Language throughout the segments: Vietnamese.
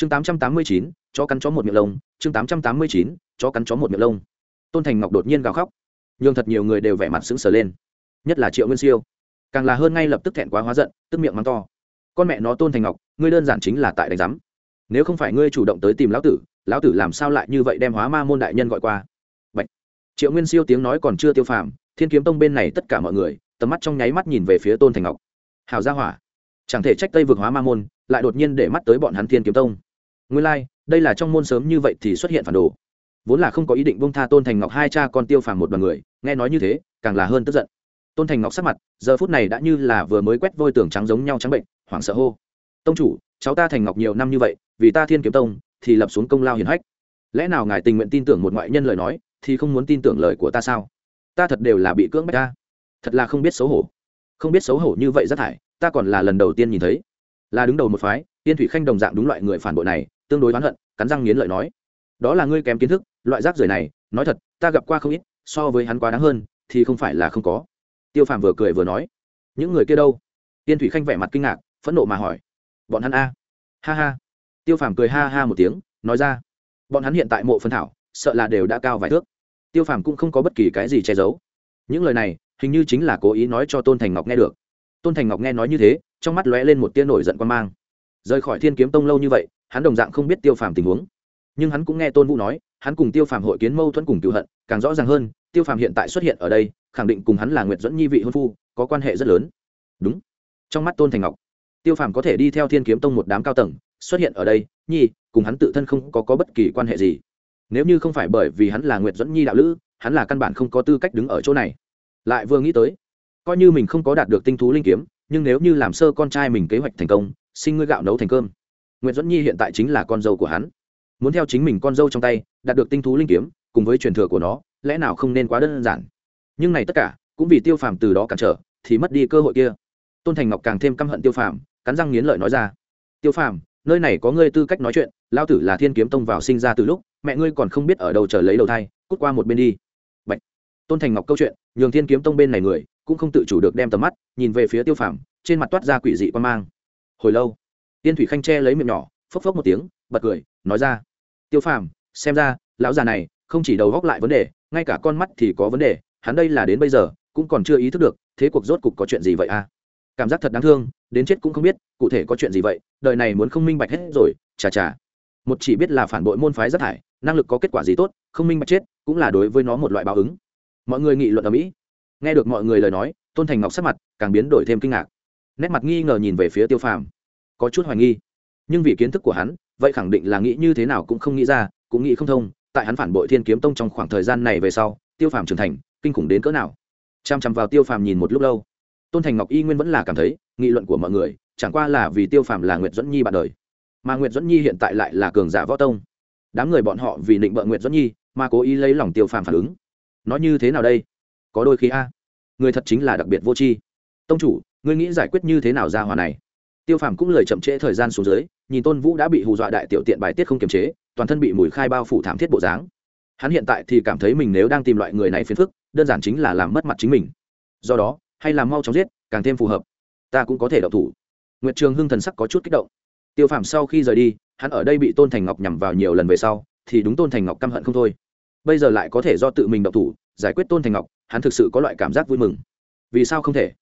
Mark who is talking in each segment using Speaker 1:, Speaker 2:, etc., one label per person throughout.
Speaker 1: chương tám trăm tám mươi chín, chó cắn chó một miệng lông. Chương tám trăm tám mươi chín, chó cắn chó một miệng lông. Tôn thành ngọc đột nhiên gào khóc. Nhưng thật nhiều người đều vẻ mặt sững sờ lên. Nhất là triệu nguyên siêu. Càng là hơn ngay lập tức thẹn quá hóa giận, tức miệng mắng to. Con mẹ nó tôn thành ngọc, ngươi đơn giản chính là tại đánh giám. Nếu không phải ngươi chủ động tới tìm lão tử lão tử làm sao lại như vậy đem hóa ma môn đại nhân gọi qua? Bạch. triệu nguyên siêu tiếng nói còn chưa tiêu phàm, thiên kiếm tông bên này tất cả mọi người, tầm mắt trong nháy mắt nhìn về phía tôn thành ngọc. Hào gia hỏa. Chẳng thể trách tây vực hóa ma môn, lại đột nhiên để mắt tới bọn hắn thiên kiếm tông nguyên lai、like, đây là trong môn sớm như vậy thì xuất hiện phản đồ. Vốn là không có ý định bông tha tôn thành ngọc hai cha con tiêu phàm một đ o à n người nghe nói như thế càng là hơn tức giận. Tôn thành ngọc sắc mặt giờ phút này đã như là vừa mới quét vôi tường trắng giống nhau trắng bệnh hoảng sợ hô. Tông chủ cháu ta thành ngọc nhiều năm như vậy vì ta thiên kiếm tông thì lập xuống công lao hiền hách. Lẽ nào ngài tình nguyện tin tưởng một ngoại nhân lời nói thì không muốn tin tưởng lời của ta sao? Ta thật đều là bị cưỡng bách ta. Thật là không biết xấu hổ. Không biết xấu hổ như vậy rất thải ta còn là lần đầu tiên nhìn thấy. Là đứng đầu một phái tiên thủy khanh đồng dạng đúng loại người phản bội này tương đối oán hận, cắn răng nghiến lợi nói, đó là ngươi kém kiến thức, loại rác rưởi này, nói thật, ta gặp qua không ít, so với hắn quá đáng hơn, thì không phải là không có. Tiêu phàm vừa cười vừa nói, những người kia đâu? Tiên thủy khanh vẻ mặt kinh ngạc, phẫn nộ mà hỏi, bọn hắn a? Ha ha. Tiêu phàm cười ha ha một tiếng, nói ra, bọn hắn hiện tại mộ phân thảo, sợ là đều đã cao vài thước. Tiêu phàm cũng không có bất kỳ cái gì che giấu. Những lời này, hình như chính là cố ý nói cho tôn thành ngọc nghe được. Tôn thành ngọc nghe nói như thế, trong mắt lóe lên một tia nổi giận quan mang. Rời khỏi thiên kiếm tông lâu như vậy hắn đồng dạng không biết tiêu phàm tình huống. Nhưng hắn cũng nghe tôn vũ nói hắn cùng tiêu phàm hội kiến mâu thuẫn cùng cựu hận càng rõ ràng hơn tiêu phàm hiện tại xuất hiện ở đây khẳng định cùng hắn là nguyệt dẫn nhi vị hôn phu có quan hệ rất lớn. Đúng. Trong mắt tôn thành ngọc tiêu phàm có thể đi theo thiên kiếm tông một đám cao tầng xuất hiện ở đây nhi cùng hắn tự thân không có, có bất kỳ quan hệ gì. Nếu như không phải bởi vì hắn là nguyệt dẫn nhi đạo lữ hắn là căn bản không có tư cách đứng ở chỗ này. Lại vừa nghĩ tới coi như mình không có đạt được tinh thú linh kiếm nhưng nếu như làm sơ con trai mình kế hoạch thành công sinh ngươi gạo nấu thành cơm nguyễn dẫn nhi hiện tại chính là con dâu của hắn. Muốn theo chính mình con dâu trong tay, đạt được tinh thú linh kiếm, cùng với truyền thừa của nó, lẽ nào không nên quá đơn giản? Nhưng này tất cả, cũng vì tiêu phàm từ đó cản trở, thì mất đi cơ hội kia. Tôn thành ngọc càng thêm căm hận tiêu phàm, cắn răng nghiến lợi nói ra, tiêu phàm, nơi này có ngươi tư cách nói chuyện lao tử là thiên kiếm tông vào sinh ra từ lúc, mẹ ngươi còn không biết ở đâu chờ lấy đầu thai, cút qua một bên đi. Bạch. tôn thành ngọc câu chuyện, nhường thiên kiếm tông bên này người, cũng không tự chủ được đem tầm mắt, nhìn về phía tiêu phàm, trên mặt toát ra quỷ dị quan mang. Hồi lâu tiên thủy khanh che lấy miệng nhỏ, phốc phốc một tiếng, bật cười, nói ra. Tiêu phàm, xem ra, lão già này không chỉ đầu góc lại vấn đề, ngay cả con mắt thì có vấn đề, hắn đây là đến bây giờ, cũng còn chưa ý thức được, thế cuộc rốt cục có chuyện gì vậy à cảm giác thật đáng thương, đến chết cũng không biết, cụ thể có chuyện gì vậy, đời này muốn không minh bạch hết rồi, chà chà. Một chỉ biết là phản bội môn phái rất thải, năng lực có kết quả gì tốt, không minh bạch chết, cũng là đối với nó một loại báo ứng. Mọi người nghị luận ở mỹ. Nghe được mọi người lời nói, tôn thành ngọc sắc mặt càng biến đổi thêm kinh ngạc. Nét mặt nghi ngờ nhìn về phía tiêu phàm có chút hoài nghi. Nhưng vì kiến thức của hắn, vậy khẳng định là nghĩ như thế nào cũng không nghĩ ra, cũng nghĩ không thông, tại hắn phản bội thiên kiếm tông trong khoảng thời gian này về sau, tiêu phàm trưởng thành, kinh khủng đến cỡ nào. Chăm chăm vào tiêu phàm nhìn một lúc lâu. Tôn thành ngọc y nguyên vẫn là cảm thấy, nghị luận của mọi người, chẳng qua là vì tiêu phàm là nguyệt dẫn nhi bạn đời. Mà nguyệt dẫn nhi hiện tại lại là cường giả võ tông. Đám người bọn họ vì định bợ nguyệt dẫn nhi mà cố ý lấy lòng tiêu phàm phản ứng. Nó như thế nào đây? Có đôi khi a. Người thật chính là đặc biệt vô tri. Tông chủ, ngươi nghĩ giải quyết như thế nào ra hòa này? Tiêu phàm cũng lời chậm trễ thời gian xuống dưới, nhìn tôn vũ đã bị hù dọa đại tiểu tiện bài tiết không kiềm chế, toàn thân bị mùi khai bao phủ thảm thiết bộ dáng. Hắn hiện tại thì cảm thấy mình nếu đang tìm loại người này phiền phức, đơn giản chính là làm mất mặt chính mình. Do đó, hay làm mau chóng giết, càng thêm phù hợp. Ta cũng có thể đậu thủ. Nguyệt trường hưng thần sắc có chút kích động. Tiêu phàm sau khi rời đi, hắn ở đây bị tôn thành ngọc nhằm vào nhiều lần về sau, thì đúng tôn thành ngọc căm hận không thôi. Bây giờ lại có thể do tự mình đậu thủ, giải quyết tôn thành ngọc, hắn thực sự có loại cảm giác vui mừng. Vì sao không thể?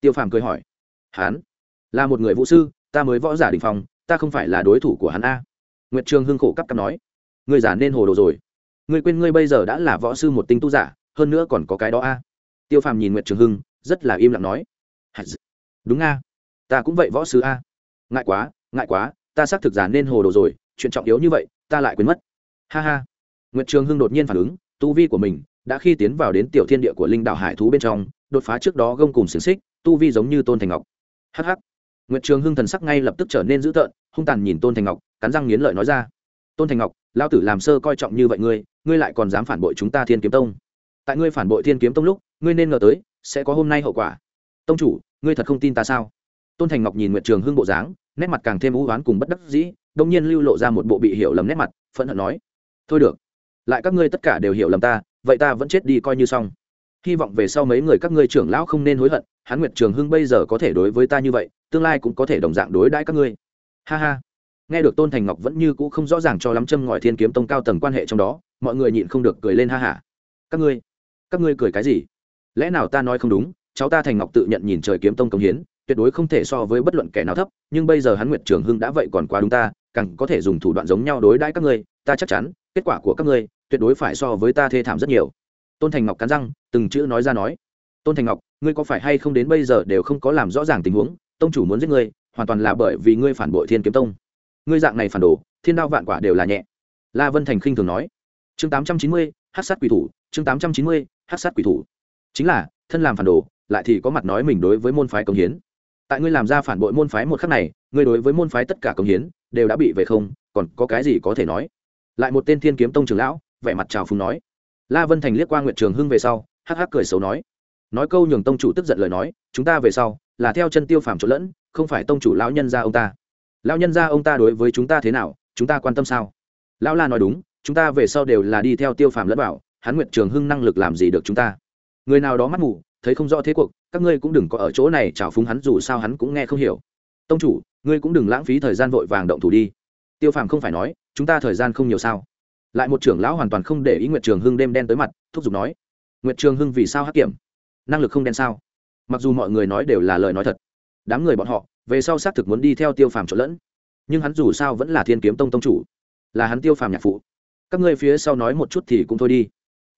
Speaker 1: Tiêu phàm cười hỏi. Hắn? Là một người vũ sư, ta mới võ giả đình phòng ta không phải là đối thủ của hắn a. Nguyệt trường hưng khổ cắp cắp nói. Người giả nên hồ đồ rồi. Người quên ngươi bây giờ đã là võ sư một tinh tu giả, hơn nữa còn có cái đó a. Tiêu phàm nhìn nguyệt trường hưng, rất là im lặng nói. Đúng a. Ta cũng vậy võ sư a. Ngại quá ngại quá, ta xác thực giả nên hồ đồ rồi, chuyện trọng yếu như vậy, ta lại quên mất. Ha ha. Nguyệt trường hưng đột nhiên phản ứng, tu vi của mình đã khi tiến vào đến tiểu thiên địa của linh đảo hải thú bên trong, đột phá trước đó gông cùng xiềng xích, tu vi giống như tôn thành ngọc. Hh nguyệt trường hưng thần sắc ngay lập tức trở nên dữ tợn, hung tàn nhìn tôn thành ngọc, cắn răng nghiến lợi nói ra. Tôn thành ngọc, lão tử làm sơ coi trọng như vậy ngươi ngươi lại còn dám phản bội chúng ta thiên kiếm tông. Tại ngươi phản bội thiên kiếm tông lúc, ngươi nên ngờ tới, sẽ có hôm nay hậu quả. Tông chủ, ngươi thật không tin ta sao? Tôn thành ngọc nhìn nguyệt trường hưng bộ dáng, nét mặt càng thêm u uất cùng bất đắc dĩ, đột nhiên lưu lộ ra một bộ bị hiểu lầm nét mặt, phẫn hận nói. Thôi được, lại các ngươi tất cả đều hiểu lầm ta, vậy ta vẫn chết đi coi như xong. Hy vọng về sau mấy người các ngươi trưởng lão không nên hối hận, hắn nguyệt trường hưng bây giờ có thể đối với ta như vậy tương lai cũng có thể đồng dạng đối đãi các ngươi. Ha ha. Nghe được tôn thành ngọc vẫn như cũ không rõ ràng cho lắm châm ngòi thiên kiếm tông cao tầng quan hệ trong đó, mọi người nhịn không được cười lên ha hả các ngươi các ngươi cười cái gì? Lẽ nào ta nói không đúng? Cháu ta thành ngọc tự nhận nhìn trời kiếm tông công hiến, tuyệt đối không thể so với bất luận kẻ nào thấp, nhưng bây giờ hắn nguyệt trường hưng đã vậy còn quá đúng ta, càng có thể dùng thủ đoạn giống nhau đối đãi các ngươi, ta chắc chắn, kết quả của các ngươi, tuyệt đối phải so với ta thê thảm rất nhiều. Tôn thành ngọc cắn răng, từng chữ nói ra nói. Tôn thành ngọc, ngươi có phải hay không đến bây giờ đều không có làm rõ ràng tình huống? Tông chủ muốn giết ngươi, hoàn toàn là bởi vì ngươi phản bội thiên kiếm tông. Ngươi dạng này phản đồ, thiên đao vạn quả đều là nhẹ. La vân thành khinh thường nói. Chương tám trăm chín mươi hát sát quỷ thủ, chương tám trăm chín mươi hát sát quỷ thủ. Chính là, thân làm phản đồ, lại thì có mặt nói mình đối với môn phái công hiến. Tại ngươi làm ra phản bội môn phái một khắc này, ngươi đối với môn phái tất cả công hiến, đều đã bị về không, còn có cái gì có thể nói? Lại một tên thiên kiếm tông trưởng lão, vẻ mặt trào phúng nói. La vân thành liếc qua nguyệt trường hưng về sau, hắc hắc cười xấu nói. Nói câu nhường tông chủ tức giận lời nói, chúng ta về sau là theo chân tiêu phàm trộn lẫn, không phải tông chủ lão nhân gia ông ta. Lão nhân gia ông ta đối với chúng ta thế nào, chúng ta quan tâm sao? Lão la nói đúng, chúng ta về sau đều là đi theo tiêu phàm lẫn bảo hắn nguyệt trường hưng năng lực làm gì được chúng ta? Người nào đó mắt mù, thấy không rõ thế cuộc, các ngươi cũng đừng có ở chỗ này trào phúng hắn dù sao hắn cũng nghe không hiểu. Tông chủ, ngươi cũng đừng lãng phí thời gian vội vàng động thủ đi. Tiêu phàm không phải nói, chúng ta thời gian không nhiều sao? Lại một trưởng lão hoàn toàn không để ý nguyệt trường hưng đêm đen tới mặt, thúc giục nói, nguyệt trường hưng vì sao hắc kiểm? Năng lực không đen sao? Mặc dù mọi người nói đều là lời nói thật, đám người bọn họ, về sau xác thực muốn đi theo tiêu phàm trộn lẫn, nhưng hắn dù sao vẫn là thiên kiếm tông tông chủ, là hắn tiêu phàm nhạc phụ. Các ngươi phía sau nói một chút thì cũng thôi đi.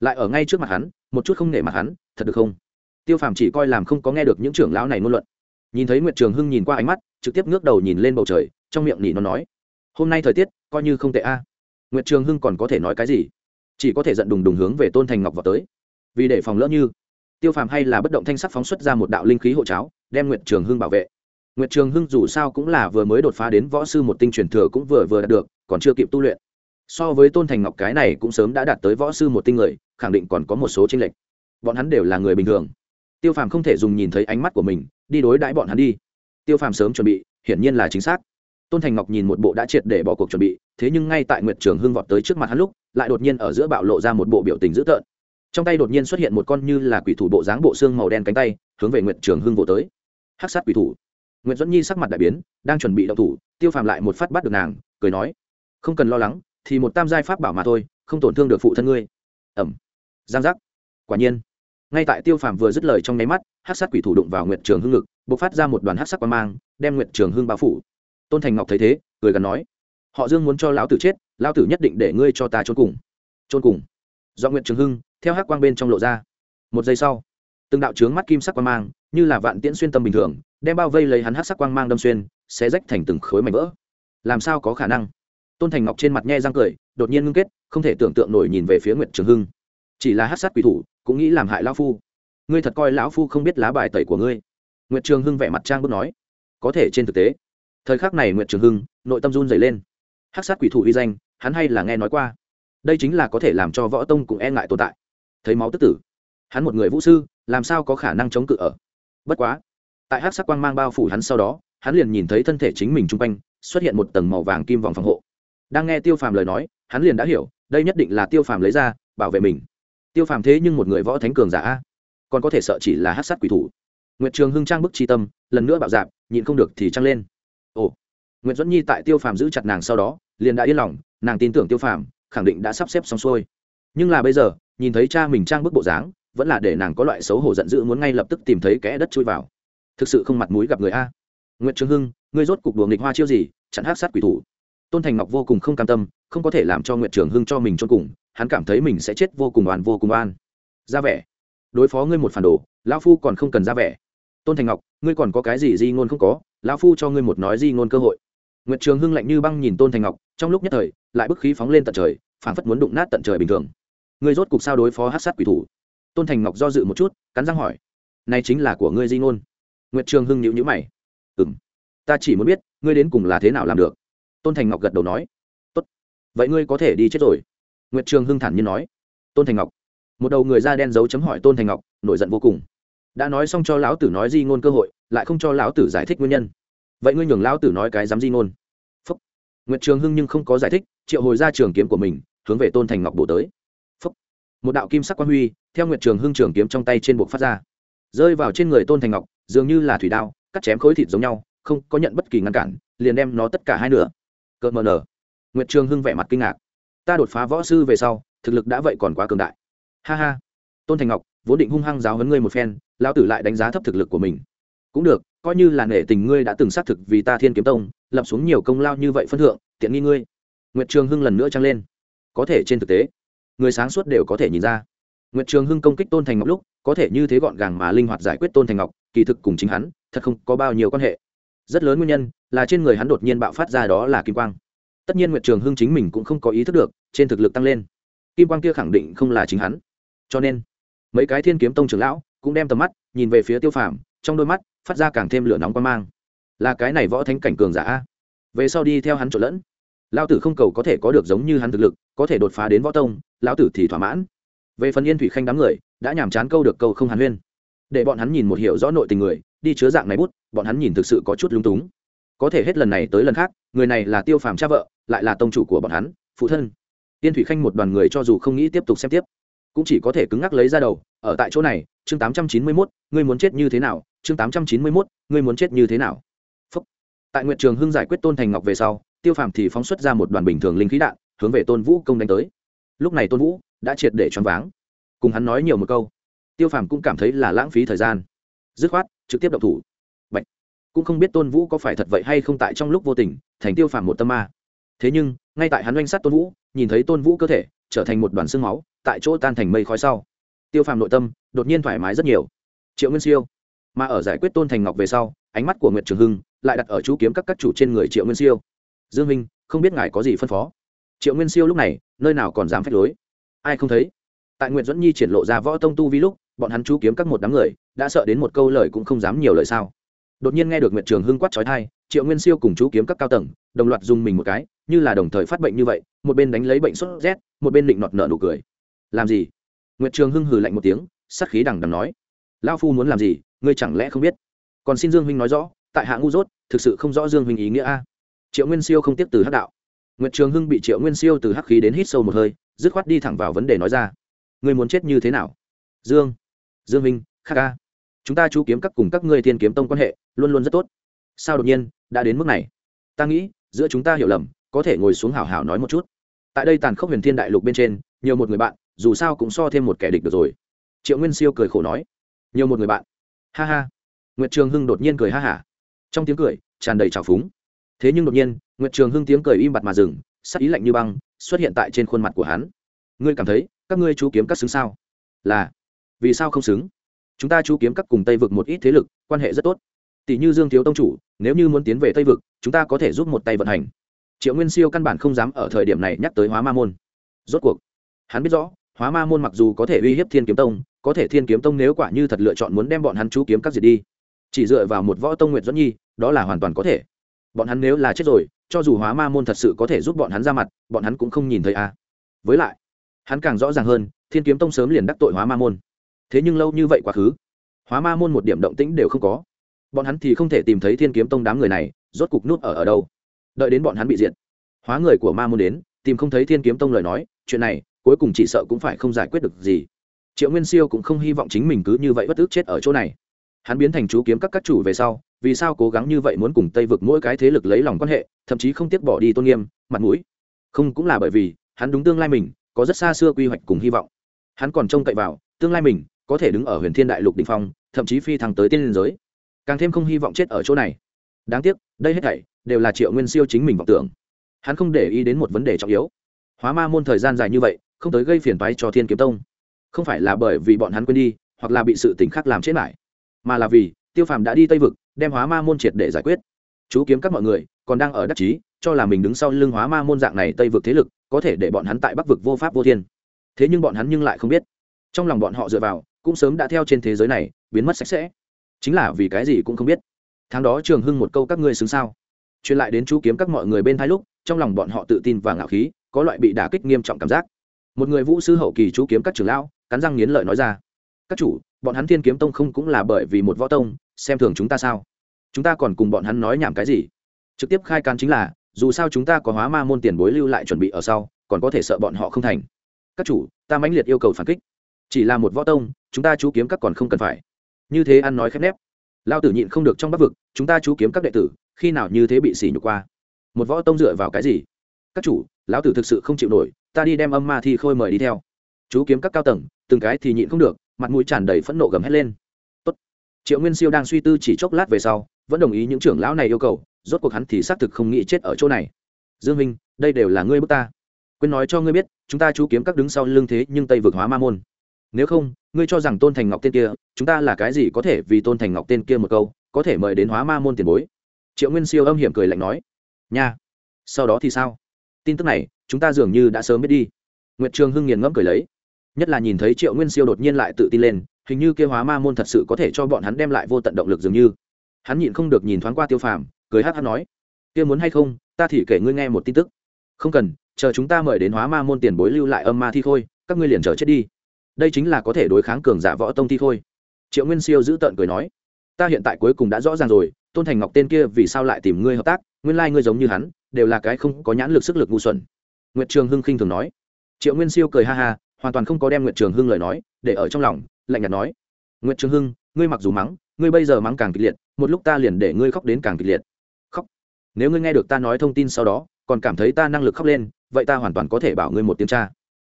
Speaker 1: Lại ở ngay trước mặt hắn, một chút không nể mặt hắn, thật được không? Tiêu phàm chỉ coi làm không có nghe được những trưởng lão này ngôn luận. Nhìn thấy nguyệt trường hưng nhìn qua ánh mắt, trực tiếp ngước đầu nhìn lên bầu trời, trong miệng nỉ nó nói, hôm nay thời tiết coi như không tệ a. Nguyệt trường hưng còn có thể nói cái gì? Chỉ có thể giận đùng đùng hướng về tôn thành ngọc vào tới. Vì để phòng lỡ như tiêu phàm hay là bất động thanh sắc phóng xuất ra một đạo linh khí hộ cháo, đem nguyệt trường hưng bảo vệ. Nguyệt trường hưng dù sao cũng là vừa mới đột phá đến võ sư một tinh truyền thừa cũng vừa vừa đạt được, còn chưa kịp tu luyện. So với tôn thành ngọc cái này cũng sớm đã đạt tới võ sư một tinh người, khẳng định còn có một số tranh lệch. Bọn hắn đều là người bình thường. Tiêu phàm không thể dùng nhìn thấy ánh mắt của mình, đi đối đãi bọn hắn đi. Tiêu phàm sớm chuẩn bị, hiển nhiên là chính xác. Tôn thành ngọc nhìn một bộ đã triệt để bỏ cuộc chuẩn bị, thế nhưng ngay tại nguyệt trường hưng vọt tới trước mặt hắn lúc, lại đột nhiên ở giữa bạo lộ ra một bộ biểu tình dữ tợn trong tay đột nhiên xuất hiện một con như là quỷ thủ bộ dáng bộ xương màu đen cánh tay, hướng về nguyệt trường hưng vỗ tới. Hắc sát quỷ thủ. Nguyễn duẫn nhi sắc mặt đại biến, đang chuẩn bị động thủ, tiêu phàm lại một phát bắt được nàng, cười nói, không cần lo lắng, thì một tam giai pháp bảo mà thôi, không tổn thương được phụ thân ngươi. Ẩm. Giang giác. Quả nhiên. Ngay tại tiêu phàm vừa dứt lời trong nháy mắt hát sát quỷ thủ đụng vào nguyệt trường hưng ngực b ộ c phát ra một đoàn hát sắc quan mang, đem nguyệt trường hưng bao phủ. Tôn thành ngọc thấy thế, cười gần nói, họ dương muốn cho lão tử chết, lão tử nhất định để ngươi cho ta trốn cùng. Trốn cùng. Do nguyệt trường hưng theo hắc quang bên trong lộ ra. Một giây sau, từng đạo trướng mắt kim sắc quang mang, như là vạn tiễn xuyên tâm bình thường, đem bao vây lấy hắn hắc sắc quang mang đâm xuyên sẽ rách thành từng khối mảnh vỡ. Làm sao có khả năng? Tôn thành ngọc trên mặt nhe răng cười, đột nhiên ngưng kết, không thể tưởng tượng nổi nhìn về phía nguyệt trường hưng. Chỉ là hát sát quỷ thủ, cũng nghĩ làm hại lão phu. Ngươi thật coi lão phu không biết lá bài tẩy của ngươi. Nguyệt trường hưng vẻ mặt trang bước nói. Có thể trên thực tế, thời khắc này nguyệt trường hưng, nội tâm run dày lên. Hát sát quỷ thủ uy danh, hắn hay là nghe nói qua. Đây chính là có thể làm cho võ tông cũng e ngại tồn tại thấy máu tức tử. Hắn một người vũ sư, làm sao có khả năng chống cự ở? Bất quá, tại hát sắc quang mang bao phủ hắn sau đó, hắn liền nhìn thấy thân thể chính mình chung quanh, xuất hiện một tầng màu vàng kim vòng phòng hộ. Đang nghe tiêu phàm lời nói, hắn liền đã hiểu, đây nhất định là tiêu phàm lấy ra, bảo vệ mình. Tiêu phàm thế nhưng một người võ thánh cường giả còn có thể sợ chỉ là hát sát quỷ thủ. Nguyệt trường hưng trang bức tri tâm, lần nữa bạo dạp, nhịn không được thì trăng lên. Ồ nguyễn duẫn nhi tại tiêu phàm giữ chặt nàng sau đó, liền đã yên lòng, nàng tin tưởng tiêu phàm, khẳng định đã sắp xếp xong xuôi nhưng là bây giờ, nhìn thấy cha mình trang bức bộ dáng, vẫn là để nàng có loại xấu hổ giận dữ muốn ngay lập tức tìm thấy kẽ đất chui vào. Thực sự không mặt mũi gặp người a. Nguyễn trường hưng, ngươi rốt cục đùa nghịch hoa chiêu gì, chặn hát sát quỷ thủ. Tôn thành ngọc vô cùng không cam tâm, không có thể làm cho nguyệt trường hưng cho mình cho cùng, hắn cảm thấy mình sẽ chết vô cùng oan, vô cùng oan. Ra vẻ. Đối phó ngươi một phản đồ, lão phu còn không cần ra vẻ. Tôn thành ngọc, ngươi còn có cái gì di ngôn không có, lão phu cho ngươi một nói di ngôn cơ hội. Nguyệt trường hưng lạnh như băng nhìn tôn thành ngọc, trong lúc nhất thời, lại bức khí phóng lên tận trời, phảng phất muốn đụng nát tận trời bình thường ngươi rốt cục sao đối phó hát sát quỷ thủ? Tôn thành ngọc do dự một chút, cắn răng hỏi. Này chính là của ngươi di ngôn. Nguyệt trường hưng nhíu nhíu mày. Ừm, ta chỉ muốn biết, ngươi đến cùng là thế nào làm được? Tôn thành ngọc gật đầu nói. Tốt, vậy ngươi có thể đi chết rồi. Nguyệt trường hưng thản nhiên nói. Tôn thành ngọc. Một đầu người da đen dấu chấm hỏi tôn thành ngọc, nổi giận vô cùng. Đã nói xong cho lão tử nói di ngôn cơ hội, lại không cho lão tử giải thích nguyên nhân. Vậy ngươi nhường lão tử nói cái dám di ngôn. Phúc. Nguyệt trường hưng nhưng không có giải thích, triệu hồi ra trường kiếm của mình, hướng về tôn thành ngọc bổ tới một đạo kim sắc quan huy, theo nguyệt trường hưng trường kiếm trong tay trên buộc phát ra. Rơi vào trên người tôn thành ngọc, dường như là thủy đao, cắt chém khối thịt giống nhau, không có nhận bất kỳ ngăn cản, liền đem nó tất cả hai nửa. Cợt mờ nở. Nguyệt trường hưng vẻ mặt kinh ngạc. Ta đột phá võ sư về sau, thực lực đã vậy còn quá cường đại. Ha ha. Tôn thành ngọc, vốn định hung hăng giáo hấn ngươi một phen, lão tử lại đánh giá thấp thực lực của mình. Cũng được, coi như là nể tình ngươi đã từng xác thực vì ta thiên kiếm tông, lập xuống nhiều công lao như vậy phân thượng, tiện nghi ngươi. Nguyệt trường hưng lần nữa trăng lên. Có thể trên thực tế người sáng suốt đều có thể nhìn ra. Nguyệt trường hưng công kích tôn thành ngọc lúc, có thể như thế gọn gàng mà linh hoạt giải quyết tôn thành ngọc, kỳ thực cùng chính hắn, thật không có bao nhiêu quan hệ. Rất lớn nguyên nhân là trên người hắn đột nhiên bạo phát ra đó là kim quang. Tất nhiên nguyệt trường hưng chính mình cũng không có ý thức được, trên thực lực tăng lên. Kim quang kia khẳng định không là chính hắn. Cho nên, mấy cái thiên kiếm tông trưởng lão cũng đem tầm mắt nhìn về phía tiêu phàm, trong đôi mắt phát ra càng thêm lửa nóng quan mang. Là cái này võ thánh cảnh cường giả về sau đi theo hắn trộn lẫn. Lao tử không cầu có thể có được giống như hắn thực lực, có thể đột phá đến võ tông lão tử thì thỏa mãn. Về phần yên thủy khanh đám người, đã nhàm chán câu được câu không hàn huyên. Để bọn hắn nhìn một hiểu rõ nội tình người, đi chứa dạng này bút, bọn hắn nhìn thực sự có chút lung túng. Có thể hết lần này tới lần khác, người này là tiêu phàm cha vợ, lại là tông chủ của bọn hắn, phụ thân. Yên thủy khanh một đoàn người cho dù không nghĩ tiếp tục xem tiếp, cũng chỉ có thể cứng ngắc lấy ra đầu, ở tại chỗ này, chương tám trăm chín mươi mốt, ngươi muốn chết như thế nào? Chương tám trăm chín mươi mốt, ngươi muốn chết như thế nào? Phúc. tại nguyện trường hưng giải quyết tôn thành ngọc về sau, tiêu phàm thì phóng xuất ra một đoàn bình thường linh khí đạn, hướng về tôn vũ công đánh tới lúc này tôn vũ đã triệt để choáng váng. Cùng hắn nói nhiều một câu, tiêu phàm cũng cảm thấy là lãng phí thời gian. Dứt khoát, trực tiếp động thủ. Bạch. cũng không biết tôn vũ có phải thật vậy hay không tại trong lúc vô tình, thành tiêu phàm một tâm ma. Thế nhưng, ngay tại hắn oanh sát tôn vũ, nhìn thấy tôn vũ cơ thể trở thành một đoàn xương máu, tại chỗ tan thành mây khói sau. Tiêu phàm nội tâm đột nhiên thoải mái rất nhiều. Triệu nguyên siêu. Mà ở giải quyết tôn thành ngọc về sau, ánh mắt của nguyệt trường hưng lại đặt ở chú kiếm các các chủ trên người triệu nguyên siêu. Dương minh, không biết ngài có gì phân phó? Triệu nguyên siêu lúc này, nơi nào còn dám phép lối? Ai không thấy? Tại nguyễn dẫn nhi triển lộ ra võ tông tu vi lúc, bọn hắn chú kiếm các một đám người, đã sợ đến một câu lời cũng không dám nhiều lời sao. Đột nhiên nghe được nguyện trường hưng quát trói thai triệu nguyên siêu cùng chú kiếm các cao tầng, đồng loạt dùng mình một cái, như là đồng thời phát bệnh như vậy, một bên đánh lấy bệnh sốt rét, một bên định nọt nợ nụ cười. Làm gì? Nguyệt trường hưng hừ lạnh một tiếng, sắc khí đằng đằng nói. Lao phu muốn làm gì, ngươi chẳng lẽ không biết? Còn xin dương huynh nói rõ, tại hạ ngu dốt, thực sự không rõ dương huynh ý nghĩa a. Triệu nguyên siêu không tiếp từ hắc đạo nguyệt trường hưng bị triệu nguyên siêu từ hắc khí đến hít sâu một hơi, dứt khoát đi thẳng vào vấn đề nói ra. Ngươi muốn chết như thế nào? Dương dương huynh khắc ca. Chúng ta chú kiếm các cùng các ngươi Tiên kiếm tông quan hệ, luôn luôn rất tốt. Sao đột nhiên, đã đến mức này? Ta nghĩ, giữa chúng ta hiểu lầm, có thể ngồi xuống hảo hảo nói một chút. Tại đây tàn khốc huyền thiên đại lục bên trên, nhiều một người bạn, dù sao cũng so thêm một kẻ địch được rồi. Triệu nguyên siêu cười khổ nói. Nhiều một người bạn. Ha ha. Nguyệt trường hưng đột nhiên cười ha hả. Trong tiếng cười, tràn đầy trào phúng thế nhưng đột nhiên, nguyệt trường hưng tiếng cười im bặt mà dừng, sắc ý lạnh như băng xuất hiện tại trên khuôn mặt của hắn. Ngươi cảm thấy, các ngươi chú kiếm các xứng sao? Là. Vì sao không xứng? Chúng ta chú kiếm các cùng tây vực một ít thế lực, quan hệ rất tốt. Tỷ như dương thiếu tông chủ, nếu như muốn tiến về tây vực, chúng ta có thể giúp một tay vận hành. Triệu nguyên siêu căn bản không dám ở thời điểm này nhắc tới hóa ma môn. Rốt cuộc, hắn biết rõ, hóa ma môn mặc dù có thể uy hiếp thiên kiếm tông, có thể thiên kiếm tông nếu quả như thật lựa chọn muốn đem bọn hắn chú kiếm các diệt đi, chỉ dựa vào một võ tông nguyệt dẫn nhi, đó là hoàn toàn có thể bọn hắn nếu là chết rồi, cho dù hóa ma môn thật sự có thể giúp bọn hắn ra mặt, bọn hắn cũng không nhìn thấy a. À. với lại, hắn càng rõ ràng hơn, thiên kiếm tông sớm liền đắc tội hóa ma môn. Thế nhưng lâu như vậy quá khứ, hóa ma môn một điểm động tĩnh đều không có. Bọn hắn thì không thể tìm thấy thiên kiếm tông đám người này, rốt cục nút ở ở đâu? Đợi đến bọn hắn bị diệt, hóa người của ma môn đến, tìm không thấy thiên kiếm tông lời nói, chuyện này, cuối cùng chỉ sợ cũng phải không giải quyết được gì. Triệu nguyên siêu cũng không hy vọng chính mình cứ như vậy bất ước chết ở chỗ này. Hắn biến thành chú kiếm các các chủ về sau vì sao cố gắng như vậy muốn cùng tây vực mỗi cái thế lực lấy lòng quan hệ, thậm chí không tiếc bỏ đi tôn nghiêm, mặt mũi? Không, cũng là bởi vì, hắn đúng tương lai mình, có rất xa xưa quy hoạch cùng hy vọng. Hắn còn trông cậy vào, tương lai mình, có thể đứng ở huyền thiên đại lục đình phong, thậm chí phi thăng tới tiên liên giới. Càng thêm không hy vọng chết ở chỗ này. Đáng tiếc, đây hết thảy, đều là triệu nguyên siêu chính mình vọng tưởng. Hắn không để ý đến một vấn đề trọng yếu. Hóa ma môn thời gian dài như vậy, không tới gây phiền toái cho thiên kiếm tông. Không phải là bởi vì bọn hắn quên đi, hoặc là bị sự tình khác làm chết lại, mà là vì tiêu phàm đã đi tây vực, đem hóa ma môn triệt để giải quyết. Chú kiếm các mọi người, còn đang ở đắc chí, cho là mình đứng sau lưng hóa ma môn dạng này tây vực thế lực, có thể để bọn hắn tại bắc vực vô pháp vô thiên. Thế nhưng bọn hắn nhưng lại không biết. Trong lòng bọn họ dựa vào, cũng sớm đã theo trên thế giới này, biến mất sạch sẽ. Chính là vì cái gì cũng không biết. Tháng đó trường hưng một câu các ngươi xứng sao? Truyền lại đến chú kiếm các mọi người bên thái lúc, trong lòng bọn họ tự tin và ngạo khí, có loại bị đả kích nghiêm trọng cảm giác. Một người vũ sư hậu kỳ chú kiếm các trưởng lão, cắn răng nghiến lợi nói ra. Các chủ, bọn hắn thiên kiếm tông không cũng là bởi vì một võ tông xem thường chúng ta sao? Chúng ta còn cùng bọn hắn nói nhảm cái gì? Trực tiếp khai can chính là, dù sao chúng ta có hóa ma môn tiền bối lưu lại chuẩn bị ở sau, còn có thể sợ bọn họ không thành. Các chủ, ta mãnh liệt yêu cầu phản kích. Chỉ là một võ tông, chúng ta chú kiếm các còn không cần phải. Như thế ăn nói khép nép. Lao tử nhịn không được trong bắc vực, chúng ta chú kiếm các đệ tử, khi nào như thế bị xỉ nhục qua? Một võ tông dựa vào cái gì? Các chủ, lão tử thực sự không chịu nổi, ta đi đem âm ma thi khôi mời đi theo. Chú kiếm các cao tầng, từng cái thì nhịn không được, mặt mũi tràn đầy phẫn nộ gầm hét lên triệu nguyên siêu đang suy tư chỉ chốc lát về sau, vẫn đồng ý những trưởng lão này yêu cầu, rốt cuộc hắn thì xác thực không nghĩ chết ở chỗ này. Dương minh, đây đều là ngươi bức ta. Quên nói cho ngươi biết, chúng ta chú kiếm các đứng sau lưng thế nhưng tây vực hóa ma môn. Nếu không, ngươi cho rằng tôn thành ngọc tên kia, chúng ta là cái gì có thể vì tôn thành ngọc tên kia một câu, có thể mời đến hóa ma môn tiền bối? Triệu nguyên siêu âm hiểm cười lạnh nói. Nha, sau đó thì sao? Tin tức này, chúng ta dường như đã sớm biết đi. Nguyệt trường hưng nghiền ngẫm cười lấy. Nhất là nhìn thấy triệu nguyên siêu đột nhiên lại tự tin lên hình như kia hóa ma môn thật sự có thể cho bọn hắn đem lại vô tận động lực dường như. Hắn nhịn không được nhìn thoáng qua tiêu phàm, cười hát hát nói, kia muốn hay không, ta thì kể ngươi nghe một tin tức. Không cần, chờ chúng ta mời đến hóa ma môn tiền bối lưu lại âm ma thi khôi, các ngươi liền chờ chết đi. Đây chính là có thể đối kháng cường giả võ tông thi khôi. Triệu nguyên siêu giữ tợn cười nói, ta hiện tại cuối cùng đã rõ ràng rồi, tôn thành ngọc tên kia vì sao lại tìm ngươi hợp tác, nguyên lai、like、ngươi giống như hắn, đều là cái không có nhãn lực sức lực ngu xuẩn. Nguyệt trường hưng khinh thường nói. Triệu nguyên siêu cười ha ha, hoàn toàn không có đem nguyệt trường hưng lời nói để ở trong lòng lạnh nhạt nói, nguyệt trường hưng, ngươi mặc dù mắng, ngươi bây giờ mắng càng kịch liệt, một lúc ta liền để ngươi khóc đến càng kịch liệt. Khóc? Nếu ngươi nghe được ta nói thông tin sau đó, còn cảm thấy ta năng lực khóc lên, vậy ta hoàn toàn có thể bảo ngươi một tiếng cha.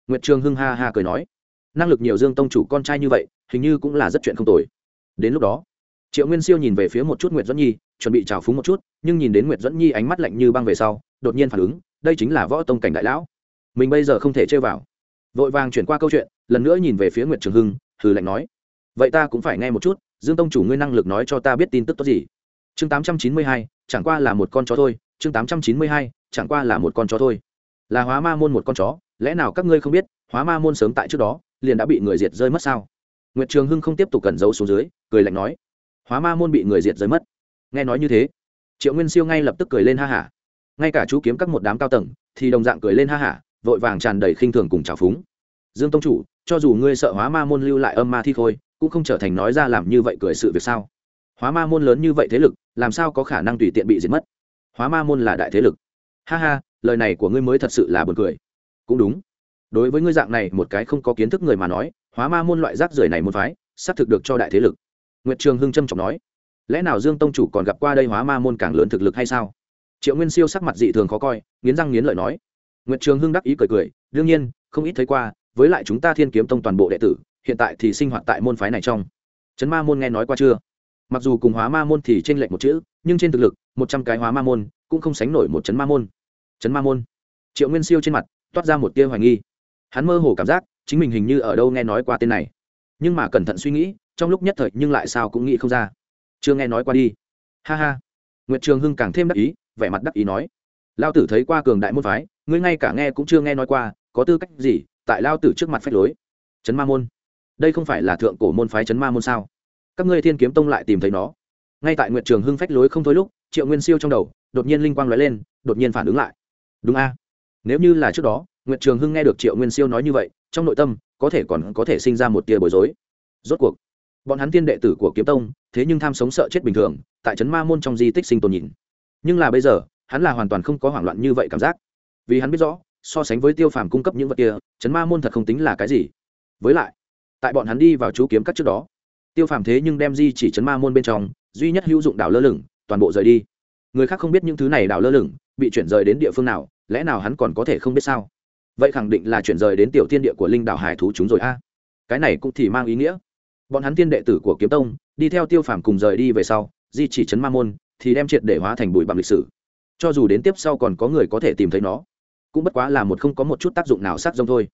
Speaker 1: Nguyệt trường hưng ha ha cười nói, năng lực nhiều dương tông chủ con trai như vậy, hình như cũng là rất chuyện không tồi. Đến lúc đó, triệu nguyên siêu nhìn về phía một chút nguyệt dẫn nhi, chuẩn bị trào phúng một chút, nhưng nhìn đến nguyệt dẫn nhi ánh mắt lạnh như băng về sau, đột nhiên phản ứng, đây chính là võ tông cảnh đại lão. Mình bây giờ không thể chơi vào. Vội vàng chuyển qua câu chuyện, lần nữa nhìn về phía nguyệt trường hưng hừ lạnh nói. Vậy ta cũng phải nghe một chút, dương tông chủ ngươi năng lực nói cho ta biết tin tức tốt gì? Chương tám trăm chín mươi hai, chẳng qua là một con chó thôi. Chương tám trăm chín mươi hai, chẳng qua là một con chó thôi. Là hóa ma môn một con chó, lẽ nào các ngươi không biết, hóa ma môn sớm tại trước đó, liền đã bị người diệt rơi mất sao? Nguyệt trường hưng không tiếp tục cẩn giấu xuống dưới, cười lạnh nói. Hóa ma môn bị người diệt rơi mất. Nghe nói như thế, triệu nguyên siêu ngay lập tức cười lên ha hả. Ngay cả chú kiếm các một đám cao tầng thì đồng dạng cười lên ha hả, vội vàng tràn đầy khinh thường cùng trào phúng. Dương tông chủ cho dù ngươi sợ hóa ma môn lưu lại âm ma thi khôi, cũng không trở thành nói ra làm như vậy cười sự việc sao? Hóa ma môn lớn như vậy thế lực, làm sao có khả năng tùy tiện bị diệt mất? Hóa ma môn là đại thế lực. Ha ha, lời này của ngươi mới thật sự là buồn cười. Cũng đúng. Đối với ngươi dạng này, một cái không có kiến thức người mà nói, hóa ma môn loại rác rưởi này môn phái, xác thực được cho đại thế lực. Nguyệt trường hưng trâm trọng nói, lẽ nào dương tông chủ còn gặp qua đây hóa ma môn càng lớn thực lực hay sao? Triệu nguyên siêu sắc mặt dị thường khó coi, nghiến răng nghiến lợi nói. Nguyệt trường hưng đắc ý cười cười, đương nhiên, không ít thấy qua với lại chúng ta thiên kiếm tông toàn bộ đệ tử, hiện tại thì sinh hoạt tại môn phái này trong. Trấn ma môn nghe nói qua chưa? Mặc dù cùng hóa ma môn thì t r ê n lệch một chữ, nhưng trên thực lực, một trăm cái hóa ma môn cũng không sánh nổi một trấn ma môn. Trấn ma môn. Triệu nguyên siêu trên mặt toát ra một tia hoài nghi. Hắn mơ hồ cảm giác chính mình hình như ở đâu nghe nói qua tên này. Nhưng mà cẩn thận suy nghĩ, trong lúc nhất thời nhưng lại sao cũng nghĩ không ra. Chưa nghe nói qua đi. Ha ha. Nguyệt trường hưng càng thêm đắc ý, vẻ mặt đắc ý nói. Lao tử thấy qua cường đại môn phái, ngươi ngay cả nghe cũng chưa nghe nói qua, có tư cách gì tại lao tử trước mặt phách lối. Trấn ma môn. Đây không phải là thượng cổ môn phái trấn ma môn sao? Các ngươi thiên kiếm tông lại tìm thấy nó. Ngay tại nguyệt trường hưng phách lối không thôi lúc, triệu nguyên siêu trong đầu, đột nhiên linh quang lóe lên, đột nhiên phản ứng lại. Đúng a. Nếu như là trước đó, nguyệt trường hưng nghe được triệu nguyên siêu nói như vậy, trong nội tâm, có thể còn có thể sinh ra một tia bối rối. Rốt cuộc, bọn hắn tiên đệ tử của kiếm tông, thế nhưng tham sống sợ chết bình thường, tại trấn ma môn trong di tích sinh tồn nhìn. Nhưng là bây giờ, hắn là hoàn toàn không có hoảng loạn như vậy cảm giác. Vì hắn biết rõ so sánh với tiêu phàm cung cấp những vật kia, chấn ma môn thật không tính là cái gì. Với lại, tại bọn hắn đi vào chú kiếm cắt trước đó, tiêu phàm thế nhưng đem di chỉ chấn ma môn bên trong, duy nhất hữu dụng đảo lơ lửng, toàn bộ rời đi. Người khác không biết những thứ này đảo lơ lửng, bị chuyển rời đến địa phương nào, lẽ nào hắn còn có thể không biết sao? Vậy khẳng định là chuyển rời đến tiểu thiên địa của linh đảo hải thú chúng rồi a. Cái này cũng thì mang ý nghĩa. Bọn hắn tiên đệ tử của kiếm tông, đi theo tiêu phàm cùng rời đi về sau, di chỉ chấn ma môn thì đem triệt để hóa thành bụi bằng lịch sử. Cho dù đến tiếp sau còn có người có thể tìm thấy nó cũng bất quá là một không có một chút tác dụng nào sát rông thôi.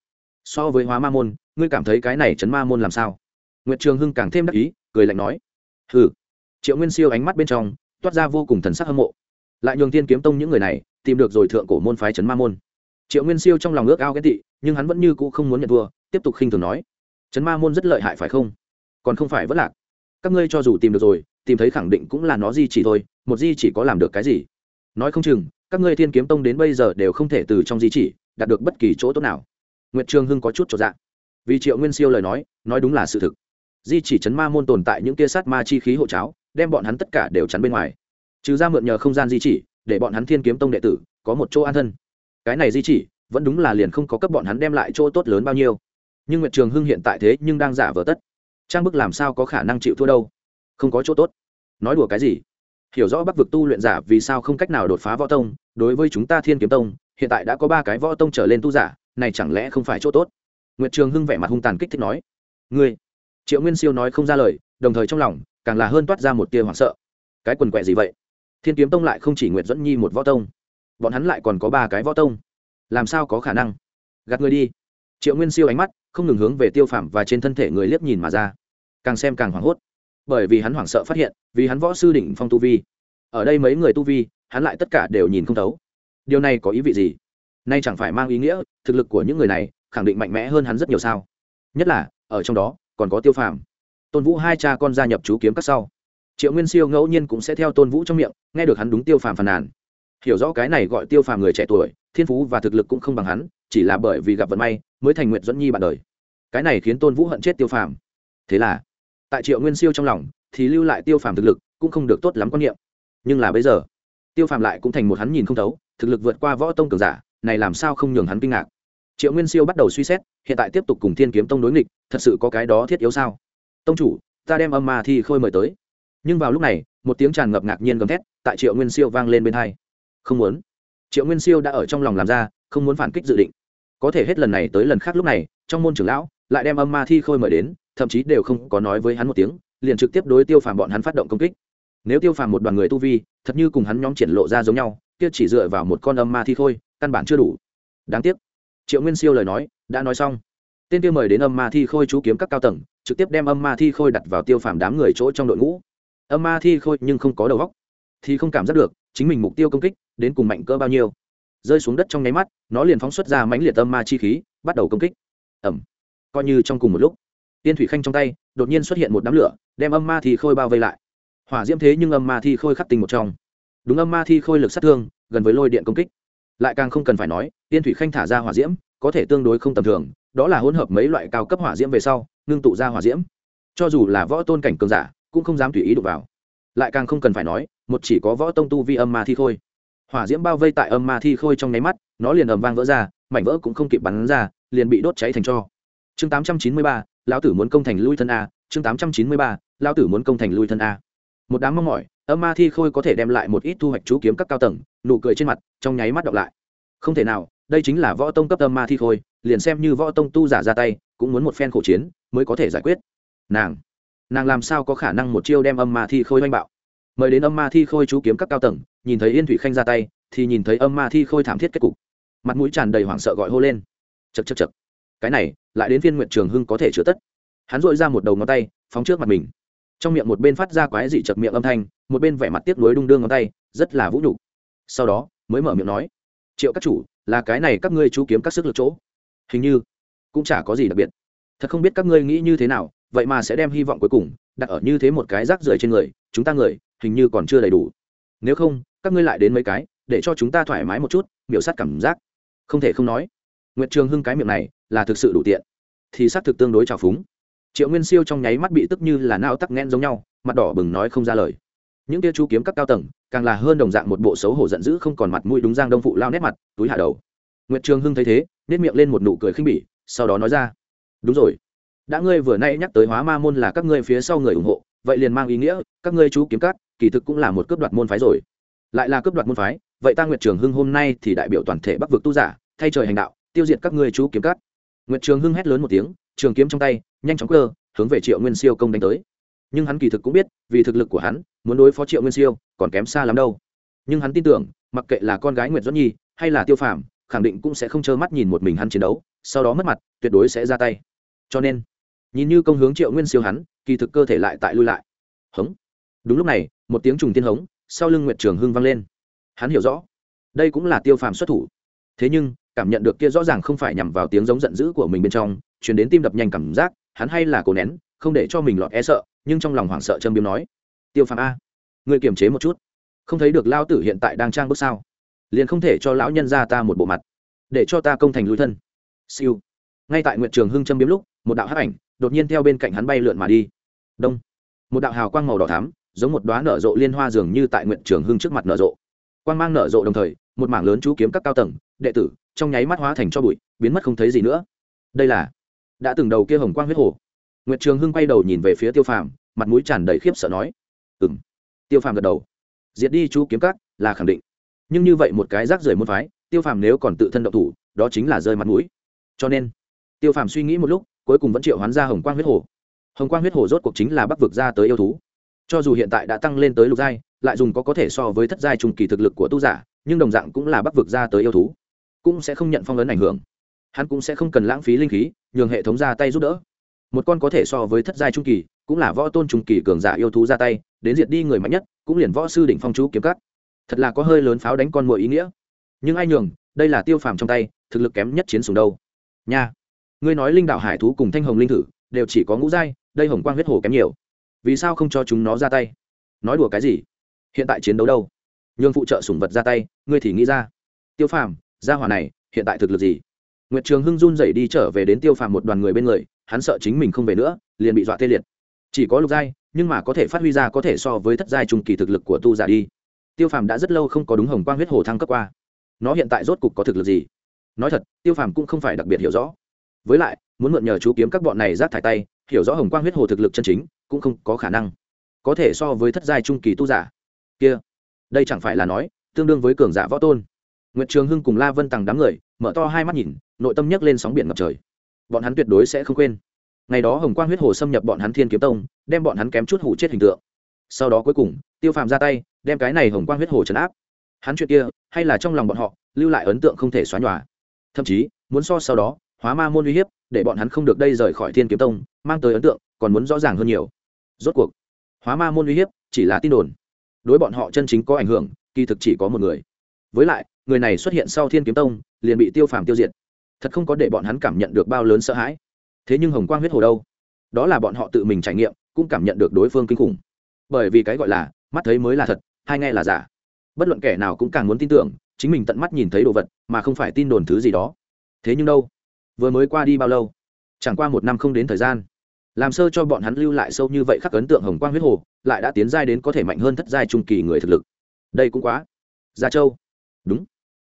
Speaker 1: So với hóa ma môn, ngươi cảm thấy cái này chấn ma môn làm sao? Nguyệt trường hưng càng thêm đắc ý, cười lạnh nói. Hừ. Triệu nguyên siêu ánh mắt bên trong, toát ra vô cùng thần sắc hâm mộ. Lại nhường tiên kiếm tông những người này, tìm được rồi thượng cổ môn phái chấn ma môn. Triệu nguyên siêu trong lòng ước ao ghét tị, nhưng hắn vẫn như cũ không muốn nhận thua, tiếp tục khinh thường nói. Chấn ma môn rất lợi hại phải không? Còn không phải vất lạc. Các ngươi cho dù tìm được rồi, tìm thấy khẳng định cũng là nó di chỉ thôi, một di chỉ có làm được cái gì? Nói không chừng các ngươi thiên kiếm tông đến bây giờ đều không thể từ trong di chỉ đạt được bất kỳ chỗ tốt nào. Nguyệt trường hưng có chút cho dạng vì triệu nguyên siêu lời nói nói đúng là sự thực. Di chỉ chấn ma môn tồn tại những tia sát ma chi khí hộ cháo, đem bọn hắn tất cả đều chắn bên ngoài. Trừ ra mượn nhờ không gian di chỉ, để bọn hắn thiên kiếm tông đệ tử có một chỗ an thân. Cái này di chỉ, vẫn đúng là liền không có cấp bọn hắn đem lại chỗ tốt lớn bao nhiêu. Nhưng nguyệt trường hưng hiện tại thế nhưng đang giả vờ tất. Trang bức làm sao có khả năng chịu thua đâu? Không có chỗ tốt. Nói đùa cái gì? Hiểu rõ bắc vực tu luyện giả vì sao không cách nào đột phá võ tông, đối với chúng ta thiên kiếm tông, hiện tại đã có ba cái võ tông trở lên tu giả, này chẳng lẽ không phải chỗ tốt? Nguyệt trường hưng vẻ mặt hung tàn kích thích nói. Ngươi, triệu nguyên siêu nói không ra lời, đồng thời trong lòng, càng là hơn toát ra một tia hoảng sợ. Cái quần quẹ gì vậy? Thiên kiếm tông lại không chỉ nguyệt dẫn nhi một võ tông, bọn hắn lại còn có ba cái võ tông. Làm sao có khả năng? Gạt người đi. Triệu nguyên siêu ánh mắt không ngừng hướng về tiêu phạm và trên thân thể người liếc nhìn mà ra. Càng xem càng hoảng hốt bởi vì hắn hoảng sợ phát hiện, vì hắn võ sư đỉnh phong tu vi. Ở đây mấy người tu vi, hắn lại tất cả đều nhìn không thấu. Điều này có ý vị gì? Nay chẳng phải mang ý nghĩa, thực lực của những người này khẳng định mạnh mẽ hơn hắn rất nhiều sao? Nhất là, ở trong đó, còn có tiêu phàm. Tôn vũ hai cha con gia nhập chú kiếm các sau. Triệu nguyên siêu ngẫu nhiên cũng sẽ theo tôn vũ trong miệng, nghe được hắn đúng tiêu phàm phàn nàn. Hiểu rõ cái này gọi tiêu phàm người trẻ tuổi, thiên phú và thực lực cũng không bằng hắn, chỉ là bởi vì gặp vận may mới thành nguyện dẫn nhi bạn đời. Cái này khiến tôn vũ hận chết tiêu phàm. Thế là tại triệu nguyên siêu trong lòng, thì lưu lại tiêu phàm thực lực cũng không được tốt lắm quan niệm. Nhưng là bây giờ, tiêu phàm lại cũng thành một hắn nhìn không thấu, thực lực vượt qua võ tông cường giả, này làm sao không nhường hắn kinh ngạc? Triệu nguyên siêu bắt đầu suy xét, hiện tại tiếp tục cùng thiên kiếm tông đối nghịch, thật sự có cái đó thiết yếu sao? Tông chủ, ta đem âm ma thi khôi mời tới. Nhưng vào lúc này, một tiếng tràn ngập ngạc nhiên gầm thét tại triệu nguyên siêu vang lên bên hai. Không muốn. Triệu nguyên siêu đã ở trong lòng làm ra, không muốn phản kích dự định. Có thể hết lần này tới lần khác lúc này, trong môn trưởng lão lại đem âm ma thi khôi mời đến thậm chí đều không có nói với hắn một tiếng, liền trực tiếp đối tiêu phàm bọn hắn phát động công kích. Nếu tiêu phàm một đoàn người tu vi, thật như cùng hắn nhóm triển lộ ra giống nhau, kia chỉ dựa vào một con âm ma thi khôi căn bản chưa đủ. Đáng tiếc. Triệu nguyên siêu lời nói, đã nói xong. Tên tiêu mời đến âm ma thi khôi chú kiếm các cao tầng, trực tiếp đem âm ma thi khôi đặt vào tiêu phàm đám người chỗ trong đội ngũ. Âm ma thi khôi nhưng không có đầu góc thì không cảm giác được, chính mình mục tiêu công kích, đến cùng mạnh cỡ bao nhiêu. Rơi xuống đất trong nháy mắt, nó liền phóng xuất ra mãnh liệt âm ma chi khí, bắt đầu công kích. Ẩm coi như trong cùng một lúc tiên thủy khanh trong tay, đột nhiên xuất hiện một đám lửa, đem âm ma thi khôi bao vây lại. Hỏa diễm thế nhưng âm ma thi khôi khắc tình một trong. Đúng âm ma thi khôi lực sát thương, gần với lôi điện công kích. Lại càng không cần phải nói, tiên thủy khanh thả ra hỏa diễm, có thể tương đối không tầm thường, đó là hỗn hợp mấy loại cao cấp hỏa diễm về sau, ngưng tụ ra hỏa diễm. Cho dù là võ tôn cảnh cường giả, cũng không dám tùy ý đụng vào. Lại càng không cần phải nói, một chỉ có võ tông tu vi âm ma thi khôi. Hỏa diễm bao vây tại âm ma thi khôi trong nháy mắt, nó liền ầm vang vỡ ra, mảnh vỡ cũng không kịp bắn ra, liền bị đốt cháy thành cho. Chương tám trăm chín mươi ba lão tử muốn công thành lui thân a, chương tám trăm chín mươi ba, lão tử muốn công thành lui thân a. Một đám mong mỏi, âm ma thi khôi có thể đem lại một ít thu hoạch chú kiếm các cao tầng, nụ cười trên mặt, trong nháy mắt đọc lại. Không thể nào, đây chính là võ tông cấp âm ma thi khôi, liền xem như võ tông tu giả ra tay, cũng muốn một phen khổ chiến mới có thể giải quyết. Nàng nàng làm sao có khả năng một chiêu đem âm ma thi khôi oanh bạo? Mời đến âm ma thi khôi chú kiếm các cao tầng, nhìn thấy yên thủy khanh ra tay, thì nhìn thấy âm ma thi khôi thảm thiết kết cục. Mặt mũi tràn đầy hoảng sợ gọi hô lên. Chật chật chật cái này, lại đến phiên nguyện trường hưng có thể chữa tất. Hắn dội ra một đầu ngón tay, phóng trước mặt mình. Trong miệng một bên phát ra quái dị chật miệng âm thanh, một bên vẻ mặt tiếc nuối đung đương ngón tay, rất là vũ nhục. Sau đó, mới mở miệng nói, triệu các chủ, là cái này các ngươi chú kiếm các sức lực chỗ. Hình như, cũng chả có gì đặc biệt. Thật không biết các ngươi nghĩ như thế nào, vậy mà sẽ đem hy vọng cuối cùng, đặt ở như thế một cái rác rưởi trên người, chúng ta người, hình như còn chưa đầy đủ. Nếu không, các ngươi lại đến mấy cái, để cho chúng ta thoải mái một chút miểu sát cảm giác. Không thể không nói nguyệt trường hưng cái miệng này là thực sự đủ tiện, thì xác thực tương đối trào phúng. Triệu nguyên siêu trong nháy mắt bị tức như là não tắc nghẽn giống nhau, mặt đỏ bừng nói không ra lời. Những tia chú kiếm các cao tầng, càng là hơn đồng dạng một bộ xấu hổ giận dữ không còn mặt mũi đúng giang đông phụ lao nét mặt, túi hạ đầu. Nguyệt trường hưng thấy thế nhếch miệng lên một nụ cười khinh bỉ, sau đó nói ra, đúng rồi. Đã ngươi vừa nãy nhắc tới hóa ma môn là các ngươi phía sau người ủng hộ, vậy liền mang ý nghĩa, các ngươi chú kiếm các, kỳ thực cũng là một cướp đoạt môn phái rồi. Lại là cướp đoạt môn phái, vậy ta nguyệt trường hưng hôm nay thì đại biểu toàn thể bắc vực tu giả, thay trời hành đạo tiêu diệt các ngươi chú kiếm cắt nguyệt trường hưng hét lớn một tiếng, trường kiếm trong tay, nhanh chóng cơ hướng về triệu nguyên siêu công đánh tới. Nhưng hắn kỳ thực cũng biết, vì thực lực của hắn, muốn đối phó triệu nguyên siêu, còn kém xa lắm đâu. Nhưng hắn tin tưởng, mặc kệ là con gái nguyệt doãn nhi, hay là tiêu phàm, khẳng định cũng sẽ không trơ mắt nhìn một mình hắn chiến đấu, sau đó mất mặt, tuyệt đối sẽ ra tay. Cho nên, nhìn như công hướng triệu nguyên siêu hắn, kỳ thực cơ thể lại tại lui lại. Hống. Đúng lúc này, một tiếng trùng tiên hống, sau lưng nguyệt trường hưng vang lên. Hắn hiểu rõ, đây cũng là tiêu phàm xuất thủ. Thế nhưng cảm nhận được kia rõ ràng không phải nhằm vào tiếng giống giận dữ của mình bên trong chuyển đến tim đập nhanh cảm giác, hắn hay là cố nén, không để cho mình lọt e sợ, nhưng trong lòng hoảng sợ châm biếm nói, tiêu phàm a người kiềm chế một chút. Không thấy được lao tử hiện tại đang trang bước sao? Liền không thể cho lão nhân ra ta một bộ mặt, để cho ta công thành lui thân. Siêu. Ngay tại nguyện trường hưng châm biếm lúc, một đạo hắc ảnh đột nhiên theo bên cạnh hắn bay lượn mà đi. Đông. Một đạo hào quang màu đỏ thắm, giống một đoá nở rộ liên hoa dường như tại nguyện trường hưng trước mặt nở rộ. Quang mang nở rộ đồng thời, một mảng lớn chú kiếm các cao tầng, đệ tử trong nháy mắt hóa thành cho bụi, biến mất không thấy gì nữa. Đây là, đã từng đầu kia hồng quang huyết hồ. Nguyệt trường hưng quay đầu nhìn về phía tiêu phàm, mặt mũi tràn đầy khiếp sợ nói ừng tiêu phàm gật đầu. Diệt đi chú kiếm cắt là khẳng định. Nhưng như vậy một cái rác rưởi môn phái, tiêu phàm nếu còn tự thân động thủ, đó chính là rơi mặt mũi. Cho nên, tiêu phàm suy nghĩ một lúc, cuối cùng vẫn triệu hoán ra hồng quang huyết hồ. Hồng quang huyết hồ rốt cuộc chính là bắc vực ra tới yêu thú. Cho dù hiện tại đã tăng lên tới lục giai, lại dùng có có thể so với thất giai trung kỳ thực lực của tu giả, nhưng đồng dạng cũng là bắc vực ra tới yêu thú cũng sẽ không nhận phong ấn ảnh hưởng. Hắn cũng sẽ không cần lãng phí linh khí, nhường hệ thống ra tay giúp đỡ. Một con có thể so với thất giai trung kỳ, cũng là võ tôn trung kỳ cường giả yêu thú ra tay, đến diệt đi người mạnh nhất, cũng liền võ sư đỉnh phong chú kiếm cắt thật là có hơi lớn pháo đánh con mồi ý nghĩa. Nhưng ai nhường, đây là tiêu phàm trong tay, thực lực kém nhất chiến sùng đâu. Nha. Ngươi nói linh đạo hải thú cùng thanh hồng linh thử, đều chỉ có ngũ giai, đây hồng quang huyết hồ kém nhiều. Vì sao không cho chúng nó ra tay? Nói đùa cái gì? Hiện tại chiến đấu đâu? Nhường phụ trợ sủng vật ra tay, ngươi thì nghĩ ra. Tiêu phàm gia hỏa này, hiện tại thực lực gì? Nguyệt trường hưng run rẩy đi trở về đến tiêu phàm một đoàn người bên người, hắn sợ chính mình không về nữa, liền bị dọa tê liệt. Chỉ có lục giai, nhưng mà có thể phát huy ra có thể so với thất giai trung kỳ thực lực của tu giả đi. Tiêu phàm đã rất lâu không có đúng hồng quang huyết hồ thăng cấp qua. Nó hiện tại rốt cục có thực lực gì? Nói thật, tiêu phàm cũng không phải đặc biệt hiểu rõ. Với lại, muốn mượn nhờ chú kiếm các bọn này rác thải tay, hiểu rõ hồng quang huyết hồ thực lực chân chính, cũng không có khả năng. Có thể so với thất giai trung kỳ tu giả. Kia, đây chẳng phải là nói, tương đương với cường giả võ tôn. Nguyệt trường hưng cùng la vân tằng đám người, mở to hai mắt nhìn, nội tâm nhấc lên sóng biển ngập trời. Bọn hắn tuyệt đối sẽ không quên. Ngày đó hồng quang huyết hồ xâm nhập bọn hắn thiên kiếm tông, đem bọn hắn kém chút hủ chết hình tượng. Sau đó cuối cùng, tiêu phàm ra tay, đem cái này hồng quang huyết hồ trấn áp. Hắn chuyện kia, hay là trong lòng bọn họ, lưu lại ấn tượng không thể xóa nhòa. Thậm chí, muốn so sau đó, hóa ma môn uy hiếp, để bọn hắn không được đây rời khỏi thiên kiếm tông, mang tới ấn tượng, còn muốn rõ ràng hơn nhiều. Rốt cuộc, hóa ma môn uy hiếp chỉ là tin đồn. Đối bọn họ chân chính có ảnh hưởng, kỳ thực chỉ có một người. Với lại người này xuất hiện sau thiên kiếm tông, liền bị tiêu phàm tiêu diệt. Thật không có để bọn hắn cảm nhận được bao lớn sợ hãi. Thế nhưng hồng quang huyết hồ đâu? Đó là bọn họ tự mình trải nghiệm, cũng cảm nhận được đối phương kinh khủng. Bởi vì cái gọi là, mắt thấy mới là thật, hai nghe là giả. Bất luận kẻ nào cũng càng muốn tin tưởng, chính mình tận mắt nhìn thấy đồ vật, mà không phải tin đồn thứ gì đó. Thế nhưng đâu? Vừa mới qua đi bao lâu? Chẳng qua một năm không đến thời gian. Làm sơ cho bọn hắn lưu lại sâu như vậy khắc ấn tượng hồng quang huyết hồ, lại đã tiến giai đến có thể mạnh hơn thất giai trung kỳ người thực lực. Đây cũng quá. Gia châu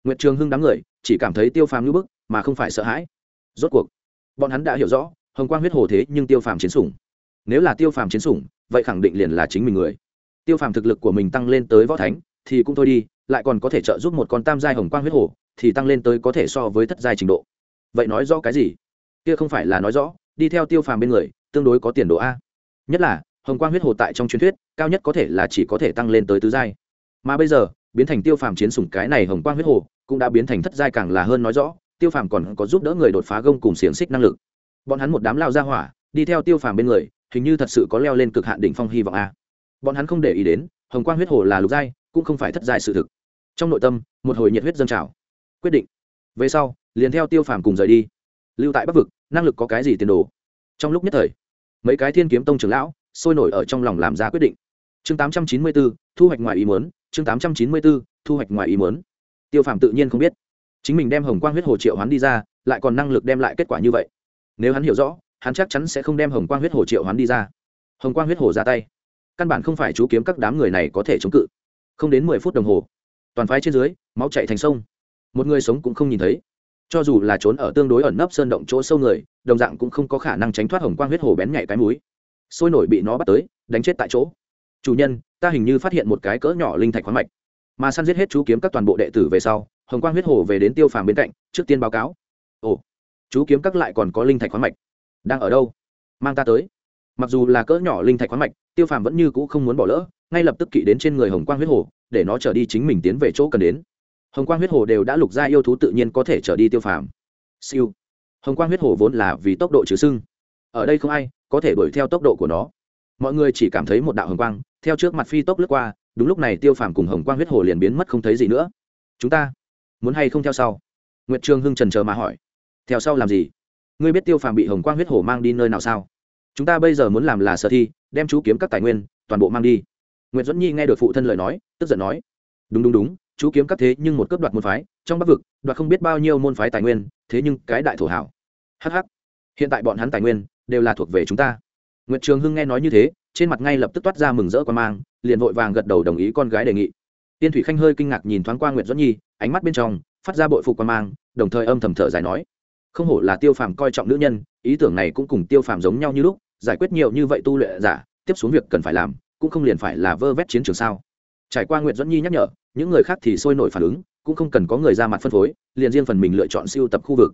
Speaker 1: nguyệt trường hưng đám người chỉ cảm thấy tiêu phàm như bức, mà không phải sợ hãi. Rốt cuộc, bọn hắn đã hiểu rõ, hồng quang huyết hồ thế nhưng tiêu phàm chiến sủng. Nếu là tiêu phàm chiến sủng, vậy khẳng định liền là chính mình người. Tiêu phàm thực lực của mình tăng lên tới võ thánh, thì cũng thôi đi, lại còn có thể trợ giúp một con tam giai hồng quang huyết hồ, thì tăng lên tới có thể so với thất giai trình độ. Vậy nói rõ cái gì? Kia không phải là nói rõ, đi theo tiêu phàm bên người, tương đối có tiền đồ a. Nhất là, hồng quang huyết hồ tại trong truyền thuyết, cao nhất có thể là chỉ có thể tăng lên tới tứ giai. Mà bây giờ biến thành tiêu phàm chiến sủng cái này hồng quang huyết hồ, cũng đã biến thành thất giai càng là hơn nói rõ, tiêu phàm còn có giúp đỡ người đột phá gông cùng xiềng xích năng lực. Bọn hắn một đám lao ra hỏa, đi theo tiêu phàm bên người, hình như thật sự có leo lên cực hạn đỉnh phong hy vọng a. Bọn hắn không để ý đến, hồng quang huyết hồ là lục giai, cũng không phải thất giai sự thực. Trong nội tâm, một hồi nhiệt huyết dâng trào. Quyết định. Về sau, liền theo tiêu phàm cùng rời đi. Lưu tại bắc vực, năng lực có cái gì tiền đồ? Trong lúc nhất thời, mấy cái thiên kiếm tông trưởng lão sôi nổi ở trong lòng làm ra quyết định. Chương tám trăm chín mươi bốn, thu hoạch ngoài ý muốn chương tám trăm chín mươi bốn, thu hoạch ngoài ý muốn. Tiêu phàm tự nhiên không biết. Chính mình đem hồng quang huyết hồ triệu hoán đi ra, lại còn năng lực đem lại kết quả như vậy. Nếu hắn hiểu rõ, hắn chắc chắn sẽ không đem hồng quang huyết hồ triệu hoán đi ra. Hồng quang huyết hồ ra tay. Căn bản không phải chú kiếm các đám người này có thể chống cự. Không đến mười phút đồng hồ, toàn phái trên dưới, máu chạy thành sông. Một người sống cũng không nhìn thấy. Cho dù là trốn ở tương đối ẩn nấp sơn động chỗ sâu người, đồng dạng cũng không có khả năng tránh thoát hồng quang huyết hồ bén nhảy cái múi sôi nổi bị nó bắt tới, đánh chết tại chỗ chủ nhân, ta hình như phát hiện một cái cỡ nhỏ linh thạch khoáng mạch. Mà săn giết hết chú kiếm các toàn bộ đệ tử về sau, hồng quang huyết hồ về đến tiêu phàm bên cạnh, trước tiên báo cáo. Ồ, chú kiếm các lại còn có linh thạch khoáng mạch. Đang ở đâu? Mang ta tới. Mặc dù là cỡ nhỏ linh thạch khoáng mạch, tiêu phàm vẫn như cũ không muốn bỏ lỡ, ngay lập tức kỵ đến trên người hồng quang huyết hồ, để nó trở đi chính mình tiến về chỗ cần đến. Hồng quang huyết hồ đều đã lục ra yêu thú tự nhiên có thể trở đi tiêu phàm. Siêu. Hồng quang huyết hồ vốn là vì tốc độ trừ sưng. Ở đây không ai có thể đuổi theo tốc độ của nó mọi người chỉ cảm thấy một đạo hồng quang, theo trước mặt phi tốc lướt qua, đúng lúc này tiêu phàm cùng hồng quang huyết hồ liền biến mất không thấy gì nữa. Chúng ta muốn hay không theo sau? Nguyệt trương hưng trần chờ mà hỏi. Theo sau làm gì? Ngươi biết tiêu phàm bị hồng quang huyết hồ mang đi nơi nào sao? Chúng ta bây giờ muốn làm là sở thi, đem chú kiếm các tài nguyên, toàn bộ mang đi. Nguyệt dẫn nhi nghe được phụ thân lời nói, tức giận nói. Đúng đúng đúng, chú kiếm các thế nhưng một cấp đoạt môn phái, trong bắc vực, đoạt không biết bao nhiêu môn phái tài nguyên, thế nhưng cái đại thổ hảo. Hh hiện tại bọn hắn tài nguyên đều là thuộc về chúng ta nguyệt trường hưng nghe nói như thế, trên mặt ngay lập tức toát ra mừng rỡ quan mang, liền vội vàng gật đầu đồng ý con gái đề nghị. Tiên thủy khanh hơi kinh ngạc nhìn thoáng qua nguyệt Doãn nhi, ánh mắt bên trong phát ra bội phục quan mang, đồng thời âm thầm thở dài nói, không hổ là tiêu phàm coi trọng nữ nhân, ý tưởng này cũng cùng tiêu phàm giống nhau như lúc, giải quyết nhiều như vậy tu luyện giả, tiếp xuống việc cần phải làm, cũng không liền phải là vơ vét chiến trường sao? Trải qua Nguyệt Doãn nhi nhắc nhở, những người khác thì sôi nổi phản ứng, cũng không cần có người ra mặt phân phối, liền riêng phần mình lựa chọn siêu tập khu vực.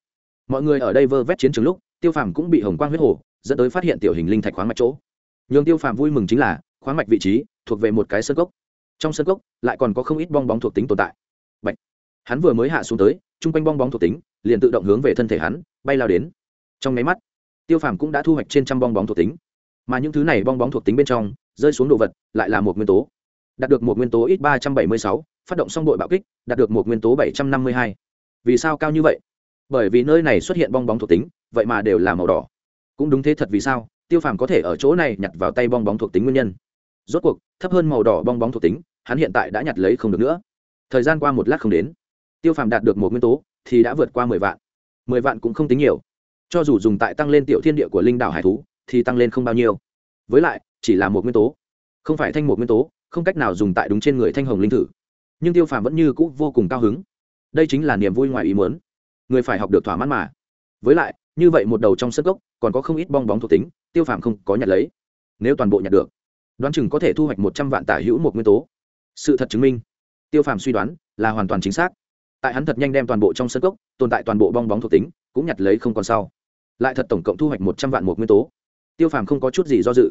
Speaker 1: Mọi người ở đây vơ vét chiến trường lúc, tiêu phàm cũng bị hồng quang huyết hồ dẫn tới phát hiện tiểu hình linh thạch khoáng mạch chỗ. Nhường tiêu phàm vui mừng chính là, khoáng mạch vị trí thuộc về một cái sơn cốc. Trong sơn cốc lại còn có không ít bong bóng thuộc tính tồn tại. Bạch. hắn vừa mới hạ xuống tới, chung quanh bong bóng thuộc tính liền tự động hướng về thân thể hắn bay lao đến. Trong máy mắt, tiêu phàm cũng đã thu hoạch trên trăm bong bóng thuộc tính. Mà những thứ này bong bóng thuộc tính bên trong, rơi xuống đồ vật lại là một nguyên tố. Đạt được một nguyên tố ít ba trăm bảy mươi sáu, phát động xong đội bạo kích, đạt được một nguyên tố bảy trăm năm mươi hai. Vì sao cao như vậy? Bởi vì nơi này xuất hiện bong bóng thuộc tính, vậy mà đều là màu đỏ cũng đúng thế thật vì sao, tiêu phàm có thể ở chỗ này nhặt vào tay bong bóng thuộc tính nguyên nhân. Rốt cuộc, thấp hơn màu đỏ bong bóng thuộc tính, hắn hiện tại đã nhặt lấy không được nữa. Thời gian qua một lát không đến, tiêu phàm đạt được một nguyên tố, thì đã vượt qua mười vạn. Mười vạn cũng không tính nhiều. Cho dù dùng tại tăng lên tiểu thiên địa của linh đảo hải thú, thì tăng lên không bao nhiêu. Với lại, chỉ là một nguyên tố. Không phải thanh một nguyên tố, không cách nào dùng tại đúng trên người thanh hồng linh thử. Nhưng tiêu phàm vẫn như c ũ vô cùng cao hứng. Đây chính là niềm vui ngoài ý muốn. Người phải học được thỏa mãn mà. Với lại như vậy một đầu trong sân gốc, còn có không ít bong bóng thuộc tính, tiêu phàm không có nhặt lấy. Nếu toàn bộ nhặt được, đoán chừng có thể thu hoạch một trăm vạn tả hữu một nguyên tố. Sự thật chứng minh, tiêu phàm suy đoán là hoàn toàn chính xác. Tại hắn thật nhanh đem toàn bộ trong sân gốc, tồn tại toàn bộ bong bóng thuộc tính, cũng nhặt lấy không còn sau. Lại thật tổng cộng thu hoạch một trăm vạn một nguyên tố. Tiêu phàm không có chút gì do dự.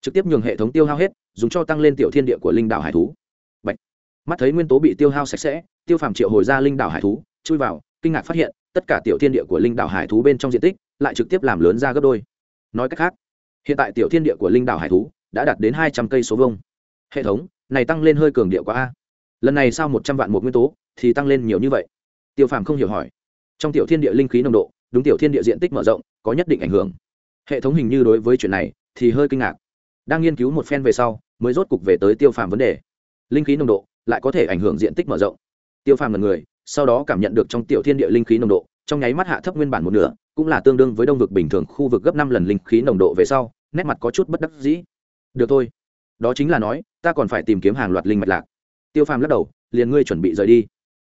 Speaker 1: Trực tiếp nhường hệ thống tiêu hao hết, dùng cho tăng lên tiểu thiên địa của linh đảo hải thú. Bạch. mắt thấy nguyên tố bị tiêu hao sạch sẽ, tiêu phàm triệu hồi ra linh đảo hải thú, chui vào, kinh ngạc phát hiện tất cả tiểu thiên địa của linh đảo hải thú bên trong diện tích, lại trực tiếp làm lớn ra gấp đôi. Nói cách khác, hiện tại tiểu thiên địa của linh đảo hải thú đã đạt đến hai trăm cây số vông hệ thống, này tăng lên hơi cường địa quá a. Lần này sau một trăm vạn một nguyên tố, thì tăng lên nhiều như vậy? Tiêu phàm không hiểu hỏi. Trong tiểu thiên địa linh khí nồng độ, đúng tiểu thiên địa diện tích mở rộng, có nhất định ảnh hưởng. Hệ thống hình như đối với chuyện này thì hơi kinh ngạc. Đang nghiên cứu một phen về sau, mới rốt cục về tới tiêu phàm vấn đề. Linh khí nồng độ lại có thể ảnh hưởng diện tích mở rộng. Tiêu phàm là người sau đó cảm nhận được trong tiểu thiên địa linh khí nồng độ, trong nháy mắt hạ thấp nguyên bản một nửa, cũng là tương đương với đông vực bình thường khu vực gấp năm lần linh khí nồng độ về sau, nét mặt có chút bất đắc dĩ. Được thôi. Đó chính là nói, ta còn phải tìm kiếm hàng loạt linh mạch lạc. Tiêu phàm lắc đầu, liền ngươi chuẩn bị rời đi.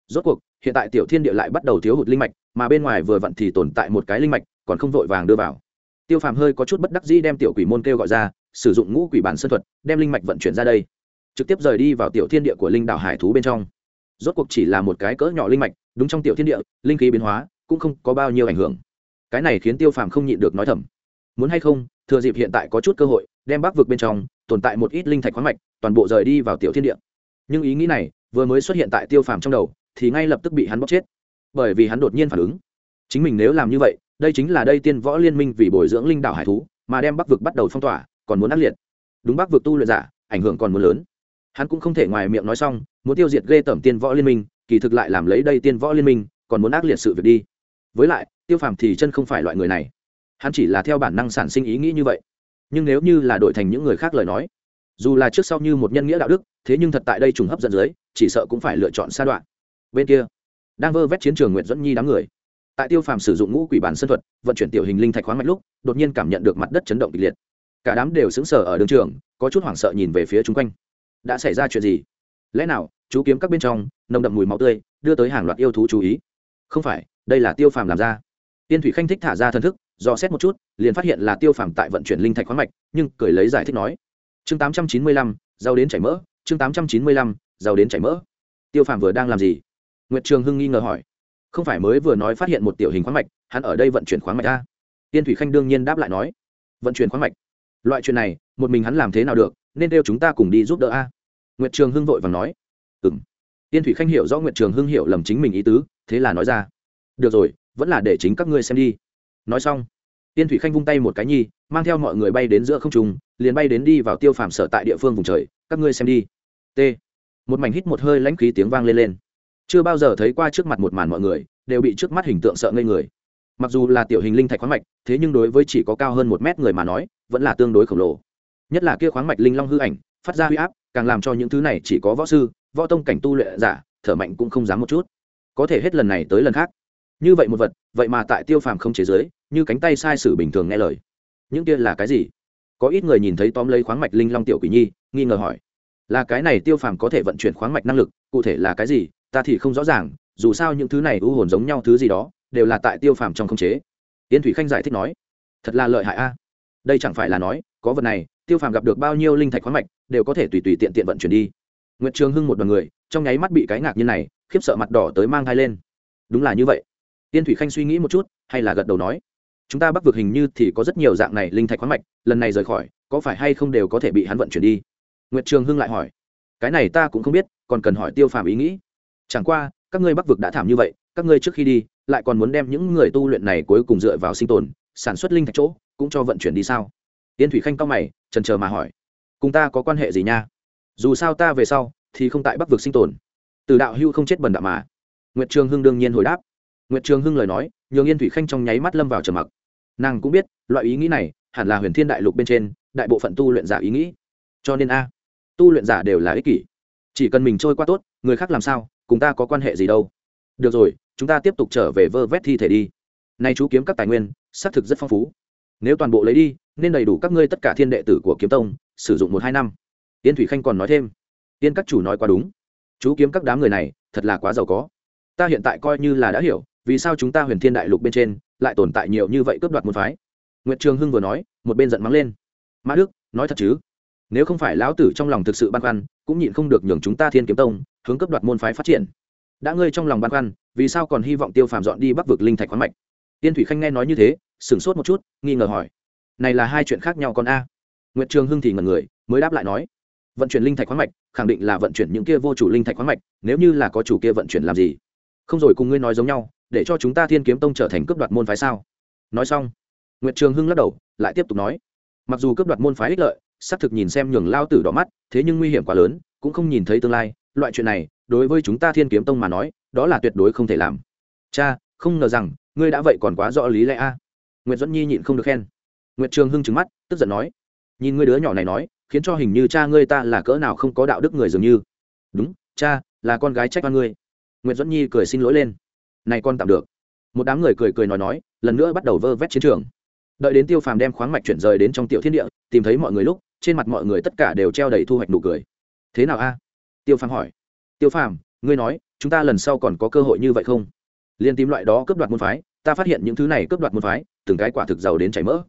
Speaker 1: Rốt cuộc, hiện tại tiểu thiên địa lại bắt đầu thiếu hụt linh mạch, mà bên ngoài vừa vặn thì tồn tại một cái linh mạch, còn không vội vàng đưa vào. Tiêu phàm hơi có chút bất đắc dĩ đem tiểu quỷ môn kêu gọi ra, sử dụng ngũ quỷ bản sân thuật, đem linh mạch vận chuyển ra đây. Trực tiếp rời đi vào tiểu thiên địa của linh đảo hải thú bên trong rốt cuộc chỉ là một cái cỡ nhỏ linh mạch, đúng trong tiểu thiên địa, linh khí biến hóa cũng không có bao nhiêu ảnh hưởng. Cái này khiến tiêu phàm không nhịn được nói thầm. Muốn hay không, thừa dịp hiện tại có chút cơ hội, đem bắc vực bên trong, tồn tại một ít linh thạch khoáng mạch, toàn bộ rời đi vào tiểu thiên địa. Nhưng ý nghĩ này, vừa mới xuất hiện tại tiêu phàm trong đầu, thì ngay lập tức bị hắn bóc chết. Bởi vì hắn đột nhiên phản ứng. Chính mình nếu làm như vậy, đây chính là đây tiên võ liên minh vì bồi dưỡng linh đảo hải thú, mà đem bắc vực bắt đầu phong tỏa, còn muốn ác liệt. Đúng bắc vực tu luyện giả, ảnh hưởng còn muốn lớn hắn cũng không thể ngoài miệng nói xong, muốn tiêu diệt ghê tởm tiên võ liên minh, kỳ thực lại làm lấy đây tiên võ liên minh, còn muốn ác liệt sự việc đi. Với lại, tiêu phàm thì chân không phải loại người này. Hắn chỉ là theo bản năng sản sinh ý nghĩ như vậy. Nhưng nếu như là đổi thành những người khác lời nói, dù là trước sau như một nhân nghĩa đạo đức, thế nhưng thật tại đây trùng hấp dẫn dưới chỉ sợ cũng phải lựa chọn sa đoạn. Bên kia, đang vơ vét chiến trường nguyện dẫn nhi đám người. Tại tiêu phàm sử dụng ngũ quỷ bản sân thuật, vận chuyển tiểu hình linh thạch khoáng mạch lúc, đột nhiên cảm nhận được mặt đất chấn động kịch liệt. Cả đám đều xứng sở ở đường trường, có chút hoảng sợ nhìn về phía chung quanh đã xảy ra chuyện gì? Lẽ nào, chú kiếm các bên trong, nồng đậm mùi máu tươi, đưa tới hàng loạt yêu thú chú ý? Không phải, đây là tiêu phàm làm ra. Tiên thủy khanh thích thả ra thần thức do xét một chút, liền phát hiện là tiêu phàm tại vận chuyển linh thạch khoáng mạch, nhưng cười lấy giải thích nói. Chương tám trăm chín mươi lăm, giàu đến chảy mỡ, chương tám trăm chín mươi lăm, giàu đến chảy mỡ. Tiêu phàm vừa đang làm gì? Nguyệt trường hưng nghi ngờ hỏi. Không phải mới vừa nói phát hiện một tiểu hình khoáng mạch, hắn ở đây vận chuyển khoáng mạch ra tiên thủy khanh đương nhiên đáp lại nói. Vận chuyển khoáng mạch. Loại chuyện này, một mình hắn làm thế nào được, nên đeo chúng ta cùng đi giúp đỡ a? Nguyệt trường hưng vội và nói ừ m tiên thủy khanh hiểu rõ nguyệt trường hưng hiểu lầm chính mình ý tứ, thế là nói ra, được rồi, vẫn là để chính các ngươi xem đi. Nói xong tiên thủy khanh vung tay một cái nhi, mang theo mọi người bay đến giữa không trùng liền bay đến đi vào tiêu phàm sở tại địa phương vùng trời, các ngươi xem đi. T. Một mảnh hít một hơi lãnh khí tiếng vang lên lên. Chưa bao giờ thấy qua trước mặt một màn mọi người, đều bị trước mắt hình tượng sợ ngây người. Mặc dù là tiểu hình linh thạch khoáng mạch, thế nhưng đối với chỉ có cao hơn một mét người mà nói, vẫn là tương đối khổng lồ. Nhất là kia khoáng mạch linh long hư ảnh phát ra huy áp, càng làm cho những thứ này chỉ có võ sư, võ tông cảnh tu luyện giả, thở mạnh cũng không dám một chút. Có thể hết lần này tới lần khác. Như vậy một vật, vậy mà tại tiêu phàm không chế giới, như cánh tay sai sử bình thường nghe lời. Những kia là cái gì? Có ít người nhìn thấy tóm lấy khoáng mạch linh long tiểu quỷ nhi, nghi ngờ hỏi. Là cái này tiêu phàm có thể vận chuyển khoáng mạch năng lực, cụ thể là cái gì? Ta thì không rõ ràng, dù sao những thứ này u hồn giống nhau thứ gì đó, đều là tại tiêu phàm trong không chế. Tiên thủy khanh giải thích nói. Thật là lợi hại a. Đây chẳng phải là nói, có vật này tiêu phàm gặp được bao nhiêu linh thạch khoáng mạch, đều có thể tùy tùy tiện tiện vận chuyển đi. Nguyệt trường hưng một đoàn người, trong nháy mắt bị cái ngạc như này, khiếp sợ mặt đỏ tới mang thai lên. Đúng là như vậy. Tiên thủy khanh suy nghĩ một chút, hay là gật đầu nói, chúng ta bắc vực hình như thì có rất nhiều dạng này linh thạch khoáng mạch, lần này rời khỏi, có phải hay không đều có thể bị hắn vận chuyển đi? Nguyệt trường hưng lại hỏi, cái này ta cũng không biết, còn cần hỏi tiêu phàm ý nghĩ. Chẳng qua, các ngươi bắc vực đã thảm như vậy, các ngươi trước khi đi, lại còn muốn đem những người tu luyện này cuối cùng dựa vào sinh tồn, sản xuất linh thạch chỗ, cũng cho vận chuyển đi sao? Yên thủy khanh cao mày trần chờ mà hỏi, cùng ta có quan hệ gì nha? Dù sao ta về sau thì không tại bắc vực sinh tồn. Từ đạo hưu không chết bần đạo mà. Nguyệt trường hưng đương nhiên hồi đáp. Nguyệt trường hưng lời nói, nhường yên thủy khanh trong nháy mắt lâm vào trầm mặc. Nàng cũng biết, loại ý nghĩ này hẳn là huyền thiên đại lục bên trên đại bộ phận tu luyện giả ý nghĩ. Cho nên a, tu luyện giả đều là ích kỷ. Chỉ cần mình trôi qua tốt, người khác làm sao, cùng ta có quan hệ gì đâu. Được rồi, chúng ta tiếp tục trở về vơ vét thi thể đi. Nay chú kiếm các tài nguyên, xác thực rất phong phú nếu toàn bộ lấy đi, nên đầy đủ các ngươi tất cả thiên đệ tử của kiếm tông, sử dụng một hai năm. Tiên thủy khanh còn nói thêm tiên các chủ nói quá đúng. Chú kiếm các đám người này, thật là quá giàu có. Ta hiện tại coi như là đã hiểu, vì sao chúng ta huyền thiên đại lục bên trên lại tồn tại nhiều như vậy cướp đoạt môn phái. Nguyệt trường hưng vừa nói, một bên giận mắng lên, mã đức, nói thật chứ? Nếu không phải lão tử trong lòng thực sự băn khoăn, cũng nhịn không được nhường chúng ta thiên kiếm tông hướng cấp đoạt môn phái phát triển. Đã ngươi trong lòng băn khoăn, vì sao còn hy vọng tiêu phàm dọn đi bắc vực linh thạch khoáng mạch? Tiên thủy khanh nghe nói như thế sửng sốt một chút, nghi ngờ hỏi, này là hai chuyện khác nhau con a? Nguyệt trường hưng thì ngần người, mới đáp lại nói, vận chuyển linh thạch khoáng mạch, khẳng định là vận chuyển những kia vô chủ linh thạch khoáng mạch, nếu như là có chủ kia vận chuyển làm gì? Không rồi, cùng ngươi nói giống nhau, để cho chúng ta thiên kiếm tông trở thành cướp đoạt môn phái sao? Nói xong, nguyệt trường hưng lắc đầu, lại tiếp tục nói, mặc dù cướp đoạt môn phái ích lợi, xác thực nhìn xem nhường lao tử đỏ mắt, thế nhưng nguy hiểm quá lớn, cũng không nhìn thấy tương lai, loại chuyện này, đối với chúng ta thiên kiếm tông mà nói, đó là tuyệt đối không thể làm. Cha, không ngờ rằng, ngươi đã vậy còn quá rõ lý lẽ a. à. Nguyệt duẫn nhi nhịn không được khen. Nguyệt trường hưng trừng mắt, tức giận nói, nhìn ngươi đứa nhỏ này nói, khiến cho hình như cha ngươi ta là cỡ nào không có đạo đức người dường như. Đúng, cha, là con gái trách oan ngươi. Nguyệt duẫn nhi cười xin lỗi lên. Này con tạm được. Một đám người cười cười nói nói, lần nữa bắt đầu vơ vét chiến trường. Đợi đến tiêu phàm đem khoáng mạch chuyển rời đến trong tiểu thiên địa, tìm thấy mọi người lúc, trên mặt mọi người tất cả đều treo đầy thu hoạch nụ cười. Thế nào a? Tiêu phàm hỏi. Tiêu phàm, ngươi nói, chúng ta lần sau còn có cơ hội như vậy không? Liên tìm loại đó cướp đoạt môn phái ta phát hiện những thứ này cướp đoạt môn phái, từng cái quả thực giàu đến chảy mỡ.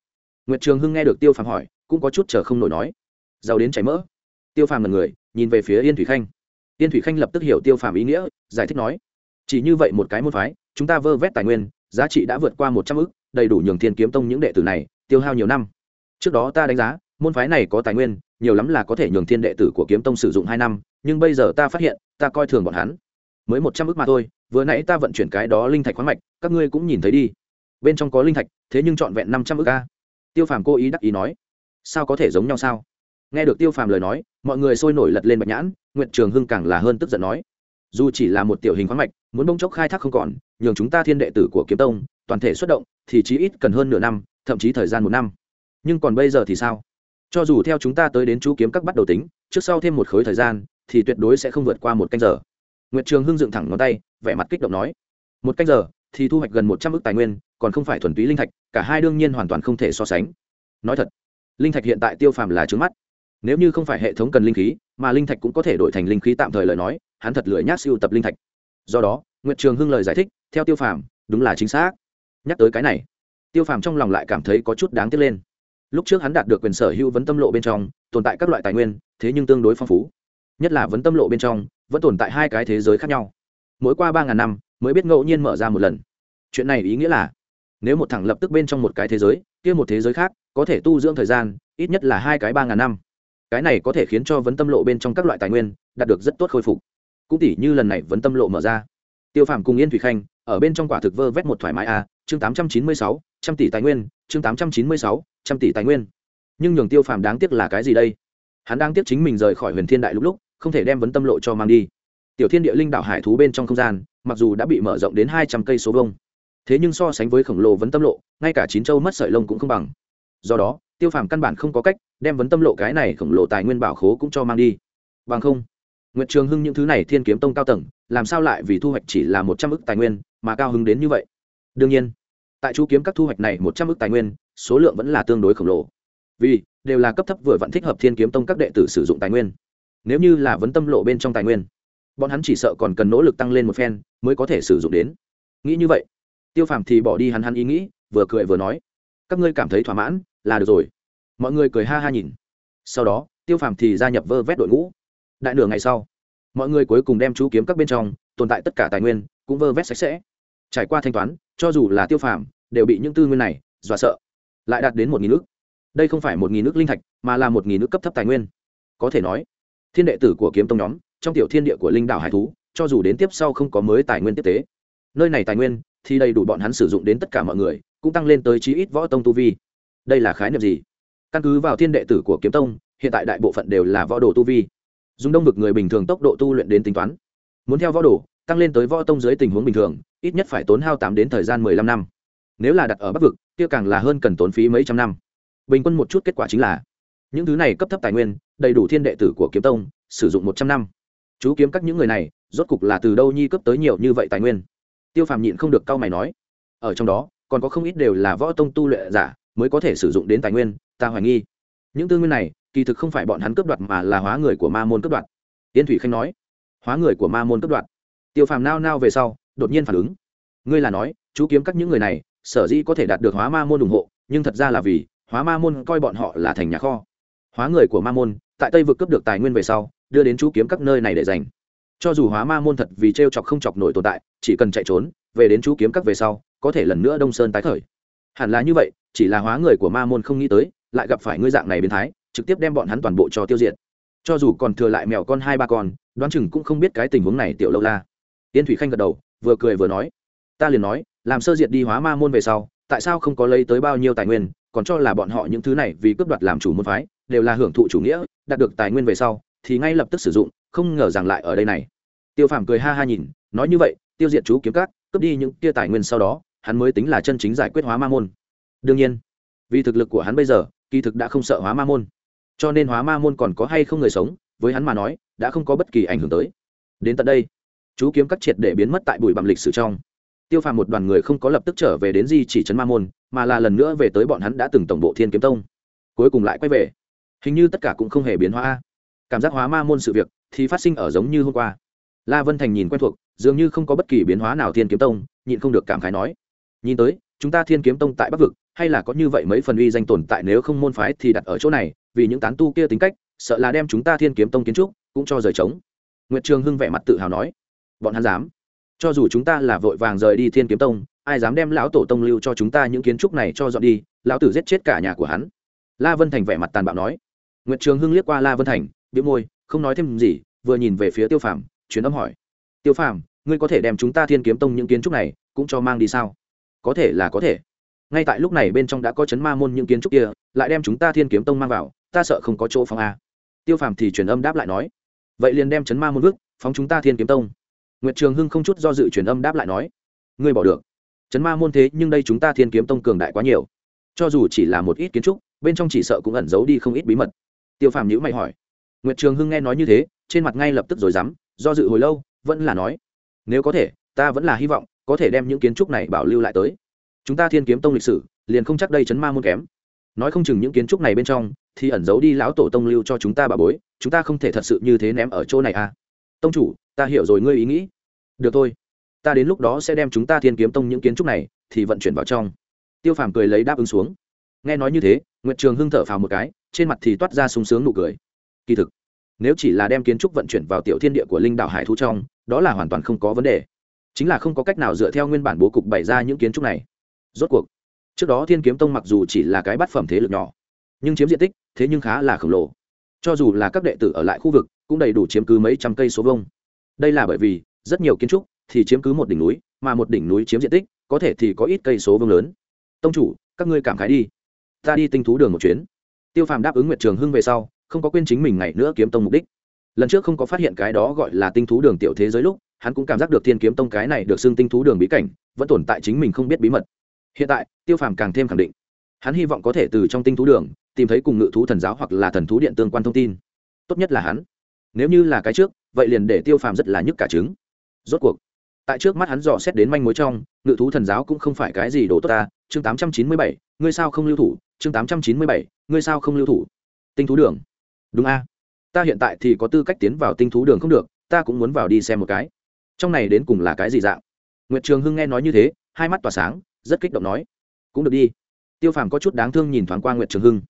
Speaker 1: Nguyệt trường hưng nghe được tiêu phàm hỏi, cũng có chút chờ không nổi nói. Giàu đến chảy mỡ? Tiêu phàm là người, nhìn về phía yên thủy khanh. Yên thủy khanh lập tức hiểu tiêu phàm ý nghĩa, giải thích nói, chỉ như vậy một cái môn phái, chúng ta vơ vét tài nguyên, giá trị đã vượt qua một trăm ước đầy đủ nhường thiên kiếm tông những đệ tử này tiêu hao nhiều năm. Trước đó ta đánh giá, môn phái này có tài nguyên, nhiều lắm là có thể nhường thiên đệ tử của kiếm tông sử dụng hai năm, nhưng bây giờ ta phát hiện, ta coi thường bọn hắn. Mới một trăm ước mà thôi vừa nãy ta vận chuyển cái đó linh thạch khoáng mạch, các ngươi cũng nhìn thấy đi. Bên trong có linh thạch, thế nhưng trọn vẹn năm trăm ước ca tiêu phàm cố ý đắc ý nói, sao có thể giống nhau sao? Nghe được tiêu phàm lời nói, mọi người sôi nổi lật lên bạch nhãn nguyện trường hưng càng là hơn tức giận nói, dù chỉ là một tiểu hình khoáng mạch, muốn bông chốc khai thác không còn, nhường chúng ta thiên đệ tử của kiếm tông, toàn thể xuất động, thì chí ít cần hơn nửa năm, thậm chí thời gian một năm. Nhưng còn bây giờ thì sao? Cho dù theo chúng ta tới đến chú kiếm các bắt đầu tính, trước sau thêm một khối thời gian, thì tuyệt đối sẽ không vượt qua một canh giờ nguyệt trường hưng dựng thẳng ngón tay, vẻ mặt kích động nói, một canh giờ, thì thu hoạch gần một trăm ức tài nguyên, còn không phải thuần túy linh thạch, cả hai đương nhiên hoàn toàn không thể so sánh. Nói thật, linh thạch hiện tại tiêu phàm là trước mắt. Nếu như không phải hệ thống cần linh khí, mà linh thạch cũng có thể đổi thành linh khí tạm thời lời nói, hắn thật lười nhác siêu tập linh thạch. Do đó, nguyệt trường hưng lời giải thích, theo tiêu phàm, đúng là chính xác. Nhắc tới cái này, tiêu phàm trong lòng lại cảm thấy có chút đáng tiếc lên. Lúc trước hắn đạt được quyền sở hữu vấn tâm lộ bên trong, tồn tại các loại tài nguyên, thế nhưng tương đối phong phú. Nhất là vấn tâm lộ bên trong vẫn tồn tại hai cái thế giới khác nhau. Mỗi qua ba ngàn năm mới biết ngẫu nhiên mở ra một lần. Chuyện này ý nghĩa là, nếu một thằng lập tức bên trong một cái thế giới, kia một thế giới khác, có thể tu dưỡng thời gian ít nhất là hai cái ba ngàn năm. Cái này có thể khiến cho vấn tâm lộ bên trong các loại tài nguyên đạt được rất tốt khôi phục. Cũng tỷ như lần này vấn tâm lộ mở ra. Tiêu phàm cùng yên thủy khanh ở bên trong quả thực vơ vét một thoải mái a, chương tám trăm chín mươi sáu, trăm tỷ tài nguyên, chương tám trăm chín mươi sáu, trăm tỷ tài nguyên. Nhưng nhường tiêu phàm đáng tiếc là cái gì đây? Hắn đang tiếc chính mình rời khỏi huyền thiên đại lúc lúc không thể đem vấn tâm lộ cho mang đi. Tiểu thiên địa linh đạo hải thú bên trong không gian, mặc dù đã bị mở rộng đến hai trăm cây số vông thế nhưng so sánh với khổng lồ vấn tâm lộ, ngay cả chín châu mất sợi lông cũng không bằng. Do đó, tiêu phàm căn bản không có cách đem vấn tâm lộ cái này khổng lồ tài nguyên bảo khố cũng cho mang đi. Bằng không, nguyệt trường hưng những thứ này thiên kiếm tông cao tầng, làm sao lại vì thu hoạch chỉ là một trăm ước tài nguyên mà cao hứng đến như vậy? Đương nhiên, tại chú kiếm các thu hoạch này một trăm ước tài nguyên, số lượng vẫn là tương đối khổng lồ. Vì, đều là cấp thấp vừa vẫn thích hợp thiên kiếm tông các đệ tử sử dụng tài nguyên nếu như là vấn tâm lộ bên trong tài nguyên, bọn hắn chỉ sợ còn cần nỗ lực tăng lên một phen mới có thể sử dụng đến. Nghĩ như vậy, tiêu phàm thì bỏ đi hắn hắn ý nghĩ, vừa cười vừa nói, các ngươi cảm thấy thỏa mãn là được rồi. Mọi người cười ha ha nhìn. Sau đó, tiêu phàm thì gia nhập vơ vét đội ngũ. Đại nửa ngày sau, mọi người cuối cùng đem chú kiếm các bên trong, tồn tại tất cả tài nguyên, cũng vơ vét sạch sẽ. Trải qua thanh toán, cho dù là tiêu phàm, đều bị những tư nguyên này dọa sợ, lại đạt đến một nghìn nước đây không phải một nghìn nước linh thạch, mà là một nghìn nước cấp thấp tài nguyên. Có thể nói thiên đệ tử của kiếm tông nhóm, trong tiểu thiên địa của linh đảo hải thú, cho dù đến tiếp sau không có mới tài nguyên tiếp tế. Nơi này tài nguyên thì đầy đủ bọn hắn sử dụng đến tất cả mọi người, cũng tăng lên tới chí ít võ tông tu vi. Đây là khái niệm gì? Căn cứ vào thiên đệ tử của kiếm tông, hiện tại đại bộ phận đều là võ đồ tu vi. Dùng đông vực người bình thường tốc độ tu luyện đến tính toán. Muốn theo võ đồ, tăng lên tới võ tông dưới tình huống bình thường, ít nhất phải tốn hao tám đến thời gian mười lăm năm. Nếu là đặt ở bắc vực, kia càng là hơn cần tốn phí mấy trăm năm. Bình quân một chút kết quả chính là những thứ này cấp thấp tài nguyên, đầy đủ thiên đệ tử của kiếm tông, sử dụng một trăm năm. Chú kiếm các những người này, rốt cục là từ đâu nhi cấp tới nhiều như vậy tài nguyên? Tiêu phàm nhịn không được cau mày nói. Ở trong đó, còn có không ít đều là võ tông tu luyện giả, mới có thể sử dụng đến tài nguyên, ta hoài nghi. Những tư nguyên này, kỳ thực không phải bọn hắn cướp đoạt mà là hóa người của ma môn cướp đoạt. Tiên thủy khanh nói. Hóa người của ma môn cướp đoạt. Tiêu phàm nao nao về sau, đột nhiên phản ứng. Ngươi là nói, chú kiếm các những người này, sở dĩ có thể đạt được hóa ma môn ủng hộ, nhưng thật ra là vì, hóa ma môn coi bọn họ là thành nhà kho hóa người của ma môn, tại tây vực cướp được tài nguyên về sau, đưa đến chú kiếm các nơi này để dành cho dù hóa ma môn thật vì t r e o chọc không chọc nổi tồn tại, chỉ cần chạy trốn, về đến chú kiếm các về sau, có thể lần nữa đông sơn tái khởi. Hẳn là như vậy, chỉ là hóa người của ma môn không nghĩ tới, lại gặp phải ngươi dạng này biến thái, trực tiếp đem bọn hắn toàn bộ cho tiêu diệt. Cho dù còn thừa lại mèo con hai ba con, đoán chừng cũng không biết cái tình huống này tiểu lâu la. Tiên thủy khanh gật đầu, vừa cười vừa nói, ta liền nói, làm sơ diệt đi hóa ma môn về sau, tại sao không có lấy tới bao nhiêu tài nguyên còn cho là bọn họ những thứ này vì cướp đoạt làm chủ môn phái, đều là hưởng thụ chủ nghĩa, đạt được tài nguyên về sau, thì ngay lập tức sử dụng, không ngờ rằng lại ở đây này. Tiêu phàm cười ha ha nhìn, nói như vậy, tiêu diệt chú kiếm cát cướp đi những kia tài nguyên sau đó, hắn mới tính là chân chính giải quyết hóa ma môn. Đương nhiên, vì thực lực của hắn bây giờ, kỳ thực đã không sợ hóa ma môn. Cho nên hóa ma môn còn có hay không người sống, với hắn mà nói, đã không có bất kỳ ảnh hưởng tới. Đến tận đây, chú kiếm cắt triệt để biến mất tại bụi bặm lịch sử trong. Tiêu phàm một đoàn người không có lập tức trở về đến di chỉ trấn ma môn mà là lần nữa về tới bọn hắn đã từng tổng bộ thiên kiếm tông. Cuối cùng lại quay về. Hình như tất cả cũng không hề biến hóa. Cảm giác hóa ma môn sự việc thì phát sinh ở giống như hôm qua. La vân thành nhìn quen thuộc, dường như không có bất kỳ biến hóa nào thiên kiếm tông, nhịn không được cảm khái nói. Nhìn tới, chúng ta thiên kiếm tông tại bắc vực, hay là có như vậy mấy phần uy danh tồn tại nếu không môn phái thì đặt ở chỗ này, vì những tán tu kia tính cách, sợ là đem chúng ta thiên kiếm tông kiến trúc cũng cho rời trống. Nguyệt trường hưng vẻ mặt tự hào nói. Bọn hắn dám. Cho dù chúng ta là vội vàng rời đi thiên kiếm tông ai dám đem lão tổ tông lưu cho chúng ta những kiến trúc này cho dọn đi, lão tử giết chết cả nhà của hắn. La vân thành vẻ mặt tàn bạo nói. Nguyệt trường hưng liếc qua la vân thành biếu môi, không nói thêm gì, vừa nhìn về phía tiêu phàm chuyến âm hỏi. Tiêu phàm, ngươi có thể đem chúng ta thiên kiếm tông những kiến trúc này cũng cho mang đi sao? Có thể là có thể. Ngay tại lúc này bên trong đã có chấn ma môn những kiến trúc kia, lại đem chúng ta thiên kiếm tông mang vào, ta sợ không có chỗ phóng a. Tiêu phàm thì truyền âm đáp lại nói. Vậy liền đem chấn ma môn vứt, phóng chúng ta thiên kiếm tông. Nguyệt trường hưng không chút do dự truyền âm đáp lại nói. Ngươi bỏ được chấn ma môn thế nhưng đây chúng ta thiên kiếm tông cường đại quá nhiều. Cho dù chỉ là một ít kiến trúc, bên trong chỉ sợ cũng ẩn giấu đi không ít bí mật. Tiêu phàm nhữ mày hỏi. Nguyệt trường hưng nghe nói như thế, trên mặt ngay lập tức rồi dám, do dự hồi lâu, vẫn là nói, nếu có thể, ta vẫn là hy vọng có thể đem những kiến trúc này bảo lưu lại tới. Chúng ta thiên kiếm tông lịch sử, liền không chắc đây chấn ma môn kém. Nói không chừng những kiến trúc này bên trong, thì ẩn giấu đi lão tổ tông lưu cho chúng ta bà bối, chúng ta không thể thật sự như thế ném ở chỗ này à. Tông chủ, ta hiểu rồi ngươi ý nghĩ. Được thôi ta đến lúc đó sẽ đem chúng ta thiên kiếm tông những kiến trúc này thì vận chuyển vào trong. Tiêu phàm cười lấy đáp ứng xuống. Nghe nói như thế, nguyệt trường hưng thở phào một cái, trên mặt thì toát ra sung sướng nụ cười. Kỳ thực, nếu chỉ là đem kiến trúc vận chuyển vào tiểu thiên địa của linh đảo hải thú trong, đó là hoàn toàn không có vấn đề. Chính là không có cách nào dựa theo nguyên bản bố cục bày ra những kiến trúc này. Rốt cuộc, trước đó thiên kiếm tông mặc dù chỉ là cái bát phẩm thế lực nhỏ, nhưng chiếm diện tích thế nhưng khá là khổng lồ. Cho dù là các đệ tử ở lại khu vực, cũng đầy đủ chiếm cứ mấy trăm cây số vông đây là bởi vì rất nhiều kiến trúc thì chiếm cứ một đỉnh núi, mà một đỉnh núi chiếm diện tích, có thể thì có ít cây số vương lớn. Tông chủ, các ngươi cảm khái đi. Ta đi tinh thú đường một chuyến. Tiêu phàm đáp ứng nguyệt trường hưng về sau, không có quên chính mình ngày nữa kiếm tông mục đích. Lần trước không có phát hiện cái đó gọi là tinh thú đường tiểu thế giới lúc, hắn cũng cảm giác được thiên kiếm tông cái này được xưng tinh thú đường bí cảnh, vẫn tồn tại chính mình không biết bí mật. Hiện tại, tiêu phàm càng thêm khẳng định. Hắn hy vọng có thể từ trong tinh thú đường, tìm thấy cùng ngự thú thần giáo hoặc là thần thú điện tương quan thông tin. Tốt nhất là hắn. Nếu như là cái trước, vậy liền để tiêu phàm rất là nhức cả trứng. Rốt cuộc tại trước mắt hắn dò xét đến manh mối trong, ngự thú thần giáo cũng không phải cái gì đồ tốt ta. Chương tám trăm chín mươi bảy, ngươi sao không lưu thủ? Chương tám trăm chín mươi bảy, ngươi sao không lưu thủ? Tinh thú đường. Đúng a. Ta hiện tại thì có tư cách tiến vào tinh thú đường không được, ta cũng muốn vào đi xem một cái. Trong này đến cùng là cái gì dạng? Nguyệt trường hưng nghe nói như thế, hai mắt tỏa sáng, rất kích động nói. Cũng được đi. Tiêu phàm có chút đáng thương nhìn thoáng qua nguyệt trường hưng.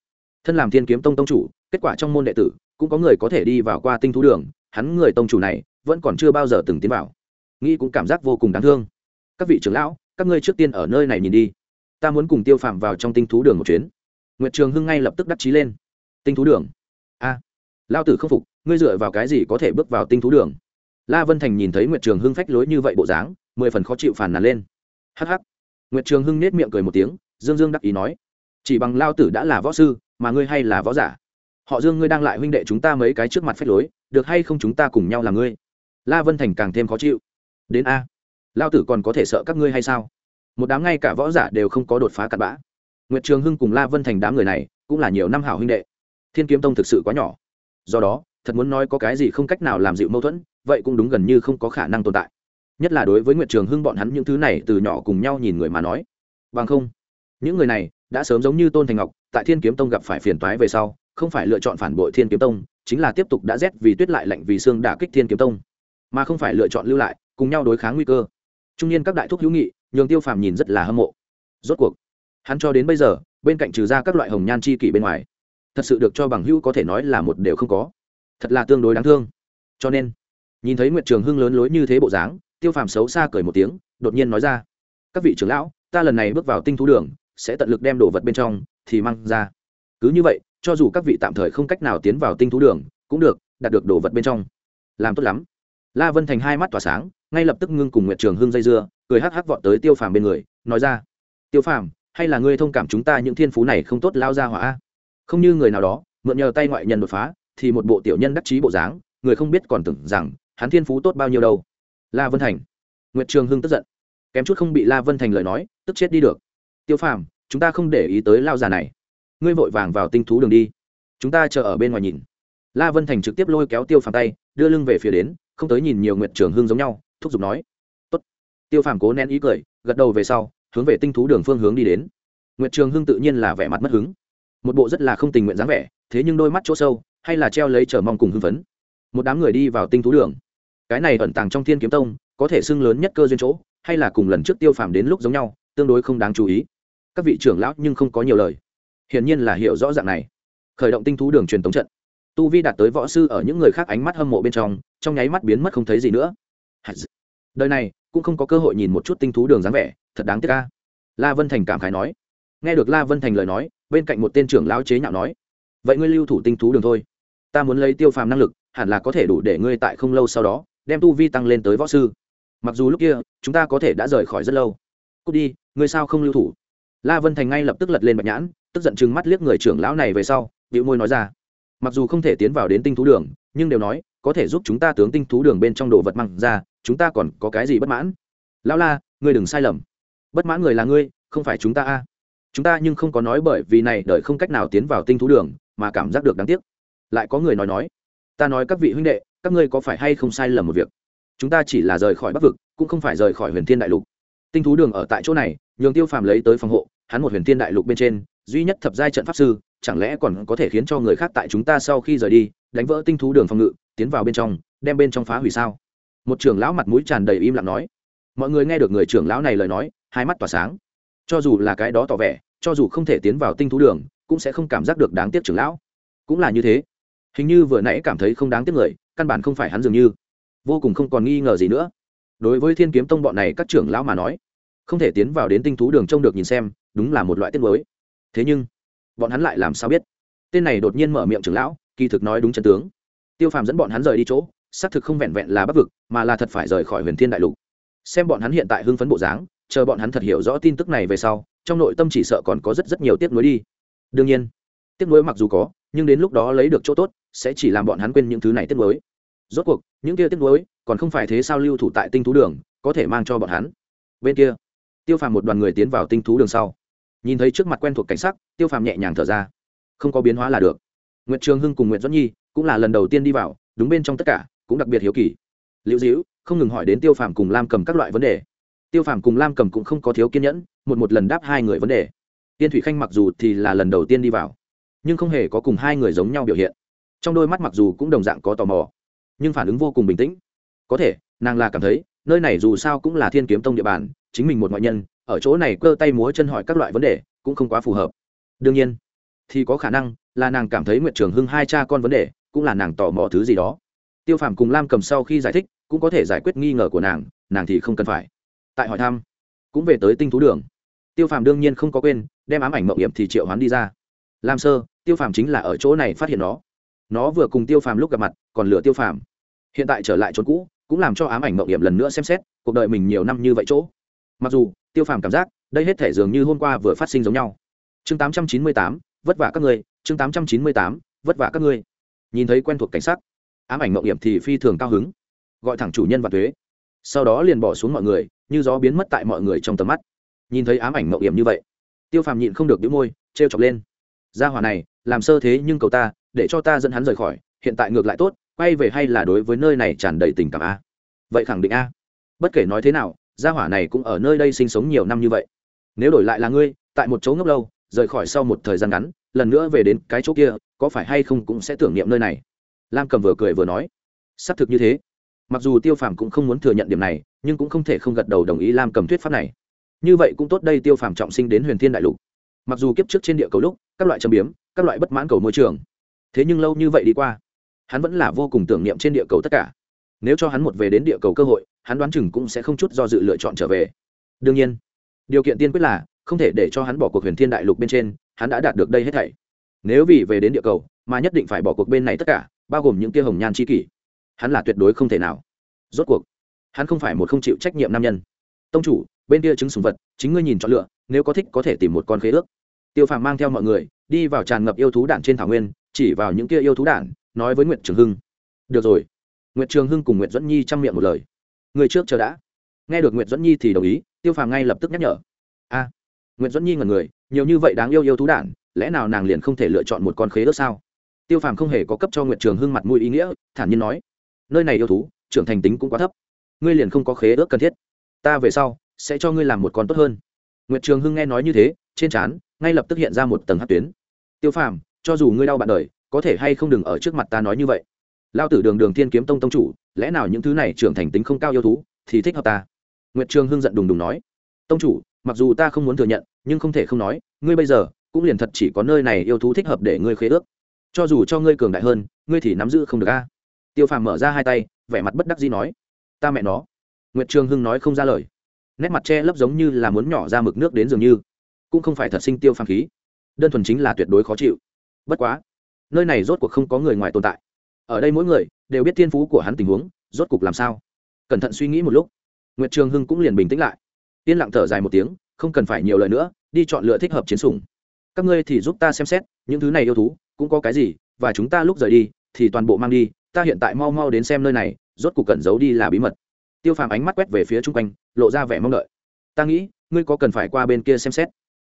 Speaker 1: Thân làm thiên kiếm tông tông chủ, kết quả trong môn đệ tử, cũng có người có thể đi vào qua tinh thú đường. Hắn người tông chủ này, vẫn còn chưa bao giờ từng tiến vào nghĩ cũng cảm giác vô cùng đáng thương. Các vị trưởng lão các ngươi trước tiên ở nơi này nhìn đi. Ta muốn cùng tiêu phàm vào trong tinh thú đường một chuyến. Nguyệt trường hưng ngay lập tức đắc chí lên. Tinh thú đường? A. À, lao tử không phục ngươi dựa vào cái gì có thể bước vào tinh thú đường? La vân thành nhìn thấy nguyệt trường hưng phách lối như vậy bộ dáng mười phần khó chịu phản nàn lên. Hh nguyệt trường hưng nết miệng cười một tiếng dương dương đắc ý nói chỉ bằng lao tử đã là võ sư mà ngươi hay là võ giả. Họ dương ngươi đang lại huynh đệ chúng ta mấy cái trước mặt phách lối được hay không chúng ta cùng nhau là ngươi? La vân thành càng thêm khó chịu đến a lao tử còn có thể sợ các ngươi hay sao một đám ngay cả võ giả đều không có đột phá cặn bã nguyệt trường hưng cùng la vân thành đám người này cũng là nhiều năm hảo huynh đệ thiên kiếm tông thực sự quá nhỏ do đó thật muốn nói có cái gì không cách nào làm dịu mâu thuẫn vậy cũng đúng gần như không có khả năng tồn tại nhất là đối với nguyệt trường hưng bọn hắn những thứ này từ nhỏ cùng nhau nhìn người mà nói bằng không những người này đã sớm giống như tôn thành ngọc tại thiên kiếm tông gặp phải phiền toái về sau không phải lựa chọn phản bội thiên kiếm tông chính là tiếp tục đã rét vì tuyết lại lạnh vì xương đả kích thiên kiếm tông mà không phải lựa chọn lưu lại cùng nhau đối kháng nguy cơ. Trung niên các đại thúc hữu nghị, nhường tiêu phàm nhìn rất là hâm mộ. Rốt cuộc, hắn cho đến bây giờ, bên cạnh trừ ra các loại hồng nhan chi kỷ bên ngoài, thật sự được cho bằng hữu có thể nói là một đều không có. Thật là tương đối đáng thương. Cho nên, nhìn thấy nguyệt trường hưng lớn lối như thế bộ dáng, tiêu phàm xấu xa cười một tiếng, đột nhiên nói ra, các vị trưởng lão, ta lần này bước vào tinh thú đường, sẽ tận lực đem đồ vật bên trong thì mang ra. Cứ như vậy, cho dù các vị tạm thời không cách nào tiến vào tinh thú đường, cũng được, đạt được đồ vật bên trong. Làm tốt lắm. La vân thành hai mắt tỏa sáng ngay lập tức ngưng cùng nguyệt trường hưng dây dưa, cười hắc hắc vọt tới tiêu phàm bên người, nói ra, tiêu phàm, hay là ngươi thông cảm chúng ta những thiên phú này không tốt lao ra hỏa không như người nào đó, mượn nhờ tay ngoại nhân đột phá, thì một bộ tiểu nhân đắc chí bộ dáng, người không biết còn tưởng rằng hắn thiên phú tốt bao nhiêu đâu. La vân thành. Nguyệt trường hưng tức giận. Kém chút không bị la vân thành lời nói, tức chết đi được. Tiêu phàm, chúng ta không để ý tới lao già này. Ngươi vội vàng vào tinh thú đường đi. Chúng ta chờ ở bên ngoài nhìn. La vân thành trực tiếp lôi kéo tiêu phàm tay, đưa lưng về phía đến, không tới nhìn nhiều nguyệt trường hưng giống nhau thúc giục nói, Tốt. tiêu phàm cố nén ý cười, gật đầu về sau, hướng về tinh thú đường phương hướng đi đến. Nguyệt trường hưng tự nhiên là vẻ mặt mất hứng. Một bộ rất là không tình nguyện dáng vẻ, thế nhưng đôi mắt chỗ sâu, hay là treo lấy chờ mong cùng hưng phấn. Một đám người đi vào tinh thú đường. Cái này ẩn tàng trong thiên kiếm tông, có thể xưng lớn nhất cơ duyên chỗ, hay là cùng lần trước tiêu phàm đến lúc giống nhau, tương đối không đáng chú ý. Các vị trưởng lão nhưng không có nhiều lời. Hiển nhiên là hiểu rõ dạng này. Khởi động tinh thú đường truyền tống trận. Tu vi đạt tới võ sư ở những người khác ánh mắt hâm mộ bên trong trong nháy mắt biến mất không thấy gì nữa đời này, cũng không có cơ hội nhìn một chút tinh thú đường dáng vẻ, thật đáng tiếc ca la vân thành cảm khái nói. Nghe được la vân thành lời nói, bên cạnh một tên trưởng lão chế nhạo nói. Vậy ngươi lưu thủ tinh thú đường thôi. Ta muốn lấy tiêu phàm năng lực, hẳn là có thể đủ để ngươi tại không lâu sau đó, đem tu vi tăng lên tới võ sư. Mặc dù lúc kia, chúng ta có thể đã rời khỏi rất lâu. Cút đi, ngươi sao không lưu thủ? La vân thành ngay lập tức lật lên bạch nhãn, tức giận chừng mắt liếc người trưởng lão này về sau điệu môi nói ra. Mặc dù không thể tiến vào đến tinh thú đường, nhưng đều nói, có thể giúp chúng ta tướng tinh thú đường bên trong đồ vật măng ra chúng ta còn có cái gì bất mãn? Lão la, ngươi đừng sai lầm. Bất mãn người là ngươi, không phải chúng ta a. Chúng ta nhưng không có nói bởi vì này đợi không cách nào tiến vào tinh thú đường, mà cảm giác được đáng tiếc. Lại có người nói nói, ta nói các vị huynh đệ, các ngươi có phải hay không sai lầm một việc? Chúng ta chỉ là rời khỏi bắc vực, cũng không phải rời khỏi huyền thiên đại lục. Tinh thú đường ở tại chỗ này, nhường tiêu phàm lấy tới phòng hộ, hắn một huyền thiên đại lục bên trên, duy nhất thập giai trận pháp sư, chẳng lẽ còn có thể khiến cho người khác tại chúng ta sau khi rời đi, đánh vỡ tinh thú đường phòng ngự, tiến vào bên trong, đem bên trong phá hủy sao? Một trưởng lão mặt mũi tràn đầy im lặng nói. Mọi người nghe được người trưởng lão này lời nói, hai mắt tỏa sáng. Cho dù là cái đó tỏ vẻ, cho dù không thể tiến vào tinh thú đường, cũng sẽ không cảm giác được đáng tiếc trưởng lão. Cũng là như thế. Hình như vừa nãy cảm thấy không đáng tiếc người, căn bản không phải hắn dường như. Vô cùng không còn nghi ngờ gì nữa. Đối với thiên kiếm tông bọn này các trưởng lão mà nói, không thể tiến vào đến tinh thú đường trông được nhìn xem, đúng là một loại tiết mới thế nhưng, bọn hắn lại làm sao biết? Tên này đột nhiên mở miệng trưởng lão, kỳ thực nói đúng chân tướng. Tiêu phàm dẫn bọn hắn rời đi chỗ xác thực không vẹn vẹn là bắc vực, mà là thật phải rời khỏi huyền thiên đại lục. Xem bọn hắn hiện tại hưng phấn bộ dáng, chờ bọn hắn thật hiểu rõ tin tức này về sau, trong nội tâm chỉ sợ còn có rất rất nhiều tiếc nuối đi. Đương nhiên, tiếc nuối mặc dù có, nhưng đến lúc đó lấy được chỗ tốt, sẽ chỉ làm bọn hắn quên những thứ này tiếc nuối. Rốt cuộc, những kia tiếc nuối còn không phải thế sao lưu thủ tại tinh thú đường, có thể mang cho bọn hắn. Bên kia, tiêu phàm một đoàn người tiến vào tinh thú đường sau. Nhìn thấy trước mặt quen thuộc cảnh sắc, tiêu phàm nhẹ nhàng thở ra. Không có biến hóa là được. Nguyễn trường hưng cùng nguyễn doãn nhi cũng là lần đầu tiên đi vào, đúng bên trong tất cả cũng đặc biệt hiếu kỳ. Liễu dĩu không ngừng hỏi đến tiêu phàm cùng lam cầm các loại vấn đề. Tiêu phàm cùng lam cầm cũng không có thiếu kiên nhẫn, một một lần đáp hai người vấn đề. Tiên thủy khanh mặc dù thì là lần đầu tiên đi vào, nhưng không hề có cùng hai người giống nhau biểu hiện. Trong đôi mắt mặc dù cũng đồng dạng có tò mò, nhưng phản ứng vô cùng bình tĩnh. Có thể, nàng là cảm thấy, nơi này dù sao cũng là thiên kiếm tông địa bàn, chính mình một ngoại nhân, ở chỗ này cơ tay múa chân hỏi các loại vấn đề, cũng không quá phù hợp. Đương nhiên, thì có khả năng là nàng cảm thấy nguyệt trường hưng hai cha con vấn đề, cũng là nàng tò mò thứ gì đó tiêu phàm cùng lam cầm sau khi giải thích, cũng có thể giải quyết nghi ngờ của nàng nàng thì không cần phải. Tại hỏi thăm, cũng về tới tinh thú đường. Tiêu phàm đương nhiên không có quên, đem ám ảnh mộng hiểm thì triệu hoán đi ra. Lam sơ, tiêu phàm chính là ở chỗ này phát hiện nó. Nó vừa cùng tiêu phàm lúc gặp mặt, còn lừa tiêu phàm. Hiện tại trở lại chỗ cũ, cũng làm cho ám ảnh mộng hiểm lần nữa xem xét, cuộc đời mình nhiều năm như vậy chỗ. Mặc dù, tiêu phàm cảm giác, đây hết thể dường như hôm qua vừa phát sinh giống nhau. Chương tám trăm chín mươi tám, vất vả các người chương tám trăm chín mươi tám, vất vả các ngươi. Nhìn thấy quen thuộc cảnh sắc ám ảnh mộng hiểm thì phi thường cao hứng. Gọi thẳng chủ nhân và thuế. Sau đó liền bỏ xuống mọi người, như gió biến mất tại mọi người trong tầm mắt. Nhìn thấy ám ảnh mộng hiểm như vậy, tiêu phàm nhịn không được đĩu môi t r e o chọc lên. Gia hỏa này, làm sơ thế nhưng cầu ta, để cho ta dẫn hắn rời khỏi, hiện tại ngược lại tốt, quay về hay là đối với nơi này tràn đầy tình cảm a? Vậy khẳng định a. Bất kể nói thế nào, gia hỏa này cũng ở nơi đây sinh sống nhiều năm như vậy. Nếu đổi lại là ngươi, tại một chỗ ngốc lâu, rời khỏi sau một thời gian ngắn, lần nữa về đến cái chỗ kia, có phải hay không cũng sẽ tưởng niệm nơi này? Lam cầm vừa cười vừa nói, xác thực như thế. Mặc dù tiêu phàm cũng không muốn thừa nhận điểm này, nhưng cũng không thể không gật đầu đồng ý lam cầm thuyết pháp này. Như vậy cũng tốt đây tiêu phàm trọng sinh đến huyền thiên đại lục. Mặc dù kiếp trước trên địa cầu lúc, các loại châm biếm, các loại bất mãn cầu môi trường, thế nhưng lâu như vậy đi qua, hắn vẫn là vô cùng tưởng niệm trên địa cầu tất cả. Nếu cho hắn một về đến địa cầu cơ hội, hắn đoán chừng cũng sẽ không chút do dự lựa chọn trở về. Đương nhiên, điều kiện tiên quyết là không thể để cho hắn bỏ cuộc huyền thiên đại lục bên trên, hắn đã đạt được đây hết thảy. Nếu vì về đến địa cầu, mà nhất định phải bỏ cuộc bên này tất cả bao gồm những kia hồng nhan c h i kỷ. Hắn là tuyệt đối không thể nào. Rốt cuộc hắn không phải một không chịu trách nhiệm nam nhân. Tông chủ bên kia chứng sùng vật chính ngươi nhìn chọn lựa nếu có thích có thể tìm một con khế ước. Tiêu phàm mang theo mọi người đi vào tràn ngập yêu thú đản trên thảo nguyên chỉ vào những kia yêu thú đản nói với nguyệt trường hưng. Được rồi. Nguyệt trường hưng cùng nguyệt dẫn nhi chăm miệng một lời. Người trước chờ đã. Nghe được nguyệt dẫn nhi thì đồng ý tiêu phàm ngay lập tức nhắc nhở. A. Nguyệt Dẫn Nhi ngẩn người, nhiều như vậy đáng yêu yêu thú đản, lẽ nào nàng liền không thể lựa chọn một con khế ước sao? Tiêu Phàm không hề có cấp cho Nguyệt Trường Hưng mặt mũi ý nghĩa, thản nhiên nói: "Nơi này yêu thú, trưởng thành tính cũng quá thấp, ngươi liền không có khế ước cần thiết. Ta về sau sẽ cho ngươi làm một con tốt hơn." Nguyệt Trường Hưng nghe nói như thế, trên trán ngay lập tức hiện ra một tầng hát tuyến. "Tiêu Phàm, cho dù ngươi đau bạn đời, có thể hay không đừng ở trước mặt ta nói như vậy. Lao tử Đường Đường Thiên Kiếm Tông tông chủ, lẽ nào những thứ này trưởng thành tính không cao yêu thú thì thích hợp ta?" Nguyệt Trường Hưng giận đùng đùng nói: "Tông chủ, mặc dù ta không muốn thừa nhận nhưng không thể không nói ngươi bây giờ cũng liền thật chỉ có nơi này yêu thú thích hợp để ngươi khế ước cho dù cho ngươi cường đại hơn, ngươi thì nắm giữ không được a. Tiêu phàm mở ra hai tay, vẻ mặt bất đắc dĩ nói, ta mẹ nó. Nguyệt trường hưng nói không ra lời. Nét mặt che lấp giống như là muốn nhỏ ra mực nước đến dường như, cũng không phải thật sinh tiêu phàm khí. Đơn thuần chính là tuyệt đối khó chịu. Bất quá, nơi này rốt cuộc không có người ngoài tồn tại. Ở đây mỗi người đều biết thiên phú của hắn tình huống, rốt cuộc làm sao? Cẩn thận suy nghĩ một lúc, nguyệt trường hưng cũng liền bình tĩnh lại. Yên lặng thở dài một tiếng, không cần phải nhiều lời nữa, đi chọn lựa thích hợp chiến sủng. Các ngươi thì giúp ta xem xét, những thứ này yêu thú cũng có cái gì, và chúng ta lúc rời đi, thì toàn bộ mang đi, ta hiện tại mau mau đến xem nơi này, rốt cuộc cẩn giấu đi là bí mật. Tiêu phàm ánh mắt quét về phía chung quanh, lộ ra vẻ mong đợi. Ta nghĩ, ngươi có cần phải qua bên kia xem xét?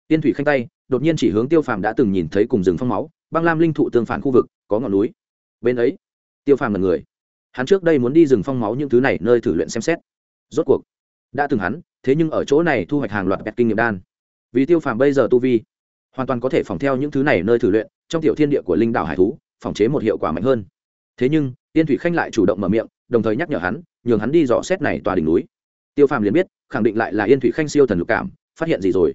Speaker 1: Tiên thủy khanh tay, đột nhiên chỉ hướng tiêu phàm đã từng nhìn thấy cùng rừng phong máu, băng lam linh thụ tương phản khu vực, có ngọn núi. Bên ấy, tiêu phàm là người. Hắn trước đây muốn đi rừng phong máu những thứ này nơi thử luyện xem xét. Rốt cuộc, đã từng hắn, thế nhưng ở chỗ này thu hoạch hàng loạt bẹt kinh nghiệm đan. Vì tiêu phàm bây giờ tu vi, hoàn toàn có thể phòng theo những thứ này nơi thử luyện trong tiểu thiên địa của linh đảo hải thú, phòng chế một hiệu quả mạnh hơn. Thế nhưng, tiên thủy khanh lại chủ động mở miệng, đồng thời nhắc nhở hắn, nhường hắn đi dò xét này tòa đỉnh núi. Tiêu phàm liền biết, khẳng định lại là yên thủy khanh siêu thần lục cảm, phát hiện gì rồi.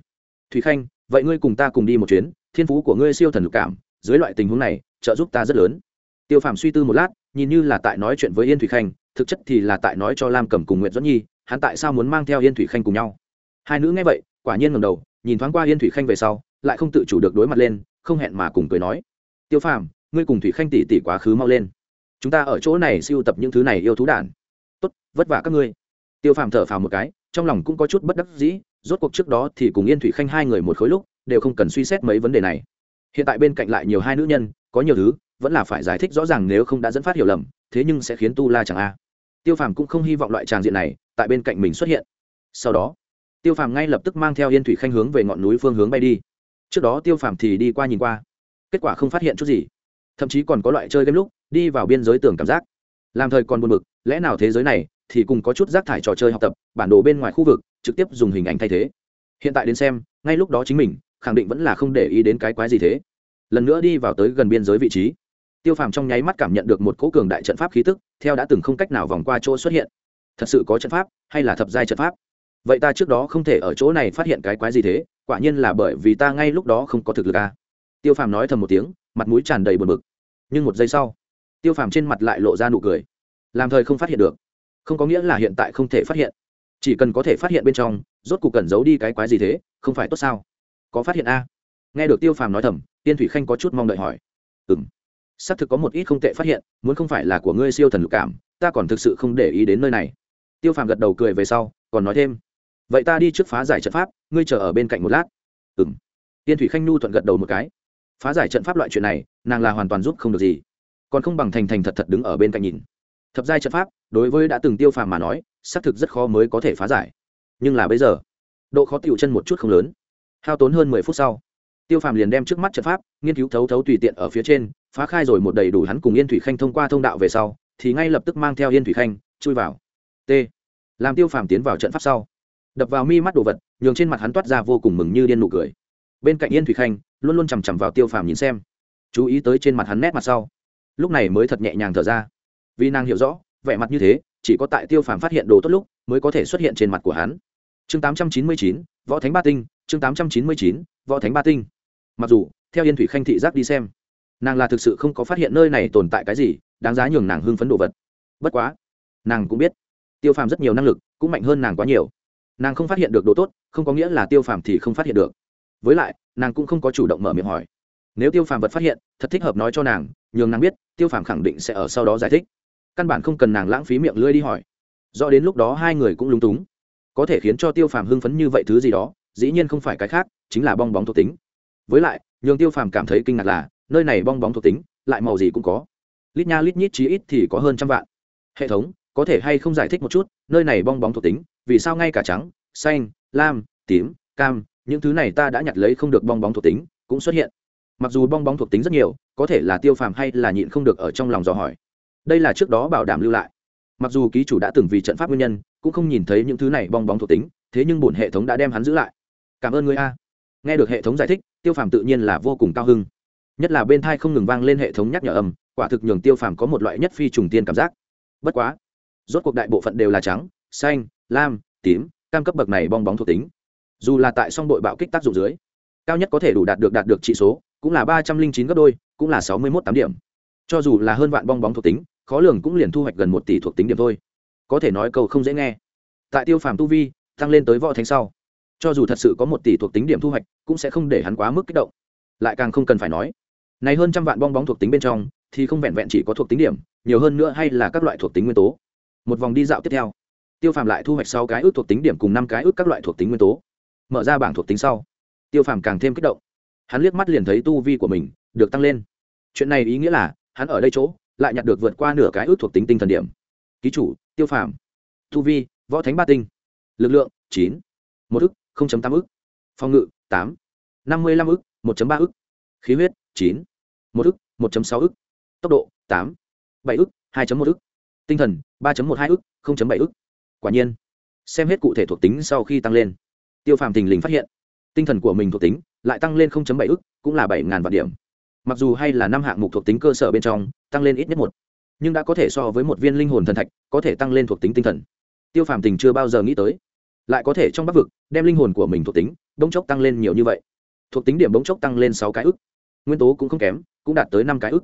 Speaker 1: Thủy khanh, vậy ngươi cùng ta cùng đi một chuyến, thiên phú của ngươi siêu thần lục cảm, dưới loại tình huống này, trợ giúp ta rất lớn. Tiêu phàm suy tư một lát, nhìn như là tại nói chuyện với yên thủy khanh, thực chất thì là tại nói cho lam cầm cùng nguyện dẫn nhi, hắn tại sao muốn mang theo yên thủy khanh cùng nhau. Hai nữ nghe vậy, quả nhiên ngầm đầu, nhìn thoáng qua yên thủy khanh về sau, lại không tự chủ được đối mặt lên không hẹn mà cùng cười nói. Tiêu phàm, ngươi cùng thủy khanh tỷ tỷ quá khứ mau lên. Chúng ta ở chỗ này siêu tập những thứ này yêu thú đản tốt, vất vả các ngươi. Tiêu phàm thở phào một cái, trong lòng cũng có chút bất đắc dĩ, rốt cuộc trước đó thì cùng yên thủy khanh hai người một khối lúc, đều không cần suy xét mấy vấn đề này. Hiện tại bên cạnh lại nhiều hai nữ nhân, có nhiều thứ, vẫn là phải giải thích rõ ràng nếu không đã dẫn phát hiểu lầm, thế nhưng sẽ khiến tu la chẳng a. Tiêu phàm cũng không hy vọng loại tràng diện này tại bên cạnh mình xuất hiện. Sau đó, tiêu phàm ngay lập tức mang theo yên thủy khanh hướng về ngọn núi phương hướng bay đi trước đó tiêu phàm thì đi qua nhìn qua, kết quả không phát hiện chút gì. Thậm chí còn có loại chơi game lúc, đi vào biên giới tưởng cảm giác. Làm thời còn buồn bực, lẽ nào thế giới này thì cùng có chút rác thải trò chơi học tập, bản đồ bên ngoài khu vực, trực tiếp dùng hình ảnh thay thế. Hiện tại đến xem, ngay lúc đó chính mình, khẳng định vẫn là không để ý đến cái quái gì thế. Lần nữa đi vào tới gần biên giới vị trí. Tiêu phàm trong nháy mắt cảm nhận được một cỗ cường đại trận pháp khí tức, theo đã từng không cách nào vòng qua chỗ xuất hiện. Thật sự có trận pháp, hay là thập giai trận pháp? Vậy ta trước đó không thể ở chỗ này phát hiện cái quái gì thế? Quả nhiên là bởi vì ta ngay lúc đó không có thực lực à. tiêu phàm nói thầm một tiếng, mặt mũi tràn đầy buồn bực. Nhưng một giây sau, tiêu phàm trên mặt lại lộ ra nụ cười. Làm thời không phát hiện được. Không có nghĩa là hiện tại không thể phát hiện. Chỉ cần có thể phát hiện bên trong, rốt cuộc cần giấu đi cái quái gì thế, không phải tốt sao? Có phát hiện a? Nghe được tiêu phàm nói thầm, tiên thủy khanh có chút mong đợi hỏi. Ừ m xác thực có một ít không tệ phát hiện, muốn không phải là của ngươi siêu thần lục cảm, ta còn thực sự không để ý đến nơi này. Tiêu phàm gật đầu cười về sau, còn nói thêm vậy ta đi trước phá giải trận pháp, ngươi chờ ở bên cạnh một lát. Ừ m tiên thủy khanh nhu thuận gật đầu một cái. Phá giải trận pháp loại chuyện này, nàng là hoàn toàn giúp không được gì. Còn không bằng thành thành thật thật đứng ở bên cạnh nhìn. Thập giai trận pháp, đối với đã từng tiêu phàm mà nói, xác thực rất khó mới có thể phá giải. Nhưng là bây giờ, độ khó tựu chân một chút không lớn. Hao tốn hơn mười phút sau, tiêu phàm liền đem trước mắt trận pháp, nghiên cứu thấu thấu tùy tiện ở phía trên, phá khai rồi một đầy đủ hắn cùng yên thủy khanh thông qua thông đạo về sau, thì ngay lập tức mang theo yên thủy khanh, chui vào. T. Làm tiêu phàm tiến vào trận pháp sau đập vào mi mắt đồ vật, nhường trên mặt hắn toát ra vô cùng mừng như điên nụ cười. Bên cạnh yên thủy khanh, luôn luôn chằm chằm vào tiêu phàm nhìn xem. Chú ý tới trên mặt hắn nét mặt sau. Lúc này mới thật nhẹ nhàng thở ra. Vì nàng hiểu rõ, vẻ mặt như thế, chỉ có tại tiêu phàm phát hiện đồ tốt lúc, mới có thể xuất hiện trên mặt của hắn. Chương tám trăm chín mươi chín, võ thánh ba tinh, chương tám trăm chín mươi chín, võ thánh ba tinh. Mặc dù, theo yên thủy khanh thị giác đi xem, nàng là thực sự không có phát hiện nơi này tồn tại cái gì, đáng giá nhường nàng hưng phấn đồ vật. Bất quá, nàng cũng biết, tiêu phàm rất nhiều năng lực cũng mạnh hơn nàng quá nhiều nàng không phát hiện được đồ tốt, không có nghĩa là tiêu phàm thì không phát hiện được. Với lại, nàng cũng không có chủ động mở miệng hỏi. Nếu tiêu phàm vật phát hiện, thật thích hợp nói cho nàng, nhường nàng biết, tiêu phàm khẳng định sẽ ở sau đó giải thích. Căn bản không cần nàng lãng phí miệng lưỡi đi hỏi. Do đến lúc đó hai người cũng lúng túng. Có thể khiến cho tiêu phàm hưng phấn như vậy thứ gì đó, dĩ nhiên không phải cái khác, chính là bong bóng thuộc tính. Với lại, nhường tiêu phàm cảm thấy kinh ngạc là, nơi này bong bóng thuộc tính, lại màu gì cũng có. Lít nha lít nhít chí ít thì có hơn trăm vạn. Hệ thống, có thể hay không giải thích một chút, nơi này bong bóng thuộc tính? Vì sao ngay cả trắng, xanh, lam, tím, cam, những thứ này ta đã nhặt lấy không được bong bóng thuộc tính, cũng xuất hiện. Mặc dù bong bóng thuộc tính rất nhiều, có thể là tiêu phàm hay là nhịn không được ở trong lòng dò hỏi. Đây là trước đó bảo đảm lưu lại. Mặc dù ký chủ đã từng vì trận pháp nguyên nhân, cũng không nhìn thấy những thứ này bong bóng thuộc tính, thế nhưng bổn hệ thống đã đem hắn giữ lại. Cảm ơn người a. Nghe được hệ thống giải thích, tiêu phàm tự nhiên là vô cùng cao hưng nhất là bên thai không ngừng vang lên hệ thống nhắc nhở âm, quả thực nhường tiêu phàm có một loại nhất phi trùng tiên cảm giác. Bất quá, rốt cuộc đại bộ phận đều là trắng, xanh lam, tím, cam cấp bậc này bong bóng thuộc tính. Dù là tại song đội bạo kích tác dụng dưới, cao nhất có thể đủ đạt được đạt được trị số, cũng là ba trăm linh chín gấp đôi, cũng là sáu mươi mốt tám điểm. Cho dù là hơn vạn bong bóng thuộc tính, khó lường cũng liền thu hoạch gần một tỷ thuộc tính điểm thôi. Có thể nói câu không dễ nghe. Tại tiêu phàm tu vi, tăng lên tới võ thánh sau. Cho dù thật sự có một tỷ thuộc tính điểm thu hoạch, cũng sẽ không để hắn quá mức kích động. Lại càng không cần phải nói, này hơn trăm vạn bong bóng thuộc tính bên trong, thì không vẹn vẹn chỉ có thuộc tính điểm, nhiều hơn nữa hay là các loại thuộc tính nguyên tố. Một vòng đi dạo tiếp theo tiêu phàm lại thu hoạch sáu cái ước thuộc tính điểm cùng năm cái ước các loại thuộc tính nguyên tố. Mở ra bảng thuộc tính sau, tiêu phàm càng thêm kích động. Hắn liếc mắt liền thấy tu vi của mình được tăng lên. Chuyện này ý nghĩa là, hắn ở đây chỗ, lại nhặt được vượt qua nửa cái ước thuộc tính tinh thần điểm. Ký chủ, tiêu phàm. Tu vi, võ thánh ba tinh. Lực lượng, chín. Một ức tám ức phòng ngự, tám. Năm mươi năm ức một ba ức khí huyết, chín. Một ức một sáu ức tốc độ, tám. Bảy ức hai một ức tinh thần, ba một hai ức bảy ức quả nhiên, xem hết cụ thể thuộc tính sau khi tăng lên, tiêu phàm thình lình phát hiện, tinh thần của mình thuộc tính lại tăng lên bảy ức, cũng là bảy ngàn vạn điểm. Mặc dù hay là năm hạng mục thuộc tính cơ sở bên trong, tăng lên ít nhất một, nhưng đã có thể so với một viên linh hồn thần thạch, có thể tăng lên thuộc tính tinh thần. Tiêu phàm tình chưa bao giờ nghĩ tới, lại có thể trong bắc vực đem linh hồn của mình thuộc tính bỗng chốc tăng lên nhiều như vậy. Thuộc tính điểm bỗng chốc tăng lên sáu cái ức, nguyên tố cũng không kém, cũng đạt tới năm cái ức.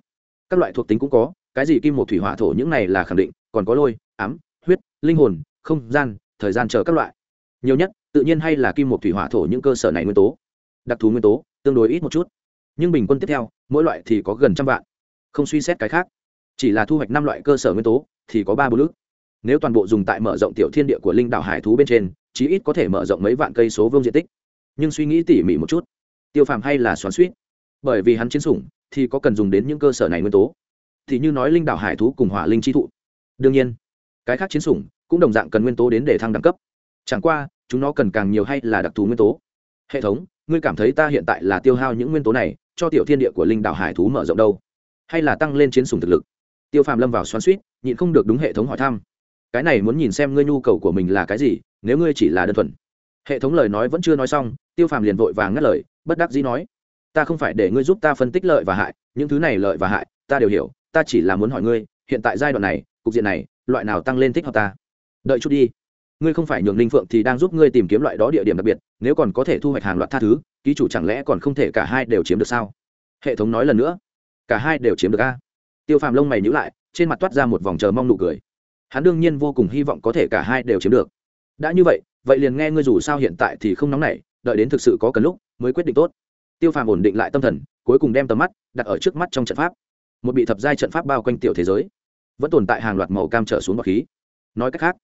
Speaker 1: Các loại thuộc tính cũng có, cái gì kim một thủy hỏa thổ những này là khẳng định, còn có lôi, ám, huyết, linh hồn không gian, thời gian chờ các loại. Nhiều nhất, tự nhiên hay là kim một thủy hỏa thổ những cơ sở này nguyên tố. Đặc thù nguyên tố, tương đối ít một chút. Nhưng bình quân tiếp theo, mỗi loại thì có gần trăm vạn. Không suy xét cái khác. Chỉ là thu hoạch năm loại cơ sở nguyên tố, thì có ba bốn ước nếu toàn bộ dùng tại mở rộng tiểu thiên địa của linh đảo hải thú bên trên, chí ít có thể mở rộng mấy vạn cây số vương diện tích. Nhưng suy nghĩ tỉ mỉ một chút, tiêu phàm hay là xoắn suýt bởi vì hắn chiến sủng, thì có cần dùng đến những cơ sở này nguyên tố. Thì như nói linh đảo hải thú cùng hỏa linh chi thụ. Đương nhiên, cái khác chiến sủng cũng đồng dạng cần nguyên tố đến để thăng đẳng cấp. Chẳng qua, chúng nó cần càng nhiều hay là đặc thù nguyên tố? Hệ thống, ngươi cảm thấy ta hiện tại là tiêu hao những nguyên tố này, cho tiểu thiên địa của linh đảo hải thú mở rộng đâu? Hay là tăng lên chiến sủng thực lực? Tiêu phàm lâm vào xoắn suýt, nhịn không được đúng hệ thống hỏi thăm. Cái này muốn nhìn xem ngươi nhu cầu của mình là cái gì, nếu ngươi chỉ là đơn thuần. Hệ thống lời nói vẫn chưa nói xong, tiêu phàm liền vội vàng ngắt lời, bất đắc dĩ nói, ta không phải để ngươi giúp ta phân tích lợi và hại, những thứ này lợi và hại, ta đều hiểu, ta chỉ là muốn hỏi ngươi, hiện tại giai đoạn này, cục diện này, loại nào tăng lên thích hợp ta? Đợi chút đi. Ngươi không phải nhường linh phượng thì đang giúp ngươi tìm kiếm loại đó địa điểm đặc biệt, nếu còn có thể thu hoạch hàng loạt tha thứ, ký chủ chẳng lẽ còn không thể cả hai đều chiếm được sao? Hệ thống nói lần nữa. Cả hai đều chiếm được a. Tiêu phàm lông mày nhữ lại, trên mặt toát ra một vòng chờ mong nụ cười. Hắn đương nhiên vô cùng hy vọng có thể cả hai đều chiếm được. Đã như vậy vậy liền nghe ngươi dù sao hiện tại thì không nóng nảy, đợi đến thực sự có cần lúc, mới quyết định tốt. Tiêu phàm ổn định lại tâm thần, cuối cùng đem tầm mắt đặt ở trước mắt trong trận pháp. Một bị thập giai trận pháp bao quanh tiểu thế giới, vẫn tồn tại hàng loạt màu cam trở xuống bọc khí. Nói cách khác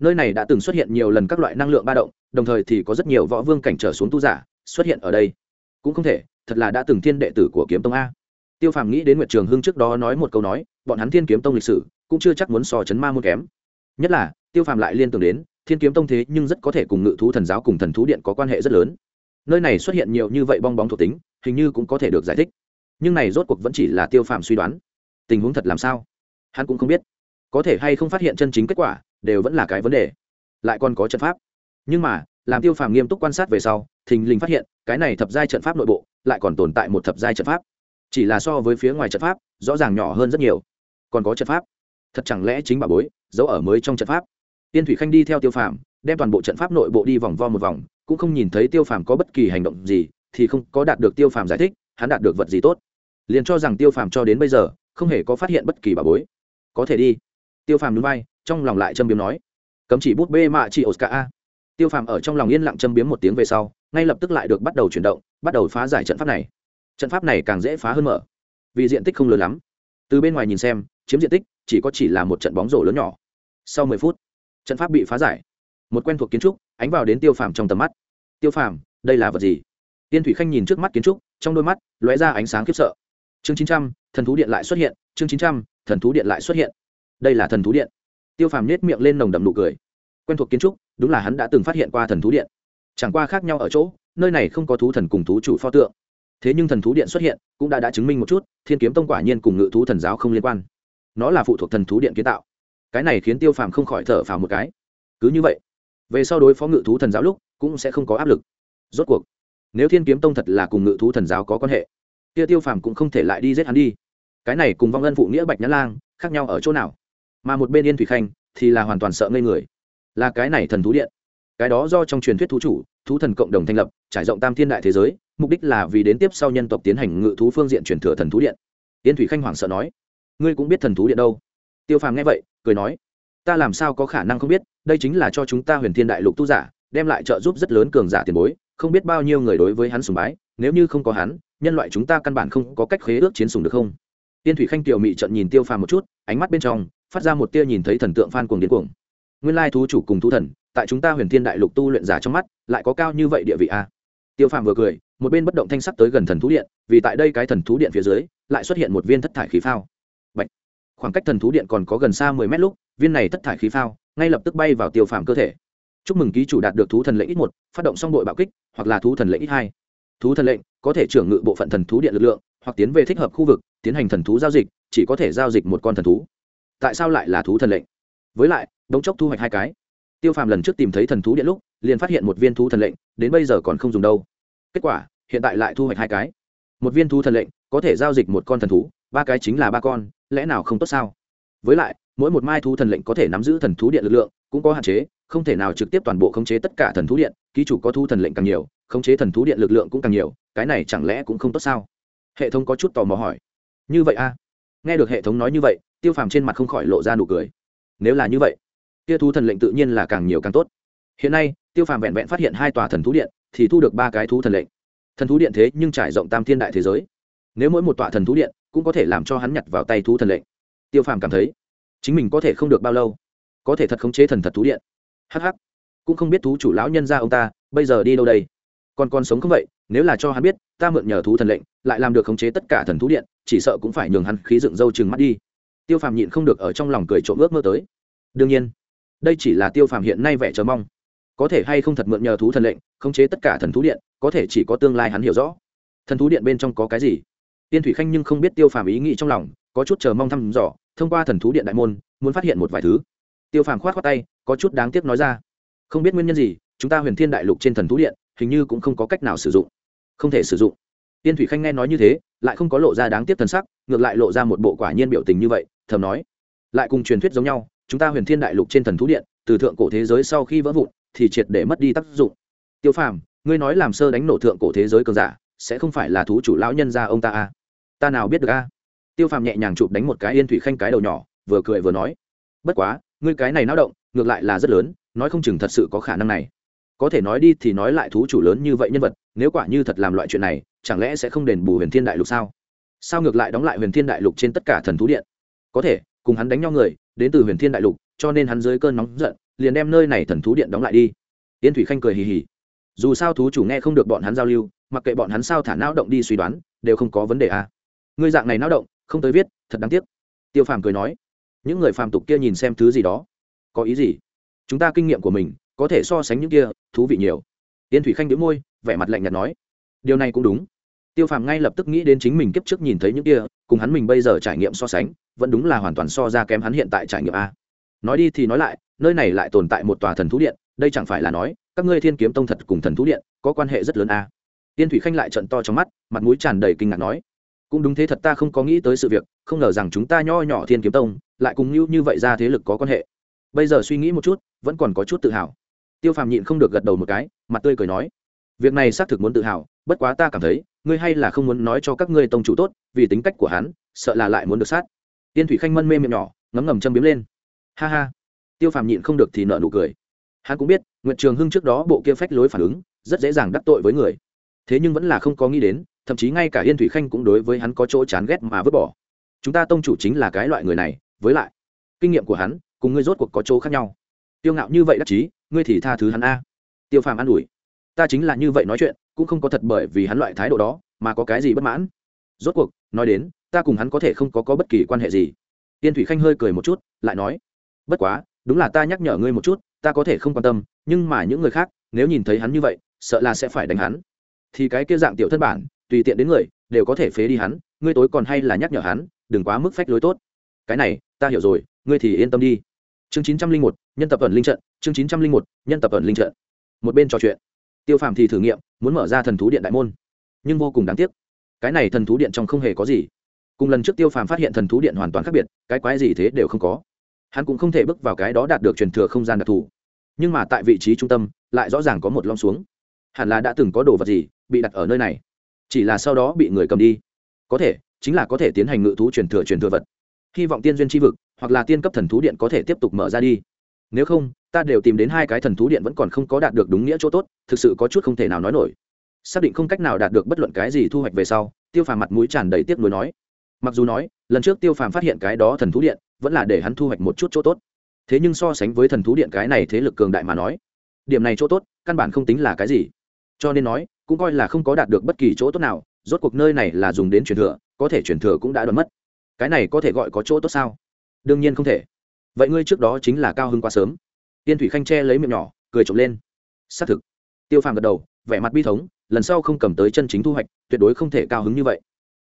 Speaker 1: nơi này đã từng xuất hiện nhiều lần các loại năng lượng ba động, đồng thời thì có rất nhiều võ vương cảnh trở xuống tu giả xuất hiện ở đây. Cũng không thể, thật là đã từng thiên đệ tử của kiếm tông a. Tiêu phàm nghĩ đến nguyệt trường hưng trước đó nói một câu nói, bọn hắn thiên kiếm tông lịch sử cũng chưa chắc muốn so chấn ma muốn kém. Nhất là, tiêu phàm lại liên tưởng đến, thiên kiếm tông thế nhưng rất có thể cùng ngự thú thần giáo cùng thần thú điện có quan hệ rất lớn. Nơi này xuất hiện nhiều như vậy bong bóng thuộc tính, hình như cũng có thể được giải thích. Nhưng này rốt cuộc vẫn chỉ là tiêu phàm suy đoán. Tình huống thật làm sao? Hắn cũng không biết. Có thể hay không phát hiện chân chính kết quả đều vẫn là cái vấn đề. Lại còn có trận pháp. Nhưng mà, làm tiêu phàm nghiêm túc quan sát về sau, thình lình phát hiện, cái này thập giai trận pháp nội bộ, lại còn tồn tại một thập giai trận pháp. Chỉ là so với phía ngoài trận pháp, rõ ràng nhỏ hơn rất nhiều. Còn có trận pháp. Thật chẳng lẽ chính bà bối, giấu ở mới trong trận pháp? Tiên thủy khanh đi theo tiêu phàm, đem toàn bộ trận pháp nội bộ đi vòng vo một vòng, cũng không nhìn thấy tiêu phàm có bất kỳ hành động gì, thì không có đạt được tiêu phàm giải thích, hắn đạt được vật gì tốt. Liền cho rằng tiêu phàm cho đến bây giờ, không hề có phát hiện bất kỳ bà bối. Có thể đi. Tiêu phàm núi bay trong lòng lại châm biếm nói, cấm chỉ bút bê mạ chị oscar a. Tiêu phàm ở trong lòng yên lặng châm biếm một tiếng về sau, ngay lập tức lại được bắt đầu chuyển động, bắt đầu phá giải trận pháp này. Trận pháp này càng dễ phá hơn mở, vì diện tích không lớn lắm. Từ bên ngoài nhìn xem, chiếm diện tích chỉ có chỉ là một trận bóng rổ lớn nhỏ. Sau mười phút, trận pháp bị phá giải. Một quen thuộc kiến trúc ánh vào đến tiêu phàm trong tầm mắt. Tiêu phàm, đây là vật gì? Tiên thủy khanh nhìn trước mắt kiến trúc, trong đôi mắt lóe ra ánh sáng khiếp sợ. Chương chín trăm, thần thú điện lại xuất hiện, chương chín trăm, thần thú điện lại xuất hiện. Đây là thần thú điện tiêu phàm nhét miệng lên nồng đậm nụ cười. Quen thuộc kiến trúc, đúng là hắn đã từng phát hiện qua thần thú điện. Chẳng qua khác nhau ở chỗ, nơi này không có thú thần cùng thú chủ pho tượng. Thế nhưng thần thú điện xuất hiện, cũng đã đã chứng minh một chút, thiên kiếm tông quả nhiên cùng ngự thú thần giáo không liên quan. Nó là phụ thuộc thần thú điện kiến tạo. Cái này khiến tiêu phàm không khỏi thở phào một cái. Cứ như vậy, về sau đối phó ngự thú thần giáo lúc, cũng sẽ không có áp lực. Rốt cuộc, nếu thiên kiếm tông thật là cùng ngự thú thần giáo có quan hệ, kia tiêu phàm cũng không thể lại đi giết hắn đi. Cái này cùng vong ân phụ nghĩa bạch nhã lang, khác nhau ở chỗ nào? Mà một bên yên thủy khanh thì là hoàn toàn sợ ngây người. Là cái này thần thú điện. Cái đó do trong truyền thuyết thú chủ, thú thần cộng đồng thành lập, trải rộng tam thiên đại thế giới, mục đích là vì đến tiếp sau nhân tộc tiến hành ngự thú phương diện truyền thừa thần thú điện. Yên thủy khanh hoảng sợ nói, ngươi cũng biết thần thú điện đâu? Tiêu phàm nghe vậy, cười nói, ta làm sao có khả năng không biết, đây chính là cho chúng ta huyền thiên đại lục tu giả, đem lại trợ giúp rất lớn cường giả tiền bối, không biết bao nhiêu người đối với hắn sùng bái, nếu như không có hắn, nhân loại chúng ta căn bản không có cách khế ước chiến sùng được không? Tiên thủy khanh tiểu mị trận nhìn tiêu phàm một chút, ánh mắt bên trong phát ra một tia nhìn thấy thần tượng phan cuồng điên cuồng. Nguyên lai thú chủ cùng thú thần, tại chúng ta huyền thiên đại lục tu luyện giả trong mắt, lại có cao như vậy địa vị a. Tiêu phàm vừa cười, một bên bất động thanh sắc tới gần thần thú điện, vì tại đây cái thần thú điện phía dưới, lại xuất hiện một viên thất thải khí phao. Bạch. khoảng cách thần thú điện còn có gần xa mười mét lúc, viên này thất thải khí phao ngay lập tức bay vào tiêu phàm cơ thể. Chúc mừng ký chủ đạt được thú thần lệnh ít một, phát động xong đội bạo kích, hoặc là thú thần lệnh ít hai. Thú thần lệnh có thể trưởng ngự bộ phận thần thú điện lực lượng, hoặc tiến về thích hợp khu vực, tiến hành thần thú giao dịch, chỉ có thể giao dịch một con thần thú tại sao lại là thú thần lệnh? Với lại, đống chốc thu hoạch hai cái. Tiêu phàm lần trước tìm thấy thần thú điện lúc, liền phát hiện một viên thú thần lệnh, đến bây giờ còn không dùng đâu. Kết quả, hiện tại lại thu hoạch hai cái. Một viên thú thần lệnh có thể giao dịch một con thần thú, ba cái chính là ba con, lẽ nào không tốt sao? Với lại, mỗi một mai thú thần lệnh có thể nắm giữ thần thú điện lực lượng, cũng có hạn chế, không thể nào trực tiếp toàn bộ khống chế tất cả thần thú điện, ký chủ có thú thần lệnh càng nhiều, khống chế thần thú điện lực lượng cũng càng nhiều, cái này chẳng lẽ cũng không tốt sao? Hệ thống có chút tò mò hỏi. Như vậy a nghe được hệ thống nói như vậy tiêu phàm trên mặt không khỏi lộ ra nụ cười. Nếu là như vậy, kia thú thần lệnh tự nhiên là càng nhiều càng tốt. Hiện nay, tiêu phàm vẹn vẹn phát hiện hai tòa thần thú điện, thì thu được ba cái thú thần lệnh. Thần thú điện thế nhưng trải rộng tam thiên đại thế giới. Nếu mỗi một tòa thần thú điện cũng có thể làm cho hắn nhặt vào tay thú thần lệnh, tiêu phàm cảm thấy chính mình có thể không được bao lâu, có thể thật khống chế thần thật thú điện. Hh cũng không biết thú chủ lão nhân ra ông ta bây giờ đi đâu đây. Còn còn sống không vậy, nếu là cho hắn biết, ta mượn nhờ thú thần lệnh, lại làm được khống chế tất cả thần thú điện, chỉ sợ cũng phải nhường hắn khí dựng râu chừng mắt đi tiêu phàm nhịn không được ở trong lòng cười trộm ước mơ tới. Đương nhiên, đây chỉ là tiêu phàm hiện nay vẻ chờ mong. Có thể hay không thật mượn nhờ thú thần lệnh, khống chế tất cả thần thú điện, có thể chỉ có tương lai hắn hiểu rõ. Thần thú điện bên trong có cái gì? Tiên thủy khanh nhưng không biết tiêu phàm ý nghĩ trong lòng, có chút chờ mong thăm dò, thông qua thần thú điện đại môn, muốn phát hiện một vài thứ. Tiêu phàm khoát khoát tay, có chút đáng tiếc nói ra. Không biết nguyên nhân gì, chúng ta huyền thiên đại lục trên thần thú điện, hình như cũng không có cách nào sử dụng. Không thể sử dụng. Tiên thủy khanh nghe nói như thế, lại không có lộ ra đáng tiếc thần sắc, ngược lại lộ ra một bộ quả nhiên biểu tình như vậy thầm nói. Lại cùng truyền thuyết giống nhau, chúng ta huyền thiên đại lục trên thần thú điện, từ thượng cổ thế giới sau khi vỡ vụn, thì triệt để mất đi tác dụng. Tiêu phàm, ngươi nói làm sơ đánh nổ thượng cổ thế giới cường giả, sẽ không phải là thú chủ lão nhân gia ông ta à? ta nào biết được a tiêu phàm nhẹ nhàng chụp đánh một cái yên thủy khanh cái đầu nhỏ, vừa cười vừa nói. Bất quá, ngươi cái này náo động, ngược lại là rất lớn, nói không chừng thật sự có khả năng này. Có thể nói đi thì nói lại thú chủ lớn như vậy nhân vật, nếu quả như thật làm loại chuyện này, chẳng lẽ sẽ không đền bù huyền thiên đại lục sao? Sao ngược lại đóng lại huyền thiên đại lục trên tất cả thần thú điện? Có thể, cùng hắn đánh nhau người, đến từ huyền thiên đại lục, cho nên hắn dưới cơn nóng giận, liền đem nơi này thần thú điện đóng lại đi. Yên thủy khanh cười hì hì. Dù sao thú chủ nghe không được bọn hắn giao lưu, mặc kệ bọn hắn sao thả não động đi suy đoán, đều không có vấn đề à. ngươi dạng này não động, không tới viết, thật đáng tiếc. Tiêu phàm cười nói. Những người phàm tục kia nhìn xem thứ gì đó. Có ý gì? Chúng ta kinh nghiệm của mình, có thể so sánh những kia, thú vị nhiều. Yên thủy khanh đĩu môi, vẻ mặt lạnh nhạt nói. Điều này cũng đúng tiêu phàm ngay lập tức nghĩ đến chính mình kiếp trước nhìn thấy những kia, cùng hắn mình bây giờ trải nghiệm so sánh, vẫn đúng là hoàn toàn so ra kém hắn hiện tại trải nghiệm a. Nói đi thì nói lại, nơi này lại tồn tại một tòa thần thú điện, đây chẳng phải là nói, các ngươi thiên kiếm tông thật cùng thần thú điện, có quan hệ rất lớn a. Tiên thủy khanh lại trận to trong mắt, mặt mũi tràn đầy kinh ngạc nói, cũng đúng thế thật ta không có nghĩ tới sự việc, không ngờ rằng chúng ta nho nhỏ thiên kiếm tông, lại cùng như như vậy ra thế lực có quan hệ. Bây giờ suy nghĩ một chút, vẫn còn có chút tự hào. Tiêu phàm nhịn không được gật đầu một cái, mặt tươi cười nói, việc này xác thực muốn tự hào, bất quá ta cảm thấy ngươi hay là không muốn nói cho các ngươi tông chủ tốt, vì tính cách của hắn, sợ là lại muốn được sát. Tiên thủy khanh mân mê miệng nhỏ, ngấm ngầm châm biếm lên. Ha ha. Tiêu phàm nhịn không được thì nợ nụ cười. Hắn cũng biết, nguyệt trường hưng trước đó bộ kia phách lối phản ứng, rất dễ dàng đắc tội với người. Thế nhưng vẫn là không có nghĩ đến, thậm chí ngay cả yên thủy khanh cũng đối với hắn có chỗ chán ghét mà vứt bỏ. Chúng ta tông chủ chính là cái loại người này, với lại, kinh nghiệm của hắn cùng ngươi rốt cuộc có chỗ khác nhau. Tiêu ngạo như vậy đắc chí, ngươi thì tha thứ hắn a. Tiêu phàm an ủi. Ta chính là như vậy nói chuyện cũng không có thật bởi vì hắn loại thái độ đó mà có cái gì bất mãn. Rốt cuộc nói đến ta cùng hắn có thể không có, có bất kỳ quan hệ gì. Tiên thủy khanh hơi cười một chút lại nói bất quá đúng là ta nhắc nhở ngươi một chút ta có thể không quan tâm nhưng mà những người khác nếu nhìn thấy hắn như vậy sợ là sẽ phải đánh hắn. Thì cái kia dạng tiểu thân bản tùy tiện đến người đều có thể phế đi hắn ngươi tối còn hay là nhắc nhở hắn đừng quá mức phách lối tốt. Cái này ta hiểu rồi ngươi thì yên tâm đi. Chương chín trăm linh một nhân tập ẩn linh trận chương chín trăm linh một nhân tập ẩn linh trận. Một bên trò chuyện tiêu phàm thì thử nghiệm, muốn mở ra thần thú điện đại môn. Nhưng vô cùng đáng tiếc. Cái này thần thú điện trong không hề có gì. Cùng lần trước tiêu phàm phát hiện thần thú điện hoàn toàn khác biệt, cái quái gì thế đều không có. Hắn cũng không thể bước vào cái đó đạt được truyền thừa không gian đặc thù. Nhưng mà tại vị trí trung tâm, lại rõ ràng có một lom xuống. Hẳn là đã từng có đồ vật gì bị đặt ở nơi này. Chỉ là sau đó bị người cầm đi. Có thể, chính là có thể tiến hành ngự thú truyền thừa truyền thừa vật. Hy vọng tiên duyên tri vực, hoặc là tiên cấp thần thú điện có thể tiếp tục mở ra đi. Nếu không ta đều tìm đến hai cái thần thú điện vẫn còn không có đạt được đúng nghĩa chỗ tốt, thực sự có chút không thể nào nói nổi. Xác định không cách nào đạt được bất luận cái gì thu hoạch về sau, tiêu phàm mặt mũi tràn đầy tiếc nuối nói. Mặc dù nói, lần trước tiêu phàm phát hiện cái đó thần thú điện, vẫn là để hắn thu hoạch một chút chỗ tốt. Thế nhưng so sánh với thần thú điện cái này thế lực cường đại mà nói, điểm này chỗ tốt, căn bản không tính là cái gì. Cho nên nói, cũng coi là không có đạt được bất kỳ chỗ tốt nào, rốt cuộc nơi này là dùng đến truyền thừa, có thể truyền thừa cũng đã đoán mất. Cái này có thể gọi có chỗ tốt sao? Đương nhiên không thể. Vậy ngươi trước đó chính là cao hưng quá sớm tiên thủy khanh che lấy miệng nhỏ, cười trộm lên. Xác thực. Tiêu phàm gật đầu, vẻ mặt bi thống, lần sau không cầm tới chân chính thu hoạch, tuyệt đối không thể cao hứng như vậy.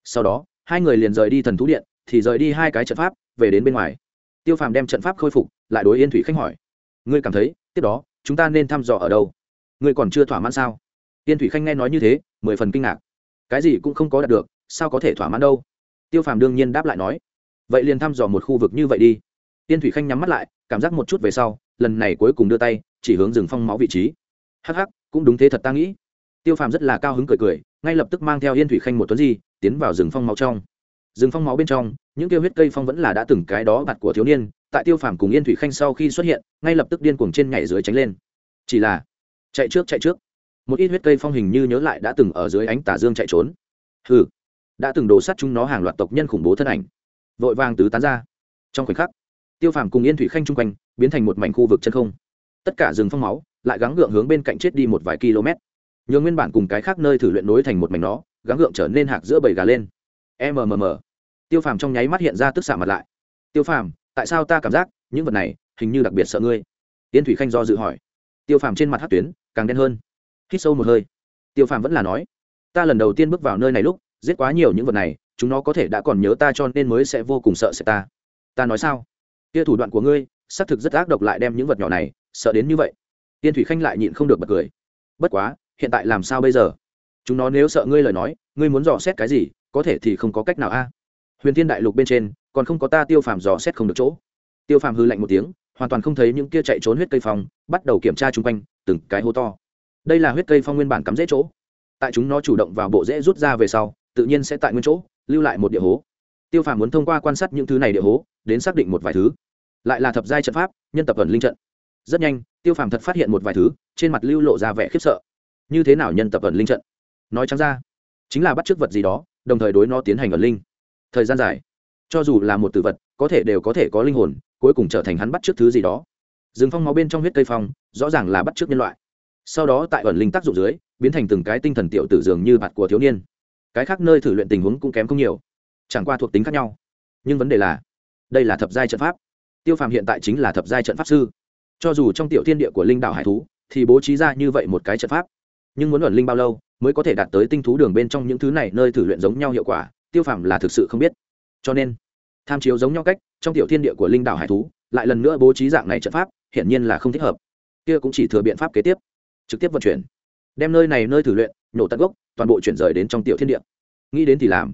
Speaker 1: Sau đó, hai người liền rời đi thần thú điện, thì rời đi hai cái trận pháp, về đến bên ngoài. Tiêu phàm đem trận pháp khôi phục, lại đối yên thủy khanh hỏi. Ngươi cảm thấy, tiếp đó, chúng ta nên thăm dò ở đâu? Ngươi còn chưa thỏa mãn sao? Yên thủy khanh nghe nói như thế, mười phần kinh ngạc. Cái gì cũng không có đạt được, sao có thể thỏa mãn đâu? Tiêu phàm đương nhiên đáp lại nói. Vậy liền thăm dò một khu vực như vậy đi. Yên thủy khanh nhắm mắt lại, cảm giác một chút về sau lần này cuối cùng đưa tay, chỉ hướng rừng phong máu vị trí. Hắc hắc, cũng đúng thế thật ta nghĩ. Tiêu phàm rất là cao hứng cười cười, ngay lập tức mang theo yên thủy khanh một tuấn di, tiến vào rừng phong máu trong. Rừng phong máu bên trong, những tiêu huyết cây phong vẫn là đã từng cái đó mặt của thiếu niên, tại tiêu phàm cùng yên thủy khanh sau khi xuất hiện, ngay lập tức điên cuồng trên nhảy dưới tránh lên. Chỉ là, chạy trước chạy trước. Một ít huyết cây phong hình như nhớ lại đã từng ở dưới ánh tà dương chạy trốn. Hừ, đã từng đổ sát chúng nó hàng loạt tộc nhân khủng bố thân ảnh. Vội vàng tứ tán ra. Trong khoảnh khắc tiêu phàm cùng yên thủy khanh chung quanh, biến thành một mảnh khu vực chân không. Tất cả rừng phong máu lại gắng gượng hướng bên cạnh chết đi một vài km. Nhường nguyên bản cùng cái khác nơi thử luyện nối thành một mảnh nó gắng gượng trở nên hạc giữa bầy gà lên. Mmm tiêu phàm trong nháy mắt hiện ra tức xạ mặt lại. Tiêu phàm, tại sao ta cảm giác những vật này hình như đặc biệt sợ ngươi? Yên thủy khanh do dự hỏi. Tiêu phàm trên mặt hát tuyến càng đen hơn. Hít sâu một hơi. Tiêu phàm vẫn là nói, ta lần đầu tiên bước vào nơi này lúc, giết quá nhiều những vật này, chúng nó có thể đã còn nhớ ta cho nên mới sẽ vô cùng sợ sẽ ta. Ta nói sao? Kia thủ đoạn của ngươi, xác thực rất ác độc lại đem những vật nhỏ này, sợ đến như vậy. Tiên thủy khanh lại nhịn không được bật cười. Bất quá, hiện tại làm sao bây giờ? Chúng nó nếu sợ ngươi lời nói, ngươi muốn dò xét cái gì, có thể thì không có cách nào a. Huyền thiên đại lục bên trên, còn không có ta tiêu phàm dò xét không được chỗ. Tiêu phàm hư lạnh một tiếng, hoàn toàn không thấy những kia chạy trốn huyết cây phong, bắt đầu kiểm tra chung quanh, từng cái hố to. Đây là huyết cây phong nguyên bản cắm dễ chỗ. Tại chúng nó chủ động vào bộ dễ rút ra về sau, tự nhiên sẽ tại nguyên chỗ, lưu lại một địa hố tiêu phàm muốn thông qua quan sát những thứ này địa hố, đến xác định một vài thứ. Lại là thập giai trận pháp, nhân tập ẩn linh trận. Rất nhanh, tiêu phàm thật phát hiện một vài thứ, trên mặt lưu lộ ra vẻ khiếp sợ. Như thế nào nhân tập ẩn linh trận? Nói trắng ra, chính là bắt chước vật gì đó, đồng thời đối nó tiến hành ẩn linh. Thời gian dài, cho dù là một tử vật, có thể đều có thể có linh hồn, cuối cùng trở thành hắn bắt chước thứ gì đó. Rừng phong máu bên trong huyết cây phong, rõ ràng là bắt chước nhân loại. Sau đó tại ẩn linh tác dụng dưới, biến thành từng cái tinh thần tiểu tử dường như bạt của thiếu niên. Cái khác nơi thử luyện tình huống cũng kém không nhiều chẳng qua thuộc tính khác nhau. Nhưng vấn đề là, đây là thập giai trận pháp. Tiêu phàm hiện tại chính là thập giai trận pháp sư. Cho dù trong tiểu thiên địa của linh đạo hải thú, thì bố trí ra như vậy một cái trận pháp. Nhưng muốn luận linh bao lâu, mới có thể đạt tới tinh thú đường bên trong những thứ này nơi thử luyện giống nhau hiệu quả, tiêu phàm là thực sự không biết. Cho nên, tham chiếu giống nhau cách, trong tiểu thiên địa của linh đạo hải thú, lại lần nữa bố trí dạng này trận pháp, hiển nhiên là không thích hợp. Kia cũng chỉ thừa biện pháp kế tiếp, trực tiếp vận chuyển. Đem nơi này nơi thử luyện nhổ tận gốc, toàn bộ chuyển rời đến trong tiểu thiên địa. Nghĩ đến thì làm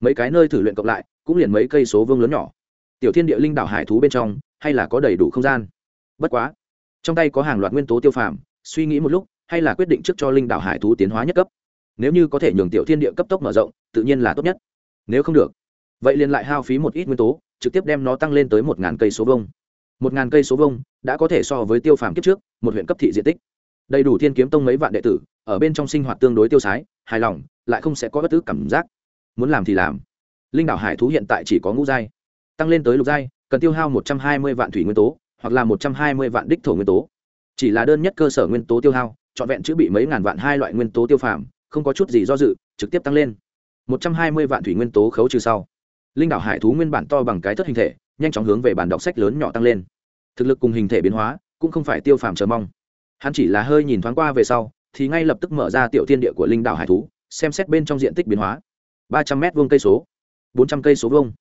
Speaker 1: mấy cái nơi thử luyện cộng lại, cũng liền mấy cây số vương lớn nhỏ. Tiểu thiên địa linh đảo hải thú bên trong, hay là có đầy đủ không gian? Bất quá, trong tay có hàng loạt nguyên tố tiêu phàm, suy nghĩ một lúc, hay là quyết định trước cho linh đảo hải thú tiến hóa nhất cấp. Nếu như có thể nhường tiểu thiên địa cấp tốc mở rộng, tự nhiên là tốt nhất. Nếu không được, vậy liền lại hao phí một ít nguyên tố, trực tiếp đem nó tăng lên tới một ngàn cây số vông một ngàn cây số vông đã có thể so với tiêu phàm kiếp trước, một huyện cấp thị diện tích. Đầy đủ thiên kiếm tông mấy vạn đệ tử, ở bên trong sinh hoạt tương đối tiêu sái, hài lòng, lại không sẽ có bất cứ cảm giác muốn làm thì làm. Linh đảo hải thú hiện tại chỉ có ngũ giai, tăng lên tới lục giai, cần tiêu hao một trăm hai mươi vạn thủy nguyên tố, hoặc là một trăm hai mươi vạn đích thổ nguyên tố. Chỉ là đơn nhất cơ sở nguyên tố tiêu hao, trọn vẹn chữ bị mấy ngàn vạn hai loại nguyên tố tiêu phàm, không có chút gì do dự, trực tiếp tăng lên. một trăm hai mươi vạn thủy nguyên tố khấu trừ sau, linh đảo hải thú nguyên bản to bằng cái thất hình thể, nhanh chóng hướng về bản đọc sách lớn nhỏ tăng lên. Thực lực cùng hình thể biến hóa, cũng không phải tiêu phàm chờ mong. Hắn chỉ là hơi nhìn thoáng qua về sau, thì ngay lập tức mở ra tiểu thiên địa của linh đảo hải thú, xem xét bên trong diện tích biến hóa ba trăm mét vuông cây số, bốn trăm cây số vuông,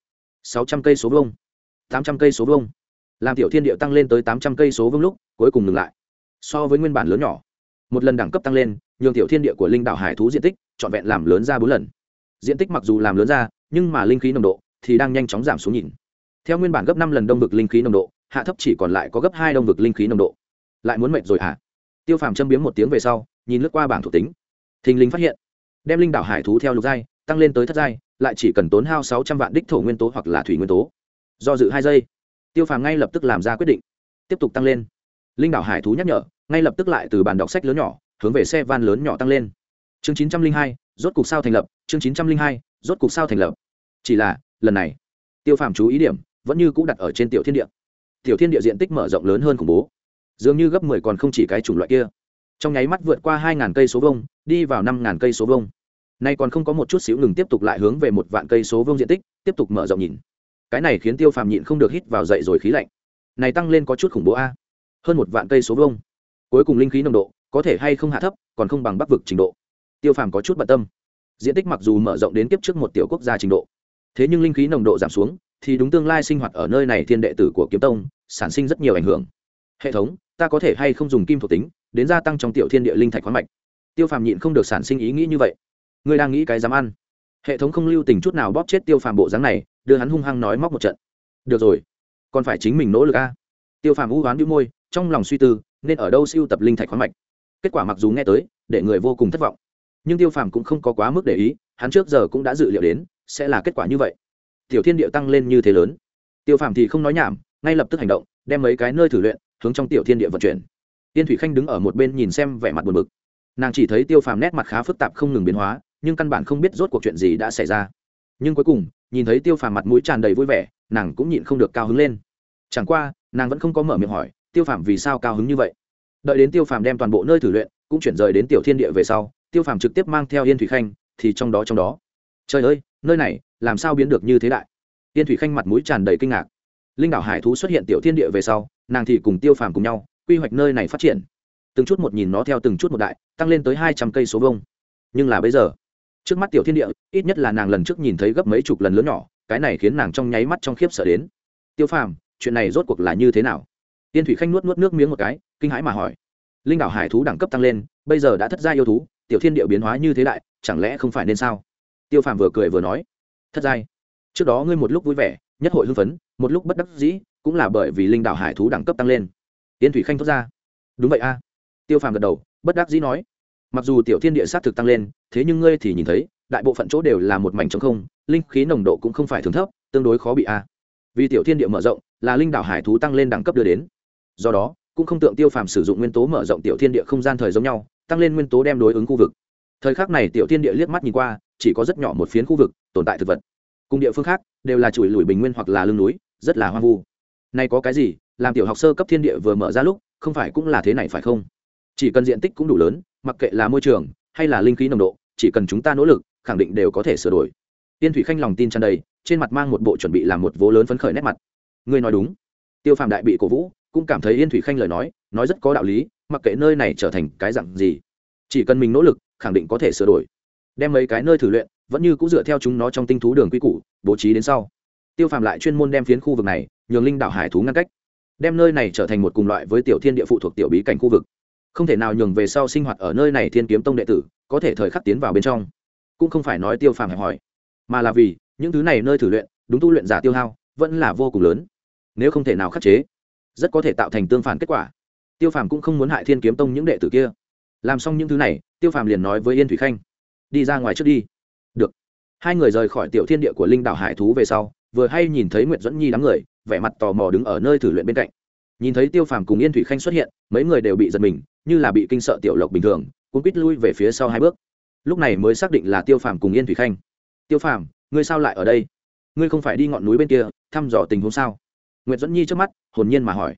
Speaker 1: sáu trăm cây số vuông, tám trăm cây số vuông. Làm tiểu thiên địa tăng lên tới tám trăm cây số vuông lúc, cuối cùng ngừng lại. So với nguyên bản lớn nhỏ, một lần đẳng cấp tăng lên, nhường tiểu thiên địa của linh đảo hải thú diện tích trọn vẹn làm lớn ra bốn lần. Diện tích mặc dù làm lớn ra, nhưng mà linh khí nồng độ thì đang nhanh chóng giảm xuống nhìn. Theo nguyên bản gấp năm lần đông vực linh khí nồng độ, hạ thấp chỉ còn lại có gấp hai đông vực linh khí nồng độ. Lại muốn mệt rồi hả? Tiêu phàm châm biếm một tiếng về sau, nhìn lướt qua bảng thuộc tính. Thình linh phát hiện, đem linh đảo hải thú theo lục giai tăng lên tới thất giai, lại chỉ cần tốn hao sáu trăm vạn đích thổ nguyên tố hoặc là thủy nguyên tố. Do dự hai giây, tiêu phàm ngay lập tức làm ra quyết định, tiếp tục tăng lên. Linh đảo hải thú nhắc nhở, ngay lập tức lại từ bàn đọc sách lớn nhỏ, hướng về xe van lớn nhỏ tăng lên. Chương chín trăm linh hai, rốt cục sao thành lập, chương chín trăm linh hai, rốt cục sao thành lập. Chỉ là, lần này, tiêu phàm chú ý điểm, vẫn như c ũ đặt ở trên tiểu thiên địa. Tiểu thiên địa diện tích mở rộng lớn hơn khủng bố. Dường như gấp mười còn không chỉ cái chủng loại kia. Trong nháy mắt vượt qua hai ngàn cây số vông đi vào năm ngàn cây số vông nay còn không có một chút xíu ngừng tiếp tục lại hướng về một vạn cây số vương diện tích, tiếp tục mở rộng nhìn. Cái này khiến tiêu phàm nhịn không được hít vào dậy rồi khí lạnh. Này tăng lên có chút khủng bố a. Hơn một vạn cây số vương. Cuối cùng linh khí nồng độ, có thể hay không hạ thấp, còn không bằng bắc vực trình độ. Tiêu phàm có chút bận tâm. Diện tích mặc dù mở rộng đến tiếp trước một tiểu quốc gia trình độ, thế nhưng linh khí nồng độ giảm xuống, thì đúng tương lai sinh hoạt ở nơi này thiên đệ tử của kiếm tông, sản sinh rất nhiều ảnh hưởng. Hệ thống, ta có thể hay không dùng kim thuộc tính, đến gia tăng trong tiểu thiên địa linh thạch khoáng mạch? Tiêu phàm nhịn không được sản sinh ý nghĩ như vậy ngươi đang nghĩ cái dám ăn. Hệ thống không lưu tình chút nào bóp chết tiêu phàm bộ dáng này, đưa hắn hung hăng nói móc một trận. Được rồi, còn phải chính mình nỗ lực a. Tiêu phàm u hoán đĩu môi, trong lòng suy tư, nên ở đâu siêu tập linh thạch khoáng mạch. Kết quả mặc dù nghe tới, để người vô cùng thất vọng. Nhưng tiêu phàm cũng không có quá mức để ý, hắn trước giờ cũng đã dự liệu đến, sẽ là kết quả như vậy. Tiểu thiên địa tăng lên như thế lớn. Tiêu phàm thì không nói nhảm, ngay lập tức hành động, đem mấy cái nơi thử luyện, hướng trong tiểu thiên địa vận chuyển. Tiên thủy khanh đứng ở một bên nhìn xem vẻ mặt buồn bực. Nàng chỉ thấy tiêu phàm nét mặt khá phức tạp không ngừng biến hóa nhưng căn bản không biết rốt cuộc chuyện gì đã xảy ra. Nhưng cuối cùng, nhìn thấy tiêu phàm mặt mũi tràn đầy vui vẻ, nàng cũng nhịn không được cao hứng lên. Chẳng qua, nàng vẫn không có mở miệng hỏi, tiêu phàm vì sao cao hứng như vậy? Đợi đến tiêu phàm đem toàn bộ nơi thử luyện, cũng chuyển rời đến tiểu thiên địa về sau, tiêu phàm trực tiếp mang theo yên thủy khanh thì trong đó trong đó. Trời ơi, nơi này làm sao biến được như thế đại? Yên thủy khanh mặt mũi tràn đầy kinh ngạc. Linh đảo hải thú xuất hiện tiểu thiên địa về sau, nàng thì cùng tiêu phàm cùng nhau, quy hoạch nơi này phát triển. Từng chút một nhìn nó theo từng chút một đại, tăng lên tới hai trăm cây số vông nhưng là bây giờ trước mắt tiểu thiên địa, ít nhất là nàng lần trước nhìn thấy gấp mấy chục lần lớn nhỏ, cái này khiến nàng trong nháy mắt trong khiếp sợ đến. Tiêu phàm, chuyện này rốt cuộc là như thế nào? Tiên thủy khanh nuốt nuốt nước miếng một cái, kinh hãi mà hỏi. Linh đảo hải thú đẳng cấp tăng lên, bây giờ đã thất gia yêu thú, tiểu thiên địa biến hóa như thế đại, chẳng lẽ không phải nên sao? Tiêu phàm vừa cười vừa nói. Thất giai. Trước đó ngươi một lúc vui vẻ, nhất hội hưng phấn, một lúc bất đắc dĩ, cũng là bởi vì linh đảo hải thú đẳng cấp tăng lên. Tiên thủy khanh thốt ra. Đúng vậy a. Tiêu phàm gật đầu, bất đắc dĩ nói mặc dù tiểu thiên địa s á t thực tăng lên, thế nhưng ngươi thì nhìn thấy, đại bộ phận chỗ đều là một mảnh trống không, linh khí nồng độ cũng không phải thường thấp, tương đối khó bị a. Vì tiểu thiên địa mở rộng, là linh đảo hải thú tăng lên đẳng cấp đưa đến. Do đó, cũng không tượng tiêu phàm sử dụng nguyên tố mở rộng tiểu thiên địa không gian thời giống nhau, tăng lên nguyên tố đem đối ứng khu vực. Thời khắc này tiểu thiên địa liếc mắt nhìn qua, chỉ có rất nhỏ một phiến khu vực, tồn tại thực vật. Cùng địa phương khác, đều là chùi lùi bình nguyên hoặc là lưng núi, rất là hoang vu. Nay có cái gì, làm tiểu học sơ cấp thiên địa vừa mở ra lúc, không phải cũng là thế này phải không? Chỉ cần diện tích cũng đủ lớn mặc kệ là môi trường hay là linh khí nồng độ, chỉ cần chúng ta nỗ lực, khẳng định đều có thể sửa đổi. Tiên thủy khanh lòng tin tràn đầy, trên mặt mang một bộ chuẩn bị làm một vố lớn phấn khởi nét mặt. Ngươi nói đúng. Tiêu phàm đại bị cổ vũ cũng cảm thấy yên thủy khanh lời nói nói rất có đạo lý, mặc kệ nơi này trở thành cái dặn gì, chỉ cần mình nỗ lực, khẳng định có thể sửa đổi. Đem mấy cái nơi thử luyện, vẫn như cũng dựa theo chúng nó trong tinh thú đường quy củ, bố trí đến sau. Tiêu phàm lại chuyên môn đem phiến khu vực này nhường linh đảo hải thú ngăn cách, đem nơi này trở thành một cùng loại với tiểu thiên địa phụ thuộc tiểu bí cảnh khu vực không thể nào nhường về sau sinh hoạt ở nơi này thiên kiếm tông đệ tử có thể thời khắc tiến vào bên trong. Cũng không phải nói tiêu phàm hẹp hỏi mà là vì những thứ này nơi thử luyện, đúng tu luyện giả tiêu hao vẫn là vô cùng lớn, nếu không thể nào khắc chế, rất có thể tạo thành tương phản kết quả. Tiêu phàm cũng không muốn hại thiên kiếm tông những đệ tử kia. Làm xong những thứ này, tiêu phàm liền nói với yên thủy khanh, đi ra ngoài trước đi. Được. Hai người rời khỏi tiểu thiên địa của linh đảo hải thú về sau, vừa hay nhìn thấy nguyễn dẫn nhi đám người, vẻ mặt tò mò đứng ở nơi thử luyện bên cạnh. Nhìn thấy tiêu phàm cùng yên thủy khanh xuất hiện, mấy người đều bị giật mình như là bị kinh sợ tiểu lộc bình thường cũng quýt lui về phía sau hai bước. Lúc này mới xác định là tiêu phàm cùng yên thủy khanh. Tiêu phàm, ngươi sao lại ở đây? Ngươi không phải đi ngọn núi bên kia, thăm dò tình huống sao? Nguyễn dẫn nhi trước mắt, hồn nhiên mà hỏi.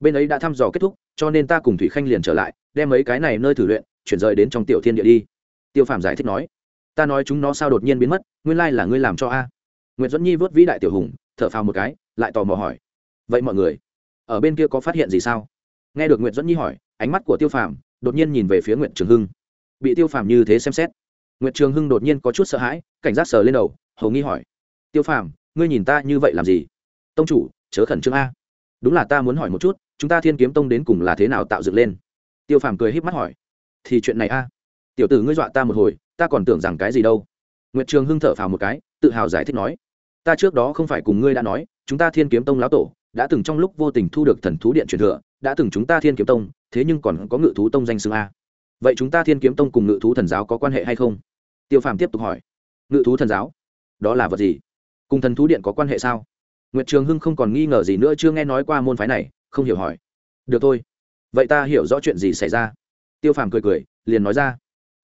Speaker 1: Bên ấy đã thăm dò kết thúc, cho nên ta cùng thủy khanh liền trở lại, đem mấy cái này nơi thử luyện, chuyển rời đến trong tiểu thiên địa đi. Tiêu phàm giải thích nói. Ta nói chúng nó sao đột nhiên biến mất, nguyên lai là ngươi làm cho a. Nguyễn dẫn nhi vớt vĩ đại tiểu hùng, thở phào một cái, lại tò mò hỏi. Vậy mọi người, ở bên kia có phát hiện gì sao? Nghe được nguyễn dẫn nhi hỏi, ánh mắt của tiêu phàm đột nhiên nhìn về phía nguyễn trường hưng. Bị tiêu phàm như thế xem xét nguyễn trường hưng đột nhiên có chút sợ hãi, cảnh giác sờ lên đầu, hầu nghi hỏi. Tiêu phàm, ngươi nhìn ta như vậy làm gì? Tông chủ, chớ khẩn trương a. Đúng là ta muốn hỏi một chút, chúng ta thiên kiếm tông đến cùng là thế nào tạo dựng lên? Tiêu phàm cười híp mắt hỏi. Thì chuyện này a. Tiểu tử ngươi dọa ta một hồi, ta còn tưởng rằng cái gì đâu. Nguyệt trường hưng thở phào một cái, tự hào giải thích nói. Ta trước đó không phải cùng ngươi đã nói, chúng ta thiên kiếm tông lão tổ đã từng trong lúc vô tình thu được thần thú điện truyền thừa đã từng chúng ta thiên kiếm tông, thế nhưng còn có ngự thú tông danh xưng a. Vậy chúng ta thiên kiếm tông cùng ngự thú thần giáo có quan hệ hay không? Tiêu phàm tiếp tục hỏi. Ngự thú thần giáo? Đó là vật gì? Cùng thần thú điện có quan hệ sao? Nguyệt trường hưng không còn nghi ngờ gì nữa, chưa nghe nói qua môn phái này, không hiểu hỏi. Được thôi. Vậy ta hiểu rõ chuyện gì xảy ra. Tiêu phàm cười cười, liền nói ra.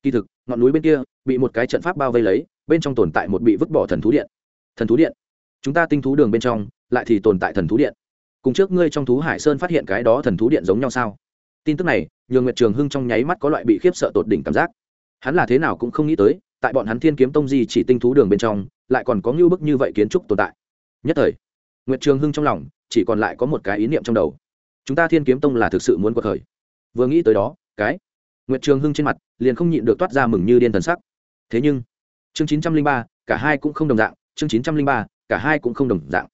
Speaker 1: Kỳ thực, ngọn núi bên kia, bị một cái trận pháp bao vây lấy, bên trong tồn tại một bị vứt bỏ thần thú điện. Thần thú điện? Chúng ta tinh thú đường bên trong, lại thì tồn tại thần thú điện cùng trước ngươi trong thú hải sơn phát hiện cái đó thần thú điện giống nhau sao? Tin tức này nhường nguyệt trường hưng trong nháy mắt có loại bị khiếp sợ tột đỉnh cảm giác. Hắn là thế nào cũng không nghĩ tới, tại bọn hắn thiên kiếm tông di chỉ tinh thú đường bên trong, lại còn có ngưu bức như vậy kiến trúc tồn tại. Nhất thời, nguyệt trường hưng trong lòng chỉ còn lại có một cái ý niệm trong đầu. Chúng ta thiên kiếm tông là thực sự muốn cuộc khởi. Vừa nghĩ tới đó, cái nguyệt trường hưng trên mặt liền không nhịn được toát ra mừng như điên thần sắc. Thế nhưng, chương chín trăm linh ba, cả hai cũng không đồng dạng, chương chín trăm linh ba, cả hai cũng không đồng dạng.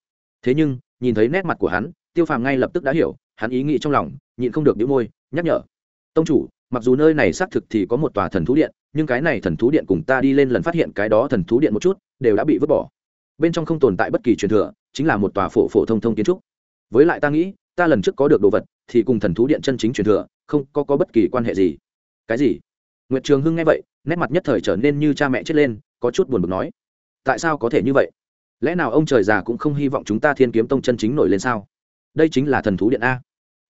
Speaker 1: Thế nhưng nhìn thấy nét mặt của hắn tiêu phàm ngay lập tức đã hiểu hắn ý nghĩ trong lòng nhịn không được đĩu môi nhắc nhở. Tông chủ mặc dù nơi này xác thực thì có một tòa thần thú điện nhưng cái này thần thú điện cùng ta đi lên lần phát hiện cái đó thần thú điện một chút đều đã bị vứt bỏ. Bên trong không tồn tại bất kỳ truyền thừa chính là một tòa phổ phổ thông thông kiến trúc. Với lại ta nghĩ ta lần trước có được đồ vật thì cùng thần thú điện chân chính truyền thừa không có, có bất kỳ quan hệ gì. Cái gì? Nguyệt trường hưng nghe vậy nét mặt nhất thời trở nên như cha mẹ chết lên có chút buồn bực nói. Tại sao có thể như vậy? Lẽ nào ông trời già cũng không hy vọng chúng ta thiên kiếm tông chân chính nổi lên sao? Đây chính là thần thú điện a.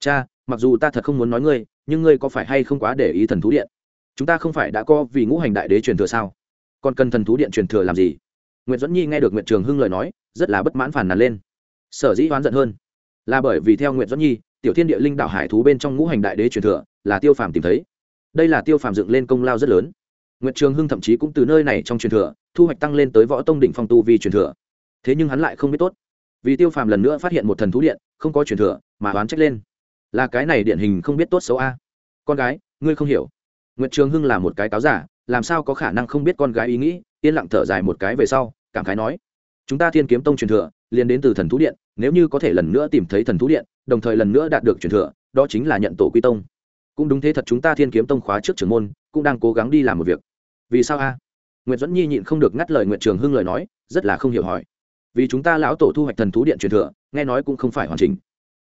Speaker 1: Cha, mặc dù ta thật không muốn nói ngươi, nhưng ngươi có phải hay không quá để ý thần thú điện? Chúng ta không phải đã có vì ngũ hành đại đế truyền thừa sao? Còn cần thần thú điện truyền thừa làm gì? Nguyễn dẫn nhi nghe được nguyễn trường hưng lời nói, rất là bất mãn phản nàn lên. Sở dĩ oán giận hơn, là bởi vì theo nguyễn dẫn nhi, tiểu thiên địa linh đạo hải thú bên trong ngũ hành đại đế truyền thừa, là tiêu phàm tìm thấy. Đây là tiêu phàm dựng lên công lao rất lớn. Nguyễn trường hưng thậm chí cũng từ nơi này trong truyền thừa, thu hoạch tăng lên tới võ tông đỉnh phong tu vì truyền thừa thế nhưng hắn lại không biết tốt. Vì tiêu phàm lần nữa phát hiện một thần thú điện, không có truyền thừa, mà oán trách lên. Là cái này điển hình không biết tốt xấu a. Con gái, ngươi không hiểu. Nguyệt trường hưng là một cái cáo giả, làm sao có khả năng không biết con gái ý nghĩ, yên lặng thở dài một cái về sau, cảm khái nói, chúng ta thiên kiếm tông truyền thừa, liền đến từ thần thú điện, nếu như có thể lần nữa tìm thấy thần thú điện, đồng thời lần nữa đạt được truyền thừa, đó chính là nhận tổ quy tông. Cũng đúng thế thật chúng ta thiên kiếm tông khóa trước trưởng môn, cũng đang cố gắng đi làm một việc. Vì sao a? Nguyệt dẫn nhi nhịn không được ngắt lời nguyệt trường hưng lời nói, rất là không hiểu hỏi vì chúng ta lão tổ thu hoạch thần thú điện truyền thừa, nghe nói cũng không phải hoàn chỉnh.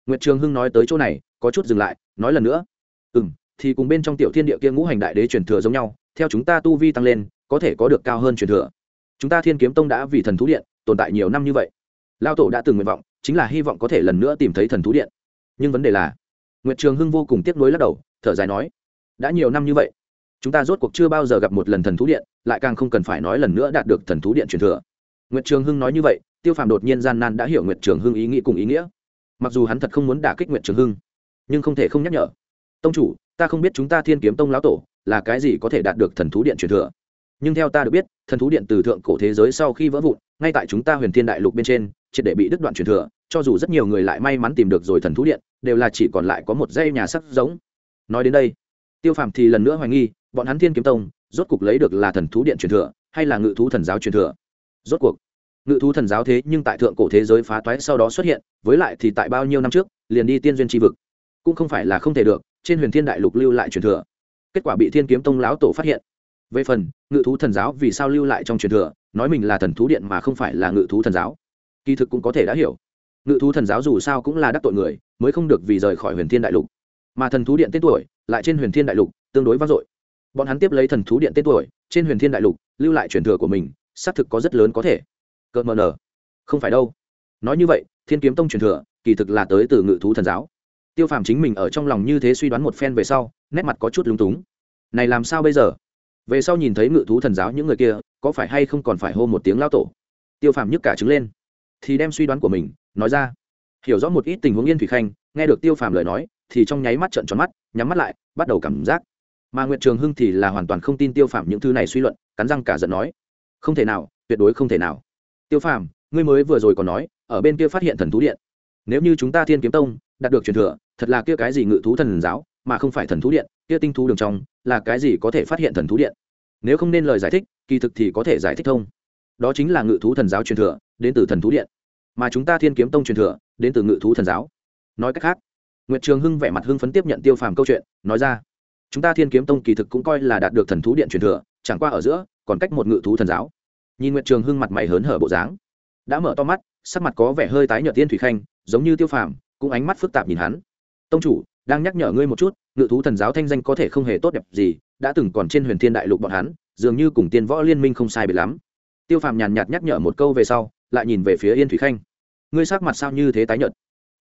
Speaker 1: Nguyệt trường hưng nói tới chỗ này, có chút dừng lại, nói lần nữa. Ừ m thì cùng bên trong tiểu thiên địa kia ngũ hành đại đế truyền thừa giống nhau, theo chúng ta tu vi tăng lên, có thể có được cao hơn truyền thừa. Chúng ta thiên kiếm tông đã vì thần thú điện tồn tại nhiều năm như vậy. Lao tổ đã từng nguyện vọng, chính là hy vọng có thể lần nữa tìm thấy thần thú điện. Nhưng vấn đề là, nguyệt trường hưng vô cùng tiếc nuối lắc đầu, thở dài nói, đã nhiều năm như vậy, chúng ta rốt cuộc chưa bao giờ gặp một lần thần thú điện, lại càng không cần phải nói lần nữa đạt được thần thú điện truyền thừa. Nguyệt trường hưng nói như vậy tiêu phàm đột nhiên gian nan đã hiểu nguyệt trường hưng ý nghĩ cùng ý nghĩa. Mặc dù hắn thật không muốn đả kích nguyệt trường hưng, nhưng không thể không nhắc nhở. Tông chủ, ta không biết chúng ta thiên kiếm tông lão tổ là cái gì có thể đạt được thần thú điện truyền thừa. Nhưng theo ta được biết, thần thú điện từ thượng cổ thế giới sau khi vỡ vụn, ngay tại chúng ta huyền thiên đại lục bên trên, triệt để bị đứt đoạn truyền thừa, cho dù rất nhiều người lại may mắn tìm được rồi thần thú điện, đều là chỉ còn lại có một dây nhà sắc giống. Nói đến đây, tiêu phàm thì lần nữa hoài nghi, bọn hắn thiên kiếm tông rốt cục lấy được là thần thú điện truyền thừa hay là ngự thú thần giáo truyền thừa? Rốt cuộc ngự thú thần giáo thế nhưng tại thượng cổ thế giới phá toái sau đó xuất hiện, với lại thì tại bao nhiêu năm trước, liền đi tiên duyên tri vực. Cũng không phải là không thể được, trên huyền thiên đại lục lưu lại truyền thừa. Kết quả bị thiên kiếm tông lão tổ phát hiện. Về phần, ngự thú thần giáo vì sao lưu lại trong truyền thừa, nói mình là thần thú điện mà không phải là ngự thú thần giáo. Kỳ thực cũng có thể đã hiểu. Ngự thú thần giáo dù sao cũng là đắc tội người, mới không được vì rời khỏi huyền thiên đại lục. Mà thần thú điện tên tuổi, lại trên huyền thiên đại lục, tương đối vang dội. Bọn hắn tiếp lấy thần thú điện tên tuổi, trên huyền thiên đại lục, lưu lại truyền thừa của mình, xác thực có rất lớn có thể cợt mờ nở không phải đâu. Nói như vậy, thiên kiếm tông truyền thừa, kỳ thực là tới từ ngự thú thần giáo. Tiêu phàm chính mình ở trong lòng như thế suy đoán một phen về sau, nét mặt có chút lúng túng. Này làm sao bây giờ? Về sau nhìn thấy ngự thú thần giáo những người kia, có phải hay không còn phải hô một tiếng lao tổ? Tiêu phàm nhức cả trứng lên. Thì đem suy đoán của mình, nói ra. Hiểu rõ một ít tình huống yên thủy khanh, nghe được tiêu phàm lời nói, thì trong nháy mắt trận tròn mắt, nhắm mắt lại, bắt đầu cảm giác. Mà nguyệt trường hưng thì là hoàn toàn không tin tiêu phàm những thứ này suy luận, cắn răng cả giận nói. Không thể nào, tuyệt đối không thể nào tiêu phàm, ngươi mới vừa rồi còn nói, ở bên kia phát hiện thần thú điện. Nếu như chúng ta thiên kiếm tông, đạt được truyền thừa, thật là kia cái gì ngự thú thần giáo, mà không phải thần thú điện, kia tinh thú đường trong, là cái gì có thể phát hiện thần thú điện? Nếu không nên lời giải thích, kỳ thực thì có thể giải thích thông. Đó chính là ngự thú thần giáo truyền thừa, đến từ thần thú điện. Mà chúng ta thiên kiếm tông truyền thừa, đến từ ngự thú thần giáo. Nói cách khác, nguyệt trường hưng vẻ mặt hưng phấn tiếp nhận tiêu phàm câu chuyện, nói ra, chúng ta thiên kiếm tông kỳ thực cũng coi là đạt được thần thú điện truyền thừa, chẳng qua ở giữa, còn cách một ngự thú thần giáo nhìn nguyệt trường hưng mặt mày hớn hở bộ dáng, đã mở to mắt, sắc mặt có vẻ hơi tái nhợt tiên thủy khanh, giống như tiêu phàm, cũng ánh mắt phức tạp nhìn hắn. Tông chủ, đang nhắc nhở ngươi một chút, ngự thú thần giáo thanh danh có thể không hề tốt đẹp gì, đã từng còn trên huyền thiên đại lục bọn hắn, dường như cùng tiên võ liên minh không sai biệt lắm. Tiêu phàm nhàn nhạt nhắc nhở một câu về sau, lại nhìn về phía yên thủy khanh. Ngươi sắc mặt sao như thế tái nhợt?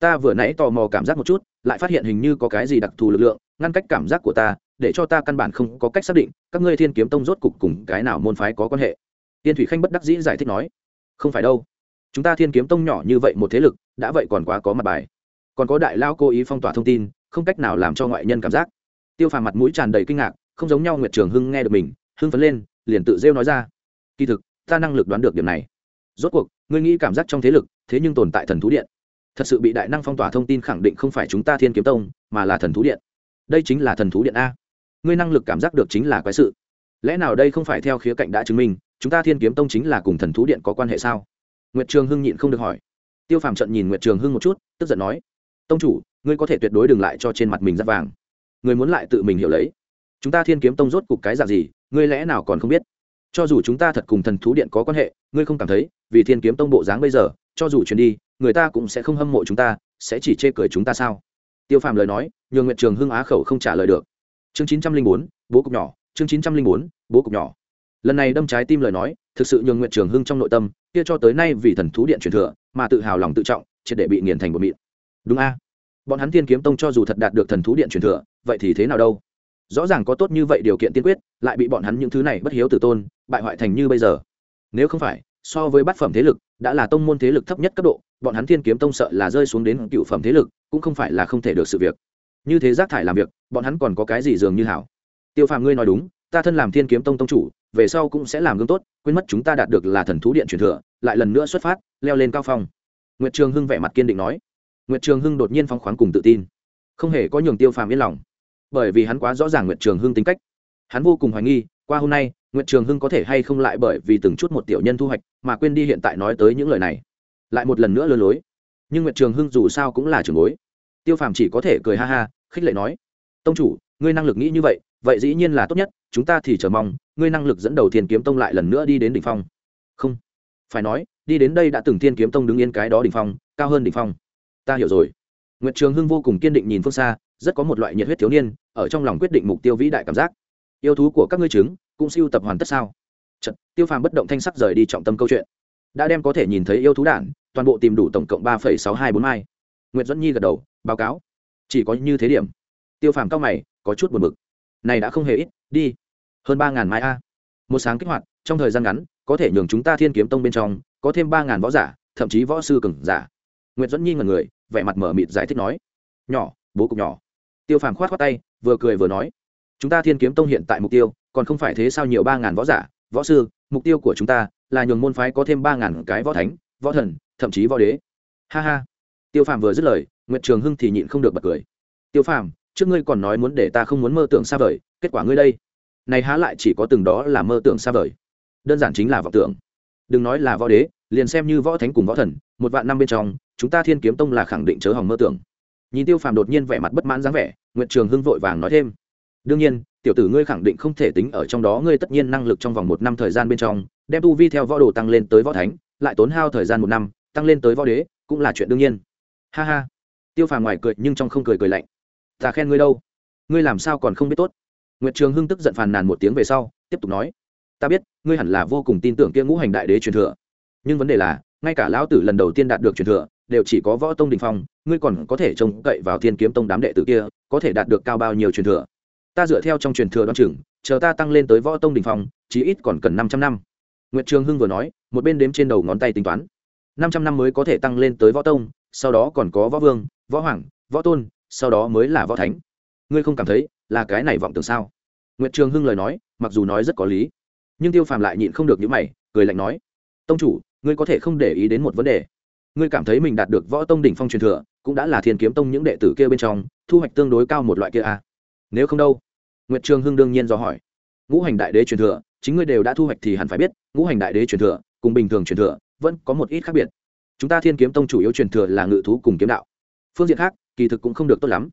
Speaker 1: Ta vừa nãy tò mò cảm giác một chút, lại phát hiện hình như có cái gì đặc thù lực lượng, ngăn cách cảm giác của ta, để cho ta căn bản không có cách xác định, các ngươi thiên kiếm tông rốt cục cùng cái nào môn phái có quan hệ? Tiên thủy khanh bất đắc dĩ giải thích nói, không phải đâu. Chúng ta thiên kiếm tông nhỏ như vậy một thế lực, đã vậy còn quá có mặt bài. Còn có đại lao cố ý phong tỏa thông tin, không cách nào làm cho ngoại nhân cảm giác. Tiêu phàm mặt mũi tràn đầy kinh ngạc, không giống nhau nguyệt trường hưng nghe được mình, hưng phấn lên, liền tự rêu nói ra, kỳ thực, ta năng lực đoán được điểm này. Rốt cuộc, ngươi nghĩ cảm giác trong thế lực, thế nhưng tồn tại thần thú điện. Thật sự bị đại năng phong tỏa thông tin khẳng định không phải chúng ta thiên kiếm tông, mà là thần thú điện. Đây chính là thần thú điện a. Ngươi năng lực cảm giác được chính là quái sự. Lẽ nào đây không phải theo khía cạnh đã chứng minh chúng ta thiên kiếm tông chính là cùng thần thú điện có quan hệ sao? Nguyệt trường hưng nhịn không được hỏi. Tiêu phàm trận nhìn nguyệt trường hưng một chút, tức giận nói, tông chủ, ngươi có thể tuyệt đối đừng lại cho trên mặt mình ra vàng. Ngươi muốn lại tự mình hiểu lấy. Chúng ta thiên kiếm tông rốt cục cái dạng gì, ngươi lẽ nào còn không biết? Cho dù chúng ta thật cùng thần thú điện có quan hệ, ngươi không cảm thấy, vì thiên kiếm tông bộ dáng bây giờ, cho dù chuyển đi, người ta cũng sẽ không hâm mộ chúng ta, sẽ chỉ chê cười chúng ta sao? Tiêu phàm lời nói, nhường nguyện trường hưng á khẩu không trả lời được. Chương chín trăm linh bốn, bố cục nhỏ, chương chín trăm linh bốn, bố cục nhỏ lần này đâm trái tim lời nói, thực sự nhường nguyện trường hưng trong nội tâm, kia cho tới nay vì thần thú điện truyền thừa, mà tự hào lòng tự trọng, triệt để bị nghiền thành một mịn. Đúng a? Bọn hắn thiên kiếm tông cho dù thật đạt được thần thú điện truyền thừa, vậy thì thế nào đâu? Rõ ràng có tốt như vậy điều kiện tiên quyết, lại bị bọn hắn những thứ này bất hiếu từ tôn, bại hoại thành như bây giờ. Nếu không phải, so với bát phẩm thế lực, đã là tông môn thế lực thấp nhất cấp độ, bọn hắn thiên kiếm tông sợ là rơi xuống đến cựu phẩm thế lực, cũng không phải là không thể được sự việc. Như thế rác thải làm việc, bọn hắn còn có cái gì dường như hảo? Tiêu phàm ngươi nói đúng, ta thân làm thiên kiếm tông tông chủ về sau cũng sẽ làm gương tốt, quên mất chúng ta đạt được là thần thú điện truyền thừa, lại lần nữa xuất phát, leo lên cao phong. Nguyệt trường hưng vẻ mặt kiên định nói. Nguyệt trường hưng đột nhiên phong khoáng cùng tự tin. Không hề có nhường tiêu phàm yên lòng. Bởi vì hắn quá rõ ràng nguyệt trường hưng tính cách. Hắn vô cùng hoài nghi, qua hôm nay, nguyệt trường hưng có thể hay không lại bởi vì từng chút một tiểu nhân thu hoạch, mà quên đi hiện tại nói tới những lời này. Lại một lần nữa lừa lối. Nhưng nguyệt trường hưng dù sao cũng là trường bối. Tiêu phàm chỉ có thể cười ha ha, khích lệ nói. Tông chủ, ngươi năng lực nghĩ như vậy vậy dĩ nhiên là tốt nhất, chúng ta thì chờ mong ngươi năng lực dẫn đầu thiên kiếm tông lại lần nữa đi đến đỉnh phong. Không. Phải nói đi đến đây đã từng thiên kiếm tông đứng yên cái đó đỉnh phong cao hơn đỉnh phong. Ta hiểu rồi. Nguyệt trường hưng vô cùng kiên định nhìn phương xa rất có một loại nhiệt huyết thiếu niên ở trong lòng quyết định mục tiêu vĩ đại cảm giác. Yêu thú của các ngươi chứng cũng siêu tập hoàn tất sao? Chật, tiêu phàm bất động thanh sắc rời đi trọng tâm câu chuyện. Đã đem có thể nhìn thấy yêu thú đản toàn bộ tìm đủ tổng cộng ba phẩy sáu hai bốn mai. Nguyệt dẫn nhi gật đầu báo cáo. Chỉ có như thế điểm. Tiêu phàm cao mày có chút buồn bực. Này đã không hề ít đi hơn ba ngàn mai a. Một sáng kích hoạt, trong thời gian ngắn, có thể nhường chúng ta thiên kiếm tông bên trong, có thêm ba ngàn võ giả, thậm chí võ sư cừng giả. Nguyễn dẫn nhi ngần người, vẻ mặt mở mịt giải thích nói, nhỏ, bố cục nhỏ. Tiêu phàm khoát khoát tay, vừa cười vừa nói, chúng ta thiên kiếm tông hiện tại mục tiêu, còn không phải thế sao nhiều ba ngàn võ giả, võ sư, mục tiêu của chúng ta là nhường môn phái có thêm ba ngàn cái võ thánh, võ thần, thậm chí võ đế. Ha ha. Tiêu phàm vừa dứt lời, nguyệt trường hưng thì nhịn không được bật cười. Tiêu phàm, trước ngươi còn nói muốn để ta không muốn mơ tưởng xa vời, kết quả ngươi đây này há lại chỉ có từng đó là mơ tưởng xa vời. Đơn giản chính là vọng tưởng. Đừng nói là võ đế, liền xem như võ thánh cùng võ thần, một vạn năm bên trong, chúng ta thiên kiếm tông là khẳng định chớ hỏng mơ tưởng. Nhìn tiêu phàm đột nhiên vẻ mặt bất mãn dáng vẻ, nguyệt trường hưng vội vàng nói thêm. Đương nhiên, tiểu tử ngươi khẳng định không thể tính ở trong đó, ngươi tất nhiên năng lực trong vòng một năm thời gian bên trong, đem tu vi theo võ đồ tăng lên tới võ thánh, lại tốn hao thời gian một năm, tăng lên tới võ đế, cũng là chuyện đương nhiên. Ha ha. Tiêu phàm ngoài cười nhưng trong không cười cười lạnh. Ta khen ngươi đâu? Ngươi làm sao còn không biết tốt? Nguyệt trường hưng tức giận phàn nàn một tiếng về sau, tiếp tục nói, ta biết, ngươi hẳn là vô cùng tin tưởng kia ngũ hành đại đế truyền thừa. Nhưng vấn đề là, ngay cả lão tử lần đầu tiên đạt được truyền thừa, đều chỉ có võ tông đỉnh phong, ngươi còn có thể trông cậy vào thiên kiếm tông đám đệ tử kia, có thể đạt được cao bao nhiêu truyền thừa? Ta dựa theo trong truyền thừa đoan chừng, chờ ta tăng lên tới võ tông đỉnh phong, chí ít còn cần năm trăm năm. Nguyệt trường hưng vừa nói, một bên đếm trên đầu ngón tay tính toán. Năm trăm năm mới có thể tăng lên tới võ tông, sau đó còn có võ vương, võ hoàng, võ tôn, sau đó mới là võ thánh. Ngươi không cảm thấy là cái này vọng tưởng sao? Nguyệt trường hưng lời nói, mặc dù nói rất có lý, nhưng tiêu phàm lại nhịn không được những mày, cười lạnh nói, tông chủ, ngươi có thể không để ý đến một vấn đề. Ngươi cảm thấy mình đạt được võ tông đỉnh phong truyền thừa, cũng đã là thiên kiếm tông những đệ tử kia bên trong, thu hoạch tương đối cao một loại kia à? nếu không đâu? Nguyệt trường hưng đương nhiên do hỏi, ngũ hành đại đế truyền thừa, chính ngươi đều đã thu hoạch thì hẳn phải biết, ngũ hành đại đế truyền thừa, cùng bình thường truyền thừa, vẫn có một ít khác biệt. Chúng ta thiên kiếm tông chủ yếu truyền thừa là ngự thú cùng kiếm đạo. Phương diện khác, kỳ thực cũng không được tốt lắm.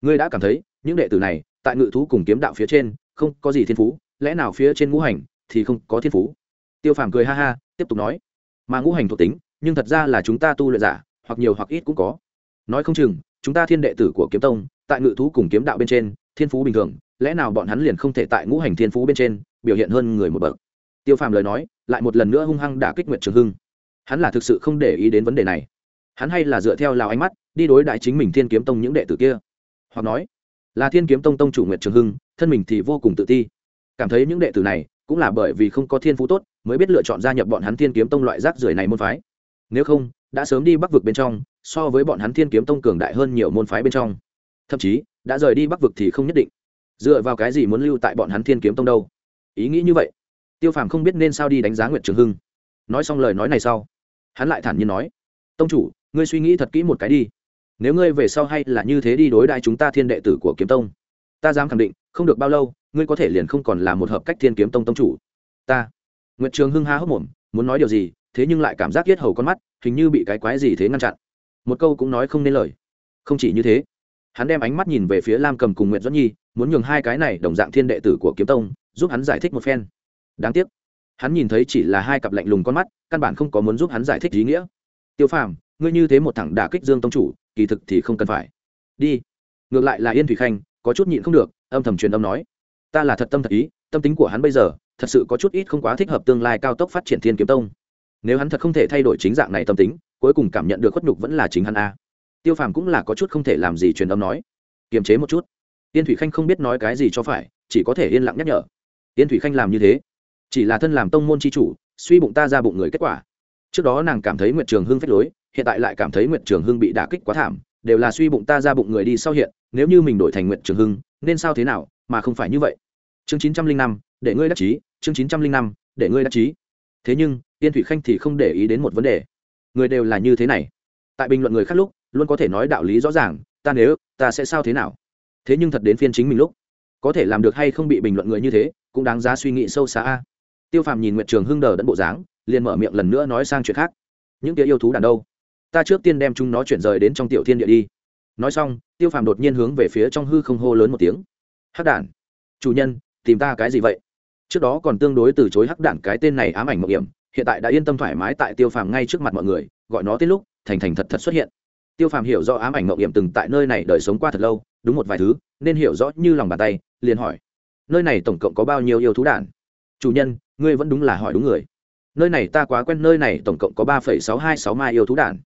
Speaker 1: Ngươi đã cảm thấy, những đệ tử này tại ngự thú cùng kiếm đạo phía trên, không có gì thiên phú, lẽ nào phía trên ngũ hành thì không có thiên phú? Tiêu phàm cười ha ha, tiếp tục nói, mà ngũ hành thuộc tính, nhưng thật ra là chúng ta tu luyện giả, hoặc nhiều hoặc ít cũng có. Nói không chừng, chúng ta thiên đệ tử của kiếm tông, tại ngự thú cùng kiếm đạo bên trên, thiên phú bình thường, lẽ nào bọn hắn liền không thể tại ngũ hành thiên phú bên trên biểu hiện hơn người một bậc? Tiêu phàm lời nói, lại một lần nữa hung hăng đả kích nguyện trường hưng. Hắn là thực sự không để ý đến vấn đề này. Hắn hay là dựa theo lào ánh mắt, đi đối đại chính mình thiên kiếm tông những đệ tử kia. Hoặc nói là thiên kiếm tông tông chủ nguyệt trường hưng, thân mình thì vô cùng tự ti. Cảm thấy những đệ tử này cũng là bởi vì không có thiên phú tốt mới biết lựa chọn gia nhập bọn hắn thiên kiếm tông loại rác rưởi này môn phái. Nếu không, đã sớm đi bắc vực bên trong, so với bọn hắn thiên kiếm tông cường đại hơn nhiều môn phái bên trong. Thậm chí, đã rời đi bắc vực thì không nhất định. Dựa vào cái gì muốn lưu tại bọn hắn thiên kiếm tông đâu? Ý nghĩ như vậy. Tiêu phàm không biết nên sao đi đánh giá nguyệt trường hưng. Nói xong lời nói này sau, hắn lại thản nhiên nói, tông chủ, ngươi suy nghĩ thật kỹ một cái đi nếu ngươi về sau hay là như thế đi đối đại chúng ta thiên đệ tử của kiếm tông, ta dám khẳng định, không được bao lâu, ngươi có thể liền không còn là một hợp cách thiên kiếm tông tông chủ. Ta. Nguyệt trường hưng ha hốc mồm, muốn nói điều gì, thế nhưng lại cảm giác yết hầu con mắt, hình như bị cái quái gì thế ngăn chặn. Một câu cũng nói không nên lời. Không chỉ như thế, hắn đem ánh mắt nhìn về phía lam cầm cùng nguyện doãn nhi, muốn nhường hai cái này đồng dạng thiên đệ tử của kiếm tông, giúp hắn giải thích một phen. Đáng tiếc, hắn nhìn thấy chỉ là hai cặp lạnh lùng con mắt, căn bản không có muốn giúp hắn giải thích ý nghĩa. Tiêu phàm ngươi như thế một thẳng đả kích dương tông chủ, kỳ thực thì không cần phải. Đi. Ngược lại là yên thủy khanh, có chút nhịn không được, âm thầm truyền âm nói. Ta là thật tâm thật ý, tâm tính của hắn bây giờ, thật sự có chút ít không quá thích hợp tương lai cao tốc phát triển thiên kiếm tông. Nếu hắn thật không thể thay đổi chính dạng này tâm tính, cuối cùng cảm nhận được khuất nhục vẫn là chính hắn a. Tiêu phàm cũng là có chút không thể làm gì truyền âm nói. Kiềm chế một chút. Yên thủy khanh không biết nói cái gì cho phải, chỉ có thể yên lặng nhắc nhở. Yên thủy khanh làm như thế, chỉ là thân làm tông môn c h i chủ, suy bụng ta ra bụng người kết quả. Trước đó nàng cảm thấy nguyệt trường hưng phách lối hiện tại lại cảm thấy nguyệt trường hưng bị đả kích quá thảm, đều là suy bụng ta ra bụng người đi sau hiện, nếu như mình đổi thành nguyệt trường hưng, nên sao thế nào, mà không phải như vậy. Chương chín trăm linh năm, để ngươi đắc chí, chương chín trăm linh năm, để ngươi đắc chí. Thế nhưng, yên thủy khanh thì không để ý đến một vấn đề. Người đều là như thế này. Tại bình luận người khác lúc, luôn có thể nói đạo lý rõ ràng, ta nếu, ta sẽ sao thế nào? Thế nhưng thật đến phiên chính mình lúc. Có thể làm được hay không bị bình luận người như thế, cũng đáng giá suy nghĩ sâu xa a. Tiêu phàm nhìn nguyệt trường hưng đờ đẫn bộ dáng, liền mở miệng lần nữa nói sang chuyện khác. Những kia yêu thú đàn đâu? Ta trước tiên đem chúng nó chuyển rời đến trong tiểu thiên địa đi. Nói xong, tiêu phàm đột nhiên hướng về phía trong hư không hô lớn một tiếng. Hắc đản! Chủ nhân, tìm ta cái gì vậy? Trước đó còn tương đối từ chối hắc đản cái tên này ám ảnh mộng hiểm, hiện tại đã yên tâm thoải mái tại tiêu phàm ngay trước mặt mọi người, gọi nó tới lúc, thành thành thật thật xuất hiện. Tiêu phàm hiểu rõ ám ảnh mộng hiểm từng tại nơi này đời sống qua thật lâu, đúng một vài thứ, nên hiểu rõ như lòng bàn tay, liền hỏi, nơi này tổng cộng có bao nhiêu yêu thú đản? Chủ nhân, ngươi vẫn đúng là hỏi đúng người. Nơi này ta quá quen, nơi này tổng cộng có ba phẩy sáu hai sáu mai yêu thú đản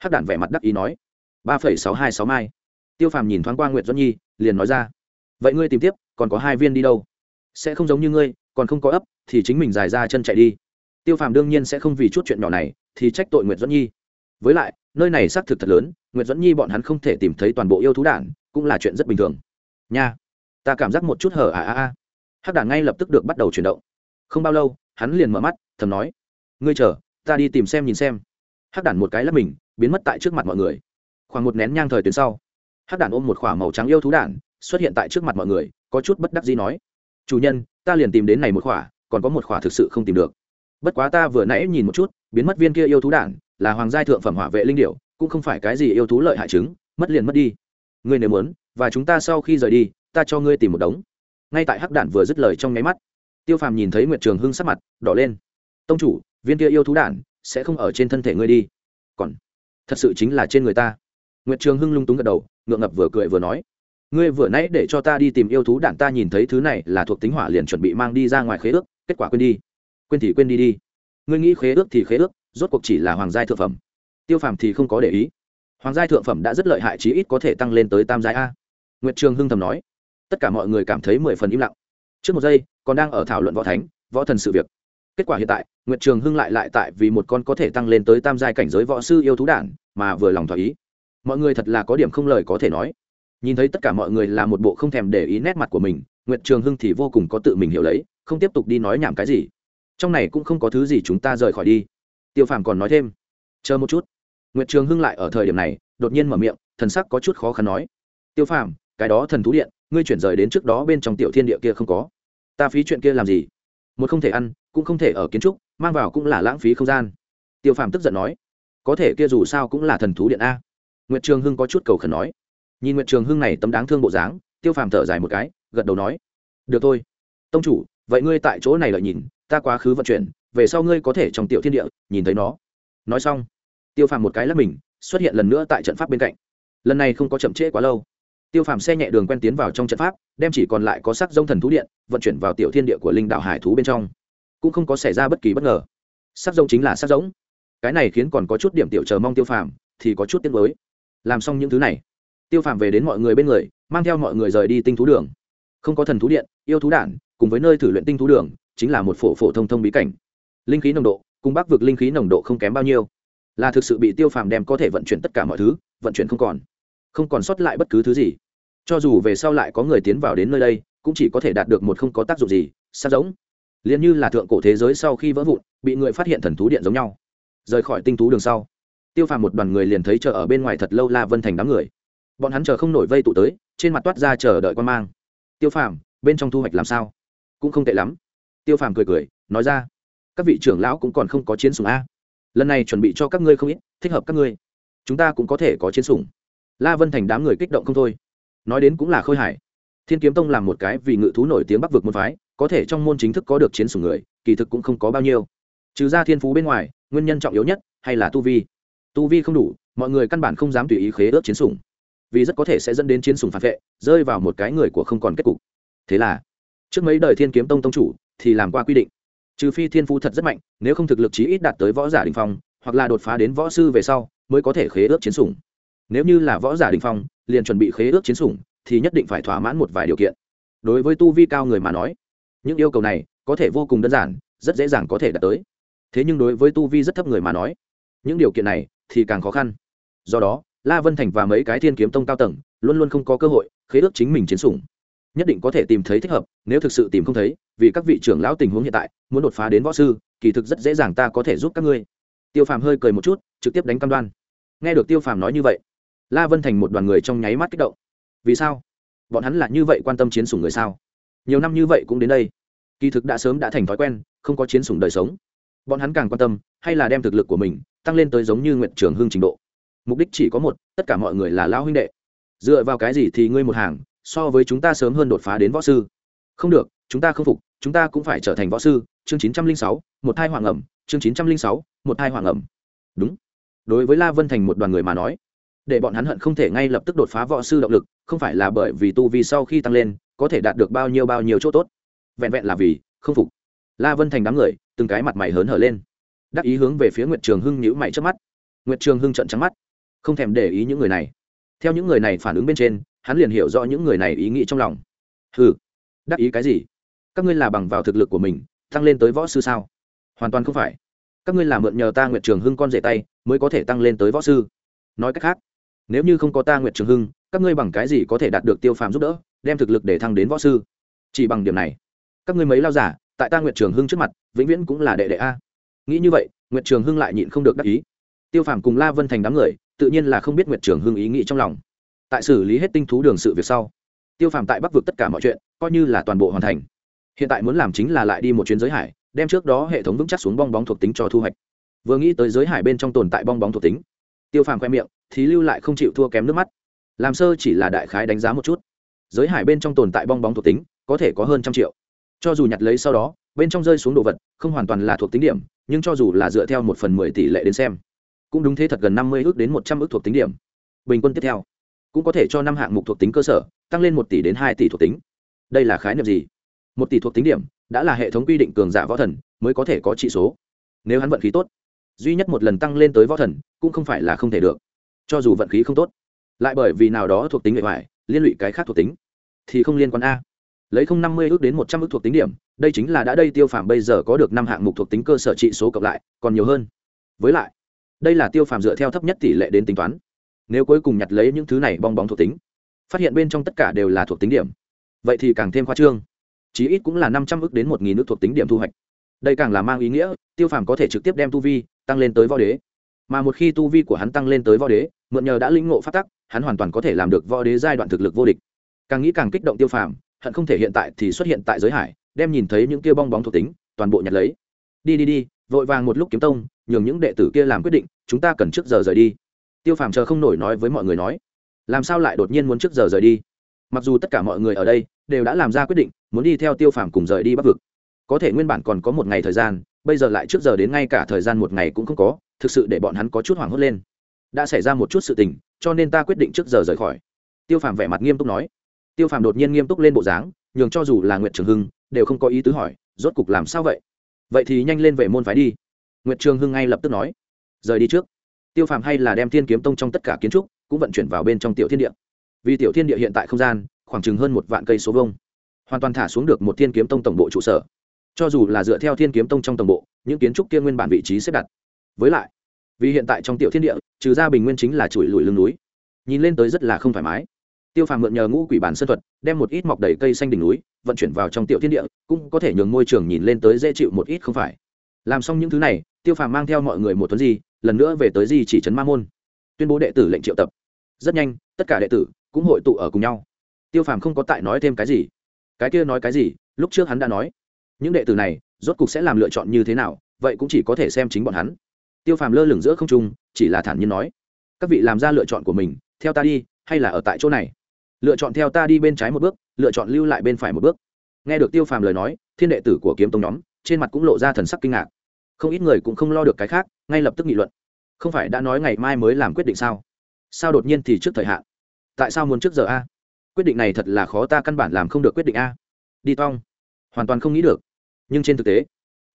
Speaker 1: hắc đản vẻ mặt đắc ý nói, ba phẩy sáu hai sáu mai. Tiêu phàm nhìn thoáng qua nguyệt doãn nhi, liền nói ra, vậy ngươi tìm tiếp, còn có hai viên đi đâu? Sẽ không giống như ngươi, còn không có ấp, thì chính mình dài ra chân chạy đi. Tiêu phàm đương nhiên sẽ không vì chút chuyện nhỏ này, thì trách tội nguyệt doãn nhi. Với lại, nơi này xác thực thật lớn, nguyệt doãn nhi bọn hắn không thể tìm thấy toàn bộ yêu thú đản, cũng là chuyện rất bình thường. Nha, ta cảm giác một chút hở à à à. Hắc đản ngay lập tức được bắt đầu chuyển động. Không bao lâu, hắn liền mở mắt, thầm nói, ngươi chờ, ta đi tìm xem nhìn xem hắc đản một cái lắp mình, biến mất tại trước mặt mọi người. Khoảng một nén nhang thời tuyến sau, hắc đản ôm một k h ỏ a màu trắng yêu thú đản, xuất hiện tại trước mặt mọi người, có chút bất đắc gì nói, chủ nhân, ta liền tìm đến này một khỏa, còn có một khỏa thực sự không tìm được. Bất quá ta vừa nãy nhìn một chút, biến mất viên kia yêu thú đản, là hoàng gia thượng phẩm hỏa vệ linh điệu cũng không phải cái gì yêu thú lợi hại chứng, mất liền mất đi. Ngươi nếu muốn, và chúng ta sau khi rời đi, ta cho ngươi tìm một đống. Ngay tại hắc đản vừa dứt lời trong nháy mắt, tiêu phàm nhìn thấy nguyệt trường hưng sắc mặt, đỏ lên. Tông chủ, viên kia yêu thú đản sẽ không ở trên thân thể ngươi đi. Còn, thật sự chính là trên người ta. Nguyệt trường hưng lung túng gật đầu, ngượng ngập vừa cười vừa nói. Ngươi vừa nãy để cho ta đi tìm yêu thú đản ta nhìn thấy thứ này là thuộc tính hỏa liền chuẩn bị mang đi ra ngoài khế ước, kết quả quên đi. Quên thì quên đi đi. Ngươi nghĩ khế ước thì khế ước, rốt cuộc chỉ là hoàng gia thượng phẩm. Tiêu phàm thì không có để ý. Hoàng gia thượng phẩm đã rất lợi hại chí ít có thể tăng lên tới tam giai a. Nguyệt trường hưng thầm nói. Tất cả mọi người cảm thấy mười phần im lặng. Trước một giây, còn đang ở thảo luận võ thánh, võ thần sự việc. Kết quả hiện tại nguyệt trường hưng lại lại tại vì một con có thể tăng lên tới tam giai cảnh giới võ sư yêu thú đản, mà vừa lòng thỏa ý. Mọi người thật là có điểm không lời có thể nói. Nhìn thấy tất cả mọi người là một bộ không thèm để ý nét mặt của mình, nguyệt trường hưng thì vô cùng có tự mình hiểu lấy, không tiếp tục đi nói nhảm cái gì. Trong này cũng không có thứ gì chúng ta rời khỏi đi. Tiêu phàm còn nói thêm. Chờ một chút. Nguyệt trường hưng lại ở thời điểm này, đột nhiên mở miệng, thần sắc có chút khó khăn nói. Tiêu phàm, cái đó thần thú điện, ngươi chuyển rời đến trước đó bên trong tiểu thiên địa kia không có. Ta phí chuyện kia làm gì? Một không thể ăn, cũng không thể ở kiến trúc mang vào cũng là lãng phí không gian. Tiêu phàm tức giận nói, có thể kia dù sao cũng là thần thú điện a. Nguyệt trường hưng có chút cầu khẩn nói, nhìn nguyệt trường hưng này tấm đáng thương bộ dáng, tiêu phàm thở dài một cái, gật đầu nói, được thôi. Tông chủ, vậy ngươi tại chỗ này lợi nhìn, ta quá khứ vận chuyển, về sau ngươi có thể trong tiểu thiên địa, nhìn thấy nó. Nói xong, tiêu phàm một cái lắp mình, xuất hiện lần nữa tại trận pháp bên cạnh. Lần này không có chậm trễ quá lâu. Tiêu phàm xe nhẹ đường quen tiến vào trong trận pháp, đem chỉ còn lại có sắc dông thần thú điện, vận chuyển vào tiểu thiên địa của linh đạo hải thú bên trong cũng không có xảy ra bất kỳ bất ngờ. Sắc giống chính là sắc giống. Cái này khiến còn có chút điểm tiểu chờ mong tiêu phàm, thì có chút tiếc mới làm xong những thứ này, tiêu phàm về đến mọi người bên người, mang theo mọi người rời đi tinh thú đường. Không có thần thú điện, yêu thú đản, cùng với nơi thử luyện tinh thú đường, chính là một phổ phổ thông thông bí cảnh. Linh khí nồng độ, cùng bắc vực linh khí nồng độ không kém bao nhiêu. Là thực sự bị tiêu phàm đem có thể vận chuyển tất cả mọi thứ, vận chuyển không còn. Không còn sót lại bất cứ thứ gì. Cho dù về sau lại có người tiến vào đến nơi đây, cũng chỉ có thể đạt được một không có tác dụng gì sát giống liền như là thượng cổ thế giới sau khi vỡ vụn, bị người phát hiện thần thú điện giống nhau. Rời khỏi tinh thú đường sau, tiêu phàm một đoàn người liền thấy chờ ở bên ngoài thật lâu la vân thành đám người. Bọn hắn chờ không nổi vây tụ tới, trên mặt toát ra chờ đợi quan mang. Tiêu phàm, bên trong thu hoạch làm sao? Cũng không tệ lắm. Tiêu phàm cười cười, nói ra, các vị trưởng lão cũng còn không có chiến sùng a. Lần này chuẩn bị cho các ngươi không ít, thích hợp các ngươi. Chúng ta cũng có thể có chiến sủng. La vân thành đám người kích động không thôi. Nói đến cũng là khôi hải thiên kiếm tông làm một cái vì ngự thú nổi tiếng bắc vực môn phái có thể trong môn chính thức có được chiến sủng người, kỳ thực cũng không có bao nhiêu. Trừ ra thiên phú bên ngoài, nguyên nhân trọng yếu nhất hay là tu vi. Tu vi không đủ, mọi người căn bản không dám tùy ý khế ước chiến sủng. Vì rất có thể sẽ dẫn đến chiến sủng phản vệ, rơi vào một cái người của không còn kết cục. Thế là, trước mấy đời thiên kiếm tông tông chủ thì làm qua quy định. Trừ phi thiên phú thật rất mạnh, nếu không thực lực chí ít đạt tới võ giả đình phong, hoặc là đột phá đến võ sư về sau, mới có thể khế ước chiến sủng. Nếu như là võ giả đình phong, liền chuẩn bị khế ước chiến sủng, thì nhất định phải thỏa mãn một vài điều kiện. Đối với tu vi cao người mà nói những yêu cầu này có thể vô cùng đơn giản, rất dễ dàng có thể đạt tới. Thế nhưng đối với tu vi rất thấp người mà nói, những điều kiện này thì càng khó khăn. Do đó, la vân thành và mấy cái thiên kiếm tông cao tầng luôn luôn không có cơ hội khế ước chính mình chiến sủng. Nhất định có thể tìm thấy thích hợp, nếu thực sự tìm không thấy, vì các vị trưởng lão tình huống hiện tại, muốn đột phá đến võ sư, kỳ thực rất dễ dàng ta có thể giúp các ngươi. Tiêu phàm hơi cười một chút, trực tiếp đánh cam đoan. Nghe được tiêu phàm nói như vậy, la vân thành một đoàn người trong nháy mắt kích động. Vì sao? Bọn hắn là như vậy quan tâm chiến sủng người sao? Nhiều năm như vậy cũng đến đây. Kỳ thực đã sớm đã thành thói quen, không có chiến sủng đời sống. Bọn hắn càng quan tâm, hay là đem thực lực của mình tăng lên tới giống như nguyện trường hưng trình độ. Mục đích chỉ có một, tất cả mọi người là lao huynh đệ. Dựa vào cái gì thì ngươi một hàng, so với chúng ta sớm hơn đột phá đến võ sư. Không được, chúng ta không phục, chúng ta cũng phải trở thành võ sư. Chương chín trăm linh sáu, một hai hoàng ẩm. Chương chín trăm linh sáu, một hai hoàng ẩm. Đúng. Đối với la vân thành một đoàn người mà nói để bọn hắn hận không thể ngay lập tức đột phá võ sư động lực, không phải là bởi vì tu vi sau khi tăng lên, có thể đạt được bao nhiêu bao nhiêu chỗ tốt. Vẹn vẹn là vì không phục. La vân thành đám người, từng cái mặt mày hớn hở lên. Đắc ý hướng về phía nguyệt trường hưng nhữ mày trước mắt. Nguyệt trường hưng trận trắng mắt. Không thèm để ý những người này. Theo những người này phản ứng bên trên, hắn liền hiểu rõ những người này ý nghĩ trong lòng. Ừ đắc ý cái gì? Các ngươi là bằng vào thực lực của mình, tăng lên tới võ sư sao? Hoàn toàn không phải. Các ngươi là mượn nhờ ta nguyệt trường hưng con rể tay, mới có thể tăng lên tới võ sư. Nói cách khác nếu như không có ta nguyệt trường hưng, các ngươi bằng cái gì có thể đạt được tiêu phàm giúp đỡ, đem thực lực để thăng đến võ sư? Chỉ bằng điểm này, các ngươi mấy lao giả, tại ta nguyệt trường hưng trước mặt, vĩnh viễn cũng là đệ đệ a. Nghĩ như vậy, nguyệt trường hưng lại nhịn không được đắc ý. Tiêu phàm cùng la vân thành đám người, tự nhiên là không biết nguyệt trường hưng ý nghĩ trong lòng. Tại xử lý hết tinh thú đường sự việc sau, tiêu phàm tại bắc vực tất cả mọi chuyện, coi như là toàn bộ hoàn thành. Hiện tại muốn làm chính là lại đi một chuyến giới hải, đem trước đó hệ thống vững chắc xuống bong bóng thuộc tính cho thu hoạch. Vừa nghĩ tới giới hải bên trong tồn tại bong bóng thuộc tính tiêu phàm khoe miệng, thì lưu lại không chịu thua kém nước mắt. Làm sơ chỉ là đại khái đánh giá một chút. Giới hải bên trong tồn tại bong bóng thuộc tính, có thể có hơn trăm triệu. Cho dù nhặt lấy sau đó, bên trong rơi xuống đồ vật, không hoàn toàn là thuộc tính điểm, nhưng cho dù là dựa theo một phần mười tỷ lệ đến xem, cũng đúng thế thật gần năm mươi ước đến một trăm ước thuộc tính điểm. Bình quân tiếp theo, cũng có thể cho năm hạng mục thuộc tính cơ sở, tăng lên một tỷ đến hai tỷ thuộc tính. Đây là khái niệm gì? Một tỷ thuộc tính điểm, đã là hệ thống quy định cường giả võ thần, mới có thể có trị số. Nếu hắn vận khí tốt duy nhất một lần tăng lên tới võ thần, cũng không phải là không thể được. Cho dù vận khí không tốt, lại bởi vì nào đó thuộc tính hệ ngoài liên lụy cái khác thuộc tính, thì không liên quan a. Lấy không năm mươi ước đến một trăm ước thuộc tính điểm, đây chính là đã đây tiêu phàm bây giờ có được năm hạng mục thuộc tính cơ sở trị số cộng lại, còn nhiều hơn. Với lại, đây là tiêu phàm dựa theo thấp nhất tỷ lệ đến tính toán. Nếu cuối cùng nhặt lấy những thứ này bong bóng thuộc tính, phát hiện bên trong tất cả đều là thuộc tính điểm, vậy thì càng thêm khoa trương. Chí ít cũng là năm trăm ước đến một nghìn ước thuộc tính điểm thu hoạch đây càng là mang ý nghĩa, tiêu phàm có thể trực tiếp đem tu vi tăng lên tới võ đế. Mà một khi tu vi của hắn tăng lên tới võ đế, mượn nhờ đã lĩnh ngộ phát tắc, hắn hoàn toàn có thể làm được võ đế giai đoạn thực lực vô địch. Càng nghĩ càng kích động tiêu phàm, hận không thể hiện tại thì xuất hiện tại giới hải, đem nhìn thấy những kia bong bóng thuộc tính, toàn bộ nhặt lấy. Đi đi đi, vội vàng một lúc kiếm tông, nhường những đệ tử kia làm quyết định, chúng ta cần trước giờ rời đi. Tiêu phàm chờ không nổi nói với mọi người nói, làm sao lại đột nhiên muốn trước giờ rời đi? Mặc dù tất cả mọi người ở đây đều đã làm ra quyết định, muốn đi theo tiêu phàm cùng rời đi bắc vực có thể nguyên bản còn có một ngày thời gian, bây giờ lại trước giờ đến ngay cả thời gian một ngày cũng không có, thực sự để bọn hắn có chút hoảng hốt lên. Đã xảy ra một chút sự tình, cho nên ta quyết định trước giờ rời khỏi. Tiêu phàm vẻ mặt nghiêm túc nói. Tiêu phàm đột nhiên nghiêm túc lên bộ dáng, nhường cho dù là nguyệt trường hưng, đều không có ý tứ hỏi, rốt cục làm sao vậy? Vậy thì nhanh lên về môn phái đi. Nguyệt trường hưng ngay lập tức nói. Rời đi trước. Tiêu phàm hay là đem thiên kiếm tông trong tất cả kiến trúc, cũng vận chuyển vào bên trong tiểu thiên địa. Vì tiểu thiên địa hiện tại không gian, khoảng chừng hơn một vạn cây số vông hoàn toàn thả xuống được một thiên kiếm tông tổng bộ trụ sở cho dù là dựa theo thiên kiếm tông trong tổng bộ, những kiến trúc kia nguyên bản vị trí xếp đặt. Với lại, vì hiện tại trong tiểu thiên địa, trừ ra bình nguyên chính là chuỗi lùi lưng núi. Nhìn lên tới rất là không thoải mái. Tiêu phàm mượn nhờ ngũ quỷ bản sân thuật, đem một ít mọc đầy cây xanh đỉnh núi, vận chuyển vào trong tiểu thiên địa, cũng có thể nhường môi trường nhìn lên tới dễ chịu một ít không phải. Làm xong những thứ này, tiêu phàm mang theo mọi người một tuần di, lần nữa về tới di chỉ trấn ma môn, tuyên bố đệ tử lệnh triệu tập. Rất nhanh, tất cả đệ tử cũng hội tụ ở cùng nhau. Tiêu phàm không có tại nói thêm cái gì. Cái kia nói cái gì, lúc trước hắn đã nói những đệ tử này rốt cục sẽ làm lựa chọn như thế nào, vậy cũng chỉ có thể xem chính bọn hắn. Tiêu phàm lơ lửng giữa không trung, chỉ là thản nhiên nói, các vị làm ra lựa chọn của mình, theo ta đi, hay là ở tại chỗ này? Lựa chọn theo ta đi bên trái một bước, lựa chọn lưu lại bên phải một bước. Nghe được tiêu phàm lời nói, thiên đệ tử của kiếm tông nhóm, trên mặt cũng lộ ra thần sắc kinh ngạc. Không ít người cũng không lo được cái khác, ngay lập tức nghị luận. Không phải đã nói ngày mai mới làm quyết định sao? Sao đột nhiên thì trước thời hạn? Tại sao muốn trước giờ a? Quyết định này thật là khó ta căn bản làm không được quyết định a. Đi tong hoàn toàn không nghĩ được nhưng trên thực tế,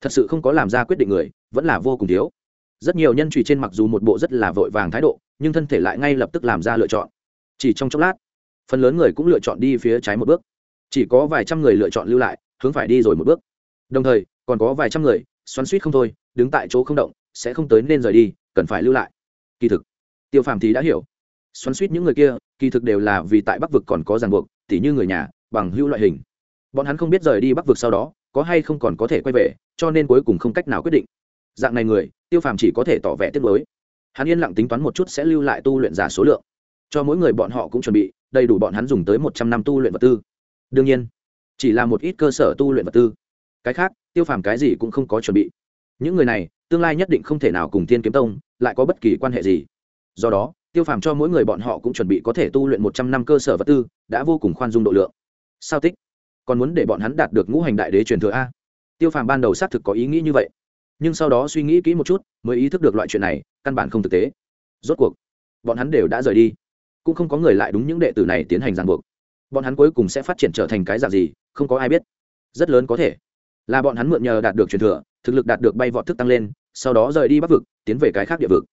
Speaker 1: thật sự không có làm ra quyết định người, vẫn là vô cùng thiếu. Rất nhiều nhân trụy trên mặc dù một bộ rất là vội vàng thái độ, nhưng thân thể lại ngay lập tức làm ra lựa chọn. Chỉ trong chốc lát, phần lớn người cũng lựa chọn đi phía trái một bước. Chỉ có vài trăm người lựa chọn lưu lại, hướng phải đi rồi một bước. Đồng thời, còn có vài trăm người, xoắn suýt không thôi, đứng tại chỗ không động, sẽ không tới nên rời đi, cần phải lưu lại. Kỳ thực, tiêu phàm thì đã hiểu. Xoắn suýt những người kia, kỳ thực đều là vì tại bắc vực còn có ràng buộc, tỉ như người nhà, bằng hữu loại hình. Bọn hắn không biết rời đi bắc vực sau đó có hay không còn có thể quay về, cho nên cuối cùng không cách nào quyết định. Dạng này người, tiêu phàm chỉ có thể tỏ vẻ tiếc nuối. Hắn yên lặng tính toán một chút sẽ lưu lại tu luyện giả số lượng. Cho mỗi người bọn họ cũng chuẩn bị, đầy đủ bọn hắn dùng tới một trăm năm tu luyện vật tư. Đương nhiên, chỉ là một ít cơ sở tu luyện vật tư. Cái khác, tiêu phàm cái gì cũng không có chuẩn bị. Những người này, tương lai nhất định không thể nào cùng tiên kiếm tông lại có bất kỳ quan hệ gì. Do đó, tiêu phàm cho mỗi người bọn họ cũng chuẩn bị có thể tu luyện một trăm năm cơ sở vật tư, đã vô cùng khoan dung độ lượng. Sao tích? Còn muốn để bọn hắn đạt được ngũ hành đại đế truyền thừa a? Tiêu phàm ban đầu xác thực có ý nghĩ như vậy, nhưng sau đó suy nghĩ kỹ một chút, mới ý thức được loại chuyện này, căn bản không thực tế. Rốt cuộc, bọn hắn đều đã rời đi. Cũng không có người lại đúng những đệ tử này tiến hành ràng buộc. Bọn hắn cuối cùng sẽ phát triển trở thành cái dạng gì, không có ai biết. Rất lớn có thể là bọn hắn mượn nhờ đạt được truyền thừa, thực lực đạt được bay vọt thức tăng lên, sau đó rời đi bắc vực, tiến về cái khác địa vực.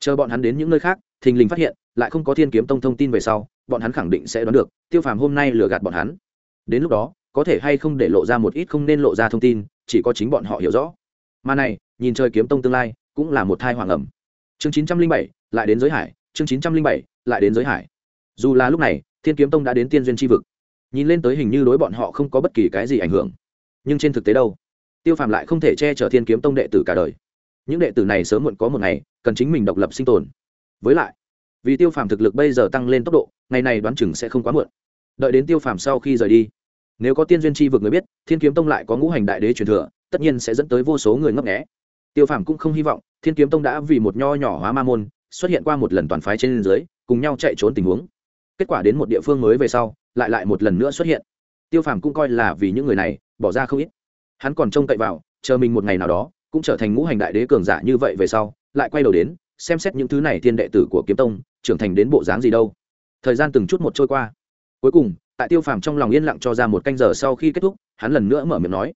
Speaker 1: Chờ bọn hắn đến những nơi khác, thình lình phát hiện, lại không có thiên kiếm tông thông tin về sau, bọn hắn khẳng định sẽ đoán được, tiêu phàm hôm nay lừa gạt bọn hắn. Đến lúc đó có thể hay không để lộ ra một ít không nên lộ ra thông tin, chỉ có chính bọn họ hiểu rõ. Mà này, nhìn chơi kiếm tông tương lai, cũng là một thai hoàng ẩm. Chương chín trăm linh bảy, lại đến giới hải, chương chín trăm linh bảy, lại đến giới hải. Dù là lúc này, thiên kiếm tông đã đến tiên duyên tri vực. Nhìn lên tới hình như đối bọn họ không có bất kỳ cái gì ảnh hưởng. Nhưng trên thực tế đâu? Tiêu phàm lại không thể che chở thiên kiếm tông đệ tử cả đời. Những đệ tử này sớm muộn có một ngày, cần chính mình độc lập sinh tồn. Với lại, vì tiêu phàm thực lực bây giờ tăng lên tốc độ, ngày này đoán chừng sẽ không quá muộn. Đợi đến tiêu phàm sau khi rời đi nếu có tiên duyên chi vực người biết, thiên kiếm tông lại có ngũ hành đại đế truyền thừa, tất nhiên sẽ dẫn tới vô số người ngấp nghẽ tiêu phàm cũng không hy vọng, thiên kiếm tông đã vì một nho nhỏ hóa ma môn, xuất hiện qua một lần toàn phái trên dưới, cùng nhau chạy trốn tình huống. Kết quả đến một địa phương mới về sau, lại lại một lần nữa xuất hiện. Tiêu phàm cũng coi là vì những người này, bỏ ra không ít. Hắn còn trông cậy vào, chờ mình một ngày nào đó, cũng trở thành ngũ hành đại đế cường giả như vậy về sau, lại quay đầu đến, xem xét những thứ này thiên đệ tử của kiếm tông, trưởng thành đến bộ dáng gì đâu. Thời gian từng chút một trôi qua. Cuối cùng tại tiêu phàm trong lòng yên lặng cho ra một canh giờ sau khi kết thúc, hắn lần nữa mở miệng nói,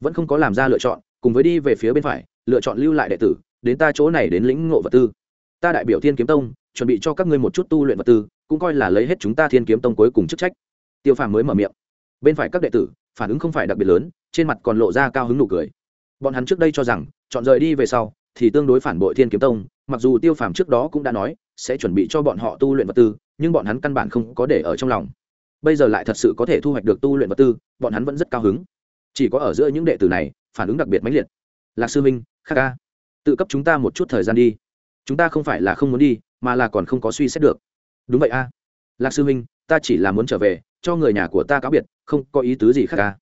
Speaker 1: vẫn không có làm ra lựa chọn, cùng với đi về phía bên phải, lựa chọn lưu lại đệ tử, đến ta chỗ này đến lĩnh ngộ vật tư. Ta đại biểu thiên kiếm tông, chuẩn bị cho các ngươi một chút tu luyện vật tư, cũng coi là lấy hết chúng ta thiên kiếm tông cuối cùng chức trách. Tiêu phàm mới mở miệng, bên phải các đệ tử, phản ứng không phải đặc biệt lớn, trên mặt còn lộ ra cao hứng nụ cười. Bọn hắn trước đây cho rằng, chọn rời đi về sau, thì tương đối phản bội thiên kiếm tông, mặc dù tiêu phàm trước đó cũng đã nói, sẽ chuẩn bị cho bọn họ tu luyện vật tư, nhưng bọn hắn căn bản không có để ở trong lòng bây giờ lại thật sự có thể thu hoạch được tu luyện vật tư, bọn hắn vẫn rất cao hứng. Chỉ có ở giữa những đệ tử này, phản ứng đặc biệt mãnh liệt. Lạc sư minh khắc ca, tự cấp chúng ta một chút thời gian đi. Chúng ta không phải là không muốn đi, mà là còn không có suy xét được. Đúng vậy a. Lạc sư minh ta chỉ là muốn trở về, cho người nhà của ta cáo biệt, không có ý tứ gì khác ca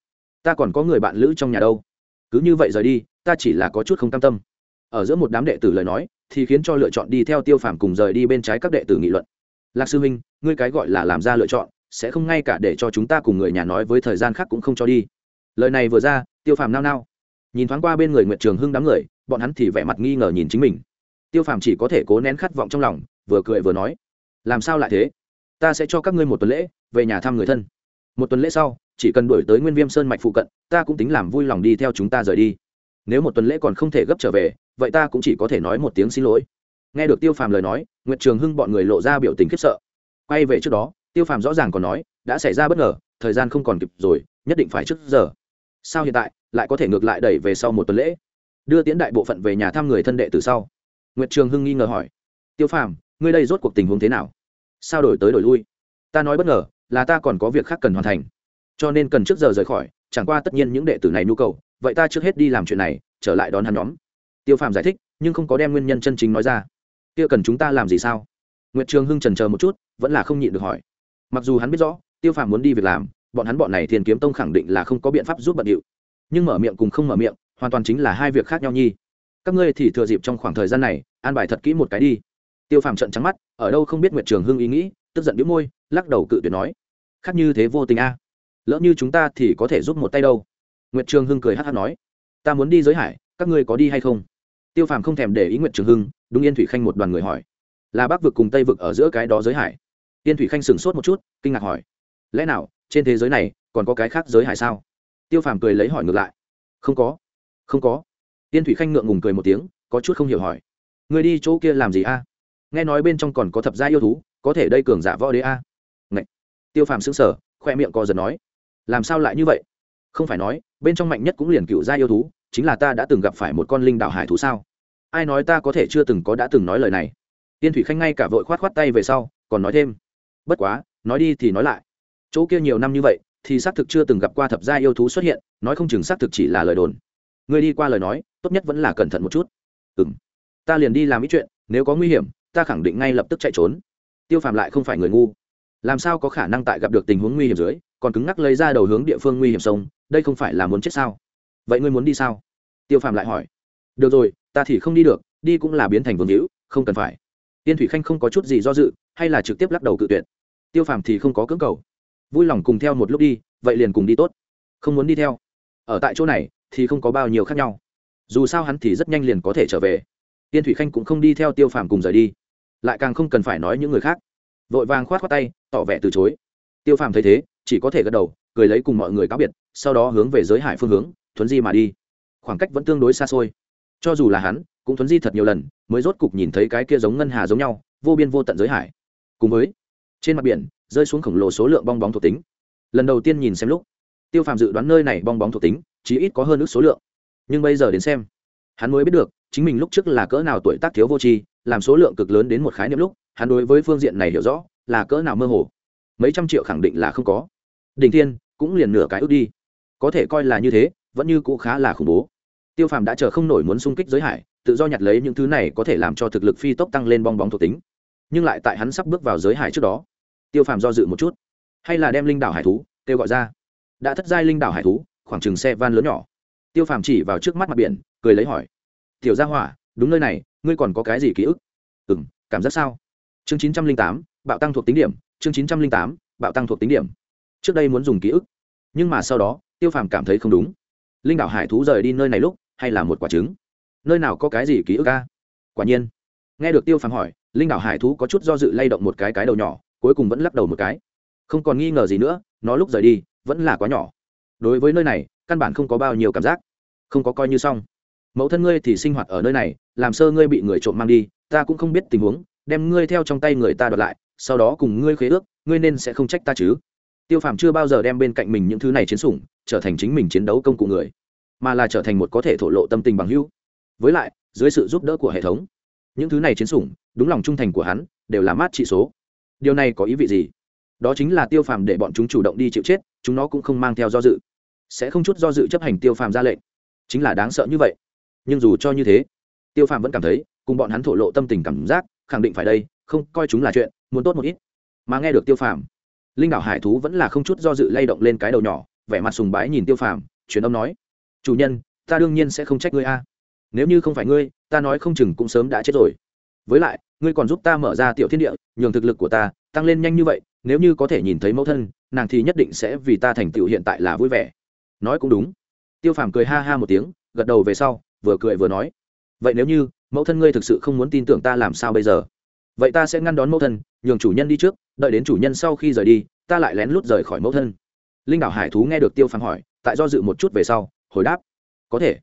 Speaker 1: ta còn có người bạn lữ trong nhà đâu. Cứ như vậy rời đi, ta chỉ là có chút không cam tâm. Ở giữa một đám đệ tử lời nói, thì khiến cho lựa chọn đi theo tiêu phàm cùng rời đi bên trái các đệ tử nghị luận. Lạc sư minh ngươi cái gọi là làm ra lựa chọn sẽ không ngay cả để cho chúng ta cùng người nhà nói với thời gian khác cũng không cho đi. Lời này vừa ra, tiêu phàm nao nao. Nhìn thoáng qua bên người nguyệt trường hưng đám người, bọn hắn thì vẻ mặt nghi ngờ nhìn chính mình. Tiêu phàm chỉ có thể cố nén khát vọng trong lòng, vừa cười vừa nói, làm sao lại thế? Ta sẽ cho các ngươi một tuần lễ, về nhà thăm người thân. Một tuần lễ sau, chỉ cần đuổi tới nguyên viêm sơn mạch phụ cận, ta cũng tính làm vui lòng đi theo chúng ta rời đi. Nếu một tuần lễ còn không thể gấp trở về, vậy ta cũng chỉ có thể nói một tiếng xin lỗi. Nghe được tiêu phàm lời nói, nguyệt trường hưng bọn người lộ ra biểu tình khiếp sợ. Quay về trước đó tiêu phàm rõ ràng còn nói, đã xảy ra bất ngờ, thời gian không còn kịp rồi, nhất định phải trước giờ. Sao hiện tại, lại có thể ngược lại đẩy về sau một tuần lễ? Đưa tiến đại bộ phận về nhà thăm người thân đệ từ sau. Nguyệt trường hưng nghi ngờ hỏi. Tiêu phàm, ngươi đây rốt cuộc tình huống thế nào? Sao đổi tới đổi lui? Ta nói bất ngờ, là ta còn có việc khác cần hoàn thành. Cho nên cần trước giờ rời khỏi, chẳng qua tất nhiên những đệ tử này nhu cầu, vậy ta trước hết đi làm chuyện này, trở lại đón hắn nhóm. Tiêu phàm giải thích, nhưng không có đem nguyên nhân chân chính nói ra. Kia cần chúng ta làm gì sao? Nguyệt trường hưng trần chờ một chút, vẫn là không nhịn được hỏi mặc dù hắn biết rõ, tiêu phàm muốn đi việc làm, bọn hắn bọn này thiên kiếm tông khẳng định là không có biện pháp giúp bận điệu. Nhưng mở miệng cùng không mở miệng, hoàn toàn chính là hai việc khác nhau nhi. Các ngươi thì thừa dịp trong khoảng thời gian này, an bài thật kỹ một cái đi. Tiêu phàm trận trắng mắt, ở đâu không biết nguyệt trường hưng ý nghĩ, tức giận đĩu môi, lắc đầu cự tuyệt nói. Khác như thế vô tình a. Lỡ như chúng ta thì có thể giúp một tay đâu. Nguyệt trường hưng cười hát hát nói. Ta muốn đi giới hải, các ngươi có đi hay không? Tiêu phàm không thèm để ý nguyệt trường hưng, đúng yên thủy khanh một đoàn người hỏi. Là bắc vực cùng tây vực ở giữa cái đó giới hải yên thủy khanh sửng sốt một chút kinh ngạc hỏi lẽ nào trên thế giới này còn có cái khác giới hải sao? Tiêu phàm cười lấy hỏi ngược lại không có không có. Yên thủy khanh ngượng ngùng cười một tiếng có chút không hiểu hỏi người đi chỗ kia làm gì a? Nghe nói bên trong còn có thập gia yêu thú có thể đây cường giả võ đế a? À? Ngậy. tiêu phàm sững sờ, khoe miệng co giật nói làm sao lại như vậy? Không phải nói bên trong mạnh nhất cũng liền cựu gia yêu thú chính là ta đã từng gặp phải một con linh đảo hải thú sao? Ai nói ta có thể chưa từng có đã từng nói lời này? Tiên thủy khanh ngay cả vội khoát khoát tay về sau còn nói thêm bất quá, nói đi thì nói lại. Chỗ kia nhiều năm như vậy, thì xác thực chưa từng gặp qua thập gia yêu thú xuất hiện, nói không chừng xác thực chỉ là lời đồn. Người đi qua lời nói, tốt nhất vẫn là cẩn thận một chút. Ừ m ta liền đi làm ít chuyện, nếu có nguy hiểm, ta khẳng định ngay lập tức chạy trốn. Tiêu phàm lại không phải người ngu. Làm sao có khả năng tại gặp được tình huống nguy hiểm dưới, còn cứng ngắc lấy ra đầu hướng địa phương nguy hiểm sông, đây không phải là muốn chết sao? Vậy ngươi muốn đi sao? Tiêu phàm lại hỏi. Được rồi, ta thì không đi được, đi cũng là biến thành vương hữu, không cần phải. Tiên thủy khanh không có chút gì do dự, hay là trực tiếp lắc đầu cự tuyệt tiêu phàm thì không có cưỡng cầu. Vui lòng cùng theo một lúc đi, vậy liền cùng đi tốt. Không muốn đi theo. Ở tại chỗ này thì không có bao nhiêu khác nhau. Dù sao hắn thì rất nhanh liền có thể trở về. Tiên thủy khanh cũng không đi theo tiêu phàm cùng rời đi. Lại càng không cần phải nói những người khác. Vội vàng khoát khoát tay, tỏ vẻ từ chối. Tiêu phàm thấy thế, chỉ có thể gật đầu, cười lấy cùng mọi người cáo biệt, sau đó hướng về giới hải phương hướng, thuấn di mà đi. Khoảng cách vẫn tương đối xa xôi. Cho dù là hắn, cũng thuấn di thật nhiều lần, mới rốt cục nhìn thấy cái kia giống ngân hà giống nhau, vô biên vô tận giới hải. Cùng với trên mặt biển, rơi xuống khổng lồ số lượng bong bóng thuộc tính. Lần đầu tiên nhìn xem lúc, tiêu phàm dự đoán nơi này bong bóng thuộc tính chỉ ít có hơn ước số lượng. Nhưng bây giờ đến xem, hắn mới biết được, chính mình lúc trước là cỡ nào tuổi tác thiếu vô tri, làm số lượng cực lớn đến một khái niệm lúc, hắn đối với phương diện này hiểu rõ, là cỡ nào mơ hồ. Mấy trăm triệu khẳng định là không có. Đỉnh thiên, cũng liền nửa cái ước đi. Có thể coi là như thế, vẫn như cũ khá là khủng bố. Tiêu phàm đã chờ không nổi muốn xung kích giới hải, tự do nhặt lấy những thứ này có thể làm cho thực lực phi tốc tăng lên bong bóng thuộc tính nhưng lại tại hắn sắp bước vào giới hải trước đó. Tiêu phàm do dự một chút, hay là đem linh đảo hải thú kêu gọi ra. Đã thất giai linh đảo hải thú, khoảng chừng xe van lớn nhỏ. Tiêu phàm chỉ vào trước mắt mặt biển, cười lấy hỏi, tiểu gia hỏa, đúng nơi này, ngươi còn có cái gì ký ức? Ừ m cảm giác sao? Chương chín trăm linh tám, bạo tăng thuộc tính điểm, chương chín trăm linh tám, bạo tăng thuộc tính điểm. Trước đây muốn dùng ký ức, nhưng mà sau đó, tiêu phàm cảm thấy không đúng. Linh đảo hải thú rời đi nơi này lúc, hay là một quả trứng? Nơi nào có cái gì ký ức ca quả nhiên nghe được tiêu phàm hỏi, linh đảo hải thú có chút do dự lay động một cái cái đầu nhỏ, cuối cùng vẫn lắc đầu một cái. Không còn nghi ngờ gì nữa, nó lúc rời đi, vẫn là quá nhỏ. Đối với nơi này, căn bản không có bao nhiêu cảm giác. Không có coi như xong. Mẫu thân ngươi thì sinh hoạt ở nơi này, làm sơ ngươi bị người trộm mang đi, ta cũng không biết tình huống, đem ngươi theo trong tay người ta đoạt lại, sau đó cùng ngươi khế ước, ngươi nên sẽ không trách ta chứ. Tiêu phàm chưa bao giờ đem bên cạnh mình những thứ này chiến sủng, trở thành chính mình chiến đấu công cụ người, mà là trở thành một có thể thổ lộ tâm tình bằng hữu. Với lại, dưới sự giúp đỡ của hệ thống những thứ này chiến sủng, đúng lòng trung thành của hắn, đều là mát trị số. Điều này có ý vị gì? Đó chính là tiêu phàm để bọn chúng chủ động đi chịu chết, chúng nó cũng không mang theo do dự. Sẽ không chút do dự chấp hành tiêu phàm ra lệnh. Chính là đáng sợ như vậy. Nhưng dù cho như thế, tiêu phàm vẫn cảm thấy, cùng bọn hắn thổ lộ tâm tình cảm giác, khẳng định phải đây, không coi chúng là chuyện, muốn tốt một ít. Mà nghe được tiêu phàm, linh đảo hải thú vẫn là không chút do dự lay động lên cái đầu nhỏ, vẻ mặt sùng bái nhìn tiêu phàm, truyền âm nói, chủ nhân, ta đương nhiên sẽ không trách ngươi a. Nếu như không phải ngươi ta nói không chừng cũng sớm đã chết rồi. Với lại, ngươi còn giúp ta mở ra tiểu thiên địa, nhường thực lực của ta tăng lên nhanh như vậy, nếu như có thể nhìn thấy mẫu thân, nàng thì nhất định sẽ vì ta thành tựu hiện tại là vui vẻ. Nói cũng đúng. Tiêu phàm cười ha ha một tiếng, gật đầu về sau, vừa cười vừa nói. Vậy nếu như mẫu thân ngươi thực sự không muốn tin tưởng ta làm sao bây giờ? Vậy ta sẽ ngăn đón mẫu thân, nhường chủ nhân đi trước, đợi đến chủ nhân sau khi rời đi, ta lại lén lút rời khỏi mẫu thân. Linh đảo hải thú nghe được tiêu phàm hỏi, tại do dự một chút về sau, hồi đáp. Có thể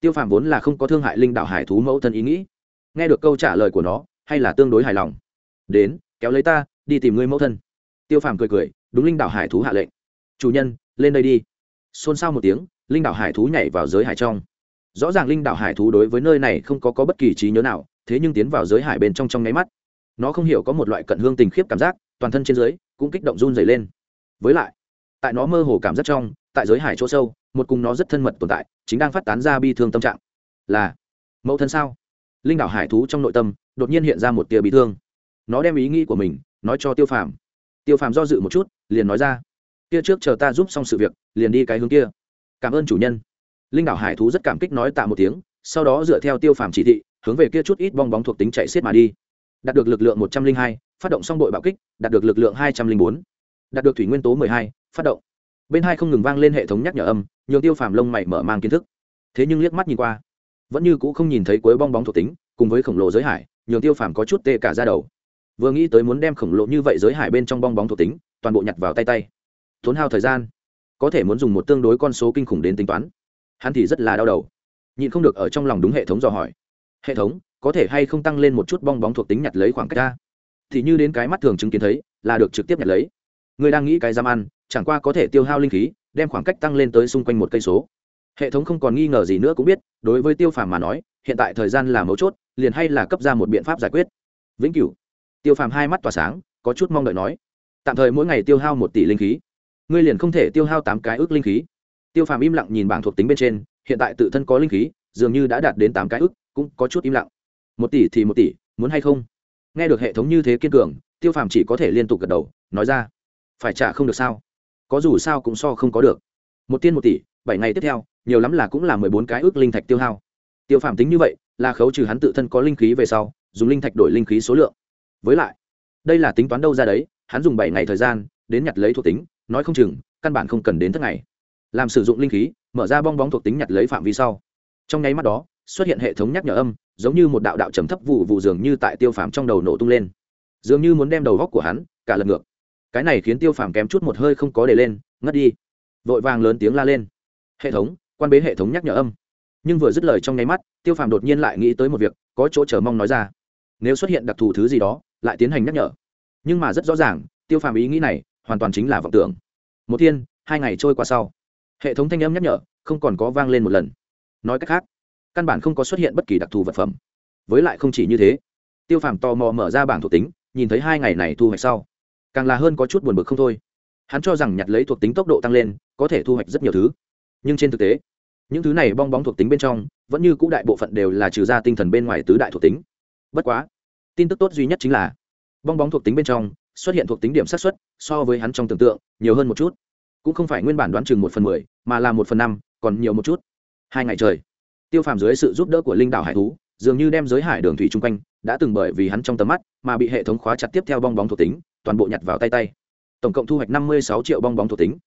Speaker 1: tiêu phàm vốn là không có thương hại linh đảo hải thú mẫu thân ý nghĩ. Nghe được câu trả lời của nó hay là tương đối hài lòng. Đến kéo lấy ta đi tìm ngươi mẫu thân. Tiêu phàm cười cười đúng linh đảo hải thú hạ lệnh. Chủ nhân lên đây đi. Xôn xao một tiếng linh đảo hải thú nhảy vào giới hải trong. Rõ ràng linh đảo hải thú đối với nơi này không có, có bất kỳ trí nhớ nào thế nhưng tiến vào giới hải bên trong trong nháy mắt. Nó không hiểu có một loại cận hương tình khiếp cảm giác toàn thân trên dưới cũng kích động run dày lên. Với lại tại nó mơ hồ cảm giác trong tại giới hải chỗ sâu một cùng nó rất thân mật tồn tại, chính đang phát tán ra bi thương tâm trạng. Là, mẫu thân sao? Linh đảo hải thú trong nội tâm, đột nhiên hiện ra một tia bị thương. Nó đem ý nghĩ của mình, nói cho tiêu phàm. Tiêu phàm do dự một chút, liền nói ra, kia trước chờ ta giúp xong sự việc, liền đi cái hướng kia. Cảm ơn chủ nhân. Linh đảo hải thú rất cảm kích nói tạ một tiếng, sau đó dựa theo tiêu phàm chỉ thị, hướng về kia chút ít bong bóng thuộc tính chạy xiết mà đi. Đạt được lực lượng một trăm linh hai, phát động xong đội bạo kích, đạt được lực lượng hai trăm linh bốn. Đạt được thủy nguyên tố mười hai, phát động bên hai không ngừng vang lên hệ thống nhắc nhở âm, nhường tiêu phàm lông mày mở mang kiến thức. Thế nhưng liếc mắt nhìn qua, vẫn như c ũ không nhìn thấy cuối bong bóng thuộc tính, cùng với khổng lồ giới hải, nhường tiêu phàm có chút tê cả ra đầu. Vừa nghĩ tới muốn đem khổng lồ như vậy giới hải bên trong bong bóng thuộc tính, toàn bộ nhặt vào tay tay. Tốn hao thời gian, có thể muốn dùng một tương đối con số kinh khủng đến tính toán. Hắn thì rất là đau đầu. Nhịn không được ở trong lòng đúng hệ thống dò hỏi. Hệ thống, có thể hay không tăng lên một chút bong bóng thuộc tính nhặt lấy khoảng cách ra thì như đến cái mắt thường chứng kiến thấy, là được trực tiếp nhặt lấy. Người đang nghĩ cái giam ăn chẳng qua có thể tiêu hao linh khí, đem khoảng cách tăng lên tới xung quanh một cây số. Hệ thống không còn nghi ngờ gì nữa cũng biết, đối với tiêu phàm mà nói, hiện tại thời gian là mấu chốt, liền hay là cấp ra một biện pháp giải quyết. Vĩnh cửu. Tiêu phàm hai mắt tỏa sáng, có chút mong đợi nói, tạm thời mỗi ngày tiêu hao một tỷ linh khí. Ngươi liền không thể tiêu hao tám cái ước linh khí. Tiêu phàm im lặng nhìn bảng thuộc tính bên trên, hiện tại tự thân có linh khí, dường như đã đạt đến tám cái ước, cũng có chút im lặng. Một tỷ thì một tỷ, muốn hay không? Nghe được hệ thống như thế kiên cường, tiêu phàm chỉ có thể liên tục gật đầu, nói ra, phải trả không được sao? Có dù sao cũng so không có được. Một tiên một tỷ, bảy ngày tiếp theo, nhiều lắm là cũng là mười bốn cái ước linh thạch tiêu hao. Tiêu phạm tính như vậy, là khấu trừ hắn tự thân có linh khí về sau, dùng linh thạch đổi linh khí số lượng. Với lại, đây là tính toán đâu ra đấy, hắn dùng bảy ngày thời gian, đến nhặt lấy thuộc tính, nói không chừng, căn bản không cần đến thất ngày. Làm sử dụng linh khí, mở ra bong bóng thuộc tính nhặt lấy phạm vi sau. Trong nháy mắt đó, xuất hiện hệ thống nhắc nhở âm, giống như một đạo đạo trầm thấp vụ vụ dường như tại tiêu phàm trong đầu nổ tung lên. Dường như muốn đem đầu góc của hắn, cả lật ngược cái này khiến tiêu phàm kém chút một hơi không có để lên, ngất đi. Vội vàng lớn tiếng la lên. Hệ thống, quan bế hệ thống nhắc nhở âm. Nhưng vừa dứt lời trong nháy mắt, tiêu phàm đột nhiên lại nghĩ tới một việc, có chỗ chờ mong nói ra. Nếu xuất hiện đặc thù thứ gì đó, lại tiến hành nhắc nhở. Nhưng mà rất rõ ràng, tiêu phàm ý nghĩ này, hoàn toàn chính là vọng tưởng. Một thiên, hai ngày trôi qua sau. Hệ thống thanh âm nhắc nhở, không còn có vang lên một lần. Nói cách khác, căn bản không có xuất hiện bất kỳ đặc thù vật phẩm. Với lại không chỉ như thế, tiêu phàm tò mò mở ra bảng thuộc tính, nhìn thấy hai ngày này thu hoạch sau càng là hơn có chút buồn bực không thôi. Hắn cho rằng nhặt lấy thuộc tính tốc độ tăng lên, có thể thu hoạch rất nhiều thứ. Nhưng trên thực tế, những thứ này bong bóng thuộc tính bên trong, vẫn như c ũ đại bộ phận đều là trừ ra tinh thần bên ngoài tứ đại thuộc tính. Bất quá, tin tức tốt duy nhất chính là, bong bóng thuộc tính bên trong, xuất hiện thuộc tính điểm sát xuất so với hắn trong tưởng tượng, nhiều hơn một chút. Cũng không phải nguyên bản đoán chừng một phần mười, mà là một phần năm, còn nhiều một chút. Hai ngày trời, tiêu phàm dưới sự giúp đỡ của linh đảo hải thú, dường như đem giới hải đường thủy chung quanh, đã từng bởi vì hắn trong tầm mắt, mà bị hệ thống khóa chặt tiếp theo bong bóng thuộc tính toàn bộ nhặt vào tay tay. Tổng cộng thu hoạch năm mươi sáu triệu bong bóng thuộc tính.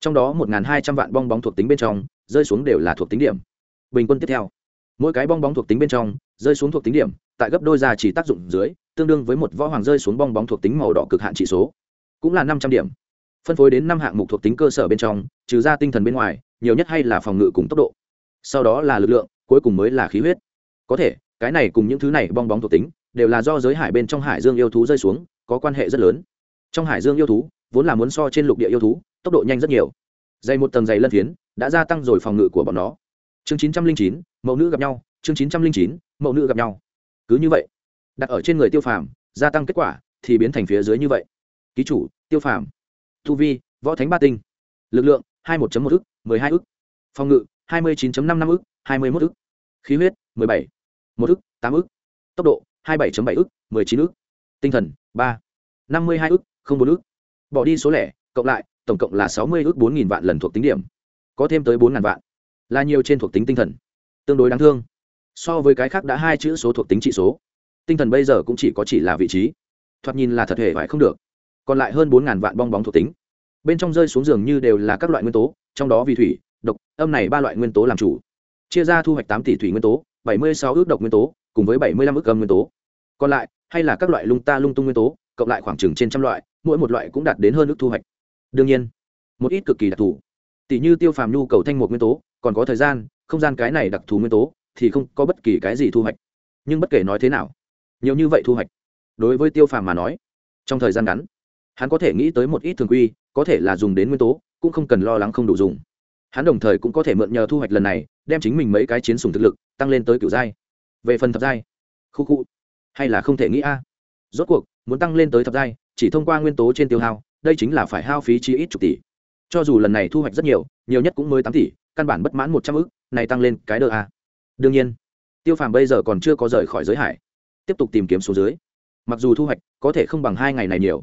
Speaker 1: Trong đó một hai trăm vạn bong bóng thuộc tính bên trong, rơi xuống đều là thuộc tính điểm. Bình quân tiếp theo, mỗi cái bong bóng thuộc tính bên trong, rơi xuống thuộc tính điểm, tại gấp đôi ra chỉ tác dụng dưới, tương đương với một võ hoàng rơi xuống bong bóng thuộc tính màu đỏ cực hạn chỉ số. Cũng là năm trăm điểm. Phân phối đến năm hạng mục thuộc tính cơ sở bên trong, trừ ra tinh thần bên ngoài, nhiều nhất hay là phòng ngự cùng tốc độ. Sau đó là lực lượng, cuối cùng mới là khí huyết. Có thể, cái này cùng những thứ này bong bóng thuộc tính, đều là do giới hải bên trong hải dương yêu thú rơi xuống, có quan hệ rất lớn trong hải dương yêu thú, vốn là muốn so trên lục địa yêu thú, tốc độ nhanh rất nhiều. Dày một tầng dày lân phiến, đã gia tăng rồi phòng ngự của bọn nó. Chương chín trăm linh chín, mẫu nữ gặp nhau. Chương chín trăm linh chín, mẫu nữ gặp nhau. Cứ như vậy, đặt ở trên người tiêu phàm, gia tăng kết quả, thì biến thành phía dưới như vậy. Ký chủ, tiêu phàm. Thu vi, võ thánh ba tinh. Lực lượng, hai một một ức m ư ơ i hai ức. Phòng ngự, hai mươi chín năm năm ức, hai mươi một ức. Khí huyết m ư ơ i bảy. Một ức, tám ức. Tốc độ, hai mươi bảy bảy ức m ư ơ i chín ức. Tinh thần, ba. năm mươi hai ức không bốn ước. Bỏ đi số lẻ, cộng lại, tổng cộng là sáu mươi ước bốn nghìn vạn lần thuộc tính điểm. Có thêm tới bốn ngàn vạn. Là nhiều trên thuộc tính tinh thần. Tương đối đáng thương. So với cái khác đã hai chữ số thuộc tính trị số. Tinh thần bây giờ cũng chỉ có chỉ là vị trí. Thoạt nhìn là thật hề phải không được. Còn lại hơn bốn ngàn vạn bong bóng thuộc tính. Bên trong rơi xuống giường như đều là các loại nguyên tố, trong đó vì thủy, độc, âm này ba loại nguyên tố làm chủ. Chia ra thu hoạch tám tỷ thủy nguyên tố, bảy mươi sáu ước độc nguyên tố, cùng với bảy mươi lăm ước âm nguyên tố. Còn lại, hay là các loại lung ta lung tung nguyên tố, cộng lại khoảng chừng trên trăm loại mỗi một loại cũng đạt đến hơn ước thu hoạch. Đương nhiên, một ít cực kỳ đặc thù. Tỷ như tiêu phàm nhu cầu thanh một nguyên tố, còn có thời gian, không gian cái này đặc thù nguyên tố thì không có bất kỳ cái gì thu hoạch. Nhưng bất kể nói thế nào, nhiều như vậy thu hoạch, đối với tiêu phàm mà nói, trong thời gian ngắn, hắn có thể nghĩ tới một ít thường quy, có thể là dùng đến nguyên tố, cũng không cần lo lắng không đủ dùng. Hắn đồng thời cũng có thể mượn nhờ thu hoạch lần này, đem chính mình mấy cái chiến sùng thực lực tăng lên tới kiểu giai. Về phần thập giai, khu khu, hay là không thể nghĩ a. Rốt cuộc, muốn tăng lên tới thập giai chỉ thông qua nguyên tố trên tiêu hao, đây chính là phải hao phí chi ít chục tỷ. Cho dù lần này thu hoạch rất nhiều nhiều nhất cũng mới tám tỷ, căn bản bất mãn một trăm ư này tăng lên cái đỡ a. Đương nhiên, tiêu phàm bây giờ còn chưa có rời khỏi giới hải, tiếp tục tìm kiếm số dưới. Mặc dù thu hoạch có thể không bằng hai ngày này nhiều,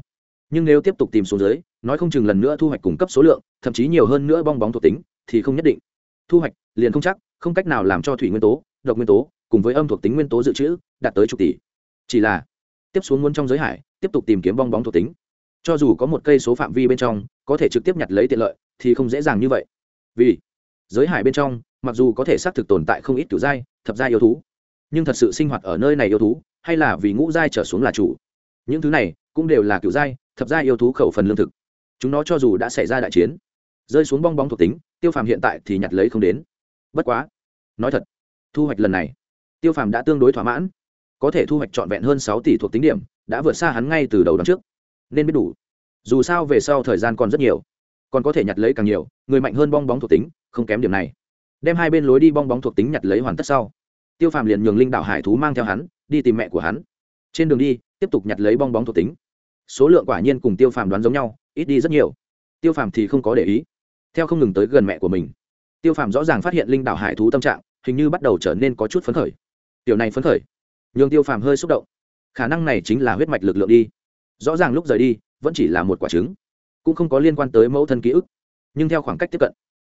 Speaker 1: nhưng nếu tiếp tục tìm số dưới, nói không chừng lần nữa thu hoạch cung cấp số lượng, thậm chí nhiều hơn nữa bong bóng thuộc tính, thì không nhất định. Thu hoạch liền không chắc, không cách nào làm cho thủy nguyên tố, độc nguyên tố, cùng với âm thuộc tính nguyên tố dự trữ, đạt tới chục tỷ. Chỉ là, tiếp xuống muốn trong giới hải tiếp tục tìm kiếm bong bóng thuộc tính. Cho dù có một cây số phạm vi bên trong, có thể trực tiếp nhặt lấy tiện lợi, thì không dễ dàng như vậy. Vì giới hải bên trong, mặc dù có thể xác thực tồn tại không ít kiểu giai thập giai yêu thú, nhưng thật sự sinh hoạt ở nơi này yêu thú, hay là vì ngũ giai trở xuống là chủ. Những thứ này cũng đều là kiểu giai thập giai yêu thú khẩu phần lương thực. Chúng nó cho dù đã xảy ra đại chiến, rơi xuống bong bóng thuộc tính, tiêu phàm hiện tại thì nhặt lấy không đến. Bất quá, nói thật, thu hoạch lần này, tiêu phàm đã tương đối thỏa mãn. Có thể thu hoạch trọn vẹn hơn sáu tỷ thuộc tính điểm đã vượt xa hắn ngay từ đầu đ trước. Nên biết đủ. Dù sao về sau thời gian còn rất nhiều. Còn có thể nhặt lấy càng nhiều, người mạnh hơn bong bóng thuộc tính, không kém điểm này. Đem hai bên lối đi bong bóng thuộc tính nhặt lấy hoàn tất sau. Tiêu phàm liền nhường linh đạo hải thú mang theo hắn, đi tìm mẹ của hắn. Trên đường đi, tiếp tục nhặt lấy bong bóng thuộc tính. Số lượng quả nhiên cùng tiêu phàm đoán giống nhau, ít đi rất nhiều. Tiêu phàm thì không có để ý. Theo không ngừng tới gần mẹ của mình, tiêu phàm rõ ràng phát hiện linh đạo hải thú tâm trạng, hình như bắt đầu trở nên có chút phấn khởi. Điều này phấn khởi. Nhường tiêu phàm hơi xúc động khả năng này chính là huyết mạch lực lượng đi. Rõ ràng lúc rời đi, vẫn chỉ là một quả trứng, cũng không có liên quan tới mẫu thân ký ức. Nhưng theo khoảng cách tiếp cận,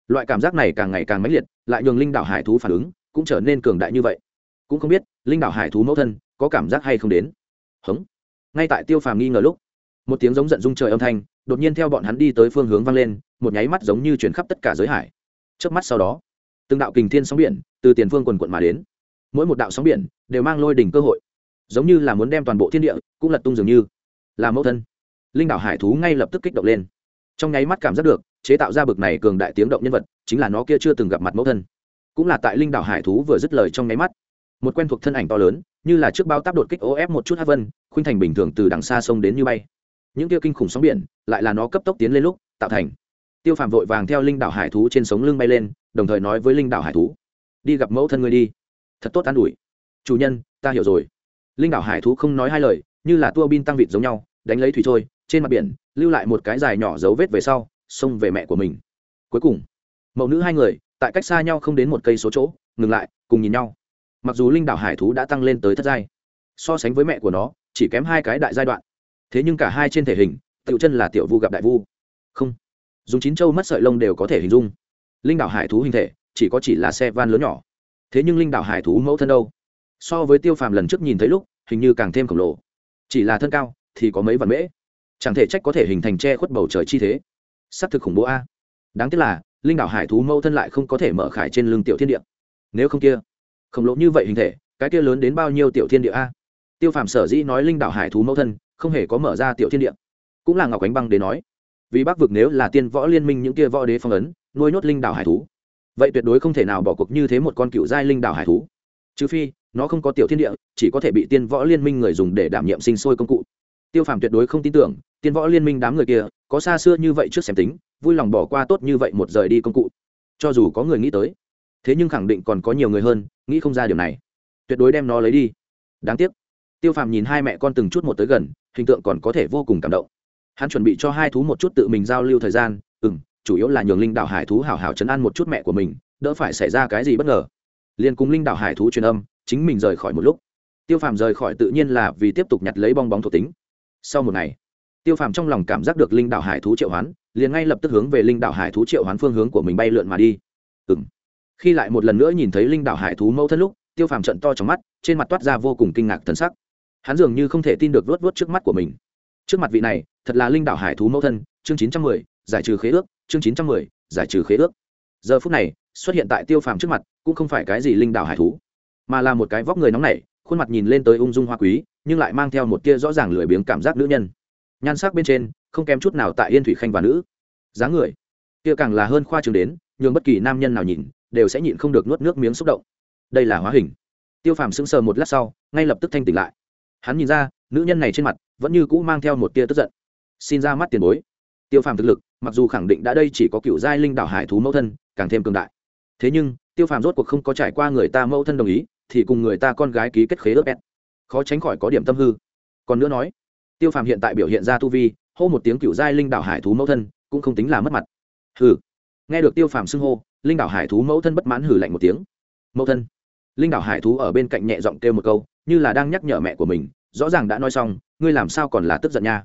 Speaker 1: loại cảm giác này càng ngày càng mãnh liệt, lại nhường linh đạo hải thú phản ứng cũng trở nên cường đại như vậy. Cũng không biết, linh đạo hải thú mẫu thân có cảm giác hay không đến. Hống. Ngay tại tiêu phàm nghi ngờ lúc, một tiếng giống giận dung trời âm thanh đột nhiên theo bọn hắn đi tới phương hướng vang lên, một nháy mắt giống như chuyển khắp tất cả giới hải. Trước mắt sau đó, từng đạo kình thiên sóng biển từ tiền phương quần quận mà đến. Mỗi một đạo sóng biển đều mang lôi đỉnh cơ hội giống như là muốn đem toàn bộ thiên địa cũng lật tung dường như là mẫu thân. Linh đảo hải thú ngay lập tức kích động lên. Trong nháy mắt cảm giác được, chế tạo ra bực này cường đại tiếng động nhân vật, chính là nó kia chưa từng gặp mặt mẫu thân. Cũng là tại linh đảo hải thú vừa dứt lời trong nháy mắt, một quen thuộc thân ảnh to lớn, như là trước bao táp đột kích ô ép một chút hát vân, khuynh thành bình thường từ đằng xa sông đến như bay. Những kia kinh khủng sóng biển, lại là nó cấp tốc tiến lên lúc, tạo thành. Tiêu phàm vội vàng theo linh đảo hải thú trên sống lưng bay lên, đồng thời nói với linh đảo hải thú, đi gặp mẫu thân ngươi đi. Thật tốt an ủi. Chủ nhân, ta hiểu rồi linh đảo hải thú không nói hai lời, như là tua bin tăng vịt giống nhau, đánh lấy thủy trôi, trên mặt biển, lưu lại một cái dài nhỏ dấu vết về sau, xông về mẹ của mình. Cuối cùng, mẫu nữ hai người, tại cách xa nhau không đến một cây số chỗ, ngừng lại, cùng nhìn nhau. Mặc dù linh đảo hải thú đã tăng lên tới thất giai, so sánh với mẹ của nó, chỉ kém hai cái đại giai đoạn. Thế nhưng cả hai trên thể hình, tiểu chân là tiểu vu gặp đại vu. Không. Dùng chín châu mất sợi lông đều có thể hình dung. Linh đảo hải thú hình thể, chỉ có chỉ là xe van lớn nhỏ. Thế nhưng linh đảo hải thú mẫu thân đâu? So với tiêu phàm lần trước nhìn thấy lúc, hình như càng thêm khổng lồ. Chỉ là thân cao, thì có mấy vạn mễ. Chẳng thể trách có thể hình thành che khuất bầu trời chi thế. S ắ c thực khủng bố a. Đáng tiếc là, linh đảo hải thú mẫu thân lại không có thể mở khải trên lưng tiểu thiên địa. Nếu không kia, khổng lồ như vậy hình thể, cái kia lớn đến bao nhiêu tiểu thiên địa a? Tiêu phàm sở dĩ nói linh đảo hải thú mẫu thân, không hề có mở ra tiểu thiên địa. Cũng là ngọc ánh băng để nói, vì bắc vực nếu là tiên võ liên minh những kia võ đế phong ấn, nuôi nhốt linh đảo hải thú, vậy tuyệt đối không thể nào bỏ cuộc như thế một con cựu giai linh đảo hải thú. Trừ phi nó không có tiểu thiên địa, chỉ có thể bị tiên võ liên minh người dùng để đảm nhiệm sinh sôi công cụ. Tiêu phàm tuyệt đối không tin tưởng, tiên võ liên minh đám người kia, có xa xưa như vậy trước xem tính, vui lòng bỏ qua tốt như vậy một rời đi công cụ. Cho dù có người nghĩ tới, thế nhưng khẳng định còn có nhiều người hơn, nghĩ không ra điều này. Tuyệt đối đem nó lấy đi. Đáng tiếc. Tiêu phàm nhìn hai mẹ con từng chút một tới gần, hình tượng còn có thể vô cùng cảm động. Hắn chuẩn bị cho hai thú một chút tự mình giao lưu thời gian ừ m chủ yếu là nhường linh đạo hải thú hảo hảo chấn an một chút mẹ của mình, đỡ phải xảy ra cái gì bất ngờ. Liền cùng linh đạo hải thú truyền âm chính mình rời khỏi một lúc. Tiêu phàm rời khỏi tự nhiên là vì tiếp tục nhặt lấy bong bóng thuộc tính. Sau một ngày, tiêu phàm trong lòng cảm giác được linh đạo hải thú triệu hoán, liền ngay lập tức hướng về linh đạo hải thú triệu hoán phương hướng của mình bay lượn mà đi. Ừ m khi lại một lần nữa nhìn thấy linh đạo hải thú mẫu thân lúc, tiêu phàm trận to trong mắt, trên mặt toát ra vô cùng kinh ngạc thân sắc. Hắn dường như không thể tin được vớt vớt trước mắt của mình. Trước mặt vị này, thật là linh đạo hải thú mẫu thân, chương chín trăm mười, giải trừ khế ước, chương chín trăm mười, giải trừ khế ước. Giờ phút này, xuất hiện tại tiêu phàm trước mặt, cũng không phải cái gì linh đạo hải thú mà là một cái vóc người nóng nảy, khuôn mặt nhìn lên tới ung dung hoa quý, nhưng lại mang theo một tia rõ ràng lười biếng cảm giác nữ nhân. Nhan sắc bên trên, không kém chút nào tại yên thủy khanh và nữ. Dáng người, kia càng là hơn khoa trường đến, nhường bất kỳ nam nhân nào nhìn, đều sẽ nhịn không được nuốt nước miếng xúc động. Đây là hóa hình. Tiêu phàm sững sờ một lát sau, ngay lập tức thanh tỉnh lại. Hắn nhìn ra, nữ nhân này trên mặt vẫn như cũ mang theo một tia tức giận. Xin ra mắt tiền bối. Tiêu phàm thực lực, mặc dù khẳng định đã đây chỉ có cựu giai linh đảo hải thú mẫu thân, càng thêm cường đại. Thế nhưng, tiêu phàm rốt cuộc không có trải qua người ta mẫu thân đồng ý thì cùng người ta con gái ký kết khế ước ép. Khó tránh khỏi có điểm tâm hư. Còn nữa nói, tiêu phàm hiện tại biểu hiện ra tu vi, hô một tiếng cựu giai linh đảo hải thú mẫu thân, cũng không tính là mất mặt. Hừ. Nghe được tiêu phàm xưng hô, linh đảo hải thú mẫu thân bất mãn hử lạnh một tiếng. Mẫu thân. Linh đảo hải thú ở bên cạnh nhẹ giọng kêu một câu, như là đang nhắc nhở mẹ của mình, rõ ràng đã nói xong, ngươi làm sao còn là tức giận nha.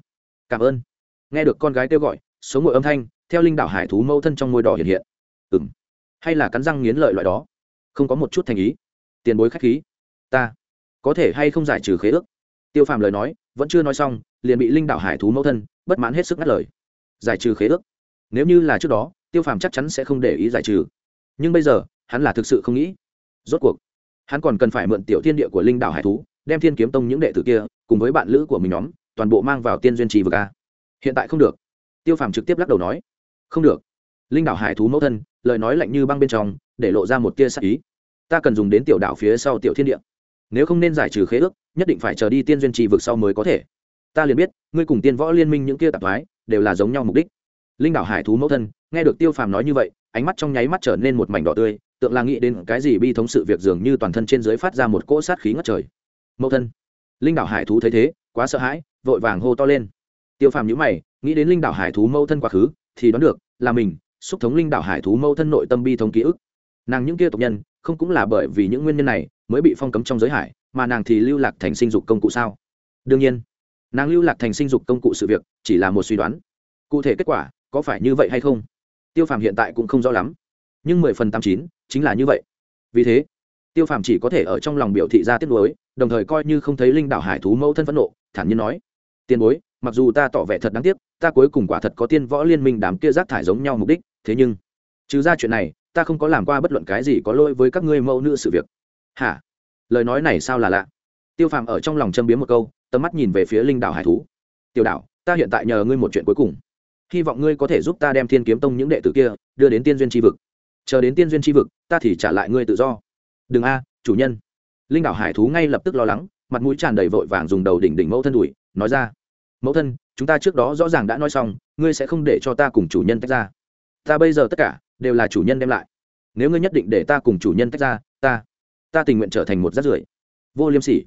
Speaker 1: Cảm ơn. Nghe được con gái kêu gọi số ngồi âm thanh, theo linh đảo hải thú mẫu thân trong môi đỏ hiện hiện. Ừng hay là cắn răng nghiến lợi loại đó. Không có một chút thành ý tiền bối khách khí. Ta có thể hay không giải trừ khế ước? Tiêu phàm lời nói, vẫn chưa nói xong, liền bị linh đảo hải thú mẫu thân bất mãn hết sức ngắt lời. Giải trừ khế ước? Nếu như là trước đó, tiêu phàm chắc chắn sẽ không để ý giải trừ. Nhưng bây giờ, hắn là thực sự không nghĩ. Rốt cuộc, hắn còn cần phải mượn tiểu thiên địa của linh đảo hải thú, đem thiên kiếm tông những đệ tử kia cùng với bạn lữ của mình nhóm, toàn bộ mang vào tiên duyên trì vực ca hiện tại không được. Tiêu phàm trực tiếp lắc đầu nói. Không được. Linh đảo hải thú mẫu thân, lời nói lạnh như băng bên trong, để lộ ra một tia sắc ý ta cần dùng đến tiểu đảo phía sau tiểu thiên địa. Nếu không nên giải trừ khế ước, nhất định phải chờ đi tiên duyên trì vực sau mới có thể. Ta liền biết, ngươi cùng tiên võ liên minh những kia tạp thoái, đều là giống nhau mục đích. Linh đảo hải thú mẫu thân, nghe được tiêu phàm nói như vậy, ánh mắt trong nháy mắt trở nên một mảnh đỏ tươi, tượng là nghĩ đến cái gì bi thống sự việc dường như toàn thân trên dưới phát ra một cỗ sát khí ngất trời. Mẫu thân, linh đảo hải thú thấy thế, quá sợ hãi, vội vàng hô to lên. Tiêu phàm nhữ mày, nghĩ đến linh đảo hải thú mẫu thân quá khứ, thì đoán được, là mình, xúc thống linh đảo hải thú mẫu thân nội tâm bi thống ký ức. Nàng những kia tộc nhân không cũng là bởi vì những nguyên nhân này mới bị phong cấm trong giới hải, mà nàng thì lưu lạc thành sinh dục công cụ sao? Đương nhiên, nàng lưu lạc thành sinh dục công cụ sự việc chỉ là một suy đoán. Cụ thể kết quả có phải như vậy hay không? Tiêu phàm hiện tại cũng không rõ lắm, nhưng mười phần tám chín chính là như vậy. Vì thế, tiêu phàm chỉ có thể ở trong lòng biểu thị ra tiếc nuối, đồng thời coi như không thấy linh đảo hải thú mẫu thân phẫn nộ, thản nhiên nói, tiền bối, mặc dù ta tỏ vẻ thật đáng tiếc, ta cuối cùng quả thật có tiên võ liên minh đám kia rác thải giống nhau mục đích, thế nhưng, trừ ra chuyện này ta không có làm qua bất luận cái gì có lỗi với các ngươi mẫu nữ sự việc. Hả? Lời nói này sao là lạ? Tiêu phàm ở trong lòng châm biếm một câu, tầm mắt nhìn về phía linh đảo hải thú. Tiểu đảo, ta hiện tại nhờ ngươi một chuyện cuối cùng. Hy vọng ngươi có thể giúp ta đem thiên kiếm tông những đệ tử kia đưa đến tiên duyên tri vực. Chờ đến tiên duyên tri vực, ta thì trả lại ngươi tự do. Đừng a, chủ nhân. Linh đảo hải thú ngay lập tức lo lắng, mặt mũi tràn đầy vội vàng dùng đầu đỉnh đỉnh mẫu thân đùi nói ra, mẫu thân, chúng ta trước đó rõ ràng đã nói xong, ngươi sẽ không để cho ta cùng chủ nhân tách ra. Ta bây giờ tất cả đều là chủ nhân đem lại. Nếu ngươi nhất định để ta cùng chủ nhân tách ra, ta ta tình nguyện trở thành một rát rưởi. Vô liêm sỉ.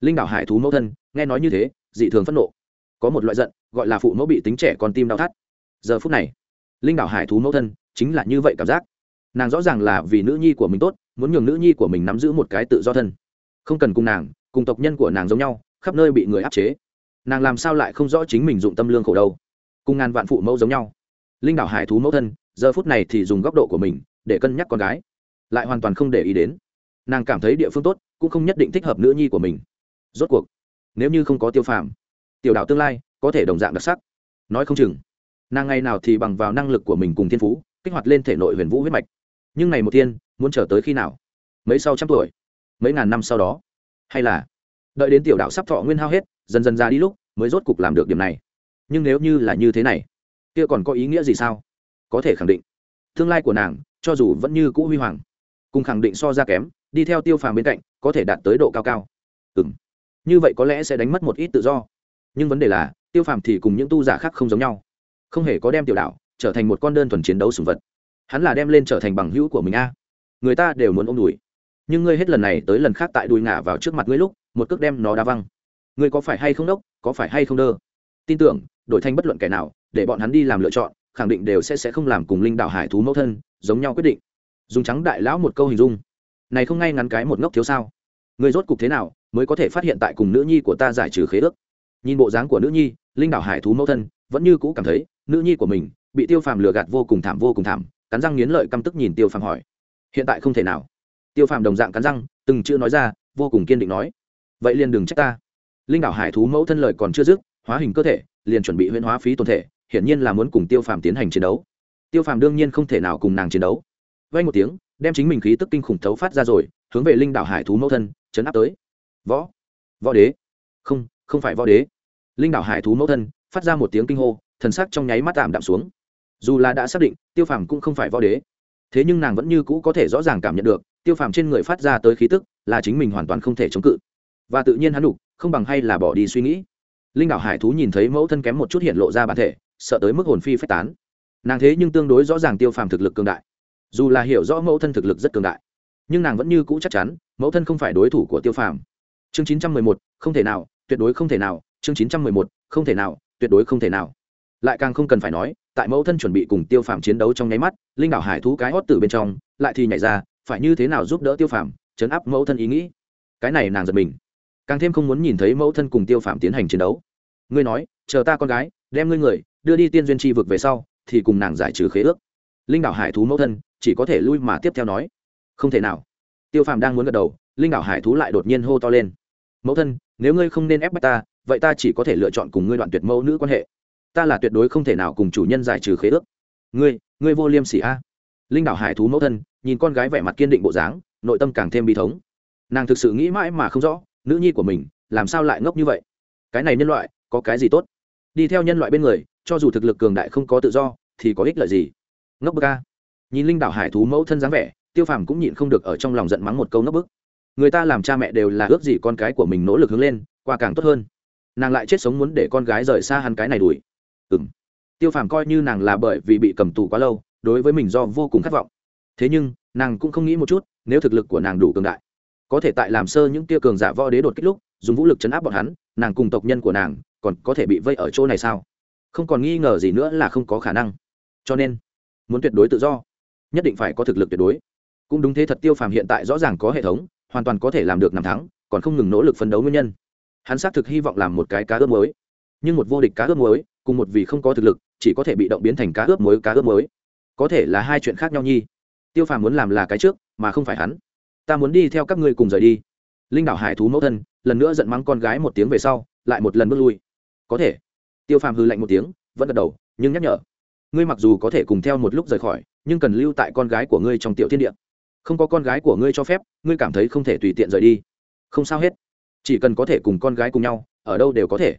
Speaker 1: Linh đảo hải thú mẫu thân, nghe nói như thế, dị thường phẫn nộ. Có một loại giận, gọi là phụ mẫu bị tính trẻ con tim đau thắt. Giờ phút này, linh đảo hải thú mẫu thân chính là như vậy cảm giác. Nàng rõ ràng là vì nữ nhi của mình tốt, muốn nhường nữ nhi của mình nắm giữ một cái tự do thân. Không cần cùng nàng, cùng tộc nhân của nàng giống nhau, khắp nơi bị người áp chế. Nàng làm sao lại không rõ chính mình dụng tâm lương khổ đâu? Cùng ngàn vạn phụ mẫu giống nhau. Linh đảo hải thú mẫu thân giờ phút này thì dùng góc độ của mình để cân nhắc con gái, lại hoàn toàn không để ý đến. Nàng cảm thấy địa phương tốt, cũng không nhất định thích hợp nữ nhi của mình. Rốt cuộc, nếu như không có tiêu phàm, tiểu đạo tương lai có thể đồng dạng đặc sắc. Nói không chừng, nàng ngày nào thì bằng vào năng lực của mình cùng thiên phú, kích hoạt lên thể nội huyền vũ huyết mạch. Nhưng này một tiên muốn chờ tới khi nào? Mấy sau trăm tuổi, mấy ngàn năm sau đó. Hay là, đợi đến tiểu đạo sắp thọ nguyên hao hết, dần dần ra đi lúc, mới rốt cục làm được điểm này. Nhưng nếu như là như thế này, kia còn có ý nghĩa gì sao? Có thể khẳng định. Tương lai của nàng, cho dù vẫn như cũ huy hoàng, cùng khẳng định so ra kém, đi theo tiêu phàm bên cạnh, có thể đạt tới độ cao cao. Ừ m như vậy có lẽ sẽ đánh mất một ít tự do. Nhưng vấn đề là, tiêu phàm thì cùng những tu giả khác không giống nhau. Không hề có đem tiểu đạo trở thành một con đơn thuần chiến đấu sùng vật. Hắn là đem lên trở thành bằng hữu của mình a. Người ta đều muốn ôm đùi. Nhưng ngươi hết lần này tới lần khác tại đùi ngả vào trước mặt ngươi lúc, một cước đem nó đá văng. Ngươi có phải hay không đốc, có phải hay không đơ? Tin tưởng, đổi thành bất luận kẻ nào, để bọn hắn đi làm lựa chọn khẳng định đều sẽ sẽ không làm cùng linh đạo hải thú mẫu thân, giống nhau quyết định. Dùng trắng đại lão một câu hình dung. Này không ngay ngắn cái một ngốc thiếu sao? Người rốt cục thế nào mới có thể phát hiện tại cùng nữ nhi của ta giải trừ khế ước? Nhìn bộ dáng của nữ nhi, linh đạo hải thú mẫu thân vẫn như cũ cảm thấy nữ nhi của mình bị tiêu phàm lừa gạt vô cùng thảm vô cùng thảm, cắn răng nghiến lợi căm tức nhìn tiêu phàm hỏi. Hiện tại không thể nào. Tiêu phàm đồng dạng cắn răng, từng chữ nói ra, vô cùng kiên định nói. Vậy liền đừng trách ta. Linh đạo hải thú mẫu thân lời còn chưa dứt, hóa hình cơ thể, liền chuẩn bị huyễn hóa phí tồn thể hiển nhiên là muốn cùng tiêu phàm tiến hành chiến đấu. Tiêu phàm đương nhiên không thể nào cùng nàng chiến đấu. Vay một tiếng, đem chính mình khí tức kinh khủng thấu phát ra rồi, hướng về linh đảo hải thú mẫu thân chấn áp tới. Võ võ đế. Không không phải võ đế. Linh đảo hải thú mẫu thân, phát ra một tiếng kinh hô, thần sắc trong nháy mắt tạm đạm xuống. Dù là đã xác định, tiêu phàm cũng không phải võ đế. Thế nhưng nàng vẫn như cũ có thể rõ ràng cảm nhận được, tiêu phàm trên người phát ra tới khí tức, là chính mình hoàn toàn không thể chống cự. Và tự nhiên hắn đủ, không bằng hay là bỏ đi suy nghĩ. Linh đảo hải thú nhìn thấy mẫu thân kém một chút hiện lộ ra bản thể sợ tới mức hồn phi phách tán. Nàng thế nhưng tương đối rõ ràng tiêu phàm thực lực cường đại. Dù là hiểu rõ mẫu thân thực lực rất cường đại, nhưng nàng vẫn như cũ chắc chắn, mẫu thân không phải đối thủ của tiêu phàm. Chương chín trăm mười một, không thể nào, tuyệt đối không thể nào, chương chín trăm mười một, không thể nào, tuyệt đối không thể nào. Lại càng không cần phải nói, tại mẫu thân chuẩn bị cùng tiêu phàm chiến đấu trong nháy mắt, linh đảo hải thú cái hót từ bên trong, lại thì nhảy ra, phải như thế nào giúp đỡ tiêu phàm, chấn áp mẫu thân ý nghĩ. Cái này nàng giật mình. Càng thêm không muốn nhìn thấy mẫu thân cùng tiêu phàm tiến hành chiến đấu. Ngươi nói, chờ ta con gái, đem ngươi người đưa đi tiên duyên tri vực về sau, thì cùng nàng giải trừ khế ước. Linh đảo hải thú mẫu thân, chỉ có thể lui mà tiếp theo nói. Không thể nào. Tiêu phàm đang muốn gật đầu, linh đảo hải thú lại đột nhiên hô to lên. Mẫu thân, nếu ngươi không nên ép bách ta, vậy ta chỉ có thể lựa chọn cùng ngươi đoạn tuyệt mẫu nữ quan hệ. Ta là tuyệt đối không thể nào cùng chủ nhân giải trừ khế ước. Ngươi ngươi vô liêm sỉ a. Linh đảo hải thú mẫu thân, nhìn con gái vẻ mặt kiên định bộ dáng, nội tâm càng thêm bi thống. Nàng thực sự nghĩ mãi mà không rõ, nữ nhi của mình, làm sao lại ngốc như vậy? Cái này nhân loại, có cái gì tốt? Đi theo nhân loại bên người cho dù thực lực cường đại không có tự do, thì có ích lợi gì? Ngốc bức ca nhìn linh đảo hải thú mẫu thân dáng vẻ, tiêu phàm cũng nhịn không được ở trong lòng giận mắng một câu ngốc bức. Người ta làm cha mẹ đều là ước gì con cái của mình nỗ lực hướng lên, qua càng tốt hơn. Nàng lại chết sống muốn để con gái rời xa hắn cái này đuổi. Ừ m tiêu phàm coi như nàng là bởi vì bị cầm tù quá lâu, đối với mình do vô cùng khát vọng. Thế nhưng, nàng cũng không nghĩ một chút, nếu thực lực của nàng đủ cường đại, có thể tại làm sơ những tia cường giả võ đế đột kích lúc, dùng vũ lực chấn áp bọn hắn, nàng cùng tộc nhân của nàng còn có thể bị vây ở chỗ này sao? Không còn nghi ngờ gì nữa là không có khả năng. Cho nên, muốn tuyệt đối tự do, nhất định phải có thực lực tuyệt đối. Cũng đúng thế thật tiêu phàm hiện tại rõ ràng có hệ thống, hoàn toàn có thể làm được năm tháng còn không ngừng nỗ lực phấn đấu nguyên nhân. Hắn xác thực hy vọng làm một cái cá ướp mới nhưng một vô địch cá ướp mới cùng một vì không có thực lực, chỉ có thể bị động biến thành cá ướp mới cá ướp mới có thể là hai chuyện khác nhau nhi. Tiêu phàm muốn làm là cái trước, mà không phải hắn. Ta muốn đi theo các ngươi cùng rời đi. Linh đảo hải thú mẫu thân, lần nữa giận mắng con gái một tiếng về sau, lại một lần bước lui. Có thể tiêu phàm hư lạnh một tiếng, vẫn gật đầu, nhưng nhắc nhở. Ngươi mặc dù có thể cùng theo một lúc rời khỏi, nhưng cần lưu tại con gái của ngươi trong tiểu thiên địa. Không có con gái của ngươi cho phép, ngươi cảm thấy không thể tùy tiện rời đi. Không sao hết. Chỉ cần có thể cùng con gái cùng nhau, ở đâu đều có thể.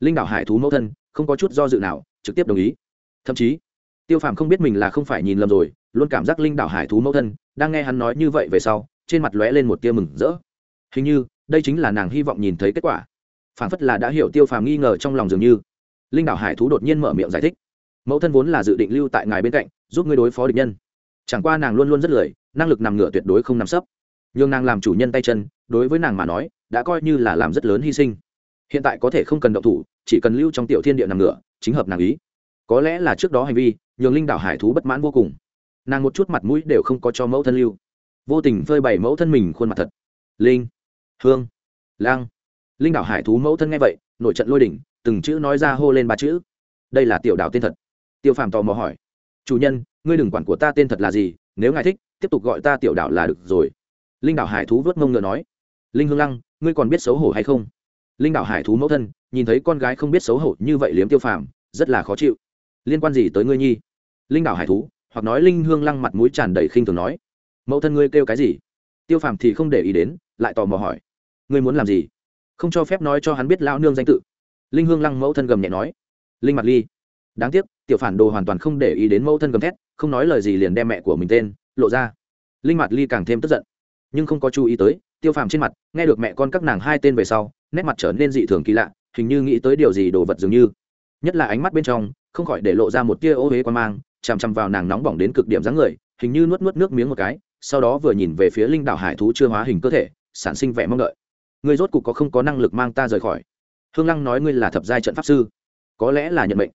Speaker 1: Linh đảo hải thú mẫu thân, không có chút do dự nào, trực tiếp đồng ý. Thậm chí, tiêu phàm không biết mình là không phải nhìn lầm rồi, luôn cảm giác linh đảo hải thú mẫu thân, đang nghe hắn nói như vậy về sau, trên mặt lóe lên một tia mừng rỡ. Hình như, đây chính là nàng hy vọng nhìn thấy kết quả. Phản phất là đã hiểu tiêu phàm nghi ngờ trong lòng dường như linh đảo hải thú đột nhiên mở miệng giải thích. Mẫu thân vốn là dự định lưu tại ngài bên cạnh, giúp ngươi đối phó địch nhân. Chẳng qua nàng luôn luôn rất lười, năng lực nằm ngửa tuyệt đối không nằm sấp. N h ư n g nàng làm chủ nhân tay chân, đối với nàng mà nói, đã coi như là làm rất lớn hy sinh. Hiện tại có thể không cần động thủ, chỉ cần lưu trong tiểu thiên địa nằm ngửa, chính hợp nàng ý. Có lẽ là trước đó hành vi, nhường linh đảo hải thú bất mãn vô cùng. Nàng một chút mặt mũi đều không có cho mẫu thân lưu. Vô tình phơi bày mẫu thân mình khuôn mặt thật. Linh, hương, lang. Linh đảo hải thú mẫu thân nghe vậy, nội trận lôi đỉnh từng chữ nói ra hô lên ba chữ. Đây là tiểu đào tên thật. Tiêu phàm tò mò hỏi. Chủ nhân, ngươi đừng quản của ta tên thật là gì, nếu ngài thích, tiếp tục gọi ta tiểu đạo là được rồi. Linh đạo hải thú vớt mông ngựa nói. Linh hương lăng, ngươi còn biết xấu hổ hay không? Linh đạo hải thú mẫu thân, nhìn thấy con gái không biết xấu hổ như vậy liếm tiêu phàm, rất là khó chịu. Liên quan gì tới ngươi nhi? Linh đạo hải thú, hoặc nói linh hương lăng mặt mũi tràn đầy khinh thường nói. Mẫu thân ngươi kêu cái gì? Tiêu phàm thì không để ý đến, lại tò mò hỏi. Ngươi muốn làm gì? Không cho phép nói cho hắn biết lao nương danh tự linh hương lăng mẫu thân gầm nhẹ nói. Linh mặt ly, đáng tiếc, tiểu phản đồ hoàn toàn không để ý đến mẫu thân gầm thét, không nói lời gì liền đem mẹ của mình tên, lộ ra. Linh mặt ly càng thêm tức giận, nhưng không có chú ý tới, tiêu phàm trên mặt, nghe được mẹ con các nàng hai tên về sau, nét mặt trở nên dị thường kỳ lạ, hình như nghĩ tới điều gì đồ vật dường như. Nhất là ánh mắt bên trong, không khỏi để lộ ra một tia ô huế quan mang, chằm chằm vào nàng nóng bỏng đến cực điểm dáng người, hình như nuốt nuốt nước miếng một cái, sau đó vừa nhìn về phía linh đảo hải thú chưa hóa hình cơ thể, sản sinh vẻ mong đợi. Ngươi rốt cục có không có năng lực mang ta rời khỏi? Hương lăng nói ngươi là thập giai trận pháp sư, có lẽ là nhận mệnh.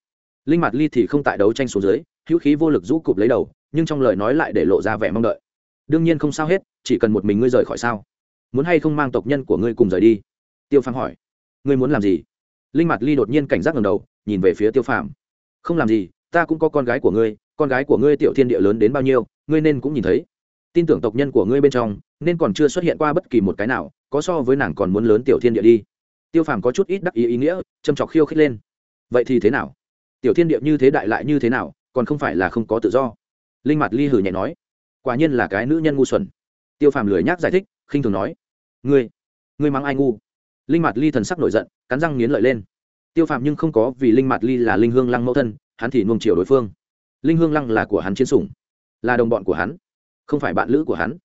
Speaker 1: Linh mặt ly thì không tại đấu tranh xuống dưới, hữu khí vô lực rũ cụp lấy đầu, nhưng trong lời nói lại để lộ ra vẻ mong đợi. Đương nhiên không sao hết, chỉ cần một mình ngươi rời khỏi sao? Muốn hay không mang tộc nhân của ngươi cùng rời đi? Tiêu phàm hỏi. Ngươi muốn làm gì? Linh mặt ly đột nhiên cảnh giác ngầm đầu, nhìn về phía tiêu phàm. Không làm gì, ta cũng có con gái của ngươi, con gái của ngươi tiểu thiên địa lớn đến bao nhiêu, ngươi nên cũng nhìn thấy. Tin tưởng tộc nhân của ngươi bên trong, nên còn chưa xuất hiện qua bất kỳ một cái nào, có so với nàng còn muốn lớn tiểu thiên địa đi tiêu phàm có chút ít đắc ý ý nghĩa, châm trọc khiêu khích lên. Vậy thì thế nào? Tiểu thiên địa như thế đại lại như thế nào, còn không phải là không có tự do. Linh mặt ly hử nhẹ nói. Quả nhiên là cái nữ nhân ngu xuẩn. Tiêu phàm lười nhác giải thích, khinh thường nói. Ngươi ngươi mắng ai ngu? Linh mặt ly thần sắc nổi giận, cắn răng nghiến lợi lên. Tiêu phàm nhưng không có vì linh mặt ly là linh hương lăng mẫu thân, hắn thì nuông chiều đối phương. Linh hương lăng là của hắn chiến sủng, là đồng bọn của hắn, không phải bạn lữ của hắn.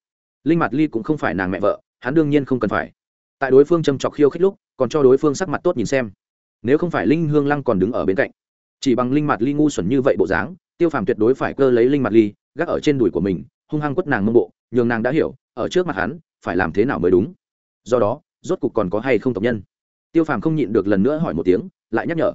Speaker 1: Linh mặt ly cũng không phải nàng mẹ vợ, hắn đương nhiên không cần phải. Tại đối phương châm trọc khiêu khích lúc còn cho đối phương sắc mặt tốt nhìn xem. Nếu không phải linh hương lăng còn đứng ở bên cạnh, chỉ bằng linh mặt ly ngu xuẩn như vậy bộ dáng, tiêu phàm tuyệt đối phải cơ lấy linh mặt ly, gác ở trên đùi của mình, hung hăng quất nàng mông bộ, nhường nàng đã hiểu, ở trước mặt hắn, phải làm thế nào mới đúng. Do đó, rốt cục còn có hay không tộc nhân? Tiêu phàm không nhịn được lần nữa hỏi một tiếng, lại nhắc nhở.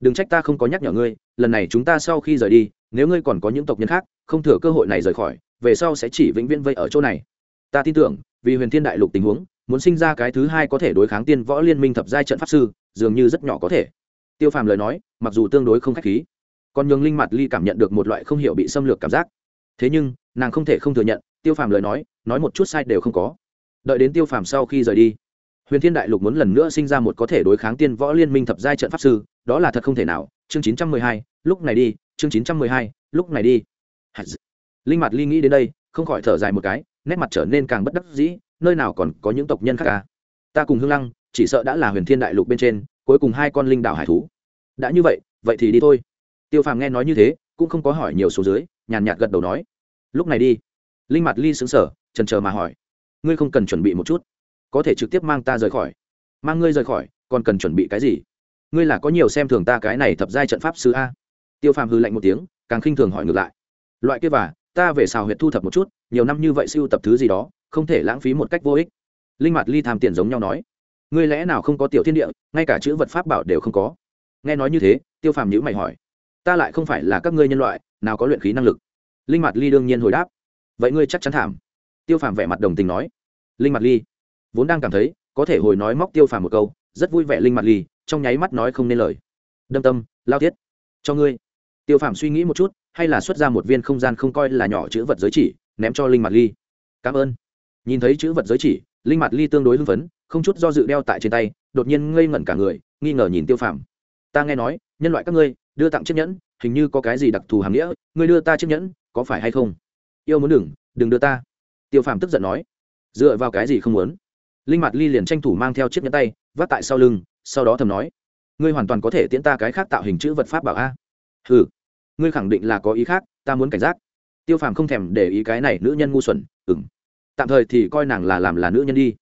Speaker 1: Đừng trách ta không có nhắc nhở ngươi, lần này chúng ta sau khi rời đi, nếu ngươi còn có những tộc nhân khác, không thừa cơ hội này rời khỏi, về sau sẽ chỉ vĩnh viễn vây ở chỗ này. Ta tin tưởng, vì huyền thiên đại lục tình huống muốn sinh ra cái thứ hai có thể đối kháng tiên võ liên minh thập giai trận pháp sư, dường như rất nhỏ có thể. Tiêu phàm lời nói, mặc dù tương đối không k h á c h khí, còn nhường linh mặt ly cảm nhận được một loại không hiểu bị xâm lược cảm giác. Thế nhưng, nàng không thể không thừa nhận, tiêu phàm lời nói nói một chút sai đều không có. Đợi đến tiêu phàm sau khi rời đi, huyền thiên đại lục muốn lần nữa sinh ra một có thể đối kháng tiên võ liên minh thập giai trận pháp sư, đó là thật không thể nào. Chương chín trăm mười hai, lúc này đi, chương chín trăm mười hai, lúc này đi. Linh mặt ly nghĩ đến đây, không khỏi thở dài một cái, nét mặt trở nên càng bất đắc dĩ nơi nào còn có những tộc nhân khác à? ta cùng hương lăng, chỉ sợ đã là huyền thiên đại lục bên trên, cuối cùng hai con linh đảo hải thú. Đã như vậy vậy thì đi thôi. Tiêu phàm nghe nói như thế, cũng không có hỏi nhiều số dưới, nhàn nhạt gật đầu nói. Lúc này đi. Linh mặt ly xứng sở trần trờ mà hỏi. Ngươi không cần chuẩn bị một chút. Có thể trực tiếp mang ta rời khỏi. Mang ngươi rời khỏi, còn cần chuẩn bị cái gì? Ngươi là có nhiều xem thường ta cái này thập giai trận pháp sư a. Tiêu phàm hư lạnh một tiếng, càng khinh thường hỏi ngược lại. Loại kia và ta về xào huyệt thu thập một chút, nhiều năm như vậy siêu tập thứ gì đó không thể lãng phí một cách vô ích. Linh mặt ly tham tiền giống nhau nói, ngươi lẽ nào không có tiểu thiên địa, ngay cả chữ vật pháp bảo đều không có? Nghe nói như thế, tiêu phàm nhữ mày hỏi, ta lại không phải là các ngươi nhân loại, nào có luyện khí năng lực? Linh mặt ly đương nhiên hồi đáp, vậy ngươi chắc chắn thảm. Tiêu phàm vẻ mặt đồng tình nói, linh mặt ly, vốn đang cảm thấy, có thể hồi nói móc tiêu phàm một câu, rất vui vẻ linh mặt ly, trong nháy mắt nói không nên lời. Đâm tâm, lao thiết, cho ngươi. Tiêu phàm suy nghĩ một chút, hay là xuất ra một viên không gian không coi là nhỏ chữ vật giới chỉ, ném cho linh mặt ly. Cảm ơn nhìn thấy chữ vật giới chỉ, linh mặt ly tương đối hưng phấn, không chút do dự đeo tại trên tay, đột nhiên ngây ngẩn cả người, nghi ngờ nhìn tiêu phàm. Ta nghe nói, nhân loại các ngươi, đưa tặng chiếc nhẫn, hình như có cái gì đặc thù hàm nghĩa, ngươi đưa ta chiếc nhẫn, có phải hay không? Yêu muốn đừng đừng đưa ta. Tiêu phàm tức giận nói. Dựa vào cái gì không muốn? Linh mặt ly liền tranh thủ mang theo chiếc nhẫn tay, vác tại sau lưng, sau đó thầm nói. Ngươi hoàn toàn có thể tiễn ta cái khác tạo hình chữ vật pháp bảo a. Ừ ngươi khẳng định là có ý khác, ta muốn cảnh giác. Tiêu phàm không thèm để ý cái này nữ nhân ngu xuẩn ừng tạm thời thì coi nàng là làm là nữ nhân đi.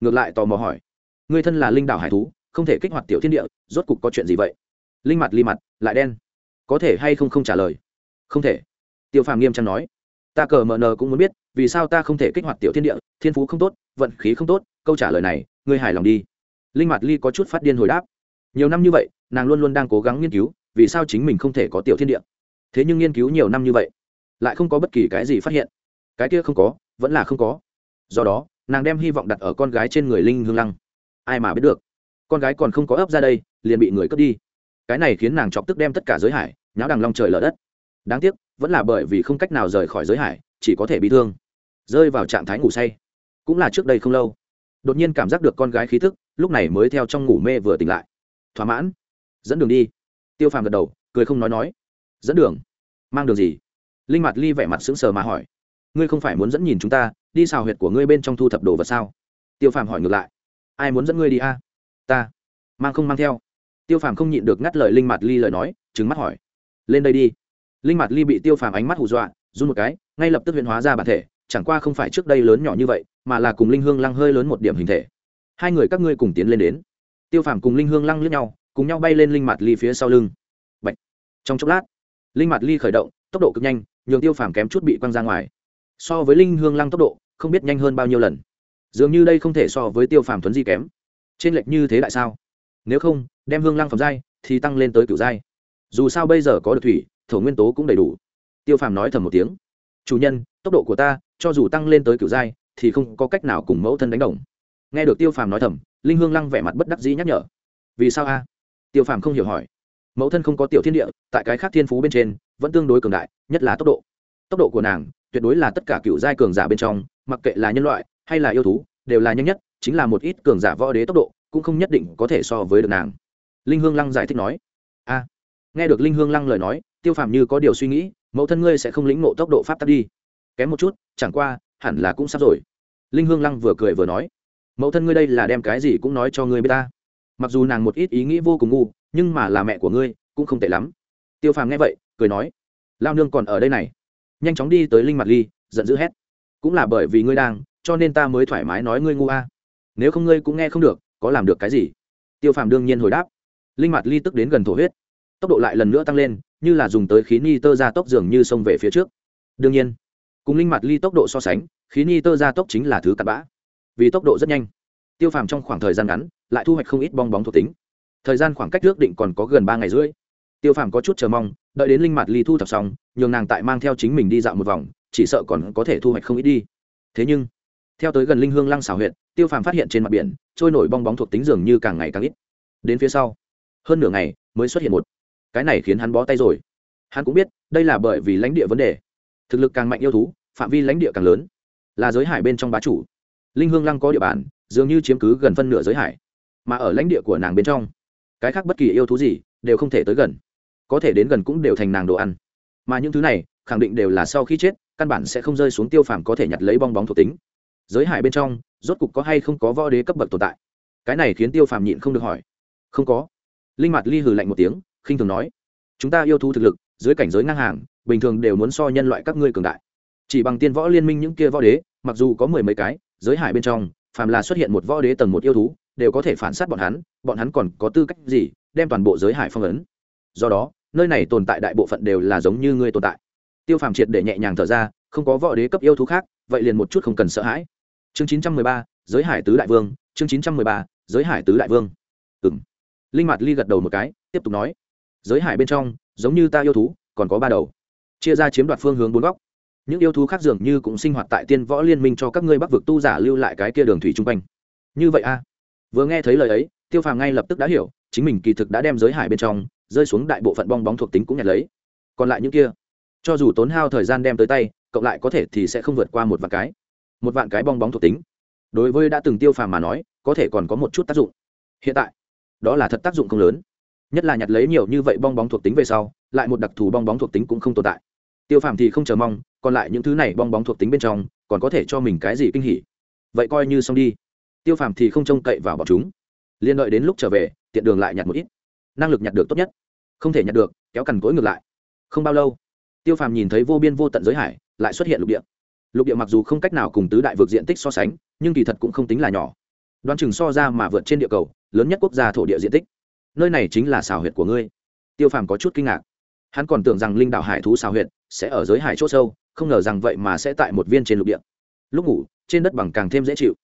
Speaker 1: Ngược lại tò mò hỏi người thân là linh đảo hải thú, không thể kích hoạt tiểu thiên địa, rốt cục có chuyện gì vậy? Linh mặt li mặt, lại đen. Có thể hay không không trả lời? Không thể. Tiêu phàm nghiêm trang nói, ta cờ mờ nờ cũng muốn biết, vì sao ta không thể kích hoạt tiểu thiên địa, thiên phú không tốt, vận khí không tốt, câu trả lời này, ngươi hài lòng đi. Linh mặt ly có chút phát điên hồi đáp, nhiều năm như vậy, nàng luôn luôn đang cố gắng nghiên cứu, vì sao chính mình không thể có tiểu thiên địa? Thế nhưng nghiên cứu nhiều năm như vậy, lại không có bất kỳ cái gì phát hiện. Cái kia không có, vẫn là không có do đó, nàng đem hy vọng đặt ở con gái trên người linh hương lăng. Ai mà biết được, con gái còn không có ấp ra đây, liền bị người cướp đi. Cái này khiến nàng chọc tức đem tất cả giới hải, nháo đằng long trời lở đất. Đáng tiếc, vẫn là bởi vì không cách nào rời khỏi giới hải, chỉ có thể bị thương. Rơi vào trạng thái ngủ say. Cũng là trước đây không lâu. Đột nhiên cảm giác được con gái khí thức lúc này mới theo trong ngủ mê vừa tỉnh lại. Thỏa mãn. Dẫn đường đi. Tiêu phàm gật đầu, cười không nói nói. Dẫn đường? Mang đường gì? Linh mặt ly vẻ mặt sững sờ mà hỏi ngươi không phải muốn dẫn nhìn chúng ta, đi xào huyệt của ngươi bên trong thu thập đồ vật sao? Tiêu phàm hỏi ngược lại. Ai muốn dẫn ngươi đi a? Ta. Mang không mang theo. Tiêu phàm không nhịn được ngắt lời linh mặt ly lời nói trứng mắt hỏi. Lên đây đi. Linh mặt ly bị tiêu phàm ánh mắt hù dọa, run một cái, ngay lập tức huyện hóa ra bản thể, chẳng qua không phải trước đây lớn nhỏ như vậy, mà là cùng linh hương lăng hơi lớn một điểm hình thể. Hai người các ngươi cùng tiến lên đến. Tiêu phàm cùng linh hương lăng lướt nhau, cùng nhau bay lên linh mặt ly phía sau lưng. Bạch. trong chốc lát, linh mặt ly khởi động, tốc độ cực nhanh, nhường tiêu phàm kém chút bị quăng ra ngoài so với linh hương lăng tốc độ, không biết nhanh hơn bao nhiêu lần. Dường như đây không thể so với tiêu phàm thuấn di kém. Trên lệch như thế tại sao? Nếu không, đem hương lăng phẩm giai thì tăng lên tới cửu giai. Dù sao bây giờ có được thủy, thổ nguyên tố cũng đầy đủ. Tiêu phàm nói thầm một tiếng. Chủ nhân, tốc độ của ta, cho dù tăng lên tới cửu giai, thì không có cách nào cùng mẫu thân đánh đồng. Nghe được tiêu phàm nói thầm, linh hương lăng vẻ mặt bất đắc dĩ nhắc nhở. Vì sao a? Tiêu phàm không hiểu hỏi. Mẫu thân không có tiểu thiên địa, tại cái khác thiên phú bên trên, vẫn tương đối cường đại, nhất là tốc độ tốc độ của nàng, tuyệt đối là tất cả cựu giai cường giả bên trong, mặc kệ là nhân loại hay là yêu thú, đều là nhanh nhất, chính là một ít cường giả võ đế tốc độ cũng không nhất định có thể so với được nàng. Linh hương lăng giải thích nói, a, nghe được linh hương lăng lời nói, tiêu phàm như có điều suy nghĩ, mẫu thân ngươi sẽ không lĩnh ngộ tốc độ pháp tắc đi. Kém một chút, chẳng qua, hẳn là cũng sắp rồi. Linh hương lăng vừa cười vừa nói, mẫu thân ngươi đây là đem cái gì cũng nói cho ngươi b i ế ta. Mặc dù nàng một ít ý nghĩ vô cùng ngu, nhưng mà là mẹ của ngươi, cũng không tệ lắm. Tiêu phàm nghe vậy, cười nói, lao nương còn ở đây này nhanh chóng đi tới linh mặt ly, giận dữ hét. Cũng là bởi vì ngươi đang, cho nên ta mới thoải mái nói ngươi ngu a. Nếu không ngươi cũng nghe không được, có làm được cái gì? Tiêu phàm đương nhiên hồi đáp. Linh mặt ly tức đến gần thổ huyết. Tốc độ lại lần nữa tăng lên, như là dùng tới khí ni tơ ra tốc dường như xông về phía trước. Đương nhiên, cùng linh mặt ly tốc độ so sánh, khí ni tơ ra tốc chính là thứ cặn bã. Vì tốc độ rất nhanh, tiêu phàm trong khoảng thời gian ngắn, lại thu hoạch không ít bong bóng thuộc tính. Thời gian khoảng cách ước định còn có gần ba ngày rưỡi. Tiêu phàm có chút chờ mong đợi đến linh mạt ly thu thập xong, nhường nàng tại mang theo chính mình đi dạo một vòng, chỉ sợ còn có thể thu hoạch không ít đi. Thế nhưng, theo tới gần linh hương lăng xảo huyện tiêu phàm phát hiện trên mặt biển, trôi nổi bong bóng thuộc tính dường như càng ngày càng ít. Đến phía sau, hơn nửa ngày mới xuất hiện một. Cái này khiến hắn bó tay rồi. Hắn cũng biết, đây là bởi vì lãnh địa vấn đề. Thực lực càng mạnh yêu thú, phạm vi lãnh địa càng lớn. Là giới hải bên trong bá chủ. Linh hương lăng có địa bàn, dường như chiếm cứ gần phân nửa giới hải. Mà ở lãnh địa của nàng bên trong, cái khác bất kỳ yêu thú gì đều không thể tới gần có thể đến gần cũng đều thành nàng đồ ăn. Mà những thứ này, khẳng định đều là sau khi chết, căn bản sẽ không rơi xuống tiêu phàm có thể nhặt lấy bong bóng thuộc tính. Giới hải bên trong, rốt cục có hay không có võ đế cấp bậc tồn tại? Cái này khiến tiêu phàm nhịn không được hỏi. Không có. Linh mặt ly hừ lạnh một tiếng, khinh thường nói. Chúng ta yêu thú thực lực, dưới cảnh giới ngang hàng, bình thường đều muốn so nhân loại các ngươi cường đại. Chỉ bằng tiên võ liên minh những kia võ đế, mặc dù có mười mấy cái, giới hải bên trong, phàm là xuất hiện một võ đế tầng một yêu thú, đều có thể phản s á t bọn hắn bọn hắn còn có tư cách gì đem toàn bộ giới hải phong ấn? Do đó nơi này tồn tại đại bộ phận đều là giống như ngươi tồn tại. Tiêu phàm triệt để nhẹ nhàng thở ra, không có võ đế cấp yêu thú khác, vậy liền một chút không cần sợ hãi. Chương chín trăm mười ba, giới hải tứ đại vương, chương chín trăm mười ba, giới hải tứ đại vương. Ừ m linh mặt ly gật đầu một cái, tiếp tục nói. Giới hải bên trong, giống như ta yêu thú, còn có ba đầu. Chia ra chiếm đoạt phương hướng bốn góc. Những yêu thú khác dường như cũng sinh hoạt tại tiên võ liên minh cho các ngươi bắc vực tu giả lưu lại cái kia đường thủy chung quanh. Như vậy a. Vừa nghe thấy lời ấy, tiêu phàm ngay lập tức đã hiểu, chính mình kỳ thực đã đem giới hải bên trong rơi xuống đại bộ phận bong bóng thuộc tính cũng nhặt lấy. Còn lại những kia, cho dù tốn hao thời gian đem tới tay, cộng lại có thể thì sẽ không vượt qua một vạn cái. Một vạn cái bong bóng thuộc tính. Đối với đã từng tiêu phàm mà nói, có thể còn có một chút tác dụng. Hiện tại, đó là thật tác dụng không lớn. Nhất là nhặt lấy nhiều như vậy bong bóng thuộc tính về sau, lại một đặc thù bong bóng thuộc tính cũng không tồn tại. Tiêu phàm thì không chờ mong, còn lại những thứ này bong bóng thuộc tính bên trong, còn có thể cho mình cái gì kinh hỉ? Vậy coi như xong đi. Tiêu phàm thì không trông cậy vào bọn chúng. Liên đợi đến lúc trở về, tiện đường lại nhặt một ít năng lực nhặt được tốt nhất. Không thể nhặt được, kéo cằn cối ngược lại. Không bao lâu, tiêu phàm nhìn thấy vô biên vô tận giới hải, lại xuất hiện lục địa. Lục địa mặc dù không cách nào cùng tứ đại vực diện tích so sánh, nhưng kỳ thật cũng không tính là nhỏ. Đoán chừng so ra mà vượt trên địa cầu, lớn nhất quốc gia thổ địa diện tích. Nơi này chính là xào huyệt của ngươi. Tiêu phàm có chút kinh ngạc. Hắn còn tưởng rằng linh đảo hải thú xào huyệt sẽ ở giới hải c h ỗ sâu, không ngờ rằng vậy mà sẽ tại một viên trên lục địa. Lúc ngủ, trên đất bằng càng thêm dễ chịu.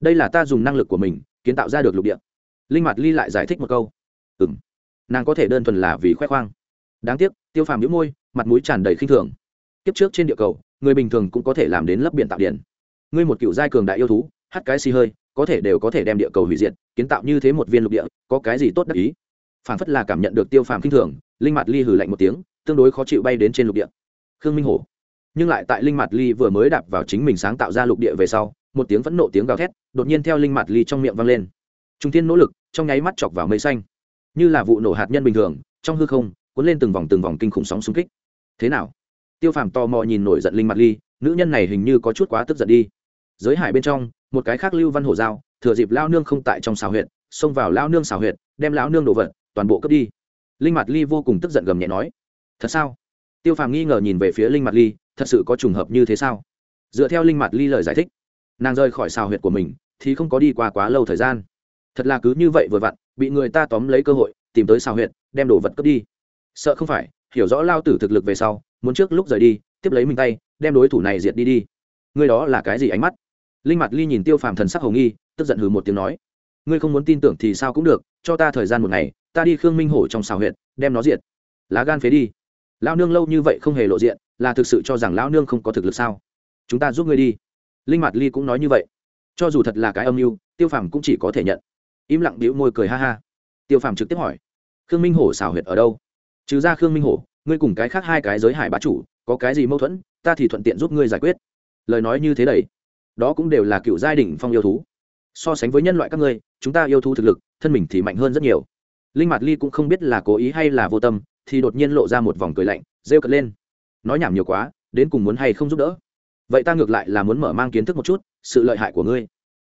Speaker 1: Đây là ta dùng năng lực của mình, kiến tạo ra được lục địa. Linh mặt ly lại giải thích một câu. Ừ m nàng có thể đơn thuần là vì khoe khoang. Đáng tiếc, tiêu phàm nhũ môi, mặt mũi tràn đầy khinh thường. Kiếp trước trên địa cầu, người bình thường cũng có thể làm đến lấp biển tạo điện. Ngươi một cựu giai cường đại yêu thú, hắt cái xì hơi, có thể đều có thể đem địa cầu hủy diệt, kiến tạo như thế một viên lục địa, có cái gì tốt đắc ý? Phản phất là cảm nhận được tiêu phàm khinh thường, linh mặt ly hử lạnh một tiếng, tương đối khó chịu bay đến trên lục địa. Khương minh hổ. Nhưng lại tại linh mặt ly vừa mới đạp vào chính mình sáng tạo ra lục địa về sau, một tiếng phẫn nộ tiếng gào thét, đột nhiên theo linh mặt ly trong miệng vang lên. Trung thiên nỗ lực, trong nháy mắt chọc vào mây xanh như là vụ nổ hạt nhân bình thường, trong hư không, cuốn lên từng vòng từng vòng kinh khủng sóng xung kích. Thế nào? Tiêu phàm tò mò nhìn nổi giận linh mặt ly, nữ nhân này hình như có chút quá tức giận đi. Giới hải bên trong, một cái khác lưu văn hổ giao, thừa dịp lao nương không tại trong xào huyện xông vào lao nương xào huyện đem lão nương đồ vật, toàn bộ cướp đi. Linh mặt ly vô cùng tức giận gầm nhẹ nói, thật sao? Tiêu phàm nghi ngờ nhìn về phía linh mặt ly, thật sự có trùng hợp như thế sao? Dựa theo linh mặt ly lời giải thích, nàng rời khỏi xào huyệt của mình thì không có đi qua quá lâu thời gian thật là cứ như vậy vừa vặn, bị người ta tóm lấy cơ hội, tìm tới xào huyện đem đồ vật cướp đi. Sợ không phải, hiểu rõ lao tử thực lực về sau, muốn trước lúc rời đi, tiếp lấy mình tay, đem đối thủ này diệt đi đi. Ngươi đó là cái gì ánh mắt? Linh mặt ly nhìn tiêu phàm thần sắc hồng nghi, tức giận hừ một tiếng nói. Ngươi không muốn tin tưởng thì sao cũng được, cho ta thời gian một ngày, ta đi khương minh hổ trong xào huyện đem nó diệt. Lá gan phế đi. Lao nương lâu như vậy không hề lộ diện, là thực sự cho rằng lão nương không có thực lực sao? Chúng ta giúp ngươi đi. Linh mặt ly cũng nói như vậy. Cho dù thật là cái âm mưu, tiêu phàm cũng chỉ có thể nhận im lặng bĩu môi cười ha ha. Tiêu phàm trực tiếp hỏi, khương minh hổ xào huyệt ở đâu? Trừ ra khương minh hổ, ngươi cùng cái khác hai cái giới hải bá chủ, có cái gì mâu thuẫn, ta thì thuận tiện giúp ngươi giải quyết. Lời nói như thế đầy, đó cũng đều là cựu giai đình phong yêu thú. So sánh với nhân loại các ngươi, chúng ta yêu thú thực lực, thân mình thì mạnh hơn rất nhiều. Linh mặt ly cũng không biết là cố ý hay là vô tâm, thì đột nhiên lộ ra một vòng cười lạnh, rêu cật lên. Nói nhảm nhiều quá, đến cùng muốn hay không giúp đỡ? Vậy ta ngược lại là muốn mở mang kiến thức một chút, sự lợi hại của ngươi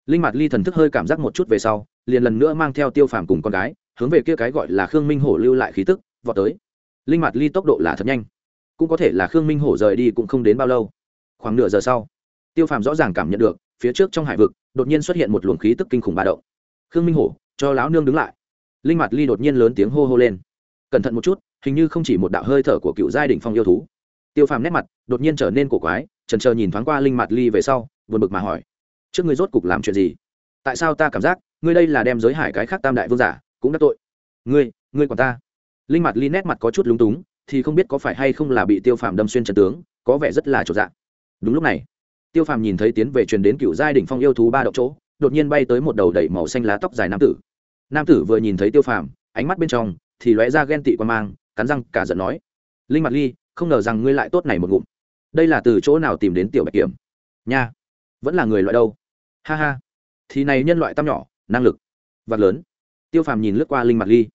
Speaker 1: linh Mạt ly thần thức hơi cảm giác một chút về sau, liền lần nữa mang theo tiêu phàm cùng con gái, hướng về kia cái gọi là khương minh hổ lưu lại khí tức, vọt tới. Linh Mạt ly tốc độ là thật nhanh. Cũng có thể là khương minh hổ rời đi cũng không đến bao lâu. Khoảng nửa giờ sau, tiêu phàm rõ ràng cảm nhận được, phía trước trong hải vực, đột nhiên xuất hiện một luồng khí tức kinh khủng ba động. Khương minh hổ, cho lão nương đứng lại. Linh Mạt ly đột nhiên lớn tiếng hô hô lên. Cẩn thận một chút, hình như không chỉ một đạo hơi thở của cựu giai đ ỉ n h phong yêu thú. Tiêu phàm nét mặt, đột nhiên trở nên cổ quái trần trờ nhìn thoáng qua linh Mạt ly về sau, buồn bực mà hỏi trước ngươi rốt cục làm chuyện gì? Tại sao ta cảm giác ngươi đây là đem giới hải cái khác tam đại vương giả cũng đã tội? Ngươi ngươi còn ta. Linh mặt li nét mặt có chút lúng túng, thì không biết có phải hay không là bị tiêu phàm đâm xuyên trần tướng, có vẻ rất là trột dạng đúng lúc này, tiêu phàm nhìn thấy tiến về truyền đến cựu giai đ ỉ n h phong yêu thú ba động chỗ, đột nhiên bay tới một đầu đẩy màu xanh lá tóc dài nam tử. Nam tử vừa nhìn thấy tiêu phàm, ánh mắt bên trong thì lóe ra ghen tị qua mang, cắn răng cả giận nói, linh mặt ly, không ngờ rằng ngươi lại tốt này một ngụm. Đây là từ chỗ nào tìm đến tiểu bạch kiểm? Nha, vẫn là người loại đâu? Ha ha. Thì này nhân loại tam nhỏ, năng lực, vật lớn. Tiêu phàm nhìn lướt qua linh mặt ly.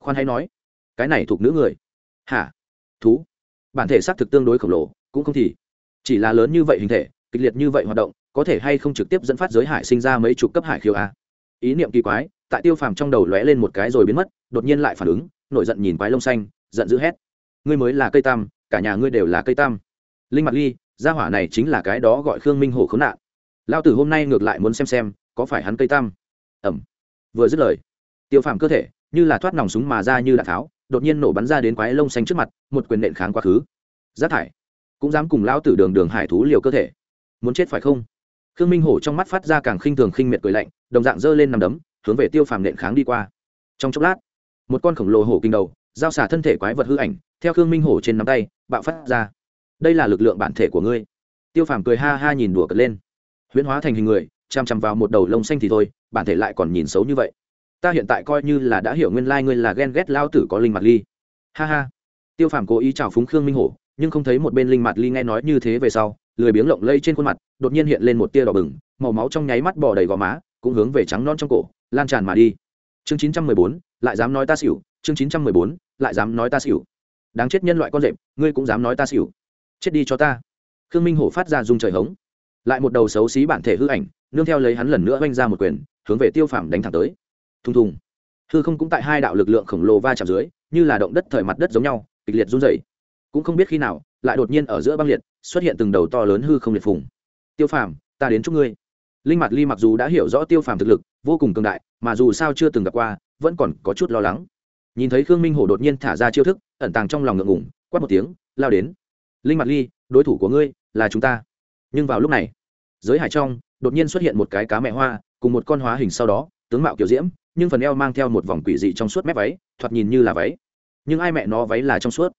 Speaker 1: Khoan hay nói, cái này thuộc nữ người. Hả? Thú. Bản thể xác thực tương đối khổng lồ, cũng không thì. Chỉ là lớn như vậy hình thể, kịch liệt như vậy hoạt động, có thể hay không trực tiếp dẫn phát giới hải sinh ra mấy chục cấp hải khiêu a. Ý niệm kỳ quái, tại tiêu phàm trong đầu lóe lên một cái rồi biến mất, đột nhiên lại phản ứng, nổi giận nhìn quái lông xanh, giận dữ hét. Ngươi mới là cây tam, cả nhà ngươi đều là cây tam. Linh mặt ly, gia hỏa này chính là cái đó gọi khương minh hổ khốn nạn lao tử hôm nay ngược lại muốn xem xem, có phải hắn cây tam? Ẩm. Vừa dứt lời, tiêu phàm cơ thể như là thoát nòng súng mà ra như đạn tháo, đột nhiên nổ bắn ra đến quái lông xanh trước mặt, một quyền nện kháng quá khứ. Rác thải. Cũng dám cùng lão tử đường đường hải thú liều cơ thể. Muốn chết phải không? Khương minh hổ trong mắt phát ra càng khinh thường khinh miệt cười lạnh, đồng dạng giơ lên nằm đấm, hướng về tiêu phàm nện kháng đi qua. Trong chốc lát, một con khổng lồ hổ kinh đầu, giao xả thân thể quái vật hư ảnh, theo khương minh hổ trên nắm tay, bạo phát ra. Đây là lực lượng bản thể của ngươi. Tiêu phàm cười ha ha nhìn đùa cật lên huyễn hóa thành hình người chằm chằm vào một đầu lông xanh thì thôi, bản thể lại còn nhìn xấu như vậy. Ta hiện tại coi như là đã hiểu nguyên lai、like、ngươi là ghen ghét lao tử có linh mặt ly. Ha ha. Tiêu phàm cố ý chào phúng khương minh hổ, nhưng không thấy một bên linh mặt ly nghe nói như thế về sau, lười biếng lộng lây trên khuôn mặt, đột nhiên hiện lên một tia đỏ bừng, màu máu trong nháy mắt bỏ đầy gò má, cũng hướng về trắng non trong cổ, lan tràn mà đi. Chương chín trăm mười bốn, lại dám nói ta xỉu, chương chín trăm mười bốn, lại dám nói ta xỉu. Đáng chết nhân loại con rệp, ngươi cũng dám nói ta xỉu. Chết đi cho ta. Khương minh hổ phát ra dùng trời hống lại một đầu xấu xí bản thể hư ảnh, nương theo lấy hắn lần nữa oanh ra một quyền, hướng về tiêu phàm đánh thẳng tới. Thùng thùng. Hư không cũng tại hai đạo lực lượng khổng lồ va chạm dưới, như là động đất thời mặt đất giống nhau, kịch liệt run dày cũng không biết khi nào, lại đột nhiên ở giữa băng liệt, xuất hiện từng đầu to lớn hư không liệt phùng. Tiêu phàm, ta đến chúc ngươi. Linh mặt ly mặc dù đã hiểu rõ tiêu phàm thực lực, vô cùng cường đại, mà dù sao chưa từng gặp qua, vẫn còn có chút lo lắng. Nhìn thấy khương minh hổ đột nhiên thả ra chiêu thức, ẩn tàng trong lòng ngượng ngủng quát một tiếng, lao đến. Linh mặt ly, đối thủ của ngươi là chúng ta nhưng vào lúc này, giới hải trong, đột nhiên xuất hiện một cái cá mẹ hoa, cùng một con hóa hình sau đó, tướng mạo kiểu diễm, nhưng phần eo mang theo một vòng quỷ dị trong suốt mép váy, thoạt nhìn như là váy. Nhưng ai mẹ nó váy là trong suốt?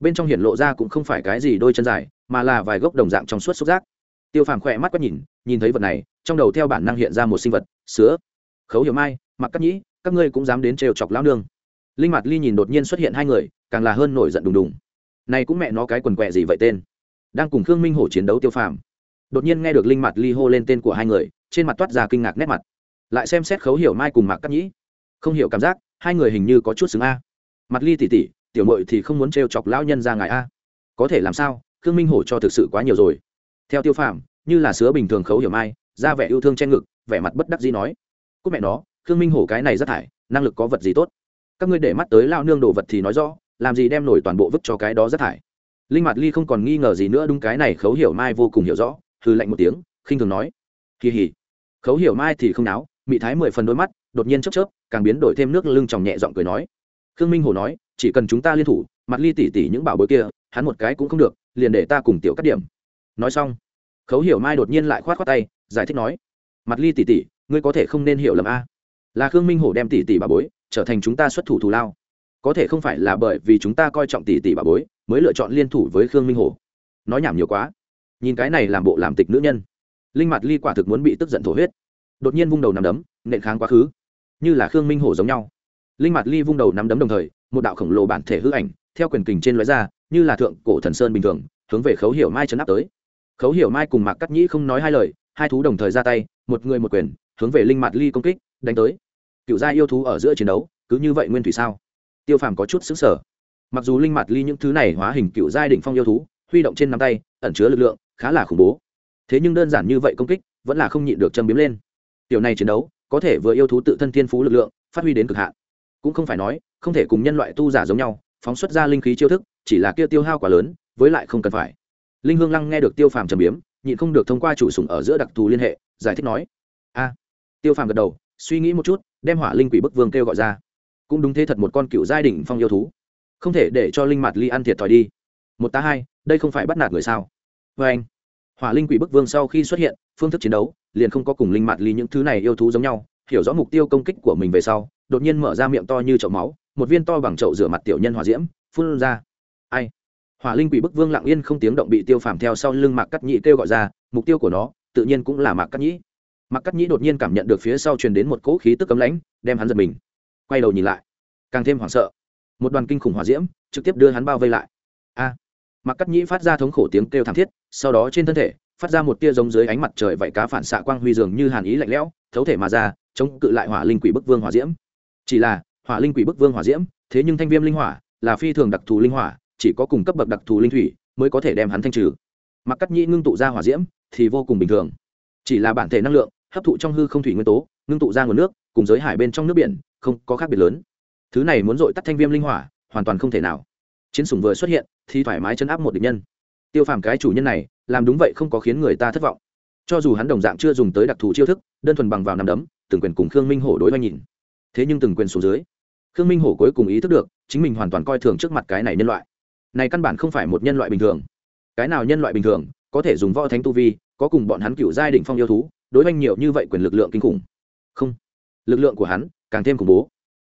Speaker 1: Bên trong hiện lộ ra cũng không phải cái gì đôi chân dài, mà là vài gốc đồng dạng trong suốt xúc giác. Tiêu phàm khỏe mắt quét nhìn nhìn thấy vật này, trong đầu theo bản năng hiện ra một sinh vật, sứa. Khấu hiểu mai, mặc các nhĩ, các ngươi cũng dám đến trêu chọc lão nương. Linh mặt ly nhìn đột nhiên xuất hiện hai người, càng là hơn nổi giận đùng đùng. Này cũng mẹ nó cái quần quẹ gì vậy tên? Đang cùng khương minh hổ chiến đấu tiêu phàm đột nhiên nghe được linh mặt ly hô lên tên của hai người, trên mặt toát ra kinh ngạc nét mặt. Lại xem xét khấu hiểu mai cùng mạc cắt nhĩ. Không hiểu cảm giác, hai người hình như có chút xứng a. Mặt ly tỉ tỉ, tiểu mội thì không muốn trêu chọc lão nhân ra ngài a. Có thể làm sao, khương minh hổ cho thực sự quá nhiều rồi. Theo tiêu phàm, như là sứa bình thường khấu hiểu mai, ra vẻ yêu thương trên ngực, vẻ mặt bất đắc dĩ nói. Cúc mẹ nó, khương minh hổ cái này rất thải, năng lực có vật gì tốt? Các ngươi để mắt tới lao nương đồ vật thì nói rõ, làm gì đem nổi toàn bộ vứt cho cái đó rất thải. Linh mặt ly không còn nghi ngờ gì nữa, đúng cái này khấu hiểu mai vô cùng hiểu rõ hư lạnh một tiếng, khinh thường nói. Kỳ hỉ. Khấu hiểu mai thì không náo, mị thái mười phần đôi mắt, đột nhiên chớp chớp, càng biến đổi thêm nước lưng tròng nhẹ giọng cười nói. Khương minh hồ nói, chỉ cần chúng ta liên thủ, mặt ly tỉ tỉ những bảo bối kia, hắn một cái cũng không được, liền để ta cùng tiểu cắt điểm. Nói xong, khấu hiểu mai đột nhiên lại khoát khoát tay, giải thích nói. Mặt ly tỉ tỉ, ngươi có thể không nên hiểu lầm a. Là khương minh hổ đem tỷ tỷ bà bối, trở thành chúng ta xuất thủ thù lao. Có thể không phải là bởi vì chúng ta coi trọng tỷ tỷ bà bối, mới lựa chọn liên thủ với khương minh hổ nói nhảm nhiều quá nhìn cái này làm bộ làm tịch nữ nhân. Linh mặt ly quả thực muốn bị tức giận thổ huyết. Đột nhiên vung đầu nằm đấm, nện kháng quá khứ. Như là khương minh hổ giống nhau. Linh mặt ly vung đầu nắm đấm đồng thời, một đạo khổng lồ bản thể hư ảnh, theo quyền kình trên lóe ra, như là thượng cổ thần sơn bình thường, hướng về khấu hiểu mai chấn áp tới. Khấu hiểu mai cùng mạc cắt nhĩ không nói hai lời, hai thú đồng thời ra tay, một người một quyền, hướng về linh mặt ly công kích, đánh tới. Cựu gia yêu thú ở giữa chiến đấu, cứ như vậy nguyên thủy sao? Tiêu phàm có chút xứng sở mặc dù linh mặt ly những thứ này hóa hình cựu giai đỉnh phong yêu thú, huy động trên nắm tay, ẩn chứa lực lượng khá là khủng bố. Thế nhưng đơn giản như vậy công kích, vẫn là không nhịn được châm biếm lên. Tiểu này chiến đấu, có thể vừa yêu thú tự thân thiên phú lực lượng, phát huy đến cực hạn. Cũng không phải nói, không thể cùng nhân loại tu giả giống nhau, phóng xuất ra linh khí chiêu thức, chỉ là kia tiêu hao quá lớn, với lại không cần phải. Linh hương lăng nghe được tiêu phàm trầm biếm, nhịn không được thông qua chủ sùng ở giữa đặc thù liên hệ, giải thích nói, a. Tiêu phàm gật đầu, suy nghĩ một chút, đem hỏa linh quỷ bức vương kêu gọi ra. Cũng đúng thế thật một con cựu giai đình phong yêu thú. Không thể để cho linh mặt ly ăn thiệt thòi đi. Một tá hai, đây không phải bắt nạt người sao? Vê anh hỏa linh quỷ bức vương sau khi xuất hiện phương thức chiến đấu liền không có cùng linh mạt ly những thứ này yêu thú giống nhau hiểu rõ mục tiêu công kích của mình về sau đột nhiên mở ra miệng to như chậu máu một viên to bằng chậu rửa mặt tiểu nhân hỏa diễm phun ra. Ai? Hỏa linh quỷ bức vương lặng yên không tiếng động bị tiêu phàm theo sau lưng mạc cắt nhĩ kêu gọi ra mục tiêu của nó tự nhiên cũng là mạc cắt nhĩ. Mạc cắt nhĩ đột nhiên cảm nhận được phía sau truyền đến một cỗ khí tức cấm lãnh đem hắn giật mình. Quay đầu nhìn lại càng thêm hoảng sợ. Một đoàn kinh khủng hỏa diễm trực tiếp đưa hắn bao vây lại. A! à, mạc cắt nhĩ phát ra thống khổ tiếng kêu thảm thiết, sau đó trên thân thể, phát ra một tia giống dưới ánh mặt trời vậy cá phản xạ quang huy dường như hàn ý lạnh lẽo, thấu thể mà ra, chống cự lại hỏa linh quỷ bức vương hỏa diễm. Chỉ là, hỏa linh quỷ bức vương hỏa diễm, thế nhưng thanh viêm linh hỏa, là phi thường đặc thù linh hỏa, chỉ có cùng cấp bậc đặc thù linh thủy mới có thể đem hắn thanh trừ. Mặc cắt nhĩ ngưng tụ ra hỏa diễm, thì vô cùng bình thường. Chỉ là bản thể năng lượng, hấp thụ trong hư không thủy nguyên tố, ngưng tụ ra nguồn nước, cùng giới hải bên trong nước biển, không có khác biệt lớn. Thứ này muốn dội tắt thanh viêm linh hỏa, hoàn toàn không thể nào chiến sủng vừa xuất hiện, thì thoải mái chấn áp một địch nhân. Tiêu phàm cái chủ nhân này, làm đúng vậy không có khiến người ta thất vọng. Cho dù hắn đồng dạng chưa dùng tới đặc thù chiêu thức, đơn thuần bằng vào nằm đấm, từng quyền cùng khương minh hổ đối với nhìn. Thế nhưng từng quyền xuống dưới, khương minh hổ cuối cùng ý thức được, chính mình hoàn toàn coi thường trước mặt cái này nhân loại. Này căn bản không phải một nhân loại bình thường. Cái nào nhân loại bình thường, có thể dùng võ thánh tu vi, có cùng bọn hắn cựu giai đ phong yêu thú, đối với nhiều như vậy quyền lực lượng kinh khủng. Không. Lực lượng của hắn càng thêm khủng bố.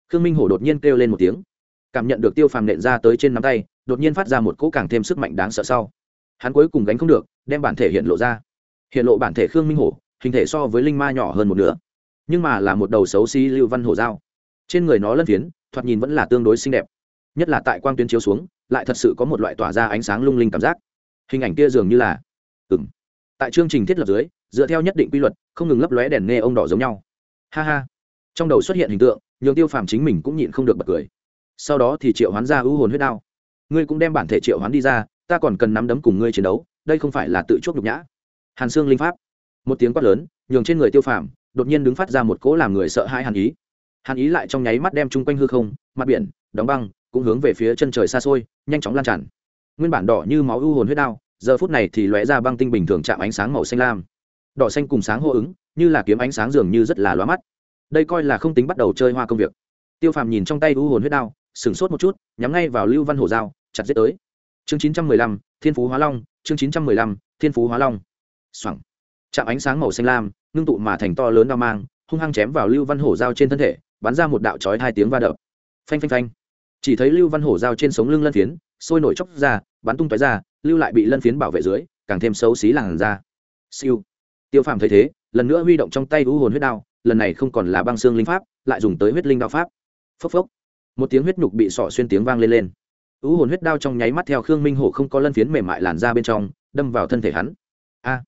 Speaker 1: Khương minh hổ đột nhiên kêu lên một tiếng cảm nhận được tiêu phàm nện ra tới trên nắm tay, đột nhiên phát ra một cỗ càng thêm sức mạnh đáng sợ sau. Hắn cuối cùng gánh không được, đem bản thể hiện lộ ra. Hiện lộ bản thể khương minh hổ, hình thể so với linh ma nhỏ hơn một nửa. Nhưng mà là một đầu xấu xí lưu văn hổ dao. Trên người nó lân phiến, thoạt nhìn vẫn là tương đối xinh đẹp. Nhất là tại quang tuyến chiếu xuống, lại thật sự có một loại tỏa ra ánh sáng lung linh cảm giác. Hình ảnh kia dường như là ừng tại chương trình thiết lập dưới, dựa theo nhất định quy luật, không ngừng lấp lóe đèn nghe ông đỏ giống nhau. Ha ha. Trong đầu xuất hiện hình tượng, nhường tiêu phàm chính mình cũng nhịn không được bật cười sau đó thì triệu hoán ra ưu hồn huyết đao. Ngươi cũng đem bản thể triệu hoán đi ra, ta còn cần nắm đấm cùng ngươi chiến đấu, đây không phải là tự chuốc nhục nhã. Hàn xương linh pháp. Một tiếng quát lớn, nhường trên người tiêu phàm, đột nhiên đứng phát ra một cỗ làm người sợ hãi hàn ý. Hàn ý lại trong nháy mắt đem chung quanh hư không, mặt biển, đóng băng, cũng hướng về phía chân trời xa xôi, nhanh chóng lan tràn. Nguyên bản đỏ như máu ưu hồn huyết đao, giờ phút này thì lóe ra băng tinh bình thường chạm ánh sáng màu xanh lam. Đỏ xanh cùng sáng hô ứng, như là kiếm ánh sáng dường như rất là lóa mắt. Đây coi là không tính bắt đầu chơi hoa công việc. Tiêu phàm nhìn trong tay u hồn huyết đao sửng sốt một chút, nhắm ngay vào lưu văn hổ dao chặt giết tới. Chương chín trăm mười lăm, thiên phú hóa long, chương chín trăm mười lăm, thiên phú hóa long. Xoẳng chạm ánh sáng màu xanh lam, ngưng tụ mà thành to lớn đao mang, hung hăng chém vào lưu văn hổ dao trên thân thể, bắn ra một đạo chói hai tiếng va đập. Phanh phanh phanh. Chỉ thấy lưu văn hổ dao trên sống lưng lân phiến, sôi nổi chóc ra, bắn tung tói ra, lưu lại bị lân phiến bảo vệ dưới, càng thêm xấu xí làn ra siêu. Tiêu phàm thấy thế, lần nữa huy động trong tay u hồn huyết đao, lần này không còn là băng xương linh pháp, lại dùng tới huyết linh đao pháp. Phốc phốc một tiếng huyết nhục bị sọ xuyên tiếng vang lên lên. U hồn huyết đao trong nháy mắt theo khương minh hổ không có lân phiến mềm mại làn ra bên trong, đâm vào thân thể hắn. A!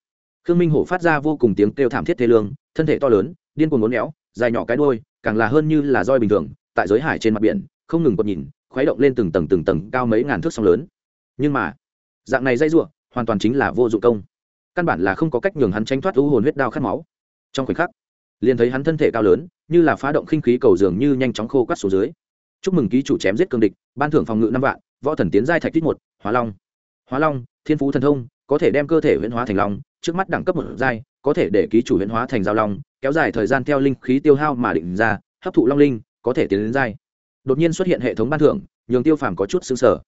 Speaker 1: Khương minh hổ phát ra vô cùng tiếng kêu thảm thiết thế lương, thân thể to lớn, điên cuồng ngốn éo, dài nhỏ cái đôi càng là hơn như là roi bình thường, tại giới hải trên mặt biển, không ngừng quật nhìn, khuấy động lên từng tầng từng tầng cao mấy ngàn thước sóng lớn. Nhưng mà, dạng này dây ruộng, hoàn toàn chính là vô dụng công. Căn bản là không có cách nhường hắn tranh thoát u hồn huyết đao khát máu. Trong khoảnh khắc, liền thấy hắn thân thể cao lớn, như là phá động khinh khí cầu dường như nhanh chóng khô quắt xuống dưới chúc mừng ký chủ chém giết cương địch, ban thưởng phòng ngự năm vạn, võ thần tiến giai thạch tít một hóa long. Hóa long, thiên phú thần thông, có thể đem cơ thể huyễn hóa thành long, trước mắt đẳng cấp một giai, có thể để ký chủ huyễn hóa thành giao long, kéo dài thời gian theo linh khí tiêu hao mà định ra, hấp thụ long linh, có thể tiến đến giai. Đột nhiên xuất hiện hệ thống ban thưởng, nhường tiêu phàm có chút xứng sở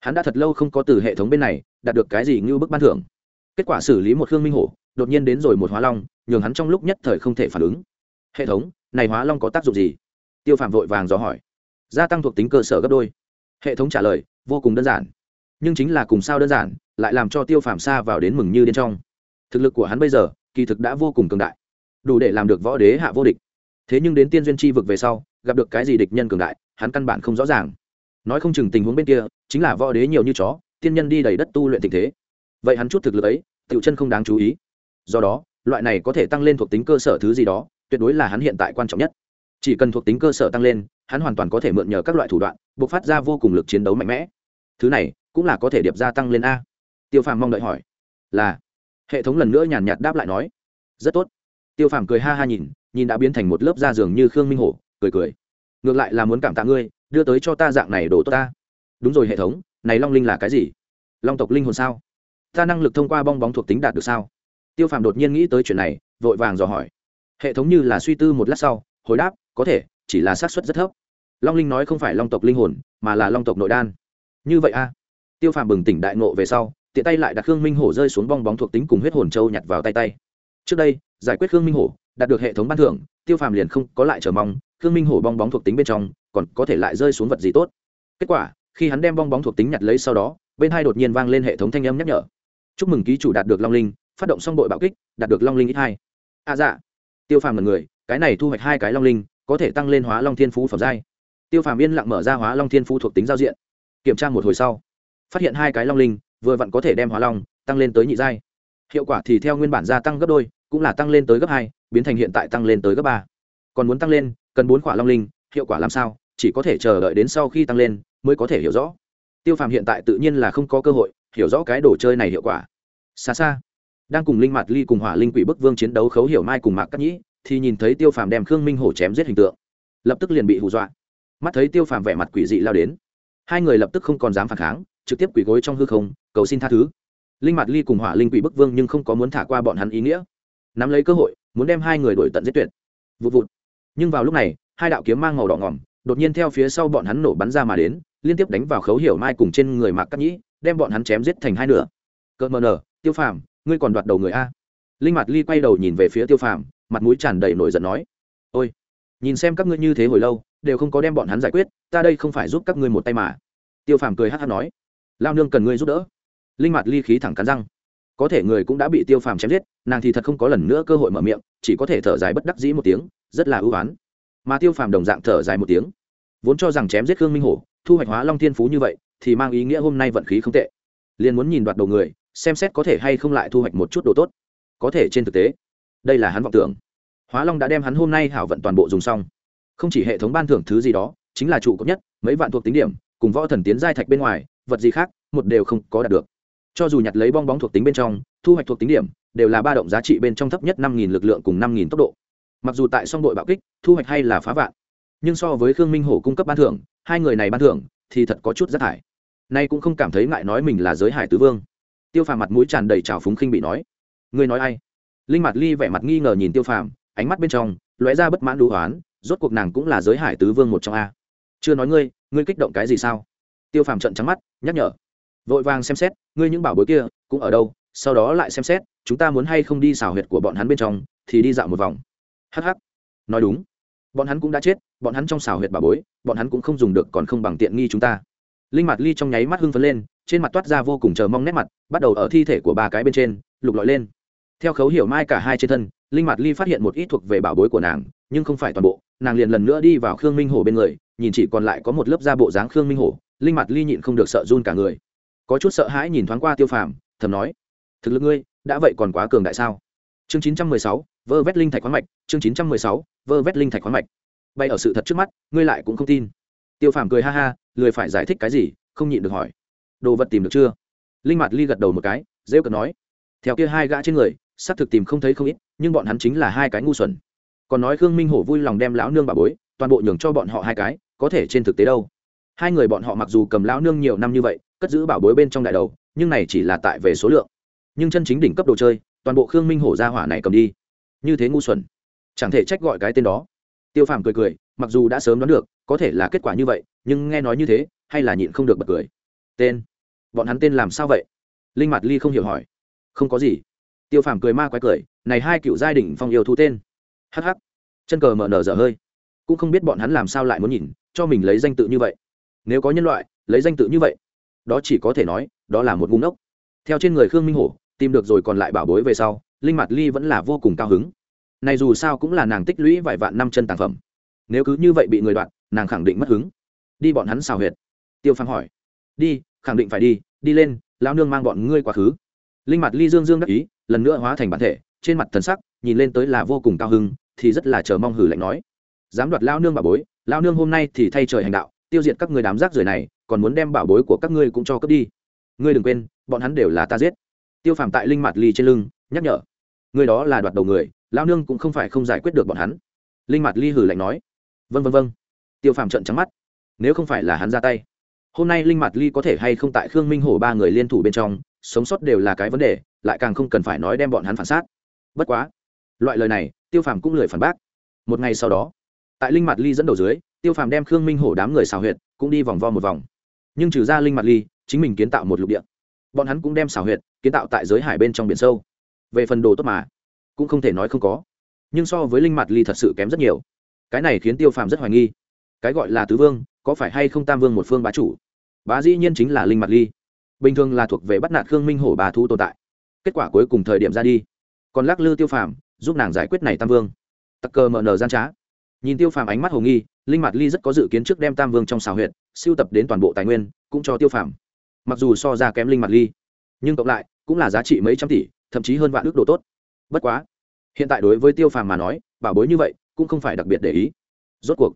Speaker 1: hắn đã thật lâu không có từ hệ thống bên này đạt được cái gì như bức ban thưởng. Kết quả xử lý một khương minh hổ, đột nhiên đến rồi một hóa long, nhường hắn trong lúc nhất thời không thể phản ứng. Hệ thống, này hóa long có tác dụng gì? Tiêu phàm vội vàng dò hỏi gia tăng thuộc tính cơ sở gấp đôi. Hệ thống trả lời, vô cùng đơn giản. Nhưng chính là cùng sao đơn giản, lại làm cho tiêu phàm xa vào đến mừng như điên trong. Thực lực của hắn bây giờ, kỳ thực đã vô cùng cường đại. Đủ để làm được võ đế hạ vô địch. Thế nhưng đến tiên duyên chi vực về sau, gặp được cái gì địch nhân cường đại, hắn căn bản không rõ ràng. Nói không chừng tình huống bên kia, chính là võ đế nhiều như chó, tiên nhân đi đầy đất tu luyện tình thế. Vậy hắn chút thực lực ấy tựu chân không đáng chú ý. Do đó, loại này có thể tăng lên thuộc tính cơ sở thứ gì đó, tuyệt đối là hắn hiện tại quan trọng nhất. Chỉ cần thuộc tính cơ sở tăng lên hắn hoàn toàn có thể mượn nhờ các loại thủ đoạn buộc phát ra vô cùng lực chiến đấu mạnh mẽ. Thứ này cũng là có thể điệp gia tăng lên a. Tiêu phàm mong đợi hỏi, là. Hệ thống lần nữa nhàn nhạt đáp lại nói, rất tốt. Tiêu phàm cười ha ha nhìn nhìn đã biến thành một lớp da giường như khương minh hổ, cười cười, ngược lại là muốn cảm tạ ngươi, đưa tới cho ta dạng này đồ tốt ta. Đúng rồi hệ thống, này long linh là cái gì? Long tộc linh hồn sao? Ta năng lực thông qua bong bóng thuộc tính đạt được sao? Tiêu phàm đột nhiên nghĩ tới chuyện này, vội vàng dò hỏi. Hệ thống như là suy tư một lát sau, hồi đáp, có thể chỉ là xác suất rất thấp. Long linh nói không phải long tộc linh hồn, mà là long tộc nội đan. Như vậy a tiêu phàm bừng tỉnh đại ngộ về sau, tiện tay lại đặt khương minh hổ rơi xuống bong bóng thuộc tính cùng huyết hồn châu nhặt vào tay tay. Trước đây, giải quyết khương minh hổ, đạt được hệ thống ban thưởng, tiêu phàm liền không có lại chờ mong, khương minh hổ bong bóng thuộc tính bên trong, còn có thể lại rơi xuống vật gì tốt. Kết quả, khi hắn đem bong bóng thuộc tính nhặt lấy sau đó, bên hai đột nhiên vang lên hệ thống thanh âm nhắc nhở. Chúc mừng ký chủ đạt được long linh, phát động xong đội bạo kích, đạt được long linh ít hai. A dạ. Tiêu phàm là người, cái này thu hoạch hai cái long linh có thể tăng lên hóa long thiên phú phẩm giai. Tiêu phàm yên lặng mở ra hóa long thiên phú thuộc tính giao diện. Kiểm tra một hồi sau, phát hiện hai cái long linh vừa vặn có thể đem hóa long tăng lên tới nhị giai. Hiệu quả thì theo nguyên bản gia tăng gấp đôi, cũng là tăng lên tới gấp hai, biến thành hiện tại tăng lên tới gấp ba. Còn muốn tăng lên, cần bốn quả long linh, hiệu quả làm sao, chỉ có thể chờ đợi đến sau khi tăng lên mới có thể hiểu rõ. Tiêu phàm hiện tại tự nhiên là không có cơ hội hiểu rõ cái đồ chơi này hiệu quả. Xa xa, đang cùng linh mặt ly cùng hỏa linh quỷ bức vương chiến đấu khấu hiểu mai cùng mạc cắt nhĩ thì nhìn thấy tiêu phàm đem khương minh hổ chém giết hình tượng, lập tức liền bị hù dọa. Mắt thấy tiêu phàm vẻ mặt quỷ dị lao đến, hai người lập tức không còn dám phản kháng, trực tiếp quỷ gối trong hư không, cầu xin tha thứ. Linh mặt ly cùng hỏa linh quỷ bức vương nhưng không có muốn thả qua bọn hắn ý nghĩa. Nắm lấy cơ hội, muốn đem hai người đổi tận giết tuyệt. Vụt vụt. Nhưng vào lúc này, hai đạo kiếm mang màu đỏ ngỏm, đột nhiên theo phía sau bọn hắn nổ bắn ra mà đến, liên tiếp đánh vào khấu hiểu mai cùng trên người mạc cắt nhĩ, đem bọn hắn chém giết thành hai nửa. Cợt mờ nở, tiêu phàm, ngươi còn đoạt đầu người a? Linh mặt ly quay đầu nhìn về phía tiêu phàm mặt mũi tràn đầy nổi giận nói, ôi, nhìn xem các ngươi như thế hồi lâu, đều không có đem bọn hắn giải quyết, ta đây không phải giúp các ngươi một tay mà. Tiêu phàm cười hát hát nói, lao nương cần ngươi giúp đỡ. Linh mặt ly khí thẳng cắn răng. Có thể người cũng đã bị tiêu phàm chém giết, nàng thì thật không có lần nữa cơ hội mở miệng, chỉ có thể thở dài bất đắc dĩ một tiếng, rất là ưu oán. Mà tiêu phàm đồng dạng thở dài một tiếng. Vốn cho rằng chém giết khương minh hổ, thu hoạch hóa long thiên phú như vậy, thì mang ý nghĩa hôm nay vận khí không tệ. Liền muốn nhìn đoạt đầu người, xem xét có thể hay không lại thu hoạch một chút đồ tốt. Có thể trên thực tế đây là hắn vọng tưởng. Hóa long đã đem hắn hôm nay hảo vận toàn bộ dùng xong. Không chỉ hệ thống ban thưởng thứ gì đó, chính là trụ cấp nhất, mấy vạn thuộc tính điểm, cùng võ thần tiến giai thạch bên ngoài, vật gì khác, một đều không có đạt được. Cho dù nhặt lấy bong bóng thuộc tính bên trong, thu hoạch thuộc tính điểm, đều là ba động giá trị bên trong thấp nhất năm nghìn lực lượng cùng năm nghìn tốc độ. Mặc dù tại song đội bạo kích, thu hoạch hay là phá vạn, nhưng so với khương minh hổ cung cấp ban thưởng, hai người này ban thưởng thì thật có chút rác thải nay cũng không cảm thấy ngại nói mình là giới hải tứ vương. Tiêu phàm mặt mũi tràn đầy trào phúng khinh bị nói, ngươi nói ai? Linh mặt ly vẻ mặt nghi ngờ nhìn tiêu phàm, ánh mắt bên trong lóe ra bất mãn đũ hoán rốt cuộc nàng cũng là giới hải tứ vương một trong a. Chưa nói ngươi ngươi kích động cái gì sao? Tiêu phàm trận trắng mắt, nhắc nhở. Vội vàng xem xét, ngươi những bảo bối kia, cũng ở đâu, sau đó lại xem xét, chúng ta muốn hay không đi xào huyệt của bọn hắn bên trong, thì đi dạo một vòng. Hh nói đúng. Bọn hắn cũng đã chết, bọn hắn trong xào huyệt bảo bối, bọn hắn cũng không dùng được còn không bằng tiện nghi chúng ta. Linh mặt ly trong nháy mắt hưng phấn lên, trên mặt toát ra vô cùng chờ mong nét mặt, bắt đầu ở thi thể của ba cái bên trên, lục lọi lên theo khấu hiểu mai cả hai trên thân, linh mặt ly phát hiện một ít thuộc về bảo bối của nàng, nhưng không phải toàn bộ. Nàng liền lần nữa đi vào khương minh hổ bên người, nhìn chỉ còn lại có một lớp da bộ dáng khương minh hổ, linh mặt ly nhịn không được sợ run cả người. Có chút sợ hãi nhìn thoáng qua tiêu phàm, thầm nói, thực lực ngươi, đã vậy còn quá cường đại sao? Chương chín trăm mười sáu, vơ vét linh thạch khoáng mạch, chương chín trăm mười sáu, vơ vét linh thạch khoáng mạch. Bay ở sự thật trước mắt, ngươi lại cũng không tin. Tiêu phàm cười ha ha, lười phải giải thích cái gì, không nhịn được hỏi, đồ vật tìm được chưa? Linh mặt ly gật đầu một cái dễ cợt nói, theo kia hai gã trên người xác thực tìm không thấy không ít, nhưng bọn hắn chính là hai cái ngu xuẩn. Còn nói khương minh hổ vui lòng đem lão nương bà bối, toàn bộ nhường cho bọn họ hai cái, có thể trên thực tế đâu? Hai người bọn họ mặc dù cầm lão nương nhiều năm như vậy, cất giữ bảo bối bên trong đại đầu, nhưng này chỉ là tại về số lượng. Nhưng chân chính đỉnh cấp đồ chơi, toàn bộ khương minh hổ ra hỏa này cầm đi. Như thế ngu xuẩn. Chẳng thể trách gọi cái tên đó. Tiêu phàm cười cười, mặc dù đã sớm đoán được, có thể là kết quả như vậy, nhưng nghe nói như thế, hay là nhịn không được bật cười. Tên. Bọn hắn tên làm sao vậy? Linh mặt ly không hiểu hỏi. Không có gì tiêu phàm cười ma quái cười, này hai cựu giai đình phong yêu thú tên. Hh chân cờ mở nở dở hơi. Cũng không biết bọn hắn làm sao lại muốn nhìn, cho mình lấy danh tự như vậy. Nếu có nhân loại, lấy danh tự như vậy, đó chỉ có thể nói, đó là một ngu ngốc. Theo trên người khương minh hổ, tìm được rồi còn lại bảo bối về sau, linh mặt ly vẫn là vô cùng cao hứng. Này dù sao cũng là nàng tích lũy vài vạn năm chân tàng phẩm. Nếu cứ như vậy bị người đoạn nàng khẳng định mất hứng. Đi bọn hắn xào huyệt. Tiêu Phàm hỏi. Đi, khẳng định phải đi đi lên, lão nương mang bọn ngươi quá khứ. Linh mặt ly dương dương đắc ý lần nữa hóa thành bản thể, trên mặt thần sắc nhìn lên tới là vô cùng cao hưng thì rất là chờ mong hử lạnh nói. Dám đoạt lao nương bảo bối, lao nương hôm nay thì thay trời hành đạo, tiêu diệt các người đám rác rưởi này, còn muốn đem bảo bối của các ngươi cũng cho cướp đi. Ngươi đừng quên, bọn hắn đều là ta giết. Tiêu phàm tại linh mặt ly trên lưng, nhắc nhở. Ngươi đó là đoạt đầu người, lao nương cũng không phải không giải quyết được bọn hắn. Linh mặt ly hử lạnh nói. Vân vân vân tiêu phàm trận trắng mắt. Nếu không phải là hắn ra tay, hôm nay linh mặt ly có thể hay không tại khương minh hổ ba người liên thủ bên trong, sống sót đều là cái vấn đề lại càng không cần phải nói đem bọn hắn phản sát bất quá, loại lời này, tiêu phàm cũng lười phản bác. Một ngày sau đó, tại linh mặt ly dẫn đầu dưới, tiêu phàm đem khương minh hổ đám người xào huyệt, cũng đi vòng vo một vòng. Nhưng trừ ra linh mặt ly, chính mình kiến tạo một lục địa. Bọn hắn cũng đem xào huyệt kiến tạo tại giới hải bên trong biển sâu. Về phần đồ tốt mà, cũng không thể nói không có. Nhưng so với linh mặt ly thật sự kém rất nhiều. Cái này khiến tiêu phàm rất hoài nghi. Cái gọi là tứ vương, có phải hay không tam vương một phương bá chủ? Bá dĩ nhiên chính là linh mặt ly. Bình thường là thuộc về bắt nạt khương minh hổ bà thu tồn tại kết quả cuối cùng thời điểm ra đi. Còn lắc lư tiêu phàm, giúp nàng giải quyết này tam vương. Tặc cờ mở nở gian trá. Nhìn tiêu phàm ánh mắt hồ nghi, linh mặt ly rất có dự kiến trước đem tam vương trong xào huyện siêu tập đến toàn bộ tài nguyên, cũng cho tiêu phàm. Mặc dù so ra kém linh mặt ly, nhưng cộng lại, cũng là giá trị mấy trăm tỷ, thậm chí hơn vạn ước đồ tốt. Bất quá, hiện tại đối với tiêu phàm mà nói, bảo bối như vậy, cũng không phải đặc biệt để ý. Rốt cuộc,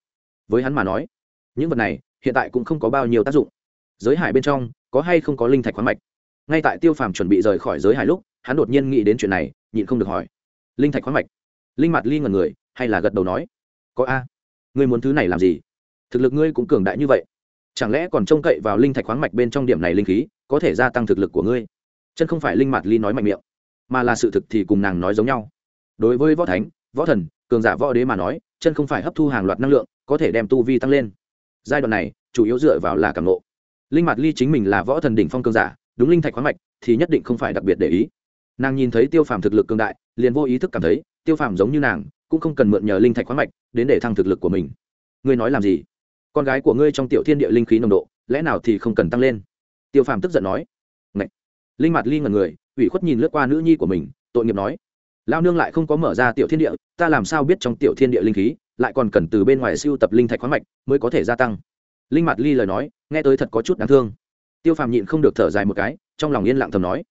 Speaker 1: với hắn mà nói, những vật này, hiện tại cũng không có bao nhiêu tác dụng. Giới hải bên trong, có hay không có linh thạch khoáng mạch? Ngay tại tiêu phàm chuẩn bị rời khỏi giới hải lúc, hắn đột nhiên nghĩ đến chuyện này, nhịn không được hỏi. Linh thạch khoáng mạch. Linh mặt ly ngần người, hay là gật đầu nói, có a, ngươi muốn thứ này làm gì? Thực lực ngươi cũng cường đại như vậy. Chẳng lẽ còn trông cậy vào linh thạch khoáng mạch bên trong điểm này linh khí, có thể gia tăng thực lực của ngươi? Chân không phải linh mặt ly nói mạnh miệng, mà là sự thực thì cùng nàng nói giống nhau. Đối với võ thánh, võ thần, cường giả võ đế mà nói, chân không phải hấp thu hàng loạt năng lượng, có thể đem tu vi tăng lên. Giai đoạn này, chủ yếu dựa vào là cảm nộ linh mặt ly chính mình là võ thần đỉnh phong cường giả đúng linh thạch khoáng mạch thì nhất định không phải đặc biệt để ý. Nàng nhìn thấy tiêu phàm thực lực cường đại, liền vô ý thức cảm thấy, tiêu phàm giống như nàng, cũng không cần mượn nhờ linh thạch khoáng mạch đến để thăng thực lực của mình. Ngươi nói làm gì? Con gái của ngươi trong tiểu thiên địa linh khí nồng độ, lẽ nào thì không cần tăng lên? Tiêu phàm tức giận nói. Ngậy! linh mặt ly ngần người, ủy khuất nhìn lướt qua nữ nhi của mình, tội nghiệp nói. Lao nương lại không có mở ra tiểu thiên địa, ta làm sao biết trong tiểu thiên địa linh khí lại còn cần từ bên ngoài siêu tập linh thạch khoáng mạch mới có thể gia tăng? Linh mặt ly lời nói, nghe tới thật có chút đáng thương tiêu phàm nhịn không được thở dài một cái, trong lòng yên lặng thầm nói,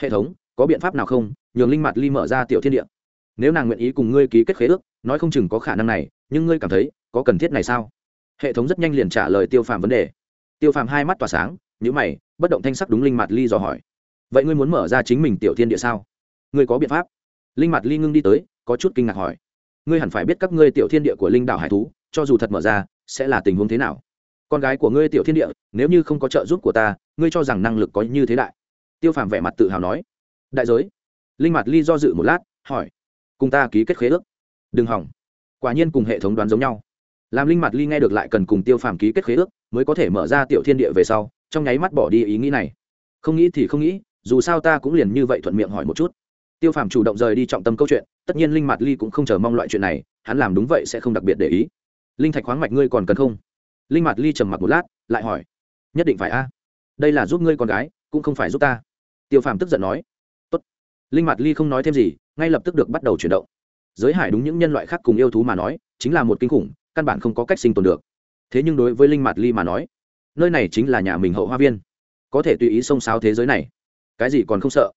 Speaker 1: hệ thống, có biện pháp nào không? Nhường linh mặt ly mở ra tiểu thiên địa. Nếu nàng nguyện ý cùng ngươi ký kết khế ước, nói không chừng có khả năng này, nhưng ngươi cảm thấy có cần thiết này sao? Hệ thống rất nhanh liền trả lời tiêu phàm vấn đề. Tiêu phàm hai mắt tỏa sáng nhữ mày, bất động thanh sắc đúng linh mặt ly dò hỏi, vậy ngươi muốn mở ra chính mình tiểu thiên địa sao? Ngươi có biện pháp? Linh mặt ly ngưng đi tới, có chút kinh ngạc hỏi, ngươi hẳn phải biết các ngươi tiểu thiên địa của linh đảo hải thú, cho dù thật mở ra, sẽ là tình huống thế nào? Con gái của ngươi tiểu thiên địa, nếu như không có trợ giúp của ta, ngươi cho rằng năng lực có như thế đại? Tiêu phàm vẻ mặt tự hào nói. Đại giới. Linh mặt ly do dự một lát, hỏi. Cùng ta ký kết khế ước. Đừng hỏng. Quả nhiên cùng hệ thống đoán giống nhau. Làm linh mặt ly nghe được lại cần cùng tiêu phàm ký kết khế ước, mới có thể mở ra tiểu thiên địa về sau, trong nháy mắt bỏ đi ý nghĩ này. Không nghĩ thì không nghĩ, dù sao ta cũng liền như vậy thuận miệng hỏi một chút. Tiêu phàm chủ động rời đi trọng tâm câu chuyện, tất nhiên linh mặt ly cũng không chờ mong loại chuyện này, hắn làm đúng vậy sẽ không đặc biệt để ý. Linh thạch khoáng mạch ngươi còn cần không? Linh mặt ly trầm mặc một lát, lại hỏi, nhất định phải a. Đây là giúp ngươi con gái, cũng không phải giúp ta. Tiêu phàm tức giận nói, Tốt. linh mặt ly không nói thêm gì, ngay lập tức được bắt đầu chuyển động. Giới hải đúng những nhân loại khác cùng yêu thú mà nói, chính là một kinh khủng, căn bản không có cách sinh tồn được. Thế nhưng đối với linh mặt ly mà nói, nơi này chính là nhà mình hậu hoa viên. Có thể tùy ý xông xáo thế giới này. Cái gì còn không sợ,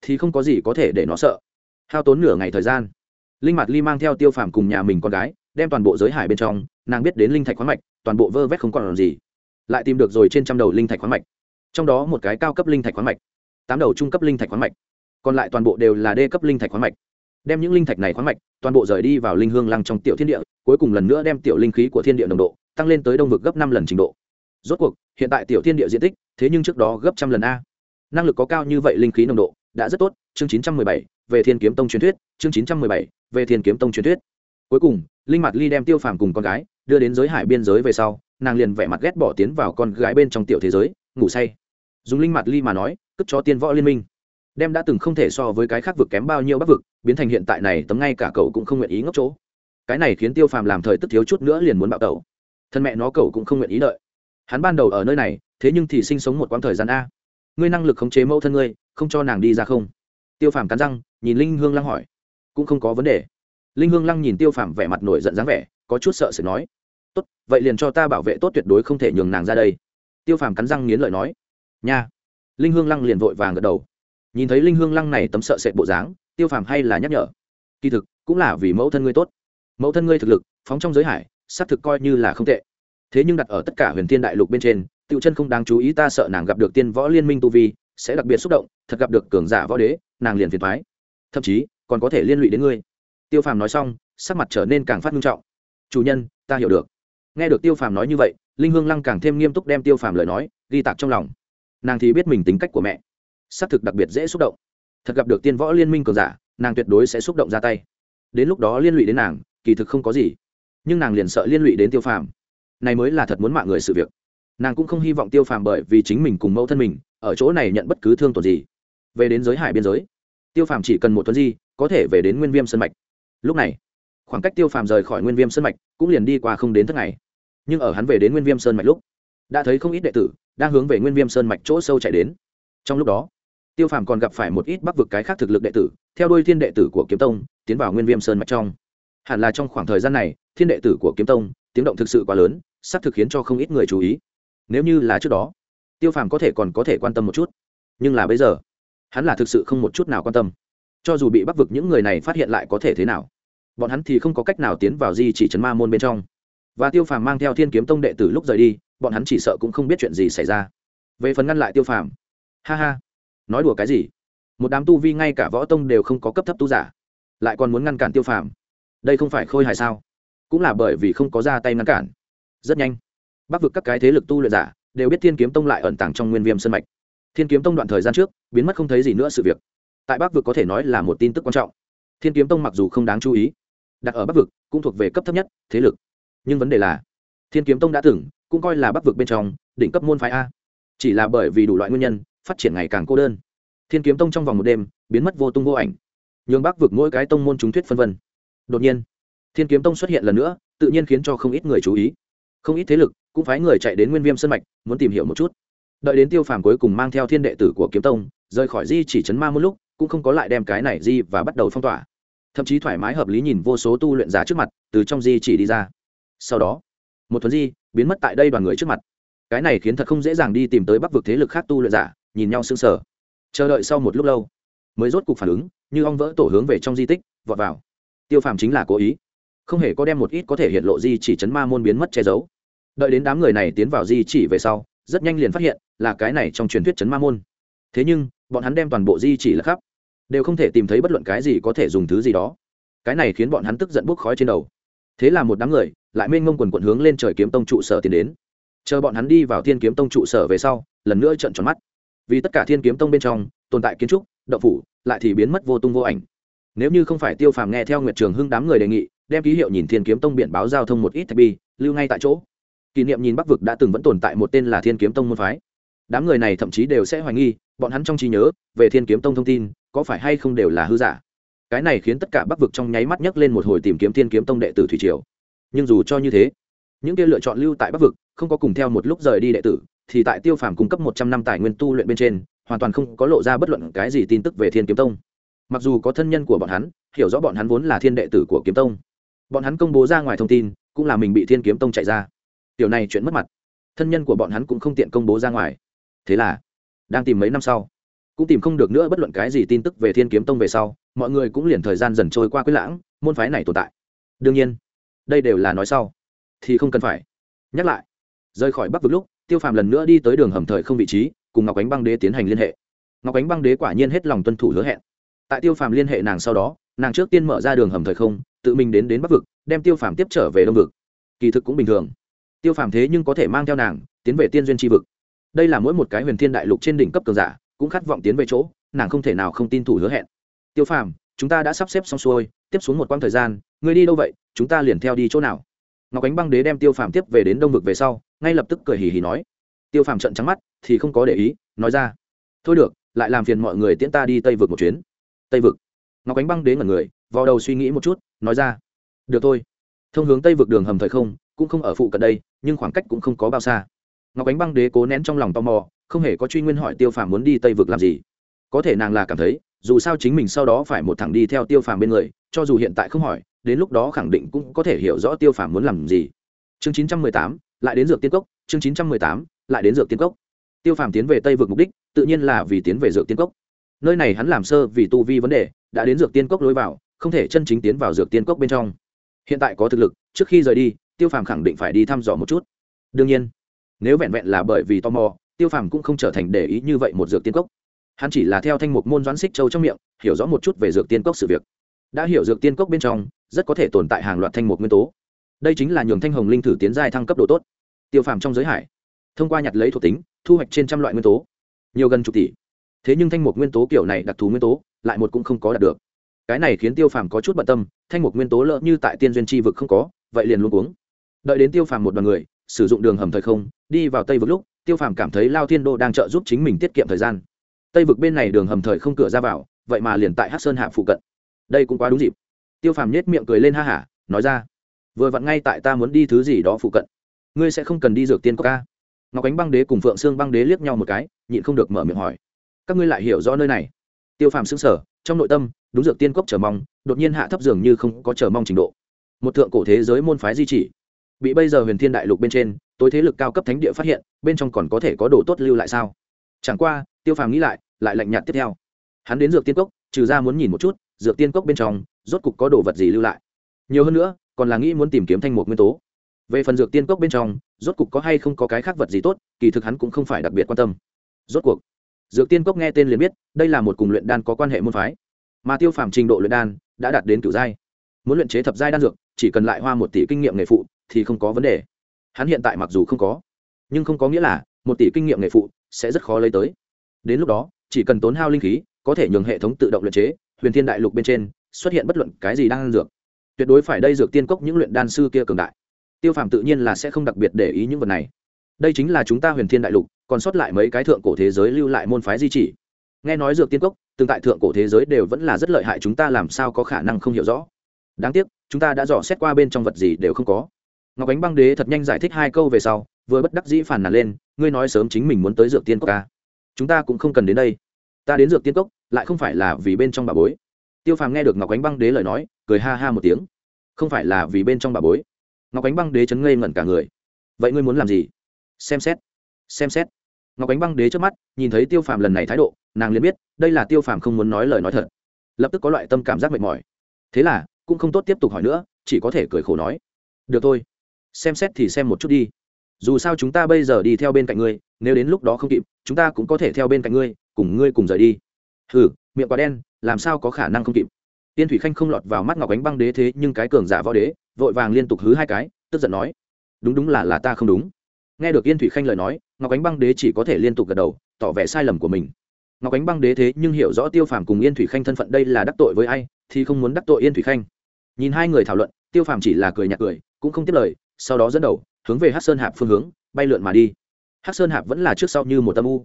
Speaker 1: thì không có gì có thể để nó sợ. Hao tốn nửa ngày thời gian, linh mặt ly mang theo tiêu phàm cùng nhà mình con gái, đem toàn bộ giới hải bên trong, nàng biết đến linh thạch khoáng mạch toàn bộ vơ vét không còn làm gì. Lại tìm được rồi trên trăm đầu linh thạch khoáng mạch. Trong đó một cái cao cấp linh thạch khoáng mạch, tám đầu trung cấp linh thạch khoáng mạch. Còn lại toàn bộ đều là đê cấp linh thạch khoáng mạch. Đem những linh thạch này khoáng mạch, toàn bộ rời đi vào linh hương lăng trong tiểu thiên địa, cuối cùng lần nữa đem tiểu linh khí của thiên địa nồng độ, tăng lên tới đông vực gấp năm lần trình độ. Rốt cuộc, hiện tại tiểu thiên địa diện tích, thế nhưng trước đó gấp trăm lần a. Năng lực có cao như vậy linh khí nồng độ, đã rất tốt. Chương chín trăm mười bảy, về thiên kiếm tông truyền thuyết. Chương chín trăm mười bảy, về thiên kiếm tông truyền thuyết. Cuối cùng, linh mặt ly đem tiêu phàm cùng con gái đưa đến giới hải biên giới về sau, nàng liền vẻ mặt ghét bỏ tiến vào con gái bên trong tiểu thế giới, ngủ say. Dùng linh mặt ly mà nói cất cho tiên võ liên minh. Đem đã từng không thể so với cái khác vực kém bao nhiêu bắc vực, biến thành hiện tại này, tấm ngay cả cậu cũng không nguyện ý ngốc chỗ. Cái này khiến tiêu phàm làm thời tức thiếu chút nữa liền muốn bạo tẩu. Thân mẹ nó cậu cũng không nguyện ý đợi. Hắn ban đầu ở nơi này, thế nhưng thì sinh sống một quãng thời gian a. Ngươi năng lực khống chế mẫu thân ngươi, không cho nàng đi ra không? Tiêu phàm cắn răng, nhìn linh hương lăng hỏi. Cũng không có vấn đề. Linh hương lăng nhìn tiêu phàm vẻ mặt nổi giận dáng vẻ có chút sợ sẽ nói, tốt, vậy liền cho ta bảo vệ tốt tuyệt đối không thể nhường nàng ra đây. Tiêu phàm cắn răng nghiến lợi nói, nha. Linh hương lăng liền vội vàng gật đầu. Nhìn thấy linh hương lăng này tấm sợ sệt bộ dáng, tiêu phàm hay là nhắc nhở, kỳ thực, cũng là vì mẫu thân ngươi tốt. Mẫu thân ngươi thực lực, phóng trong giới hải, xác thực coi như là không tệ. Thế nhưng đặt ở tất cả huyền thiên đại lục bên trên tiêu chân không đáng chú ý ta sợ nàng gặp được tiên võ liên minh tu vi, sẽ đặc biệt xúc động, thật gặp được cường giả võ đế, nàng liền phiền thoái thậm chí, còn có thể liên lụy đến ngươi. Tiêu phàm nói xong, sắc mặt trở nên càng phát nghiêm trọng chủ nhân, ta hiểu được. Nghe được tiêu phàm nói như vậy, linh hương lăng càng thêm nghiêm túc đem tiêu phàm lời nói ghi tạc trong lòng. Nàng thì biết mình tính cách của mẹ, xác thực đặc biệt dễ xúc động. Thật gặp được tiên võ liên minh cường giả, nàng tuyệt đối sẽ xúc động ra tay. Đến lúc đó liên lụy đến nàng, kỳ thực không có gì. Nhưng nàng liền sợ liên lụy đến tiêu phàm. Này mới là thật muốn mạng người sự việc. Nàng cũng không hy vọng tiêu phàm bởi vì chính mình cùng mẫu thân mình, ở chỗ này nhận bất cứ thương tổn gì. Về đến giới hải biên giới, tiêu phàm chỉ cần một tuần di, có thể về đến nguyên viêm sân mạch. Lúc này khoảng cách tiêu phàm rời khỏi nguyên viêm sơn mạch cũng liền đi qua không đến thức ngày. Nhưng ở hắn về đến nguyên viêm sơn mạch lúc, đã thấy không ít đệ tử đang hướng về nguyên viêm sơn mạch chỗ sâu chạy đến. Trong lúc đó, tiêu phàm còn gặp phải một ít bắc vực cái khác thực lực đệ tử, theo đuôi thiên đệ tử của kiếm tông, tiến vào nguyên viêm sơn mạch trong. Hẳn là trong khoảng thời gian này, thiên đệ tử của kiếm tông, tiếng động thực sự quá lớn, sắp thực khiến cho không ít người chú ý. Nếu như là trước đó, tiêu phàm có thể còn có thể quan tâm một chút. Nhưng là bây giờ, hắn là thực sự không một chút nào quan tâm. Cho dù bị bắc vực những người này phát hiện lại có thể thế nào? Bọn hắn thì không có cách nào tiến vào di chỉ trấn ma môn bên trong. Và tiêu phàm mang theo thiên kiếm tông đệ tử lúc rời đi, bọn hắn chỉ sợ cũng không biết chuyện gì xảy ra. Về phần ngăn lại tiêu phàm, ha ha, nói đùa cái gì? Một đám tu vi ngay cả võ tông đều không có cấp thấp tu giả, lại còn muốn ngăn cản tiêu phàm. Đây không phải khôi hài sao? Cũng là bởi vì không có ra tay ngăn cản. Rất nhanh, bắc vực các cái thế lực tu luyện giả đều biết thiên kiếm tông lại ẩn tàng trong nguyên viêm sân mạch. Thiên kiếm tông đoạn thời gian trước, biến mất không thấy gì nữa sự việc. Tại bắc vực có thể nói là một tin tức quan trọng. Thiên kiếm tông mặc dù không đáng chú ý đặt ở bắc vực, cũng thuộc về cấp thấp nhất, thế lực. Nhưng vấn đề là, thiên kiếm tông đã từng, cũng coi là bắc vực bên trong, đỉnh cấp môn phái a. Chỉ là bởi vì đủ loại nguyên nhân, phát triển ngày càng cô đơn. Thiên kiếm tông trong vòng một đêm, biến mất vô tung vô ảnh. Nhường bắc vực mỗi cái tông môn trúng thuyết phân vân. Đột nhiên, thiên kiếm tông xuất hiện lần nữa, tự nhiên khiến cho không ít người chú ý. Không ít thế lực, cũng phái người chạy đến nguyên viêm sân mạch, muốn tìm hiểu một chút. Đợi đến tiêu phàm cuối cùng mang theo thiên đệ tử của kiếm tông, rời khỏi di chỉ chấn ma một lúc, cũng không có lại đem cái này di và bắt đầu phong tỏa thậm chí thoải mái hợp lý nhìn vô số tu luyện giả trước mặt, từ trong di chỉ đi ra. Sau đó, một thuần di biến mất tại đây đoàn người trước mặt. Cái này khiến thật không dễ dàng đi tìm tới bắc vực thế lực khác tu luyện giả, nhìn nhau sững sờ. Chờ đợi sau một lúc lâu, mới rốt cục phản ứng, như ong vỡ tổ hướng về trong di tích, vọt vào. Tiêu phàm chính là cố ý. Không hề có đem một ít có thể hiện lộ di chỉ chấn ma môn biến mất che giấu. Đợi đến đám người này tiến vào di chỉ về sau, rất nhanh liền phát hiện là cái này trong truyền thuyết chấn ma môn. Thế nhưng, bọn hắn đem toàn bộ di chỉ là khắp đều không thể tìm thấy bất luận cái gì có thể dùng thứ gì đó. Cái này khiến bọn hắn tức giận bốc khói trên đầu. Thế là một đám người lại mênh mông quần quận hướng lên trời kiếm tông trụ sở tiến đến. Chờ bọn hắn đi vào thiên kiếm tông trụ sở về sau, lần nữa trận tròn mắt. Vì tất cả thiên kiếm tông bên trong tồn tại kiến trúc, động phủ, lại thì biến mất vô tung vô ảnh. Nếu như không phải tiêu phàm nghe theo nguyệt trường hưng đám người đề nghị, đem ký hiệu nhìn thiên kiếm tông biển báo giao thông một ít thạch bi, lưu ngay tại chỗ. Kỷ niệm nhìn bắc vực đã từng vẫn tồn tại một tên là thiên kiếm tông môn phái. Đám người này thậm chí đều sẽ hoài nghi, bọn hắn trong trí nhớ về thiên kiếm tông thông tin có phải hay không đều là hư giả? Cái này khiến tất cả bắc vực trong nháy mắt nhấc lên một hồi tìm kiếm thiên kiếm tông đệ tử thủy triều. Nhưng dù cho như thế, những kia lựa chọn lưu tại bắc vực, không có cùng theo một lúc rời đi đệ tử, thì tại tiêu phàm cung cấp một trăm năm tài nguyên tu luyện bên trên, hoàn toàn không có lộ ra bất luận cái gì tin tức về thiên kiếm tông. Mặc dù có thân nhân của bọn hắn, hiểu rõ bọn hắn vốn là thiên đệ tử của kiếm tông. Bọn hắn công bố ra ngoài thông tin, cũng là mình bị thiên kiếm tông chạy ra. Điều này chuyện mất mặt. Thân nhân của bọn hắn cũng không tiện công bố ra ngoài. Thế là, đang tìm mấy năm sau cũng tìm không được nữa bất luận cái gì tin tức về thiên kiếm tông về sau, mọi người cũng liền thời gian dần trôi qua quyết lãng, môn phái này tồn tại. Đương nhiên, đây đều là nói sau. Thì không cần phải. Nhắc lại, rời khỏi bắc vực lúc, tiêu phàm lần nữa đi tới đường hầm thời không vị trí, cùng ngọc ánh băng đế tiến hành liên hệ. Ngọc ánh băng đế quả nhiên hết lòng tuân thủ hứa hẹn. Tại tiêu phàm liên hệ nàng sau đó, nàng trước tiên mở ra đường hầm thời không, tự mình đến đến bắc vực, đem tiêu phàm tiếp trở về đông vực. Kỳ thực cũng bình thường. Tiêu phàm thế nhưng có thể mang theo nàng, tiến về tiên duyên tri vực. Đây là mỗi một cái huyền thiên đại lục trên đỉnh cấp cường giả cũng khát vọng tiến về chỗ, nàng không thể nào không tin thủ hứa hẹn. Tiêu phàm, chúng ta đã sắp xếp xong xuôi, tiếp xuống một quãng thời gian người đi đâu vậy, chúng ta liền theo đi chỗ nào? Ngọc ánh băng đế đem tiêu phàm tiếp về đến đông vực về sau, ngay lập tức cười hì hì nói. Tiêu phàm trận trắng mắt, thì không có để ý, nói ra. Thôi được, lại làm phiền mọi người tiễn ta đi tây vực một chuyến. Tây vực. Ngọc ánh băng đế ngẩn người vào đầu suy nghĩ một chút, nói ra. Được thôi. Thông hướng tây vực đường hầm thời không, cũng không ở phụ cận đây, nhưng khoảng cách cũng không có bao xa. Ngọc ánh băng đế cố nén trong lòng tò mò không hề có truy nguyên hỏi tiêu phàm muốn đi tây vực làm gì. Có thể nàng là cảm thấy, dù sao chính mình sau đó phải một thằng đi theo tiêu phàm bên người, cho dù hiện tại không hỏi, đến lúc đó khẳng định cũng có thể hiểu rõ tiêu phàm muốn làm gì. Chương chín trăm mười tám, lại đến dược tiên cốc. Chương chín trăm mười tám, lại đến dược tiên cốc. Tiêu phàm tiến về tây vực mục đích, tự nhiên là vì tiến về dược tiên cốc. Nơi này hắn làm sơ vì tu vi vấn đề, đã đến dược tiên cốc lối vào, không thể chân chính tiến vào dược tiên cốc bên trong. Hiện tại có thực lực, trước khi rời đi, tiêu phàm khẳng định phải đi thăm dò một chút. Đương nhiên, nếu vẹn vẹn là bởi vì tò mò tiêu phàm cũng không trở thành để ý như vậy một dược tiên cốc. Hắn chỉ là theo thanh mục môn doãn xích châu trong miệng, hiểu rõ một chút về dược tiên cốc sự việc. Đã hiểu dược tiên cốc bên trong, rất có thể tồn tại hàng loạt thanh mục nguyên tố. Đây chính là nhường thanh hồng linh thử tiến giai thăng cấp độ tốt. Tiêu phàm trong giới hải, thông qua nhặt lấy thuộc tính, thu hoạch trên trăm loại nguyên tố. Nhiều gần chục tỷ. Thế nhưng thanh mục nguyên tố kiểu này đặc thù nguyên tố, lại một cũng không có đạt được. Cái này khiến tiêu phàm có chút bận tâm, thanh mục nguyên tố lỡ như tại tiên duyên tri vực không có, vậy liền luôn uống. Đợi đến tiêu phàm một đoàn người, sử dụng đường hầm thời không, đi vào tây vực lúc tiêu phàm cảm thấy lao thiên đô đang trợ giúp chính mình tiết kiệm thời gian. Tây vực bên này đường hầm thời không cửa ra vào, vậy mà liền tại hát sơn hạ phụ cận. Đây cũng quá đúng dịp. Tiêu phàm nhét miệng cười lên ha hả, nói ra, vừa vặn ngay tại ta muốn đi thứ gì đó phụ cận. Ngươi sẽ không cần đi dược tiên cốc ca ngọc ánh băng đế cùng phượng sương băng đế liếc nhau một cái, nhịn không được mở miệng hỏi, các ngươi lại hiểu rõ nơi này? Tiêu phàm xứng sở trong nội tâm, đúng dược tiên cốc chờ mong, đột nhiên hạ thấp dường như không có chờ mong trình độ. Một thượng cổ thế giới môn phái di chỉ bị bây giờ huyền thiên đại lục bên trên, tối thế lực cao cấp thánh địa phát hiện, bên trong còn có thể có đồ tốt lưu lại sao? Chẳng qua, tiêu phàm nghĩ lại lại lạnh nhạt tiếp theo. Hắn đến dược tiên cốc, trừ ra muốn nhìn một chút, dược tiên cốc bên trong, rốt cục có đồ vật gì lưu lại. Nhiều hơn nữa, còn là nghĩ muốn tìm kiếm thanh một nguyên tố. Về phần dược tiên cốc bên trong, rốt cục có hay không có cái khác vật gì tốt, kỳ thực hắn cũng không phải đặc biệt quan tâm. Rốt cuộc, dược tiên cốc nghe tên liền biết, đây là một cùng luyện đan có quan hệ môn phái. Mà tiêu phàm trình độ luyện đan đã đạt đến cửu giai. Muốn luyện chế thập giai đan dược, chỉ cần lại hoa một tỷ kinh nghiệm nghề phụ thì không có vấn đề. Hắn hiện tại mặc dù không có, nhưng không có nghĩa là một tỷ kinh nghiệm nghề phụ sẽ rất khó lấy tới. Đến lúc đó, chỉ cần tốn hao linh khí, có thể nhường hệ thống tự động luyện chế, huyền thiên đại lục bên trên xuất hiện bất luận cái gì đang ăn dược. Tuyệt đối phải đây dược tiên cốc những luyện đan sư kia cường đại. Tiêu phàm tự nhiên là sẽ không đặc biệt để ý những vật này. Đây chính là chúng ta huyền thiên đại lục, còn sót lại mấy cái thượng cổ thế giới lưu lại môn phái di chỉ. Nghe nói dược tiên cốc tương tại thượng cổ thế giới đều vẫn là rất lợi hại, chúng ta làm sao có khả năng không hiểu rõ? Đáng tiếc, chúng ta đã dò xét qua bên trong vật gì đều không có ngọc ánh băng đế thật nhanh giải thích hai câu về sau, vừa bất đắc dĩ phản nản lên, ngươi nói sớm chính mình muốn tới dược tiên cốc ca chúng ta cũng không cần đến đây. Ta đến dược tiên cốc, lại không phải là vì bên trong bà bối. Tiêu phàm nghe được ngọc ánh băng đế lời nói, cười ha ha một tiếng. Không phải là vì bên trong bà bối. Ngọc ánh băng đế chấn ngây ngẩn cả người. Vậy ngươi muốn làm gì? Xem xét xem xét. Ngọc ánh băng đế trước mắt, nhìn thấy tiêu phàm lần này thái độ, nàng liền biết, đây là tiêu phàm không muốn nói lời nói thật. Lập tức có loại tâm cảm giác mệt mỏi. Thế là, cũng không tốt tiếp tục hỏi nữa, chỉ có thể cười khổ nói. Được thôi xem xét thì xem một chút đi. Dù sao chúng ta bây giờ đi theo bên cạnh ngươi, nếu đến lúc đó không kịp, chúng ta cũng có thể theo bên cạnh ngươi, cùng ngươi cùng rời đi. Hừ, miệng quá đen, làm sao có khả năng không kịp? Tiên thủy khanh không lọt vào mắt ngọc ánh băng đế thế nhưng cái cường giả võ đế, vội vàng liên tục hứ hai cái, tức giận nói, đúng đúng là là ta không đúng. Nghe được yên thủy khanh lời nói, ngọc ánh băng đế chỉ có thể liên tục gật đầu, tỏ vẻ sai lầm của mình. Ngọc ánh băng đế thế nhưng hiểu rõ tiêu phàm cùng yên thủy khanh thân phận đây là đắc tội với ai, thì không muốn đắc tội yên thủy khanh. Nhìn hai người thảo luận, tiêu phàm chỉ là cười nhạt cười, cũng không tiếp lời sau đó dẫn đầu, hướng về hát sơn hạp phương hướng, bay lượn mà đi. Hát sơn hạp vẫn là trước sau như một tâm u.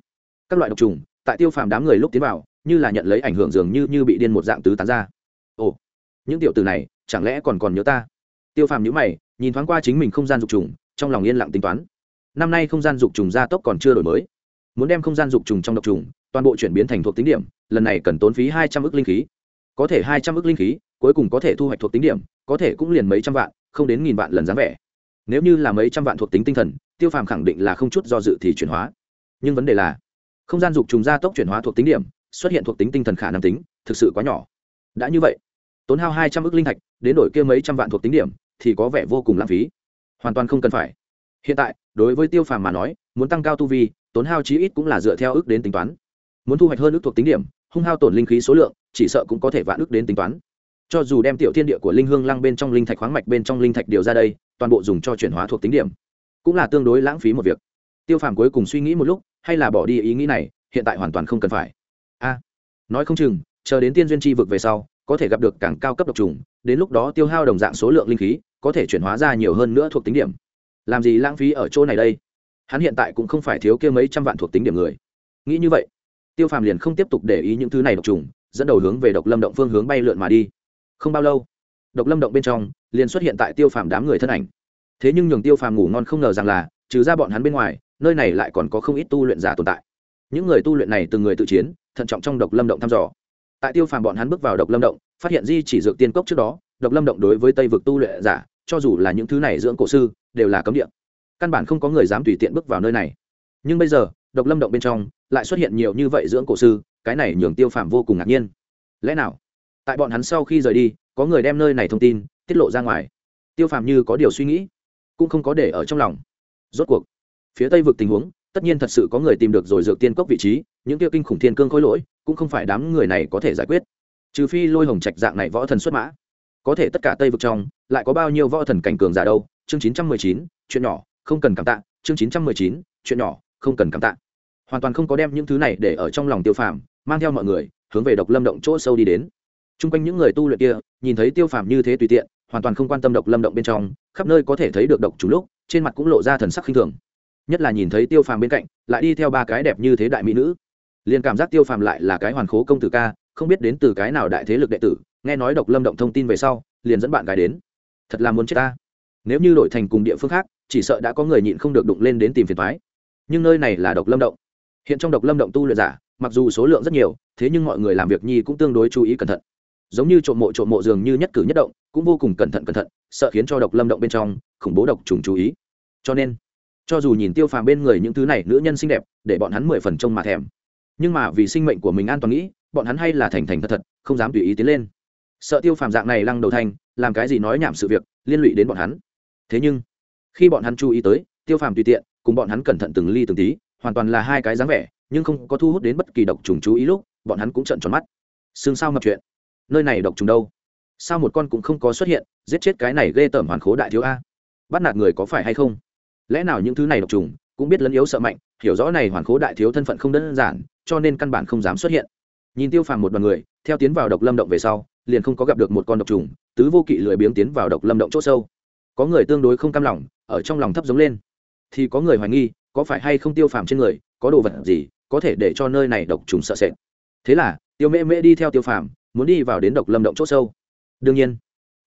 Speaker 1: Các loại độc trùng, tại tiêu phàm đám người lúc tiến vào, như là nhận lấy ảnh hưởng dường như như bị điên một dạng tứ tán ra. Ồ, những tiểu từ này, chẳng lẽ còn còn nhớ ta? Tiêu phàm nhữ mày, nhìn thoáng qua chính mình không gian dục trùng, trong lòng yên lặng tính toán. Năm nay không gian dục trùng gia tốc còn chưa đổi mới. Muốn đem không gian dục trùng trong độc trùng, toàn bộ chuyển biến thành thuộc tính điểm, lần này cần tốn phí hai trăm ước linh khí. Có thể hai trăm ước linh khí, cuối cùng có thể thu hoạch thuộc tính điểm, có thể cũng liền mấy trăm vạn, không đến nghìn vạn lần dáng vẻ nếu như là mấy trăm vạn thuộc tính tinh thần, tiêu phàm khẳng định là không chút do dự thì chuyển hóa. Nhưng vấn đề là, không gian dục trùng gia tốc chuyển hóa thuộc tính điểm, xuất hiện thuộc tính tinh thần khả năng tính, thực sự quá nhỏ. Đã như vậy, tốn hao hai trăm ước linh thạch, đến đổi kia mấy trăm vạn thuộc tính điểm, thì có vẻ vô cùng lãng phí. Hoàn toàn không cần phải. Hiện tại, đối với tiêu phàm mà nói, muốn tăng cao tu vi, tốn hao chí ít cũng là dựa theo ước đến tính toán. Muốn thu hoạch hơn ước thuộc tính điểm, hung hao tổn linh khí số lượng, chỉ sợ cũng có thể vạn ước đến tính toán cho dù đem tiểu thiên địa của linh hương lăng bên trong linh thạch khoáng mạch bên trong linh thạch điều ra đây, toàn bộ dùng cho chuyển hóa thuộc tính điểm, cũng là tương đối lãng phí một việc. Tiêu phàm cuối cùng suy nghĩ một lúc, hay là bỏ đi ý nghĩ này, hiện tại hoàn toàn không cần phải. A, nói không chừng, chờ đến tiên duyên tri vực về sau, có thể gặp được càng cao cấp độc trùng, đến lúc đó tiêu hao đồng dạng số lượng linh khí, có thể chuyển hóa ra nhiều hơn nữa thuộc tính điểm. Làm gì lãng phí ở chỗ này đây? Hắn hiện tại cũng không phải thiếu kia mấy trăm vạn thuộc tính điểm người. Nghĩ như vậy, tiêu phàm liền không tiếp tục để ý những thứ này độc trùng, dẫn đầu hướng về độc lâm động phương hướng bay lượn mà đi không bao lâu, độc lâm động bên trong liền xuất hiện tại tiêu phàm đám người thân ảnh. Thế nhưng nhường tiêu phàm ngủ ngon không ngờ rằng là, trừ ra bọn hắn bên ngoài, nơi này lại còn có không ít tu luyện giả tồn tại. Những người tu luyện này từng người tự chiến, thận trọng trong độc lâm động thăm dò. Tại tiêu phàm bọn hắn bước vào độc lâm động, phát hiện di chỉ dược tiên cốc trước đó, độc lâm động đối với tây vực tu luyện giả, cho dù là những thứ này dưỡng cổ sư, đều là cấm địa. Căn bản không có người dám tùy tiện bước vào nơi này. Nhưng bây giờ, độc lâm động bên trong lại xuất hiện nhiều như vậy dưỡng cổ sư, cái này nhường tiêu phàm vô cùng ngạc nhiên. Lẽ nào tại bọn hắn sau khi rời đi, có người đem nơi này thông tin, tiết lộ ra ngoài. Tiêu phàm như có điều suy nghĩ, cũng không có để ở trong lòng. Rốt cuộc, phía tây vực tình huống, tất nhiên thật sự có người tìm được rồi dược tiên cốc vị trí, những tiêu kinh khủng thiên cương khối lỗi, cũng không phải đám người này có thể giải quyết. Trừ phi lôi hồng trạch dạng này võ thần xuất mã. Có thể tất cả tây vực trong, lại có bao nhiêu võ thần cảnh cường giả đâu? Chương chín trăm mười chín, chuyện nhỏ, không cần cảm tạ. Chương chín trăm mười chín, chuyện nhỏ, không cần cảm tạ. Hoàn toàn không có đem những thứ này để ở trong lòng tiêu phàm, mang theo mọi người, hướng về độc lâm động chỗ sâu đi đến t r u n g quanh những người tu luyện kia, nhìn thấy tiêu phàm như thế tùy tiện, hoàn toàn không quan tâm độc lâm động bên trong, khắp nơi có thể thấy được độc chủ lúc, trên mặt cũng lộ ra thần sắc khinh thường. Nhất là nhìn thấy tiêu phàm bên cạnh, lại đi theo ba cái đẹp như thế đại mỹ nữ. Liền cảm giác tiêu phàm lại là cái hoàn khố công tử ca, không biết đến từ cái nào đại thế lực đệ tử, nghe nói độc lâm động thông tin về sau, liền dẫn bạn gái đến. Thật là muốn chết ta. Nếu như đổi thành cùng địa phương khác, chỉ sợ đã có người nhịn không được đụng lên đến tìm phiền thoái nhưng nơi này là độc lâm động. Hiện trong độc lâm động tu luyện giả, mặc dù số lượng rất nhiều, thế nhưng mọi người làm việc nhi cũng tương đối chú ý cẩn thận giống như trộm mộ trộm mộ dường như nhất cử nhất động, cũng vô cùng cẩn thận cẩn thận, sợ khiến cho độc lâm động bên trong khủng bố độc trùng chú ý. Cho nên, cho dù nhìn tiêu phàm bên người những thứ này nữ nhân xinh đẹp, để bọn hắn mười phần trông mà thèm. Nhưng mà vì sinh mệnh của mình an toàn nghĩ, bọn hắn hay là thành thành thật thật, không dám tùy ý tiến lên. Sợ tiêu phàm dạng này lăng đầu thanh làm cái gì nói nhảm sự việc, liên lụy đến bọn hắn. Thế nhưng, khi bọn hắn chú ý tới, tiêu phàm tùy tiện, cùng bọn hắn cẩn thận từng ly từng tí, hoàn toàn là hai cái dáng vẻ, nhưng không có thu hút đến bất kỳ độc trùng chú ý lúc, bọn hắn cũng trận tròn mắt. Xương sao ngập chuyện nơi này độc trùng đâu? Sao một con cũng không có xuất hiện, giết chết cái này ghê tởm hoàn khố đại thiếu a? Bắt nạt người có phải hay không? Lẽ nào những thứ này độc trùng cũng biết lấn yếu sợ mạnh, hiểu rõ này hoàn khố đại thiếu thân phận không đơn giản, cho nên căn bản không dám xuất hiện. Nhìn tiêu phàm một đoàn người, theo tiến vào độc lâm động về sau, liền không có gặp được một con độc trùng, tứ vô kỵ lười biếng tiến vào độc lâm động c h ỗ sâu. Có người tương đối không cam lòng, ở trong lòng thấp giống lên. Thì có người hoài nghi, có phải hay không tiêu phàm trên người có đồ vật gì có thể để cho nơi này độc trùng sợ sệt? Thế là, tiêu mễ mễ đi theo tiêu phàm muốn đi vào đến độc lâm động c h ỗ sâu. Đương nhiên,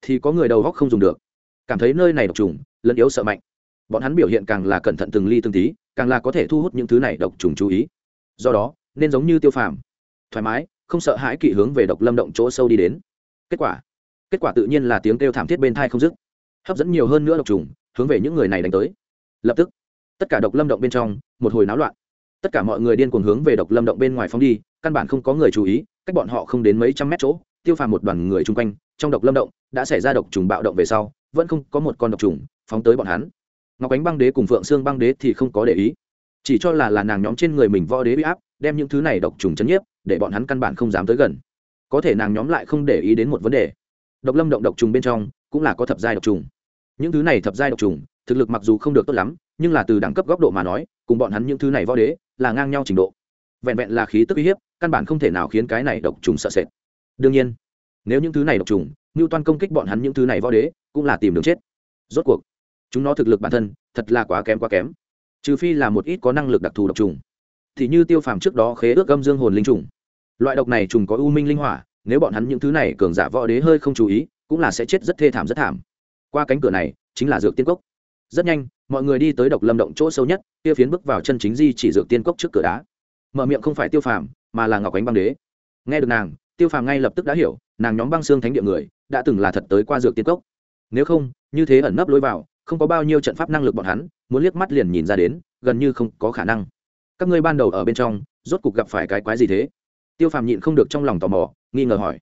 Speaker 1: thì có người đầu góc không dùng được. Cảm thấy nơi này độc trùng, lẫn yếu sợ mạnh. Bọn hắn biểu hiện càng là cẩn thận từng ly từng tí, càng là có thể thu hút những thứ này độc trùng chú ý. Do đó, nên giống như tiêu phàm. Thoải mái, không sợ hãi kỵ hướng về độc lâm động chỗ sâu đi đến. Kết quả kết quả tự nhiên là tiếng kêu thảm thiết bên thai không dứt. Hấp dẫn nhiều hơn nữa độc trùng, hướng về những người này đánh tới. Lập tức, tất cả độc lâm động bên trong, một hồi náo loạn. Tất cả mọi người điên cuồng hướng về độc lâm động bên ngoài phóng đi, căn bản không có người chú ý cách bọn họ không đến mấy trăm mét chỗ, tiêu phàm một đoàn người chung quanh, trong độc lâm động, đã xảy ra độc trùng bạo động về sau, vẫn không có một con độc trùng phóng tới bọn hắn. Ngọc ánh băng đế cùng phượng xương băng đế thì không có để ý. Chỉ cho là là nàng nhóm trên người mình võ đế bị áp, đem những thứ này độc trùng chấn nhiếp, để bọn hắn căn bản không dám tới gần. Có thể nàng nhóm lại không để ý đến một vấn đề. Độc lâm động độc trùng bên trong cũng là có thập giai độc trùng. Những thứ này thập giai độc trùng, thực lực mặc dù không được tốt lắm, nhưng là từ đẳng cấp góc độ mà nói, cùng bọn hắn những thứ này võ đế là ngang nhau trình độ vẹn vẹn là khí tức uy hiếp, căn bản không thể nào khiến cái này độc trùng sợ sệt. Đương nhiên, nếu những thứ này độc trùng như toan công kích bọn hắn những thứ này võ đế, cũng là tìm đường chết. Rốt cuộc, chúng nó thực lực bản thân, thật là quá kém quá kém. Trừ phi là một ít có năng lực đặc thù độc trùng. Thì như tiêu phàm trước đó khế ước âm dương hồn linh trùng. Loại độc này trùng có u minh linh hỏa, nếu bọn hắn những thứ này cường giả võ đế hơi không chú ý, cũng là sẽ chết rất thê thảm rất thảm. Qua cánh cửa này, chính là dược tiên cốc. Rất nhanh, mọi người đi tới độc lâm động chỗ sâu nhất, kia phiến bước vào chân chính di chỉ dược tiên cốc trước cửa đá mở miệng không phải tiêu phàm, mà là ngọc ánh băng đế. Nghe được nàng, tiêu phàm ngay lập tức đã hiểu, nàng nhóm băng xương thánh địa người, đã từng là thật tới qua dược tiên cốc. Nếu không, như thế ẩn nấp lối vào, không có bao nhiêu trận pháp năng lực bọn hắn, muốn liếc mắt liền nhìn ra đến, gần như không có khả năng. Các ngươi ban đầu ở bên trong, rốt cục gặp phải cái quái gì thế? Tiêu phàm nhịn không được trong lòng tò mò, nghi ngờ hỏi.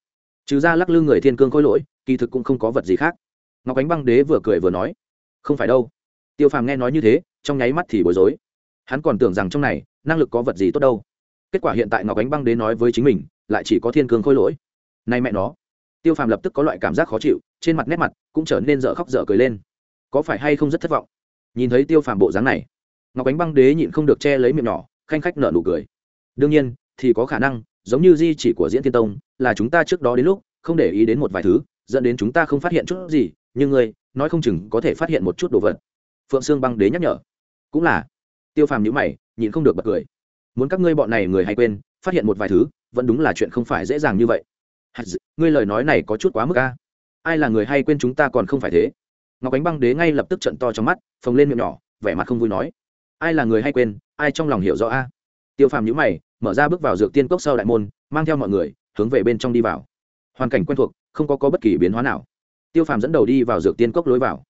Speaker 1: Trừ ra lắc lư người thiên cương khôi lỗi, kỳ thực cũng không có vật gì khác. Ngọc ánh băng đế vừa cười vừa nói. Không phải đâu. Tiêu phàm nghe nói như thế, trong nháy mắt thì bối rối. Hắn còn tưởng rằng trong này năng lực có vật gì tốt đâu. Kết quả hiện tại ngọc ánh băng đế nói với chính mình, lại chỉ có thiên cương khôi lỗi. Nay mẹ nó. Tiêu phàm lập tức có loại cảm giác khó chịu, trên mặt nét mặt cũng trở nên dở khóc dở cười lên. Có phải hay không rất thất vọng? Nhìn thấy tiêu phàm bộ dáng này, ngọc ánh băng đế nhịn không được che lấy miệng nhỏ, khanh khách nở nụ cười. Đương nhiên, thì có khả năng, giống như di chỉ của diễn thiên tông, là chúng ta trước đó đến lúc, không để ý đến một vài thứ, dẫn đến chúng ta không phát hiện chút gì, nhưng ngươi, nói không chừng có thể phát hiện một chút đồ vật. Phượng sương băng đế nhắc nhở. Cũng là tiêu phàm nhữ mày nhịn không được bật cười. Muốn các ngươi bọn này người hay quên phát hiện một vài thứ vẫn đúng là chuyện không phải dễ dàng như vậy. Ngươi lời nói này có chút quá mức ca ai là người hay quên chúng ta còn không phải thế? Ngọc ánh băng đế ngay lập tức trận to trong mắt phồng lên miệng nhỏ vẻ mặt không vui nói. Ai là người hay quên ai trong lòng hiểu rõ a? Tiêu phàm nhữ mày mở ra bước vào dược tiên cốc sau đại môn mang theo mọi người hướng về bên trong đi vào. Hoàn cảnh quen thuộc không có, có bất kỳ biến hóa nào. Tiêu phàm dẫn đầu đi vào dược tiên cốc lối vào.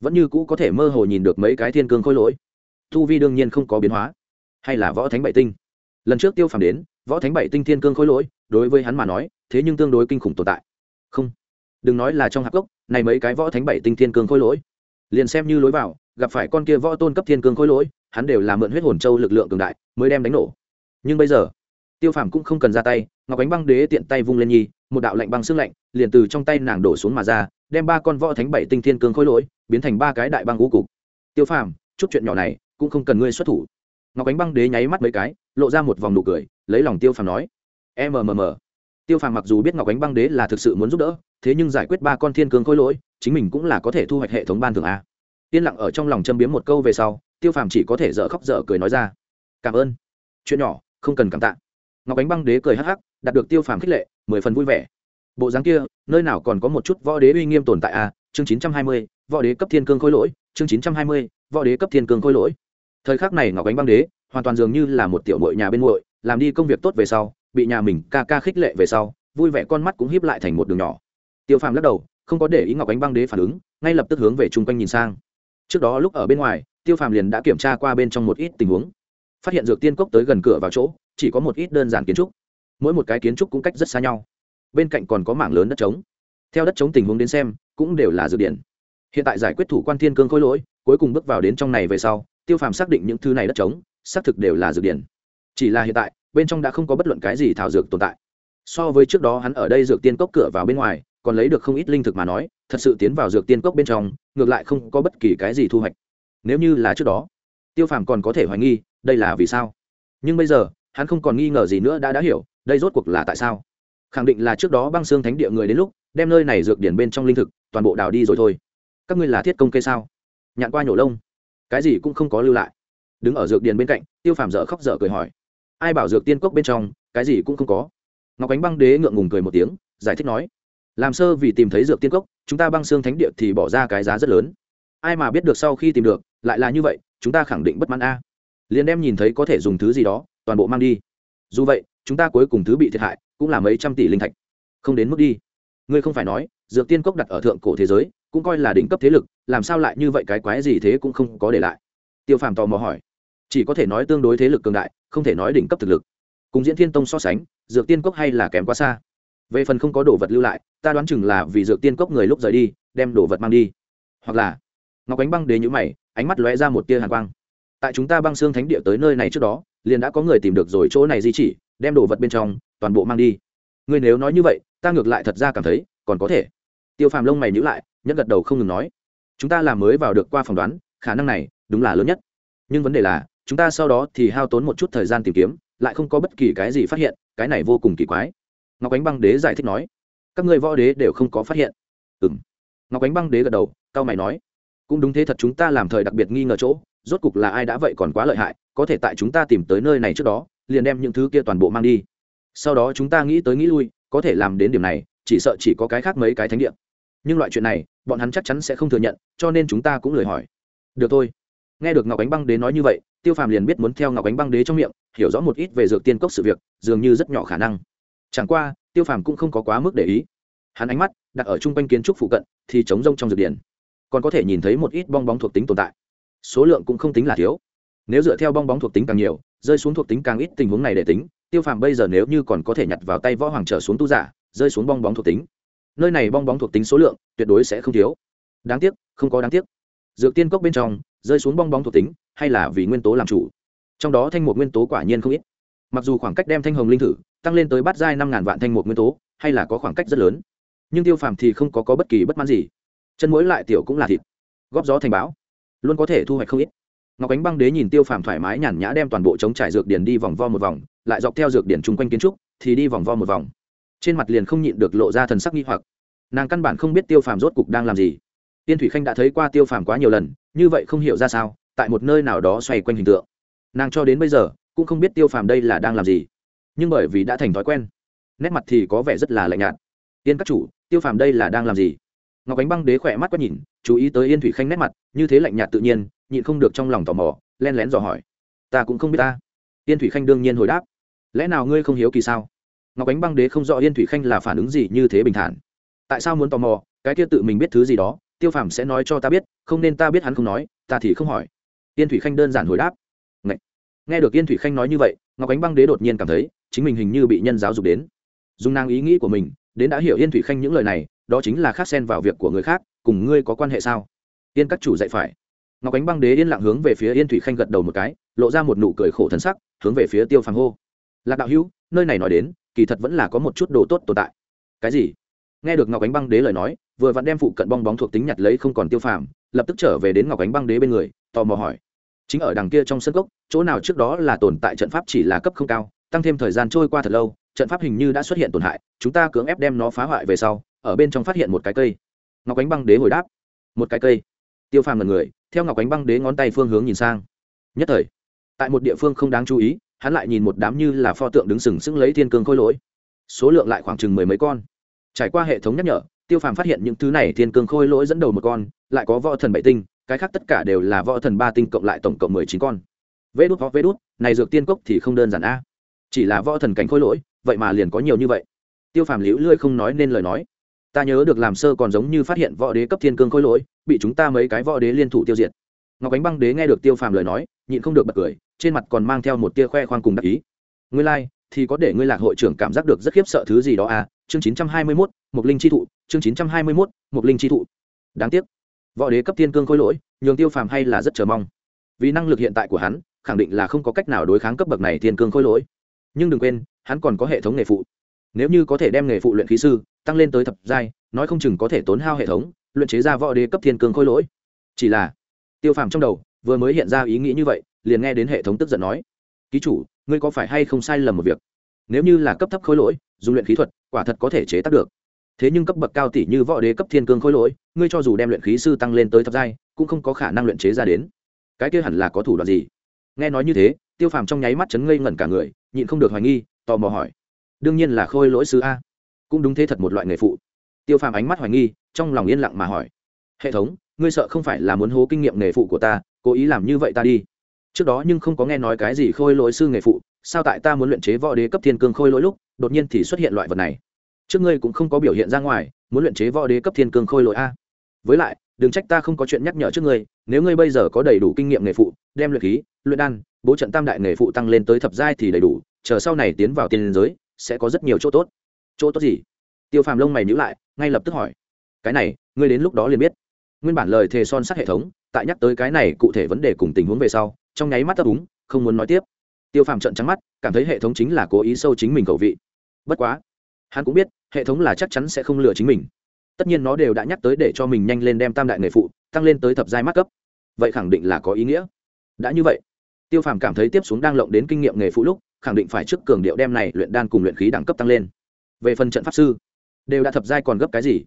Speaker 1: Vẫn như cũ có thể mơ hồ nhìn được mấy cái thiên cương khôi lỗi thu vi đương nhiên không có biến hóa. Hay là võ thánh bảy tinh? Lần trước tiêu phàm đến, võ thánh bảy tinh thiên cương khối lỗi, đối với hắn mà nói, thế nhưng tương đối kinh khủng tồn tại. Không. Đừng nói là trong hạp gốc này mấy cái võ thánh bảy tinh thiên cương khối lỗi. Liền xem như lối vào, gặp phải con kia võ tôn cấp thiên cương khối lỗi, hắn đều là mượn huyết hồn châu lực lượng cường đại, mới đem đánh nổ. Nhưng bây giờ, tiêu phàm cũng không cần ra tay, ngọc ánh băng đế tiện tay vung lên nhi một đạo lạnh băng xương lạnh, liền từ trong tay nàng đổ xuống mà ra, đem ba con võ thánh bảy tinh thiên cương khối lỗi, biến thành ba cái đại băng ngũ cục. Tiêu phàm, chút chuyện nhỏ này cũng không cần ngươi xuất thủ. Ngọc ánh băng đế nháy mắt mấy cái, lộ ra một vòng nụ cười, lấy lòng tiêu phàm nói mmm tiêu phàm mặc dù biết ngọc ánh băng đế là thực sự muốn giúp đỡ, thế nhưng giải quyết ba con thiên cương khôi lỗi, chính mình cũng là có thể thu hoạch hệ thống ban thường a. Yên lặng ở trong lòng châm biếm một câu về sau, tiêu phàm chỉ có thể dở khóc dở cười nói ra, cảm ơn. Chuyện nhỏ, không cần cảm tạ. Ngọc ánh băng đế cười hắc hắc, đạt được tiêu phàm khích lệ, mười phần vui vẻ. Bộ dáng kia, nơi nào còn có một chút võ đế uy nghiêm tồn tại a? Chương chín trăm hai mươi, võ đế cấp thiên cương khôi lỗi, chương chín trăm hai mươi, võ đế cấp thiên cương khôi lỗi thời khắc này ngọc ánh băng đế hoàn toàn dường như là một tiểu mội nhà bên muội, làm đi công việc tốt về sau, bị nhà mình ca ca khích lệ về sau, vui vẻ con mắt cũng híp lại thành một đường nhỏ. Tiêu phàm lắc đầu, không có để ý ngọc ánh băng đế phản ứng, ngay lập tức hướng về chung quanh nhìn sang. Trước đó lúc ở bên ngoài, tiêu phàm liền đã kiểm tra qua bên trong một ít tình huống. Phát hiện dược tiên cốc tới gần cửa vào chỗ, chỉ có một ít đơn giản kiến trúc. Mỗi một cái kiến trúc cũng cách rất xa nhau. Bên cạnh còn có mảng lớn đất trống. Theo đất trống tình huống đến xem, cũng đều là dược điện hiện tại giải quyết thủ quan thiên cương khôi lỗi, cuối cùng bước vào đến trong này về sau tiêu phàm xác định những thứ này đất trống, xác thực đều là dược điển. chỉ là hiện tại, bên trong đã không có bất luận cái gì thảo dược tồn tại. So với trước đó hắn ở đây dược tiên cốc cửa vào bên ngoài, còn lấy được không ít linh thực mà nói, thật sự tiến vào dược tiên cốc bên trong, ngược lại không có bất kỳ cái gì thu hoạch. Nếu như là trước đó, tiêu phàm còn có thể hoài nghi, đây là vì sao? Nhưng bây giờ, hắn không còn nghi ngờ gì nữa đã đã hiểu, đây rốt cuộc là tại sao? Khẳng định là trước đó băng xương thánh địa người đến lúc, đem nơi này dược điển bên trong linh thực, toàn bộ đào đi rồi thôi. Các ngươi là thiết công cây sao? Nhạn qua nhổ lông cái gì cũng không có lưu lại. Đứng ở dược điển bên cạnh, tiêu phàm dở khóc dở cười hỏi, ai bảo dược tiên cốc bên trong, cái gì cũng không có? Ngọc ánh băng đế ngượng ngùng cười một tiếng, giải thích nói, làm sơ vì tìm thấy dược tiên cốc, chúng ta băng xương thánh địa thì bỏ ra cái giá rất lớn. Ai mà biết được sau khi tìm được, lại là như vậy, chúng ta khẳng định bất mãn a. Liền đem nhìn thấy có thể dùng thứ gì đó, toàn bộ mang đi. Dù vậy, chúng ta cuối cùng thứ bị thiệt hại, cũng là mấy trăm tỷ linh thạch. Không đến mức đi. Ngươi không phải nói, dược tiên cốc đặt ở thượng cổ thế giới, cũng coi là đỉnh cấp thế lực làm sao lại như vậy cái quái gì thế cũng không có để lại. Tiêu phàm tò mò hỏi. Chỉ có thể nói tương đối thế lực cường đại, không thể nói đỉnh cấp thực lực. Cùng diễn thiên tông so sánh, dược tiên cốc hay là kém quá xa. Về phần không có đồ vật lưu lại, ta đoán chừng là vì dược tiên cốc người lúc rời đi, đem đồ vật mang đi. Hoặc là, ngọc ánh băng đế nhữ mày, ánh mắt lóe ra một tia hàn quang. Tại chúng ta băng xương thánh địa tới nơi này trước đó, liền đã có người tìm được rồi chỗ này di chỉ, đem đồ vật bên trong, toàn bộ mang đi. Ngươi nếu nói như vậy, ta ngược lại thật ra cảm thấy, còn có thể. Tiêu phàm lông mày nhữ lại nhất gật đầu không ngừng nói chúng ta làm mới vào được qua phỏng đoán, khả năng này đúng là lớn nhất. Nhưng vấn đề là, chúng ta sau đó thì hao tốn một chút thời gian tìm kiếm, lại không có bất kỳ cái gì phát hiện, cái này vô cùng kỳ quái. Ngọc ánh băng đế giải thích nói, các người võ đế đều không có phát hiện. Ừ m ngọc ánh băng đế gật đầu, cao mày nói, cũng đúng thế thật chúng ta làm thời đặc biệt nghi ngờ chỗ, rốt cục là ai đã vậy còn quá lợi hại, có thể tại chúng ta tìm tới nơi này trước đó, liền đem những thứ kia toàn bộ mang đi. Sau đó chúng ta nghĩ tới nghĩ lui, có thể làm đến điểm này, chỉ sợ chỉ có cái khác mấy cái thánh địa. Nhưng loại chuyện này bọn hắn chắc chắn sẽ không thừa nhận, cho nên chúng ta cũng lời hỏi. Được thôi. Nghe được ngọc ánh băng đế nói như vậy, tiêu phàm liền biết muốn theo ngọc ánh băng đế trong miệng, hiểu rõ một ít về dược tiên cốc sự việc, dường như rất nhỏ khả năng. Chẳng qua, tiêu phàm cũng không có quá mức để ý. Hắn ánh mắt đặt ở chung quanh kiến trúc phụ cận, thì chống rông trong dược điển. Còn có thể nhìn thấy một ít bong bóng thuộc tính tồn tại. Số lượng cũng không tính là thiếu. Nếu dựa theo bong bóng thuộc tính càng nhiều, rơi xuống thuộc tính càng ít tình huống này để tính, tiêu phàm bây giờ nếu như còn có thể nhặt vào tay võ hoàng trở xuống tu giả, rơi xuống bong bóng thuộc tính nơi này bong bóng thuộc tính số lượng tuyệt đối sẽ không thiếu. Đáng tiếc không có đáng tiếc. Dược tiên cốc bên trong rơi xuống bong bóng thuộc tính hay là vì nguyên tố làm chủ. Trong đó thanh một nguyên tố quả nhiên không ít. Mặc dù khoảng cách đem thanh hồng linh thử tăng lên tới bát giai năm ngàn vạn thanh một nguyên tố hay là có khoảng cách rất lớn. Nhưng tiêu phàm thì không có, có bất kỳ bất mãn gì. Chân mũi lại tiểu cũng là thịt. Góp gió thành báo luôn có thể thu hoạch không ít. Ngọc ánh băng đế nhìn tiêu phàm thoải mái nhàn nhã đem toàn bộ chống trải dược điển đi vòng vo một vòng lại dọc theo dược điển chung quanh kiến trúc thì đi vòng vo một vòng trên mặt liền không nhịn được lộ ra thần sắc nghi hoặc. Nàng căn bản không biết tiêu phàm rốt cục đang làm gì. Tiên thủy khanh đã thấy qua tiêu phàm quá nhiều lần, như vậy không hiểu ra sao, tại một nơi nào đó xoay quanh hình tượng. Nàng cho đến bây giờ, cũng không biết tiêu phàm đây là đang làm gì. Nhưng bởi vì đã thành thói quen, nét mặt thì có vẻ rất là lạnh nhạt. Yên các chủ, tiêu phàm đây là đang làm gì? Ngọc ánh băng đế khỏe mắt quét nhìn, chú ý tới yên thủy khanh nét mặt, như thế lạnh nhạt tự nhiên, nhịn không được trong lòng tò mò, len lén dò hỏi. Ta cũng không biết ta. Yên thủy khanh đương nhiên hồi đáp. Lẽ nào ngươi không hiếu kỳ sao? Ngọc ánh băng đế không rõ yên thủy khanh là phản ứng gì như thế bình thản. Tại sao muốn tò mò, cái kia tự mình biết thứ gì đó, tiêu phàm sẽ nói cho ta biết, không nên ta biết hắn không nói, ta thì không hỏi. Yên thủy khanh đơn giản hồi đáp. Ngậy. nghe được yên thủy khanh nói như vậy, ngọc ánh băng đế đột nhiên cảm thấy, chính mình hình như bị nhân giáo dục đến. Dùng năng ý nghĩ của mình, đến đã hiểu yên thủy khanh những lời này, đó chính là khác xen vào việc của người khác, cùng ngươi có quan hệ sao? Yên các chủ dạy phải. Ngọc ánh băng đế yên lặng hướng về phía yên thủy khanh gật đầu một cái, lộ ra một nụ cười khổ thân sắc, hướng về phía tiêu Phàm hô. Lạc đạo hữu, nơi này nói đến kỳ thật vẫn là có một chút đồ tốt tồn tại. Cái gì? Nghe được ngọc ánh băng đế lời nói vừa vặn đem phụ cận bong bóng thuộc tính nhặt lấy không còn tiêu phàm lập tức trở về đến ngọc ánh băng đế bên người tò mò hỏi. Chính ở đằng kia trong sân gốc, chỗ nào trước đó là tồn tại trận pháp chỉ là cấp không cao tăng thêm thời gian trôi qua thật lâu trận pháp hình như đã xuất hiện tổn hại chúng ta cưỡng ép đem nó phá hoại về sau ở bên trong phát hiện một cái cây. Ngọc ánh băng đế hồi đáp. Một cái cây. Tiêu phàm là người theo ngọc ánh băng đế ngón tay phương hướng nhìn sang. Nhất thời tại một địa phương không đáng chú ý hắn lại nhìn một đám như là pho tượng đứng sừng sững lấy thiên cương khôi lỗi. Số lượng lại khoảng chừng mười mấy con. Trải qua hệ thống nhắc nhở, tiêu phàm phát hiện những thứ này thiên cương khôi lỗi dẫn đầu một con, lại có võ thần bảy tinh, cái khác tất cả đều là võ thần ba tinh cộng lại tổng cộng mười chín con. Vê đút võ vê đút, này dược tiên cốc thì không đơn giản a. Chỉ là võ thần cảnh khôi lỗi, vậy mà liền có nhiều như vậy. Tiêu phàm liễu lươi không nói nên lời nói. Ta nhớ được làm sơ còn giống như phát hiện võ đế cấp thiên cương khôi lỗi, bị chúng ta mấy cái võ đế liên thủ tiêu diệt. Ngọc ánh băng đế nghe được tiêu phàm lời nói, nhịn không được bật cười trên mặt còn mang theo một tia khoe khoang cùng đắc ý. Ngươi lai、like, thì có để ngươi lạc hội trưởng cảm giác được rất khiếp sợ thứ gì đó à? Chương chín trăm hai mươi mốt mục linh chi thụ. Chương chín trăm hai mươi mốt mục linh chi thụ. Đáng tiếc võ đế cấp thiên cương khôi lỗi nhường tiêu phàm hay là rất chờ mong. Vì năng lực hiện tại của hắn khẳng định là không có cách nào đối kháng cấp bậc này thiên cương khôi lỗi. Nhưng đừng quên hắn còn có hệ thống nghề phụ. Nếu như có thể đem nghề phụ luyện khí sư tăng lên tới thập giai nói không chừng có thể tốn hao hệ thống luyện chế ra võ đế cấp thiên cương khôi lỗi. Chỉ là tiêu phàm trong đầu vừa mới hiện ra ý nghĩ như vậy liền nghe đến hệ thống tức giận nói, ký chủ, ngươi có phải hay không sai lầm một việc? Nếu như là cấp thấp khôi lỗi, dùng luyện khí thuật, quả thật có thể chế tác được. Thế nhưng cấp bậc cao tỷ như võ đế cấp thiên cương khôi lỗi, ngươi cho dù đem luyện khí sư tăng lên tới thập giai, cũng không có khả năng luyện chế ra đến. Cái kia hẳn là có thủ đoạn gì? Nghe nói như thế, tiêu phàm trong nháy mắt chấn ngây ngẩn cả người, nhịn không được hoài nghi, tò mò hỏi, đương nhiên là khôi lỗi sư a. Cũng đúng thế thật một loại nghề phụ. Tiêu phàm ánh mắt hoài nghi, trong lòng yên lặng mà hỏi, hệ thống, ngươi sợ không phải là muốn hố kinh nghiệm nghề phụ của ta, cố ý làm như vậy ta đi trước đó nhưng không có nghe nói cái gì khôi lỗi sư nghề phụ, sao tại ta muốn luyện chế võ đế cấp thiên cương khôi lỗi lúc, đột nhiên thì xuất hiện loại vật này? Trước ngươi cũng không có biểu hiện ra ngoài, muốn luyện chế võ đế cấp thiên cương khôi lỗi a? Với lại, đừng trách ta không có chuyện nhắc nhở trước ngươi, nếu ngươi bây giờ có đầy đủ kinh nghiệm nghề phụ, đem luyện khí, luyện đan, bố trận tam đại nghề phụ tăng lên tới thập giai thì đầy đủ, chờ sau này tiến vào tiên giới, sẽ có rất nhiều chỗ tốt. Chỗ tốt gì? Tiêu phàm lông mày nhữ lại, ngay lập tức hỏi. Cái này, ngươi đến lúc đó liền biết. Nguyên bản lời thề son sắt hệ thống, tại nhắc tới cái này cụ thể vấn đề cùng tình huống về sau trong nháy mắt ấp úng, không muốn nói tiếp. Tiêu phàm trận trắng mắt, cảm thấy hệ thống chính là cố ý sâu chính mình cầu vị. Bất quá, hắn cũng biết, hệ thống là chắc chắn sẽ không lừa chính mình. Tất nhiên nó đều đã nhắc tới để cho mình nhanh lên đem tam đại nghề phụ, tăng lên tới thập giai mắt cấp. Vậy khẳng định là có ý nghĩa. Đã như vậy, tiêu phàm cảm thấy tiếp xuống đang lộng đến kinh nghiệm nghề phụ lúc, khẳng định phải trước cường điệu đem này luyện đan cùng luyện khí đẳng cấp tăng lên. Về phần trận pháp sư, đều đã thập giai còn gấp cái gì?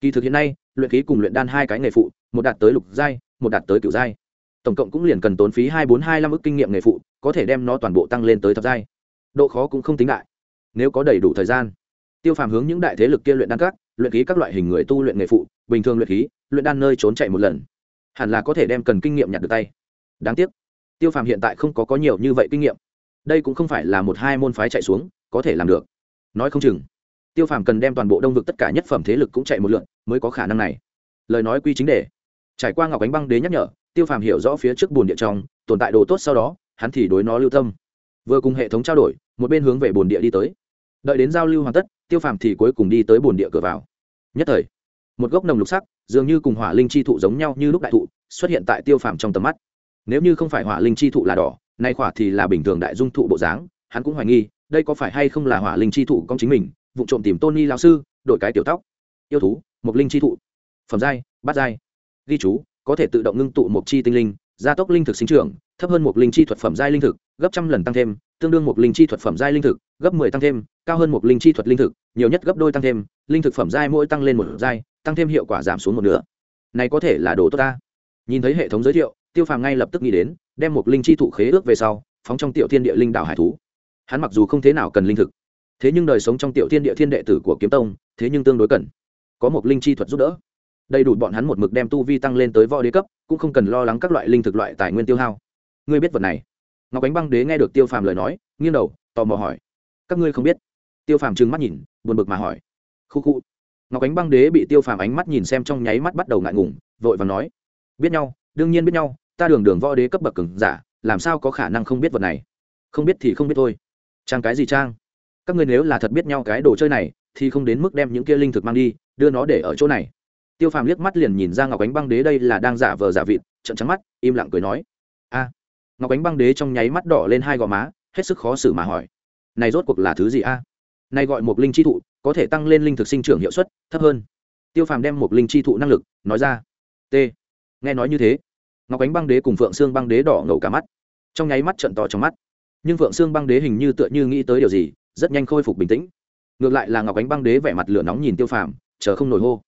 Speaker 1: Kỳ thực hiện nay, luyện khí cùng luyện đan hai cái nghề phụ, một đạt tới lục giai, một đạt tới cửu giai tổng cộng cũng liền cần tốn phí hai bốn hai năm ức kinh nghiệm nghề phụ, có thể đem nó toàn bộ tăng lên tới thập giai. Độ khó cũng không tính đại. Nếu có đầy đủ thời gian, tiêu phàm hướng những đại thế lực kia luyện đan các, luyện khí các loại hình người tu luyện nghề phụ, bình thường luyện khí, luyện đan nơi trốn chạy một lần, hẳn là có thể đem cần kinh nghiệm nhặt được tay. Đáng tiếc, tiêu phàm hiện tại không có có nhiều như vậy kinh nghiệm. Đây cũng không phải là một hai môn phái chạy xuống, có thể làm được. Nói không chừng, tiêu phàm cần đem toàn bộ đông vực tất cả nhất phẩm thế lực cũng chạy một lượn, mới có khả năng này. Lời nói quy chính đề. Trải qua ngọc ánh băng đế nhắc nhở tiêu phàm hiểu rõ phía trước bồn địa trong, tồn tại đồ tốt sau đó, hắn thì đối nó lưu tâm. Vừa cùng hệ thống trao đổi, một bên hướng về bồn địa đi tới. Đợi đến giao lưu hoàn tất, tiêu phàm thì cuối cùng đi tới bồn địa cửa vào. Nhất thời, một gốc nồng lục sắc, dường như cùng hỏa linh chi thụ giống nhau như lúc đại thụ, xuất hiện tại tiêu phàm trong tầm mắt. Nếu như không phải hỏa linh chi thụ là đỏ, nay khỏa thì là bình thường đại dung thụ bộ dáng, hắn cũng hoài nghi, đây có phải hay không là hỏa linh chi thụ công chính mình, vụ trộm tìm tôn ni lao sư, đổi cái tiểu tóc. Yêu thú một linh chi thụ. Phẩm giai, bát giai. Ghi chú có thể tự động ngưng tụ một chi tinh linh, gia tốc linh thực sinh trưởng, thấp hơn một linh chi thuật phẩm giai linh thực, gấp trăm lần tăng thêm, tương đương một linh chi thuật phẩm giai linh thực, gấp mười tăng thêm, cao hơn một linh chi thuật linh thực, nhiều nhất gấp đôi tăng thêm, linh thực phẩm giai mỗi tăng lên một giai, tăng thêm hiệu quả giảm xuống một nửa. Này có thể là đồ tốt ta. Nhìn thấy hệ thống giới thiệu, tiêu phàm ngay lập tức nghĩ đến, đem một linh chi thụ khế ước về sau, phóng trong tiểu thiên địa linh đảo hải thú. Hắn mặc dù không thế nào cần linh thực, thế nhưng đời sống trong tiểu thiên địa thiên đệ tử của kiếm tông, thế nhưng tương đối cần. Có một linh chi thuật giúp đỡ đầy đủ bọn hắn một mực đem tu vi tăng lên tới võ đế cấp, cũng không cần lo lắng các loại linh thực loại tài nguyên tiêu hao. Ngươi biết vật này? Ngọc ánh băng đế nghe được tiêu phàm lời nói, nghiêng đầu, tò mò hỏi. Các ngươi không biết? Tiêu phàm trừng mắt nhìn, buồn bực mà hỏi. Khu khu. Ngọc ánh băng đế bị tiêu phàm ánh mắt nhìn xem trong nháy mắt bắt đầu ngại ngùng, vội và nói. Biết nhau, đương nhiên biết nhau, ta đường đường võ đế cấp bậc cứng giả, làm sao có khả năng không biết vật này? Không biết thì không biết thôi. Trang cái gì trang? Các ngươi nếu là thật biết nhau cái đồ chơi này, thì không đến mức đem những kia linh thực mang đi, đưa nó để ở chỗ này tiêu phàm liếc mắt liền nhìn ra ngọc ánh băng đế đây là đang giả vờ giả vịt trận trắng mắt, im lặng cười nói, a. Ngọc ánh băng đế trong nháy mắt đỏ lên hai gò má, hết sức khó xử mà hỏi, này rốt cuộc là thứ gì a? Này gọi một linh chi thụ, có thể tăng lên linh thực sinh trưởng hiệu suất thấp hơn. Tiêu phàm đem một linh chi thụ năng lực nói ra, t. Nghe nói như thế, ngọc ánh băng đế cùng phượng sương băng đế đỏ ngầu cả mắt, trong nháy mắt trận to trong mắt. Nhưng phượng sương băng đế hình như tựa như nghĩ tới điều gì, rất nhanh khôi phục bình tĩnh. Ngược lại là ngọc ánh băng đế vẻ mặt lửa nóng nhìn tiêu phàm, chờ không nổi hô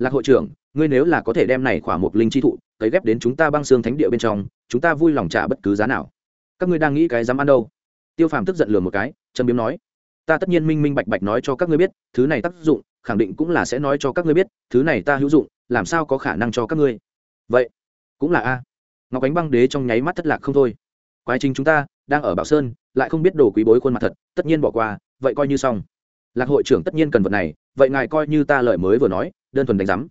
Speaker 1: lạc hội trưởng, ngươi nếu là có thể đem này khỏa một linh chi thụ, cấy ghép đến chúng ta băng xương thánh địa bên trong, chúng ta vui lòng trả bất cứ giá nào. Các ngươi đang nghĩ cái dám ăn đâu? Tiêu phàm tức giận lừa một cái, trầm biếm nói, ta tất nhiên minh minh bạch bạch nói cho các ngươi biết, thứ này tác dụng, khẳng định cũng là sẽ nói cho các ngươi biết, thứ này ta hữu dụng, làm sao có khả năng cho các ngươi? Vậy, cũng là a. Ngọc ánh băng đế trong nháy mắt thất lạc không thôi. Quá trình chúng ta, đang ở bảo sơn, lại không biết đồ quý bối khuôn mặt thật, tất nhiên bỏ qua, vậy coi như xong. Lạc hội trưởng tất nhiên cần vật này vậy ngài coi như ta lời mới vừa nói, đơn thuần đánh giám.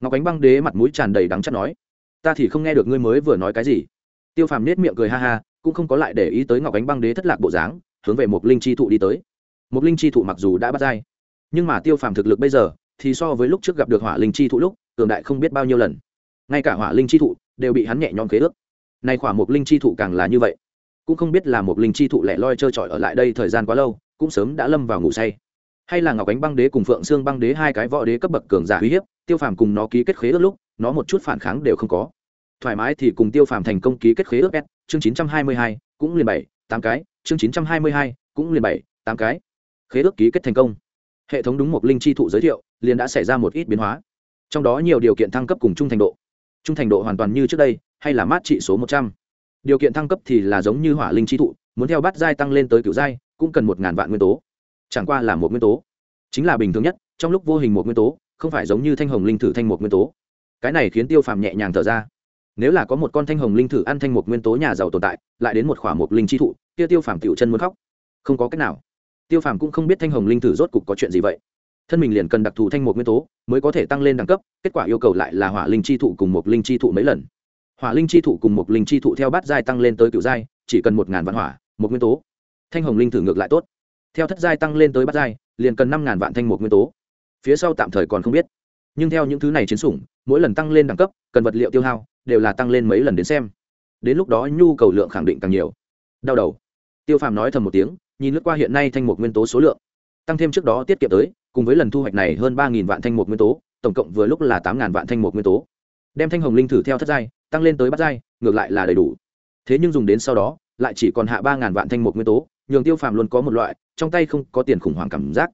Speaker 1: Ngọc ánh băng đế mặt mũi tràn đầy đắng chắc nói, ta thì không nghe được ngươi mới vừa nói cái gì. Tiêu phàm nết miệng cười ha ha, cũng không có lại để ý tới ngọc ánh băng đế thất lạc bộ dáng, hướng về một linh chi thụ đi tới. Một linh chi thụ mặc dù đã bắt dai nhưng mà tiêu phàm thực lực bây giờ thì so với lúc trước gặp được hỏa linh chi thụ lúc, cường đại không biết bao nhiêu lần. Ngay cả hỏa linh chi thụ đều bị hắn nhẹ nhõm kế ước. Nay khỏa một linh chi thụ càng là như vậy. Cũng không biết là một linh chi thụ lẻ loi trơ trọi ở lại đây thời gian quá lâu, cũng sớm đã lâm vào ngủ say hay là ngọc ánh băng đế cùng phượng xương băng đế hai cái võ đế cấp bậc cường giả uy hiếp, tiêu phàm cùng nó ký kết khế ước lúc, nó một chút phản kháng đều không có. Thoải mái thì cùng tiêu phàm thành công ký kết khế ước s, chương chín trăm hai mươi hai, cũng liền bảy, tám cái, chương chín trăm hai mươi hai, cũng liền bảy, tám cái. Khế ước ký kết thành công. Hệ thống đúng một linh chi thụ giới thiệu, liền đã xảy ra một ít biến hóa. Trong đó nhiều điều kiện thăng cấp cùng trung thành độ. Trung thành độ hoàn toàn như trước đây, hay là mát trị số một trăm. Điều kiện thăng cấp thì là giống như hỏa linh chi thụ, muốn theo bát giai tăng lên tới cựu giai, cũng cần một ngàn vạn nguyên tố chẳng qua là một nguyên tố. Chính là bình thường nhất, trong lúc vô hình một nguyên tố, không phải giống như thanh hồng linh thử thanh một nguyên tố. Cái này khiến tiêu phàm nhẹ nhàng thở ra. Nếu là có một con thanh hồng linh thử ăn thanh một nguyên tố nhà giàu tồn tại, lại đến một khỏa một linh chi thụ, kia tiêu phàm tiểu chân muốn khóc. Không có cách nào. Tiêu phàm cũng không biết thanh hồng linh thử rốt cục có chuyện gì vậy. Thân mình liền cần đặc thù thanh một nguyên tố, mới có thể tăng lên đẳng cấp, kết quả yêu cầu lại là hỏa linh chi thụ cùng một linh chi thụ mấy lần. Hỏa linh chi thụ cùng một linh chi thụ theo bát giai tăng lên tới cựu giai, chỉ cần một ngàn vạn hỏa, một nguyên tố. Thanh hồng linh thử ngược lại tốt theo thất giai tăng lên tới bát giai, liền cần năm ngàn vạn thanh một nguyên tố. Phía sau tạm thời còn không biết. Nhưng theo những thứ này chiến sủng, mỗi lần tăng lên đẳng cấp, cần vật liệu tiêu hao, đều là tăng lên mấy lần đến xem. Đến lúc đó nhu cầu lượng khẳng định càng nhiều. Đau đầu. Tiêu phàm nói thầm một tiếng, nhìn lướt qua hiện nay thanh một nguyên tố số lượng. Tăng thêm trước đó tiết kiệm tới, cùng với lần thu hoạch này hơn ba vạn thanh một nguyên tố, tổng cộng vừa lúc là tám vạn thanh một nguyên tố. Đem thanh hồng linh thử theo thất giai, tăng lên tới bát giai, ngược lại là đầy đủ. Thế nhưng dùng đến sau đó, lại chỉ còn hạ ba ngàn vạn thanh một nguyên tố nhường tiêu phàm luôn có một loại, trong tay không có tiền khủng hoảng cảm giác.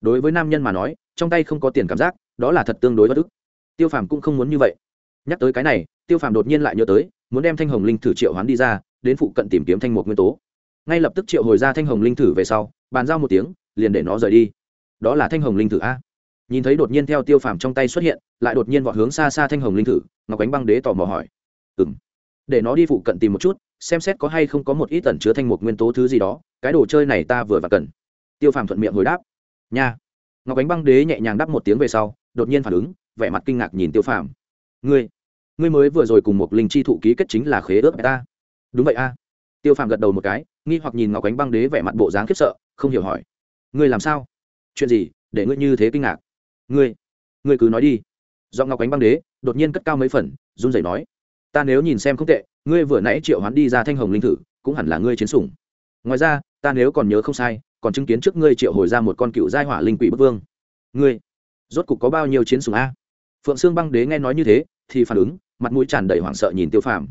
Speaker 1: Đối với nam nhân mà nói, trong tay không có tiền cảm giác, đó là thật tương đối bất ức. Tiêu phàm cũng không muốn như vậy. Nhắc tới cái này, tiêu phàm đột nhiên lại nhớ tới, muốn đem thanh hồng linh thử triệu hoán đi ra, đến phụ cận tìm kiếm thanh một nguyên tố. Ngay lập tức triệu hồi ra thanh hồng linh thử về sau, bàn giao một tiếng, liền để nó rời đi. Đó là thanh hồng linh thử a. Nhìn thấy đột nhiên theo tiêu phàm trong tay xuất hiện, lại đột nhiên vọt hướng xa xa thanh hồng linh thử, ngọc ánh băng đế tò mò hỏi. Ừ m để nó đi phụ cận tìm một chút xem xét có hay không có một ít tẩn chứa thanh một nguyên tố thứ gì đó, cái đồ chơi này ta vừa và cần. Tiêu phàm thuận miệng hồi đáp. Nha. Ngọc ánh băng đế nhẹ nhàng đáp một tiếng về sau, đột nhiên phản ứng, vẻ mặt kinh ngạc nhìn tiêu phàm. Ngươi ngươi mới vừa rồi cùng một linh chi thụ ký kết chính là khế ước ta đúng vậy a. Tiêu phàm gật đầu một cái, nghi hoặc nhìn ngọc ánh băng đế vẻ mặt bộ dáng khiếp sợ, không hiểu hỏi. Ngươi làm sao? Chuyện gì? Để ngươi như thế kinh ngạc. Ngươi ngươi cứ nói đi. Do ngọc ánh băng đế đột nhiên cất cao mấy phần, run rẩy nói. Ta nếu nhìn xem không tệ ngươi vừa nãy triệu hoán đi ra thanh hồng linh thử, cũng hẳn là ngươi chiến sủng. Ngoài ra, ta nếu còn nhớ không sai, còn chứng kiến trước ngươi triệu hồi ra một con cựu giai hỏa linh quỷ bức vương. Ngươi, rốt cục có bao nhiêu chiến sủng a? Phượng sương băng đế nghe nói như thế, thì phản ứng, mặt mũi tràn đầy hoảng sợ nhìn tiêu phàm.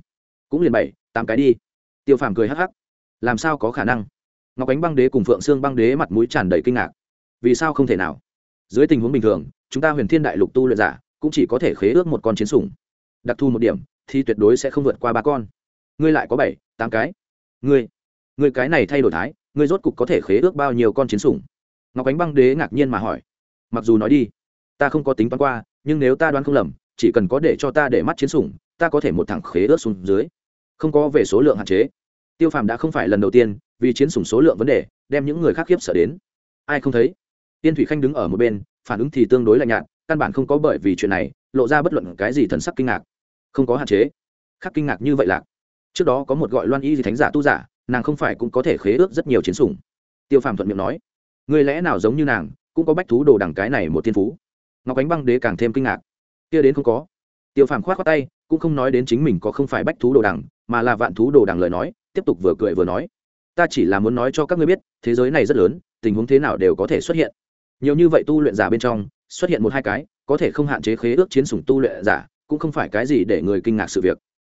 Speaker 1: Cũng liền bảy, tám cái đi. Tiêu phàm cười hắc hắc. Làm sao có khả năng? Ngọc ánh băng đế cùng phượng sương băng đế mặt mũi tràn đầy kinh ngạc. Vì sao không thể nào? Dưới tình huống bình thường, chúng ta huyền thiên đại lục tu luyện giả, cũng chỉ có thể khế ước một con chiến sủng. Đặc thù một điểm thì tuyệt đối sẽ không vượt qua ba con. Ngươi lại có bảy, tám cái. Ngươi ngươi cái này thay đổi thái, ngươi rốt cục có thể khế ước bao nhiêu con chiến sủng? Ngọc ánh băng đế ngạc nhiên mà hỏi. Mặc dù nói đi, ta không có tính toán qua, nhưng nếu ta đoán không lầm, chỉ cần có để cho ta để mắt chiến sủng, ta có thể một thẳng khế ước xuống dưới. Không có về số lượng hạn chế. Tiêu phàm đã không phải lần đầu tiên, vì chiến sủng số lượng vấn đề, đem những người khác khiếp sợ đến. Ai không thấy? Tiên thủy khanh đứng ở một bên, phản ứng thì tương đối lạnh nhạt, căn bản không có bởi vì chuyện này, lộ ra bất luận cái gì thần sắc kinh ngạc không có hạn chế. Khác kinh ngạc như vậy lạc trước đó có một gọi loan y gì thánh giả tu giả, nàng không phải cũng có thể khế ước rất nhiều chiến sủng. Tiêu phàm thuận miệng nói người lẽ nào giống như nàng, cũng có bách thú đồ đằng cái này một thiên phú? Ngọc ánh băng đế càng thêm kinh ngạc, kia đến không có. Tiêu phàm k h o á t khoác tay, cũng không nói đến chính mình có không phải bách thú đồ đằng, mà là vạn thú đồ đằng lời nói, tiếp tục vừa cười vừa nói, ta chỉ là muốn nói cho các ngươi biết, thế giới này rất lớn, tình huống thế nào đều có thể xuất hiện. Nhiều như vậy tu luyện giả bên trong, xuất hiện một hai cái, có thể không hạn chế khế ước chiến sủng tu luyện giả cũng không phải cái gì để người kinh ngạc sự việc.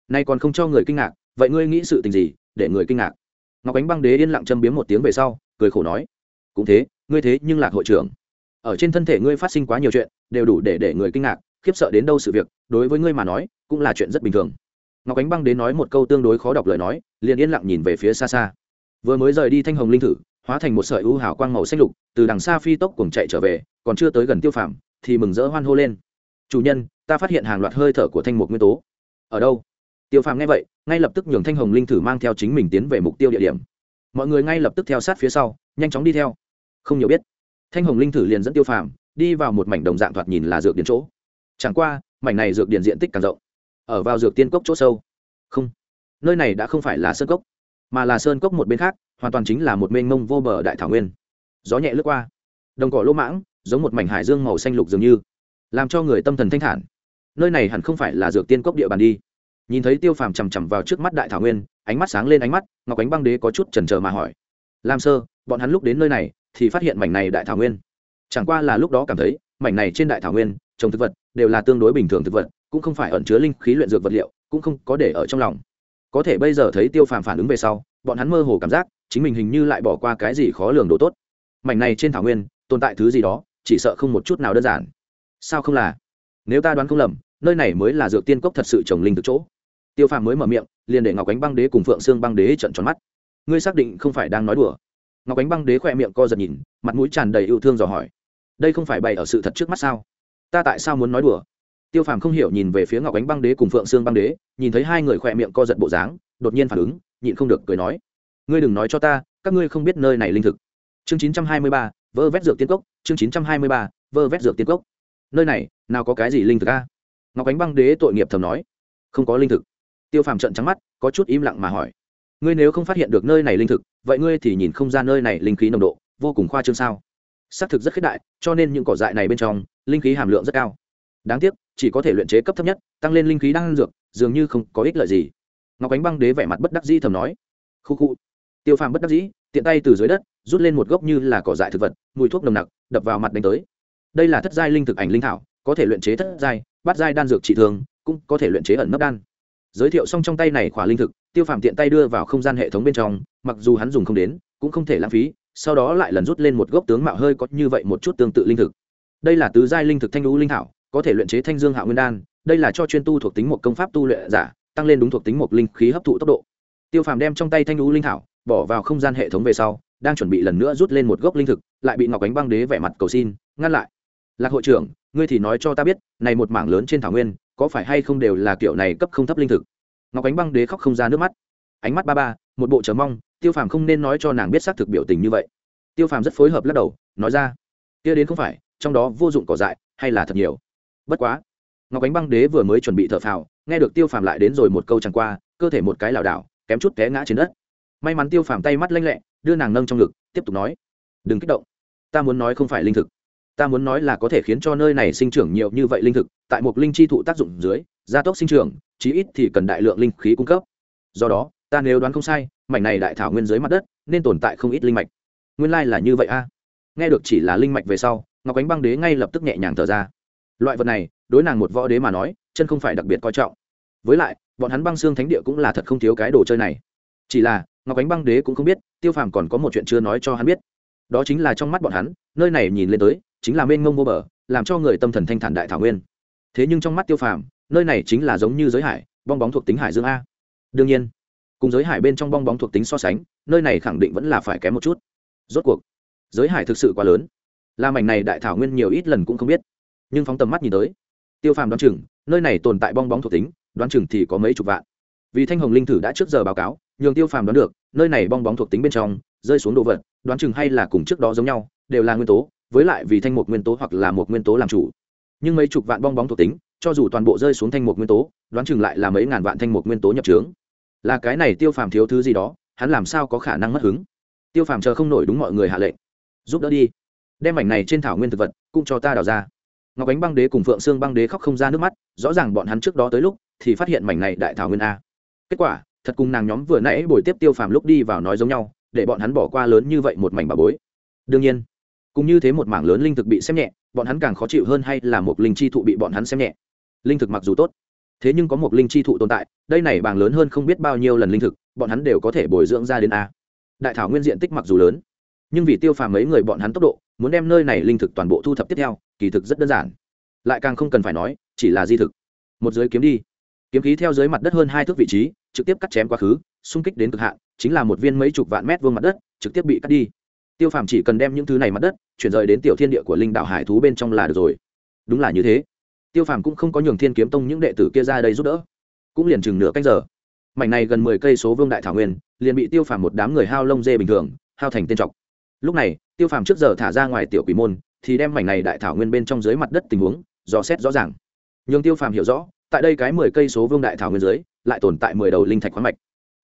Speaker 1: Nay còn không cho người kinh ngạc, vậy ngươi nghĩ sự tình gì, để người kinh ngạc? Ngọc ánh băng đế yên lặng châm biếm một tiếng về sau, cười khổ nói, cũng thế, ngươi thế nhưng lạc hội trưởng. Ở trên thân thể ngươi phát sinh quá nhiều chuyện, đều đủ để để người kinh ngạc, khiếp sợ đến đâu sự việc, đối với ngươi mà nói, cũng là chuyện rất bình thường. Ngọc ánh băng đến nói một câu tương đối khó đọc lời nói, liền yên lặng nhìn về phía xa xa. Vừa mới rời đi thanh hồng linh thử, hóa thành một sợi ưu hào quang màu xanh lục, từ đằng xa phi tốc cùng chạy trở về, còn chưa tới gần tiêu phạm thì mừng rỡ hoan hô lên. Chủ nhân ta phát hiện hàng loạt hơi thở của thanh mục nguyên tố. Ở đâu? Tiêu phàm nghe vậy, ngay lập tức nhường thanh hồng linh thử mang theo chính mình tiến về mục tiêu địa điểm. Mọi người ngay lập tức theo sát phía sau, nhanh chóng đi theo. Không nhiều biết, thanh hồng linh thử liền dẫn tiêu phàm đi vào một mảnh đồng dạng thoạt nhìn là dược điển chỗ. Chẳng qua, mảnh này dược điển diện tích càng rộng. Ở vào dược tiên cốc chỗ sâu. Không, nơi này đã không phải là sơn cốc, mà là sơn cốc một bên khác, hoàn toàn chính là một mênh mông vô bờ đại thảo nguyên. Gió nhẹ lướt qua, đồng cỏ lỗ mãng, giống một mảnh hải dương màu xanh lục dường như, làm cho người tâm thần thanh thản nơi này hẳn không phải là dược tiên cốc địa bàn đi. Nhìn thấy tiêu phàm chằm chằm vào trước mắt đại thảo nguyên, ánh mắt sáng lên ánh mắt, ngọc ánh băng đế có chút chần chờ mà hỏi. Làm sơ, bọn hắn lúc đến nơi này thì phát hiện mảnh này đại thảo nguyên. Chẳng qua là lúc đó cảm thấy, mảnh này trên đại thảo nguyên, trồng thực vật đều là tương đối bình thường thực vật, cũng không phải ẩn chứa linh khí luyện dược vật liệu, cũng không có để ở trong lòng. Có thể bây giờ thấy tiêu phàm phản ứng về sau, bọn hắn mơ hồ cảm giác chính mình hình như lại bỏ qua cái gì khó lường đồ tốt. Mảnh này trên thảo nguyên, tồn tại thứ gì đó, chỉ sợ không một chút nào đơn giản. Sao không là? Nếu ta đoán không lầm, nơi này mới là dược tiên cốc thật sự trồng linh từ chỗ. Tiêu phàm mới mở miệng, liền để ngọc ánh băng đế cùng phượng xương băng đế trận tròn mắt. Ngươi xác định không phải đang nói đùa? Ngọc ánh băng đế khỏe miệng co giật nhìn, mặt mũi tràn đầy yêu thương dò hỏi. Đây không phải bày ở sự thật trước mắt sao? Ta tại sao muốn nói đùa? Tiêu phàm không hiểu nhìn về phía ngọc ánh băng đế cùng phượng xương băng đế, nhìn thấy hai người khỏe miệng co giật bộ dáng, đột nhiên phản ứng, nhịn không được cười nói. Ngươi đừng nói cho ta, các ngươi không biết nơi này linh thực. Chương chín trăm hai mươi ba, vơ vét dược tiên cốc, chương chín trăm hai mươi ba, vơ vét dược tiên cốc nơi này, nào có cái gì linh thực a? Ngọc ánh băng đế tội nghiệp thầm nói. Không có linh thực. Tiêu phàm trận trắng mắt, có chút im lặng mà hỏi. Ngươi nếu không phát hiện được nơi này linh thực, vậy ngươi thì nhìn không ra nơi này linh khí nồng độ, vô cùng khoa trương sao? Xác thực rất khích đại, cho nên những cỏ dại này bên trong, linh khí hàm lượng rất cao. Đáng tiếc, chỉ có thể luyện chế cấp thấp nhất, tăng lên linh khí đang dược, dường như không có ích lợi gì. Ngọc ánh băng đế vẻ mặt bất đắc dĩ thầm nói. Khu khu. Tiêu phàm bất đắc dĩ, tiện tay từ dưới đất, rút lên một gốc như là cỏ dại thực vật, mùi thuốc nồng nặc, đập vào mặt đánh tới đây là thất giai linh thực ảnh linh thảo, có thể luyện chế thất giai, bát giai đan dược trị thường, cũng có thể luyện chế ẩn nấp đan. Giới thiệu xong trong tay này khỏa linh thực, tiêu phạm tiện tay đưa vào không gian hệ thống bên trong, mặc dù hắn dùng không đến, cũng không thể lãng phí, sau đó lại lần rút lên một gốc tướng mạo hơi có như vậy một chút tương tự linh thực. Đây là tứ giai linh thực thanh lũ linh thảo, có thể luyện chế thanh dương hạ nguyên đan, đây là cho chuyên tu thuộc tính một công pháp tu luyện giả, tăng lên đúng thuộc tính một linh khí hấp thụ tốc độ. Tiêu phàm đem trong tay thanh lũ linh thảo, bỏ vào không gian hệ thống về sau, đang chuẩn bị lần nữa rút lên một gốc linh thực, lại bị ngọc ánh băng đế vẻ mặt cầu xin, ngăn lại lạc hội trưởng, ngươi thì nói cho ta biết, này một mảng lớn trên thảo nguyên, có phải hay không đều là kiểu này cấp không thấp linh thực? Ngọc ánh băng đế khóc không ra nước mắt. Ánh mắt ba ba, một bộ chờ mong, tiêu phàm không nên nói cho nàng biết xác thực biểu tình như vậy. Tiêu phàm rất phối hợp lắc đầu, nói ra, kia đến không phải, trong đó vô dụng cỏ dại, hay là thật nhiều? Bất quá. Ngọc ánh băng đế vừa mới chuẩn bị thở phào, nghe được tiêu phàm lại đến rồi một câu chẳng qua, cơ thể một cái lảo đảo, kém chút té ngã trên đất. May mắn tiêu phàm tay mắt lanh lẹ, đưa nàng nâng trong ngực, tiếp tục nói, đừng kích động, ta muốn nói không phải linh thực ta muốn nói là có thể khiến cho nơi này sinh trưởng nhiều như vậy linh thực, tại một linh chi thụ tác dụng dưới, gia tốc sinh trưởng, chí ít thì cần đại lượng linh khí cung cấp. Do đó, ta nếu đoán không sai, mảnh này đại thảo nguyên dưới mặt đất, nên tồn tại không ít linh mạch. Nguyên lai là như vậy a. Nghe được chỉ là linh mạch về sau, ngọc ánh băng đế ngay lập tức nhẹ nhàng thở ra. Loại vật này, đối nàng một võ đế mà nói, chân không phải đặc biệt coi trọng. Với lại, bọn hắn băng xương thánh địa cũng là thật không thiếu cái đồ chơi này. Chỉ là, ngọc ánh băng đế cũng không biết, tiêu phàm còn có một chuyện chưa nói cho hắn biết. Đó chính là trong mắt bọn hắn, nơi này nhìn lên tới chính là mênh mông vô bờ, làm cho người tâm thần thanh thản đại thảo nguyên. Thế nhưng trong mắt tiêu phàm, nơi này chính là giống như giới hải, bong bóng thuộc tính hải dương a. Đương nhiên, cùng giới hải bên trong bong bóng thuộc tính so sánh, nơi này khẳng định vẫn là phải kém một chút. Rốt cuộc, giới hải thực sự quá lớn. Làm mảnh này đại thảo nguyên nhiều ít lần cũng không biết. Nhưng phóng tầm mắt nhìn tới, tiêu phàm đoán chừng, nơi này tồn tại bong bóng thuộc tính, đoán chừng thì có mấy chục vạn. Vì thanh hồng linh thử đã trước giờ báo cáo, nhường tiêu phàm đoán được, nơi này bong bóng thuộc tính bên trong, rơi xuống đồ vật, đoán chừng hay là cùng trước đó giống nhau, đều là nguyên tố với lại vì thanh mục nguyên tố hoặc là một nguyên tố làm chủ. Nhưng mấy chục vạn bong bóng thuộc tính, cho dù toàn bộ rơi xuống thanh mục nguyên tố, đoán chừng lại là mấy ngàn vạn thanh mục nguyên tố nhập trướng. Là cái này tiêu phàm thiếu thứ gì đó, hắn làm sao có khả năng mất hứng? Tiêu phàm chờ không nổi đúng mọi người hạ lệnh. Giúp đỡ đi. Đem ảnh này trên thảo nguyên thực vật, cũng cho ta đào ra. Ngọc ánh băng đế cùng phượng xương băng đế khóc không ra nước mắt, rõ ràng bọn hắn trước đó tới lúc, thì phát hiện mảnh này đại thảo nguyên a. Kết quả, thật cùng nàng nhóm vừa nãy buổi tiếp tiêu phàm lúc đi vào nói giống nhau, để bọn hắn bỏ qua lớn như vậy một mảnh bà bối. Đương nhiên cũng như thế một mảng lớn linh thực bị xem nhẹ, bọn hắn càng khó chịu hơn hay là một linh chi thụ bị bọn hắn xem nhẹ. Linh thực mặc dù tốt, thế nhưng có một linh chi thụ tồn tại, đây này bảng lớn hơn không biết bao nhiêu lần linh thực, bọn hắn đều có thể bồi dưỡng ra đến a. Đại thảo nguyên diện tích mặc dù lớn, nhưng vì tiêu phàm mấy người bọn hắn tốc độ, muốn đem nơi này linh thực toàn bộ thu thập tiếp theo, kỳ thực rất đơn giản. Lại càng không cần phải nói, chỉ là di thực. Một giới kiếm đi. Kiếm khí theo dưới mặt đất hơn hai thước vị trí, trực tiếp cắt chém quá khứ, xung kích đến cực hạn, chính là một viên mấy chục vạn mét vuông mặt đất, trực tiếp bị cắt đi tiêu phàm chỉ cần đem những thứ này mặt đất, chuyển rời đến tiểu thiên địa của linh đạo hải thú bên trong là được rồi. Đúng là như thế. Tiêu phàm cũng không có nhường thiên kiếm tông những đệ tử kia ra đây giúp đỡ. Cũng liền chừng nửa cách giờ. Mảnh này gần mười cây số vương đại thảo nguyên, liền bị tiêu phàm một đám người hao lông dê bình thường, hao thành tên trọc. Lúc này, tiêu phàm trước giờ thả ra ngoài tiểu quỷ môn, thì đem mảnh này đại thảo nguyên bên trong dưới mặt đất tình huống dò xét rõ ràng. Nhường tiêu phàm hiểu rõ, tại đây cái mười cây số vương đại thảo nguyên dưới, lại tồn tại mười đầu linh thạch khoáng mạch.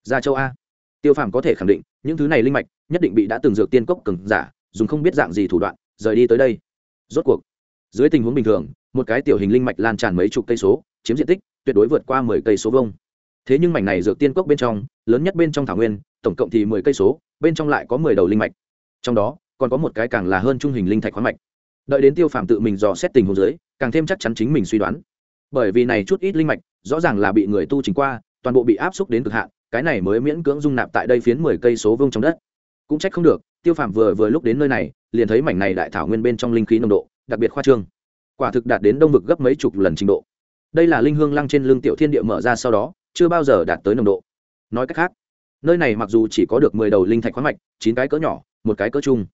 Speaker 1: Ra châu a. Tiêu phàm có thể khẳng định, những thứ này linh mạch nhất định bị đã từng dược tiên cốc cường giả, dùng không biết dạng gì thủ đoạn, rời đi tới đây. Rốt cuộc, dưới tình huống bình thường, một cái tiểu hình linh mạch lan tràn mấy chục cây số, chiếm diện tích tuyệt đối vượt qua mười cây số vông thế nhưng mảnh này dược tiên cốc bên trong, lớn nhất bên trong thảo nguyên, tổng cộng thì mười cây số, bên trong lại có mười đầu linh mạch. Trong đó, còn có một cái càng là hơn trung hình linh thạch khoáng mạch. Đợi đến tiêu phàm tự mình dò xét tình huống dưới, càng thêm chắc chắn chính mình suy đoán. Bởi vì này chút ít linh mạch, rõ ràng là bị người tu trình qua, toàn bộ bị áp xúc đến cực hạn, cái này mới miễn cưỡng dung nạp tại đây phiến mười cây số vương trong đất cũng trách không được, tiêu phàm vừa vừa lúc đến nơi này, liền thấy mảnh này đại thảo nguyên bên trong linh khí nồng độ, đặc biệt khoa trương. Quả thực đạt đến đông vực gấp mấy chục lần trình độ. Đây là linh hương lăng trên lưng tiểu thiên địa mở ra sau đó, chưa bao giờ đạt tới nồng độ. Nói cách khác, nơi này mặc dù chỉ có được mười đầu linh thạch khoáng mạch, chín cái cỡ nhỏ, một cái cỡ chung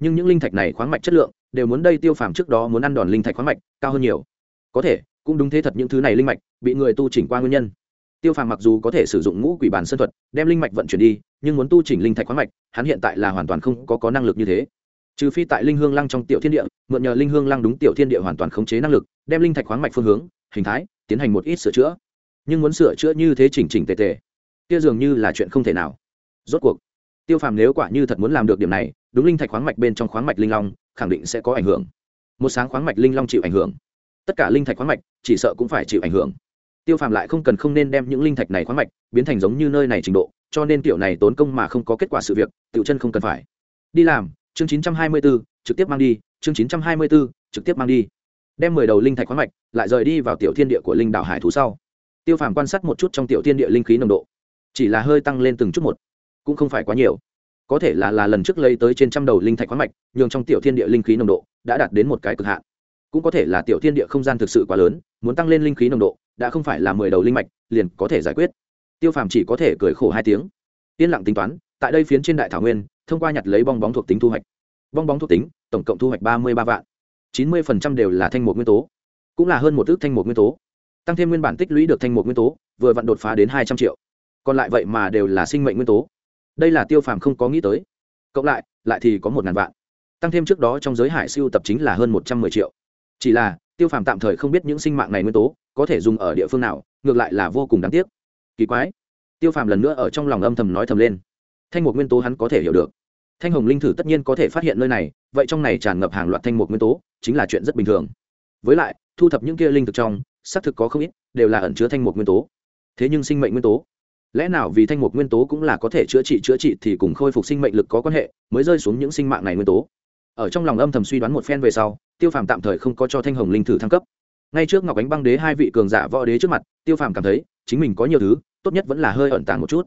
Speaker 1: nhưng những linh thạch này khoáng mạch chất lượng, đều muốn đây tiêu phàm trước đó muốn ăn đòn linh thạch khoáng mạch, cao hơn nhiều. Có thể, cũng đúng thế thật những thứ này linh mạch, bị người tu chỉnh qua nguyên nhân tiêu phàm mặc dù có thể sử dụng ngũ quỷ bản sơn thuật đem linh mạch vận chuyển đi nhưng muốn tu chỉnh linh thạch khoáng mạch hắn hiện tại là hoàn toàn không có, có năng lực như thế. Trừ phi tại linh hương lăng trong tiểu thiên địa mượn nhờ linh hương lăng đúng tiểu thiên địa hoàn toàn khống chế năng lực đem linh thạch khoáng mạch phương hướng hình thái tiến hành một ít sửa chữa. Nhưng muốn sửa chữa như thế chỉnh chỉnh tề tề kia dường như là chuyện không thể nào. Rốt cuộc tiêu phàm nếu quả như thật muốn làm được điểm này đúng linh thạch khoáng mạch bên trong khoáng mạch linh long khẳng định sẽ có ảnh hưởng. Một sáng khoáng mạch linh long chịu ảnh hưởng. Tất cả linh thạch khoáng mạch chỉ sợ cũng phải chịu ảnh hưởng tiêu phàm lại không cần không nên đem những linh thạch này khoáng mạch biến thành giống như nơi này trình độ cho nên tiểu này tốn công mà không có kết quả sự việc tiểu chân không cần phải. Đi làm chương 924, trực tiếp mang đi chương 924, trực tiếp mang đi. Đem mười đầu linh thạch khoáng mạch lại rời đi vào tiểu thiên địa của linh Đạo hải thú sau. Tiêu phàm quan sát một chút trong tiểu thiên địa linh khí nồng độ. Chỉ là hơi tăng lên từng chút một cũng không phải quá nhiều. Có thể là là lần trước lấy tới trên trăm đầu linh thạch khoáng mạch nhường trong tiểu thiên địa linh khí nồng độ đã đạt đến một cái cực hạn. Cũng có thể là tiểu thiên địa không gian thực sự quá lớn muốn tăng lên linh khí nồng độ đã không phải là mười đầu linh mạch, liền có thể giải quyết. Tiêu phàm chỉ có thể cười khổ hai tiếng. Yên lặng tính toán, tại đây phiến trên đại thảo nguyên, thông qua nhặt lấy bong bóng thuộc tính thu hoạch. Bong bóng thuộc tính, tổng cộng thu hoạch ba mươi ba vạn. chín mươi đều là thanh một nguyên tố. Cũng là hơn một ước thanh một nguyên tố. Tăng thêm nguyên bản tích lũy được thanh một nguyên tố, vừa vặn đột phá đến hai trăm triệu. Còn lại vậy mà đều là sinh mệnh nguyên tố. Đây là tiêu phàm không có nghĩ tới. Cộng lại lại thì có một ngàn vạn. Tăng thêm trước đó trong giới hải siêu tập chính là hơn một trăm mười triệu. Chỉ là, tiêu phàm tạm thời không biết những sinh mạng này nguyên tố có thể dùng ở địa phương nào, ngược lại là vô cùng đáng tiếc. Kỳ quái. Tiêu phàm lần nữa ở trong lòng âm thầm nói thầm lên. Thanh một nguyên tố hắn có thể hiểu được. Thanh hồng linh thử tất nhiên có thể phát hiện nơi này, vậy trong này tràn ngập hàng loạt thanh một nguyên tố, chính là chuyện rất bình thường. Với lại, thu thập những kia linh thực trong, xác thực có không ít, đều là ẩn chứa thanh một nguyên tố. Thế nhưng sinh mệnh nguyên tố, lẽ nào vì thanh một nguyên tố cũng là có thể chữa trị chữa trị thì cùng khôi phục sinh mệnh lực có quan hệ, mới rơi xuống những sinh mạng này nguyên tố? Ở trong lòng âm thầm suy đoán một phen về sau, tiêu phàm tạm thời không có cho thanh hồng linh thử thăng cấp ngay trước ngọc ánh băng đế hai vị cường giả võ đế trước mặt, tiêu phàm cảm thấy, chính mình có nhiều thứ, tốt nhất vẫn là hơi ẩn tàng một chút.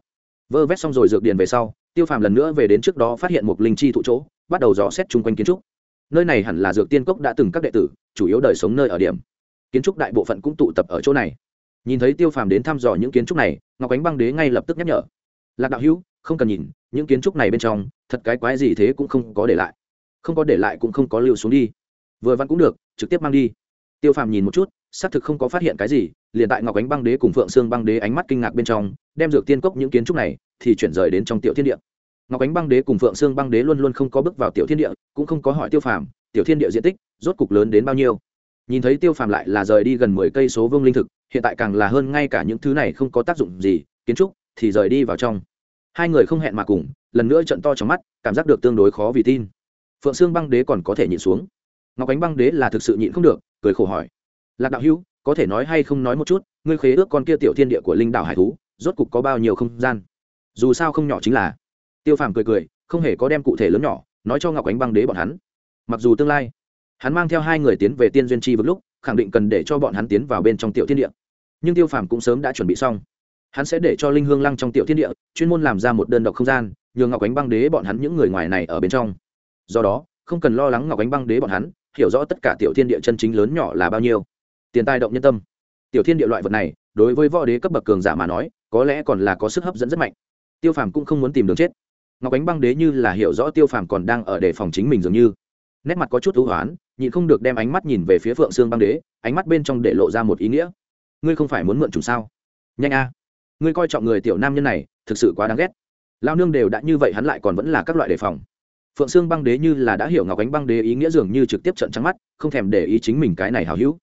Speaker 1: Vơ vét xong rồi dược điền về sau, tiêu phàm lần nữa về đến trước đó phát hiện một linh chi thụ chỗ, bắt đầu dò xét chung quanh kiến trúc. Nơi này hẳn là dược tiên cốc đã từng các đệ tử, chủ yếu đời sống nơi ở điểm. Kiến trúc đại bộ phận cũng tụ tập ở chỗ này. Nhìn thấy tiêu phàm đến thăm dò những kiến trúc này, ngọc ánh băng đế ngay lập tức nhắc nhở. Lạc đạo hữu, không cần nhìn, những kiến trúc này bên trong, thật cái quái gì thế cũng không có để lại. Không có để lại cũng không có lưu xuống đi. Vừa văn cũng được, trực tiếp mang đi tiêu phàm nhìn một chút, xác thực không có phát hiện cái gì, liền tại ngọc ánh băng đế cùng phượng sương băng đế ánh mắt kinh ngạc bên trong, đem dược tiên cốc những kiến trúc này thì chuyển rời đến trong tiểu thiên địa. Ngọc ánh băng đế cùng phượng sương băng đế luôn luôn không có bước vào tiểu thiên địa, cũng không có hỏi tiêu phàm, tiểu thiên địa diện tích rốt cục lớn đến bao nhiêu. Nhìn thấy tiêu phàm lại là rời đi gần mười cây số vương linh thực, hiện tại càng là hơn ngay cả những thứ này không có tác dụng gì, kiến trúc thì rời đi vào trong. Hai người không hẹn mà cùng, lần nữa trận to trong mắt, cảm giác được tương đối khó vì tin. Phượng sương băng đế còn có thể nhịn xuống. Ngọc ánh băng đế là thực sự nhịn không được cười khổ hỏi. Lạc đạo hữu, có thể nói hay không nói một chút, ngươi khế ước con kia tiểu thiên địa của linh đảo hải thú, rốt cục có bao nhiêu không gian? Dù sao không nhỏ chính là. Tiêu phàm cười cười, không hề có đem cụ thể lớn nhỏ, nói cho ngọc ánh băng đế bọn hắn. Mặc dù tương lai, hắn mang theo hai người tiến về tiên duyên chi vực lúc, khẳng định cần để cho bọn hắn tiến vào bên trong tiểu thiên địa. Nhưng tiêu phàm cũng sớm đã chuẩn bị xong. Hắn sẽ để cho linh hương lăng trong tiểu thiên địa, chuyên môn làm ra một đơn độc không gian, nhường ngọc ánh băng đế bọn hắn những người ngoài này ở bên trong. Do đó, không cần lo lắng ngọc ánh băng đế bọn hắn hiểu rõ tất cả tiểu thiên địa chân chính lớn nhỏ là bao nhiêu. Tiền tài động nhân tâm. Tiểu thiên địa loại vật này, đối với võ đế cấp bậc cường giả mà nói, có lẽ còn là có sức hấp dẫn rất mạnh. Tiêu phàm cũng không muốn tìm đường chết. Ngọc ánh băng đế như là hiểu rõ tiêu phàm còn đang ở đề phòng chính mình dường như. Nét mặt có chút thú hoán, nhịn không được đem ánh mắt nhìn về phía phượng sương băng đế, ánh mắt bên trong để lộ ra một ý nghĩa. Ngươi không phải muốn mượn chủ sao? Nhanh a. Ngươi coi trọng người tiểu nam nhân này, thực sự quá đáng ghét. Lao nương đều đã như vậy hắn lại còn vẫn là các loại đề phòng phượng sương băng đế như là đã hiểu ngọc ánh băng đế ý nghĩa dường như trực tiếp trận trắng mắt, không thèm để ý chính mình cái này hào hữu.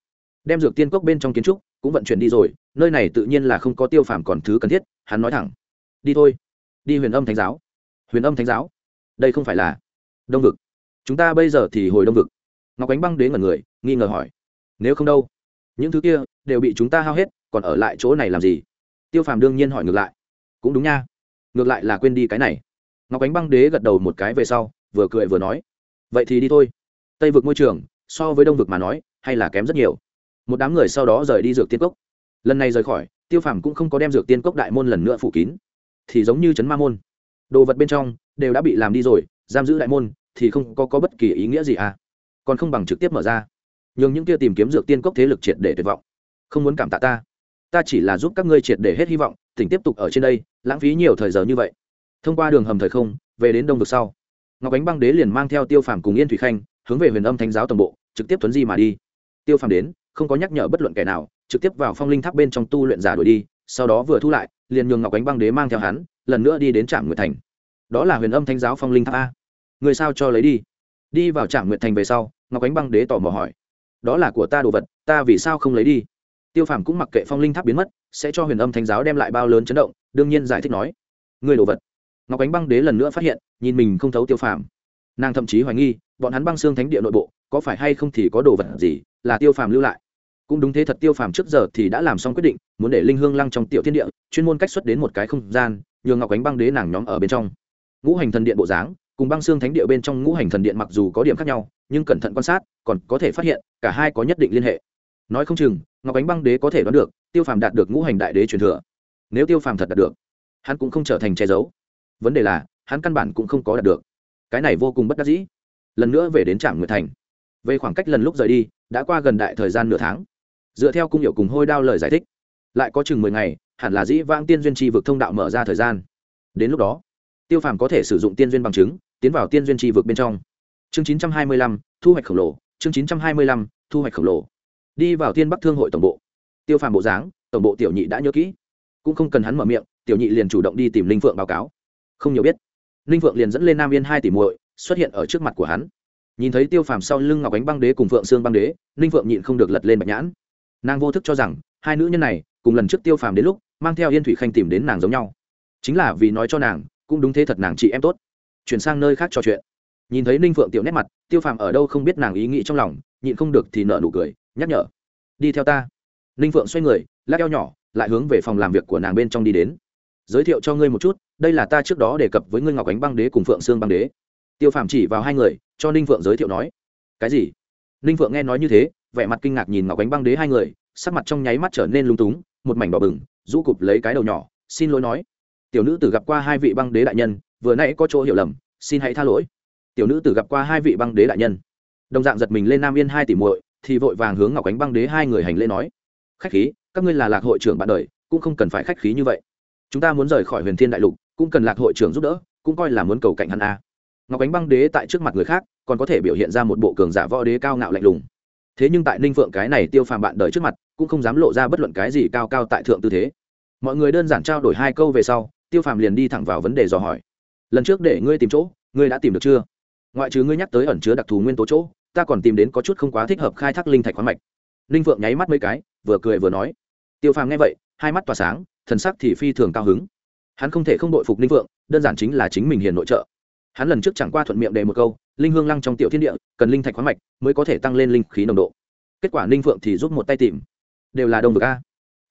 Speaker 1: Đem dược tiên cốc bên trong kiến trúc cũng vận chuyển đi rồi, nơi này tự nhiên là không có tiêu phàm còn thứ cần thiết, hắn nói thẳng. Đi thôi. Đi huyền âm thánh giáo. Huyền âm thánh giáo? Đây không phải là đông vực. Chúng ta bây giờ thì hồi đông vực. Ngọc ánh băng đế ngẩn người, nghi ngờ hỏi. Nếu không đâu? Những thứ kia đều bị chúng ta hao hết, còn ở lại chỗ này làm gì? Tiêu phàm đương nhiên hỏi ngược lại. Cũng đúng nha. Ngược lại là quên đi cái này. Ngọc ánh băng đế gật đầu một cái về sau vừa cười vừa nói vậy thì đi thôi. Tây vực môi trường so với đông vực mà nói hay là kém rất nhiều. Một đám người sau đó rời đi dược tiên cốc. Lần này rời khỏi tiêu phàm cũng không có đem dược tiên cốc đại môn lần nữa phủ kín. Thì giống như trấn ma môn. Đồ vật bên trong đều đã bị làm đi rồi giam giữ đại môn thì không có, có bất kỳ ý nghĩa gì à. Còn không bằng trực tiếp mở ra. Nhường những kia tìm kiếm dược tiên cốc thế lực triệt để tuyệt vọng. Không muốn cảm tạ ta. Ta chỉ là giúp các ngươi triệt để hết hy vọng tỉnh tiếp tục ở trên đây lãng phí nhiều thời giờ như vậy. Thông qua đường hầm thời không về đến đông vực sau ngọc ánh băng đế liền mang theo tiêu phàm cùng yên thủy khanh, hướng về huyền âm thánh giáo tổng bộ, trực tiếp tuấn di mà đi. Tiêu phàm đến, không có nhắc nhở bất luận kẻ nào, trực tiếp vào phong linh tháp bên trong tu luyện giả đuổi đi, sau đó vừa thu lại, liền nhường ngọc ánh băng đế mang theo hắn, lần nữa đi đến trạm nguyệt thành. Đó là huyền âm thánh giáo phong linh tháp a. Người sao cho lấy đi? Đi vào trạm nguyệt thành về sau, ngọc ánh băng đế tỏ mò hỏi. Đó là của ta đồ vật, ta vì sao không lấy đi? Tiêu phàm cũng mặc kệ phong linh tháp biến mất, sẽ cho huyền âm thánh giáo đem lại bao lớn chấn động, đương nhiên giải thích nói. Người đồ vật. Ngọc ánh băng đế lần nữa phát hiện nhìn mình không thấu tiêu phàm. Nàng thậm chí hoài nghi, bọn hắn băng xương thánh địa nội bộ, có phải hay không thì có đồ vật gì là tiêu phàm lưu lại? Cũng đúng thế, thật tiêu phàm trước giờ thì đã làm xong quyết định, muốn để linh hương lăng trong tiểu thiên địa, chuyên môn cách xuất đến một cái không gian, nhường ngọc ánh băng đế nàng nhóm ở bên trong. Ngũ hành thần điện bộ dáng, cùng băng xương thánh địa bên trong ngũ hành thần điện mặc dù có điểm khác nhau, nhưng cẩn thận quan sát, còn có thể phát hiện, cả hai có nhất định liên hệ. Nói không chừng, ngọc ánh băng đế có thể đoán được, tiêu phàm đạt được ngũ hành đại đế truyền thừa. Nếu tiêu phàm thật đạt được, hắn cũng không trở thành che giấu. Vấn đề là hắn căn bản cũng không có đạt được. Cái này vô cùng bất đắc dĩ. Lần nữa về đến trạm nguyệt thành. Về khoảng cách lần lúc rời đi, đã qua gần đại thời gian nửa tháng. Dựa theo cung hiệu cùng hôi đao lời giải thích, lại có chừng mười ngày, hẳn là dĩ vãng tiên duyên tri vực thông đạo mở ra thời gian. Đến lúc đó, tiêu phàm có thể sử dụng tiên duyên bằng chứng, tiến vào tiên duyên tri vực bên trong. Chương chín trăm hai mươi lăm, thu hoạch khổng lồ. Chương chín trăm hai mươi lăm, thu hoạch khổng lồ. Đi vào tiên bắc thương hội tổng bộ. Tiêu phàm bộ dáng, tổng bộ tiểu nhị đã nhớ kỹ. Cũng không cần hắn mở miệng, tiểu nhị liền chủ động đi tìm linh phượng báo cáo. Không nhiều biết. Ninh phượng liền dẫn lên nam yên hai tỷ muội, xuất hiện ở trước mặt của hắn. Nhìn thấy tiêu phàm sau lưng ngọc ánh băng đế cùng phượng xương băng đế Ninh phượng nhịn không được lật lên bạch nhãn. Nàng vô thức cho rằng, hai nữ nhân này, cùng lần trước tiêu phàm đến lúc, mang theo yên thủy khanh tìm đến nàng giống nhau. Chính là vì nói cho nàng, cũng đúng thế thật nàng chị em tốt. Chuyển sang nơi khác trò chuyện. Nhìn thấy ninh phượng tiểu nét mặt, tiêu phàm ở đâu không biết nàng ý nghĩ trong lòng, nhịn không được thì nợ nụ cười, nhắc nhở. Đi theo ta. Ninh phượng xoay người, lắc eo nhỏ, lại hướng về phòng làm việc của nàng bên trong đi đến giới thiệu cho ngươi một chút, đây là ta trước đó đề cập với ngươi ngọc ánh băng đế cùng phượng sương băng đế. Tiêu phàm chỉ vào hai người, cho ninh phượng giới thiệu nói, cái gì? Ninh phượng nghe nói như thế, vẻ mặt kinh ngạc nhìn ngọc ánh băng đế hai người, sắc mặt trong nháy mắt trở nên lung túng, một mảnh đỏ bừng, rũ cụp lấy cái đầu nhỏ, xin lỗi nói, tiểu nữ tử gặp qua hai vị băng đế đại nhân, vừa nãy có chỗ hiểu lầm, xin hãy tha lỗi. Tiểu nữ tử gặp qua hai vị băng đế đại nhân. Đồng dạng giật mình lên nam yên hai tỷ muội, thì vội vàng hướng ngọc ánh băng đế hai người hành lễ nói, khách khí, các ngươi là lạc hội trưởng bạn đời, cũng không cần phải khách khí như vậy chúng ta muốn rời khỏi huyền thiên đại lục, cũng cần lạc hội trưởng giúp đỡ, cũng coi là muốn cầu cạnh hắn a. Ngọc ánh băng đế tại trước mặt người khác, còn có thể biểu hiện ra một bộ cường giả võ đế cao ngạo lạnh lùng. Thế nhưng tại ninh phượng cái này tiêu phàm bạn đời trước mặt, cũng không dám lộ ra bất luận cái gì cao cao tại thượng tư thế. Mọi người đơn giản trao đổi hai câu về sau, tiêu phàm liền đi thẳng vào vấn đề dò hỏi. Lần trước để ngươi tìm chỗ, ngươi đã tìm được chưa? Ngoại trừ ngươi nhắc tới ẩn chứa đặc thù nguyên tố chỗ, ta còn tìm đến có chút không quá thích hợp khai thác linh thạch khoáng mạch. Ninh phượng nháy mắt mấy cái, vừa cười vừa nói. Tiêu phàm nghe vậy, hai mắt tỏa sáng thần sắc thì phi thường cao hứng. Hắn không thể không đội phục ninh vượng, đơn giản chính là chính mình hiền nội trợ. Hắn lần trước chẳng qua thuận miệng đề một câu linh hương lăng trong tiểu thiên địa cần linh thạch khoáng mạch mới có thể tăng lên linh khí nồng độ. Kết quả ninh phượng thì giúp một tay tìm. Đều là đông vực a.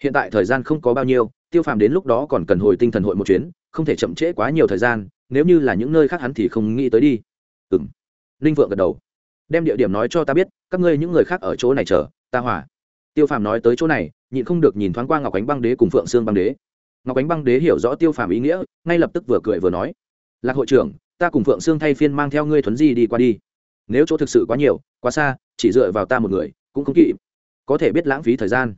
Speaker 1: Hiện tại thời gian không có bao nhiêu tiêu phàm đến lúc đó còn cần hồi tinh thần hội một chuyến không thể chậm trễ quá nhiều thời gian nếu như là những nơi khác hắn thì không nghĩ tới đi. Ừ m ninh phượng gật đầu. Đem địa điểm nói cho ta biết các ngươi những người khác ở chỗ này chờ ta hỏa tiêu phàm nói tới chỗ này nhịn không được nhìn thoáng qua ngọc ánh băng đế cùng phượng sương băng đế. Ngọc ánh băng đế hiểu rõ tiêu phàm ý nghĩa, ngay lập tức vừa cười vừa nói, lạc hội trưởng, ta cùng phượng sương thay phiên mang theo ngươi thuấn di đi qua đi. Nếu chỗ thực sự quá nhiều, quá xa, chỉ dựa vào ta một người, cũng không kỵ có thể biết lãng phí thời gian.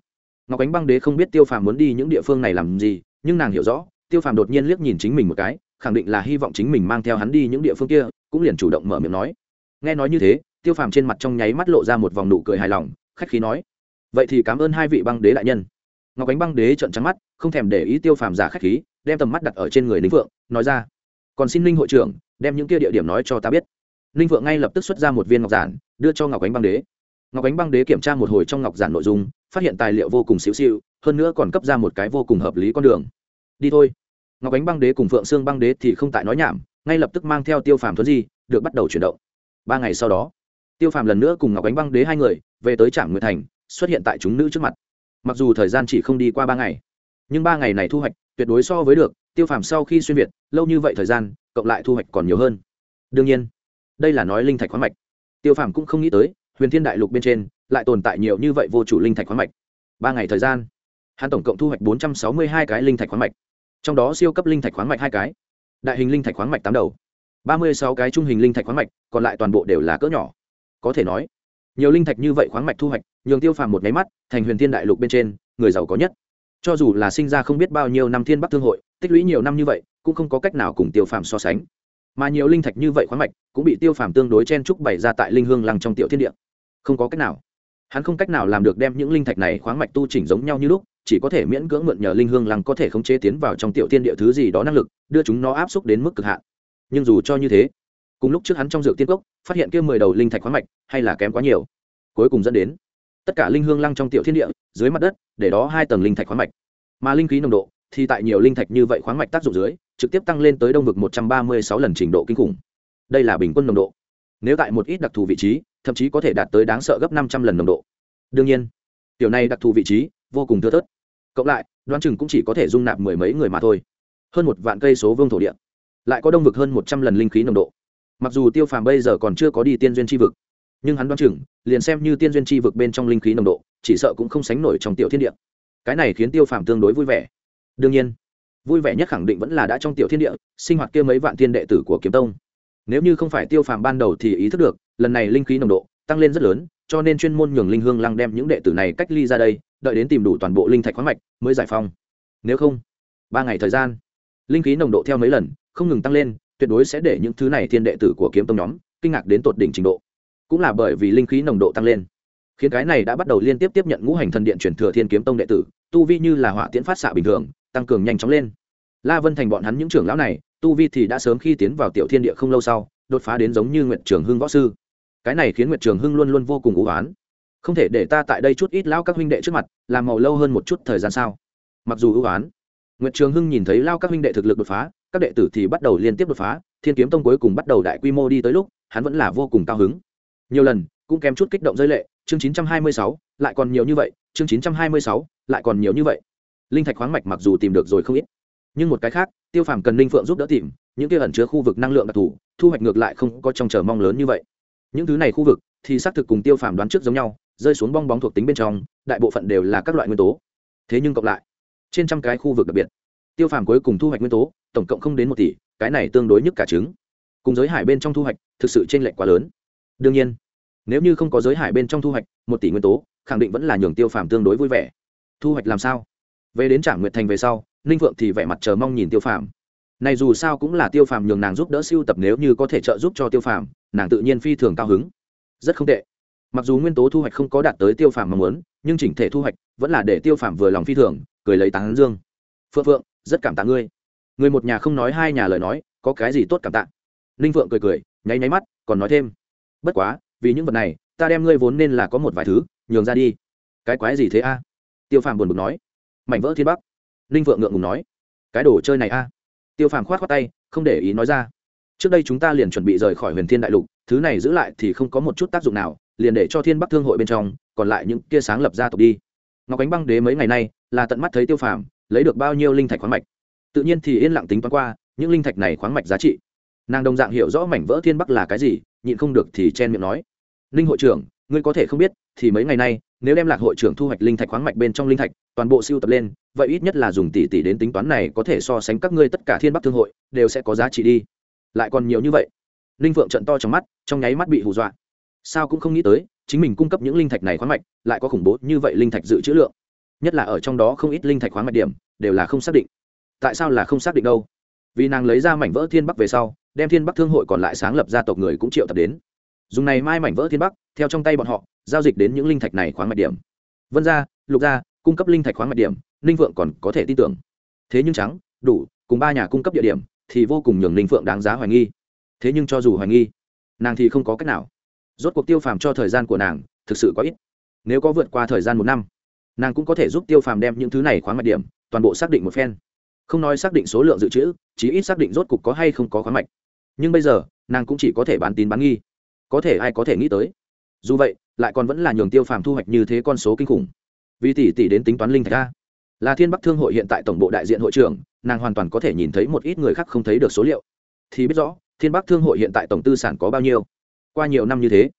Speaker 1: Ngọc ánh băng đế không biết tiêu phàm muốn đi những địa phương này làm gì, nhưng nàng hiểu rõ, tiêu phàm đột nhiên liếc nhìn chính mình một cái, khẳng định là hy vọng chính mình mang theo hắn đi những địa phương kia, cũng liền chủ động mở miệng nói. Nghe nói như thế, tiêu phàm trên mặt trong nháy mắt lộ ra một vòng nụ cười hài lòng, khách khí nói vậy thì cảm ơn hai vị băng đế đại nhân. Ngọc ánh băng đế trợn trắng mắt, không thèm để ý tiêu phàm giả khách khí, đem tầm mắt đặt ở trên người ninh phượng nói ra. Còn xin ninh hội trưởng, đem những kia địa điểm nói cho ta biết. Ninh phượng ngay lập tức xuất ra một viên ngọc giản, đưa cho ngọc ánh băng đế. Ngọc ánh băng đế kiểm tra một hồi trong ngọc giản nội dung, phát hiện tài liệu vô cùng xíu xiu hơn nữa còn cấp ra một cái vô cùng hợp lý con đường. Đi thôi. Ngọc ánh băng đế cùng phượng xương băng đế thì không tại nói nhảm, ngay lập tức mang theo tiêu phàm thuấn di, được bắt đầu chuyển động. Ba ngày sau đó, tiêu phàm lần nữa cùng ngọc ánh băng đế hai người về tới trạm nguyệt thành xuất hiện tại chúng nữ trước mặt. Mặc dù thời gian chỉ không đi qua ba ngày, nhưng ba ngày này thu hoạch tuyệt đối so với được, tiêu phàm sau khi xuyên việt, lâu như vậy thời gian, cộng lại thu hoạch còn nhiều hơn. Đương nhiên, đây là nói linh thạch khoáng mạch. Tiêu phàm cũng không nghĩ tới, huyền thiên đại lục bên trên lại tồn tại nhiều như vậy vô chủ linh thạch khoáng mạch. Ba ngày thời gian, hắn tổng cộng thu hoạch bốn trăm sáu mươi hai cái linh thạch khoáng mạch, trong đó siêu cấp linh thạch khoáng mạch hai cái, đại hình linh thạch khoáng mạch tám đầu, ba mươi sáu cái trung hình linh thạch khoáng mạch, còn lại toàn bộ đều là cỡ nhỏ. Có thể nói, nhiều linh thạch như vậy khoáng mạch thu hoạch nhường tiêu phàm một máy mắt, thành huyền thiên đại lục bên trên, người giàu có nhất. Cho dù là sinh ra không biết bao nhiêu năm thiên bắc thương hội, tích lũy nhiều năm như vậy, cũng không có cách nào cùng tiêu phàm so sánh. Mà nhiều linh thạch như vậy khoáng mạch, cũng bị tiêu phàm tương đối chen trúc bày ra tại linh hương lăng trong tiểu thiên địa. Không có cách nào. Hắn không cách nào làm được đem những linh thạch này khoáng mạch tu chỉnh giống nhau như lúc, chỉ có thể miễn cưỡng mượn nhờ linh hương lăng có thể khống chế tiến vào trong tiểu thiên địa thứ gì đó năng lực, đưa chúng nó áp xúc đến mức cực hạn. Nhưng dù cho như thế, cùng lúc trước hắn trong dược tiên cốc, phát hiện kia mười đầu linh thạch khoáng mạch, hay là kém quá nhiều. Cuối cùng dẫn đến tất cả linh hương lăng trong tiểu thiên địa, dưới mặt đất, để đó hai tầng linh thạch khoáng mạch. Mà linh khí nồng độ, thì tại nhiều linh thạch như vậy khoáng mạch tác dụng dưới, trực tiếp tăng lên tới đông vực một trăm ba mươi sáu lần trình độ kinh khủng. Đây là bình quân nồng độ. Nếu tại một ít đặc thù vị trí, thậm chí có thể đạt tới đáng sợ gấp năm trăm lần nồng độ. Đương nhiên, tiểu này đặc thù vị trí, vô cùng thưa thớt. Cộng lại, đoán chừng cũng chỉ có thể dung nạp mười mấy người mà thôi. Hơn một vạn cây số vương thổ địa. Lại có đông vực hơn một trăm lần linh khí nồng độ. Mặc dù tiêu phàm bây giờ còn chưa có đi tiên duyên tri vực nhưng hắn đoán chừng, liền xem như tiên duyên chi vực bên trong linh khí nồng độ, chỉ sợ cũng không sánh nổi trong tiểu thiên địa. Cái này khiến tiêu phàm tương đối vui vẻ. Đương nhiên, vui vẻ nhất khẳng định vẫn là đã trong tiểu thiên địa, sinh hoạt kia mấy vạn thiên đệ tử của kiếm tông. Nếu như không phải tiêu phàm ban đầu thì ý thức được, lần này linh khí nồng độ tăng lên rất lớn, cho nên chuyên môn nhường linh hương lăng đem những đệ tử này cách ly ra đây, đợi đến tìm đủ toàn bộ linh thạch khoáng mạch mới giải phong nếu không, ba ngày thời gian, linh khí nồng độ theo mấy lần không ngừng tăng lên, tuyệt đối sẽ để những thứ này thiên đệ tử của kiếm tông nhóm kinh ngạc đến tột đỉnh trình độ cũng là bởi vì linh khí nồng độ tăng lên. Khiến cái này đã bắt đầu liên tiếp tiếp nhận ngũ hành thần điện chuyển thừa thiên kiếm tông đệ tử, tu vi như là hỏa tiễn phát xạ bình thường, tăng cường nhanh chóng lên. La vân thành bọn hắn những trưởng lão này, tu vi thì đã sớm khi tiến vào tiểu thiên địa không lâu sau, đột phá đến giống như nguyện trường hưng võ sư. Cái này khiến nguyện trường hưng luôn luôn vô cùng ưu oán. Không thể để ta tại đây chút ít lao các huynh đệ trước mặt, làm màu lâu hơn một chút thời gian sao? Mặc dù ưu oán nguyện trường hưng nhìn thấy lao các huynh đệ thực lực đột phá, các đệ tử thì bắt đầu liên tiếp đột phá, thiên kiếm tông cuối cùng bắt đầu đại quy mô đi tới lúc, hắn vẫn là vô cùng cao hứng nhiều lần cũng kém chút kích động rơi lệ chương 926, lại còn nhiều như vậy chương 926, lại còn nhiều như vậy. Linh thạch khoáng mạch mặc dù tìm được rồi không ít nhưng một cái khác tiêu phàm cần linh phượng giúp đỡ tìm những kia ẩn chứa khu vực năng lượng đặc thù thu hoạch ngược lại không có trong chờ mong lớn như vậy. Những thứ này khu vực thì xác thực cùng tiêu phàm đoán trước giống nhau rơi xuống bong bóng thuộc tính bên trong đại bộ phận đều là các loại nguyên tố. Thế nhưng cộng lại trên trăm cái khu vực đặc biệt tiêu phàm cuối cùng thu hoạch nguyên tố tổng cộng không đến một tỷ cái này tương đối nhất cả trứng. Cùng giới hải bên trong thu hoạch thực sự t r ê n lệch quá lớn đương nhiên, nếu như không có giới hải bên trong thu hoạch, một tỷ nguyên tố, khẳng định vẫn là nhường tiêu phàm tương đối vui vẻ. Thu hoạch làm sao? Về đến trảng nguyệt thành về sau, ninh phượng thì vẻ mặt chờ mong nhìn tiêu phàm. Này dù sao cũng là tiêu phàm nhường nàng giúp đỡ siêu tập nếu như có thể trợ giúp cho tiêu phàm, nàng tự nhiên phi thường cao hứng. Rất không tệ. Mặc dù nguyên tố thu hoạch không có đạt tới tiêu phàm mong muốn, nhưng chỉnh thể thu hoạch vẫn là để tiêu phàm vừa lòng phi thường, cười lấy tán dương. Phượng phượng, rất cảm tạ ngươi. Người một nhà không nói hai nhà lời nói, có cái gì tốt cảm tạ? Ninh phượng cười cười, nháy nháy mắt, còn nói thêm bất quá, vì những vật này, ta đem ngươi vốn nên là có một vài thứ, nhường ra đi. Cái quái gì thế a? Tiêu phàm buồn bực nói. Mảnh vỡ thiên bắc. Ninh vượng ngượng ngùng nói. Cái đồ chơi này a? Tiêu phàm khoát khoát tay, không để ý nói ra. Trước đây chúng ta liền chuẩn bị rời khỏi huyền thiên đại lục, thứ này giữ lại thì không có một chút tác dụng nào, liền để cho thiên bắc thương hội bên trong, còn lại những kia sáng lập gia tộc đi. Ngọc ánh băng đế mấy ngày nay, là tận mắt thấy tiêu phàm, lấy được bao nhiêu linh thạch khoáng mạch. Tự nhiên thì yên lặng tính toán qua, những linh thạch này khoáng mạch giá trị. Nàng đồng dạng hiểu rõ mảnh vỡ thiên bắc là cái gì nhịn không được thì chen miệng nói. Ninh hội trưởng, ngươi có thể không biết, thì mấy ngày nay, nếu đem lạc hội trưởng thu hoạch linh thạch khoáng mạch bên trong linh thạch, toàn bộ siêu tập lên, vậy ít nhất là dùng tỷ tỷ đến tính toán này có thể so sánh các ngươi tất cả thiên bắc thương hội, đều sẽ có giá trị đi. Lại còn nhiều như vậy. Ninh phượng trận to trong mắt, trong nháy mắt bị hù dọa. Sao cũng không nghĩ tới, chính mình cung cấp những linh thạch này khoáng mạch, lại có khủng bố như vậy linh thạch dự trữ lượng. Nhất là ở trong đó không ít linh thạch khoáng mạch điểm, đều là không xác định. Tại sao là không xác định đâu? Vì nàng lấy ra mảnh vỡ thiên bắc về sau đem thiên bắc thương hội còn lại sáng lập gia tộc người cũng triệu tập đến dùng này mai mảnh vỡ thiên bắc theo trong tay bọn họ giao dịch đến những linh thạch này khoáng mạch điểm vân gia lục gia cung cấp linh thạch khoáng mạch điểm linh phượng còn có thể tin tưởng thế nhưng trắng đủ cùng ba nhà cung cấp địa điểm thì vô cùng nhường linh phượng đáng giá hoài nghi thế nhưng cho dù hoài nghi nàng thì không có cách nào rốt cuộc tiêu phàm cho thời gian của nàng thực sự có ít nếu có vượt qua thời gian một năm nàng cũng có thể giúp tiêu phàm đem những thứ này khoáng mạch điểm toàn bộ xác định một phen không nói xác định số lượng dự trữ chí ít xác định rốt cục có hay không có khoáng mạch nhưng bây giờ, nàng cũng chỉ có thể bán tín bán nghi. Có thể ai có thể nghĩ tới? Dù vậy, lại còn vẫn là nhường tiêu phàm thu hoạch như thế con số kinh khủng. Vì tỷ tỷ đến tính toán linh thạch ra là thiên bắc thương hội hiện tại tổng bộ đại diện hội trưởng, nàng hoàn toàn có thể nhìn thấy một ít người khác không thấy được số liệu. Thì biết rõ, thiên bắc thương hội hiện tại tổng tư sản có bao nhiêu? Qua nhiều năm như thế,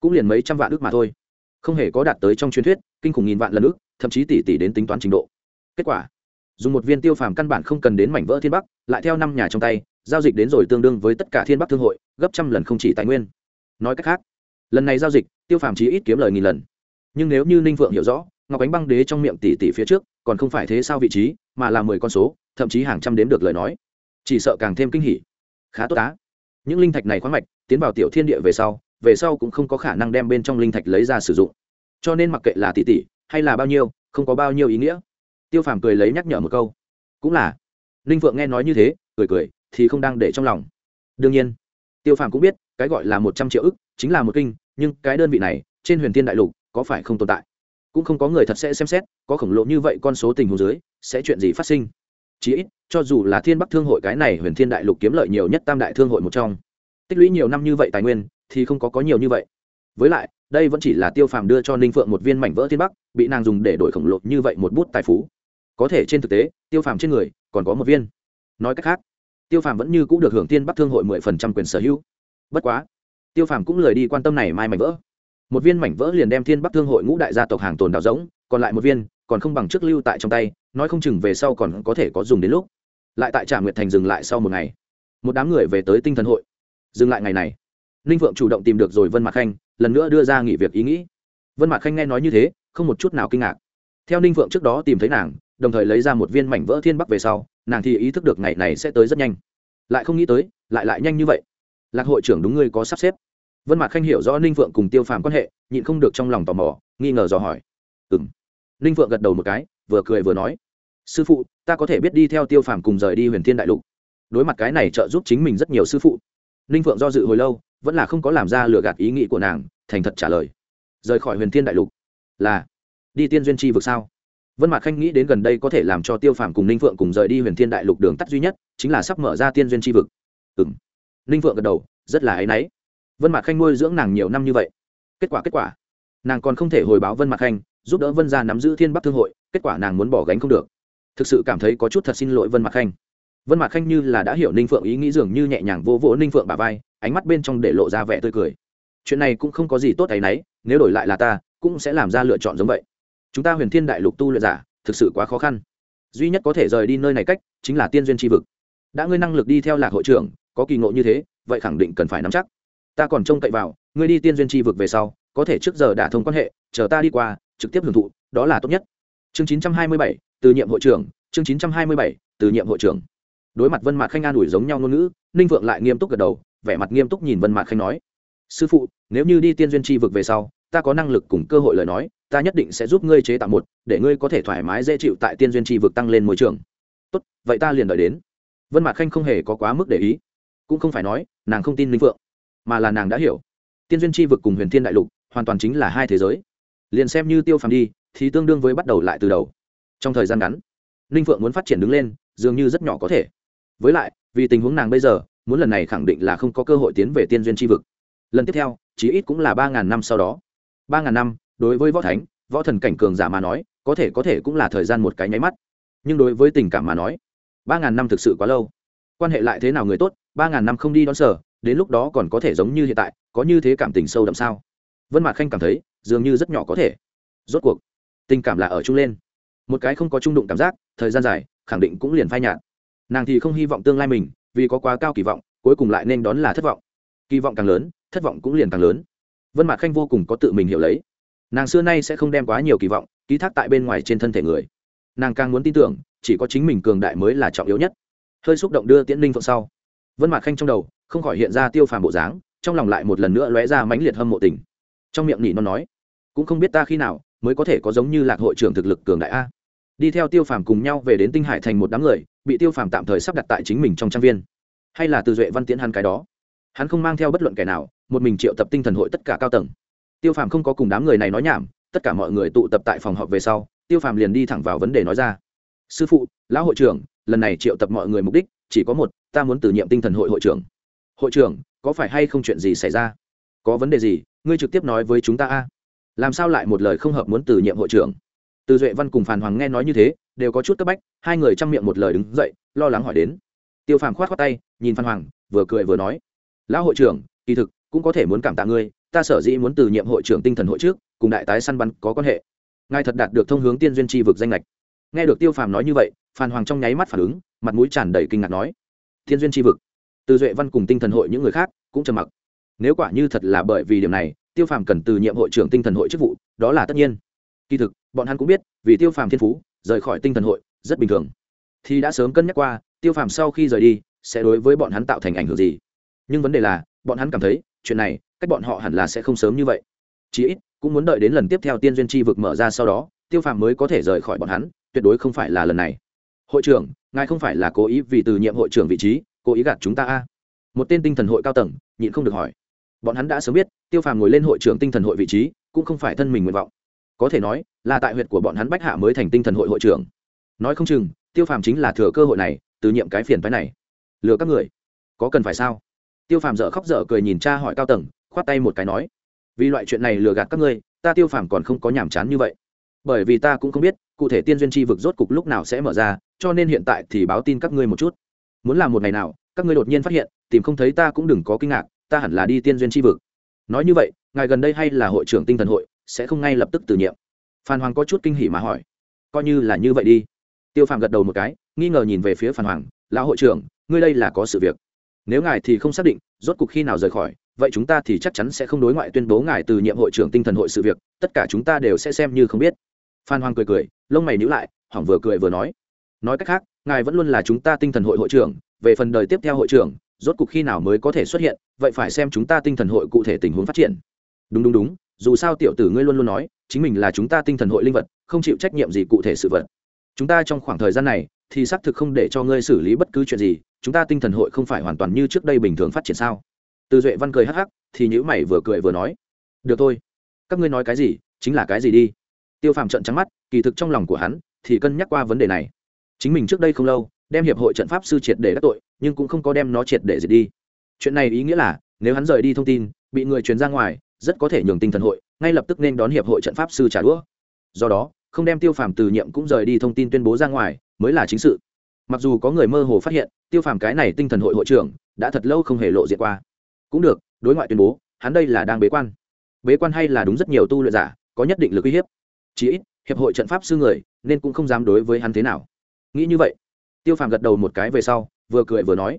Speaker 1: cũng liền mấy trăm vạn ước mà thôi. Không hề có đạt tới trong truyền thuyết, kinh khủng nghìn vạn lần ước, thậm chí tỷ tỷ đến tính toán trình độ. Kết quả, dùng một viên tiêu phàm căn bản không cần đến mảnh vỡ thiên bắc, lại theo năm nhà trong tay giao dịch đến rồi tương đương với tất cả thiên bắc thương hội, gấp trăm lần không chỉ tài nguyên. Nói cách khác, lần này giao dịch, tiêu phàm chí ít kiếm lời nghìn lần. Nhưng nếu như ninh phượng hiểu rõ, ngọc ánh băng đế trong miệng tỷ tỷ phía trước, còn không phải thế sao vị trí, mà là mười con số, thậm chí hàng trăm đếm được lời nói. Chỉ sợ càng thêm kinh hỉ. Khá tốt á. Những linh thạch này khoáng mạch, tiến vào tiểu thiên địa về sau về sau cũng không có khả năng đem bên trong linh thạch lấy ra sử dụng. Cho nên mặc kệ là tỷ tỷ hay là bao nhiêu, không có bao nhiêu ý nghĩa. Tiêu phàm cười lấy nhắc nhở một câu. Cũng là. Ninh phượng nghe nói như thế, cười cười thì không đang để trong lòng. Đương nhiên, tiêu phàm cũng biết, cái gọi là một trăm triệu ức chính là một kinh, nhưng cái đơn vị này, trên huyền thiên đại lục, có phải không tồn tại? Cũng không có người thật sẽ xem xét, có khổng lồ như vậy con số tình huống dưới, sẽ chuyện gì phát sinh? Chí ít, cho dù là thiên bắc thương hội cái này huyền thiên đại lục kiếm lợi nhiều nhất tam đại thương hội một trong, tích lũy nhiều năm như vậy tài nguyên, thì không có có nhiều như vậy. Với lại, đây vẫn chỉ là tiêu phàm đưa cho ninh phượng một viên mảnh vỡ thiên bắc, bị nàng dùng để đổi khổng lồ như vậy một bút tài phú. Có thể trên thực tế, tiêu phàm trên người còn có một viên. Nói cách khác tiêu phàm vẫn như c ũ được hưởng tiên bắc thương hội mười phần trăm quyền sở hữu. Bất quá, tiêu phàm cũng lười đi quan tâm này mai mảnh vỡ. Một viên mảnh vỡ liền đem thiên bắc thương hội ngũ đại gia tộc hàng tồn đào giống còn lại một viên còn không bằng trước lưu tại trong tay, nói không chừng về sau còn có thể có dùng đến lúc. Lại tại trà nguyệt thành dừng lại sau một ngày. Một đám người về tới tinh thần hội. Dừng lại ngày này. Ninh phượng chủ động tìm được rồi vân mạc khanh, lần nữa đưa ra nghỉ việc ý nghĩ. Vân mạc khanh nghe nói như thế, không một chút nào kinh ngạc. Theo ninh phượng trước đó tìm thấy nàng, đồng thời lấy ra một viên mảnh vỡ thiên bắc về sau nàng thì ý thức được ngày này sẽ tới rất nhanh. Lại không nghĩ tới, lại lại nhanh như vậy. Lạc hội trưởng đúng ngươi có sắp xếp. Vân mạc khanh hiểu rõ ninh phượng cùng tiêu phàm quan hệ, nhịn không được trong lòng tò mò, nghi ngờ dò hỏi. Ừ m ninh phượng gật đầu một cái, vừa cười vừa nói. Sư phụ, ta có thể biết đi theo tiêu phàm cùng rời đi huyền thiên đại lục. Đối mặt cái này trợ giúp chính mình rất nhiều sư phụ. Ninh phượng do dự hồi lâu, vẫn là không có làm ra lừa gạt ý nghĩ của nàng, thành thật trả lời. Rời khỏi huyền thiên đại lục. Là, đi tiên duyên chi vực sao? Vân mạc khanh nghĩ đến gần đây có thể làm cho tiêu phàm cùng ninh phượng cùng rời đi huyền thiên đại lục đường tắt duy nhất, chính là sắp mở ra tiên duyên chi vực. Ừ m ninh phượng gật đầu, rất là áy náy. Vân mạc khanh nuôi dưỡng nàng nhiều năm như vậy. Kết quả kết quả. Nàng còn không thể hồi báo vân mạc khanh, giúp đỡ vân gia nắm giữ thiên bắc thương hội, kết quả nàng muốn bỏ gánh không được. Thực sự cảm thấy có chút thật xin lỗi vân mạc khanh. Vân mạc khanh như là đã hiểu ninh phượng ý nghĩ dường như nhẹ nhàng vô vỗ ninh phượng bà vai, ánh mắt bên trong để lộ ra vẻ tươi cười. Chuyện này cũng không có gì tốt ấ y n ấ y nếu đổi lại là ta, cũng sẽ làm ra lựa chọn giống vậy chúng ta huyền thiên đại lục tu luyện giả, thực sự quá khó khăn. Duy nhất có thể rời đi nơi này cách, chính là tiên duyên tri vực. Đã ngươi năng lực đi theo lạc hội trưởng, có kỳ ngộ như thế, vậy khẳng định cần phải nắm chắc. Ta còn trông cậy vào, ngươi đi tiên duyên tri vực về sau, có thể trước giờ đả thông quan hệ, chờ ta đi qua, trực tiếp hưởng thụ, đó là tốt nhất. Chương chín trăm hai mươi bảy, từ nhiệm hội trưởng, chương chín trăm hai mươi bảy, từ nhiệm hội trưởng. Đối mặt vân mạc khanh an ủi giống nhau ngôn ngữ, ninh vượng lại nghiêm túc gật đầu, vẻ mặt nghiêm túc nhìn vân mạc khanh nói, sư phụ, nếu như đi tiên duyên tri vực về sau, ta có năng lực cùng cơ hội lời nói ta nhất định sẽ giúp ngươi chế tạo một, để ngươi có thể thoải mái dễ chịu tại tiên duyên tri vực tăng lên môi trường. Tốt, vậy ta liền đợi đến. Vân mạc khanh không hề có quá mức để ý. Cũng không phải nói, nàng không tin linh phượng, mà là nàng đã hiểu. Tiên duyên tri vực cùng huyền thiên đại lục, hoàn toàn chính là hai thế giới. Liền xem như tiêu phàm đi, thì tương đương với bắt đầu lại từ đầu. Trong thời gian ngắn ninh phượng muốn phát triển đứng lên, dường như rất nhỏ có thể. Với lại, vì tình huống nàng bây giờ, muốn lần này khẳng định là không có cơ hội tiến về tiên duyên tri vực. Lần tiếp theo, chí ít cũng là ba ngàn năm sau đó. Ba ngàn năm đối với võ thánh, võ thần cảnh cường giả mà nói, có thể có thể cũng là thời gian một cái nháy mắt. Nhưng đối với tình cảm mà nói, ba ngàn năm thực sự quá lâu. Quan hệ lại thế nào người tốt, ba ngàn năm không đi đón sở, đến lúc đó còn có thể giống như hiện tại, có như thế cảm tình sâu đậm sao? Vân mạc khanh cảm thấy, dường như rất nhỏ có thể. Rốt cuộc, tình cảm là ở chung lên. Một cái không có trung đụng cảm giác, thời gian dài, khẳng định cũng liền phai nhạt. Nàng thì không hy vọng tương lai mình, vì có quá cao kỳ vọng, cuối cùng lại nên đón là thất vọng. Kỳ vọng càng lớn, thất vọng cũng liền càng lớn. Vân mạc khanh vô cùng có tự mình hiểu lấy nàng xưa nay sẽ không đem quá nhiều kỳ vọng ký thác tại bên ngoài trên thân thể người nàng càng muốn tin tưởng chỉ có chính mình cường đại mới là trọng yếu nhất hơi xúc động đưa tiễn Ninh phượng sau vân mạc khanh trong đầu không khỏi hiện ra tiêu phàm bộ dáng trong lòng lại một lần nữa lóe ra mãnh liệt hâm mộ tình trong miệng nhị nó nói cũng không biết ta khi nào mới có thể có giống như lạc hội trưởng thực lực cường đại a đi theo tiêu phàm cùng nhau về đến tinh hải thành một đám người bị tiêu phàm tạm thời sắp đặt tại chính mình trong trang viên hay là từ duệ văn tiễn hắn cái đó hắn không mang theo bất luận kẻ nào một mình triệu tập tinh thần hội tất cả cao tầng tiêu phàm không có cùng đám người này nói nhảm, tất cả mọi người tụ tập tại phòng họp về sau, tiêu phàm liền đi thẳng vào vấn đề nói ra. Sư phụ, lão hội trưởng, lần này triệu tập mọi người mục đích chỉ có một, ta muốn từ nhiệm tinh thần hội hội trưởng. Hội trưởng, có phải hay không chuyện gì xảy ra? Có vấn đề gì, ngươi trực tiếp nói với chúng ta a. Làm sao lại một lời không hợp muốn từ nhiệm hội trưởng? Từ duệ văn cùng phàn hoàng nghe nói như thế, đều có chút cấp bách, hai người chăm miệng một lời đứng dậy, lo lắng hỏi đến. Tiêu phàm khoát khoát tay, nhìn phan hoàng, vừa cười vừa nói. Lão hội trưởng, kỳ thực cũng có thể muốn cảm tạ ngươi, ta sở dĩ muốn từ nhiệm hội trưởng tinh thần hội trước, cùng đại tái săn bắn có quan hệ. Ngài thật đạt được thông hướng tiên duyên tri vực danh lệch nghe được tiêu phàm nói như vậy, phan hoàng trong nháy mắt phản ứng, mặt mũi tràn đầy kinh ngạc nói thiên duyên tri vực? Từ duệ văn cùng tinh thần hội những người khác cũng trầm mặc. Nếu quả như thật là bởi vì điểm này, tiêu phàm cần từ nhiệm hội trưởng tinh thần hội chức vụ, đó là tất nhiên. Kỳ thực, bọn hắn cũng biết, vì tiêu phàm thiên phú, rời khỏi tinh thần hội rất bình thường. Thì đã sớm cân nhắc qua, tiêu phàm sau khi rời đi, sẽ đối với bọn hắn tạo thành ảnh hưởng gì. Nhưng vấn đề là, bọn hắn cảm thấy chuyện này, cách bọn họ hẳn là sẽ không sớm như vậy. Chí ít, cũng muốn đợi đến lần tiếp theo tiên duyên chi vực mở ra sau đó, tiêu phàm mới có thể rời khỏi bọn hắn, tuyệt đối không phải là lần này. Hội trưởng, ngài không phải là cố ý vì từ nhiệm hội trưởng vị trí, cố ý gạt chúng ta a? Một tên tinh thần hội cao tầng, nhịn không được hỏi. Bọn hắn đã sớm biết, tiêu phàm ngồi lên hội trưởng tinh thần hội vị trí, cũng không phải thân mình nguyện vọng. Có thể nói, là tại huyện của bọn hắn bách hạ mới thành tinh thần hội hội trưởng. Nói không chừng, tiêu phàm chính là thừa cơ hội này, từ nhiệm cái phiền phái này. Lừa các người. Có cần phải sao? Tiêu phàm dở khóc dở cười nhìn cha hỏi cao tầng, khoát tay một cái nói, vì loại chuyện này lừa gạt các ngươi, ta tiêu phàm còn không có nhàm chán như vậy. Bởi vì ta cũng không biết, cụ thể tiên duyên Chi vực rốt cục lúc nào sẽ mở ra, cho nên hiện tại thì báo tin các ngươi một chút. Muốn làm một ngày nào, các ngươi đột nhiên phát hiện, tìm không thấy ta cũng đừng có kinh ngạc, ta hẳn là đi tiên duyên Chi vực. Nói như vậy, ngài gần đây hay là hội trưởng tinh thần hội, sẽ không ngay lập tức từ nhiệm. Phan hoàng có chút kinh hỉ mà hỏi, coi như là như vậy đi. Tiêu phàm gật đầu một cái, nghi ngờ nhìn về phía phan hoàng, lão hội trưởng, ngươi đây là có sự việc nếu ngài thì không xác định, rốt cuộc khi nào rời khỏi, vậy chúng ta thì chắc chắn sẽ không đối ngoại tuyên bố ngài từ nhiệm hội trưởng tinh thần hội sự việc, tất cả chúng ta đều sẽ xem như không biết. Phan hoàng cười cười, lông mày nhíu lại hỏng vừa cười vừa nói. Nói cách khác, ngài vẫn luôn là chúng ta tinh thần hội hội trưởng, về phần đời tiếp theo hội trưởng, rốt cuộc khi nào mới có thể xuất hiện, vậy phải xem chúng ta tinh thần hội cụ thể tình huống phát triển. Đúng đúng đúng, dù sao tiểu tử ngươi luôn luôn nói, chính mình là chúng ta tinh thần hội linh vật, không chịu trách nhiệm gì cụ thể sự vật. Chúng ta trong khoảng thời gian này, thì xác thực không để cho ngươi xử lý bất cứ chuyện gì chúng ta tinh thần hội không phải hoàn toàn như trước đây bình thường phát triển sao? Từ duệ văn cười hắc hắc, thì nhữ mày vừa cười vừa nói, được thôi, các ngươi nói cái gì, chính là cái gì đi. Tiêu phàm trận trắng mắt, kỳ thực trong lòng của hắn thì cân nhắc qua vấn đề này. Chính mình trước đây không lâu, đem hiệp hội trận pháp sư triệt để các tội, nhưng cũng không có đem nó triệt để diệt đi. Chuyện này ý nghĩa là, nếu hắn rời đi thông tin, bị người truyền ra ngoài, rất có thể nhường tinh thần hội ngay lập tức nên đón hiệp hội trận pháp sư trả đũa. Do đó, không đem tiêu phàm từ nhiệm cũng rời đi thông tin tuyên bố ra ngoài, mới là chính sự mặc dù có người mơ hồ phát hiện, tiêu phàm cái này tinh thần hội hội trưởng, đã thật lâu không hề lộ diện qua. Cũng được, đối ngoại tuyên bố, hắn đây là đang bế quan. Bế quan hay là đúng rất nhiều tu luyện giả, có nhất định lực uy hiếp. Chí ít, hiệp hội trận pháp sư người, nên cũng không dám đối với hắn thế nào. Nghĩ như vậy, tiêu phàm gật đầu một cái về sau, vừa cười vừa nói,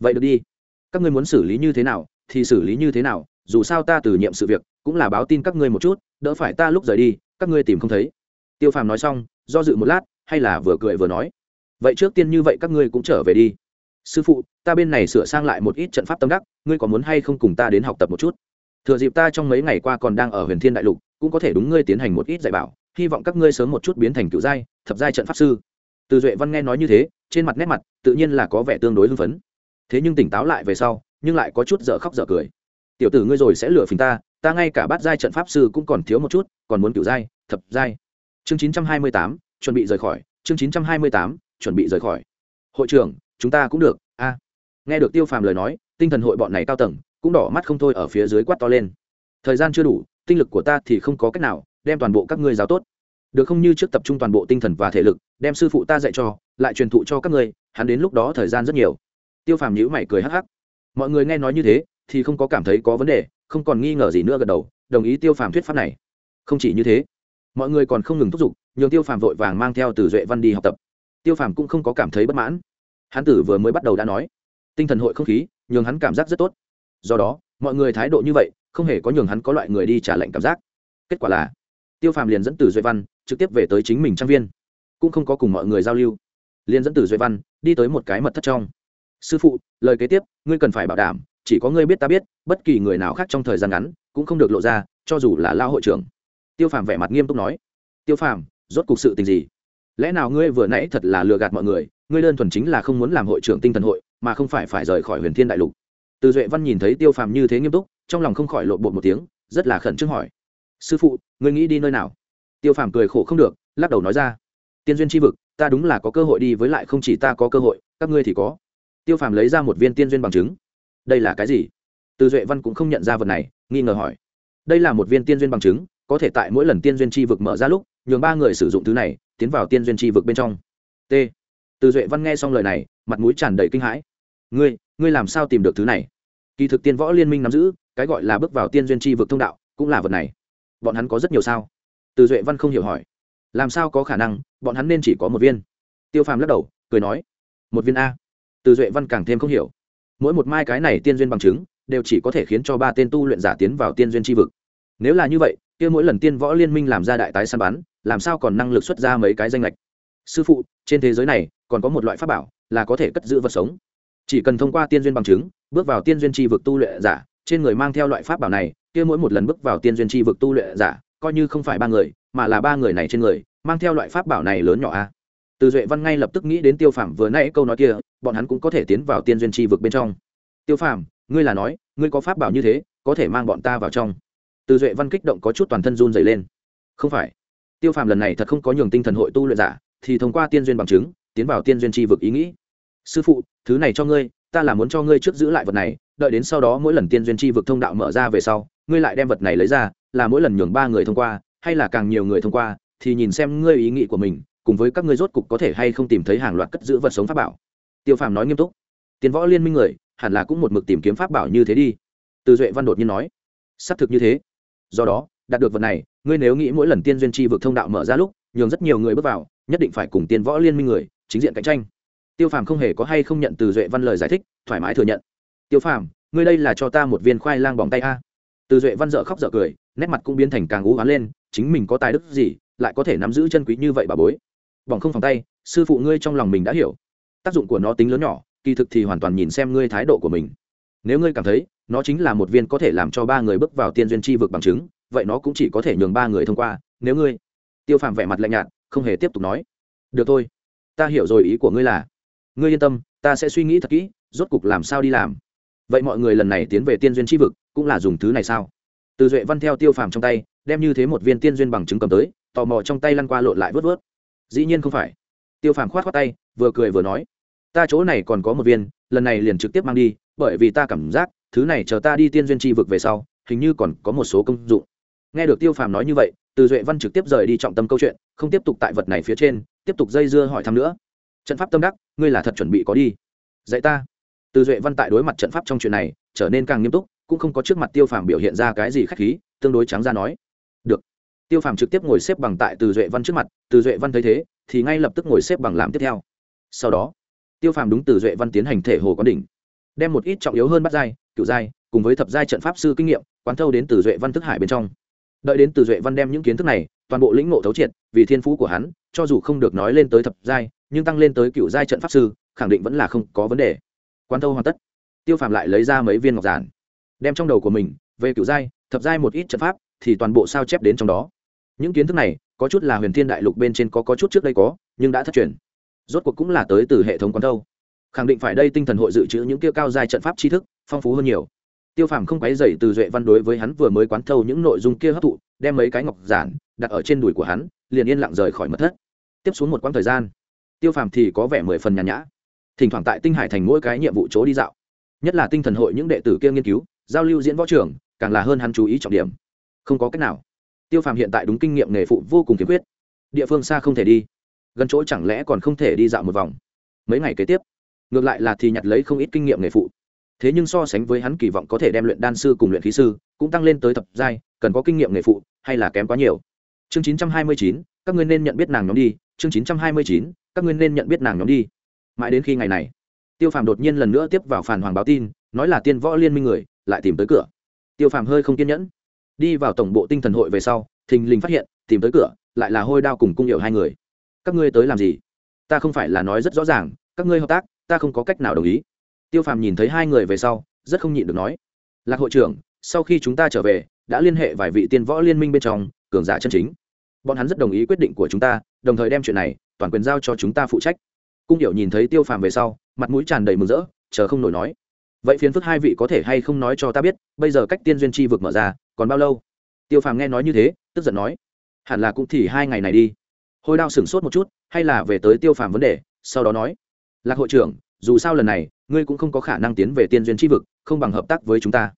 Speaker 1: vậy được đi. Các ngươi muốn xử lý như thế nào, thì xử lý như thế nào, dù sao ta từ nhiệm sự việc, cũng là báo tin các ngươi một chút, đỡ phải ta lúc rời đi, các ngươi tìm không thấy. Tiêu phàm nói xong, do dự một lát, hay là vừa cười vừa nói vậy trước tiên như vậy các ngươi cũng trở về đi. Sư phụ, ta bên này sửa sang lại một ít trận pháp tâm đắc, ngươi có muốn hay không cùng ta đến học tập một chút? Thừa dịp ta trong mấy ngày qua còn đang ở huyền thiên đại lục, cũng có thể đúng ngươi tiến hành một ít dạy bảo, hy vọng các ngươi sớm một chút biến thành cựu giai, thập giai trận pháp sư. Từ duệ văn nghe nói như thế, trên mặt nét mặt, tự nhiên là có vẻ tương đối hưng phấn. Thế nhưng tỉnh táo lại về sau, nhưng lại có chút dở khóc dở cười. Tiểu tử ngươi rồi sẽ lừa phình ta ta ngay cả bát giai trận pháp sư cũng còn thiếu một chút, còn muốn cựu giai, thập giai. Chương chín trăm hai mươi tám, chuẩn bị rời khỏi. Chương chín trăm hai mươi tám chuẩn bị rời khỏi. Hội trưởng, chúng ta cũng được, a. Nghe được tiêu phàm lời nói, tinh thần hội bọn này cao tầng, cũng đỏ mắt không thôi ở phía dưới quát to lên. Thời gian chưa đủ, tinh lực của ta thì không có cách nào, đem toàn bộ các ngươi giáo tốt. Được không như trước tập trung toàn bộ tinh thần và thể lực, đem sư phụ ta dạy cho, lại truyền thụ cho các ngươi, hắn đến lúc đó thời gian rất nhiều. Tiêu phàm nhữ mày cười hắc hắc. Mọi người nghe nói như thế, thì không có cảm thấy có vấn đề, không còn nghi ngờ gì nữa gật đầu, đồng ý tiêu phàm thuyết pháp này. Không chỉ như thế, mọi người còn không ngừng thúc giục, nhường tiêu phàm vội vàng mang theo từ duệ văn đi học tập tiêu phàm cũng không có cảm thấy bất mãn. Hắn tử vừa mới bắt đầu đã nói, tinh thần hội không khí, nhường hắn cảm giác rất tốt. Do đó, mọi người thái độ như vậy, không hề có nhường hắn có loại người đi trả lệnh cảm giác. Kết quả là, tiêu phàm liền dẫn từ duệ văn trực tiếp về tới chính mình trang viên, cũng không có cùng mọi người giao lưu. Liền dẫn từ duệ văn đi tới một cái mật thất trong. Sư phụ, lời kế tiếp, ngươi cần phải bảo đảm, chỉ có ngươi biết ta biết, bất kỳ người nào khác trong thời gian ngắn cũng không được lộ ra, cho dù là lao hội trưởng. Tiêu phàm vẻ mặt nghiêm túc nói. Tiêu phàm, rốt cuộc sự tình gì? Lẽ nào ngươi vừa nãy thật là lừa gạt mọi người, ngươi đơn thuần chính là không muốn làm hội trưởng tinh thần hội, mà không phải phải rời khỏi huyền thiên đại lục? Từ duệ văn nhìn thấy tiêu phàm như thế nghiêm túc, trong lòng không khỏi lộn bột một tiếng, rất là khẩn trương hỏi. Sư phụ, ngươi nghĩ đi nơi nào? Tiêu phàm cười khổ không được, lắc đầu nói ra. Tiên duyên tri vực, ta đúng là có cơ hội đi với lại không chỉ ta có cơ hội, các ngươi thì có. Tiêu phàm lấy ra một viên tiên duyên bằng chứng. Đây là cái gì? Từ duệ văn cũng không nhận ra vật này, nghi ngờ hỏi. Đây là một viên tiên duyên bằng chứng, có thể tại mỗi lần tiên duyên tri vực mở ra lúc nhường ba người sử dụng thứ này, tiến vào tiên duyên tri vực bên trong. T. Từ duệ văn nghe xong lời này, mặt mũi tràn đầy kinh hãi. Ngươi ngươi làm sao tìm được thứ này? Kỳ thực tiên võ liên minh nắm giữ, cái gọi là bước vào tiên duyên tri vực thông đạo, cũng là vật này. Bọn hắn có rất nhiều sao? Từ duệ văn không hiểu hỏi. Làm sao có khả năng, bọn hắn nên chỉ có một viên? Tiêu phàm lắc đầu, cười nói. Một viên a. Từ duệ văn càng thêm không hiểu. Mỗi một mai cái này tiên duyên bằng chứng, đều chỉ có thể khiến cho ba tên tu luyện giả tiến vào tiên duyên tri vực. Nếu là như vậy, kia mỗi lần tiên võ liên minh làm ra đại tái săn bắn làm sao còn năng lực xuất ra mấy cái danh lệch? Sư phụ, trên thế giới này, còn có một loại pháp bảo là có thể cất giữ vật sống. Chỉ cần thông qua tiên duyên bằng chứng, bước vào tiên duyên tri vực tu luyện giả, trên người mang theo loại pháp bảo này, kia mỗi một lần bước vào tiên duyên tri vực tu luyện giả, coi như không phải ba người, mà là ba người này trên người, mang theo loại pháp bảo này lớn nhỏ a. Từ duệ văn ngay lập tức nghĩ đến tiêu phàm vừa nãy câu nói kia, bọn hắn cũng có thể tiến vào tiên duyên tri vực bên trong. Tiêu phàm, ngươi là nói, ngươi có pháp bảo như thế, có thể mang bọn ta vào trong. Từ duệ văn kích động có chút toàn thân run dày lên. Không phải tiêu phàm lần này thật không có nhường tinh thần hội tu luyện giả, thì thông qua tiên duyên bằng chứng, tiến vào tiên duyên tri vực ý nghĩ. Sư phụ, thứ này cho ngươi, ta là muốn cho ngươi trước giữ lại vật này, đợi đến sau đó mỗi lần tiên duyên tri vực thông đạo mở ra về sau, ngươi lại đem vật này lấy ra, là mỗi lần nhường ba người thông qua, hay là càng nhiều người thông qua, thì nhìn xem ngươi ý nghĩ của mình, cùng với các ngươi rốt cục có thể hay không tìm thấy hàng loạt cất giữ vật sống pháp bảo. Tiêu phàm nói nghiêm túc. Tiến võ liên minh người, hẳn là cũng một mực tìm kiếm pháp bảo như thế đi. Từ duệ văn đột nhiên nói. Xác thực như thế. Do đó, đạt được vật này ngươi nếu nghĩ mỗi lần tiên duyên Chi vực thông đạo mở ra lúc, nhường rất nhiều người bước vào, nhất định phải cùng tiên võ liên minh người, chính diện cạnh tranh. Tiêu phàm không hề có hay không nhận từ duệ văn lời giải thích, thoải mái thừa nhận. Tiêu phàm, ngươi đây là cho ta một viên khoai lang bỏng tay a. Từ duệ văn dợ khóc dợ cười, nét mặt cũng biến thành càng ú oán lên, chính mình có tài đức gì, lại có thể nắm giữ chân quý như vậy bà bối? Bỏng không phòng tay, sư phụ ngươi trong lòng mình đã hiểu. Tác dụng của nó tính lớn nhỏ, kỳ thực thì hoàn toàn nhìn xem ngươi thái độ của mình. Nếu ngươi cảm thấy, nó chính là một viên có thể làm cho ba người bước vào tiên duyên chi vực bằng chứng vậy nó cũng chỉ có thể nhường ba người thông qua, nếu ngươi tiêu phàm vẻ mặt lạnh nhạt, không hề tiếp tục nói. Được thôi, ta hiểu rồi ý của ngươi là, ngươi yên tâm, ta sẽ suy nghĩ thật kỹ, rốt cục làm sao đi làm. Vậy mọi người lần này tiến về tiên duyên tri vực, cũng là dùng thứ này sao? Từ duệ văn theo tiêu phàm trong tay, đem như thế một viên tiên duyên bằng chứng cầm tới, tò mò trong tay lăn qua lộn lại vớt vớt. Dĩ nhiên không phải. Tiêu phàm khoát khoát tay, vừa cười vừa nói, ta chỗ này còn có một viên, lần này liền trực tiếp mang đi, bởi vì ta cảm giác, thứ này chờ ta đi tiên duyên tri vực về sau, hình như còn có một số công dụng nghe được tiêu phàm nói như vậy, từ duệ văn trực tiếp rời đi trọng tâm câu chuyện, không tiếp tục tại vật này phía trên, tiếp tục dây dưa hỏi thăm nữa. Trận pháp tâm đắc, ngươi là thật chuẩn bị có đi. Dạy ta. Từ duệ văn tại đối mặt trận pháp trong chuyện này, trở nên càng nghiêm túc, cũng không có trước mặt tiêu phàm biểu hiện ra cái gì k h á c h khí, tương đối trắng ra nói. Được. Tiêu phàm trực tiếp ngồi xếp bằng tại từ duệ văn trước mặt, từ duệ văn thấy thế, thì ngay lập tức ngồi xếp bằng làm tiếp theo. Sau đó, tiêu phàm đúng từ duệ văn tiến hành thể hồ quán đỉnh, đem một ít trọng yếu hơn bắt giai, cựu giai, cùng với thập giai trận pháp sư kinh nghiệm, quán thâu đến từ duệ văn thức hải bên trong đợi đến từ duệ văn đem những kiến thức này toàn bộ lĩnh ngộ thấu triệt, vì thiên phú của hắn, cho dù không được nói lên tới thập giai, nhưng tăng lên tới cựu giai trận pháp sư, khẳng định vẫn là không có vấn đề. Quan thâu hoàn tất, tiêu phàm lại lấy ra mấy viên ngọc giản, đem trong đầu của mình, về cựu giai, thập giai một ít trận pháp, thì toàn bộ sao chép đến trong đó. Những kiến thức này, có chút là huyền thiên đại lục bên trên có có chút trước đây có, nhưng đã thất truyền. Rốt cuộc cũng là tới từ hệ thống quán thâu. Khẳng định phải đây tinh thần hội dự trữ những kia cao giai trận pháp tri thức, phong phú hơn nhiều tiêu phàm không quấy dày từ duệ văn đối với hắn vừa mới quán thâu những nội dung kia hấp thụ, đem mấy cái ngọc giản đặt ở trên đùi của hắn, liền yên lặng rời khỏi mật thất. Tiếp xuống một quãng thời gian, tiêu phàm thì có vẻ mười phần nhàn nhã. Thỉnh thoảng tại tinh hải thành mỗi cái nhiệm vụ chỗ đi dạo, nhất là tinh thần hội những đệ tử kia nghiên cứu, giao lưu diễn võ trường, càng là hơn hắn chú ý trọng điểm. Không có cách nào. Tiêu phàm hiện tại đúng kinh nghiệm nghề phụ vô cùng kiếm quyết. Địa phương xa không thể đi, gần chỗ chẳng lẽ còn không thể đi dạo một vòng. Mấy ngày kế tiếp, ngược lại là thì nhặt lấy không ít kinh nghiệm nghề phụ thế nhưng so sánh với hắn kỳ vọng có thể đem luyện đan sư cùng luyện khí sư cũng tăng lên tới thập giai, cần có kinh nghiệm nghề phụ, hay là kém quá nhiều. Chương chín trăm hai mươi chín, các ngươi nên nhận biết nàng nhóm đi. Chương chín trăm hai mươi chín, các ngươi nên nhận biết nàng nhóm đi. Mãi đến khi ngày này, tiêu phàm đột nhiên lần nữa tiếp vào phản hoàng báo tin, nói là tiên võ liên minh người, lại tìm tới cửa. Tiêu phàm hơi không kiên nhẫn. Đi vào tổng bộ tinh thần hội về sau, thình lình phát hiện, tìm tới cửa, lại là hôi đao cùng cung hiệu hai người. Các ngươi tới làm gì? Ta không phải là nói rất rõ ràng, các ngươi hợp tác, ta không có cách nào đồng ý tiêu phàm nhìn thấy hai người về sau, rất không nhịn được nói, lạc hội trưởng, sau khi chúng ta trở về, đã liên hệ vài vị tiên võ liên minh bên trong, cường giả chân chính. Bọn hắn rất đồng ý quyết định của chúng ta, đồng thời đem chuyện này, toàn quyền giao cho chúng ta phụ trách. Cung điệu nhìn thấy tiêu phàm về sau, mặt mũi tràn đầy mừng rỡ, chờ không nổi nói, vậy phiến phức hai vị có thể hay không nói cho ta biết, bây giờ cách tiên duyên chi vực mở ra, còn bao lâu? Tiêu phàm nghe nói như thế, tức giận nói, hẳn là cũng thì hai ngày này đi. Hôi đao sửng sốt một chút, hay là về tới tiêu phàm vấn đề, sau đó nói, lạc hội trưởng dù sao lần này, ngươi cũng không có khả năng tiến về tiên duyên tri vực, không bằng hợp tác với chúng ta.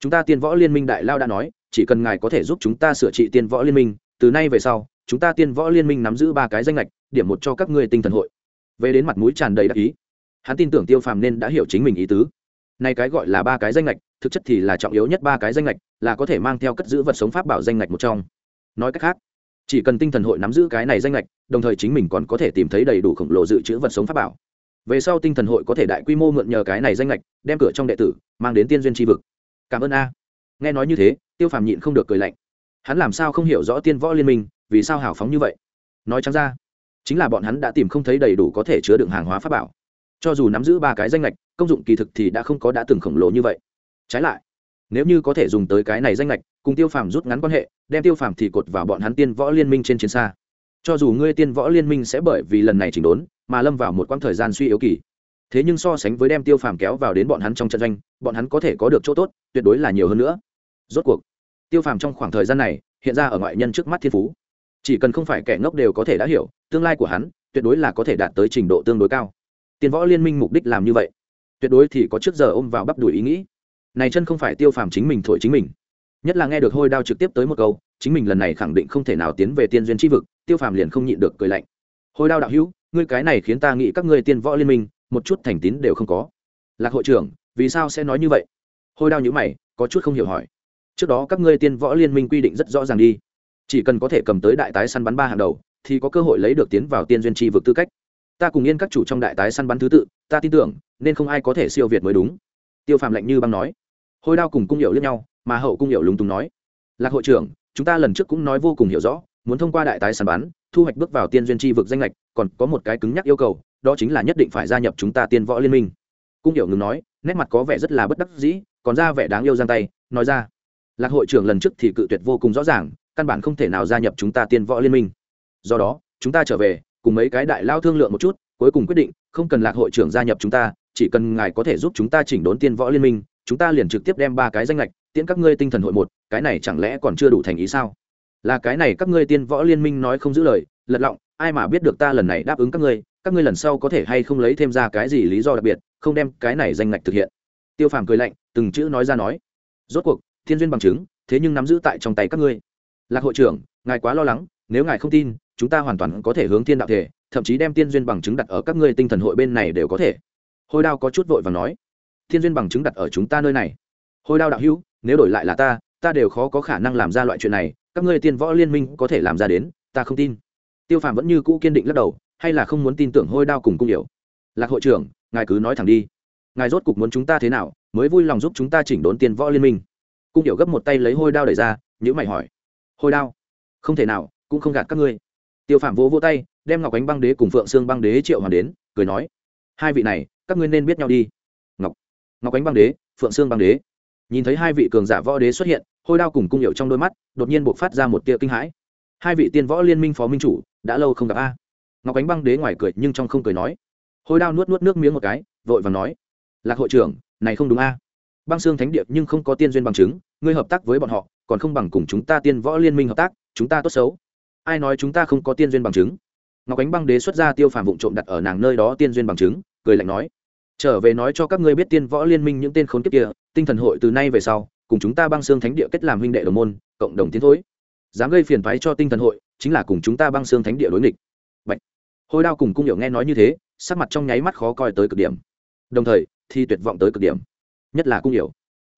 Speaker 1: Chúng ta tiên võ liên minh đại lao đã nói, chỉ cần ngài có thể giúp chúng ta sửa trị tiên võ liên minh, từ nay về sau, chúng ta tiên võ liên minh nắm giữ ba cái danh lệch điểm một cho các ngươi tinh thần hội. Về đến mặt mũi tràn đầy đắc ý. Hắn tin tưởng tiêu phàm nên đã hiểu chính mình ý tứ. Nay cái gọi là ba cái danh lệch thực chất thì là trọng yếu nhất ba cái danh lệch là có thể mang theo cất giữ vật sống pháp bảo danh lệch một trong. Nói cách khác, chỉ cần tinh thần hội nắm giữ cái này danh lệch đồng thời chính mình còn có thể tìm thấy đầy đủ khổng lồ dự trữ vật sống pháp bảo về sau tinh thần hội có thể đại quy mô mượn nhờ cái này danh lệch đem cửa trong đệ tử mang đến tiên duyên tri vực. Cảm ơn a. Nghe nói như thế, tiêu phàm nhịn không được cười lạnh. Hắn làm sao không hiểu rõ tiên võ liên minh, vì sao hào phóng như vậy? Nói chăng ra, chính là bọn hắn đã tìm không thấy đầy đủ có thể chứa đựng hàng hóa pháp bảo. Cho dù nắm giữ ba cái danh lệch công dụng kỳ thực thì đã không có đã từng khổng lồ như vậy. Trái lại, nếu như có thể dùng tới cái này danh lệch cùng tiêu phàm rút ngắn quan hệ, đem tiêu phàm thì cột vào bọn hắn tiên võ liên minh trên chiến xa. Cho dù ngươi tiên võ liên minh sẽ bởi vì lần này chỉnh đốn mà lâm vào một quãng thời gian suy yếu kỳ. Thế nhưng so sánh với đem tiêu phàm kéo vào đến bọn hắn trong trận doanh, bọn hắn có thể có được chỗ tốt, tuyệt đối là nhiều hơn nữa. Rốt cuộc, tiêu phàm trong khoảng thời gian này, hiện ra ở ngoại nhân trước mắt thiên phú. Chỉ cần không phải kẻ ngốc đều có thể đã hiểu, tương lai của hắn, tuyệt đối là có thể đạt tới trình độ tương đối cao. Tiền võ liên minh mục đích làm như vậy, tuyệt đối thì có trước giờ ôm vào bắp đùi ý nghĩ. Này chân không phải tiêu phàm chính mình thổi chính mình. Nhất là nghe được hôi đao trực tiếp tới một câu, chính mình lần này khẳng định không thể nào tiến về tiên duyên tri vực, tiêu phàm liền không nhịn được cười lạnh. Hôi đao đạo hữu ngươi cái này khiến ta nghĩ các ngươi tiên võ liên minh, một chút thành tín đều không có. Lạc hội trưởng, vì sao sẽ nói như vậy? Hôi đao nhữ mày, có chút không hiểu hỏi. Trước đó các ngươi tiên võ liên minh quy định rất rõ ràng đi. Chỉ cần có thể cầm tới đại tái săn bắn ba hàng đầu, thì có cơ hội lấy được tiến vào tiên duyên tri vực tư cách. Ta cùng yên các chủ trong đại tái săn bắn thứ tự, ta tin tưởng, nên không ai có thể siêu việt mới đúng. Tiêu phàm lạnh như băng nói. Hôi đao cùng cung hiệu lẫn nhau, mà hậu cung hiệu lúng túng nói. Lạc hội trưởng, chúng ta lần trước cũng nói vô cùng hiểu rõ, muốn thông qua đại tái săn bắn, thu hoạch bước vào tiên duyên tri vực danh lệch còn có một cái cứng nhắc yêu cầu, đó chính là nhất định phải gia nhập chúng ta tiên võ liên minh. Cung hiểu ngừng nói, nét mặt có vẻ rất là bất đắc dĩ, còn ra vẻ đáng yêu giang tay, nói ra, lạc hội trưởng lần trước thì cự tuyệt vô cùng rõ ràng, căn bản không thể nào gia nhập chúng ta tiên võ liên minh. Do đó, chúng ta trở về, cùng mấy cái đại lao thương lượng một chút, cuối cùng quyết định, không cần lạc hội trưởng gia nhập chúng ta, chỉ cần ngài có thể giúp chúng ta chỉnh đốn tiên võ liên minh, chúng ta liền trực tiếp đem ba cái danh lệch tiễn các ngươi tinh thần hội một, cái này chẳng lẽ còn chưa đủ thành ý sao? Là cái này các ngươi tiên võ liên minh nói không giữ lời, lật lọng ai mà biết được ta lần này đáp ứng các ngươi các ngươi lần sau có thể hay không lấy thêm ra cái gì lý do đặc biệt, không đem cái này danh ngạch thực hiện. Tiêu phàm cười lạnh, từng chữ nói ra nói. Rốt cuộc, thiên duyên bằng chứng, thế nhưng nắm giữ tại trong tay các ngươi. Lạc hội trưởng, ngài quá lo lắng, nếu ngài không tin, chúng ta hoàn toàn có thể hướng thiên đạo thể, thậm chí đem tiên duyên bằng chứng đặt ở các ngươi tinh thần hội bên này đều có thể. Hôi đao có chút vội và nói. Thiên duyên bằng chứng đặt ở chúng ta nơi này. Hôi đao đạo hữu, nếu đổi lại là ta ta đều khó có khả năng làm ra loại chuyện này, các ngươi tiên võ liên minh có thể làm ra đến, ta không tin tiêu phàm vẫn như cũ kiên định lắc đầu, hay là không muốn tin tưởng hôi đao cùng cung hiểu? Lạc hội trưởng, ngài cứ nói thẳng đi. Ngài rốt cục muốn chúng ta thế nào, mới vui lòng giúp chúng ta chỉnh đốn tiên võ liên minh? Cung hiểu gấp một tay lấy hôi đao đẩy ra nhữ mày hỏi. Hôi đao, không thể nào, cũng không gạt các ngươi. Tiêu phạm vỗ vỗ tay, đem ngọc ánh băng đế cùng phượng sương băng đế triệu hoàn đến, cười nói. Hai vị này, các ngươi nên biết nhau đi. Ngọc ngọc ánh băng đế, phượng sương băng đế. Nhìn thấy hai vị cường giả võ đế xuất hiện, hôi đao cùng cung hiệu trong đôi mắt, đột nhiên buộc phát ra một tia kinh hãi. Hai vị tiên võ liên minh phó minh chủ đã lâu không gặp a. Ngọc ánh băng đế ngoài cười nhưng trong không cười nói. Hôi đao nuốt nuốt nước miếng một cái, vội và nói. Lạc hội trưởng, này không đúng a. Băng xương thánh địa nhưng không có tiên duyên bằng chứng, ngươi hợp tác với bọn họ, còn không bằng cùng chúng ta tiên võ liên minh hợp tác, chúng ta tốt xấu. Ai nói chúng ta không có tiên duyên bằng chứng? Ngọc ánh băng đế xuất ra tiêu phàm vụ trộm đặt ở nàng nơi đó tiên duyên bằng chứng, cười lạnh nói. Trở về nói cho các ngươi biết tiên võ liên minh những tên khốn kiếp kia, tinh thần hội từ nay về sau, cùng chúng ta băng xương thánh địa kết làm huynh đệ đồng môn, cộng đồng tiến thối dám gây phiền phái cho tinh thần hội, chính là cùng chúng ta băng xương thánh địa đối nghịch. Bạch. hôi đao cùng cung hiệu nghe nói như thế, sắc mặt trong nháy mắt khó coi tới cực điểm. Đồng thời thi tuyệt vọng tới cực điểm. Nhất là cung hiểu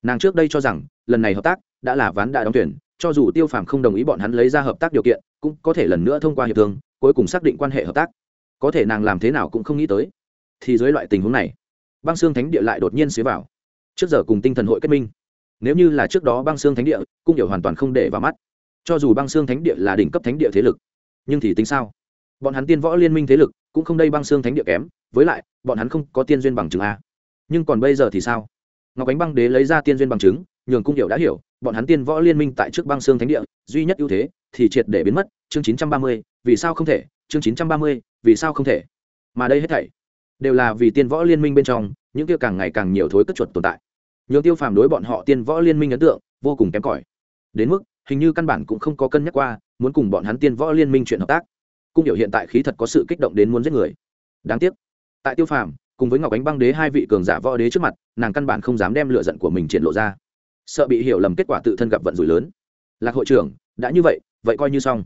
Speaker 1: nàng trước đây cho rằng, lần này hợp tác, đã là ván đại đóng tuyển, cho dù tiêu phàm không đồng ý bọn hắn lấy ra hợp tác điều kiện, cũng có thể lần nữa thông qua hiệp thương, cuối cùng xác định quan hệ hợp tác. Có thể nàng làm thế nào cũng không nghĩ tới. Thì dưới loại tình huống này, băng xương thánh địa lại đột nhiên xế vào. Trước giờ cùng tinh thần hội kết minh. Nếu như là trước đó băng xương thánh địa, cung hiểu hoàn toàn không để vào mắt cho dù băng xương thánh địa là đỉnh cấp thánh địa thế lực, nhưng thì tính sao? Bọn hắn tiên võ liên minh thế lực cũng không đây băng xương thánh địa kém, với lại, bọn hắn không có tiên duyên bằng chứng a. Nhưng còn bây giờ thì sao? Ngọc ánh băng đế lấy ra tiên duyên bằng chứng, nhường cung hiệu đã hiểu, bọn hắn tiên võ liên minh tại trước băng xương thánh địa, duy nhất ưu thế thì triệt để biến mất, chương chín trăm ba mươi, vì sao không thể? Chương chín trăm ba mươi, vì sao không thể? Mà đây hết thảy đều là vì tiên võ liên minh bên trong, những kia càng ngày càng nhiều thối cất chuột tồn tại. Nhường tiêu phàm đối bọn họ tiên võ liên minh ấn tượng vô cùng kém cỏi. Đến mức hình như căn bản cũng không có cân nhắc qua, muốn cùng bọn hắn tiên võ liên minh chuyện hợp tác. Cung hiểu hiện tại khí thật có sự kích động đến muốn giết người. Đáng tiếc. Tại tiêu phàm, cùng với ngọc ánh băng đế hai vị cường giả võ đế trước mặt, nàng căn bản không dám đem lựa giận của mình triển lộ ra. Sợ bị hiểu lầm kết quả tự thân gặp vận rủi lớn. Lạc hội trưởng, đã như vậy vậy coi như xong.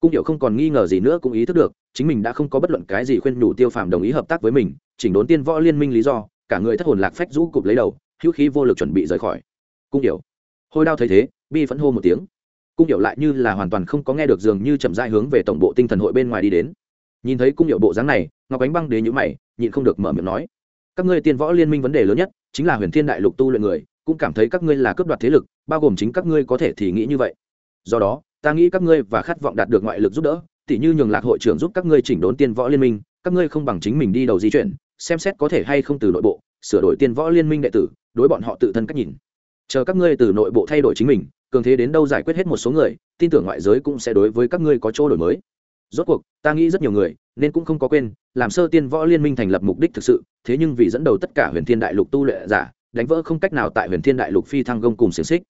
Speaker 1: Cung hiểu không còn nghi ngờ gì nữa cũng ý thức được, chính mình đã không có bất luận cái gì khuyên nhủ tiêu phàm đồng ý hợp tác với mình, chỉnh đốn tiên võ liên minh lý do, cả người thất hồn lạc phách rũ cụp lấy đầu, hữu khí vô lực chuẩn bị rời khỏi. Cung hiểu hôi đao thấy thế, bi phẫn hô một tiếng cung điệu lại như là hoàn toàn không có nghe được dường như chậm dại hướng về tổng bộ tinh thần hội bên ngoài đi đến. Nhìn thấy cung điệu bộ dáng này, ngọc ánh băng đế nhữ mày, nhịn không được mở miệng nói, các ngươi tiên võ liên minh vấn đề lớn nhất chính là huyền thiên đại lục tu luyện người, cũng cảm thấy các ngươi là cướp đoạt thế lực, bao gồm chính các ngươi có thể thì nghĩ như vậy. Do đó, ta nghĩ các ngươi và khát vọng đạt được ngoại lực giúp đỡ, tỉ như nhường lạc hội trưởng giúp các ngươi chỉnh đốn tiên võ liên minh, các ngươi không bằng chính mình đi đầu di chuyển, xem xét có thể hay không từ nội bộ, sửa đổi tiên võ liên minh đệ tử, đối bọn họ tự thân cách nhìn. Chờ các ngươi từ nội bộ thay đổi chính mình cường thế đến đâu giải quyết hết một số người, tin tưởng ngoại giới cũng sẽ đối với các ngươi có chỗ đổi mới. Rốt cuộc, ta nghĩ rất nhiều người, nên cũng không có quên, làm sơ tiên võ liên minh thành lập mục đích thực sự, thế nhưng vì dẫn đầu tất cả huyền thiên đại lục tu luyện giả, đánh vỡ không cách nào tại huyền thiên đại lục phi thăng gông cùng xiềng xích.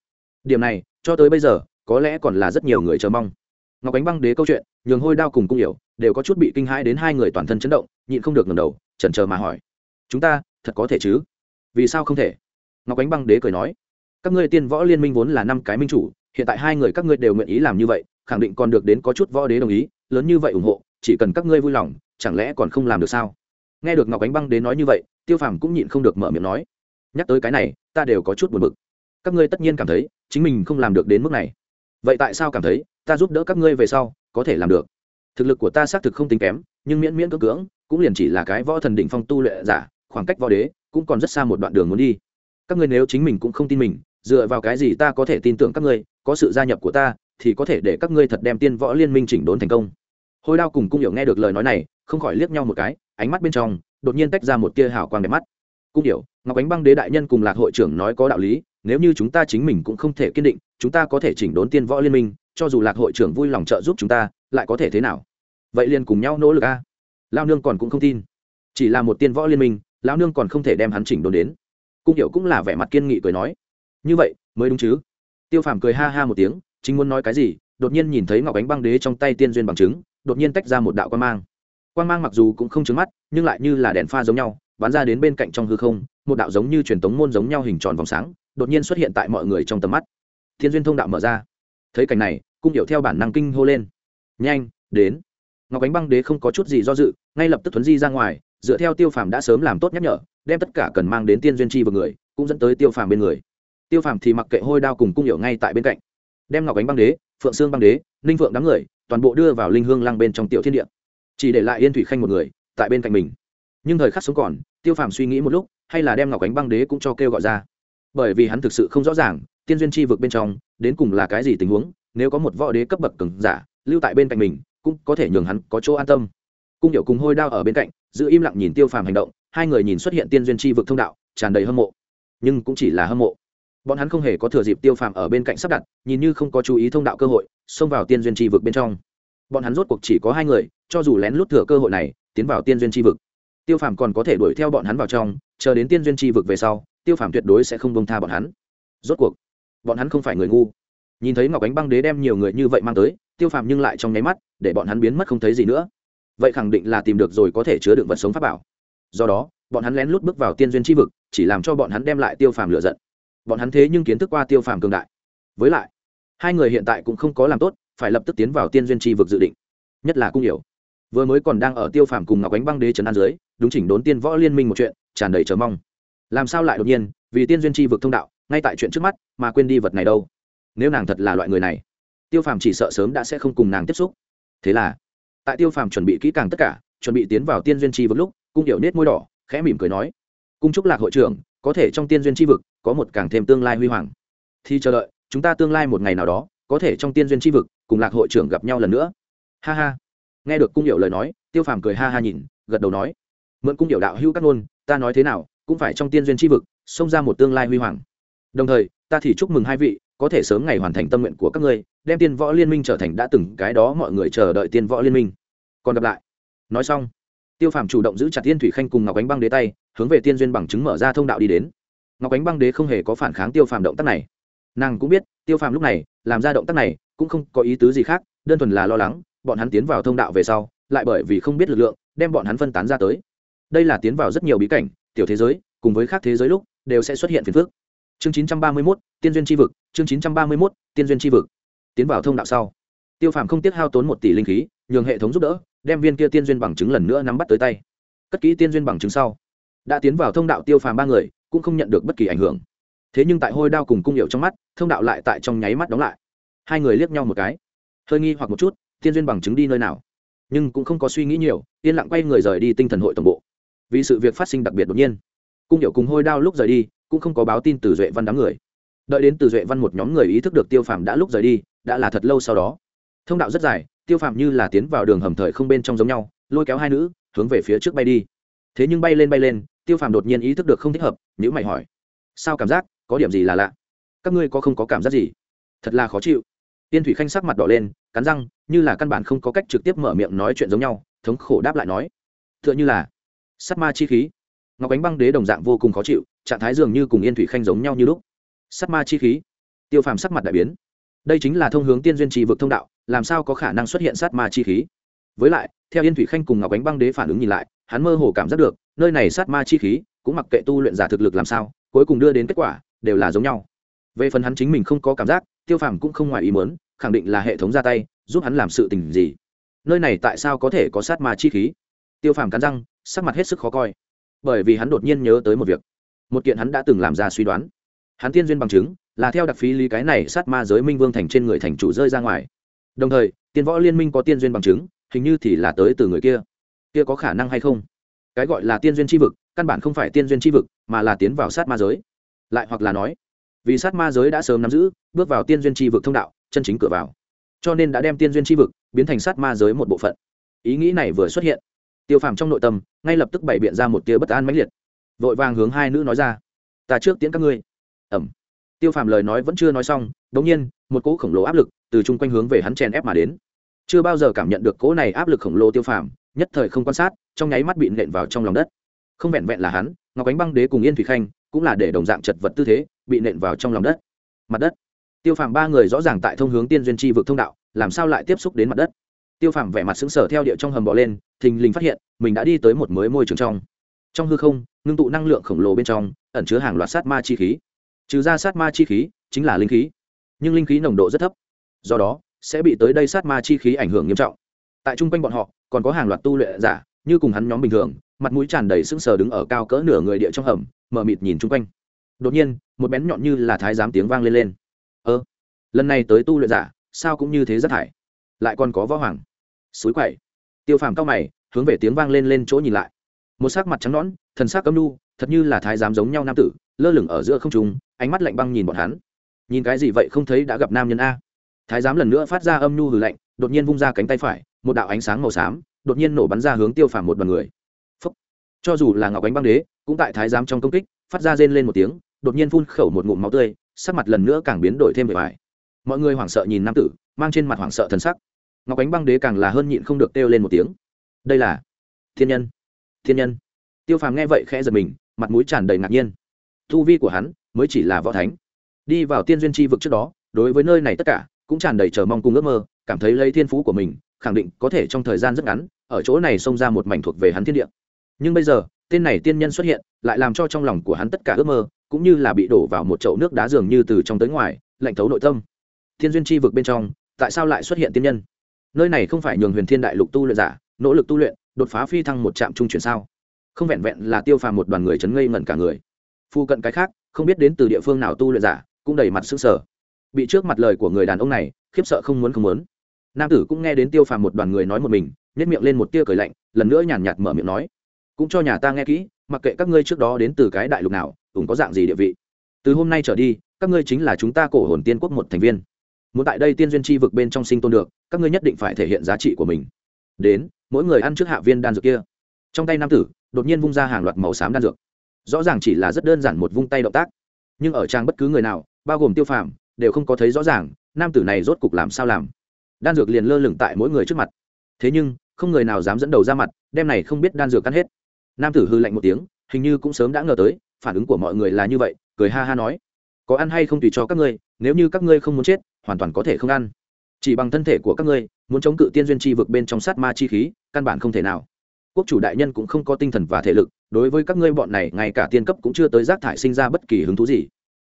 Speaker 1: Điểm này, cho tới bây giờ, có lẽ còn là rất nhiều người chờ mong. Ngọc ánh băng đế câu chuyện, nhường hôi đao cùng cung hiểu, đều có chút bị kinh hãi đến hai người toàn thân chấn động, nhịn không được ngầm đầu, chần chờ mà hỏi. Chúng ta, thật có thể chứ? Vì sao không thể? Ngọc ánh băng đế cười nói các ngươi tiên võ liên minh vốn là năm cái minh chủ, hiện tại hai người các ngươi đều nguyện ý làm như vậy, khẳng định còn được đến có chút võ đế đồng ý, lớn như vậy ủng hộ, chỉ cần các ngươi vui lòng, chẳng lẽ còn không làm được sao? Nghe được ngọc ánh băng đến nói như vậy, tiêu phàm cũng nhịn không được mở miệng nói, nhắc tới cái này, ta đều có chút buồn bực. Các ngươi tất nhiên cảm thấy, chính mình không làm được đến mức này. Vậy tại sao cảm thấy, ta giúp đỡ các ngươi về sau, có thể làm được? Thực lực của ta xác thực không tính kém, nhưng miễn miễn cưỡng cưỡng, cũng liền chỉ là cái võ thần đỉnh phong tu lệ giả, khoảng cách võ đế, cũng còn rất xa một đoạn đường muốn đi. Các ngươi nếu chính mình cũng không tin mình dựa vào cái gì ta có thể tin tưởng các ngươi, có sự gia nhập của ta, thì có thể để các ngươi thật đem tiên võ liên minh chỉnh đốn thành công. Hôi đao cùng cung hiểu nghe được lời nói này, không khỏi liếc nhau một cái, ánh mắt bên trong, đột nhiên tách ra một tia hào quang đẹp mắt. Cung hiểu, ngọc ánh băng đế đại nhân cùng lạc hội trưởng nói có đạo lý, nếu như chúng ta chính mình cũng không thể kiên định, chúng ta có thể chỉnh đốn tiên võ liên minh, cho dù lạc hội trưởng vui lòng trợ giúp chúng ta, lại có thể thế nào? Vậy liền cùng nhau nỗ lực a. Lao nương còn cũng không tin. Chỉ là một tiên võ liên minh lao nương còn không thể đem hắn chỉnh đốn đến. Cung hiểu cũng là vẻ mặt kiên nghị cười nói như vậy, mới đúng chứ? Tiêu phàm cười ha ha một tiếng, chính muốn nói cái gì, đột nhiên nhìn thấy ngọc ánh băng đế trong tay tiên duyên bằng chứng, đột nhiên tách ra một đạo quan mang. Quan mang mặc dù cũng không trứng mắt, nhưng lại như là đèn pha giống nhau, bắn ra đến bên cạnh trong hư không, một đạo giống như truyền tống môn giống nhau hình tròn vòng sáng, đột nhiên xuất hiện tại mọi người trong tầm mắt. Thiên duyên thông đạo mở ra. Thấy cảnh này, cung điệu theo bản năng kinh hô lên. Nhanh, đến. Ngọc ánh băng đế không có chút gì do dự, ngay lập tức thuấn di ra ngoài, dựa theo tiêu phàm đã sớm làm tốt nhắc nhở, đem tất cả cần mang đến tiên duyên chi vào người, cũng dẫn tới tiêu phàm bên người tiêu phàm thì mặc kệ hôi đao cùng cung hiệu ngay tại bên cạnh. Đem ngọc ánh băng đế, phượng sương băng đế, ninh phượng đám người, toàn bộ đưa vào linh hương lăng bên trong tiểu thiên địa. Chỉ để lại yên thủy khanh một người, tại bên cạnh mình. Nhưng thời khắc sống còn, tiêu phàm suy nghĩ một lúc, hay là đem ngọc ánh băng đế cũng cho kêu gọi ra. Bởi vì hắn thực sự không rõ ràng, tiên duyên chi vực bên trong, đến cùng là cái gì tình huống, nếu có một võ đế cấp bậc cứng giả, lưu tại bên cạnh mình, cũng có thể nhường hắn có chỗ an tâm. Cung điệu cùng hôi đao ở bên cạnh, giữ im lặng nhìn tiêu phàm hành động, hai người nhìn xuất hiện tiên duyên chi vực thông đạo, tràn đầy hâm mộ. Nhưng cũng chỉ là hâm mộ bọn hắn không hề có thừa dịp tiêu phàm ở bên cạnh sắp đặt, nhìn như không có chú ý thông đạo cơ hội, xông vào tiên duyên chi vực bên trong. Bọn hắn rốt cuộc chỉ có hai người, cho dù lén lút thừa cơ hội này, tiến vào tiên duyên chi vực. Tiêu phàm còn có thể đuổi theo bọn hắn vào trong, chờ đến tiên duyên chi vực về sau, tiêu phàm tuyệt đối sẽ không bông tha bọn hắn. Rốt cuộc, bọn hắn không phải người ngu. Nhìn thấy ngọc ánh băng đế đem nhiều người như vậy mang tới, tiêu phàm nhưng lại trong nháy mắt, để bọn hắn biến mất không thấy gì nữa. Vậy khẳng định là tìm được rồi có thể chứa đựng vật sống pháp bảo. Do đó, bọn hắn lén lút bước vào tiên duyên tri vực, chỉ làm cho bọn hắn đem lại tiêu phàm lựa giận bọn hắn thế nhưng kiến thức qua tiêu phàm cường đại. Với lại, hai người hiện tại cũng không có làm tốt, phải lập tức tiến vào tiên duyên tri vực dự định. Nhất là cung hiểu. Vừa mới còn đang ở tiêu phàm cùng ngọc ánh băng đế trấn an dưới, đúng chỉnh đốn tiên võ liên minh một chuyện, tràn đầy chờ mong. Làm sao lại đột nhiên, vì tiên duyên tri vực thông đạo, ngay tại chuyện trước mắt, mà quên đi vật này đâu? Nếu nàng thật là loại người này, tiêu phàm chỉ sợ sớm đã sẽ không cùng nàng tiếp xúc. Thế là, tại tiêu phàm chuẩn bị kỹ càng tất cả, chuẩn bị tiến vào tiên duyên tri vực lúc, cung hiểu nết môi đỏ, khẽ mỉm cười nói, cung trúc lạc hội trưởng có thể trong tiên duyên tri vực, có một càng thêm tương lai huy hoàng. Thì chờ đợi, chúng ta tương lai một ngày nào đó, có thể trong tiên duyên tri vực, cùng lạc hội trưởng gặp nhau lần nữa. Ha ha. Nghe được cung điệu lời nói, tiêu phàm cười ha ha nhìn, gật đầu nói, mượn cung điệu đạo hữu các ngôn, ta nói thế nào, cũng phải trong tiên duyên tri vực, xông ra một tương lai huy hoàng. Đồng thời, ta thì chúc mừng hai vị, có thể sớm ngày hoàn thành tâm nguyện của các ngươi, đem tiên võ liên minh trở thành đã từng cái đó mọi người chờ đợi tiên võ liên minh. Còn gặp lại. Nói xong tiêu phàm chủ động giữ chặt tiên thủy khanh cùng ngọc ánh băng đế tay hướng về tiên duyên bằng chứng mở ra thông đạo đi đến. Ngọc ánh băng đế không hề có phản kháng tiêu phàm động tác này. Nàng cũng biết tiêu phàm lúc này làm ra động tác này cũng không có ý tứ gì khác đơn thuần là lo lắng bọn hắn tiến vào thông đạo về sau lại bởi vì không biết lực lượng đem bọn hắn phân tán ra tới. Đây là tiến vào rất nhiều bí cảnh tiểu thế giới cùng với khác thế giới lúc đều sẽ xuất hiện phiền phức. Chương 931, tiên duyên tri vực chương 931, tiên duyên tri vực. Tiến vào thông đạo sau tiêu phàm không tiếc hao tốn một tỷ linh khí nhường hệ thống giúp đỡ đem viên kia tiên duyên bằng chứng lần nữa nắm bắt tới tay. Cất kỹ tiên duyên bằng chứng sau, đã tiến vào thông đạo tiêu phàm ba người, cũng không nhận được bất kỳ ảnh hưởng. Thế nhưng tại hôi đao cùng cung hiệu trong mắt, thông đạo lại tại trong nháy mắt đóng lại. Hai người liếc nhau một cái, hơi nghi hoặc một chút, tiên duyên bằng chứng đi nơi nào. Nhưng cũng không có suy nghĩ nhiều, yên lặng quay người rời đi tinh thần hội tổng bộ. Vì sự việc phát sinh đặc biệt đột nhiên, cung hiệu cùng hôi đao lúc rời đi, cũng không có báo tin từ duệ văn đám người. Đợi đến từ duệ văn một nhóm người ý thức được tiêu phàm đã lúc rời đi, đã là thật lâu sau đó. Thông đạo rất dài tiêu phàm như là tiến vào đường hầm thời không bên trong giống nhau, lôi kéo hai nữ, hướng về phía trước bay đi. Thế nhưng bay lên bay lên, tiêu phàm đột nhiên ý thức được không thích hợp nhữ mày hỏi, sao cảm giác? Có điểm gì là lạ? Các ngươi có không có cảm giác gì? Thật là khó chịu. Tiên thủy khanh sắc mặt đỏ lên, cắn răng, như là căn bản không có cách trực tiếp mở miệng nói chuyện giống nhau, thống khổ đáp lại nói t h ư ợ n h ư là sắt ma chi khí. Ngọc ánh băng đế đồng dạng vô cùng khó chịu, trạng thái dường như cùng yên thủy khanh giống nhau như lúc. Sắt ma chi khí. Tiêu phàm sắc mặt đại biến. Đây chính là thông hướng tiên duyên trì vực thông đạo làm sao có khả năng xuất hiện sát ma chi khí? Với lại, theo yên thủy khanh cùng ngọc ánh băng đế phản ứng nhìn lại, hắn mơ hồ cảm giác được, nơi này sát ma chi khí cũng mặc kệ tu luyện giả thực lực làm sao, cuối cùng đưa đến kết quả đều là giống nhau. Về phần hắn chính mình không có cảm giác, tiêu phàm cũng không ngoài ý muốn, khẳng định là hệ thống ra tay, giúp hắn làm sự tình gì. Nơi này tại sao có thể có sát ma chi khí? Tiêu phàm cắn răng, sắc mặt hết sức khó coi. Bởi vì hắn đột nhiên nhớ tới một việc. Một kiện hắn đã từng làm ra suy đoán. Hắn tiên duyên bằng chứng, là theo đặc phí lý cái này sát ma giới minh vương thành trên người thành chủ rơi ra ngoài đồng thời, tiên võ liên minh có tiên duyên bằng chứng, hình như thì là tới từ người kia. Kia có khả năng hay không? Cái gọi là tiên duyên tri vực, căn bản không phải tiên duyên tri vực, mà là tiến vào sát ma giới. Lại hoặc là nói, vì sát ma giới đã sớm nắm giữ, bước vào tiên duyên tri vực thông đạo, chân chính cửa vào. Cho nên đã đem tiên duyên tri vực biến thành sát ma giới một bộ phận. Ý nghĩ này vừa xuất hiện, tiêu phàm trong nội tâm ngay lập tức bày biện ra một tia bất an mãnh liệt. Vội vàng hướng hai nữ nói ra, ta trước tiễn các ngươi. Ẩm tiêu phàm lời nói vẫn chưa nói xong đ ỗ n g nhiên, một cỗ khổng lồ áp lực từ chung quanh hướng về hắn chèn ép mà đến. Chưa bao giờ cảm nhận được cỗ này áp lực khổng lồ tiêu phàm, nhất thời không quan sát, trong nháy mắt bị nện vào trong lòng đất. Không vẹn vẹn là hắn, ngọc ánh băng đế cùng yên thủy khanh cũng là để đồng dạng chật vật tư thế, bị nện vào trong lòng đất. Mặt đất. Tiêu phàm ba người rõ ràng tại thông hướng tiên duyên tri vực thông đạo, làm sao lại tiếp xúc đến mặt đất? Tiêu phàm vẻ mặt xứng sở theo địa trong hầm bò lên, thình lình phát hiện, mình đã đi tới một mới môi trường trong. Trong hư không, ngưng tụ năng lượng khổng lồ bên trong, ẩn chứa hàng loạt sát ma chi khí. Trừ ra sát ma chi khí, chính là linh khí. Nhưng linh khí nồng độ rất thấp do đó, sẽ bị tới đây sát ma chi khí ảnh hưởng nghiêm trọng. Tại chung quanh bọn họ, còn có hàng loạt tu luyện giả, như cùng hắn nhóm bình thường, mặt mũi tràn đầy sững sờ đứng ở cao cỡ nửa người địa trong hầm, mở mịt nhìn chung quanh. Đột nhiên, một bén nhọn như là thái giám tiếng vang lên lên. Ơ, lần này tới tu luyện giả, sao cũng như thế rất thải? Lại còn có võ hoàng. Suối quậy. Tiêu phàm cao mày, hướng về tiếng vang lên lên chỗ nhìn lại. Một sắc mặt trắng nõn, thần sắc cấm nu thật như là thái giám giống nhau nam tử, lơ lửng ở giữa không trung, ánh mắt lạnh băng nhìn bọn hắn. Nhìn cái gì vậy không thấy đã gặp nam nhân a? Thái giám lần nữa phát ra âm nhu hừ lạnh, đột nhiên vung ra cánh tay phải, một đạo ánh sáng màu xám, đột nhiên nổ bắn ra hướng tiêu phàm một đoàn người. Phúc. cho dù là ngọc ánh băng đế, cũng tại thái giám trong công kích, phát ra rên lên một tiếng, đột nhiên phun khẩu một ngụm máu tươi, sắc mặt lần nữa càng biến đổi thêm bề bài mọi người hoảng sợ nhìn nam tử, mang trên mặt hoảng sợ thần sắc. Ngọc ánh băng đế càng là hơn nhịn không được kêu lên một tiếng. Đây là thiên nhân. Thiên nhân. Tiêu phàm nghe vậy khẽ giật mình, mặt mũi tràn đầy ngạc nhiên. Thu vi của hắn mới chỉ là võ thánh. Đi vào tiên duyên tri vực trước đó, đối với nơi này tất cả cũng tràn đầy chờ mong cùng ước mơ, cảm thấy lấy thiên phú của mình, khẳng định có thể trong thời gian rất ngắn, ở chỗ này xông ra một mảnh thuộc về hắn thiên địa. Nhưng bây giờ, tên này tiên nhân xuất hiện, lại làm cho trong lòng của hắn tất cả ước mơ, cũng như là bị đổ vào một chậu nước đá dường như từ trong tới ngoài, lạnh thấu nội tâm. Thiên duyên chi vực bên trong, tại sao lại xuất hiện tiên nhân? Nơi này không phải nhường huyền thiên đại lục tu luyện giả, nỗ lực tu luyện, đột phá phi thăng một trạm trung chuyển sao? Không vẹn vẹn là tiêu phàm một đoàn người chấn ngây ngẩn cả người. Phu cận cái khác, không biết đến từ địa phương nào tu luyện giả, cũng đầy mặt xương sở bị trước mặt lời của người đàn ông này, khiếp sợ không muốn không muốn. Nam tử cũng nghe đến tiêu phàm một đoàn người nói một mình nhét miệng lên một tia cười lạnh, lần nữa nhàn nhạt mở miệng nói, cũng cho nhà ta nghe kỹ, mặc kệ các ngươi trước đó đến từ cái đại lục nào, ủng có dạng gì địa vị. Từ hôm nay trở đi, các ngươi chính là chúng ta cổ hồn tiên quốc một thành viên. Muốn tại đây tiên duyên chi vực bên trong sinh tồn được, các ngươi nhất định phải thể hiện giá trị của mình. Đến, mỗi người ăn trước hạ viên đan dược kia. Trong tay nam tử, đột nhiên vung ra hàng loạt màu xám đan dược. Rõ ràng chỉ là rất đơn giản một vung tay động tác. Nhưng ở trang bất cứ người nào, bao gồm tiêu phàm đều không có thấy rõ ràng, nam tử này rốt cục làm sao làm. Đan dược liền lơ lửng tại mỗi người trước mặt. Thế nhưng, không người nào dám dẫn đầu ra mặt đem này không biết đan dược cắn hết. Nam tử hư lạnh một tiếng, hình như cũng sớm đã ngờ tới, phản ứng của mọi người là như vậy, cười ha ha nói. Có ăn hay không tùy cho các ngươi, nếu như các ngươi không muốn chết, hoàn toàn có thể không ăn. Chỉ bằng thân thể của các ngươi, muốn chống cự tiên duyên chi vực bên trong sát ma chi khí, căn bản không thể nào. Quốc chủ đại nhân cũng không có tinh thần và thể lực, đối với các ngươi bọn này, ngay cả tiên cấp cũng chưa tới rác thải sinh ra bất kỳ hứng thú gì.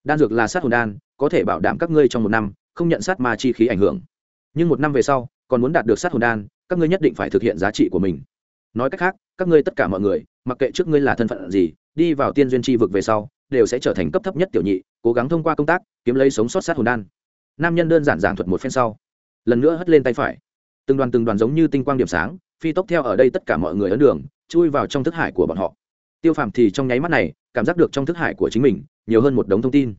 Speaker 1: Đan dược là sát hồn đan có thể bảo đảm các ngươi trong một năm không nhận sát ma chi khí ảnh hưởng. Nhưng một năm về sau, còn muốn đạt được sát hồn đan, các ngươi nhất định phải thực hiện giá trị của mình. Nói cách khác, các ngươi tất cả mọi người, mặc kệ trước ngươi là thân phận gì, đi vào tiên duyên tri vực về sau, đều sẽ trở thành cấp thấp nhất tiểu nhị, cố gắng thông qua công tác, kiếm lấy sống sót sát hồn đan. Nam nhân đơn giản giảng thuật một phen sau, lần nữa hất lên tay phải. Từng đoàn từng đoàn giống như tinh quang điểm sáng, phi tốc theo ở đây tất cả mọi người ấn đường, chui vào trong thức hải của bọn họ. Tiêu phàm thì trong nháy mắt này, cảm giác được trong thức hải của chính mình, nhiều hơn một đống thông tin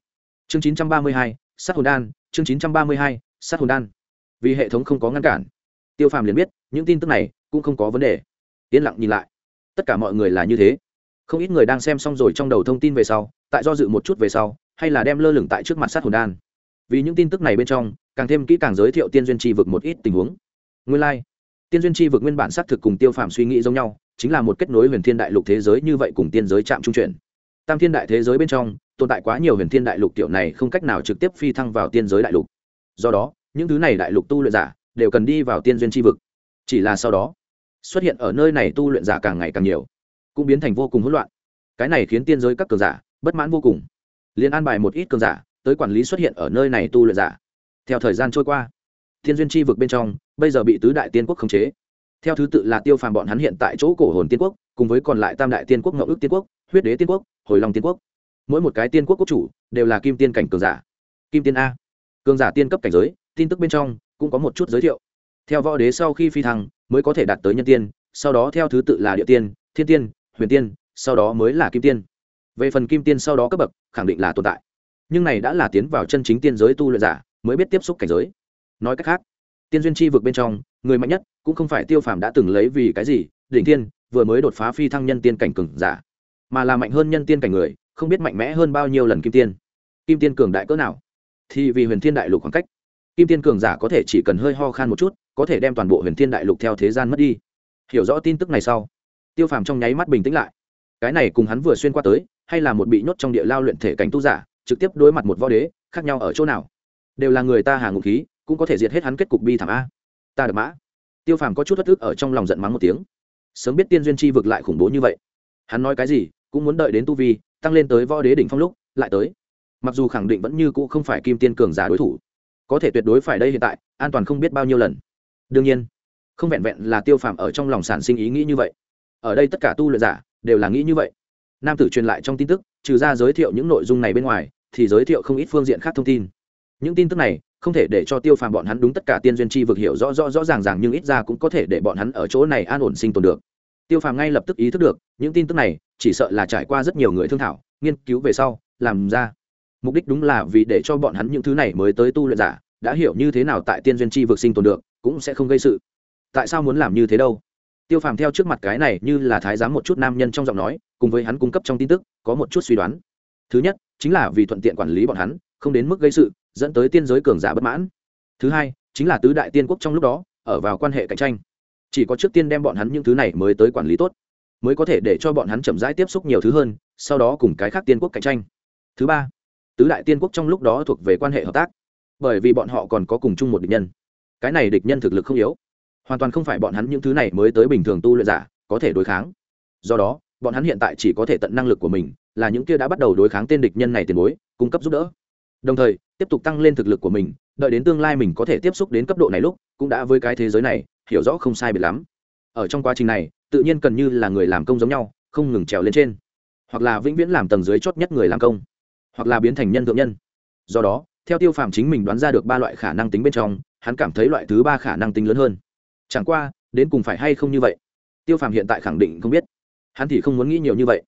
Speaker 1: chương 932, sát hồn đan chương 932, sát hồn đan. Vì hệ thống không có ngăn cản tiêu phàm liền biết những tin tức này cũng không có vấn đề. Yên lặng nhìn lại. Tất cả mọi người là như thế. Không ít người đang xem xong rồi trong đầu thông tin về sau tại do dự một chút về sau hay là đem lơ lửng tại trước mặt sát hồn đan. Vì những tin tức này bên trong càng thêm kỹ càng giới thiệu tiên duyên tri vực một ít tình huống. Nguyên lai、like. tiên duyên tri vực nguyên bản xác thực cùng tiêu phàm suy nghĩ giống nhau chính là một kết nối huyền thiên đại lục thế giới như vậy cùng tiên giới chạm trung chuyển. Tam thiên đại thế giới bên trong tồn tại quá nhiều huyền thiên đại lục tiểu này không cách nào trực tiếp phi thăng vào tiên giới đại lục. Do đó, những thứ này đại lục tu luyện giả đều cần đi vào tiên duyên tri vực. Chỉ là sau đó, xuất hiện ở nơi này tu luyện giả càng ngày càng nhiều, cũng biến thành vô cùng hỗn loạn. Cái này khiến tiên giới các cường giả bất mãn vô cùng. Liền an bài một ít cường giả tới quản lý xuất hiện ở nơi này tu luyện giả. Theo thời gian trôi qua thiên duyên tri vực bên trong bây giờ bị tứ đại tiên quốc khống chế. Theo thứ tự là tiêu phàm bọn hắn hiện tại chỗ cổ hồn tiên quốc, cùng với còn lại tam đại tiên quốc ngậu ước tiên quốc, huyết đế tiên quốc, hồi long tiên quốc mỗi một cái tiên quốc quốc chủ đều là kim tiên cảnh cường giả. Kim tiên a. Cường giả tiên cấp cảnh giới, tin tức bên trong cũng có một chút giới thiệu. Theo võ đế sau khi phi thăng mới có thể đạt tới nhân tiên, sau đó theo thứ tự là địa tiên, thiên tiên, huyền tiên, sau đó mới là kim tiên. Về phần kim tiên sau đó cấp bậc, khẳng định là tồn tại. Nhưng này đã là tiến vào chân chính tiên giới tu luyện giả mới biết tiếp xúc cảnh giới. Nói cách khác, tiên duyên chi vực bên trong, người mạnh nhất cũng không phải tiêu phàm đã từng lấy vì cái gì, đỉnh tiên vừa mới đột phá phi thăng nhân tiên cảnh cừng giả, mà là mạnh hơn nhân tiên cảnh người không biết mạnh mẽ hơn bao nhiêu lần kim tiên. Kim tiên cường đại cỡ nào? Thì vì huyền thiên đại lục khoảng cách. Kim tiên cường giả có thể chỉ cần hơi ho khan một chút, có thể đem toàn bộ huyền thiên đại lục theo thế gian mất đi. Hiểu rõ tin tức này sau, tiêu phàm trong nháy mắt bình tĩnh lại. Cái này cùng hắn vừa xuyên qua tới, hay là một bị nhốt trong địa lao luyện thể cảnh tu giả, trực tiếp đối mặt một võ đế, khác nhau ở chỗ nào? Đều là người ta hà ngục khí, cũng có thể diệt hết hắn kết cục bi thảm a. Ta được mã. Tiêu phàm có chút thất thức ở trong lòng giận mắng một tiếng. Sớm biết tiên duyên chi vực lại khủng bố như vậy. Hắn nói cái gì, cũng muốn đợi đến tu vi tăng lên tới võ đế đỉnh phong lúc, lại tới. Mặc dù khẳng định vẫn như cũ không phải kim tiên cường giả đối thủ, có thể tuyệt đối phải đây hiện tại, an toàn không biết bao nhiêu lần. Đương nhiên, không vẹn vẹn là tiêu phàm ở trong lòng sản sinh ý nghĩ như vậy. Ở đây tất cả tu luyện giả đều là nghĩ như vậy. Nam tử truyền lại trong tin tức, trừ ra giới thiệu những nội dung này bên ngoài, thì giới thiệu không ít phương diện khác thông tin. Những tin tức này không thể để cho tiêu phàm bọn hắn đúng tất cả tiên duyên chi vực hiểu rõ rõ rõ ràng ràng nhưng ít ra cũng có thể để bọn hắn ở chỗ này an ổn sinh tồn được. Tiêu phàm ngay lập tức ý thức được, những tin tức này chỉ sợ là trải qua rất nhiều người thương thảo, nghiên cứu về sau, làm ra. Mục đích đúng là vì để cho bọn hắn những thứ này mới tới tu luyện giả, đã hiểu như thế nào tại tiên duyên chi vực sinh tồn được, cũng sẽ không gây sự. Tại sao muốn làm như thế đâu? Tiêu phàm theo trước mặt cái này như là thái giám một chút nam nhân trong giọng nói, cùng với hắn cung cấp trong tin tức, có một chút suy đoán. Thứ nhất, chính là vì thuận tiện quản lý bọn hắn, không đến mức gây sự, dẫn tới tiên giới cường giả bất mãn. Thứ hai, chính là tứ đại tiên quốc trong lúc đó, ở vào quan hệ cạnh tranh. Chỉ có trước tiên đem bọn hắn những thứ này mới tới quản lý tốt mới có thể để cho bọn hắn chậm rãi tiếp xúc nhiều thứ hơn, sau đó cùng cái khác tiên quốc cạnh tranh. Thứ ba, tứ đại tiên quốc trong lúc đó thuộc về quan hệ hợp tác, bởi vì bọn họ còn có cùng chung một địch nhân. Cái này địch nhân thực lực không yếu. Hoàn toàn không phải bọn hắn những thứ này mới tới bình thường tu luyện giả, có thể đối kháng. Do đó, bọn hắn hiện tại chỉ có thể tận năng lực của mình, là những kia đã bắt đầu đối kháng tên địch nhân này tiền bối, cung cấp giúp đỡ. Đồng thời, tiếp tục tăng lên thực lực của mình, đợi đến tương lai mình có thể tiếp xúc đến cấp độ này lúc, cũng đã với cái thế giới này, hiểu rõ không sai biệt lắm. Ở trong quá trình này tự nhiên cần như là người làm công giống nhau, không ngừng trèo lên trên. Hoặc là vĩnh viễn làm tầng dưới chót nhất người làm công. Hoặc là biến thành nhân thượng nhân. Do đó, theo tiêu phàm chính mình đoán ra được ba loại khả năng tính bên trong, hắn cảm thấy loại thứ ba khả năng tính lớn hơn. Chẳng qua, đến cùng phải hay không như vậy? Tiêu phàm hiện tại khẳng định không biết. Hắn thì không muốn nghĩ nhiều như vậy.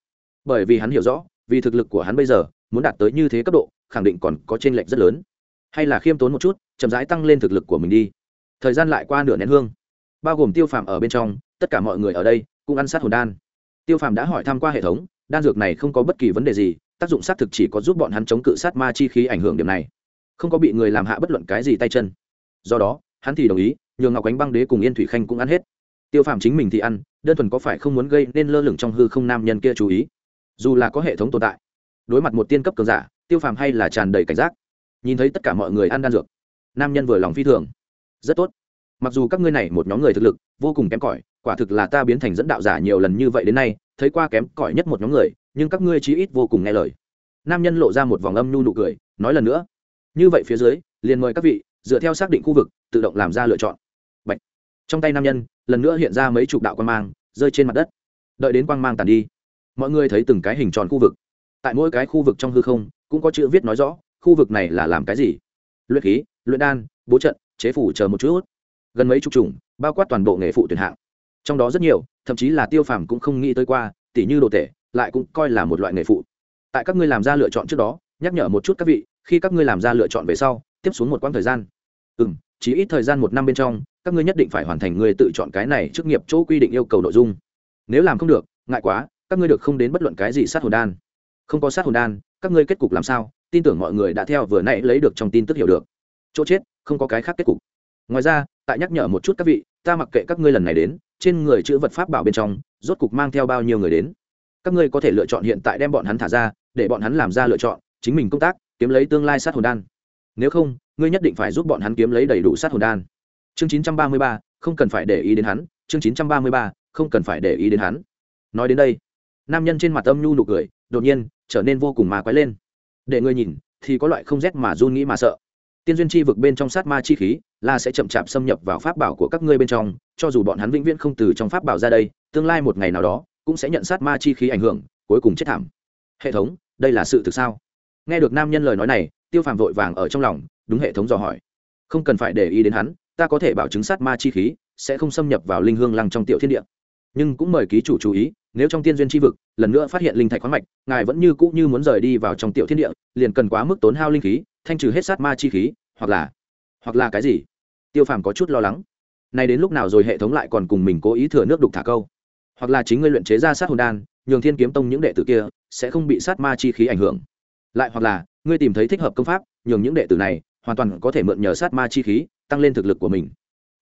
Speaker 1: Bởi vì hắn hiểu rõ, vì thực lực của hắn bây giờ, muốn đạt tới như thế cấp độ, khẳng định còn có t r ê n lệch rất lớn. Hay là khiêm tốn một chút, chậm rãi tăng lên thực lực của mình đi. Thời gian lại qua nửa nén hương. Bao gồm tiêu phàm ở bên trong tất cả mọi người ở đây cũng ăn sát hồn đan. Tiêu phàm đã hỏi thăm qua hệ thống, đan dược này không có bất kỳ vấn đề gì, tác dụng xác thực chỉ có giúp bọn hắn chống cự sát ma chi khí ảnh hưởng điểm này. Không có bị người làm hạ bất luận cái gì tay chân. Do đó, hắn thì đồng ý, nhường ngọc ánh băng đế cùng yên thủy khanh cũng ăn hết. Tiêu phàm chính mình thì ăn, đơn thuần có phải không muốn gây nên lơ lửng trong hư không nam nhân kia chú ý? Dù là có hệ thống tồn tại, đối mặt một tiên cấp cường giả, tiêu phàm hay là tràn đầy cảnh giác. Nhìn thấy tất cả mọi người ăn đan dược, nam nhân vừa lòng phi thường. Rất tốt mặc dù các ngươi này một nhóm người thực lực vô cùng kém cỏi, quả thực là ta biến thành dẫn đạo giả nhiều lần như vậy đến nay, thấy qua kém cỏi nhất một nhóm người, nhưng các ngươi chí ít vô cùng nghe lời. Nam nhân lộ ra một vòng âm nhu nụ cười, nói lần nữa. Như vậy phía dưới, liền mời các vị, dựa theo xác định khu vực, tự động làm ra lựa chọn. Bạch. trong tay nam nhân, lần nữa hiện ra mấy chục đạo quan mang, rơi trên mặt đất. Đợi đến quang mang tàn đi, mọi người thấy từng cái hình tròn khu vực. Tại mỗi cái khu vực trong hư không, cũng có chữ viết nói rõ, khu vực này là làm cái gì? Luyện khí, luyện đan, bố trận, chế phủ chờ một chút gần mấy chục chủng, bao quát toàn bộ nghề phụ tuyển hạng. Trong đó rất nhiều, thậm chí là tiêu phàm cũng không nghĩ tới qua, tỉ như đồ tể, lại cũng coi là một loại nghề phụ. Tại các ngươi làm ra lựa chọn trước đó, nhắc nhở một chút các vị, khi các ngươi làm ra lựa chọn về sau, tiếp xuống một quãng thời gian. Ừ m chỉ ít thời gian một năm bên trong, các ngươi nhất định phải hoàn thành người tự chọn cái này trước nghiệp chỗ quy định yêu cầu nội dung. Nếu làm không được, ngại quá, các ngươi được không đến bất luận cái gì sát hồn đan. Không có sát hồn đan, các ngươi kết cục làm sao? Tin tưởng mọi người đã theo vừa nãy lấy được trong tin tức hiểu được. Chỗ chết, không có cái khác kết cục. Ngoài ra tại nhắc nhở một chút các vị, ta mặc kệ các ngươi lần này đến, trên người chữ vật pháp bảo bên trong, rốt cục mang theo bao nhiêu người đến. Các ngươi có thể lựa chọn hiện tại đem bọn hắn thả ra, để bọn hắn làm ra lựa chọn, chính mình công tác, kiếm lấy tương lai sát hồn đan. Nếu không, ngươi nhất định phải giúp bọn hắn kiếm lấy đầy đủ sát hồn đan. Chương chín trăm ba mươi ba, không cần phải để ý đến hắn. Chương chín trăm ba mươi ba, không cần phải để ý đến hắn. Nói đến đây, nam nhân trên mặt âm nhu nụ cười, đột nhiên trở nên vô cùng mà quái lên. Để ngươi nhìn, thì có loại không rét mà run nghĩ mà sợ tiên duyên chi vực bên trong sát ma chi khí, là sẽ chậm chạp xâm nhập vào pháp bảo của các ngươi bên trong, cho dù bọn hắn vĩnh viễn không từ trong pháp bảo ra đây, tương lai một ngày nào đó, cũng sẽ nhận sát ma chi khí ảnh hưởng, cuối cùng chết thảm. Hệ thống, đây là sự thực sao? Nghe được nam nhân lời nói này, tiêu phàm vội vàng ở trong lòng, đúng hệ thống dò hỏi. Không cần phải để ý đến hắn, ta có thể bảo chứng sát ma chi khí sẽ không xâm nhập vào linh hương lăng trong tiểu thiên địa. Nhưng cũng mời ký chủ chú ý, nếu trong tiên duyên Chi vực, lần nữa phát hiện linh thạch khoáng mạch, ngài vẫn như cũ như muốn rời đi vào trong tiểu thiên địa, liền cần quá mức tốn hao linh khí thanh trừ hết sát ma chi khí, hoặc là hoặc là cái gì? Tiêu phàm có chút lo lắng. Nay đến lúc nào rồi hệ thống lại còn cùng mình cố ý thừa nước đục thả câu? Hoặc là chính ngươi luyện chế ra sát hồn đan, nhường thiên kiếm tông những đệ tử kia sẽ không bị sát ma chi khí ảnh hưởng. Lại hoặc là, ngươi tìm thấy thích hợp công pháp, nhường những đệ tử này hoàn toàn có thể mượn nhờ sát ma chi khí tăng lên thực lực của mình.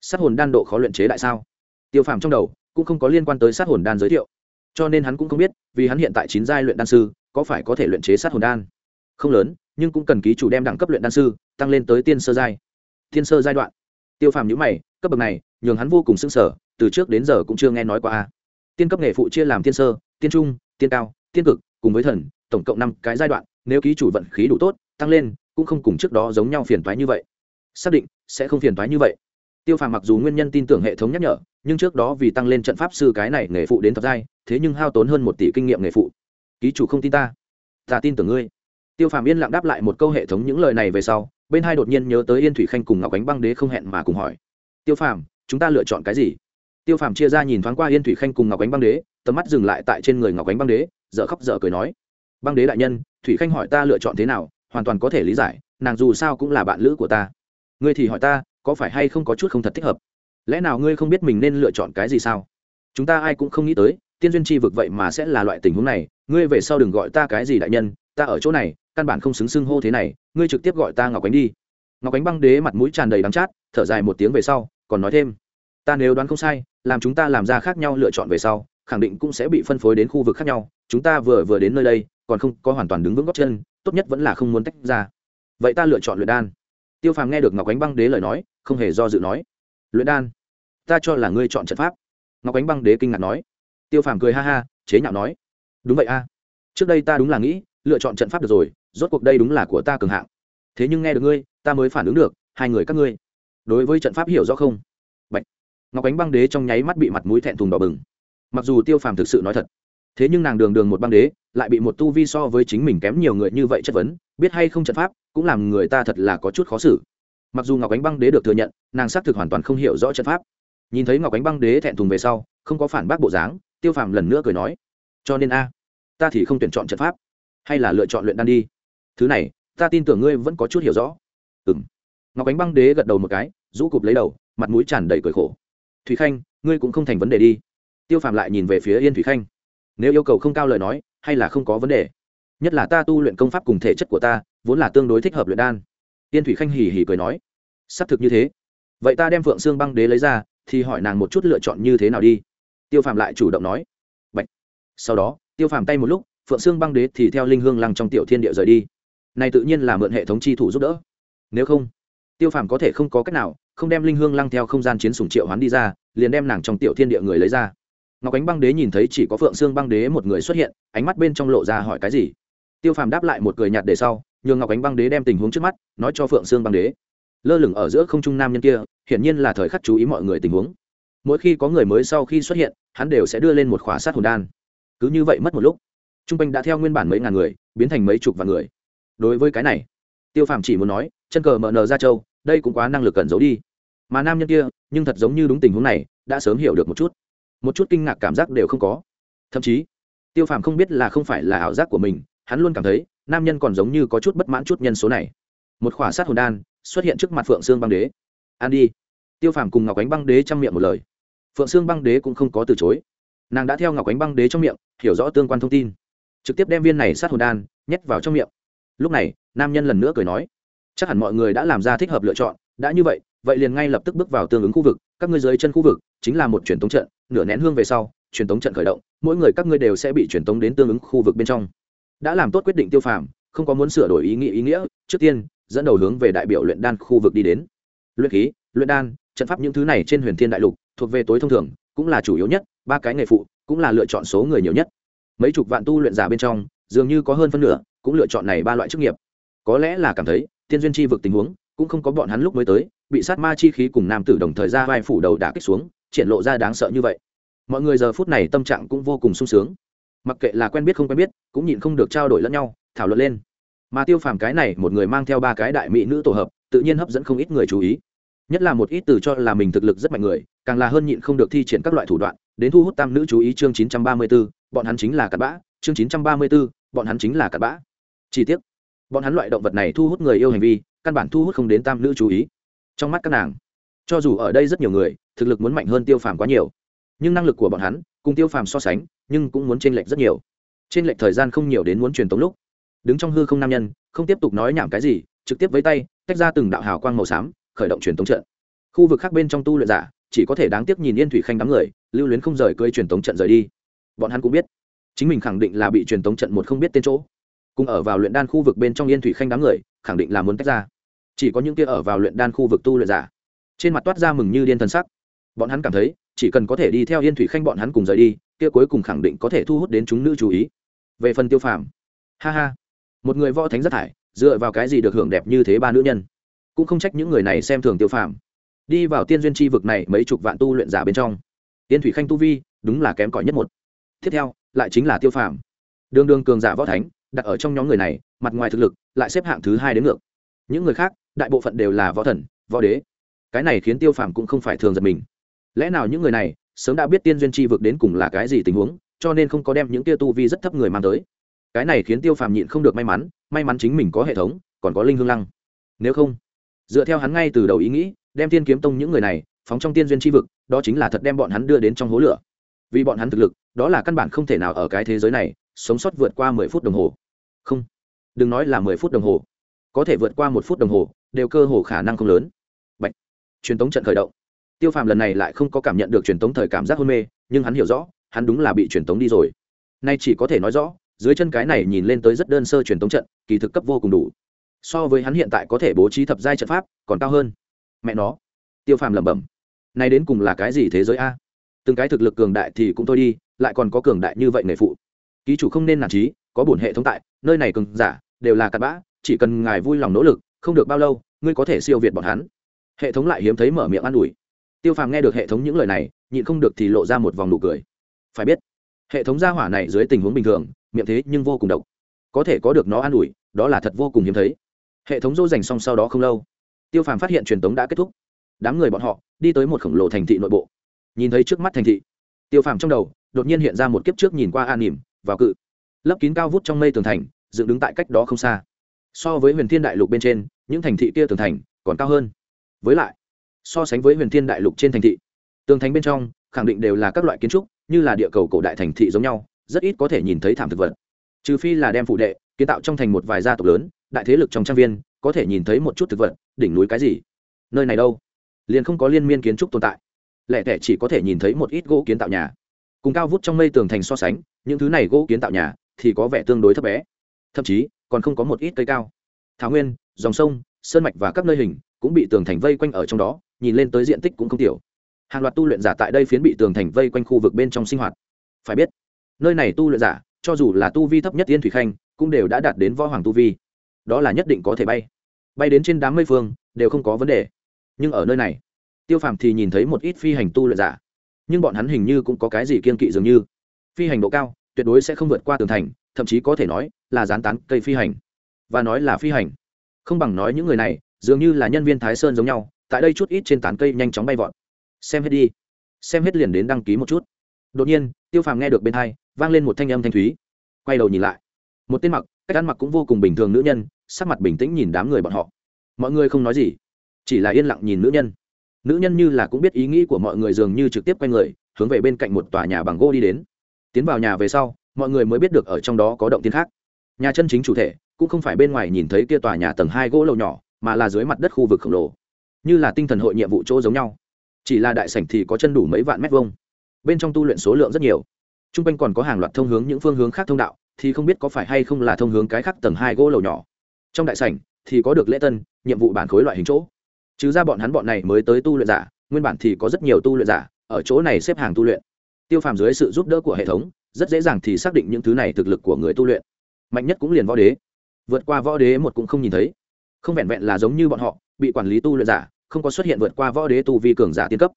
Speaker 1: Sát hồn đan độ khó luyện chế đại sao? Tiêu phàm trong đầu cũng không có liên quan tới sát hồn đan giới thiệu. Cho nên hắn cũng không biết, vì hắn hiện tại chín giai luyện đan sư, có phải có thể luyện chế sát hồn đan? Không lớn nhưng cũng cần ký chủ đem đẳng cấp luyện đan sư, tăng lên tới tiên sơ giai. Tiên sơ giai đoạn. Tiêu phàm nhữ mày, cấp bậc này, nhường hắn vô cùng s ư n g sở từ trước đến giờ cũng chưa nghe nói qua a. Tiên cấp nghề phụ chia làm tiên sơ, tiên trung, tiên cao, tiên cực, cùng với thần, tổng cộng năm cái giai đoạn, nếu ký chủ vận khí đủ tốt, tăng lên, cũng không cùng trước đó giống nhau phiền toái như vậy. Xác định, sẽ không phiền toái như vậy. Tiêu phàm mặc dù nguyên nhân tin tưởng hệ thống nhắc nhở, nhưng trước đó vì tăng lên trận pháp sư cái này nghề phụ đến thập giai, thế nhưng hao tốn hơn một tỷ kinh nghiệm nghề phụ. Ký chủ không tin ta. Ta tin tưởng ngươi tiêu phàm yên lặng đáp lại một câu hệ thống những lời này về sau, bên hai đột nhiên nhớ tới yên thủy khanh cùng ngọc ánh băng đế không hẹn mà cùng hỏi. Tiêu phàm, chúng ta lựa chọn cái gì? Tiêu phàm chia ra nhìn thoáng qua yên thủy khanh cùng ngọc ánh băng đế, tầm mắt dừng lại tại trên người ngọc ánh băng đế dợ khóc dở cười nói. Băng đế đại nhân, thủy khanh hỏi ta lựa chọn thế nào, hoàn toàn có thể lý giải, nàng dù sao cũng là bạn lữ của ta. Ngươi thì hỏi ta, có phải hay không có chút không thật thích hợp? Lẽ nào ngươi không biết mình nên lựa chọn cái gì sao? Chúng ta ai cũng không nghĩ tới, tiên duyên chi vực vậy mà sẽ là loại tình huống này, ngươi về sau đừng gọi ta cái gì đại nhân, ta ở chỗ này căn bản không xứng xưng hô thế này, ngươi trực tiếp gọi ta ngọc ánh đi. Ngọc ánh băng đế mặt mũi tràn đầy đắng chát, thở dài một tiếng về sau, còn nói thêm, ta nếu đoán không sai, làm chúng ta làm ra khác nhau lựa chọn về sau, khẳng định cũng sẽ bị phân phối đến khu vực khác nhau, chúng ta vừa vừa đến nơi đây, còn không có hoàn toàn đứng vững góc chân, tốt nhất vẫn là không muốn tách ra. Vậy ta lựa chọn luyện đan. Tiêu phàm nghe được ngọc ánh băng đế lời nói, không hề do dự nói, luyện đan, ta cho là ngươi chọn trận pháp. Ngọc ánh băng đế kinh ngạc nói. Tiêu phàm cười ha ha, chế nhạo nói, đúng vậy a. Trước đây ta đúng là nghĩ, lựa chọn trận pháp được rồi rốt cuộc đây đúng là của ta cường hạng. Thế nhưng nghe được ngươi, ta mới phản ứng được, hai người các ngươi. Đối với trận pháp hiểu rõ không? Bạch. ngọc ánh băng đế trong nháy mắt bị mặt mũi thẹn thùng đỏ bừng. Mặc dù tiêu phàm thực sự nói thật, thế nhưng nàng đường đường một băng đế, lại bị một tu vi so với chính mình kém nhiều người như vậy chất vấn, biết hay không trận pháp, cũng làm người ta thật là có chút khó xử. Mặc dù ngọc ánh băng đế được thừa nhận, nàng xác thực hoàn toàn không hiểu rõ trận pháp. Nhìn thấy ngọc ánh băng đế thẹn thùng về sau, không có phản bác bộ dáng, tiêu phàm lần nữa cười nói, cho nên a, ta thì không tuyển chọn trận pháp, hay là lựa chọn luyện đan đi thứ này, ta tin tưởng ngươi vẫn có chút hiểu rõ. Ừ m ngọc ánh băng đế gật đầu một cái, rũ cụp lấy đầu, mặt mũi tràn đầy cười khổ. Thủy khanh, ngươi cũng không thành vấn đề đi. Tiêu phàm lại nhìn về phía yên thủy khanh. Nếu yêu cầu không cao lời nói, hay là không có vấn đề. Nhất là ta tu luyện công pháp cùng thể chất của ta, vốn là tương đối thích hợp luyện đan. Yên thủy khanh hì hì cười nói. Xác thực như thế. Vậy ta đem phượng xương băng đế lấy ra, thì hỏi nàng một chút lựa chọn như thế nào đi. Tiêu phàm lại chủ động nói. Bạch. sau đó, tiêu phàm tay một lúc, phượng xương băng đế thì theo linh hương lăng trong tiểu thiên địa rời đi này tự nhiên là mượn hệ thống chi thủ giúp đỡ. Nếu không, tiêu phàm có thể không có cách nào, không đem linh hương lăng theo không gian chiến sủng triệu hoán đi ra, liền đem nàng trong tiểu thiên địa người lấy ra. Ngọc ánh băng đế nhìn thấy chỉ có phượng xương băng đế một người xuất hiện, ánh mắt bên trong lộ ra hỏi cái gì. Tiêu phàm đáp lại một cười nhạt để sau, nhường ngọc ánh băng đế đem tình huống trước mắt, nói cho phượng xương băng đế. Lơ lửng ở giữa không trung nam nhân kia, hiển nhiên là thời khắc chú ý mọi người tình huống. Mỗi khi có người mới sau khi xuất hiện, hắn đều sẽ đưa lên một khóa sát hồn đan. Cứ như vậy mất một lúc. T r u n g quanh đã theo nguyên bản mấy ngàn người, biến thành mấy chục vạn người đối với cái này, tiêu phàm chỉ muốn nói, chân cờ mở nờ ra châu, đây cũng quá năng lực cần giấu đi. Mà nam nhân kia, nhưng thật giống như đúng tình huống này, đã sớm hiểu được một chút. Một chút kinh ngạc cảm giác đều không có. Thậm chí, tiêu phàm không biết là không phải là ảo giác của mình, hắn luôn cảm thấy, nam nhân còn giống như có chút bất mãn chút nhân số này. Một khỏa sát hồn đan xuất hiện trước mặt phượng sương băng đế. An đi. Tiêu phàm cùng ngọc ánh băng đế trong miệng một lời. Phượng sương băng đế cũng không có từ chối. Nàng đã theo ngọc ánh băng đế trong miệng, hiểu rõ tương quan thông tin. Trực tiếp đem viên này sát hồn đan nhét vào trong miệng lúc này, nam nhân lần nữa cười nói, chắc hẳn mọi người đã làm ra thích hợp lựa chọn, đã như vậy vậy liền ngay lập tức bước vào tương ứng khu vực, các ngươi dưới chân khu vực chính là một truyền tống trận, nửa nén hương về sau, truyền tống trận khởi động, mỗi người các ngươi đều sẽ bị truyền tống đến tương ứng khu vực bên trong. Đã làm tốt quyết định tiêu phàm, không có muốn sửa đổi ý nghĩa ý nghĩa, trước tiên, dẫn đầu hướng về đại biểu luyện đan khu vực đi đến. Luyện khí, luyện đan, trận pháp những thứ này trên huyền thiên đại lục, thuộc về tối thông thường, cũng là chủ yếu nhất, ba cái nghề phụ, cũng là lựa chọn số người nhiều nhất. Mấy chục vạn tu luyện giả bên trong dường như có hơn phân nửa cũng lựa chọn này ba loại chức nghiệp. Có lẽ là cảm thấy tiên duyên chi vực tình huống cũng không có bọn hắn lúc mới tới bị sát ma chi khí cùng nam tử đồng thời ra vai phủ đầu đã kích xuống triển lộ ra đáng sợ như vậy. Mọi người giờ phút này tâm trạng cũng vô cùng sung sướng. Mặc kệ là quen biết không quen biết cũng nhịn không được trao đổi lẫn nhau thảo luận lên. Mà tiêu phàm cái này một người mang theo ba cái đại mỹ nữ tổ hợp tự nhiên hấp dẫn không ít người chú ý. Nhất là một ít từ cho là mình thực lực rất mạnh người càng là hơn nhịn không được thi triển các loại thủ đoạn đến thu hút tam nữ chú ý chương chín trăm ba mươi 934, bọn hắn chính là cặp bã chương chín trăm ba mươi 934, bọn hắn chính là cặn bã. Chi tiết bọn hắn loại động vật này thu hút người yêu hành vi căn bản thu hút không đến tam nữ chú ý. Trong mắt các nàng cho dù ở đây rất nhiều người thực lực muốn mạnh hơn tiêu phàm quá nhiều. Nhưng năng lực của bọn hắn cùng tiêu phàm so sánh nhưng cũng muốn t r ê n lệch rất nhiều. T r ê n lệch thời gian không nhiều đến muốn truyền tống lúc. Đứng trong hư không nam nhân không tiếp tục nói nhảm cái gì trực tiếp với tay tách ra từng đạo hào quang màu xám khởi động truyền tống trận. Khu vực khác bên trong tu luyện giả chỉ có thể đáng tiếc nhìn yên thủy khanh đám người lưu luyến không rời cơi truyền tống trận rời đi. Bọn hắn cũng biết chính mình khẳng định là bị truyền tống trận một không biết tên chỗ. Cùng ở vào luyện đan khu vực bên trong yên thủy khanh đám người, khẳng định là muốn tách ra. Chỉ có những kia ở vào luyện đan khu vực tu luyện giả. Trên mặt toát ra mừng như điên thần sắc. Bọn hắn cảm thấy, chỉ cần có thể đi theo yên thủy khanh bọn hắn cùng rời đi, kia cuối cùng khẳng định có thể thu hút đến chúng nữ chú ý. Về phần tiêu phàm, ha ha. Một người võ thánh rất thải, dựa vào cái gì được hưởng đẹp như thế ba nữ nhân? Cũng không trách những người này xem thường tiêu phàm. Đi vào tiên duyên tri vực này mấy chục vạn tu luyện giả bên trong. Tiên thủy khanh tu vi, đúng là kém cỏi nhất một. Tiếp theo lại chính là tiêu phàm. Đường đường cường giả võ thánh, đặt ở trong nhóm người này, mặt ngoài thực lực, lại xếp hạng thứ hai đến ngược. Những người khác, đại bộ phận đều là võ thần, võ đế. Cái này khiến tiêu phàm cũng không phải thường giật mình. Lẽ nào những người này, sớm đã biết tiên duyên tri vực đến cùng là cái gì tình huống, cho nên không có đem những tia tu vi rất thấp người mang tới. Cái này khiến tiêu phàm nhịn không được may mắn may mắn chính mình có hệ thống, còn có linh hương lăng. Nếu không, dựa theo hắn ngay từ đầu ý nghĩ, đem tiên kiếm tông những người này, phóng trong tiên duyên tri vực, đó chính là thật đem bọn hắn đưa đến trong hố lửa vì bọn hắn thực lực, đó là căn bản không thể nào ở cái thế giới này, sống sót vượt qua mười phút đồng hồ. Không, đừng nói là mười phút đồng hồ. Có thể vượt qua một phút đồng hồ, đều cơ hồ khả năng không lớn. Bạch. truyền tống trận khởi động. Tiêu phàm lần này lại không có cảm nhận được truyền tống thời cảm giác hôn mê, nhưng hắn hiểu rõ, hắn đúng là bị truyền tống đi rồi. Nay chỉ có thể nói rõ, dưới chân cái này nhìn lên tới rất đơn sơ truyền tống trận, kỳ thực cấp vô cùng đủ. So với hắn hiện tại có thể bố trí thập giai trận pháp, còn cao hơn. Mẹ nó. Tiêu phàm lẩm bẩm. Nay đến cùng là cái gì thế giới a? Từng cái thực lực cường đại thì cũng thôi đi, lại còn có cường đại như vậy nghề phụ. Ký chủ không nên nản trí có bổn hệ thống tại, nơi này cường giả đều là cặn bã, chỉ cần ngài vui lòng nỗ lực, không được bao lâu, ngươi có thể siêu việt bọn hắn. Hệ thống lại hiếm thấy mở miệng an ủi. Tiêu phàm nghe được hệ thống những lời này, nhịn không được thì lộ ra một vòng nụ cười. Phải biết, hệ thống gia hỏa này dưới tình huống bình thường, miệng thế nhưng vô cùng độc. Có thể có được nó an ủi, đó là thật vô cùng hiếm thấy. Hệ thống dỗ dành xong sau đó không lâu, tiêu phàm phát hiện truyền tống đã kết thúc. Đám người bọn họ đi tới một khổng lồ thành thị nội bộ nhìn thấy trước mắt thành thị, tiêu phàm trong đầu đột nhiên hiện ra một kiếp trước nhìn qua an nỉm, vào cự, lấp kín cao vút trong mây tường thành, dựng đứng tại cách đó không xa. So với huyền thiên đại lục bên trên, những thành thị kia tường thành còn cao hơn. Với lại, so sánh với huyền thiên đại lục trên thành thị, tường thành bên trong khẳng định đều là các loại kiến trúc, như là địa cầu cổ đại thành thị giống nhau, rất ít có thể nhìn thấy thảm thực vật. Trừ phi là đem phụ đệ kiến tạo trong thành một vài gia tộc lớn, đại thế lực trong trang viên, có thể nhìn thấy một chút thực vật, đỉnh núi cái gì. Nơi này đâu? Liền không có liên miên kiến trúc tồn tại lẻ tẻ chỉ có thể nhìn thấy một ít gỗ kiến tạo nhà. Cùng cao vút trong mây tường thành so sánh, những thứ này gỗ kiến tạo nhà thì có vẻ tương đối thấp bé. Thậm chí, còn không có một ít cây cao. Thảo nguyên, dòng sông, sơn mạch và các nơi hình cũng bị tường thành vây quanh ở trong đó, nhìn lên tới diện tích cũng không tiểu. Hàng loạt tu luyện giả tại đây phiến bị tường thành vây quanh khu vực bên trong sinh hoạt. Phải biết, nơi này tu luyện giả, cho dù là tu vi thấp nhất tiên thủy khanh, cũng đều đã đạt đến võ hoàng tu vi. Đó là nhất định có thể bay. Bay đến trên đám mây phương, đều không có vấn đề. Nhưng ở nơi này tiêu phàm thì nhìn thấy một ít phi hành tu luyện giả, nhưng bọn hắn hình như cũng có cái gì kiên kỵ dường như. Phi hành độ cao, tuyệt đối sẽ không vượt qua tường thành, thậm chí có thể nói là gián tán cây phi hành. Và nói là phi hành. Không bằng nói những người này, dường như là nhân viên thái sơn giống nhau, tại đây chút ít trên tán cây nhanh chóng bay vọt. Xem hết đi. Xem hết liền đến đăng ký một chút. Đột nhiên, tiêu phàm nghe được bên hai, vang lên một thanh âm thanh thúy. Quay đầu nhìn lại. Một tên mặc, cách ăn mặc cũng vô cùng bình thường nữ nhân, sắc mặt bình tĩnh nhìn đám người bọn họ. Mọi người không nói gì, chỉ là yên lặng nhìn nữ nhân nữ nhân như là cũng biết ý nghĩ của mọi người dường như trực tiếp quay người, hướng về bên cạnh một tòa nhà bằng gỗ đi đến. Tiến vào nhà về sau, mọi người mới biết được ở trong đó có động tiên khác. Nhà chân chính chủ thể, cũng không phải bên ngoài nhìn thấy kia tòa nhà tầng hai gỗ lầu nhỏ, mà là dưới mặt đất khu vực khổng lồ. Như là tinh thần hội nhiệm vụ chỗ giống nhau. Chỉ là đại sảnh thì có chân đủ mấy vạn mét vuông. Bên trong tu luyện số lượng rất nhiều. T r u n g quanh còn có hàng loạt thông hướng những phương hướng khác thông đạo, thì không biết có phải hay không là thông hướng cái khác tầng hai gỗ lầu nhỏ. Trong đại sảnh thì có được lễ tân, nhiệm vụ bản khối loại hình chỗ chứ ra bọn hắn bọn này mới tới tu luyện giả, nguyên bản thì có rất nhiều tu luyện giả ở chỗ này xếp hàng tu luyện. Tiêu phàm dưới sự giúp đỡ của hệ thống, rất dễ dàng thì xác định những thứ này thực lực của người tu luyện. Mạnh nhất cũng liền võ đế. Vượt qua võ đế một cũng không nhìn thấy. Không vẹn vẹn là giống như bọn họ, bị quản lý tu luyện giả, không có xuất hiện vượt qua võ đế tu vi cường giả tiên cấp.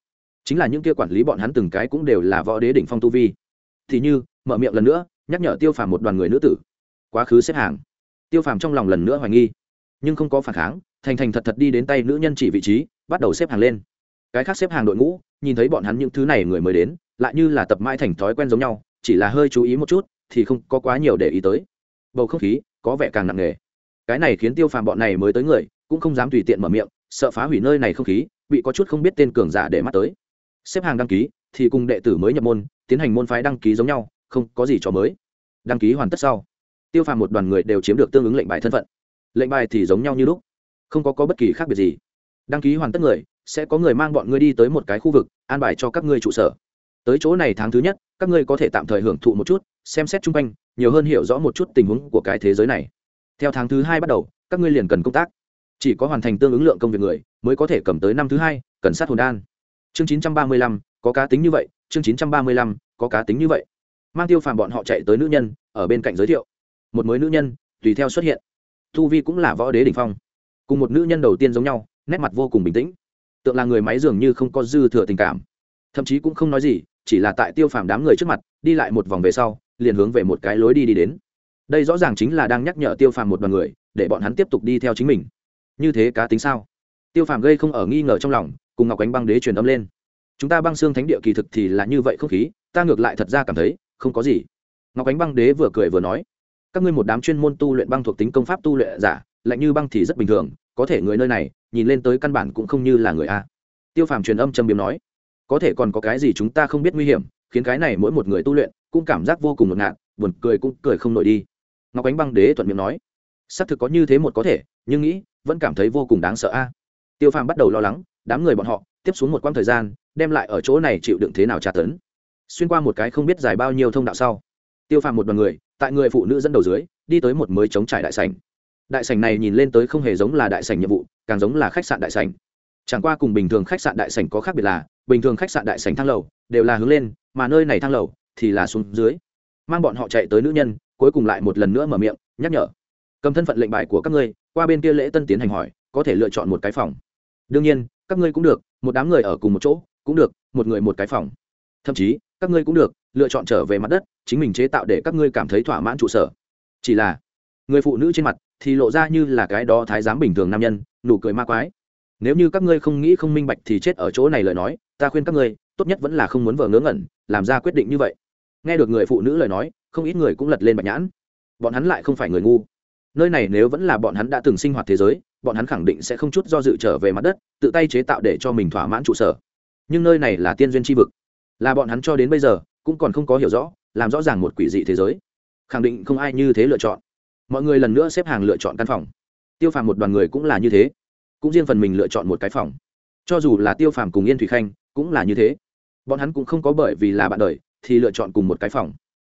Speaker 1: Chính là những kia quản lý bọn hắn từng cái cũng đều là võ đế đỉnh phong tu vi. Thì như, mở miệng lần nữa, nhắc nhở tiêu phàm một đoàn người nữ tử. Quá khứ xếp hàng. Tiêu phàm trong lòng lần nữa hoài nghi nhưng không có phản kháng, thành thành thật thật đi đến tay nữ nhân chỉ vị trí, bắt đầu xếp hàng lên. Cái khác xếp hàng đội ngũ, nhìn thấy bọn hắn những thứ này người mới đến, lại như là tập mãi thành thói quen giống nhau, chỉ là hơi chú ý một chút, thì không có quá nhiều để ý tới. Bầu không khí, có vẻ càng nặng nề. Cái này khiến tiêu phàm bọn này mới tới người, cũng không dám tùy tiện mở miệng, sợ phá hủy nơi này không khí, bị có chút không biết tên cường giả để mắt tới. Xếp hàng đăng ký, thì cùng đệ tử mới nhập môn, tiến hành môn phái đăng ký giống nhau, không có gì cho mới. Đăng ký hoàn tất sau, tiêu phàm một đoàn người đều chiếm được tương ứng lệnh bài thân phận lệnh bài thì giống nhau như lúc không có, có bất kỳ khác biệt gì. Đăng ký hoàn tất người sẽ có người mang bọn ngươi đi tới một cái khu vực an bài cho các ngươi trụ sở. Tới chỗ này tháng thứ nhất các ngươi có thể tạm thời hưởng thụ một chút xem xét chung quanh nhiều hơn hiểu rõ một chút tình huống của cái thế giới này. Theo tháng thứ hai bắt đầu các ngươi liền cần công tác. Chỉ có hoàn thành tương ứng lượng công việc người mới có thể cầm tới năm thứ hai cần sát hồn đan. Chương chín trăm ba mươi lăm có cá tính như vậy chương chín trăm ba mươi lăm có cá tính như vậy. Mang tiêu phàm bọn họ chạy tới nữ nhân ở bên cạnh giới thiệu. Một mới nữ nhân tùy theo xuất hiện thu vi cũng là võ đế đ ỉ n h phong. Cùng một nữ nhân đầu tiên giống nhau, nét mặt vô cùng bình tĩnh. Tượng là người máy dường như không có dư thừa tình cảm. Thậm chí cũng không nói gì, chỉ là tại tiêu phàm đám người trước mặt, đi lại một vòng về sau, liền hướng về một cái lối đi đi đến. Đây rõ ràng chính là đang nhắc nhở tiêu phàm một đoàn người, để bọn hắn tiếp tục đi theo chính mình. Như thế cá tính sao? Tiêu phàm gây không ở nghi ngờ trong lòng, cùng ngọc ánh băng đế truyền âm lên. Chúng ta băng xương thánh địa kỳ thực thì là như vậy không khí, ta ngược lại thật ra cảm thấy, không có gì. Ngọc ánh băng đế vừa cười vừa nói các ngươi một đám chuyên môn tu luyện băng thuộc tính công pháp tu luyện giả, lạnh như băng thì rất bình thường, có thể người nơi này, nhìn lên tới căn bản cũng không như là người a. Tiêu phàm truyền âm trầm biếm nói, có thể còn có cái gì chúng ta không biết nguy hiểm, khiến cái này mỗi một người tu luyện, cũng cảm giác vô cùng ngột ngạt, buồn cười cũng cười không nổi đi. Ngọc ánh băng đế thuận miệng nói, xác thực có như thế một có thể, nhưng nghĩ, vẫn cảm thấy vô cùng đáng sợ a. Tiêu phàm bắt đầu lo lắng, đám người bọn họ, tiếp xuống một quãng thời gian, đem lại ở chỗ này chịu đựng thế nào tra tấn. Xuyên qua một cái không biết dài bao nhiêu thông đạo sau, tiêu phàm một đoàn người tại người phụ nữ dẫn đầu dưới, đi tới một mới chống trải đại sảnh. Đại sảnh này nhìn lên tới không hề giống là đại sảnh nhiệm vụ, càng giống là khách sạn đại sảnh. Chẳng qua cùng bình thường khách sạn đại sảnh có khác biệt là, bình thường khách sạn đại sảnh thang lầu đều là hướng lên, mà nơi này thang lầu thì là xuống dưới. Mang bọn họ chạy tới nữ nhân, cuối cùng lại một lần nữa mở miệng, nhắc nhở. Cầm thân phận lệnh bài của các ngươi, qua bên kia lễ tân tiến hành hỏi, có thể lựa chọn một cái phòng. Đương nhiên, các ngươi cũng được, một đám người ở cùng một chỗ, cũng được, một người một cái phòng thậm chí, các ngươi cũng được, lựa chọn trở về mặt đất, chính mình chế tạo để các ngươi cảm thấy thỏa mãn trụ sở. Chỉ là, người phụ nữ trên mặt thì lộ ra như là cái đó thái giám bình thường nam nhân, nụ cười ma quái. Nếu như các ngươi không nghĩ không minh bạch thì chết ở chỗ này lời nói, ta khuyên các ngươi, tốt nhất vẫn là không muốn vờ ngớ ngẩn, làm ra quyết định như vậy. Nghe được người phụ nữ lời nói, không ít người cũng lật lên bạch nhãn. Bọn hắn lại không phải người ngu. Nơi này nếu vẫn là bọn hắn đã từng sinh hoạt thế giới, bọn hắn khẳng định sẽ không chút do dự trở về mặt đất, tự tay chế tạo để cho mình thỏa mãn trụ sở. Nhưng nơi này là tiên duyên tri vực là bọn hắn cho đến bây giờ, cũng còn không có hiểu rõ, làm rõ ràng một quỷ dị thế giới. Khẳng định không ai như thế lựa chọn. Mọi người lần nữa xếp hàng lựa chọn căn phòng. Tiêu phàm một đoàn người cũng là như thế. Cũng riêng phần mình lựa chọn một cái phòng. Cho dù là tiêu phàm cùng yên thủy khanh, cũng là như thế. Bọn hắn cũng không có bởi vì là bạn đời, thì lựa chọn cùng một cái phòng.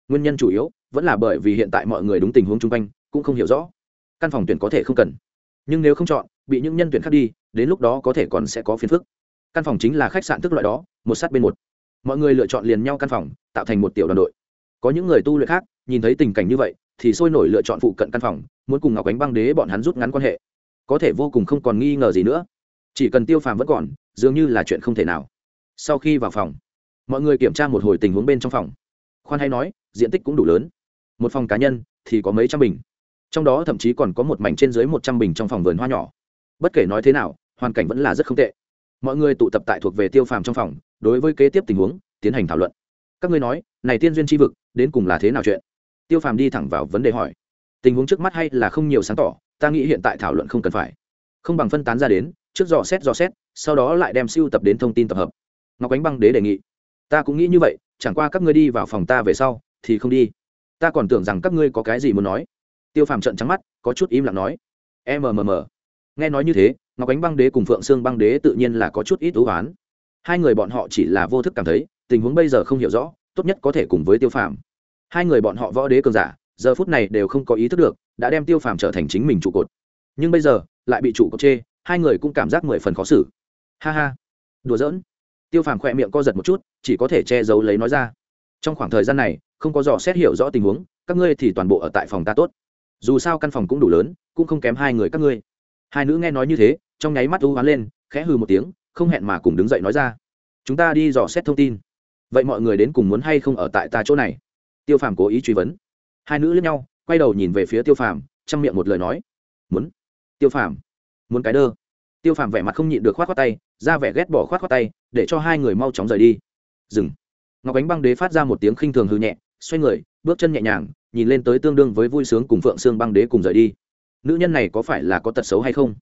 Speaker 1: Nguyên nhân chủ yếu vẫn là bởi vì hiện tại mọi người đúng tình huống chung quanh, cũng không hiểu rõ. Căn phòng tuyển có thể không cần. Nhưng nếu không chọn, bị những nhân tuyển khác đi, đến lúc đó có thể còn sẽ có phiền phức. Căn phòng chính là khách sạn tức loại đó, một sát bên một mọi người lựa chọn liền nhau căn phòng, tạo thành một tiểu đoàn đội. Có những người tu luyện khác, nhìn thấy tình cảnh như vậy, thì sôi nổi lựa chọn phụ cận căn phòng, muốn cùng ngọc ánh băng đế bọn hắn rút ngắn quan hệ. Có thể vô cùng không còn nghi ngờ gì nữa. Chỉ cần tiêu phàm vẫn còn, dường như là chuyện không thể nào. Sau khi vào phòng, mọi người kiểm tra một hồi tình huống bên trong phòng. Khoan hay nói, diện tích cũng đủ lớn. Một phòng cá nhân thì có mấy trăm bình. Trong đó thậm chí còn có một mảnh trên dưới một trăm bình trong phòng vườn hoa nhỏ. Bất kể nói thế nào, hoàn cảnh vẫn là rất không tệ. Mọi người tụ tập tại thuộc về tiêu phàm trong phòng đối với kế tiếp tình huống tiến hành thảo luận. Các ngươi nói, này tiên duyên tri vực, đến cùng là thế nào chuyện? Tiêu phàm đi thẳng vào vấn đề hỏi. Tình huống trước mắt hay là không nhiều sáng tỏ, ta nghĩ hiện tại thảo luận không cần phải. Không bằng phân tán ra đến, trước dò xét dò xét, sau đó lại đem siêu tập đến thông tin tập hợp. Ngọc ánh băng đế đề nghị. Ta cũng nghĩ như vậy, chẳng qua các ngươi đi vào phòng ta về sau, thì không đi. Ta còn tưởng rằng các ngươi có cái gì muốn nói. Tiêu phàm trận trắng mắt, có chút im lặng nói. Mmm nghe nói như thế, ngọc ánh băng đế cùng phượng sương băng đế tự nhiên là có chút ít ưu oán hai người bọn họ chỉ là vô thức cảm thấy, tình huống bây giờ không hiểu rõ, tốt nhất có thể cùng với tiêu phàm. Hai người bọn họ võ đế cường giả, giờ phút này đều không có ý thức được, đã đem tiêu phàm trở thành chính mình trụ cột. Nhưng bây giờ, lại bị trụ cột chê, hai người cũng cảm giác mười phần khó xử. Ha ha. Đùa giỡn. Tiêu phàm khỏe miệng co giật một chút, chỉ có thể che giấu lấy nói ra. Trong khoảng thời gian này, không có dò xét hiểu rõ tình huống, các ngươi thì toàn bộ ở tại phòng ta tốt. Dù sao căn phòng cũng đủ lớn, cũng không kém hai người các ngươi. Hai nữ nghe nói như thế, trong nháy mắt u hoán lên, khẽ hừ một tiếng không hẹn mà cùng đứng dậy nói ra. Chúng ta đi dò xét thông tin. Vậy mọi người đến cùng muốn hay không ở tại ta chỗ này? Tiêu phàm cố ý truy vấn. Hai nữ lẫn nhau, quay đầu nhìn về phía tiêu phàm, chăm miệng một lời nói. Muốn. Tiêu phàm. Muốn cái đơ. Tiêu phàm vẻ mặt không nhịn được k h o á t tay, ra vẻ ghét bỏ k h o á t tay, để cho hai người mau chóng rời đi. Dừng. Ngọc ánh băng đế phát ra một tiếng khinh thường hư nhẹ, xoay người, bước chân nhẹ nhàng, nhìn lên tới tương đương với vui sướng cùng phượng sương băng đế cùng rời đi. Nữ nhân này có phải là có tật xấu hay không?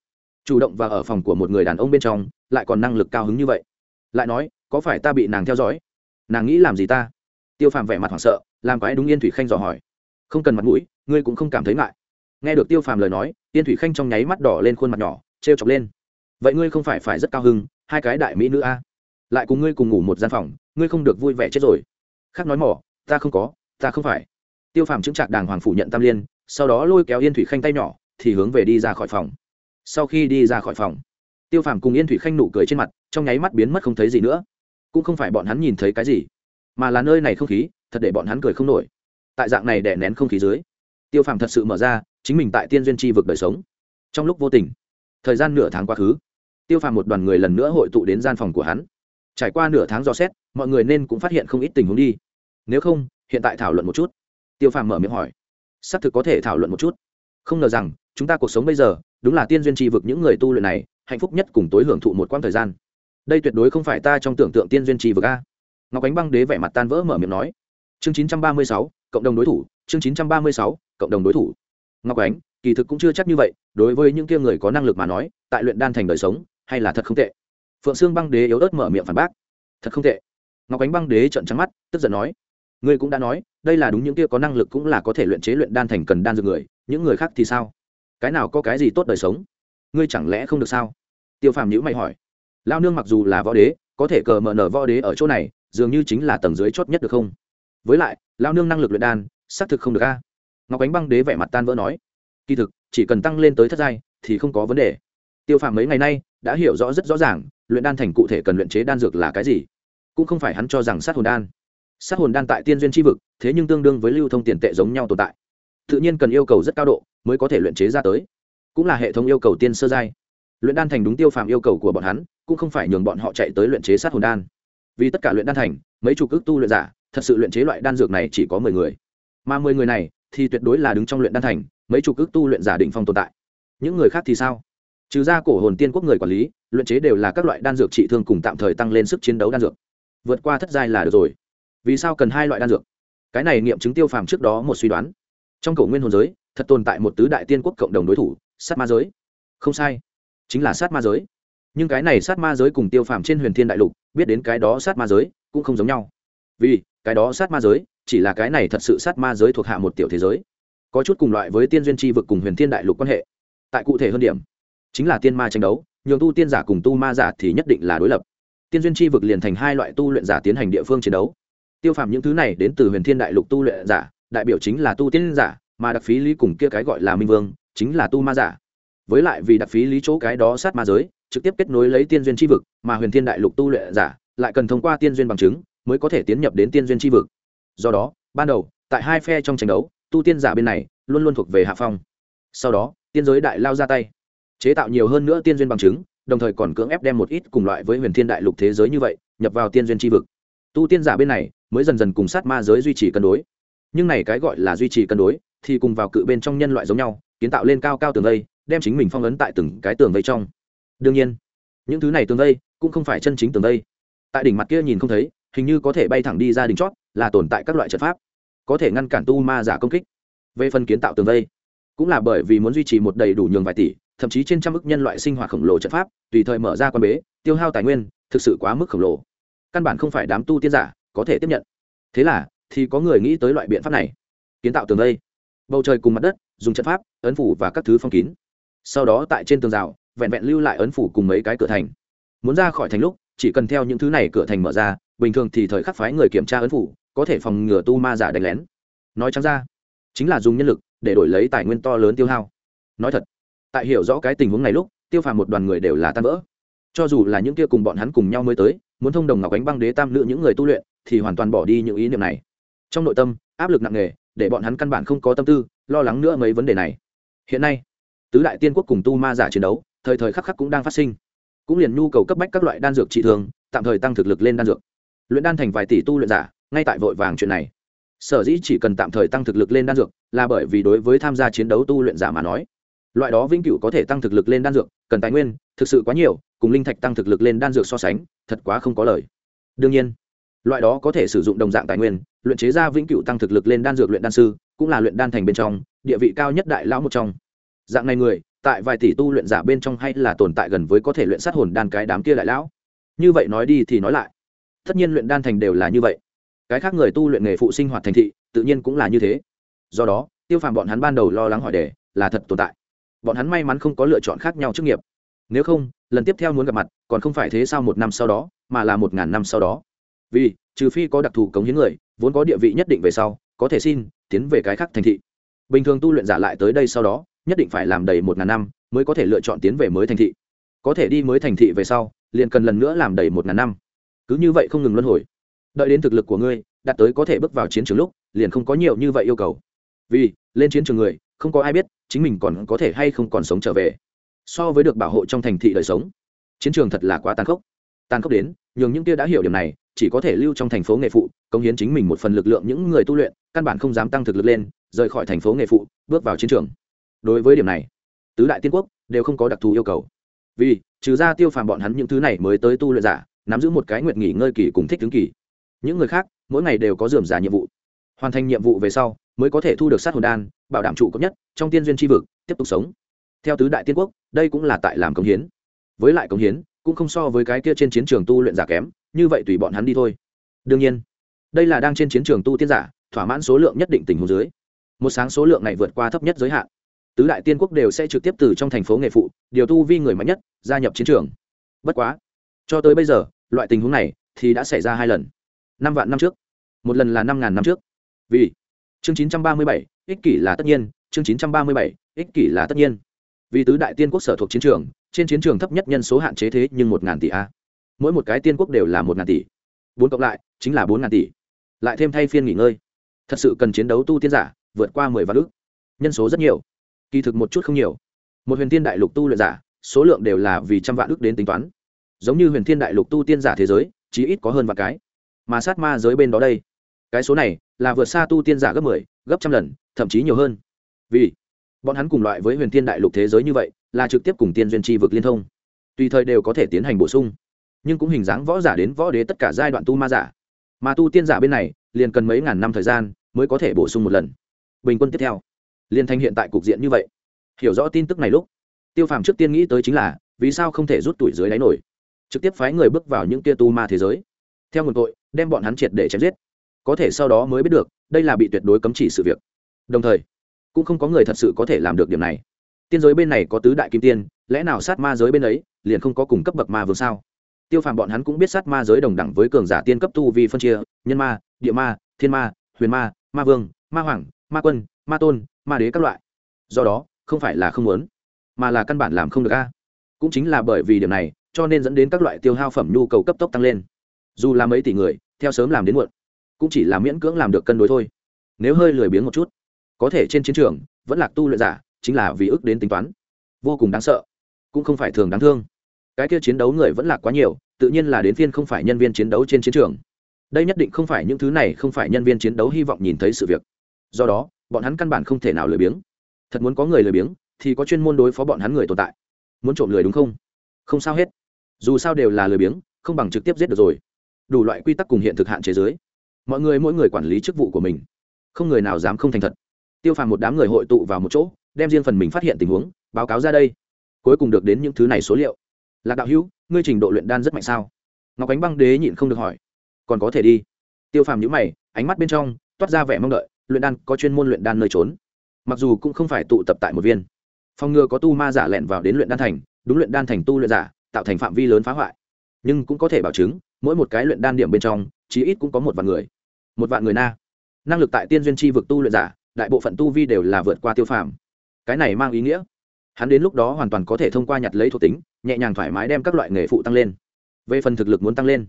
Speaker 1: Chủ động và ở phòng của một người đàn ông bên trong, lại còn năng lực cao hứng như vậy. Lại nói, có phải ta bị nàng theo dõi? Nàng nghĩ làm gì ta? Tiêu phàm vẻ mặt hoảng sợ, làm quái đúng yên thủy khanh dò hỏi. Không cần mặt mũi, ngươi cũng không cảm thấy ngại. Nghe được tiêu phàm lời nói, yên thủy khanh trong nháy mắt đỏ lên khuôn mặt nhỏ t r e o chọc lên. Vậy ngươi không phải phải rất cao hưng hai cái đại mỹ nữ a. Lại cùng ngươi cùng ngủ một gian phòng, ngươi không được vui vẻ chết rồi. Khác nói mỏ, ta không có, ta không phải. Tiêu phàm chứng trạc đàng hoàng phủ nhận tam liên, sau đó lôi kéo yên thủy khanh tay nhỏ, thì hướng về đi ra khỏi phòng sau khi đi ra khỏi phòng, tiêu phàm cùng yên thủy khanh nụ cười trên mặt, trong nháy mắt biến mất không thấy gì nữa. Cũng không phải bọn hắn nhìn thấy cái gì, mà là nơi này không khí, thật để bọn hắn cười không nổi. Tại dạng này đè nén không khí dưới, tiêu phàm thật sự mở ra, chính mình tại tiên duyên tri vực đời sống. Trong lúc vô tình, thời gian nửa tháng quá khứ, tiêu phàm một đoàn người lần nữa hội tụ đến gian phòng của hắn. Trải qua nửa tháng dò xét, mọi người nên cũng phát hiện không ít tình huống đi. Nếu không, hiện tại thảo luận một chút. Tiêu phàm mở miệng hỏi. Xác thực có thể thảo luận một chút. Không ngờ rằng, chúng ta cuộc sống bây giờ đúng là tiên duyên tri vực những người tu luyện này, hạnh phúc nhất cùng tối hưởng thụ một quãng thời gian. Đây tuyệt đối không phải ta trong tưởng tượng tiên duyên tri vực a. Ngọc ánh băng đế vẻ mặt tan vỡ mở miệng nói. Chương chín trăm ba mươi sáu, cộng đồng đối thủ, chương chín trăm ba mươi sáu, cộng đồng đối thủ. Ngọc ánh, kỳ thực cũng chưa chắc như vậy, đối với những kia người có năng lực mà nói, tại luyện đan thành đời sống, hay là thật không tệ. Phượng sương băng đế yếu ớt mở miệng phản bác. Thật không tệ. Ngọc ánh băng đế trợn trắng mắt, tức giận nói. Ngươi cũng đã nói, đây là đúng, những kia có năng lực cũng là có thể luyện chế luyện đan thành cần đan dược người, những người khác thì sao? Cái nào có cái gì tốt đời sống? Ngươi chẳng lẽ không được sao? Tiêu phàm nhữ mày hỏi. Lao nương mặc dù là võ đế, có thể cờ mở nở võ đế ở chỗ này, dường như chính là tầng dưới chót nhất được không? Với lại lao nương năng lực luyện đan, xác thực không được a. Ngọc ánh băng đế vẻ mặt tan vỡ nói. Kỳ thực, chỉ cần tăng lên tới thất giai thì không có vấn đề. Tiêu phàm mấy ngày nay đã hiểu rõ rất rõ ràng, luyện đan thành cụ thể cần luyện chế đan dược là cái gì. Cũng không phải hắn cho rằng sát hồn đan. Sát hồn đan tại tiên duyên tri vực, thế nhưng tương đương với lưu thông tiền tệ giống nhau tồn tại tự nhiên cần yêu cầu rất cao độ mới có thể luyện chế ra tới. Cũng là hệ thống yêu cầu tiên sơ giai. Luyện đan thành đúng tiêu phàm yêu cầu của bọn hắn, cũng không phải nhường bọn họ chạy tới luyện chế sát hồn đan. Vì tất cả luyện đan thành, mấy chục ước tu luyện giả, thật sự luyện chế loại đan dược này chỉ có mười người. Mà mười người này, thì tuyệt đối là đứng trong luyện đan thành, mấy chục ước tu luyện giả định phong tồn tại. Những người khác thì sao? Trừ ra cổ hồn tiên quốc người quản lý, luyện chế đều là các loại đan dược trị thương cùng tạm thời tăng lên sức chiến đấu đan dược. Vượt qua thất giai là được rồi. Vì sao cần hai loại đan dược? Cái này nghiệm chứng tiêu phàm trước đó một suy đoán trong cổ nguyên hồn giới, thật tồn tại một tứ đại tiên quốc cộng đồng đối thủ, sát ma giới. Không sai, chính là sát ma giới. Nhưng cái này sát ma giới cùng tiêu phàm trên huyền thiên đại lục, biết đến cái đó sát ma giới, cũng không giống nhau. Vì, cái đó sát ma giới, chỉ là cái này thật sự sát ma giới thuộc hạ một tiểu thế giới. Có chút cùng loại với tiên duyên tri vực cùng huyền thiên đại lục quan hệ. Tại cụ thể hơn điểm, chính là tiên ma tranh đấu, nhường tu tiên giả cùng tu ma giả thì nhất định là đối lập. Tiên duyên tri vực liền thành hai loại tu luyện giả tiến hành địa phương chiến đấu. Tiêu phàm những thứ này đến từ huyền thiên đại lục tu luyện giả đại biểu chính là tu tiên giả, mà đặc phí lý cùng kia cái gọi là minh vương, chính là tu ma giả. Với lại vì đặc phí lý chỗ cái đó sát ma giới, trực tiếp kết nối lấy tiên duyên tri vực, mà huyền thiên đại lục tu luyện giả, lại cần thông qua tiên duyên bằng chứng, mới có thể tiến nhập đến tiên duyên tri vực. Do đó, ban đầu, tại hai phe trong tranh đấu, tu tiên giả bên này luôn luôn thuộc về hạ phong. Sau đó, tiên giới đại lao ra tay. Chế tạo nhiều hơn nữa tiên duyên bằng chứng, đồng thời còn cưỡng ép đem một ít cùng loại với huyền thiên đại lục thế giới như vậy, nhập vào tiên duyên tri vực. Tu tiên giả bên này mới dần dần cùng sát ma giới duy trì cân đối nhưng này cái gọi là duy trì cân đối, thì cùng vào cự bên trong nhân loại giống nhau, kiến tạo lên cao cao tường vây, đem chính mình phong ấn tại từng cái tường vây trong. Đương nhiên, những thứ này tường vây cũng không phải chân chính tường vây. Tại đỉnh mặt kia nhìn không thấy, hình như có thể bay thẳng đi ra đỉnh chót, là tồn tại các loại trận pháp, có thể ngăn cản tu ma giả công kích. Về phần kiến tạo tường vây, cũng là bởi vì muốn duy trì một đầy đủ nhường vài tỷ, thậm chí trên trăm ức nhân loại sinh hoạt khổng lồ trận pháp, tùy thời mở ra quan bế, tiêu hao tài nguyên, thực sự quá mức khổng lồ. Căn bản không phải đám tu tiên giả có thể tiếp nhận. Thế là thì có người nghĩ tới loại biện pháp này. Kiến tạo tường vây. Bầu trời cùng mặt đất, dùng trận pháp, ấn phủ và các thứ phong kín. Sau đó tại trên tường rào, vẹn vẹn lưu lại ấn phủ cùng mấy cái cửa thành. Muốn ra khỏi thành lúc, chỉ cần theo những thứ này cửa thành mở ra, bình thường thì thời khắc phái người kiểm tra ấn phủ, có thể phòng ngừa tu ma giả đánh lén. Nói trắng ra, chính là dùng nhân lực để đổi lấy tài nguyên to lớn tiêu hao. Nói thật, tại hiểu rõ cái tình huống này lúc, tiêu phàm một đoàn người đều là tan vỡ. Cho dù là những kia cùng bọn hắn cùng nhau mới tới, muốn thông đồng ngọc ánh băng đế tam nữ những người tu luyện, thì hoàn toàn bỏ đi những ý niệm này trong nội tâm, áp lực nặng nề, để bọn hắn căn bản không có tâm tư, lo lắng nữa mấy vấn đề này. Hiện nay, tứ đại tiên quốc cùng tu ma giả chiến đấu, thời thời khắc khắc cũng đang phát sinh. Cũng liền nhu cầu cấp bách các loại đan dược trị thường, tạm thời tăng thực lực lên đan dược. Luyện đan thành vài tỷ tu luyện giả, ngay tại vội vàng chuyện này. Sở dĩ chỉ cần tạm thời tăng thực lực lên đan dược, là bởi vì đối với tham gia chiến đấu tu luyện giả mà nói. Loại đó vĩnh cửu có thể tăng thực lực lên đan dược, cần tài nguyên, thực sự quá nhiều, cùng linh thạch tăng thực lực lên đan dược so sánh, thật quá không có lời. Đương nhiên loại đó có thể sử dụng đồng dạng tài nguyên, luyện chế ra vĩnh cửu tăng thực lực lên đan dược luyện đan sư, cũng là luyện đan thành bên trong, địa vị cao nhất đại lão một trong. Dạng này người, tại vài tỷ tu luyện giả bên trong hay là tồn tại gần với có thể luyện sát hồn đan cái đám kia đại lão? Như vậy nói đi thì nói lại. Tất nhiên luyện đan thành đều là như vậy. Cái khác người tu luyện nghề phụ sinh hoạt thành thị, tự nhiên cũng là như thế. Do đó, tiêu phàm bọn hắn ban đầu lo lắng hỏi đề, là thật tồn tại. Bọn hắn may mắn không có lựa chọn khác nhau trước nghiệp. Nếu không, lần tiếp theo muốn gặp mặt, còn không phải thế sao một năm sau đó, mà là một ngàn năm sau đó vì, trừ phi có đặc thù cống hiến người, vốn có địa vị nhất định về sau, có thể xin tiến về cái khác thành thị. Bình thường tu luyện giả lại tới đây sau đó, nhất định phải làm đầy một ngàn năm mới có thể lựa chọn tiến về mới thành thị. Có thể đi mới thành thị về sau, liền cần lần nữa làm đầy một ngàn năm. Cứ như vậy không ngừng luân hồi. Đợi đến thực lực của ngươi đạt tới có thể bước vào chiến trường lúc, liền không có nhiều như vậy yêu cầu. Vì, lên chiến trường người, không có ai biết chính mình còn có thể hay không còn sống trở về. So với được bảo hộ trong thành thị đời sống, chiến trường thật là quá tàn khốc. Tàn khốc đến nhường những kia đã hiểu điểm này, chỉ có thể lưu trong thành phố nghề phụ, cống hiến chính mình một phần lực lượng những người tu luyện, căn bản không dám tăng thực lực lên, rời khỏi thành phố nghề phụ, bước vào chiến trường. Đối với điểm này, tứ đại tiên quốc đều không có đặc thù yêu cầu. Vì, trừ ra tiêu phàm bọn hắn những thứ này mới tới tu luyện giả, nắm giữ một cái nguyện nghỉ ngơi kỳ cùng thích tướng kỳ. Những người khác, mỗi ngày đều có dườm giả nhiệm vụ. Hoàn thành nhiệm vụ về sau, mới có thể thu được sát hồn đan, bảo đảm trụ cấp nhất, trong tiên duyên tri vực, tiếp tục sống. Theo tứ đại tiên quốc, đây cũng là tại làm cống hiến. Với lại cống hiến cũng không so với cái kia trên chiến trường tu luyện giả kém, như vậy tùy bọn hắn đi thôi. Đương nhiên, đây là đang trên chiến trường tu tiên giả, thỏa mãn số lượng nhất định tình huống dưới. Một sáng số lượng này vượt qua thấp nhất giới hạn. Tứ đại tiên quốc đều sẽ trực tiếp từ trong thành phố nghề phụ, điều tu vi người mạnh nhất, gia nhập chiến trường. Bất quá, cho tới bây giờ, loại tình huống này thì đã xảy ra hai lần. Năm vạn năm trước. Một lần là năm ngàn năm trước. Vì chương chín trăm ba mươi bảy, ích kỷ là tất nhiên, chương chín trăm ba mươi bảy, ích kỷ là tất nhiên. Vì tứ đại tiên quốc sở thuộc chiến trường trên chiến trường thấp nhất nhân số hạn chế thế nhưng một ngàn tỷ a. Mỗi một cái tiên quốc đều là một ngàn tỷ. Bốn cộng lại chính là bốn ngàn tỷ. Lại thêm thay phiên nghỉ ngơi. Thật sự cần chiến đấu tu tiên giả vượt qua mười vạn ước nhân số rất nhiều. Kỳ thực một chút không nhiều. Một huyền tiên đại lục tu luyện giả số lượng đều là vì trăm vạn ước đến tính toán. Giống như huyền thiên đại lục tu tiên giả thế giới chí ít có hơn vạn cái. Mà sát ma giới bên đó đây cái số này là vượt xa tu tiên giả gấp mười 10, gấp trăm lần thậm chí nhiều hơn. Vì bọn hắn cùng loại với huyền thiên đại lục thế giới như vậy, là trực tiếp cùng tiên duyên tri vực liên thông. Tùy thời đều có thể tiến hành bổ sung. Nhưng cũng hình dáng võ giả đến võ đế tất cả giai đoạn tu ma giả. Mà tu tiên giả bên này, liền cần mấy ngàn năm thời gian mới có thể bổ sung một lần. Bình quân tiếp theo liên thanh hiện tại cục diện như vậy. Hiểu rõ tin tức này lúc, tiêu phàm trước tiên nghĩ tới chính là, vì sao không thể rút tuổi dưới đáy nổi? Trực tiếp phái người bước vào những kia tu ma thế giới. Theo nguồn tội, đem bọn hắn triệt để chém giết. Có thể sau đó mới biết được, đây là bị tuyệt đối cấm chỉ sự việc. Đồng thời cũng không có người thật sự có thể làm được điểm này. Tiên giới bên này có tứ đại kim tiên, lẽ nào sát ma giới bên ấy liền không có cùng cấp bậc ma vương sao? Tiêu phàm bọn hắn cũng biết sát ma giới đồng đẳng với cường giả tiên cấp tu vì phân chia, nhân ma, địa ma, thiên ma, huyền ma ma vương, ma hoàng, ma quân, ma tôn, ma đế các loại. Do đó, không phải là không muốn, mà là căn bản làm không được a. Cũng chính là bởi vì điểm này, cho nên dẫn đến các loại tiêu hao phẩm nhu cầu cấp tốc tăng lên. Dù là mấy tỷ người, theo sớm làm đến muộn, cũng chỉ là miễn cưỡng làm được cân đối thôi. Nếu hơi lười biếng một chút có thể trên chiến trường, vẫn lạc tu luyện giả, chính là vì ước đến tính toán. Vô cùng đáng sợ, cũng không phải thường đáng thương. Cái kia chiến đấu người vẫn lạc quá nhiều, tự nhiên là đến phiên không phải nhân viên chiến đấu trên chiến trường. Đây nhất định không phải những thứ này không phải nhân viên chiến đấu hy vọng nhìn thấy sự việc. Do đó, bọn hắn căn bản không thể nào lười biếng. Thật muốn có người lười biếng, thì có chuyên môn đối phó bọn hắn người tồn tại. Muốn trộm lười đúng không? Không sao hết. Dù sao đều là lười biếng, không bằng trực tiếp giết được rồi. Đủ loại quy tắc cùng hiện thực hạn chế giới mọi người mỗi người quản lý chức vụ của mình. Không người nào dám không thành thật tiêu phàm một đám người hội tụ vào một chỗ, đem riêng phần mình phát hiện tình huống, báo cáo ra đây. Cuối cùng được đến những thứ này số liệu. Lạc đạo hữu, ngươi trình độ luyện đan rất mạnh sao? Ngọc ánh băng đế nhịn không được hỏi. Còn có thể đi. Tiêu phàm nhữ mày, ánh mắt bên trong toát ra vẻ mong đợi, luyện đan có chuyên môn luyện đan nơi trốn. Mặc dù cũng không phải tụ tập tại một viên. Phòng ngừa có tu ma giả lẹn vào đến luyện đan thành, đúng luyện đan thành tu luyện giả, tạo thành phạm vi lớn phá hoại. Nhưng cũng có thể bảo chứng, mỗi một cái luyện đan điểm bên trong, chí ít cũng có một vạn người. Một vạn người na. Năng lực tại tiên duyên tri vực tu luyện giả đại bộ phận tu vi đều là vượt qua tiêu phàm. Cái này mang ý nghĩa, hắn đến lúc đó hoàn toàn có thể thông qua nhặt lấy thuộc tính, nhẹ nhàng thoải mái đem các loại nghề phụ tăng lên. Về phần thực lực muốn tăng lên,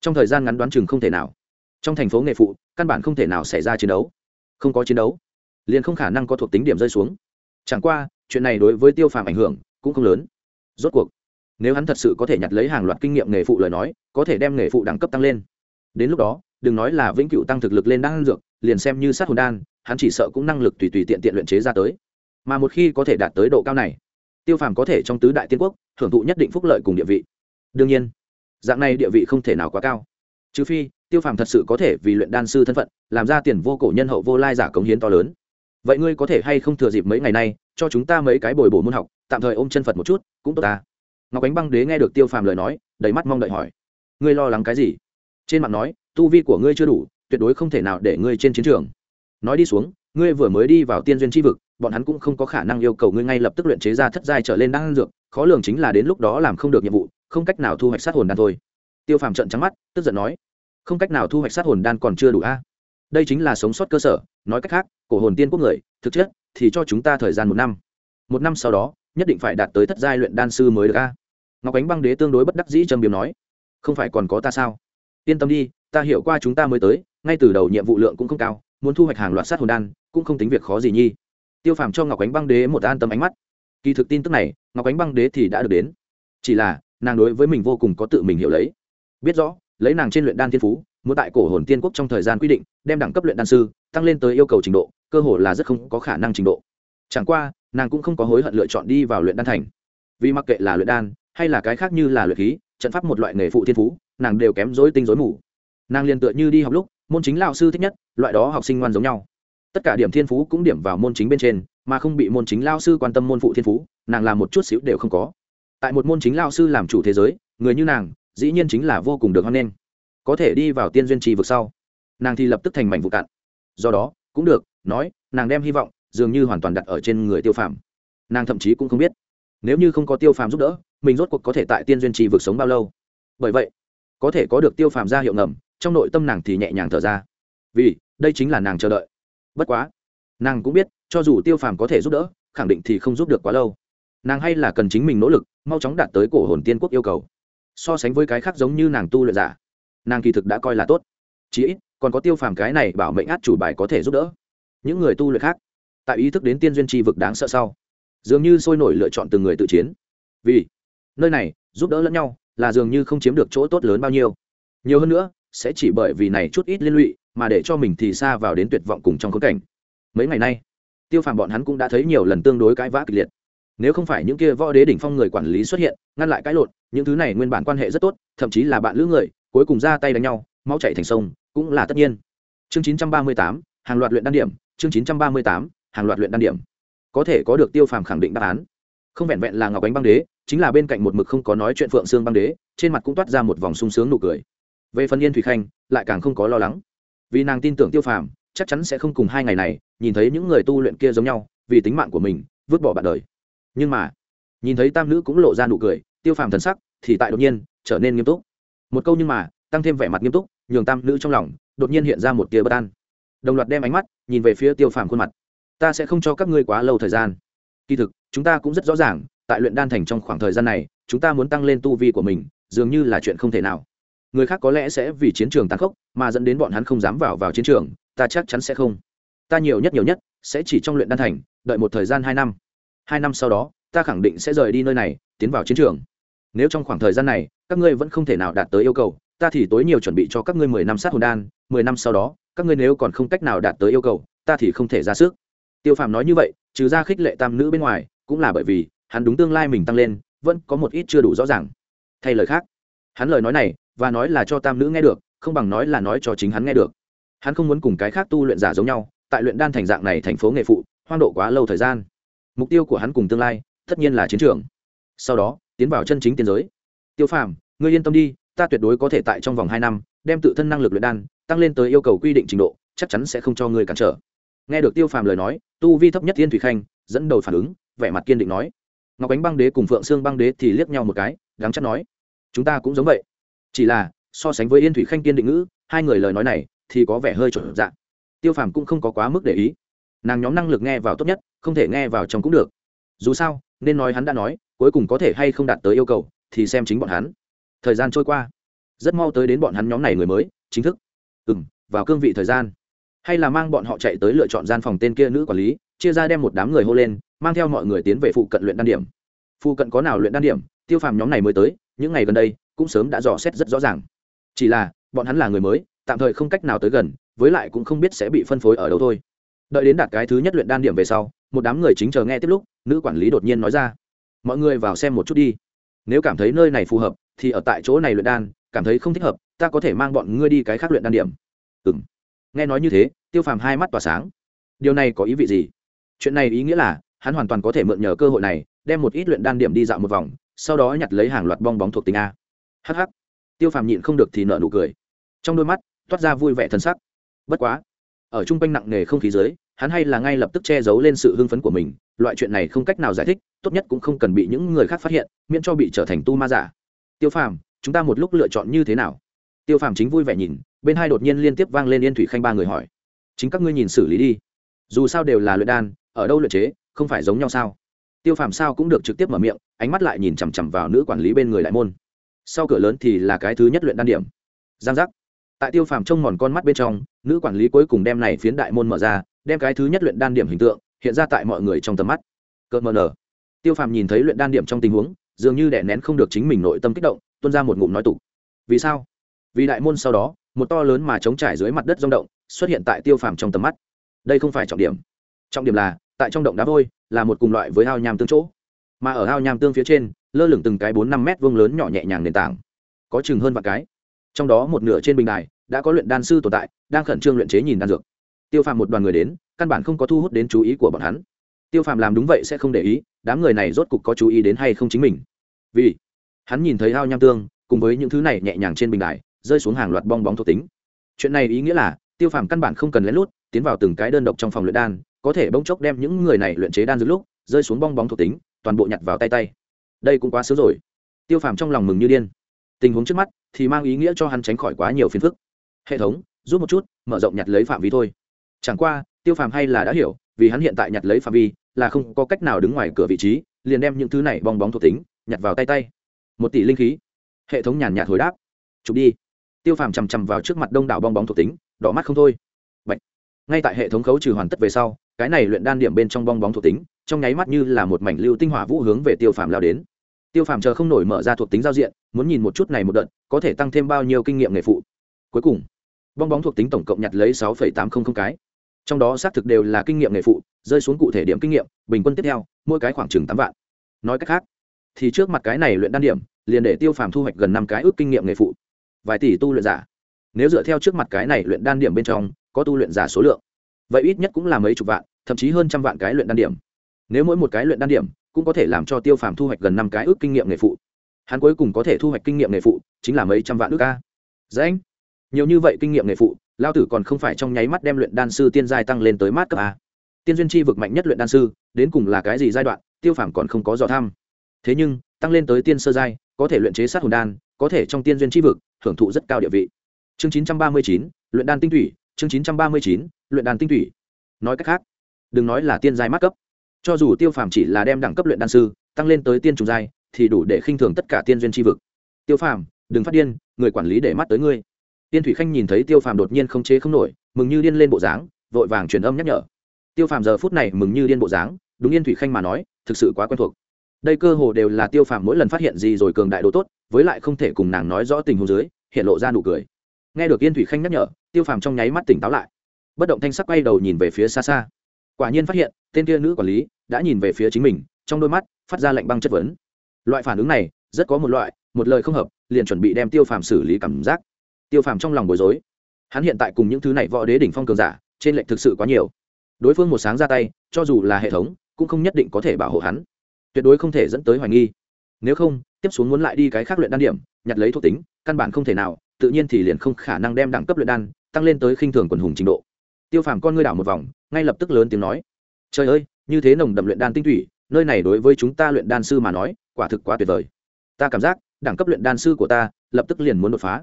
Speaker 1: trong thời gian ngắn đoán chừng không thể nào. Trong thành phố nghề phụ, căn bản không thể nào xảy ra chiến đấu. Không có chiến đấu, liền không khả năng có thuộc tính điểm rơi xuống. Chẳng qua, chuyện này đối với tiêu phàm ảnh hưởng cũng không lớn. Rốt cuộc, nếu hắn thật sự có thể nhặt lấy hàng loạt kinh nghiệm nghề phụ lời nói, có thể đem nghề phụ đẳng cấp tăng lên. Đến lúc đó, đừng nói là vĩnh cựu tăng thực lực lên đan dược, liền xem như sát hồn đan hắn chỉ sợ cũng năng lực tùy tùy tiện tiện luyện chế ra tới. Mà một khi có thể đạt tới độ cao này, tiêu phàm có thể trong tứ đại tiên quốc hưởng thụ nhất định phúc lợi cùng địa vị. Đương nhiên, dạng này địa vị không thể nào quá cao. Trừ phi, tiêu phàm thật sự có thể vì luyện đan sư thân phận, làm ra tiền vô cổ nhân hậu vô lai giả cống hiến to lớn. Vậy ngươi có thể hay không thừa dịp mấy ngày nay, cho chúng ta mấy cái bồi bổ môn học, tạm thời ôm chân phật một chút, cũng tốt ta. Ngọc ánh băng đế nghe được tiêu phàm lời nói, đầy mắt mong đợi hỏi. Ngươi lo lắng cái gì? Trên mạng nói, tu vi của ngươi chưa đủ, tuyệt đối không thể nào để ngươi trên chiến trường nói đi xuống, ngươi vừa mới đi vào tiên duyên tri vực, bọn hắn cũng không có khả năng yêu cầu ngươi ngay lập tức luyện chế ra thất giai trở lên đan dược, khó lường chính là đến lúc đó làm không được nhiệm vụ, không cách nào thu hoạch sát hồn đan thôi. Tiêu phàm trận trắng mắt, tức giận nói, không cách nào thu hoạch sát hồn đan còn chưa đủ a. Đây chính là sống sót cơ sở, nói cách khác, cổ hồn tiên quốc người, thực chất thì cho chúng ta thời gian một năm. Một năm sau đó, nhất định phải đạt tới thất giai luyện đan sư mới được a. Ngọc ánh băng đế tương đối bất đắc dĩ trầm biếm nói, không phải còn có ta sao? Yên tâm đi, ta hiểu qua chúng ta mới tới, ngay từ đầu nhiệm vụ lượng cũng không cao muốn thu hoạch hàng loạt sát hồn đan, cũng không tính việc khó gì nhi. Tiêu phàm cho ngọc ánh băng đế một an tâm ánh mắt. Kỳ thực tin tức này, ngọc ánh băng đế thì đã được đến. Chỉ là, nàng đối với mình vô cùng có tự mình hiểu lấy. Biết rõ, lấy nàng trên luyện đan thiên phú, muốn tại cổ hồn tiên quốc trong thời gian quy định, đem đẳng cấp luyện đan sư, tăng lên tới yêu cầu trình độ, cơ hồ là rất không có khả năng trình độ. Chẳng qua, nàng cũng không có hối hận lựa chọn đi vào luyện đan thành. Vì mặc kệ là luyện đan, hay là cái khác như là luyện khí, trận pháp một loại nghề phụ thiên phú, nàng đều kém dối tinh dối mù. Nàng liền tựa như đi học lúc môn chính lao sư thích nhất, loại đó học sinh ngoan giống nhau. Tất cả điểm thiên phú cũng điểm vào môn chính bên trên, mà không bị môn chính lao sư quan tâm môn phụ thiên phú, nàng làm một chút xíu đều không có. Tại một môn chính lao sư làm chủ thế giới, người như nàng, dĩ nhiên chính là vô cùng được hoan nghênh. Có thể đi vào tiên duyên trì vực sau, nàng thì lập tức thành mảnh vụ cạn. Do đó, cũng được, nói, nàng đem hy vọng, dường như hoàn toàn đặt ở trên người tiêu phàm. Nàng thậm chí cũng không biết, nếu như không có tiêu phàm giúp đỡ, mình rốt cuộc có thể tại tiên duyên trì vực sống bao lâu? Bởi vậy, có thể có được tiêu phàm ra hiệu ngầm trong nội tâm nàng thì nhẹ nhàng thở ra. Vì, đây chính là nàng chờ đợi. Bất quá, nàng cũng biết, cho dù tiêu phàm có thể giúp đỡ, khẳng định thì không giúp được quá lâu. Nàng hay là cần chính mình nỗ lực, mau chóng đạt tới cổ hồn tiên quốc yêu cầu. So sánh với cái khác giống như nàng tu luyện giả, nàng kỳ thực đã coi là tốt. Chí ít, còn có tiêu phàm cái này bảo mệnh át chủ bài có thể giúp đỡ. Những người tu luyện khác, tại ý thức đến tiên duyên tri vực đáng sợ sau, dường như sôi nổi lựa chọn từng người tự chiến. Vì, nơi này, giúp đỡ lẫn nhau, là dường như không chiếm được chỗ tốt lớn bao nhiêu. Nhiều hơn nữa sẽ chỉ bởi vì này chút ít liên lụy mà để cho mình thì xa vào đến tuyệt vọng cùng trong khốn cảnh. Mấy ngày nay tiêu phàm bọn hắn cũng đã thấy nhiều lần tương đối cãi vã kịch liệt. Nếu không phải những kia võ đế đỉnh phong người quản lý xuất hiện ngăn lại cãi lộn những thứ này nguyên bản quan hệ rất tốt thậm chí là bạn lữ người cuối cùng ra tay đánh nhau máu chảy thành sông cũng là tất nhiên. Chương 938, hàng loạt luyện đan điểm chương 938, hàng loạt luyện đan điểm. Có thể có được tiêu phàm khẳng định đáp án. Không vẹn vẹn là ngọc ánh băng đế chính là bên cạnh một mực không có nói chuyện phượng xương băng đế trên mặt cũng toát ra một vòng sung sướng nụ cười về phần yên thủy khanh, lại càng không có lo lắng. Vì nàng tin tưởng tiêu phàm, chắc chắn sẽ không cùng hai ngày này, nhìn thấy những người tu luyện kia giống nhau, vì tính mạng của mình, vứt bỏ bạn đời. Nhưng mà, nhìn thấy tam nữ cũng lộ ra nụ cười, tiêu phàm thần sắc thì tại đột nhiên trở nên nghiêm túc. Một câu nhưng mà, tăng thêm vẻ mặt nghiêm túc, nhường tam nữ trong lòng đột nhiên hiện ra một tia bất an. Đồng loạt đem ánh mắt nhìn về phía tiêu phàm khuôn mặt. Ta sẽ không cho các ngươi quá lâu thời gian. Kỳ thực, chúng ta cũng rất rõ ràng, tại luyện đan thành trong khoảng thời gian này, chúng ta muốn tăng lên tu vi của mình, dường như là chuyện không thể nào người khác có lẽ sẽ vì chiến trường tàn khốc, mà dẫn đến bọn hắn không dám vào vào chiến trường, ta chắc chắn sẽ không. Ta nhiều nhất nhiều nhất sẽ chỉ trong luyện đan thành, đợi một thời gian hai năm. Hai năm sau đó, ta khẳng định sẽ rời đi nơi này, tiến vào chiến trường. Nếu trong khoảng thời gian này, các ngươi vẫn không thể nào đạt tới yêu cầu, ta thì tối nhiều chuẩn bị cho các ngươi mười năm sát hồn đan, mười năm sau đó, các ngươi nếu còn không cách nào đạt tới yêu cầu, ta thì không thể ra sức. Tiêu phàm nói như vậy, trừ ra khích lệ tam nữ bên ngoài, cũng là bởi vì hắn đúng tương lai mình tăng lên, vẫn có một ít chưa đủ rõ ràng. Thay lời khác, hắn lời nói này và nói là cho tam nữ nghe được, không bằng nói là nói cho chính hắn nghe được. Hắn không muốn cùng cái khác tu luyện giả giống nhau, tại luyện đan thành dạng này thành phố nghề phụ, hoang độ quá lâu thời gian. Mục tiêu của hắn cùng tương lai, tất nhiên là chiến trường. Sau đó, tiến vào chân chính tiến giới. Tiêu phàm, ngươi yên tâm đi, ta tuyệt đối có thể tại trong vòng hai năm, đem tự thân năng lực luyện đan, tăng lên tới yêu cầu quy định trình độ, chắc chắn sẽ không cho ngươi cản trở. Nghe được tiêu phàm lời nói, tu vi thấp nhất thiên thủy khanh, dẫn đầu phản ứng, vẻ mặt kiên định nói. Ngọc ánh băng đế cùng phượng xương băng đế thì liếc nhau một cái đáng chắc nói, chúng ta cũng giống vậy chỉ là, so sánh với yên thủy khanh kiên định ngữ, hai người lời nói này thì có vẻ hơi trộn dạng. Tiêu phàm cũng không có quá mức để ý. Nàng nhóm năng lực nghe vào tốt nhất, không thể nghe vào trong cũng được. Dù sao, nên nói hắn đã nói, cuối cùng có thể hay không đạt tới yêu cầu, thì xem chính bọn hắn. Thời gian trôi qua. Rất mau tới đến bọn hắn nhóm này người mới, chính thức. Ừ m vào cương vị thời gian. Hay là mang bọn họ chạy tới lựa chọn gian phòng tên kia nữ quản lý, chia ra đem một đám người hô lên, mang theo mọi người tiến về phụ cận luyện đan điểm. Phụ cận có nào luyện đan điểm tiêu phàm nhóm này mới tới, những ngày gần đây, cũng sớm đã dò xét rất rõ ràng. Chỉ là, bọn hắn là người mới, tạm thời không cách nào tới gần, với lại cũng không biết sẽ bị phân phối ở đâu thôi. Đợi đến đạt cái thứ nhất luyện đan điểm về sau, một đám người chính chờ nghe tiếp lúc, nữ quản lý đột nhiên nói ra. Mọi người vào xem một chút đi. Nếu cảm thấy nơi này phù hợp, thì ở tại chỗ này luyện đan, cảm thấy không thích hợp, ta có thể mang bọn ngươi đi cái khác luyện đan điểm. Ừ m nghe nói như thế, tiêu phàm hai mắt tỏa sáng. Điều này có ý vị gì? Chuyện này ý nghĩa là, hắn hoàn toàn có thể mượn nhờ cơ hội này, đem một ít luyện đan điểm đi dạo một vòng sau đó nhặt lấy hàng loạt bong bóng thuộc tính a. Hh tiêu phàm nhịn không được thì nợ nụ cười. Trong đôi mắt, toát ra vui vẻ thân sắc. Bất quá, ở chung quanh nặng nề không khí dưới, hắn hay là ngay lập tức che giấu lên sự hưng phấn của mình. Loại chuyện này không cách nào giải thích, tốt nhất cũng không cần bị những người khác phát hiện, miễn cho bị trở thành tu ma giả. Tiêu phàm, chúng ta một lúc lựa chọn như thế nào? Tiêu phàm chính vui vẻ nhìn, bên hai đột nhiên liên tiếp vang lên yên thủy khanh ba người hỏi. Chính các ngươi nhìn xử lý đi. Dù sao đều là luyện đan, ở đâu luyện chế, không phải giống nhau sao? Tiêu phàm sao cũng được trực tiếp mở miệng, ánh mắt lại nhìn chằm chằm vào nữ quản lý bên người đại môn. Sau cửa lớn thì là cái thứ nhất luyện đan điểm. Giang giác. Tại tiêu phàm trông mòn con mắt bên trong, nữ quản lý cuối cùng đem này phiến đại môn mở ra, đem cái thứ nhất luyện đan điểm hình tượng hiện ra tại mọi người trong tầm mắt. Cợt mờ nở. Tiêu phàm nhìn thấy luyện đan điểm trong tình huống, dường như đè nén không được chính mình nội tâm kích động, tuôn ra một ngụm nói tục. Vì sao? Vì đại môn sau đó, một to lớn mà chống trải dưới mặt đất rung động, xuất hiện tại tiêu phàm trong tầm mắt. Đây không phải trọng điểm. Trọng điểm là, tại trong động đá vôi là một cùng loại với ao nham tương chỗ. Mà ở ao nham tương phía trên, lơ lửng từng cái bốn năm mét vuông lớn nhỏ nhẹ nhàng nền tảng. Có chừng hơn vạn cái. Trong đó một nửa trên bình đài đã có luyện đan sư tồn tại, đang khẩn trương luyện chế nhìn đan dược. Tiêu phàm một đoàn người đến, căn bản không có thu hút đến chú ý của bọn hắn. Tiêu phàm làm đúng vậy sẽ không để ý, đám người này rốt cục có chú ý đến hay không chính mình. Vì hắn nhìn thấy ao nham tương, cùng với những thứ này nhẹ nhàng trên bình đài, rơi xuống hàng loạt bong bóng thuộc tính. Chuyện này ý nghĩa là, tiêu phàm căn bản không cần lén lút tiến vào từng cái đơn độc trong phòng luyện đan có thể bỗng chốc đem những người này luyện chế đan dược lúc, rơi xuống bong bóng thuộc tính, toàn bộ nhặt vào tay tay. Đây cũng quá sớm rồi. Tiêu phàm trong lòng mừng như điên. Tình huống trước mắt thì mang ý nghĩa cho hắn tránh khỏi quá nhiều phiền phức. Hệ thống, giúp một chút, mở rộng nhặt lấy phạm vi thôi. Chẳng qua, tiêu phàm hay là đã hiểu, vì hắn hiện tại nhặt lấy phạm vi là không có cách nào đứng ngoài cửa vị trí, liền đem những thứ này bong bóng thuộc tính nhặt vào tay tay. Một tỷ linh khí. Hệ thống nhàn nhạt hồi đáp. Chụp đi. Tiêu phàm chằm chằm vào trước mặt đông đảo bong bóng thuộc tính, đỏ mắt không thôi. Bạch. ngay tại hệ thống khấu trừ hoàn tất về sau cái này luyện đan điểm bên trong bong bóng thuộc tính, trong nháy mắt như là một mảnh lưu tinh hỏa vũ hướng về tiêu phàm lao đến. Tiêu phàm chờ không nổi mở ra thuộc tính giao diện, muốn nhìn một chút này một đợt, có thể tăng thêm bao nhiêu kinh nghiệm nghề phụ. Cuối cùng, bong bóng thuộc tính tổng cộng nhặt lấy sáu tám trăm linh cái. Trong đó xác thực đều là kinh nghiệm nghề phụ, rơi xuống cụ thể điểm kinh nghiệm, bình quân tiếp theo, mỗi cái khoảng chừng tám vạn. Nói cách khác, thì trước mặt cái này luyện đan điểm, liền để tiêu phàm thu hoạch gần năm cái ước kinh nghiệm nghề phụ. Vài tỷ tu luyện giả. Nếu dựa theo trước mặt cái này luyện đan điểm bên trong, có tu luyện giả số lượng, vậy ít nhất cũng là mấy chục vạn thậm chí hơn trăm vạn cái luyện đan điểm. Nếu mỗi một cái luyện đan điểm cũng có thể làm cho tiêu phàm thu hoạch gần năm cái ước kinh nghiệm nghề phụ, hắn cuối cùng có thể thu hoạch kinh nghiệm nghề phụ chính là mấy trăm vạn ước ca dễ dạ nhiều như vậy kinh nghiệm nghề phụ, lao tử còn không phải trong nháy mắt đem luyện đan sư tiên giai tăng lên tới mát cấp a. Tiên duyên chi vực mạnh nhất luyện đan sư, đến cùng là cái gì giai đoạn, tiêu phàm còn không có dò tham thế nhưng, tăng lên tới tiên sơ giai, có thể luyện chế sát hồn đan, có thể trong tiên duyên chi vực hưởng thụ rất cao địa vị. Chương chín trăm ba mươi chín, luyện đan tinh thủy, chương chín trăm ba mươi chín, luyện đan tinh thủy. Nói cách khác đừng nói là tiên giai mát cấp. Cho dù tiêu phàm chỉ là đem đẳng cấp luyện đan sư, tăng lên tới tiên trùng giai, thì đủ để khinh thường tất cả tiên duyên tri vực. Tiêu phàm, đừng phát điên, người quản lý để mắt tới ngươi. Tiên thủy khanh nhìn thấy tiêu phàm đột nhiên không chế không nổi, mừng như điên lên bộ dáng, vội vàng truyền âm nhắc nhở. Tiêu phàm giờ phút này mừng như điên bộ dáng, đúng yên thủy khanh mà nói, thực sự quá quen thuộc. Đây cơ hồ đều là tiêu phàm mỗi lần phát hiện gì rồi cường đại đồ tốt, với lại không thể cùng nàng nói rõ tình huống dưới, hiện lộ ra nụ cười. Nghe được yên thủy khanh nhắc nhở, tiêu phàm trong nháy mắt tỉnh táo lại. Bất động thanh sắc quay đầu nhìn về phía xa xa quả nhiên phát hiện, tên kia nữ quản lý đã nhìn về phía chính mình, trong đôi mắt phát ra lệnh băng chất vấn. Loại phản ứng này, rất có một loại, một lời không hợp, liền chuẩn bị đem tiêu phàm xử lý cảm giác. Tiêu phàm trong lòng bối rối. Hắn hiện tại cùng những thứ này võ đế đỉnh phong cường giả, trên lệnh thực sự quá nhiều. Đối phương một sáng ra tay, cho dù là hệ thống, cũng không nhất định có thể bảo hộ hắn. Tuyệt đối không thể dẫn tới hoài nghi. Nếu không, tiếp xuống muốn lại đi cái khác luyện đan điểm, nhặt lấy thuộc tính, căn bản không thể nào, tự nhiên thì liền không khả năng đem đẳng cấp luyện đan tăng lên tới khinh thường quần hùng trình độ tiêu phàm con ngươi đảo một vòng, ngay lập tức lớn tiếng nói, trời ơi, như thế nồng đậm luyện đan tinh thủy, nơi này đối với chúng ta luyện đan sư mà nói, quả thực quá tuyệt vời. Ta cảm giác, đẳng cấp luyện đan sư của ta, lập tức liền muốn đột phá.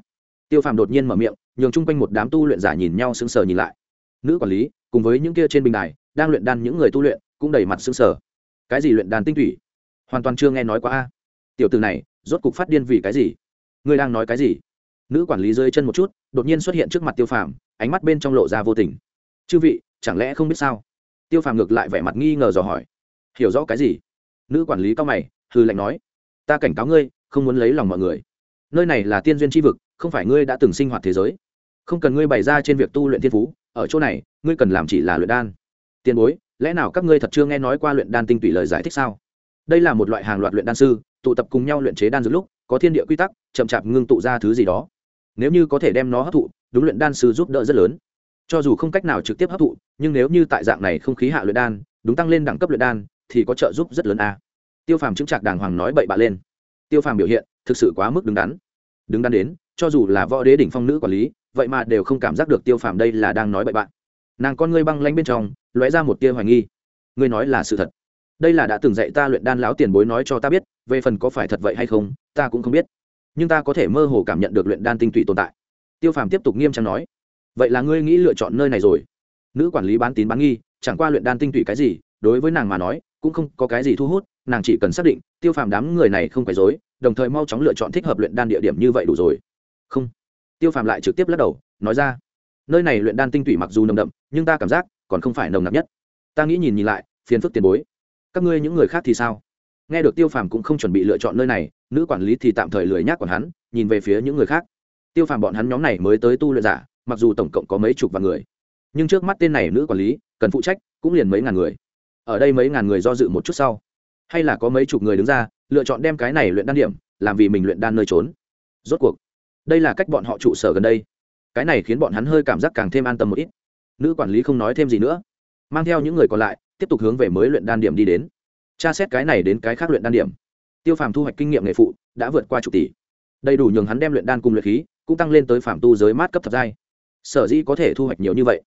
Speaker 1: Tiêu phàm đột nhiên mở miệng, nhường chung quanh một đám tu luyện giả nhìn nhau sững sờ nhìn lại. Nữ quản lý, cùng với những kia trên bình đài, đang luyện đan những người tu luyện, cũng đầy mặt sững sờ. Cái gì luyện đan tinh thủy? Hoàn toàn chưa nghe nói qua a. Tiểu từ này, rốt cục phát điên vì cái gì? Ngươi đang nói cái gì? Nữ quản lý rơi chân một chút, đột nhiên xuất hiện trước mặt tiêu phàm, ánh mắt bên trong lộ ra vô tình chư vị, chẳng lẽ không biết sao? Tiêu phàm ngược lại vẻ mặt nghi ngờ dò hỏi. Hiểu rõ cái gì? Nữ quản lý cao mày hư lệnh nói. Ta cảnh cáo ngươi, không muốn lấy lòng mọi người. Nơi này là tiên duyên tri vực, không phải ngươi đã từng sinh hoạt thế giới. Không cần ngươi bày ra trên việc tu luyện thiên phú, ở chỗ này, ngươi cần làm chỉ là luyện đan. Tiền bối, lẽ nào các ngươi thật chưa nghe nói qua luyện đan tinh tủy lời giải thích sao? Đây là một loại hàng loạt luyện đan sư, tụ tập cùng nhau luyện chế đan dược lúc, có thiên địa quy tắc, chậm chạp ngưng tụ ra thứ gì đó. Nếu như có thể đem nó hấp thụ, đúng luyện đan sư giúp đỡ rất lớn cho dù không cách nào trực tiếp hấp thụ, nhưng nếu như tại dạng này không khí hạ luyện đan, đúng tăng lên đẳng cấp luyện đan, thì có trợ giúp rất lớn a. Tiêu phàm chứng trạc đàng hoàng nói bậy bạ lên. Tiêu phàm biểu hiện, thực sự quá mức đứng đắn. Đứng đắn đến, cho dù là võ đế đỉnh phong nữ quản lý, vậy mà đều không cảm giác được tiêu phàm đây là đang nói bậy bạn nàng con ngươi băng lanh bên trong, lóe ra một tia hoài nghi. Ngươi nói là sự thật. Đây là đã từng dạy ta luyện đan lão tiền bối nói cho ta biết, về phần có phải thật vậy hay không, ta cũng không biết. Nhưng ta có thể mơ hồ cảm nhận được luyện đan tinh tụy tồn tại. Tiêu phàm tiếp tục nghiêm trang nói vậy là ngươi nghĩ lựa chọn nơi này rồi? Nữ quản lý bán tín bán nghi, chẳng qua luyện đan tinh tụy cái gì, đối với nàng mà nói, cũng không có cái gì thu hút, nàng chỉ cần xác định, tiêu phàm đám người này không phải dối đồng thời mau chóng lựa chọn thích hợp luyện đan địa điểm như vậy đủ rồi. Không. Tiêu phàm lại trực tiếp lắc đầu, nói ra. Nơi này luyện đan tinh tụy mặc dù nồng đậm, nhưng ta cảm giác, còn không phải nồng nặc nhất. Ta nghĩ nhìn nhìn lại, phiền phức tiền bối. Các ngươi những người khác thì sao? Nghe được tiêu phàm cũng không chuẩn bị lựa chọn nơi này, nữ quản lý thì tạm thời lười nhác còn hắn, nhìn về phía những người khác. Tiêu phàm bọn hắn nhóm này mới tới tu luyện giả mặc dù tổng cộng có mấy chục vạn người, nhưng trước mắt tên này nữ quản lý, cần phụ trách, cũng liền mấy ngàn người. Ở đây mấy ngàn người do dự một chút sau, hay là có mấy chục người đứng ra, lựa chọn đem cái này luyện đan điểm, làm vì mình luyện đan nơi trốn. Rốt cuộc, đây là cách bọn họ trụ sở gần đây. Cái này khiến bọn hắn hơi cảm giác càng thêm an tâm một ít. Nữ quản lý không nói thêm gì nữa, mang theo những người còn lại, tiếp tục hướng về mới luyện đan điểm đi đến. Tra xét cái này đến cái khác luyện đan điểm. Tiêu phàm thu hoạch kinh nghiệm nghề phụ, đã vượt qua chục tỷ. Đầy đủ nhường hắn đem luyện đan cùng luyện khí, cũng tăng lên tới phạm tu giới mát cấp thập giai sở dĩ có thể thu hoạch nhiều như vậy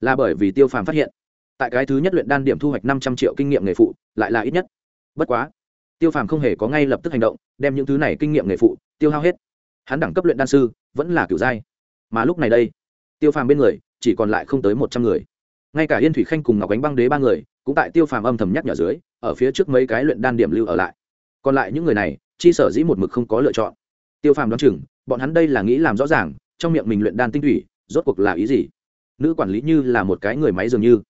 Speaker 1: là bởi vì tiêu phàm phát hiện tại cái thứ nhất luyện đan điểm thu hoạch năm trăm triệu kinh nghiệm nghề phụ lại là ít nhất bất quá tiêu phàm không hề có ngay lập tức hành động đem những thứ này kinh nghiệm nghề phụ tiêu hao hết hắn đẳng cấp luyện đan sư vẫn là kiểu giai mà lúc này đây tiêu phàm bên người chỉ còn lại không tới một trăm người ngay cả yên thủy khanh cùng ngọc ánh băng đế ba người cũng tại tiêu phàm âm thầm nhắc nhở dưới ở phía trước mấy cái luyện đan điểm lưu ở lại còn lại những người này chi sở dĩ một mực không có lựa chọn tiêu phàm đoán chừng bọn hắn đây là nghĩ làm rõ ràng trong miệng mình luyện đan tinh thủy rốt cuộc là ý gì? Nữ quản lý như là một cái người máy dường như.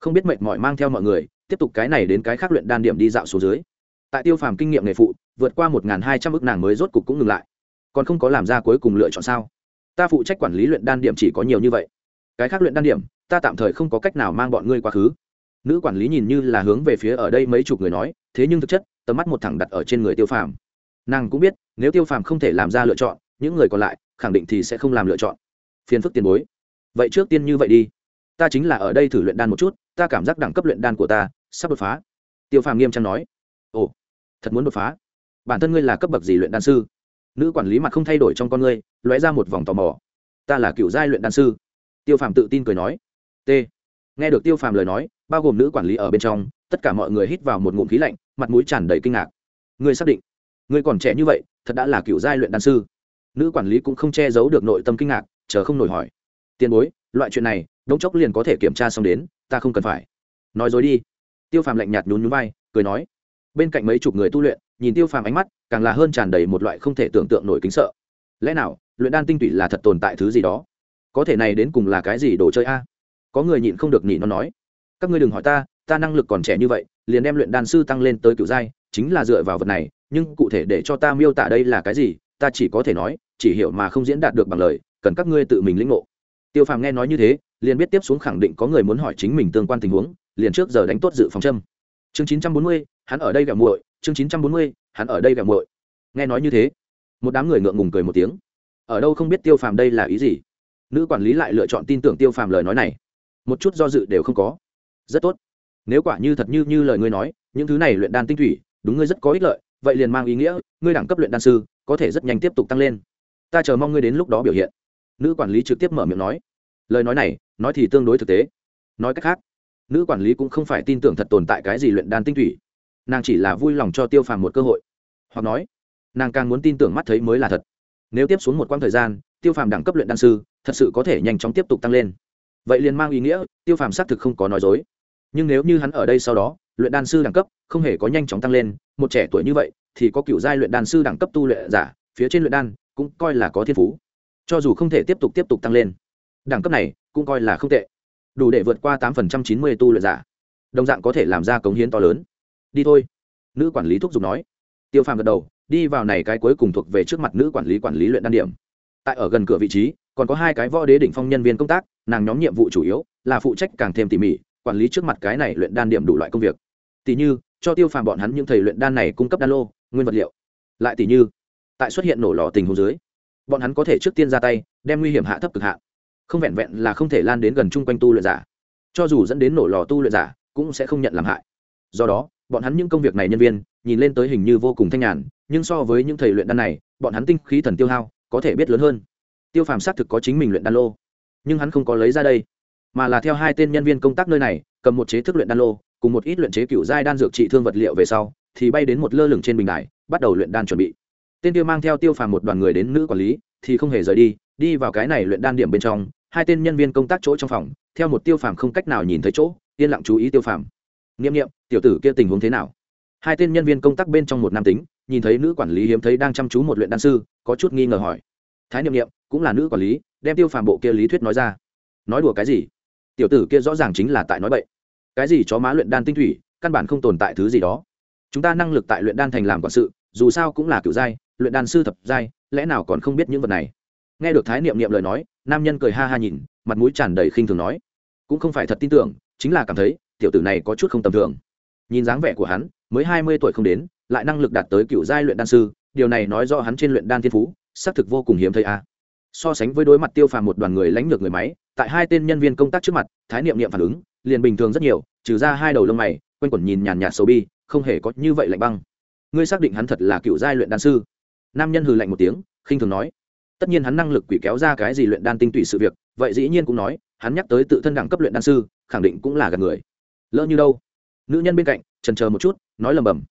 Speaker 1: Không biết mệt mỏi mang theo mọi người, tiếp tục cái này đến cái khác luyện đan điểm đi dạo số dưới. Tại tiêu phàm kinh nghiệm nghề phụ, vượt qua một hai trăm ước nàng mới rốt cục cũng ngừng lại. Còn không có làm ra cuối cùng lựa chọn sao? Ta phụ trách quản lý luyện đan điểm chỉ có nhiều như vậy. Cái khác luyện đan điểm, ta tạm thời không có cách nào mang bọn ngươi quá khứ. Nữ quản lý nhìn như là hướng về phía ở đây mấy chục người nói, thế nhưng thực chất, tầm mắt một thẳng đặt ở trên người tiêu phàm. Nàng cũng biết, nếu tiêu phàm không thể làm ra lựa chọn, những người còn lại, khẳng định thì sẽ không làm lựa chọn phiền phức tiền bối. Vậy trước tiên như vậy đi. Ta chính là ở đây thử luyện đan một chút, ta cảm giác đẳng cấp luyện đan của ta sắp đột phá. Tiêu phàm nghiêm trang nói. Ồ, thật muốn đột phá. Bản thân ngươi là cấp bậc gì luyện đan sư? Nữ quản lý mặt không thay đổi trong con ngươi, lóe ra một vòng tò mò. Ta là cựu giai luyện đan sư. Tiêu phàm tự tin cười nói. T. Nghe được tiêu phàm lời nói, bao gồm nữ quản lý ở bên trong, tất cả mọi người hít vào một ngụm khí lạnh, mặt mũi tràn đầy kinh ngạc. Ngươi xác định? Ngươi còn trẻ như vậy, thật đã là cựu giai luyện đan sư. Nữ quản lý cũng không che giấu được nội tâm kinh ngạc chờ không nổi hỏi. Tiền bối, loại chuyện này, đống chốc liền có thể kiểm tra xong đến, ta không cần phải. Nói dối đi. Tiêu phàm lạnh nhạt nhún nhún vai, cười nói. Bên cạnh mấy chục người tu luyện, nhìn tiêu phàm ánh mắt, càng là hơn tràn đầy một loại không thể tưởng tượng nổi kính sợ. Lẽ nào, luyện đan tinh tụy là thật tồn tại thứ gì đó? Có thể này đến cùng là cái gì đồ chơi a? Có người nhịn không được nhịn nó nói. Các ngươi đừng hỏi ta ta năng lực còn trẻ như vậy, liền đem luyện đan sư tăng lên tới cựu giai, chính là dựa vào vật này, nhưng cụ thể để cho ta miêu tả đây là cái gì, ta chỉ có thể nói, chỉ hiểu mà không diễn đạt được bằng lời cần các ngươi tự mình lĩnh ngộ. Tiêu phàm nghe nói như thế, liền biết tiếp xuống khẳng định có người muốn hỏi chính mình tương quan tình huống, liền trước giờ đánh tốt dự phòng châm. Chương chín trăm bốn mươi, hắn ở đây gặm muội, chương chín trăm bốn mươi, hắn ở đây gặm muội. Nghe nói như thế, một đám người ngượng ngùng cười một tiếng. Ở đâu không biết tiêu phàm đây là ý gì? Nữ quản lý lại lựa chọn tin tưởng tiêu phàm lời nói này. Một chút do dự đều không có. Rất tốt. Nếu quả như thật như như lời ngươi nói, những thứ này luyện đan tinh thủy, đúng ngươi rất có ích lợi, vậy liền mang ý nghĩa, ngươi đẳng cấp luyện đan sư, có thể rất nhanh tiếp tục tăng lên. Ta chờ mong ngươi đến lúc đó biểu hiện nữ quản lý trực tiếp mở miệng nói. Lời nói này, nói thì tương đối thực tế. Nói cách khác, nữ quản lý cũng không phải tin tưởng thật tồn tại cái gì luyện đan tinh thủy. Nàng chỉ là vui lòng cho tiêu phàm một cơ hội. Hoặc nói, nàng càng muốn tin tưởng mắt thấy mới là thật. Nếu tiếp xuống một quãng thời gian, tiêu phàm đẳng cấp luyện đan sư, thật sự có thể nhanh chóng tiếp tục tăng lên. Vậy liền mang ý nghĩa, tiêu phàm xác thực không có nói dối. Nhưng nếu như hắn ở đây sau đó, luyện đan sư đẳng cấp không hề có nhanh chóng tăng lên, một trẻ tuổi như vậy, thì có cựu giai luyện đan sư đẳng cấp tu luyện giả, phía trên luyện đan cũng coi là có thiên phú cho dù không thể tiếp tục tiếp tục tăng lên, đẳng cấp này cũng coi là không tệ. Đủ để vượt qua tám phần trăm chín mươi tu luyện giả. Đồng dạng có thể làm ra cống hiến to lớn. Đi thôi. Nữ quản lý thúc giục nói. Tiêu phàm gật đầu, đi vào này cái cuối cùng thuộc về trước mặt nữ quản lý quản lý luyện đan điểm. Tại ở gần cửa vị trí, còn có hai cái võ đế đỉnh phong nhân viên công tác, nàng nhóm nhiệm vụ chủ yếu là phụ trách càng thêm tỉ mỉ, quản lý trước mặt cái này luyện đan điểm đủ loại công việc. Tỉ như, cho tiêu phàm bọn hắn những thầy luyện đan này cung cấp đan lô, nguyên vật liệu. Lại tỉ như, tại xuất hiện nổ lò tình hồ dưới bọn hắn có thể trước tiên ra tay, đem nguy hiểm hạ thấp cực hạ. Không vẹn vẹn là không thể lan đến gần chung quanh tu luyện giả. Cho dù dẫn đến nổ lò tu luyện giả, cũng sẽ không nhận làm hại. Do đó, bọn hắn những công việc này nhân viên, nhìn lên tới hình như vô cùng thanh nhàn, nhưng so với những thầy luyện đan này, bọn hắn tinh khí thần tiêu hao, có thể biết lớn hơn. Tiêu phàm xác thực có chính mình luyện đan lô, nhưng hắn không có lấy ra đây, mà là theo hai tên nhân viên công tác nơi này, cầm một chế thức luyện đan lô, cùng một ít luyện chế cựu giai đan dược trị thương vật liệu về sau, thì bay đến một lơ lửng trên bình đài, bắt đầu luyện đan chuẩn bị tên kia mang theo tiêu phàm một đoàn người đến nữ quản lý thì không hề rời đi đi vào cái này luyện đan điểm bên trong hai tên nhân viên công tác chỗ trong phòng theo một tiêu phàm không cách nào nhìn thấy chỗ yên lặng chú ý tiêu phàm. N i m n i ệ m tiểu tử kia tình huống thế nào? Hai tên nhân viên công tác bên trong một nam tính nhìn thấy nữ quản lý hiếm thấy đang chăm chú một luyện đan sư có chút nghi ngờ hỏi. Thái niệm niệm, cũng là nữ quản lý đem tiêu phàm bộ kia lý thuyết nói ra. Nói đùa cái gì? Tiểu tử kia rõ ràng chính là tại nói bậy. Cái gì chó má luyện đan tinh thủy căn bản không tồn tại thứ gì đó. Chúng ta năng lực tại luyện đan thành làm quản sự dù sao cũng là kiểu giai luyện đan sư thập giai, lẽ nào còn không biết những vật này? Nghe được thái niệm niệm lời nói, nam nhân cười ha ha nhìn, mặt mũi tràn đầy khinh thường nói. Cũng không phải thật tin tưởng, chính là cảm thấy, tiểu tử này có chút không tầm thường. Nhìn dáng vẻ của hắn, mới hai mươi tuổi không đến, lại năng lực đạt tới cựu giai luyện đan sư, điều này nói do hắn trên luyện đan thiên phú, xác thực vô cùng hiếm thấy a. So sánh với đối mặt tiêu phàm một đoàn người lãnh lược người máy, tại hai tên nhân viên công tác trước mặt, thái niệm niệm phản ứng, liền bình thường rất nhiều, trừ ra hai đầu lông mày, quanh quẩn nhìn nhàn nhạt sầu bi, không hề có như vậy lạnh băng. Ngươi xác định hắn thật là cựu giai luyện đan sư? Nam nhân hừ lạnh một tiếng, khinh thường nói, tất nhiên hắn năng lực quỷ kéo ra cái gì luyện đan tinh tụy sự việc, vậy dĩ nhiên cũng nói, hắn nhắc tới tự thân đẳng cấp luyện đan sư, khẳng định cũng là gạt người. Lỡ như đâu? Nữ nhân bên cạnh trần chờ một chút, nói lầm bầm,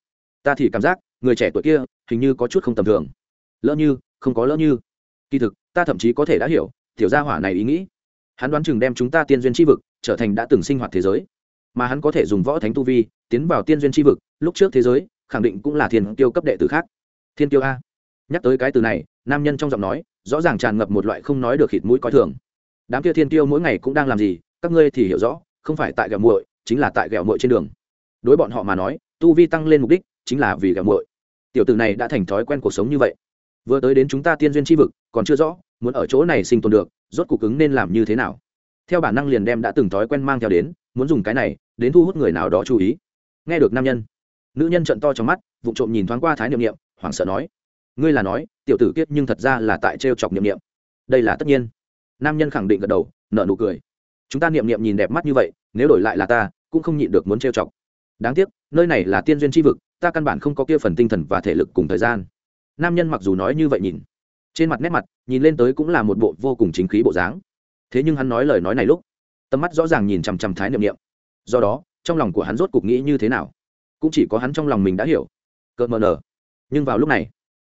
Speaker 1: ta thì cảm giác, người trẻ tuổi kia, hình như có chút không tầm thường. Lỡ như, không có lỡ như. Kỳ thực, ta thậm chí có thể đã hiểu, tiểu gia hỏa này ý nghĩ. Hắn đoán chừng đem chúng ta tiên duyên tri vực trở thành đã từng sinh hoạt thế giới. Mà hắn có thể dùng võ thánh tu vi, tiến vào tiên duyên tri vực, lúc trước thế giới, khẳng định cũng là thiên tiêu cấp đệ tử khác. Thiên tiêu a? Nhắc tới cái từ này, nam nhân trong giọng nói, rõ ràng tràn ngập một loại không nói được khịt mũi coi thường. Đám kia thiên tiêu mỗi ngày cũng đang làm gì, các ngươi thì hiểu rõ, không phải tại gẹo muội, chính là tại gẹo muội trên đường. Đối bọn họ mà nói, tu vi tăng lên mục đích chính là vì gẹo muội. Tiểu tử này đã thành thói quen cuộc sống như vậy. Vừa tới đến chúng ta tiên duyên tri vực, còn chưa rõ, muốn ở chỗ này sinh tồn được, rốt cuộc ứng nên làm như thế nào. Theo bản năng liền đem đã từng thói quen mang theo đến, muốn dùng cái này, đến thu hút người nào đó chú ý. Nghe được nam nhân, nữ nhân trận to trong mắt vụ trộm nhìn thoáng qua thái niệm niệm, hoảng sợ nói ngươi là nói, tiểu tử kiết nhưng thật ra là tại trêu chọc niệm niệm. Đây là tất nhiên. Nam nhân khẳng định gật đầu nợ nụ cười. Chúng ta niệm niệm nhìn đẹp mắt như vậy, nếu đổi lại là ta, cũng không nhịn được muốn trêu chọc. Đáng tiếc, nơi này là tiên duyên tri vực, ta căn bản không có kia phần tinh thần và thể lực cùng thời gian. Nam nhân mặc dù nói như vậy nhìn, trên mặt nét mặt, nhìn lên tới cũng là một bộ vô cùng chính khí bộ dáng. Thế nhưng hắn nói lời nói này lúc, tầm mắt rõ ràng nhìn chằm chằm thái niệm niệm. Do đó, trong lòng của hắn rốt cục nghĩ như thế nào? Cũng chỉ có hắn trong lòng mình đã hiểu. Cợt mờ nở. Nhưng vào lúc này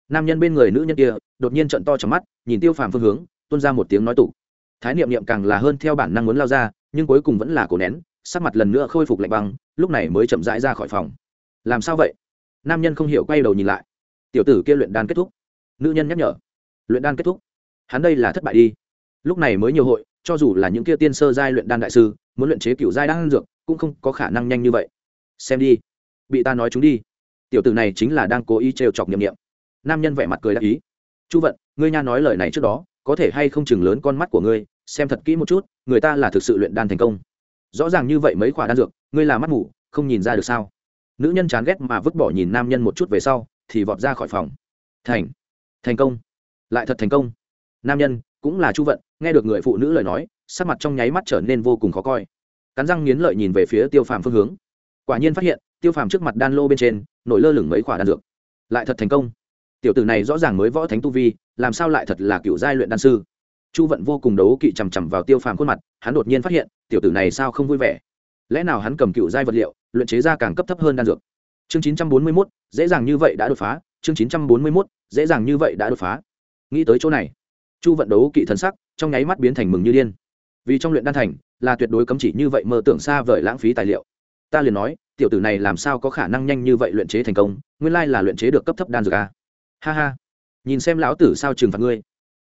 Speaker 1: nam nhân bên người nữ nhân kia, đột nhiên trận to trong mắt, nhìn tiêu phàm phương hướng, tuôn ra một tiếng nói tủ. Thái niệm niệm càng là hơn theo bản năng muốn lao ra, nhưng cuối cùng vẫn là cổ nén, sắc mặt lần nữa khôi phục lạnh băng, lúc này mới chậm rãi ra khỏi phòng. Làm sao vậy? Nam nhân không hiểu quay đầu nhìn lại. Tiểu tử kia luyện đan kết thúc. Nữ nhân nhắc nhở. Luyện đan kết thúc. Hắn đây là thất bại đi. Lúc này mới nhiều hội, cho dù là những kia tiên sơ giai luyện đan đại sư, muốn luyện chế cựu giai đan dược, cũng không có khả năng nhanh như vậy. Xem đi. Bị ta nói chúng đi. Tiểu tử này chính là đang cố ý trêu chọc nhậm nghiệm nam nhân vẻ mặt cười đáp ý. Chu vận, ngươi nha nói lời này trước đó, có thể hay không chừng lớn con mắt của ngươi, xem thật kỹ một chút, người ta là thực sự luyện đan thành công. Rõ ràng như vậy mấy khoả đan dược, ngươi là mắt mù, không nhìn ra được sao? Nữ nhân chán ghét mà vứt bỏ nhìn nam nhân một chút về sau, thì vọt ra khỏi phòng. Thành thành công, lại thật thành công. Nam nhân, cũng là chu vận, nghe được người phụ nữ lời nói, sắc mặt trong nháy mắt trở nên vô cùng khó coi. Cắn răng nghiến lợi nhìn về phía tiêu phàm phương hướng. Quả nhiên phát hiện, tiêu phàm trước mặt đan lô bên trên, nổi lơ lửng mấy khoả đan dược. Lại thật thành công tiểu tử này rõ ràng mới võ thánh tu vi, làm sao lại thật là cựu giai luyện đan sư? Chu vận vô cùng đấu kỵ chằm chằm vào tiêu phàm khuôn mặt, hắn đột nhiên phát hiện, tiểu tử này sao không vui vẻ? Lẽ nào hắn cầm cựu giai vật liệu, luyện chế ra càng cấp thấp hơn đan dược? Chương chín trăm bốn mươi mốt, dễ dàng như vậy đã đột phá. Chương chín trăm bốn mươi mốt, dễ dàng như vậy đã đột phá. Nghĩ tới chỗ này, chu vận đấu kỵ thần sắc, trong nháy mắt biến thành mừng như điên. Vì trong luyện đan thành, là tuyệt đối cấm chỉ như vậy mơ tưởng xa vời lãng phí tài liệu. Ta liền nói, tiểu tử này làm sao có khả năng nhanh như vậy luyện chế thành công? Nguyên lai là luyện chế được cấp thấp đan dược a ha ha. Nhìn xem lão tử sao trừng phạt ngươi.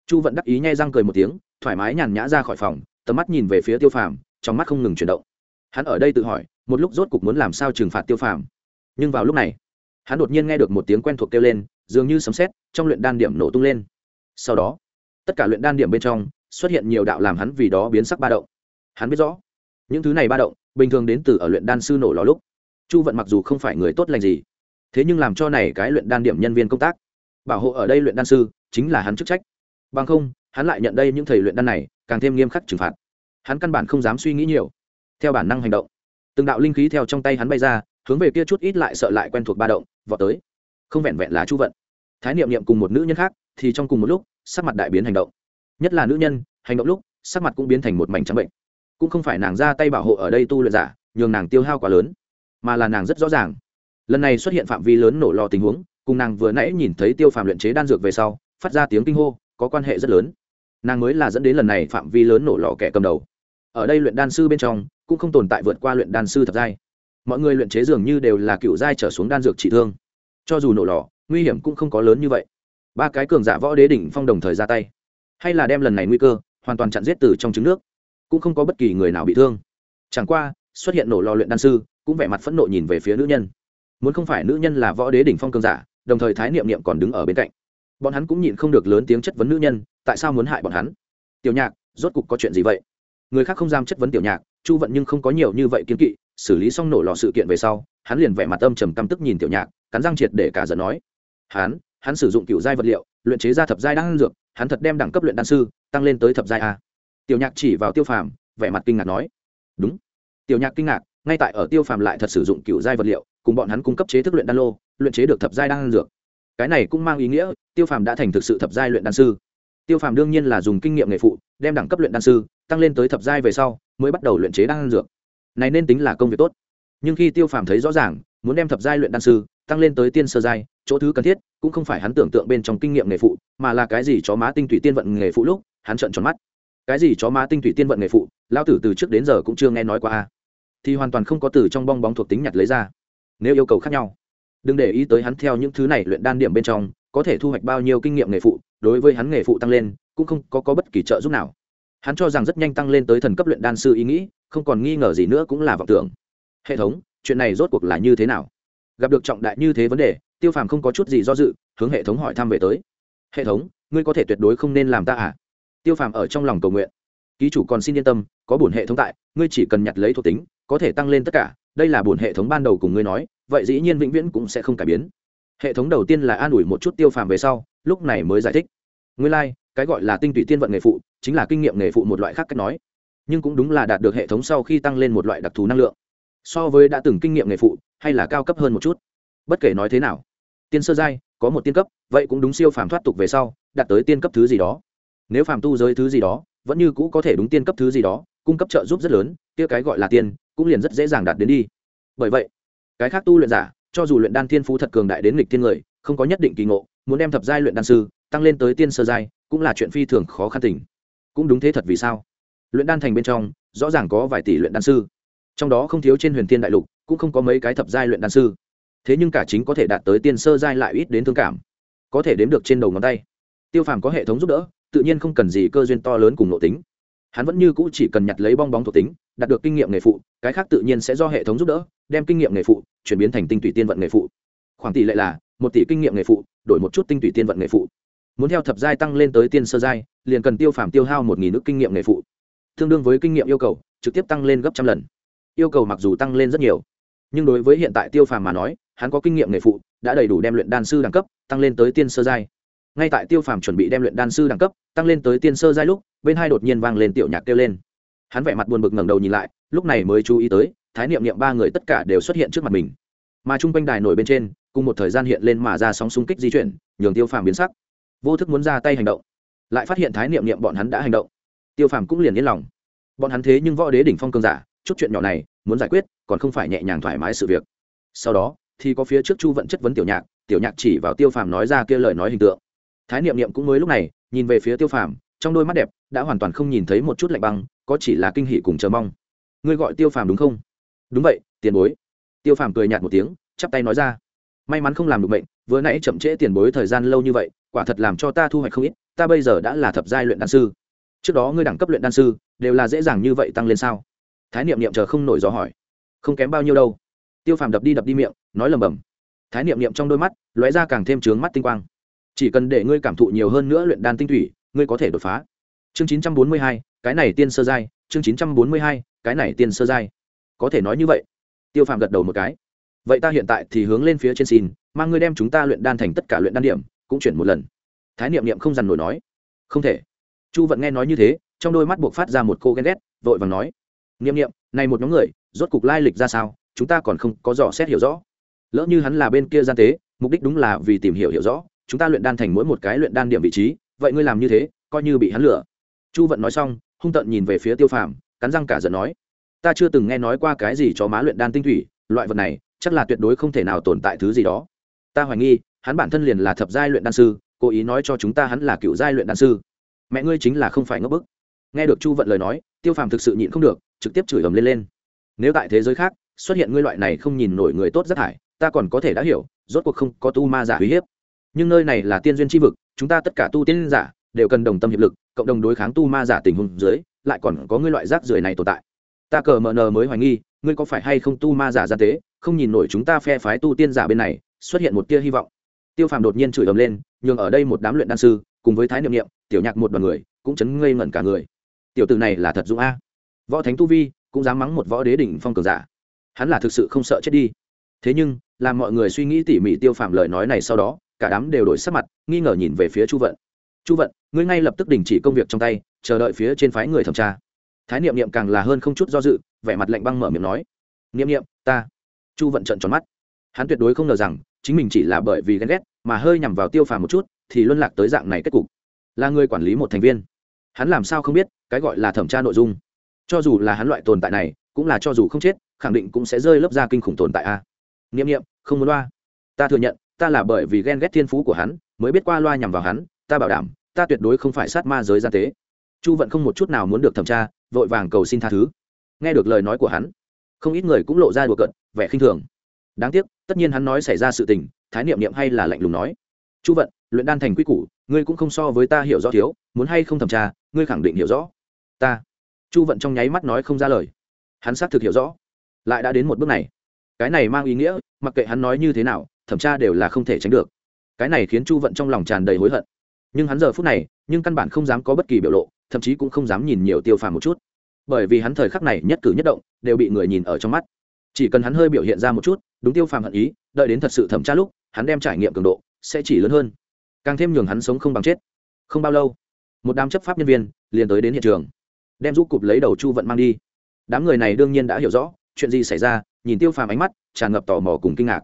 Speaker 1: Chu vận đắc ý nhai răng cười một tiếng, thoải mái nhàn nhã ra khỏi phòng, tầm mắt nhìn về phía tiêu phàm, trong mắt không ngừng chuyển động. Hắn ở đây tự hỏi, một lúc rốt cục muốn làm sao trừng phạt tiêu phàm. Nhưng vào lúc này, hắn đột nhiên nghe được một tiếng quen thuộc kêu lên, dường như sấm sét, trong luyện đan điểm nổ tung lên. Sau đó, tất cả luyện đan điểm bên trong, xuất hiện nhiều đạo làm hắn vì đó biến sắc ba động. Hắn biết rõ, những thứ này ba động, bình thường đến từ ở luyện đan sư nổ lò lúc. Chu vận mặc dù không phải người tốt lành gì, thế nhưng làm cho này cái luyện đan điểm nhân viên công tác bảo hộ ở đây luyện đan sư chính là hắn chức trách. Bằng không, hắn lại nhận đây những thầy luyện đan này, càng thêm nghiêm khắc trừng phạt. Hắn căn bản không dám suy nghĩ nhiều. Theo bản năng hành động, từng đạo linh khí theo trong tay hắn bay ra, hướng về kia chút ít lại sợ lại quen thuộc ba động, vọt tới. Không vẹn vẹn là chu vận. Thái niệm niệm cùng một nữ nhân khác thì trong cùng một lúc, sắc mặt đại biến hành động. Nhất là nữ nhân, hành động lúc, sắc mặt cũng biến thành một mảnh trắng bệnh. Cũng không phải nàng ra tay bảo hộ ở đây tu luyện giả, nhường nàng tiêu hao quá lớn, mà là nàng rất rõ ràng. Lần này xuất hiện phạm vi lớn nổ lò tình huống cùng nàng vừa nãy nhìn thấy tiêu phàm luyện chế đan dược về sau, phát ra tiếng kinh hô, có quan hệ rất lớn. Nàng mới là dẫn đến lần này phạm vi lớn nổ lò kẻ cầm đầu. Ở đây luyện đan sư bên trong, cũng không tồn tại vượt qua luyện đan sư thập giai. Mọi người luyện chế dường như đều là cựu giai trở xuống đan dược trị thương. Cho dù nổ lò, nguy hiểm cũng không có lớn như vậy. Ba cái cường giả võ đế đỉnh phong đồng thời ra tay. Hay là đem lần này nguy cơ, hoàn toàn chặn giết từ trong trứng nước, cũng không có bất kỳ người nào bị thương. Chẳng qua, xuất hiện nổ lò luyện đan sư, cũng vẻ mặt phẫn nộ nhìn về phía nữ nhân. Muốn không phải nữ nhân là võ đế đỉnh phong cường giả đồng thời thái niệm niệm còn đứng ở bên cạnh. Bọn hắn cũng nhịn không được lớn tiếng chất vấn nữ nhân, tại sao muốn hại bọn hắn? Tiểu nhạc, rốt cục có chuyện gì vậy? Người khác không dám chất vấn tiểu nhạc, chu vận nhưng không có nhiều như vậy kiến kỵ, xử lý xong nổ lò sự kiện về sau, hắn liền vẻ mặt âm trầm căm tức nhìn tiểu nhạc, cắn răng triệt để cả giận nói. Hắn hắn sử dụng cựu giai vật liệu, luyện chế ra thập giai đan dược, hắn thật đem đẳng cấp luyện đan sư, tăng lên tới thập giai a. Tiểu nhạc chỉ vào tiêu phàm, vẻ mặt kinh ngạc nói. Đúng. Tiểu nhạc kinh ngạc, ngay tại ở tiêu phàm lại thật sử dụng cựu giai vật liệu, cùng bọn hắn cung cấp chế thức luyện đan lô luyện chế được thập giai đan dược. Cái này cũng mang ý nghĩa, tiêu phàm đã thành thực sự thập giai luyện đan sư. Tiêu phàm đương nhiên là dùng kinh nghiệm nghề phụ, đem đẳng cấp luyện đan sư tăng lên tới thập giai về sau, mới bắt đầu luyện chế đan dược. Này nên tính là công việc tốt. Nhưng khi tiêu phàm thấy rõ ràng, muốn đem thập giai luyện đan sư tăng lên tới tiên sơ giai, chỗ thứ cần thiết cũng không phải hắn tưởng tượng bên trong kinh nghiệm nghề phụ, mà là cái gì chó má tinh thủy tiên vận nghề phụ lúc, hắn trợn tròn mắt. Cái gì chó má tinh thủy tiên vận nghề phụ lao tử từ trước đến giờ cũng chưa nghe nói qua a. Thì hoàn toàn không có từ trong bong bóng thuộc tính nhặt lấy ra. Nếu yêu cầu khác nhau đừng để ý tới hắn theo những thứ này luyện đan điểm bên trong có thể thu hoạch bao nhiêu kinh nghiệm nghề phụ đối với hắn nghề phụ tăng lên cũng không có, có bất kỳ trợ giúp nào. Hắn cho rằng rất nhanh tăng lên tới thần cấp luyện đan sư ý nghĩ không còn nghi ngờ gì nữa cũng là vọng tưởng. Hệ thống chuyện này rốt cuộc là như thế nào? Gặp được trọng đại như thế vấn đề tiêu phàm không có chút gì do dự hướng hệ thống hỏi thăm về tới. Hệ thống ngươi có thể tuyệt đối không nên làm ta à? Tiêu phàm ở trong lòng cầu nguyện. Ký chủ còn xin yên tâm có bổn hệ thống tại ngươi chỉ cần nhặt lấy thuộc tính có thể tăng lên tất cả đây là buồn hệ thống ban đầu cùng ngươi nói vậy dĩ nhiên vĩnh viễn cũng sẽ không cải biến. Hệ thống đầu tiên là an ủi một chút tiêu phàm về sau lúc này mới giải thích. Nguyên lai、like, cái gọi là tinh tụy tiên vận nghề phụ chính là kinh nghiệm nghề phụ một loại khác cách nói. Nhưng cũng đúng là đạt được hệ thống sau khi tăng lên một loại đặc thù năng lượng. So với đã từng kinh nghiệm nghề phụ hay là cao cấp hơn một chút. Bất kể nói thế nào tiên sơ giai có một tiên cấp vậy cũng đúng siêu phàm thoát tục về sau đạt tới tiên cấp thứ gì đó. Nếu phàm tu giới thứ gì đó vẫn như cũ có thể đúng tiên cấp thứ gì đó cung cấp trợ giúp rất lớn kia cái gọi là tiên cũng liền rất dễ dàng đạt đến đi. Bởi vậy, cái khác tu luyện giả, cho dù luyện đan thiên phú thật cường đại đến lịch thiên người, không có nhất định kỳ ngộ, muốn đem thập giai luyện đan sư tăng lên tới tiên sơ giai, cũng là chuyện phi thường khó khăn tình. Cũng đúng thế thật vì sao? Luyện đan thành bên trong, rõ ràng có vài tỷ luyện đan sư. Trong đó không thiếu trên huyền thiên đại lục, cũng không có mấy cái thập giai luyện đan sư. Thế nhưng cả chính có thể đạt tới tiên sơ giai lại ít đến thương cảm. Có thể đếm được trên đầu ngón tay. Tiêu phàm có hệ thống giúp đỡ, tự nhiên không cần gì cơ duyên to lớn cùng nội tính. Hắn vẫn như cũ chỉ cần nhặt lấy bong bóng thuộc tính đạt được kinh nghiệm nghề phụ, cái khác tự nhiên sẽ do hệ thống giúp đỡ, đem kinh nghiệm nghề phụ chuyển biến thành tinh tủy tiên vận nghề phụ. Khoảng tỷ lệ là một tỷ kinh nghiệm nghề phụ, đổi một chút tinh tủy tiên vận nghề phụ. Muốn theo thập giai tăng lên tới tiên sơ giai, liền cần tiêu phàm tiêu hao một nghìn nước kinh nghiệm nghề phụ. Tương đương với kinh nghiệm yêu cầu, trực tiếp tăng lên gấp trăm lần. Yêu cầu mặc dù tăng lên rất nhiều, nhưng đối với hiện tại tiêu phàm mà nói, hắn có kinh nghiệm nghề phụ, đã đầy đủ đem luyện đan sư đẳng cấp tăng lên tới tiên sơ giai. Ngay tại tiêu phàm chuẩn bị đem luyện đan sư đẳng cấp tăng lên tới tiên sơ giai lúc, bên hai đột nhiên vang lên tiểu nhạc kêu lên hắn vẻ mặt buồn bực ngẩng đầu nhìn lại, lúc này mới chú ý tới, thái niệm niệm ba người tất cả đều xuất hiện trước mặt mình. Mà chung quanh đài nổi bên trên, cùng một thời gian hiện lên mà ra sóng xung kích di chuyển, nhường tiêu phàm biến sắc. Vô thức muốn ra tay hành động, lại phát hiện thái niệm niệm bọn hắn đã hành động. Tiêu phàm cũng liền yên lòng. Bọn hắn thế nhưng võ đế đỉnh phong cương giả, chút chuyện nhỏ này, muốn giải quyết, còn không phải nhẹ nhàng thoải mái sự việc. Sau đó, thì có phía trước chu vận chất vấn tiểu nhạc tiểu nhạc chỉ vào tiêu phàm nói ra kia lời nói hình tượng. Thái niệm niệm cũng mới lúc này, nhìn về phía tiêu phàm, trong đôi mắt đẹp, đã hoàn toàn không nhìn thấy một chút lạnh băng có chỉ là kinh hỷ cùng chờ mong. Ngươi gọi tiêu phàm đúng không? Đúng vậy, tiền bối. Tiêu phàm cười nhạt một tiếng, chắp tay nói ra. May mắn không làm được bệnh vừa nãy chậm trễ tiền bối thời gian lâu như vậy, quả thật làm cho ta thu hoạch không ít, ta bây giờ đã là thập giai luyện đan sư. Trước đó ngươi đẳng cấp luyện đan sư, đều là dễ dàng như vậy tăng lên sao? Thái niệm niệm chờ không nổi gió hỏi. Không kém bao nhiêu đâu. Tiêu phàm đập đi đập đi miệng, nói lầm bầm. Thái niệm niệm trong đôi mắt, lóe ra càng thêm trướng mắt tinh quang. Chỉ cần để ngươi cảm thụ nhiều hơn nữa luyện đan tinh thủy, ngươi có thể đột phá chương chín trăm bốn mươi hai cái này tiên sơ giai chương chín trăm bốn mươi hai cái này tiên sơ giai. Có thể nói như vậy. Tiêu phàm gật đầu một cái. Vậy ta hiện tại thì hướng lên phía trên xin mang ngươi đem chúng ta luyện đan thành tất cả luyện đan điểm cũng chuyển một lần. Thái niệm niệm không dằn nổi nói. Không thể. Chu vận nghe nói như thế trong đôi mắt buộc phát ra một cô ghen ghét vội vàng nói. Niệm Niệm, này một nhóm người rốt cục lai lịch ra sao chúng ta còn không có dò xét hiểu rõ. Lỡ như hắn là bên kia gian tế mục đích đúng là vì tìm hiểu hiểu rõ chúng ta luyện đan thành mỗi một cái luyện đan điểm vị trí vậy ngươi làm như thế coi như bị hắn lừa chu vận nói xong, hung tợn nhìn về phía tiêu phàm, cắn răng cả giận nói, ta chưa từng nghe nói qua cái gì cho má luyện đan tinh thủy, loại vật này, chắc là tuyệt đối không thể nào tồn tại thứ gì đó. Ta hoài nghi, hắn bản thân liền là thập giai luyện đan sư, cố ý nói cho chúng ta hắn là cựu giai luyện đan sư. Mẹ ngươi chính là không phải ngốc bức. Nghe được chu vận lời nói, tiêu phàm thực sự nhịn không được, trực tiếp chửi ầm lên lên. Nếu tại thế giới khác, xuất hiện ngươi loại này không nhìn nổi người tốt rất thải, ta còn có thể đã hiểu, rốt cuộc không có tu ma giả uy hiếp. Nhưng nơi này là tiên duyên tri vực, chúng ta tất cả tu tiên giả đều cần đồng tâm hiệp lực cộng đồng đối kháng tu ma giả tình huống dưới, lại còn có ngươi loại rác rưởi này tồn tại. Ta cờ mờ nờ mới hoài nghi, ngươi có phải hay không tu ma giả gian tế, không nhìn nổi chúng ta phe phái tu tiên giả bên này, xuất hiện một tia hy vọng. Tiêu phàm đột nhiên chửi ầm lên, nhường ở đây một đám luyện đan sư, cùng với thái niệm niệm, tiểu nhạc một đoàn người, cũng chấn ngây ngẩn cả người. Tiểu tử này là thật dũng a. Võ thánh tu vi, cũng dám mắng một võ đế đỉnh phong cường giả. Hắn là thực sự không sợ chết đi. Thế nhưng, làm mọi người suy nghĩ tỉ mỉ tiêu phàm lời nói này sau đó, cả đám đều đổi sắc mặt, nghi ngờ nhìn về phía chu vận chu vận ngươi ngay lập tức đình chỉ công việc trong tay chờ đợi phía trên phái người thẩm tra. Thái niệm niệm càng là hơn không chút do dự vẻ mặt lạnh băng mở miệng nói. Niệm niệm ta. Chu vận trận tròn mắt. Hắn tuyệt đối không ngờ rằng chính mình chỉ là bởi vì ghen ghét mà hơi nhằm vào tiêu phàm một chút thì luân lạc tới dạng này kết cục. Là người quản lý một thành viên. Hắn làm sao không biết cái gọi là thẩm tra nội dung. Cho dù là hắn loại tồn tại này cũng là cho dù không chết khẳng định cũng sẽ rơi lớp ra kinh khủng tồn tại a. À. Niệm, không muốn loa. Ta thừa nhận ta là bởi vì ghen ghét thiên phú của hắn mới biết qua loa nhằm vào hắn ta bảo đảm, ta tuyệt đối không phải sát ma giới gian tế. Chu vận không một chút nào muốn được thẩm tra, vội vàng cầu xin tha thứ. Nghe được lời nói của hắn, không ít người cũng lộ ra đùa cận vẻ khinh thường. Đáng tiếc, tất nhiên hắn nói xảy ra sự tình, thái niệm niệm hay là lạnh lùng nói. Chu vận, luyện đan thành quy củ, ngươi cũng không so với ta hiểu rõ thiếu, muốn hay không thẩm tra, ngươi khẳng định hiểu rõ. Ta. Chu vận trong nháy mắt nói không ra lời. Hắn xác thực hiểu rõ. Lại đã đến một bước này. Cái này mang ý nghĩa, mặc kệ hắn nói như thế nào, thẩm tra đều là không thể tránh được. Cái này khiến chu vận trong lòng tràn đầy hối hận nhưng hắn giờ phút này, nhưng căn bản không dám có bất kỳ biểu lộ, thậm chí cũng không dám nhìn nhiều tiêu phàm một chút. Bởi vì hắn thời khắc này nhất cử nhất động, đều bị người nhìn ở trong mắt. Chỉ cần hắn hơi biểu hiện ra một chút, đúng tiêu phàm hận ý, đợi đến thật sự thẩm tra lúc, hắn đem trải nghiệm cường độ, sẽ chỉ lớn hơn. Càng thêm nhường hắn sống không bằng chết. Không bao lâu, một đám chấp pháp nhân viên, liền tới đến hiện trường. Đem giúp cụp lấy đầu chu vận mang đi. Đám người này đương nhiên đã hiểu rõ, chuyện gì xảy ra, nhìn tiêu phàm ánh mắt, tràn ngập tò mò cùng kinh ngạc.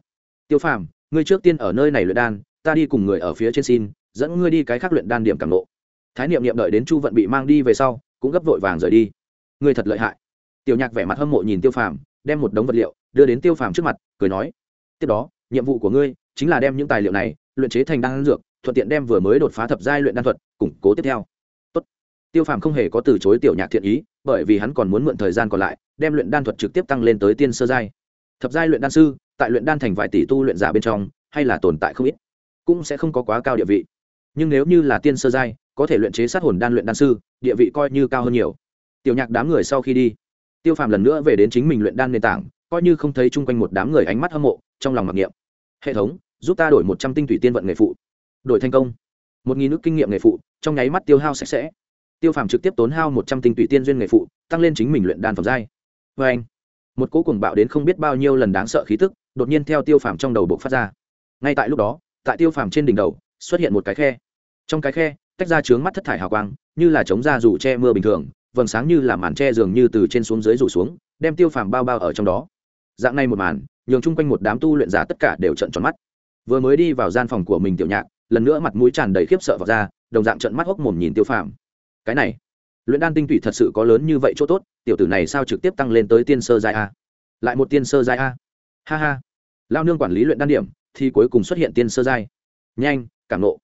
Speaker 1: Tiêu phàm, ngươi trước tiên ở nơi này luyện đan, ta đi cùng người ở phía trên xin dẫn ngươi đi cái khác luyện đan điểm cảm lộ thái niệm niệm đợi đến chu vận bị mang đi về sau, cũng gấp vội vàng rời đi. Ngươi thật lợi hại. Tiểu nhạc vẻ mặt hâm mộ nhìn tiêu phàm, đem một đống vật liệu đưa đến tiêu phàm trước mặt, cười nói, tiếp đó, nhiệm vụ của ngươi chính là đem những tài liệu này luyện chế thành đan dược, thuận tiện đem vừa mới đột phá thập giai luyện đan thuật củng cố tiếp theo. Tốt. tiêu phàm không hề có từ chối tiểu nhạc thiện ý, bởi vì hắn còn muốn mượn thời gian còn lại, đem luyện đan thuật trực tiếp tăng lên tới tiên sơ giai. Thập giai luyện đan sư, tại luyện đan thành vài tỷ tu luyện giả bên trong, hay là tồn tại không ít, cũng sẽ không có quá cao địa vị nhưng nếu như là tiên sơ giai, có thể luyện chế sát hồn đan luyện đan sư, địa vị coi như cao hơn nhiều. Tiểu nhạc đám người sau khi đi, tiêu phàm lần nữa về đến chính mình luyện đan nền tảng, coi như không thấy chung quanh một đám người ánh mắt hâm mộ, trong lòng mặc niệm. Hệ thống, giúp ta đổi một trăm tinh thủy tiên vận nghề phụ. Đổi thành công. Một nghìn nước kinh nghiệm nghề phụ, trong nháy mắt tiêu hao sạch sẽ. Tiêu phàm trực tiếp tốn hao một trăm tinh thủy tiên duyên nghề phụ, tăng lên chính mình luyện đan phẩm giai. Vê anh, một cỗ cùng bạo đến không biết bao nhiêu lần đáng sợ khí tức, đột nhiên theo tiêu phàm trong đầu bộ phát ra. Ngay tại lúc đó, tại tiêu phàm trên đỉnh đầu, xuất hiện một cái khe trong cái khe, tách ra trướng mắt thất thải hào quang, như là chống ra rủ che mưa bình thường, vầng sáng như là màn che dường như từ trên xuống dưới rủ xuống, đem tiêu phàm bao bao ở trong đó. Dạng này một màn, nhường chung quanh một đám tu luyện giả tất cả đều trận tròn mắt. Vừa mới đi vào gian phòng của mình tiểu nhạc, lần nữa mặt mũi tràn đầy khiếp sợ vào ra, đồng dạng trận mắt hốc mồm nhìn tiêu phàm. Cái này, luyện đan tinh thủy thật sự có lớn như vậy chỗ tốt, tiểu tử này sao trực tiếp tăng lên tới tiên sơ giai a? Lại một tiên sơ giai a? Ha ha. Lao nương quản lý luyện đan điểm, thì cuối cùng xuất hiện tiên sơ giai. Nhanh, cảm nộ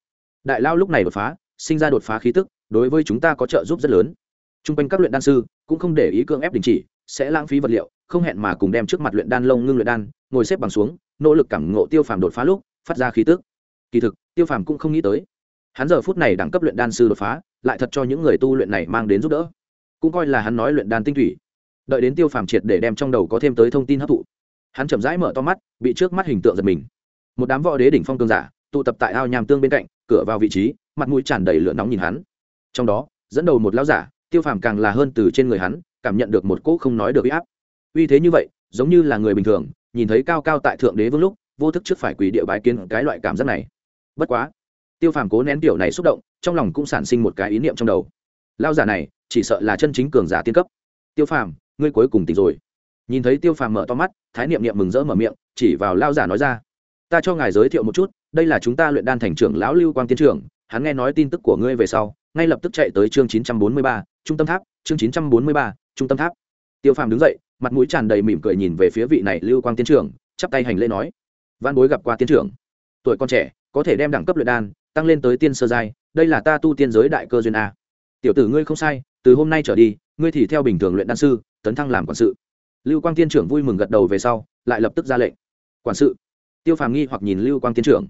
Speaker 1: đại lao lúc này đột phá, sinh ra đột phá khí tức, đối với chúng ta có trợ giúp rất lớn. T r u n g quanh các luyện đan sư cũng không để ý cưỡng ép đình chỉ, sẽ lãng phí vật liệu, không hẹn mà cùng đem trước mặt luyện đan lông ngưng luyện đan, ngồi xếp bằng xuống, nỗ lực cảm ngộ tiêu phàm đột phá lúc, phát ra khí tức. Kỳ thực, tiêu phàm cũng không nghĩ tới. Hắn giờ phút này đẳng cấp luyện đan sư đột phá, lại thật cho những người tu luyện này mang đến giúp đỡ. Cũng coi là hắn nói luyện đan tinh thủy. Đợi đến tiêu phàm triệt để đem trong đầu có thêm tới thông tin hấp thụ, hắn chậm rãi mở to mắt, bị trước mắt hình tượng giật mình. Một đám võ đế đỉnh phong cường giả tụ tập tại ao nham tương bên cạnh, cửa vào vị trí, mặt mũi tràn đầy lửa nóng nhìn hắn. Trong đó, dẫn đầu một lão giả, tiêu phàm càng là hơn từ trên người hắn, cảm nhận được một cỗ không nói được uy áp. Uy thế như vậy, giống như là người bình thường, nhìn thấy cao cao tại thượng đế vương lúc, vô thức trước phải quỳ địa bái kiến cái loại cảm giác này. Bất quá, tiêu phàm cố nén tiểu này xúc động, trong lòng cũng sản sinh một cái ý niệm trong đầu. Lao giả này, chỉ sợ là chân chính cường giả tiên cấp. Tiêu phàm, ngươi cuối cùng tỉnh rồi. Nhìn thấy tiêu phàm mở to mắt, thái niệm niệm mừng rỡ mở miệng, chỉ vào lao giả nói ra. Ta cho ngài giới thiệu một chút đây là chúng ta luyện đan thành trưởng lão lưu quang tiến trưởng, hắn nghe nói tin tức của ngươi về sau, ngay lập tức chạy tới chương chín trăm bốn mươi ba, trung tâm tháp, chương chín trăm bốn mươi ba, trung tâm tháp. Tiêu phàm đứng dậy, mặt mũi tràn đầy mỉm cười nhìn về phía vị này lưu quang tiến trưởng, chắp tay hành lễ nói văn bối gặp qua tiến trưởng. Tuổi con trẻ, có thể đem đẳng cấp luyện đan, tăng lên tới tiên sơ giai, đây là ta tu tiên giới đại cơ duyên a. Tiểu tử ngươi không sai, từ hôm nay trở đi, ngươi thì theo bình thường luyện đan sư, tấn thăng làm quản sự. Lưu quang tiên trưởng vui mừng gật đầu về sau, lại lập tức ra lệnh. Quản sự. Tiêu phàm nghi hoặc nhìn lưu quang tiên trưởng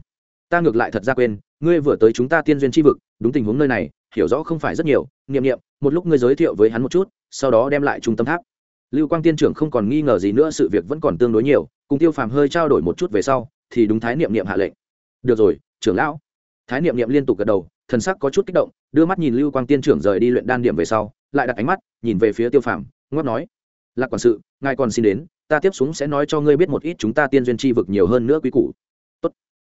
Speaker 1: ta ngược lại thật ra quên, ngươi vừa tới chúng ta tiên duyên tri vực, đúng tình huống nơi này, hiểu rõ không phải rất nhiều nghiệm nghiệm một lúc ngươi giới thiệu với hắn một chút, sau đó đem lại trung tâm tháp. Lưu quang tiên trưởng không còn nghi ngờ gì nữa, sự việc vẫn còn tương đối nhiều, cùng tiêu phàm hơi trao đổi một chút về sau, thì đúng thái niệm niệm hạ lệnh. Được rồi, trưởng lão. Thái niệm niệm liên tục gật đầu, thần sắc có chút kích động, đưa mắt nhìn lưu quang tiên trưởng rời đi luyện đan điểm về sau, lại đặt ánh mắt, nhìn về phía tiêu phàm ngót nói. Lạc quản sự, ngài còn xin đến, ta tiếp xuống sẽ nói cho ngươi biết một ít chúng ta tiên duyên chi vực nhiều hơn nữa quý củ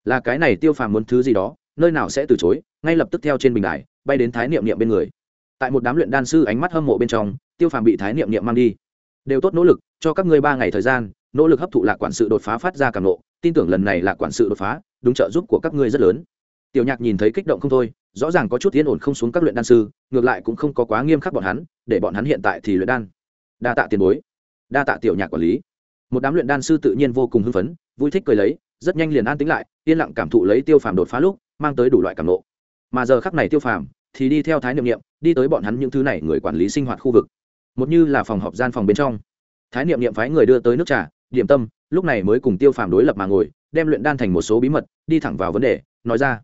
Speaker 1: là cái này tiêu phàm muốn thứ gì đó, nơi nào sẽ từ chối, ngay lập tức theo trên bình đài, bay đến thái niệm niệm bên người. Tại một đám luyện đan sư ánh mắt hâm mộ bên trong, tiêu phàm bị thái niệm niệm mang đi. Đều tốt nỗ lực, cho các ngươi ba ngày thời gian, nỗ lực hấp thụ lạc quản sự đột phá phát ra cảm nộ, tin tưởng lần này là quản sự đột phá, đúng trợ giúp của các ngươi rất lớn. Tiểu nhạc nhìn thấy kích động không thôi, rõ ràng có chút yên ổn không xuống các luyện đan sư, ngược lại cũng không có quá nghiêm khắc bọn hắn, để bọn hắn hiện tại thì luyện đan. Đa tạ tiền bối. Đa tạ tiểu nhạc quản lý. Một đám luyện đan sư tự nhiên vô cùng hưng phấn, vui thích cười lấy rất nhanh liền an tĩnh lại, yên lặng cảm thụ lấy tiêu phàm đột phá lúc, mang tới đủ loại cảm nộ mà giờ khắc này tiêu phàm thì đi theo thái niệm niệm, đi tới bọn hắn những thứ này người quản lý sinh hoạt khu vực. Một như là phòng họp gian phòng bên trong. Thái niệm niệm phái người đưa tới nước trà, điểm tâm, lúc này mới cùng tiêu phàm đối lập mà ngồi, đem luyện đan thành một số bí mật, đi thẳng vào vấn đề, nói ra.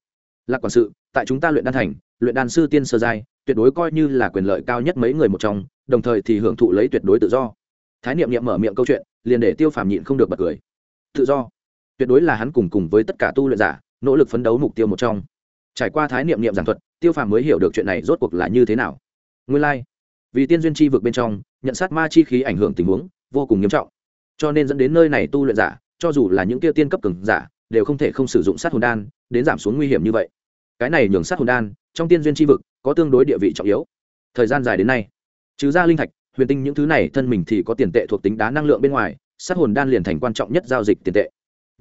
Speaker 1: Lạc quản sự, tại chúng ta luyện đan thành, luyện đan sư tiên sơ giai, tuyệt đối coi như là quyền lợi cao nhất mấy người một trong, đồng thời thì hưởng thụ lấy tuyệt đối tự do. Thái niệm niệm mở miệng câu chuyện, liền để tiêu phàm nhịn không được bật cười. Tự do tuyệt đối là hắn cùng cùng với tất cả tu luyện giả, nỗ lực phấn đấu mục tiêu một trong. Trải qua thái niệm niệm giảng thuật, tiêu phàm mới hiểu được chuyện này rốt cuộc là như thế nào. Nguyên lai、like. vì tiên duyên chi vực bên trong, nhận sát ma chi khí ảnh hưởng tình huống, vô cùng nghiêm trọng. Cho nên dẫn đến nơi này tu luyện giả, cho dù là những kia tiên cấp cường giả, đều không thể không sử dụng sát hồn đan, đến giảm xuống nguy hiểm như vậy. Cái này nhường sát hồn đan, trong tiên duyên chi vực, có tương đối địa vị trọng yếu. Thời gian dài đến nay, trừ ra linh thạch, huyền tinh những thứ này thân mình thì có tiền tệ thuộc tính đá năng lượng bên ngoài, sát hồn đan liền thành quan trọng nhất giao dịch tiền tệ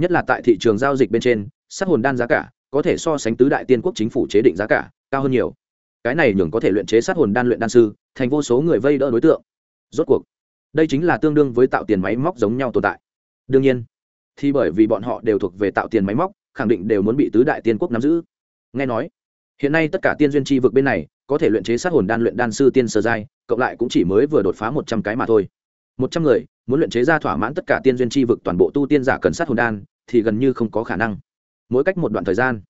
Speaker 1: nhất là tại thị trường giao dịch bên trên, sát hồn đan giá cả có thể so sánh tứ đại tiên quốc chính phủ chế định giá cả cao hơn nhiều. Cái này nhường có thể luyện chế sát hồn đan luyện đan sư thành vô số người vây đỡ đối tượng. Rốt cuộc, đây chính là tương đương với tạo tiền máy móc giống nhau tồn tại. Đương nhiên, thì bởi vì bọn họ đều thuộc về tạo tiền máy móc, khẳng định đều muốn bị tứ đại tiên quốc nắm giữ. Nghe nói, hiện nay tất cả tiên duyên tri vực bên này có thể luyện chế sát hồn đan luyện đan sư tiên sơ giai, cộng lại cũng chỉ mới vừa đột phá một trăm cái mà thôi. Một trăm người, muốn luyện chế ra thỏa mãn tất cả tiên duyên tri vực toàn bộ tu tiên giả cần sát hồn đan thì gần như không có khả năng. Mỗi cách một đoạn thời gian,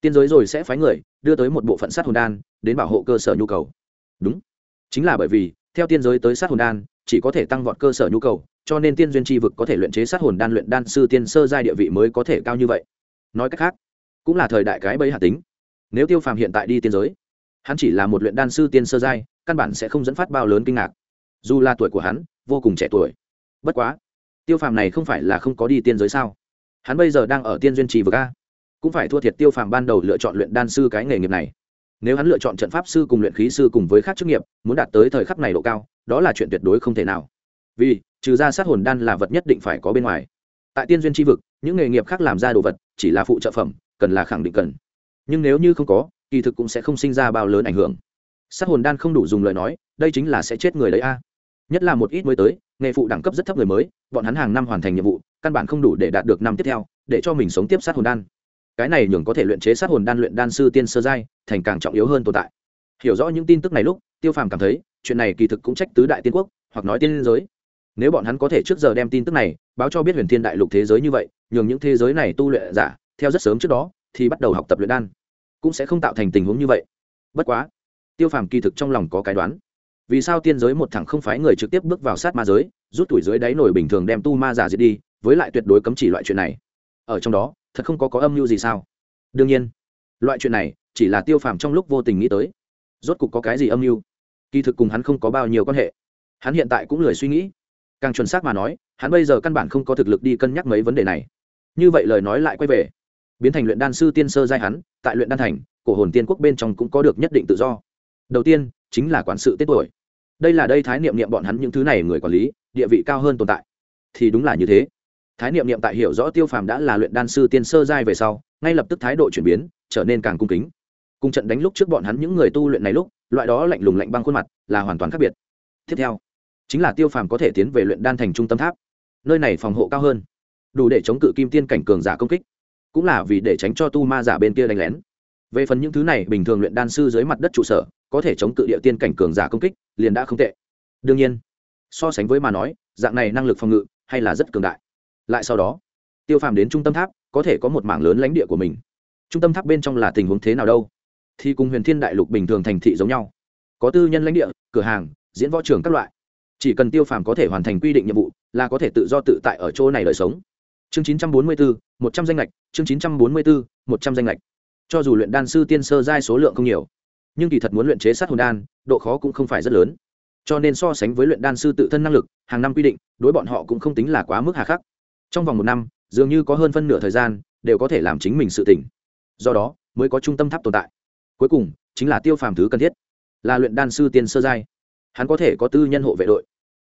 Speaker 1: tiên giới rồi sẽ phái người đưa tới một bộ phận sát hồn đan đến bảo hộ cơ sở nhu cầu. Đúng, chính là bởi vì, theo tiên giới tới sát hồn đan, chỉ có thể tăng vọt cơ sở nhu cầu, cho nên tiên duyên tri vực có thể luyện chế sát hồn đan, luyện đan sư tiên sơ giai địa vị mới có thể cao như vậy. Nói cách khác, cũng là thời đại cái bấy hạ tính. Nếu tiêu phàm hiện tại đi tiên giới, hắn chỉ là một luyện đan sư tiên sơ giai, căn bản sẽ không dẫn phát bao lớn kinh ngạc. Dù là tuổi của hắn, vô cùng trẻ tuổi. Bất quá, tiêu phàm này không phải là không có đi tiên giới sao? Hắn bây giờ đang ở tiên duyên trì vực a. Cũng phải thua thiệt tiêu phàm ban đầu lựa chọn luyện đan sư cái nghề nghiệp này. Nếu hắn lựa chọn trận pháp sư cùng luyện khí sư cùng với khác chức nghiệp, muốn đạt tới thời khắc này độ cao, đó là chuyện tuyệt đối không thể nào. Vì, trừ ra sát hồn đan là vật nhất định phải có bên ngoài. Tại tiên duyên tri vực, những nghề nghiệp khác làm ra đồ vật, chỉ là phụ trợ phẩm, cần là khẳng định cần. Nhưng nếu như không có, kỳ thực cũng sẽ không sinh ra bao lớn ảnh hưởng. Sát hồn đan không đủ dùng lời nói, đây chính là sẽ chết người đấy a. Nhất là một ít mới tới nghề phụ đẳng cấp rất thấp người mới, bọn hắn hàng năm hoàn thành nhiệm vụ, căn bản không đủ để đạt được năm tiếp theo, để cho mình sống tiếp sát hồn đan. Cái này nhường có thể luyện chế sát hồn đan luyện đan sư tiên sơ giai, thành càng trọng yếu hơn tồn tại. Hiểu rõ những tin tức này lúc, tiêu phàm cảm thấy, chuyện này kỳ thực cũng trách tứ đại tiên quốc, hoặc nói tiên giới. Nếu bọn hắn có thể trước giờ đem tin tức này, báo cho biết huyền thiên đại lục thế giới như vậy, nhường những thế giới này tu luyện giả, theo rất sớm trước đó, thì bắt đầu học tập luyện đan. Cũng sẽ không tạo thành tình huống như vậy. Bất quá, tiêu phàm kỳ thực trong lòng có cái đoán vì sao tiên giới một thằng không phái người trực tiếp bước vào sát ma giới, rút tuổi dưới đáy nổi bình thường đem tu ma giả diệt đi, với lại tuyệt đối cấm chỉ loại chuyện này. Ở trong đó, thật không có có âm mưu gì sao? Đương nhiên, loại chuyện này chỉ là tiêu phàm trong lúc vô tình nghĩ tới. Rốt cục có cái gì âm mưu? Kỳ thực cùng hắn không có bao nhiêu quan hệ. Hắn hiện tại cũng lười suy nghĩ. Càng chuẩn xác mà nói, hắn bây giờ căn bản không có thực lực đi cân nhắc mấy vấn đề này. Như vậy lời nói lại quay về. Biến thành luyện đan sư tiên sơ giai hắn, tại luyện đan thành, cổ hồn tiên quốc bên trong cũng có được nhất định tự do. Đầu tiên, chính là quản sự tết tuổi đây là đây thái niệm niệm bọn hắn những thứ này người quản lý, địa vị cao hơn tồn tại. Thì đúng là như thế. Thái niệm niệm tại hiểu rõ tiêu phàm đã là luyện đan sư tiên sơ giai về sau, ngay lập tức thái độ chuyển biến, trở nên càng cung kính. Cùng trận đánh lúc trước bọn hắn những người tu luyện này lúc, loại đó lạnh lùng lạnh băng khuôn mặt là hoàn toàn khác biệt. Tiếp theo, chính là tiêu phàm có thể tiến về luyện đan thành trung tâm tháp. Nơi này phòng hộ cao hơn, đủ để chống cự kim tiên cảnh cường giả công kích, cũng là vì để tránh cho tu ma giả bên kia đánh lén. Về phần những thứ này, bình thường luyện đan sư dưới mặt đất trụ sở có thể chống cự địa tiên cảnh cường giả công kích, liền đã không tệ. Đương nhiên, so sánh với mà nói, dạng này năng lực phòng ngự hay là rất cường đại. Lại sau đó, tiêu phàm đến trung tâm tháp, có thể có một mảng lớn lãnh địa của mình. Trung tâm tháp bên trong là tình huống thế nào đâu? Thì cùng huyền thiên đại lục bình thường thành thị giống nhau. Có tư nhân lãnh địa, cửa hàng, diễn võ trường các loại. Chỉ cần tiêu phàm có thể hoàn thành quy định nhiệm vụ, là có thể tự do tự tại ở chỗ này đời sống. Chương chín trăm bốn mươi bốn một trăm danh lệch, chương chín trăm bốn mươi bốn một trăm danh lệch. Cho dù luyện đan sư tiên sơ giai số lượng không nhiều nhưng kỳ thật muốn luyện chế sát hồn đan, độ khó cũng không phải rất lớn. Cho nên so sánh với luyện đan sư tự thân năng lực, hàng năm quy định, đối bọn họ cũng không tính là quá mức hà khắc. Trong vòng một năm, dường như có hơn phân nửa thời gian, đều có thể làm chính mình sự tỉnh. Do đó, mới có trung tâm tháp tồn tại. Cuối cùng, chính là tiêu phàm thứ cần thiết, là luyện đan sư tiên sơ giai. Hắn có thể có tư nhân hộ vệ đội.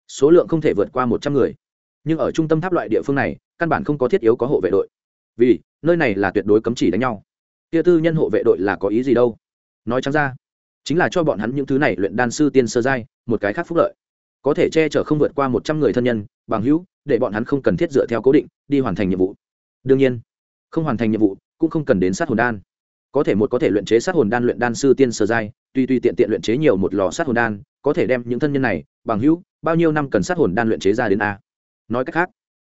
Speaker 1: Số lượng không thể vượt qua một trăm người. Nhưng ở trung tâm tháp loại địa phương này, căn bản không có thiết yếu có hộ vệ đội. Vì, nơi này là tuyệt đối cấm chỉ đánh nhau. Kia tư nhân hộ vệ đội là có ý gì đâu? Nói trắng ra. Chính là cho bọn hắn những thứ này luyện đan sư tiên sơ giai, một cái khác phúc lợi. Có thể che chở không vượt qua một trăm người thân nhân, bằng hữu, để bọn hắn không cần thiết dựa theo cố định, đi hoàn thành nhiệm vụ. Đương nhiên, không hoàn thành nhiệm vụ, cũng không cần đến sát hồn đan. Có thể một có thể luyện chế sát hồn đan luyện đan sư tiên sơ giai, tuy tuy tiện tiện luyện chế nhiều một lò sát hồn đan, có thể đem những thân nhân này, bằng hữu, bao nhiêu năm cần sát hồn đan luyện chế ra đến a. Nói cách khác,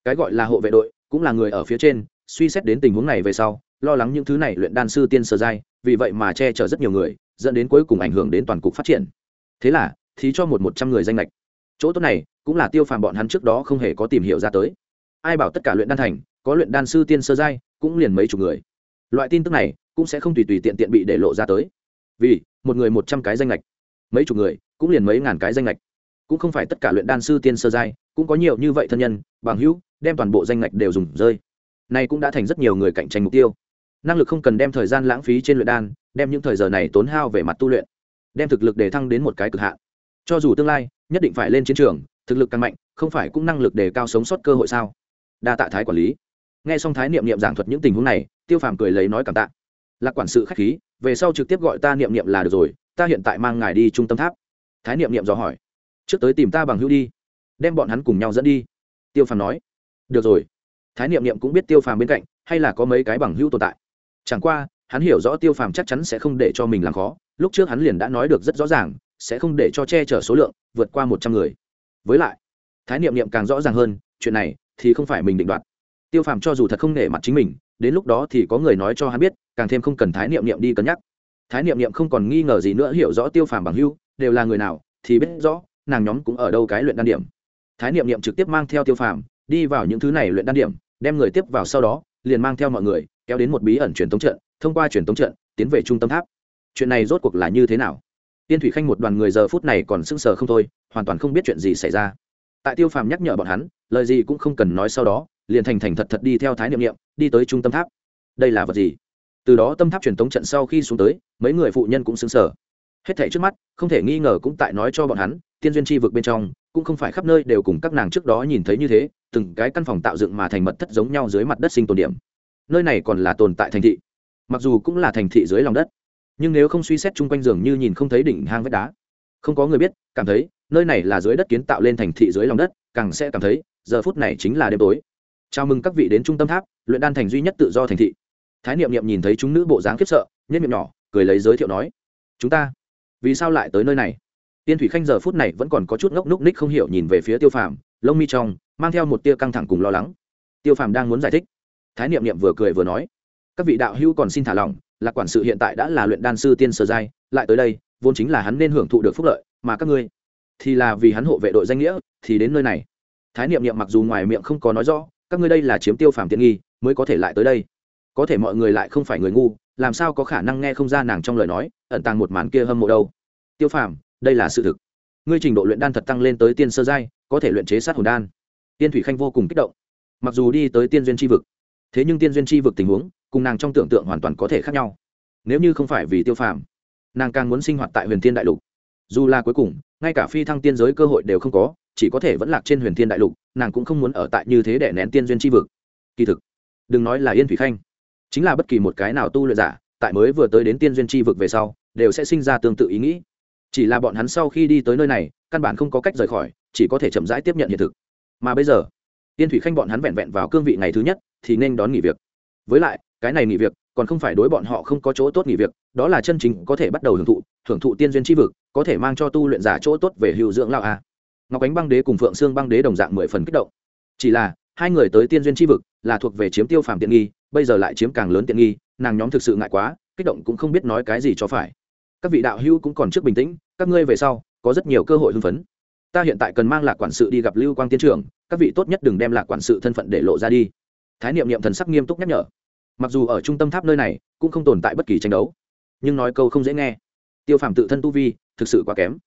Speaker 1: cái gọi là hộ vệ đội, cũng là người ở phía trên, suy xét đến tình huống này về sau lo lắng những thứ này luyện đan sư tiên sơ giai, vì vậy mà che chở rất nhiều người, dẫn đến cuối cùng ảnh hưởng đến toàn cục phát triển. Thế là, thì cho một một trăm người danh lệch. Chỗ tốt này, cũng là tiêu phàm bọn hắn trước đó không hề có tìm hiểu ra tới. Ai bảo tất cả luyện đan thành, có luyện đan sư tiên sơ giai, cũng liền mấy chục người. Loại tin tức này, cũng sẽ không tùy tùy tiện tiện bị để lộ ra tới. Vì, một người một trăm cái danh lệch. Mấy chục người, cũng liền mấy ngàn cái danh lệch. Cũng không phải tất cả luyện đan sư tiên sơ giai, cũng có nhiều như vậy thân nhân, bằng hữu, đem toàn bộ danh lệch đều dùng rơi. Này cũng đã thành rất nhiều người cạnh tranh mục tiêu năng lực không cần đem thời gian lãng phí trên luyện đan, đem những thời giờ này tốn hao về mặt tu luyện, đem thực lực để thăng đến một cái cực hạn. Cho dù tương lai, nhất định phải lên chiến trường, thực lực càng mạnh, không phải cũng năng lực để cao sống sót cơ hội sao? Đa tạ thái quản lý. Nghe xong thái niệm niệm giảng thuật những tình huống này, tiêu phàm cười lấy nói cảm tạ. Lạc quản sự k h á c h khí, về sau trực tiếp gọi ta niệm niệm là được rồi, ta hiện tại mang ngài đi trung tâm tháp. Thái niệm niệm dò hỏi. Trước tới tìm ta bằng hữu đi, đem bọn hắn cùng nhau dẫn đi. Tiêu phàm nói. Được rồi. Thái niệm niệm cũng biết tiêu phàm bên cạnh, hay là có mấy cái bằng hữu tồn tại chẳng qua, hắn hiểu rõ tiêu phàm chắc chắn sẽ không để cho mình làm khó, lúc trước hắn liền đã nói được rất rõ ràng, sẽ không để cho che chở số lượng vượt qua một trăm người. Với lại, thái niệm niệm càng rõ ràng hơn, chuyện này thì không phải mình định đoạt. Tiêu phàm cho dù thật không nể mặt chính mình, đến lúc đó thì có người nói cho hắn biết, càng thêm không cần thái niệm niệm đi cân nhắc. Thái niệm niệm không còn nghi ngờ gì nữa, hiểu rõ tiêu phàm bằng hưu đều là người nào thì biết rõ, nàng nhóm cũng ở đâu cái luyện đan điểm. Thái niệm niệm trực tiếp mang theo tiêu phàm, đi vào những thứ này luyện đan điểm, đem người tiếp vào sau đó, liền mang theo mọi người kéo đến một bí ẩn truyền tống trận, thông qua truyền tống trận, tiến về trung tâm tháp. Chuyện này rốt cuộc là như thế nào? Tiên thủy khanh một đoàn người giờ phút này còn sững sờ không thôi, hoàn toàn không biết chuyện gì xảy ra. Tại tiêu phàm nhắc nhở bọn hắn, lời gì cũng không cần nói sau đó, liền thành thành thật thật đi theo thái niệm niệm, đi tới trung tâm tháp. Đây là vật gì? Từ đó tâm tháp truyền tống trận sau khi xuống tới, mấy người phụ nhân cũng sững sờ. Hết thảy trước mắt, không thể nghi ngờ cũng tại nói cho bọn hắn, tiên duyên chi vực bên trong, cũng không phải khắp nơi đều cùng các nàng trước đó nhìn thấy như thế, từng cái căn phòng tạo dựng mà thành mật thất giống nhau dưới mặt đất sinh tồn điểm nơi này còn là tồn tại thành thị, mặc dù cũng là thành thị dưới lòng đất, nhưng nếu không suy xét chung quanh giường như nhìn không thấy đỉnh hang vách đá, không có người biết, cảm thấy nơi này là dưới đất kiến tạo lên thành thị dưới lòng đất, càng sẽ cảm thấy giờ phút này chính là đêm tối. Chào mừng các vị đến trung tâm tháp, luyện đan thành duy nhất tự do thành thị. Thái niệm niệm nhìn thấy chúng nữ bộ dáng khiếp sợ nhất miệng nhỏ, cười lấy giới thiệu nói, chúng ta, vì sao lại tới nơi này? Tiên thủy khanh giờ phút này vẫn còn có chút ngốc núc ních không hiểu nhìn về phía tiêu phàm, lông mi trong, mang theo một tia căng thẳng cùng lo lắng. Tiêu phàm đang muốn giải thích thái niệm niệm vừa cười vừa nói, các vị đạo hữu còn xin thả lỏng là quản sự hiện tại đã là luyện đan sư tiên sơ giai, lại tới đây, vốn chính là hắn nên hưởng thụ được phúc lợi, mà các ngươi thì là vì hắn hộ vệ đội danh nghĩa, thì đến nơi này. Thái niệm niệm mặc dù ngoài miệng không có nói rõ, các ngươi đây là chiếm tiêu phàm tiện nghi, mới có thể lại tới đây. Có thể mọi người lại không phải người ngu, làm sao có khả năng nghe không ra nàng trong lời nói, ẩn tàng một màn kia hâm mộ đâu. Tiêu phàm, đây là sự thực. Ngươi trình độ luyện đan thật tăng lên tới tiên sơ giai, có thể luyện chế sát hồn đan. Tiên thủy khanh vô cùng kích động. Mặc dù đi tới tiên duyên tri vực thế nhưng tiên duyên chi vực tình huống, cùng nàng trong tưởng tượng hoàn toàn có thể khác nhau. Nếu như không phải vì tiêu phàm, nàng càng muốn sinh hoạt tại huyền thiên đại lục. Dù là cuối cùng, ngay cả phi thăng tiên giới cơ hội đều không có, chỉ có thể vẫn lạc trên huyền thiên đại lục, nàng cũng không muốn ở tại như thế để nén tiên duyên chi vực. Kỳ thực, đừng nói là yên thủy khanh, chính là bất kỳ một cái nào tu luyện giả, tại mới vừa tới đến tiên duyên chi vực về sau, đều sẽ sinh ra tương tự ý nghĩ. Chỉ là bọn hắn sau khi đi tới nơi này, căn bản không có cách rời khỏi, chỉ có thể chậm rãi tiếp nhận hiện thực. Mà bây giờ tiên thủy khanh bọn hắn vẹn vẹn vào cương vị ngày thứ nhất, thì nên đón nghỉ việc. Với lại, cái này nghỉ việc, còn không phải đối bọn họ không có chỗ tốt nghỉ việc, đó là chân chính có thể bắt đầu hưởng thụ hưởng thụ tiên duyên Chi vực, có thể mang cho tu luyện giả chỗ tốt về hữu dưỡng lão a. Ngọc ánh băng đế cùng phượng sương băng đế đồng dạng mười phần kích động. Chỉ là, hai người tới tiên duyên Chi vực là thuộc về chiếm tiêu phàm tiện nghi, bây giờ lại chiếm càng lớn tiện nghi, nàng nhóm thực sự ngại quá, kích động cũng không biết nói cái gì cho phải. Các vị đạo hữu cũng còn trước bình tĩnh, các ngươi về sau, có rất nhiều cơ hội hưng phấn ta hiện tại cần mang lạc quản sự đi gặp lưu quang tiên trưởng, các vị tốt nhất đừng đem lạc quản sự thân phận để lộ ra đi. Thái niệm niệm thần sắc nghiêm túc nhắc nhở. Mặc dù ở trung tâm tháp nơi này, cũng không tồn tại bất kỳ tranh đấu, nhưng nói câu không dễ nghe. Tiêu phàm tự thân tu vi, thực sự quá kém.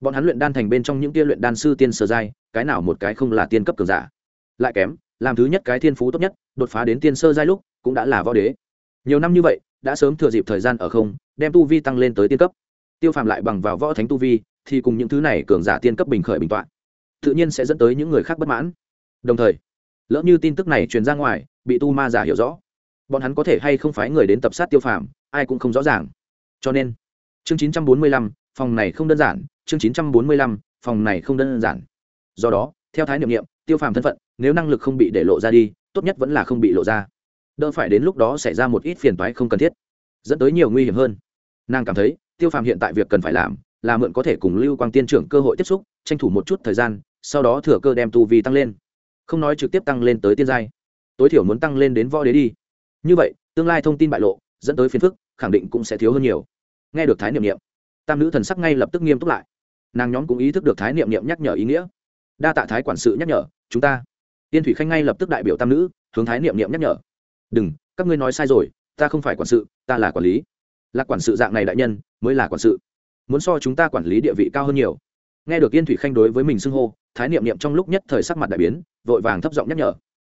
Speaker 1: Bọn hắn luyện đan thành bên trong những tia luyện đan sư tiên sơ giai, cái nào một cái không là tiên cấp cường giả. Lại kém, làm thứ nhất cái thiên phú tốt nhất, đột phá đến tiên sơ giai lúc, cũng đã là võ đế. Nhiều năm như vậy, đã sớm thừa dịp thời gian ở không, đem tu vi tăng lên tới tiên cấp. Tiêu phàm lại bằng vào võ thánh tu vi thì cùng những thứ này cường giả tiên cấp bình khởi bình t o ạ n tự nhiên sẽ dẫn tới những người khác bất mãn. Đồng thời, lỡ như tin tức này truyền ra ngoài, bị tu ma giả hiểu rõ, bọn hắn có thể hay không phái người đến tập sát tiêu phàm, ai cũng không rõ ràng. Cho nên, chương chín trăm bốn mươi lăm, phòng này không đơn giản, chương chín trăm bốn mươi lăm, phòng này không đơn giản. Do đó, theo thái niệm niệm, tiêu phàm thân phận, nếu năng lực không bị để lộ ra đi, tốt nhất vẫn là không bị lộ ra. Đỡ phải đến lúc đó xảy ra một ít phiền toái không cần thiết, dẫn tới nhiều nguy hiểm hơn. Nàng cảm thấy, tiêu phàm hiện tại việc cần phải làm là mượn có thể cùng lưu quang tiên trưởng cơ hội tiếp xúc, tranh thủ một chút thời gian, sau đó thừa cơ đem tu vi tăng lên. Không nói trực tiếp tăng lên tới tiên giai, tối thiểu muốn tăng lên đến võ đế đi. Như vậy, tương lai thông tin bại lộ, dẫn tới phiền phức, khẳng định cũng sẽ thiếu hơn nhiều. Nghe được thái niệm niệm, tam nữ thần sắc ngay lập tức nghiêm túc lại. Nàng nhóm cũng ý thức được thái niệm niệm nhắc nhở ý nghĩa. Đa tạ thái quản sự nhắc nhở, chúng ta. Tiên thủy khanh ngay lập tức đại biểu tam nữ, hướng thái niệm niệm nhắc nhở, đừng, các ngươi nói sai rồi, ta không phải quản sự, ta là quản lý. Là quản sự dạng này đại nhân, mới là quản sự muốn so chúng ta quản lý địa vị cao hơn nhiều. Nghe được yên thủy khanh đối với mình xưng hô, thái niệm niệm trong lúc nhất thời sắc mặt đại biến, vội vàng thấp giọng nhắc nhở.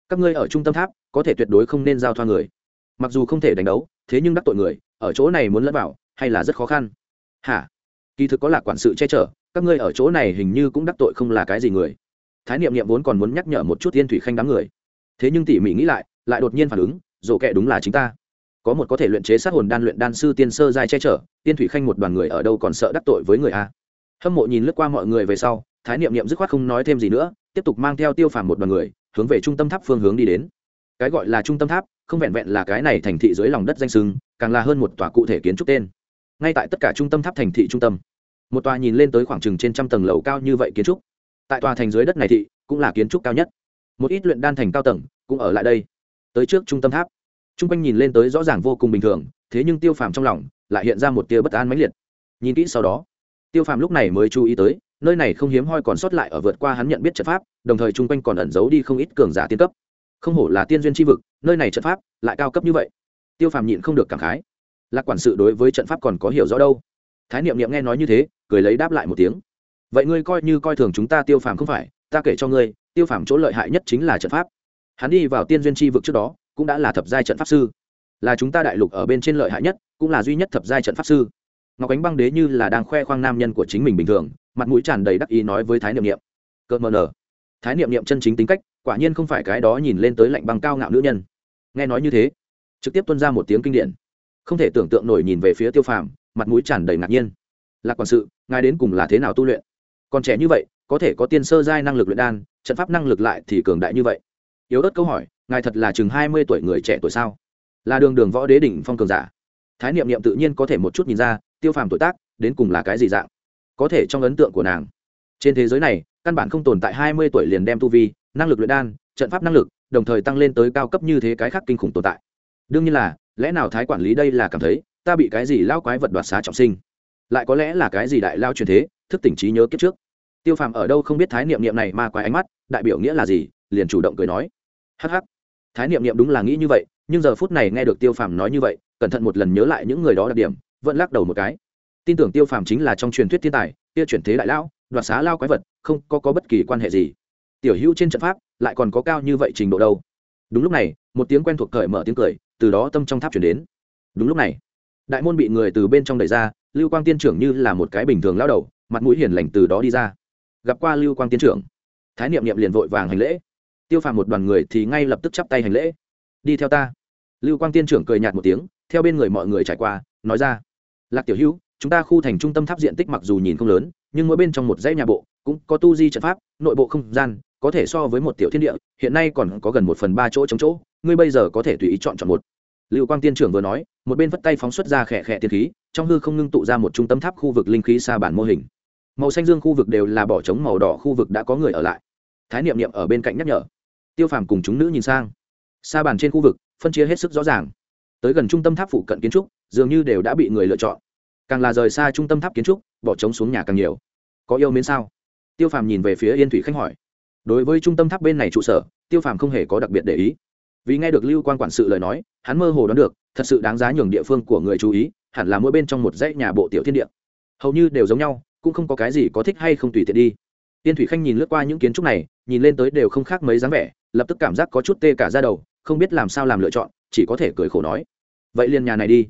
Speaker 1: Các ngươi ở trung tâm tháp, có thể tuyệt đối không nên giao thoa người. Mặc dù không thể đánh đấu, thế nhưng đắc tội người, ở chỗ này muốn lẫn vào, hay là rất khó khăn. Hả? Kỳ thực có là quản sự che chở, các ngươi ở chỗ này hình như cũng đắc tội không là cái gì người. Thái niệm niệm vốn còn muốn nhắc nhở một chút yên thủy khanh đám người. Thế nhưng tỉ mỉ nghĩ lại lại đột nhiên phản ứng dồ kệ đúng là chính ta có một có thể luyện chế sát hồn đan luyện đan sư tiên sơ giai che chở, tiên thủy khanh một đoàn người ở đâu còn sợ đắc tội với người a? Hâm mộ nhìn lướt qua mọi người về sau, thái niệm niệm dứt khoát không nói thêm gì nữa, tiếp tục mang theo tiêu phàm một đoàn người, hướng về trung tâm tháp phương hướng đi đến. Cái gọi là trung tâm tháp, không vẹn vẹn là cái này thành thị dưới lòng đất danh sưng, càng là hơn một tòa cụ thể kiến trúc tên. Ngay tại tất cả trung tâm tháp thành thị trung tâm, một tòa nhìn lên tới khoảng chừng trên trăm tầng lầu cao như vậy kiến trúc. Tại tòa thành dưới đất này thị cũng là kiến trúc cao nhất. Một ít luyện đan thành cao tầng cũng ở lại đây, tới trước trung tâm tháp t r u n g quanh nhìn lên tới rõ ràng vô cùng bình thường, thế nhưng tiêu phàm trong lòng lại hiện ra một tia bất an mãnh liệt. Nhìn kỹ sau đó, tiêu phàm lúc này mới chú ý tới, nơi này không hiếm hoi còn sót lại ở vượt qua hắn nhận biết trận pháp, đồng thời chung quanh còn ẩn giấu đi không ít cường giả tiên cấp. Không hổ là tiên duyên tri vực, nơi này trận pháp lại cao cấp như vậy. Tiêu phàm nhịn không được cảm khái. Lạc quản sự đối với trận pháp còn có hiểu rõ đâu? Thái niệm niệm nghe nói như thế, cười lấy đáp lại một tiếng. Vậy ngươi coi như coi thường chúng ta tiêu phàm không phải, ta kể cho ngươi, tiêu phàm chỗ lợi hại nhất chính là trận pháp. Hắn đi vào tiên duyên tri vực trước đó cũng đã là thập giai trận pháp sư. Là chúng ta đại lục ở bên trên lợi hại nhất, cũng là duy nhất thập giai trận pháp sư. Ngọc ánh băng đế như là đang khoe khoang nam nhân của chính mình bình thường, mặt mũi tràn đầy đắc ý nói với thái niệm niệm. Cợt mờ nở. Thái niệm niệm chân chính tính cách, quả nhiên không phải cái đó nhìn lên tới lạnh băng cao ngạo nữ nhân. Nghe nói như thế, trực tiếp tuân ra một tiếng kinh điển không thể tưởng tượng nổi nhìn về phía tiêu phàm, mặt mũi tràn đầy ngạc nhiên. Lạc quản sự, ngài đến cùng là thế nào tu luyện? Còn trẻ như vậy, có thể có tiên sơ giai năng lực luyện đan, trận pháp năng lực lại thì cường đại như vậy. Yếu ớt câu hỏi ngài thật là chừng hai mươi tuổi người trẻ tuổi sao? Là đường đường võ đế đỉnh phong cường giả. Thái niệm niệm tự nhiên có thể một chút nhìn ra, tiêu phàm tuổi tác, đến cùng là cái gì dạng? Có thể trong ấn tượng của nàng. Trên thế giới này, căn bản không tồn tại hai mươi tuổi liền đem tu vi, năng lực luyện đan, trận pháp năng lực, đồng thời tăng lên tới cao cấp như thế cái khác kinh khủng tồn tại. Đương nhiên là, lẽ nào thái quản lý đây là cảm thấy, ta bị cái gì lao quái vật đoạt xá trọng sinh? Lại có lẽ là cái gì đại lao truyền thế, thức tỉnh trí nhớ kiếp trước. Tiêu phàm ở đâu không biết thái niệm niệm này mà quái ánh mắt, đại biểu nghĩa là gì, liền chủ động cười nói. Hh thái niệm niệm đúng là nghĩ như vậy nhưng giờ phút này nghe được tiêu phàm nói như vậy cẩn thận một lần nhớ lại những người đó đặc điểm vẫn lắc đầu một cái. Tin tưởng tiêu phàm chính là trong truyền thuyết thiên tài kia chuyển thế đại lão đoạt xá lao quái vật không có, có bất kỳ quan hệ gì. Tiểu hữu trên trận pháp lại còn có cao như vậy trình độ đâu? Đúng lúc này một tiếng quen thuộc cởi mở tiếng cười từ đó tâm trong tháp chuyển đến. Đúng lúc này đại môn bị người từ bên trong đẩy ra lưu quang tiên trưởng như là một cái bình thường lao đầu mặt mũi hiền lành từ đó đi ra. Gặp qua lưu quang tiên trưởng thái niệm niệm liền vội vàng hành lễ tiêu phàm một đoàn người thì ngay lập tức chắp tay hành lễ. Đi theo ta. Lưu quang tiên trưởng cười nhạt một tiếng, theo bên người mọi người trải qua, nói ra. Lạc tiểu hữu, chúng ta khu thành trung tâm tháp diện tích mặc dù nhìn không lớn, nhưng mỗi bên trong một dãy nhà bộ, cũng có tu di trận pháp, nội bộ không gian, có thể so với một tiểu thiên địa, hiện nay còn có gần một phần ba chỗ chống chỗ, ngươi bây giờ có thể tùy ý chọn chọn một. Lưu quang tiên trưởng vừa nói, một bên vất tay phóng xuất ra khẽ khẽ tiên khí, trong hư không ngưng tụ ra một trung tâm tháp khu vực linh khí xa bản mô hình. Màu xanh dương khu vực đều là bỏ trống màu đỏ khu vực đã có người ở lại. Thái niệm niệm ở bên cạnh nhắc nhở tiêu phàm cùng chúng nữ nhìn sang. Xa bàn trên khu vực, phân chia hết sức rõ ràng. Tới gần trung tâm tháp phụ cận kiến trúc, dường như đều đã bị người lựa chọn. Càng là rời xa trung tâm tháp kiến trúc, bỏ trống xuống nhà càng nhiều. Có yêu mến sao? Tiêu phàm nhìn về phía yên thủy khanh hỏi. Đối với trung tâm tháp bên này trụ sở, tiêu phàm không hề có đặc biệt để ý. Vì nghe được lưu quan quản sự lời nói, hắn mơ hồ đoán được, thật sự đáng giá nhường địa phương của người chú ý, hẳn là mỗi bên trong một dãy nhà bộ tiểu thiên địa. Hầu như đều giống nhau, cũng không có cái gì có thích hay không tùy tiện đi. Tiên thủy khanh nhìn lướt qua những kiến trúc này, nhìn lên tới đều không khác mấy dáng vẻ lập tức cảm giác có chút tê cả ra đầu, không biết làm sao làm lựa chọn, chỉ có thể cười khổ nói. Vậy liền nhà này đi.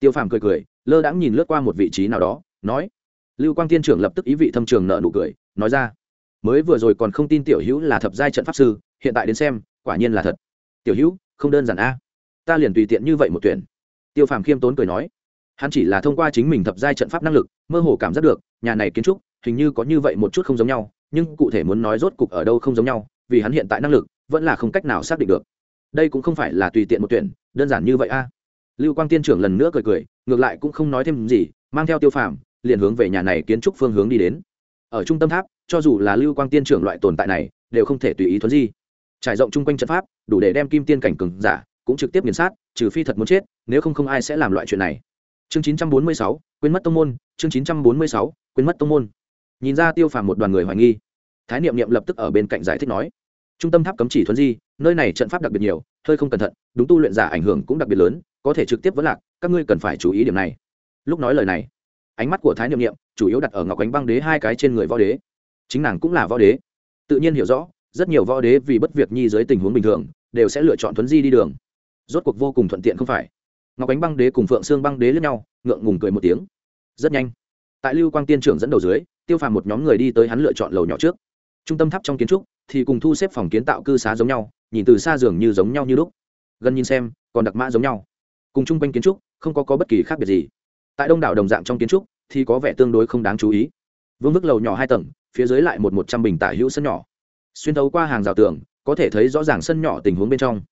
Speaker 1: Tiêu phàm cười cười, lơ đãng nhìn lướt qua một vị trí nào đó, nói. Lưu quang tiên trưởng lập tức ý vị thâm trường nợ nụ cười, nói ra. Mới vừa rồi còn không tin tiểu hữu là thập giai trận pháp sư, hiện tại đến xem, quả nhiên là thật. Tiểu hữu, không đơn giản a. Ta liền tùy tiện như vậy một tuyển. Tiêu phàm khiêm tốn cười nói. Hắn chỉ là thông qua chính mình thập giai trận pháp năng lực, mơ hồ cảm giác được, nhà này kiến trúc hình như có như vậy một chút không giống nhau, nhưng cụ thể muốn nói rốt cục ở đâu không giống nhau, vì hắn hiện tại năng lực vẫn là không cách nào xác định được. Đây cũng không phải là tùy tiện một tuyển đơn giản như vậy a. Lưu quang tiên trưởng lần nữa cười cười ngược lại cũng không nói thêm gì mang theo tiêu phàm liền hướng về nhà này kiến trúc phương hướng đi đến. Ở trung tâm tháp cho dù là lưu quang tiên trưởng loại tồn tại này đều không thể tùy ý thuấn di. Trải rộng chung quanh trận pháp đủ để đem kim tiên cảnh cường giả cũng trực tiếp nghiền sát trừ phi thật muốn chết nếu không không ai sẽ làm loại chuyện này. Chương 946, quên mất tông môn chương 946, quên mất tông môn. Nhìn ra tiêu phàm một đoàn người hoài nghi thái niệm niệm lập tức ở bên cạnh giải thích nói trung tâm tháp cấm chỉ thuấn di, nơi này trận pháp đặc biệt nhiều, hơi không cẩn thận, đúng tu luyện giả ảnh hưởng cũng đặc biệt lớn, có thể trực tiếp vẫn lạc, các ngươi cần phải chú ý điểm này. Lúc nói lời này, ánh mắt của thái niệm niệm chủ yếu đặt ở ngọc ánh băng đế hai cái trên người võ đế. Chính nàng cũng là võ đế. Tự nhiên hiểu rõ, rất nhiều võ đế vì bất việc nhi dưới tình huống bình thường, đều sẽ lựa chọn thuấn di đi đường. Rốt cuộc vô cùng thuận tiện không phải. Ngọc ánh băng đế cùng phượng sương băng đế lẫn nhau, ngượng ngùng cười một tiếng. Rất nhanh, tại lưu quang tiên trưởng dẫn đầu dưới, tiêu phàm một nhóm người đi tới hắn lựa chọn lầu nhỏ trước. Trung tâm tháp trong kiến trúc thì cùng thu xếp phòng kiến tạo cư xá giống nhau nhìn từ xa dường như giống nhau như lúc. Gần nhìn xem còn đặc mã giống nhau. Cùng chung quanh kiến trúc không có, có bất kỳ khác biệt gì. Tại đông đảo đồng dạng trong kiến trúc thì có vẻ tương đối không đáng chú ý. Vương vức lầu nhỏ hai tầng phía dưới lại một một trăm bình tả hữu sân nhỏ. Xuyên thấu qua hàng rào tường có thể thấy rõ ràng sân nhỏ tình huống bên trong.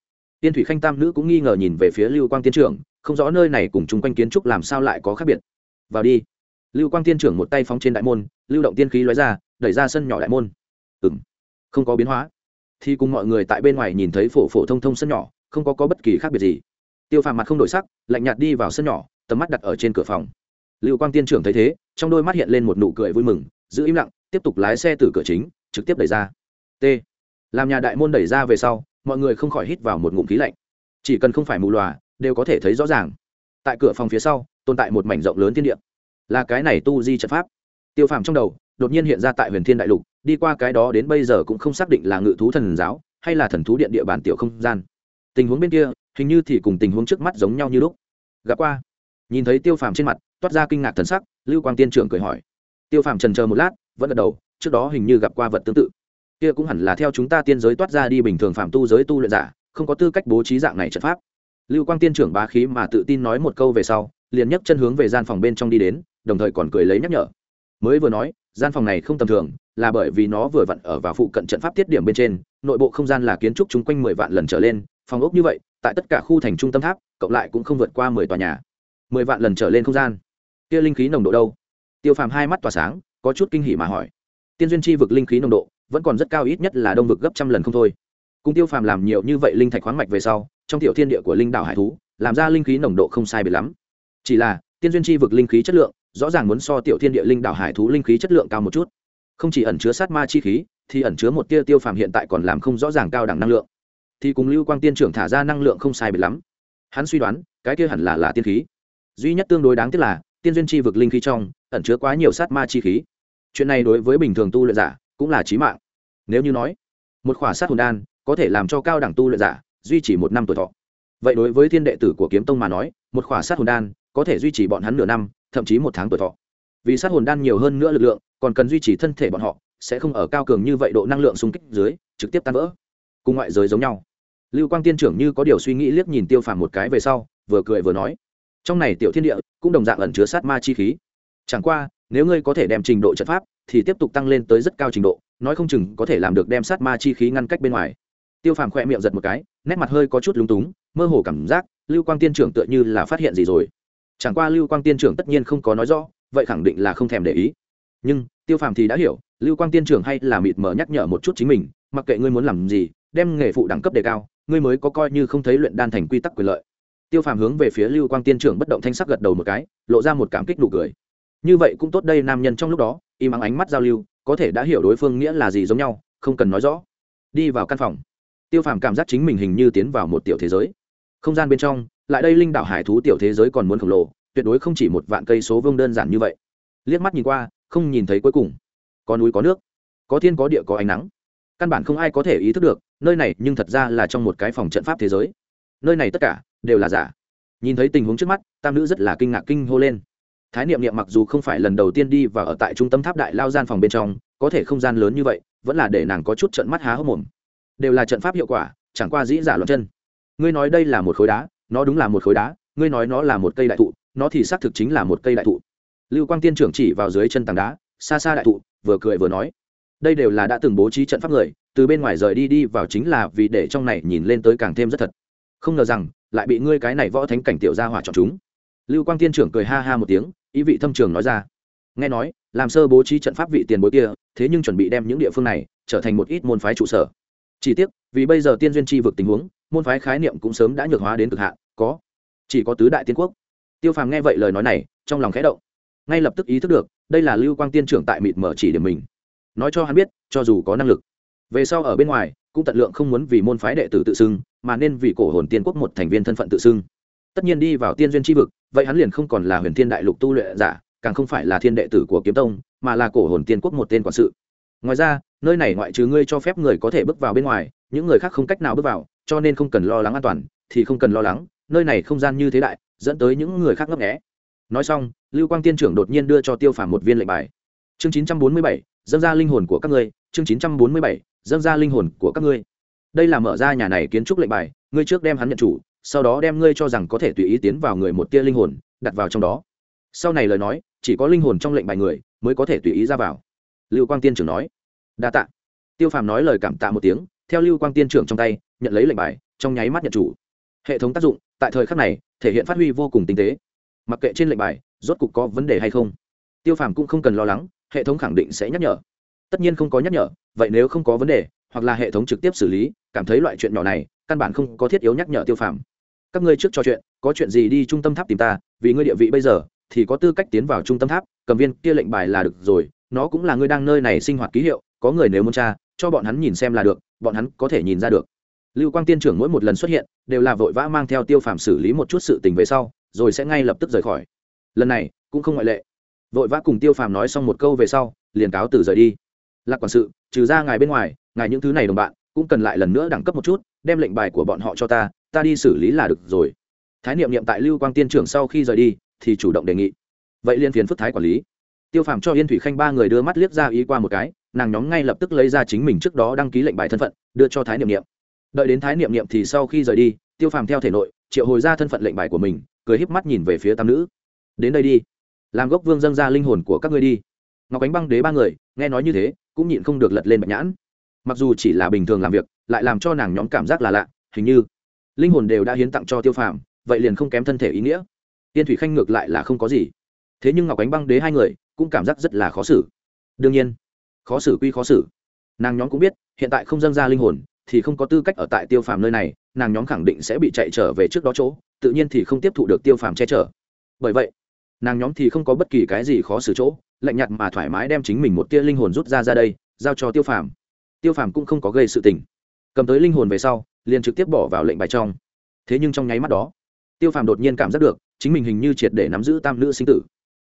Speaker 1: Tiên thủy khanh tam nữ cũng nghi ngờ nhìn về phía lưu quang tiên trưởng không rõ nơi này cùng chung quanh kiến trúc làm sao lại có khác biệt. Vào đi. Lưu quang tiên trưởng một tay phóng trên đại môn lưu động tiên khí lóe ra đẩy ra sân nhỏ đại môn. Ừ không có biến hóa. Thì cùng mọi người tại bên ngoài nhìn thấy phổ phổ thông thông sân nhỏ không có, có bất kỳ khác biệt gì. Tiêu phàm mặt không đổi sắc lạnh nhạt đi vào sân nhỏ tầm mắt đặt ở trên cửa phòng. Lưu quang tiên trưởng thấy thế trong đôi mắt hiện lên một nụ cười vui mừng giữ im lặng tiếp tục lái xe từ cửa chính trực tiếp đẩy ra. T. Làm nhà đại môn đẩy ra về sau mọi người không khỏi hít vào một ngụm khí lạnh. Chỉ cần không phải mù loà đều có thể thấy rõ ràng. Tại cửa phòng phía sau tồn tại một mảnh rộng lớn thiên địa. Là cái này tu di trận pháp. Tiêu phàm trong đầu đột nhiên hiện ra tại huyền thiên đại lục, đi qua cái đó đến bây giờ cũng không xác định là ngự thú thần giáo hay là thần thú điện địa bàn tiểu không gian. Tình huống bên kia, hình như thì cùng tình huống trước mắt giống nhau như lúc. Gặp qua. Nhìn thấy tiêu phàm trên mặt, toát ra kinh ngạc thần sắc, lưu quang tiên trưởng cười hỏi. Tiêu phàm trần chờ một lát, vẫn gật đầu, trước đó hình như gặp qua vật tương tự. Kia cũng hẳn là theo chúng ta tiên giới toát ra đi bình thường phạm tu giới tu luyện giả, không có tư cách bố trí dạng này trận pháp. Lưu quang tiên trưởng bá khí mà tự tin nói một câu về sau, liền nhấc chân hướng về gian phòng bên trong đi đến, đồng thời còn cười lấy nhắc nhở. Mới vừa nói gian phòng này không tầm thường, là bởi vì nó vừa vặn ở vào phụ cận trận pháp tiết điểm bên trên, nội bộ không gian là kiến trúc chung quanh mười vạn lần trở lên, phòng ốc như vậy, tại tất cả khu thành trung tâm tháp, cộng lại cũng không vượt qua mười tòa nhà. Mười vạn lần trở lên không gian. Kia linh khí nồng độ đâu? Tiêu phàm hai mắt tỏa sáng, có chút kinh hỉ mà hỏi. Tiên duyên chi vực linh khí nồng độ, vẫn còn rất cao ít nhất là đông vực gấp trăm lần không thôi. Cùng tiêu phàm làm nhiều như vậy linh thạch khoáng mạch về sau, trong tiểu thiên địa của linh đảo hải thú, làm ra linh khí nồng độ không sai biệt lắm. Chỉ là, tiên duyên chi vực linh khí chất lượng rõ ràng muốn so tiểu thiên địa linh đảo hải thú linh khí chất lượng cao một chút. Không chỉ ẩn chứa sát ma chi khí, thì ẩn chứa một tia tiêu phàm hiện tại còn làm không rõ ràng cao đẳng năng lượng. Thì cùng lưu quang tiên trưởng thả ra năng lượng không sai biệt lắm. Hắn suy đoán, cái kia hẳn là là tiên khí. Duy nhất tương đối đáng tiếc là, tiên duyên chi vực linh khí trong, ẩn chứa quá nhiều sát ma chi khí. Chuyện này đối với bình thường tu luyện giả, cũng là trí mạng. Nếu như nói, một khỏa sát hồn đan, có thể làm cho cao đẳng tu luyện giả, duy trì một năm tuổi thọ. Vậy đối với thiên đệ tử của kiếm tông mà nói, một khỏa sát hồn đan, có thể duy trì bọn hắn nửa năm thậm chí một tháng tuổi thọ. Vì sát hồn đan nhiều hơn nữa lực lượng, còn cần duy trì thân thể bọn họ, sẽ không ở cao cường như vậy độ năng lượng xung kích dưới, trực tiếp tan vỡ. Cùng ngoại giới giống nhau. Lưu quang tiên trưởng như có điều suy nghĩ liếc nhìn tiêu phàm một cái về sau, vừa cười vừa nói, trong này tiểu thiên địa, cũng đồng dạng ẩn chứa sát ma chi khí. Chẳng qua, nếu ngươi có thể đem trình độ trận pháp, thì tiếp tục tăng lên tới rất cao trình độ, nói không chừng có thể làm được đem sát ma chi khí ngăn cách bên ngoài. Tiêu phàm khỏe miệng giật một cái, nét mặt hơi có chút lúng túng, mơ hồ cảm giác lưu quang tiên trưởng tựa như là phát hiện gì rồi chẳng qua lưu quang tiên trưởng tất nhiên không có nói rõ, vậy khẳng định là không thèm để ý. Nhưng, tiêu phàm thì đã hiểu, lưu quang tiên trưởng hay là mịt mờ nhắc nhở một chút chính mình, mặc kệ ngươi muốn làm gì, đem nghề phụ đẳng cấp đề cao, ngươi mới có coi như không thấy luyện đan thành quy tắc quyền lợi. Tiêu phàm hướng về phía lưu quang tiên trưởng bất động thanh sắc gật đầu một cái, lộ ra một cảm kích đủ cười. Như vậy cũng tốt đây, nam nhân trong lúc đó, im ắng ánh mắt giao lưu, có thể đã hiểu đối phương nghĩa là gì giống nhau, không cần nói rõ. Đi vào căn phòng. Tiêu phàm cảm giác chính mình hình như tiến vào một tiểu thế giới. Không gian bên trong lại đây linh đảo hải thú tiểu thế giới còn muốn khổng lồ, tuyệt đối không chỉ một vạn cây số vương đơn giản như vậy. Liếc mắt nhìn qua, không nhìn thấy cuối cùng. Có núi có nước, có thiên có địa có ánh nắng. Căn bản không ai có thể ý thức được, nơi này nhưng thật ra là trong một cái phòng trận pháp thế giới. Nơi này tất cả đều là giả. Nhìn thấy tình huống trước mắt, tam nữ rất là kinh ngạc kinh hô lên. Thái niệm niệm mặc dù không phải lần đầu tiên đi và ở tại trung tâm tháp đại lao gian phòng bên trong, có thể không gian lớn như vậy, vẫn là để nàng có chút trận mắt há hốc mồm. Đều là trận pháp hiệu quả, chẳng qua dĩ giả loạn chân. Ngươi nói đây là một khối đá nó đúng là một khối đá, ngươi nói nó là một cây đại thụ, nó thì xác thực chính là một cây đại thụ. Lưu quang tiên trưởng chỉ vào dưới chân tảng đá, xa xa đại thụ, vừa cười vừa nói, đây đều là đã từng bố trí trận pháp người, từ bên ngoài rời đi đi vào chính là vì để trong này nhìn lên tới càng thêm rất thật. Không ngờ rằng, lại bị ngươi cái này võ thánh cảnh tiểu gia hỏa chọn chúng. Lưu quang tiên trưởng cười ha ha một tiếng, ý vị thâm trường nói ra, nghe nói, làm sơ bố trí trận pháp vị tiền bối kia, thế nhưng chuẩn bị đem những địa phương này trở thành một ít môn phái trụ sở. Chỉ tiếc, vì bây giờ tiên duyên tri vực tình huống, môn phái khái niệm cũng sớm đã nhược hóa đến cực hạn có. Chỉ có tứ đại tiên quốc. Tiêu phàm nghe vậy lời nói này, trong lòng khẽ động. Ngay lập tức ý thức được, đây là lưu quang tiên trưởng tại mịt mở chỉ điểm mình. Nói cho hắn biết, cho dù có năng lực. Về sau ở bên ngoài, cũng tận lượng không muốn vì môn phái đệ tử tự xưng, mà nên vì cổ hồn tiên quốc một thành viên thân phận tự xưng. Tất nhiên đi vào tiên duyên tri vực, vậy hắn liền không còn là huyền thiên đại lục tu luyện giả, càng không phải là thiên đệ tử của kiếm tông, mà là cổ hồn tiên quốc một tên quản sự. Ngoài ra, nơi này ngoại trừ ngươi cho phép người có thể bước vào bên ngoài, những người khác không cách nào bước vào, cho nên không cần lo lắng an toàn, thì không cần lo lắng nơi này không gian như thế đại, dẫn tới những người khác ngấp nghé. Nói xong, lưu quang tiên trưởng đột nhiên đưa cho tiêu phàm một viên lệnh bài. Chương chín trăm bốn mươi bảy, dâng ra linh hồn của các ngươi, chương chín trăm bốn mươi bảy, dâng ra linh hồn của các ngươi. Đây là mở ra nhà này kiến trúc lệnh bài, ngươi trước đem hắn nhận chủ, sau đó đem ngươi cho rằng có thể tùy ý tiến vào người một tia linh hồn, đặt vào trong đó. Sau này lời nói, chỉ có linh hồn trong lệnh bài người mới có thể tùy ý ra vào. Lưu quang tiên trưởng nói. Đa tạ. Tiêu phàm nói lời cảm tạ một tiếng, theo lưu quang tiên trưởng trong tay, nhận lấy lệnh bài, trong nháy mắt nhận chủ hệ thống tác dụng, tại thời khắc này, thể hiện phát huy vô cùng tinh tế. Mặc kệ trên lệnh bài, rốt cục có vấn đề hay không, tiêu phàm cũng không cần lo lắng, hệ thống khẳng định sẽ nhắc nhở. Tất nhiên không có nhắc nhở, vậy nếu không có vấn đề, hoặc là hệ thống trực tiếp xử lý, cảm thấy loại chuyện nhỏ này, căn bản không có thiết yếu nhắc nhở tiêu phàm. Các ngươi trước trò chuyện, có chuyện gì đi trung tâm tháp tìm ta, vì ngươi địa vị bây giờ, thì có tư cách tiến vào trung tâm tháp, cầm viên kia lệnh bài là được rồi, nó cũng là ngươi đang nơi này sinh hoạt ký hiệu, có người nếu muốn tra, cho bọn hắn nhìn xem là được, bọn hắn có thể nhìn ra được lưu quang tiên trưởng mỗi một lần xuất hiện, đều là vội vã mang theo tiêu phàm xử lý một chút sự tình về sau, rồi sẽ ngay lập tức rời khỏi. Lần này, cũng không ngoại lệ. Vội vã cùng tiêu phàm nói xong một câu về sau, liền cáo từ rời đi. Lạc quản sự, trừ ra ngài bên ngoài, ngài những thứ này đồng bạn, cũng cần lại lần nữa đẳng cấp một chút, đem lệnh bài của bọn họ cho ta ta đi xử lý là được rồi. Thái niệm niệm tại lưu quang tiên trưởng sau khi rời đi, thì chủ động đề nghị. Vậy liên phiền phức thái quản lý. Tiêu phàm cho yên thủy khanh ba người đưa mắt liếc ra ý qua một cái, nàng nhóm ngay lập tức lấy ra chính mình trước đó đăng ký lệnh bài thân phận, đưa cho thái niệm niệm đợi đến thái niệm niệm thì sau khi rời đi, tiêu phàm theo thể nội, triệu hồi ra thân phận lệnh bài của mình, cười híp mắt nhìn về phía tam nữ. Đến đây đi, làm gốc vương dâng ra linh hồn của các ngươi đi. Ngọc ánh băng đế ba người, nghe nói như thế, cũng nhịn không được lật lên bạch nhãn. Mặc dù chỉ là bình thường làm việc, lại làm cho nàng nhóm cảm giác là lạ, hình như linh hồn đều đã hiến tặng cho tiêu phàm, vậy liền không kém thân thể ý nghĩa. Tiên thủy khanh ngược lại là không có gì. Thế nhưng ngọc ánh băng đế hai người, cũng cảm giác rất là khó xử. Đương nhiên, khó xử quy khó xử. Nàng nhóm cũng biết, hiện tại không dâng ra linh hồn thì không có tư cách ở tại tiêu phàm nơi này, nàng nhóm khẳng định sẽ bị chạy trở về trước đó chỗ, tự nhiên thì không tiếp thụ được tiêu phàm che chở. Bởi vậy, nàng nhóm thì không có bất kỳ cái gì khó xử chỗ, lạnh nhạt mà thoải mái đem chính mình một tia linh hồn rút ra ra đây, giao cho tiêu phàm. Tiêu phàm cũng không có gây sự tình. Cầm tới linh hồn về sau, liền trực tiếp bỏ vào lệnh bài trong. Thế nhưng trong nháy mắt đó, tiêu phàm đột nhiên cảm giác được, chính mình hình như triệt để nắm giữ tam nữ sinh tử.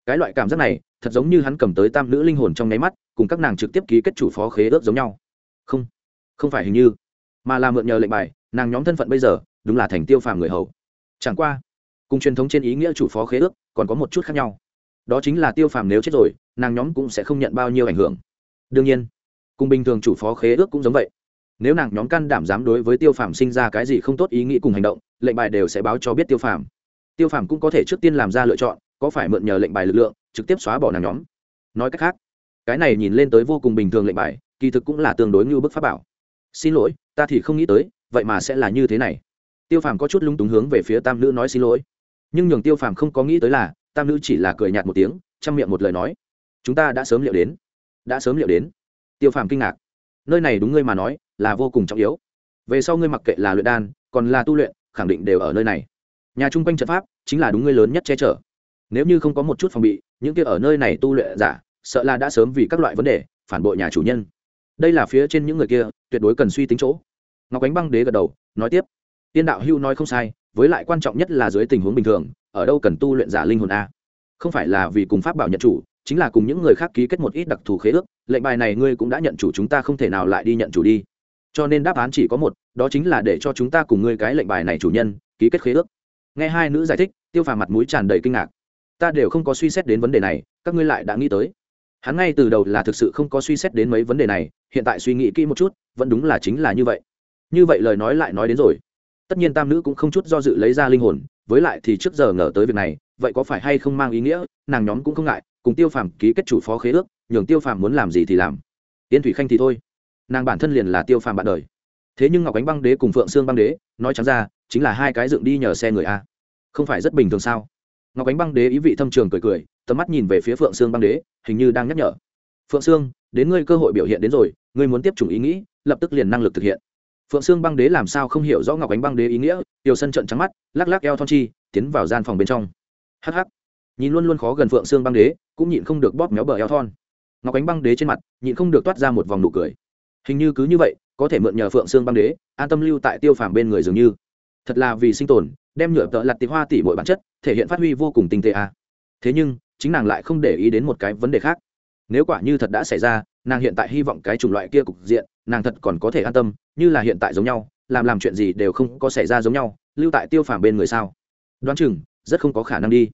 Speaker 1: Cái loại cảm giác này, thật giống như hắn cầm tới tam nữ linh hồn trong nháy mắt, cùng các nàng trực tiếp ký kết chủ phó khế ước giống nhau. Không không phải hình như mà là mượn nhờ lệnh bài, nàng nhóm thân phận bây giờ, đúng là thành tiêu phàm người hầu. Chẳng qua, cùng truyền thống trên ý nghĩa chủ phó khế ước, còn có một chút khác nhau. Đó chính là tiêu phàm nếu chết rồi, nàng nhóm cũng sẽ không nhận bao nhiêu ảnh hưởng. Đương nhiên, cùng bình thường chủ phó khế ước cũng giống vậy. Nếu nàng nhóm can đảm dám đối với tiêu phàm sinh ra cái gì không tốt ý nghĩ cùng hành động, lệnh bài đều sẽ báo cho biết tiêu phàm. Tiêu phàm cũng có thể trước tiên làm ra lựa chọn, có phải mượn nhờ lệnh bài lực lượng, trực tiếp xóa bỏ nàng nhóm. Nói cách khác, cái này nhìn lên tới vô cùng bình thường lệnh bài, kỳ thực cũng là tương đối như bức pháp bảo xin lỗi, ta thì không nghĩ tới, vậy mà sẽ là như thế này. Tiêu phàm có chút lung túng hướng về phía tam nữ nói xin lỗi. Nhưng nhường tiêu phàm không có nghĩ tới là, tam nữ chỉ là cười nhạt một tiếng, chăm miệng một lời nói. Chúng ta đã sớm liệu đến. Đã sớm liệu đến. Tiêu phàm kinh ngạc. Nơi này đúng ngươi mà nói, là vô cùng trọng yếu. Về sau ngươi mặc kệ là luyện đan, còn là tu luyện, khẳng định đều ở nơi này. Nhà chung quanh trận pháp, chính là đúng ngươi lớn nhất che chở. Nếu như không có một chút phòng bị, những kia ở nơi này tu luyện giả, sợ là đã sớm vì các loại vấn đề, phản bội nhà chủ nhân đây là phía trên những người kia, tuyệt đối cần suy tính chỗ. Ngọc ánh băng đế gật đầu, nói tiếp. Tiên đạo hưu nói không sai, với lại quan trọng nhất là dưới tình huống bình thường, ở đâu cần tu luyện giả linh hồn a? Không phải là vì cùng pháp bảo nhận chủ, chính là cùng những người khác ký kết một ít đặc thù khế ước, lệnh bài này ngươi cũng đã nhận chủ, chúng ta không thể nào lại đi nhận chủ đi. Cho nên đáp án chỉ có một, đó chính là để cho chúng ta cùng ngươi cái lệnh bài này chủ nhân, ký kết khế ước. Nghe hai nữ giải thích, tiêu phàm mặt mũi tràn đầy kinh ngạc. Ta đều không có suy xét đến vấn đề này, các ngươi lại đã nghĩ tới hắn ngay từ đầu là thực sự không có suy xét đến mấy vấn đề này, hiện tại suy nghĩ kỹ một chút, vẫn đúng là chính là như vậy. Như vậy lời nói lại nói đến rồi. Tất nhiên tam nữ cũng không chút do dự lấy ra linh hồn, với lại thì trước giờ ngờ tới việc này, vậy có phải hay không mang ý nghĩa, nàng nhóm cũng không ngại, cùng tiêu phàm ký kết chủ phó khế ước, nhường tiêu phàm muốn làm gì thì làm. Yên thủy khanh thì thôi. Nàng bản thân liền là tiêu phàm bạn đời. Thế nhưng ngọc ánh băng đế cùng phượng sương băng đế, nói trắng ra, chính là hai cái dựng đi nhờ xe người a. Không phải rất bình thường sao? Ngọc ánh băng đế ý vị thâm trường cười cười tầm mắt nhìn về phía phượng sương băng đế, hình như đang nhắc nhở. Phượng sương, đến ngươi cơ hội biểu hiện đến rồi, ngươi muốn tiếp chủng ý nghĩ, lập tức liền năng lực thực hiện. Phượng sương băng đế làm sao không hiểu rõ ngọc ánh băng đế ý nghĩa, tiểu sân trận trắng mắt, lắc lắc eo thon chi, tiến vào gian phòng bên trong. Hh nhìn luôn luôn khó gần phượng sương băng đế, cũng nhịn không được bóp méo bờ eo thon. Ngọc ánh băng đế trên mặt, nhịn không được toát ra một vòng nụ cười. Hình như cứ như vậy, có thể mượn nhờ phượng sương băng đế, an tâm lưu tại tiêu phàm bên người dường như. Thật là vì sinh tồn, đem nhựa tợ lặt tị hoa tỉ mọi bản chất, thể hiện phát huy vô cùng tinh tế à. thế nhưng chính nàng lại không để ý đến một cái vấn đề khác. Nếu quả như thật đã xảy ra, nàng hiện tại hy vọng cái chủng loại kia cục diện, nàng thật còn có thể an tâm, như là hiện tại giống nhau, làm làm chuyện gì đều không có xảy ra giống nhau, lưu tại tiêu phàm bên người sao? Đoán chừng, rất không có khả năng đi.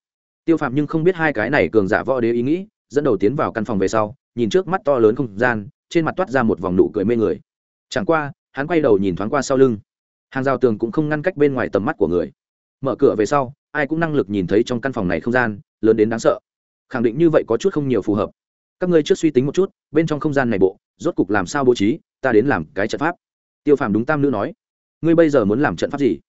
Speaker 1: Tiêu phàm nhưng không biết hai cái này cường giả võ đế ý nghĩ, dẫn đầu tiến vào căn phòng về sau, nhìn trước mắt to lớn không gian, trên mặt toát ra một vòng nụ cười mê người. Chẳng qua, hắn quay đầu nhìn thoáng qua sau lưng. Hàng rào tường cũng không ngăn cách bên ngoài tầm mắt của người. Mở cửa về sau, ai cũng năng lực nhìn thấy trong căn phòng này không gian, lớn đến đáng sợ khẳng định như vậy có chút không nhiều phù hợp. Các ngươi trước suy tính một chút, bên trong không gian này bộ, rốt cục làm sao bố trí, ta đến làm cái trận pháp. Tiêu phàm đúng tam nữ nói. Ngươi bây giờ muốn làm trận pháp gì?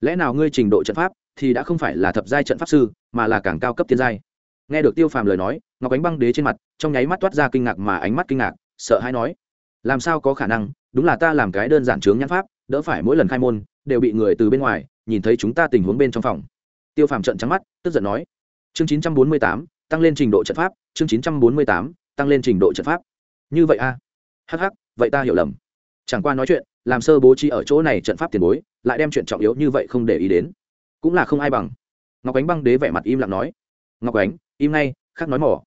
Speaker 1: Lẽ nào ngươi trình độ trận pháp thì đã không phải là thập giai trận pháp sư, mà là càng cao cấp tiên giai? Nghe được tiêu phàm lời nói, ngọc ánh băng đế trên mặt trong nháy mắt toát ra kinh ngạc mà ánh mắt kinh ngạc, sợ hãi nói, làm sao có khả năng? Đúng là ta làm cái đơn giản chướng nhãn pháp, đỡ phải mỗi lần khai môn, đều bị người từ bên ngoài nhìn thấy chúng ta tình huống bên trong phòng. Tiêu phàm trận trắng mắt, tức giận nói, chương chín trăm bốn mươi tám tăng lên trình độ trận pháp, chương chín trăm bốn mươi tám, tăng lên trình độ trận pháp. Như vậy a à? hh vậy ta hiểu lầm. Chẳng qua nói chuyện, làm sơ bố trí ở chỗ này trận pháp tiền bối, lại đem chuyện trọng yếu như vậy không để ý đến. Cũng là không ai bằng. Ngọc ánh băng đế vẻ mặt im lặng nói. Ngọc ánh, im ngay, khác nói mỏ.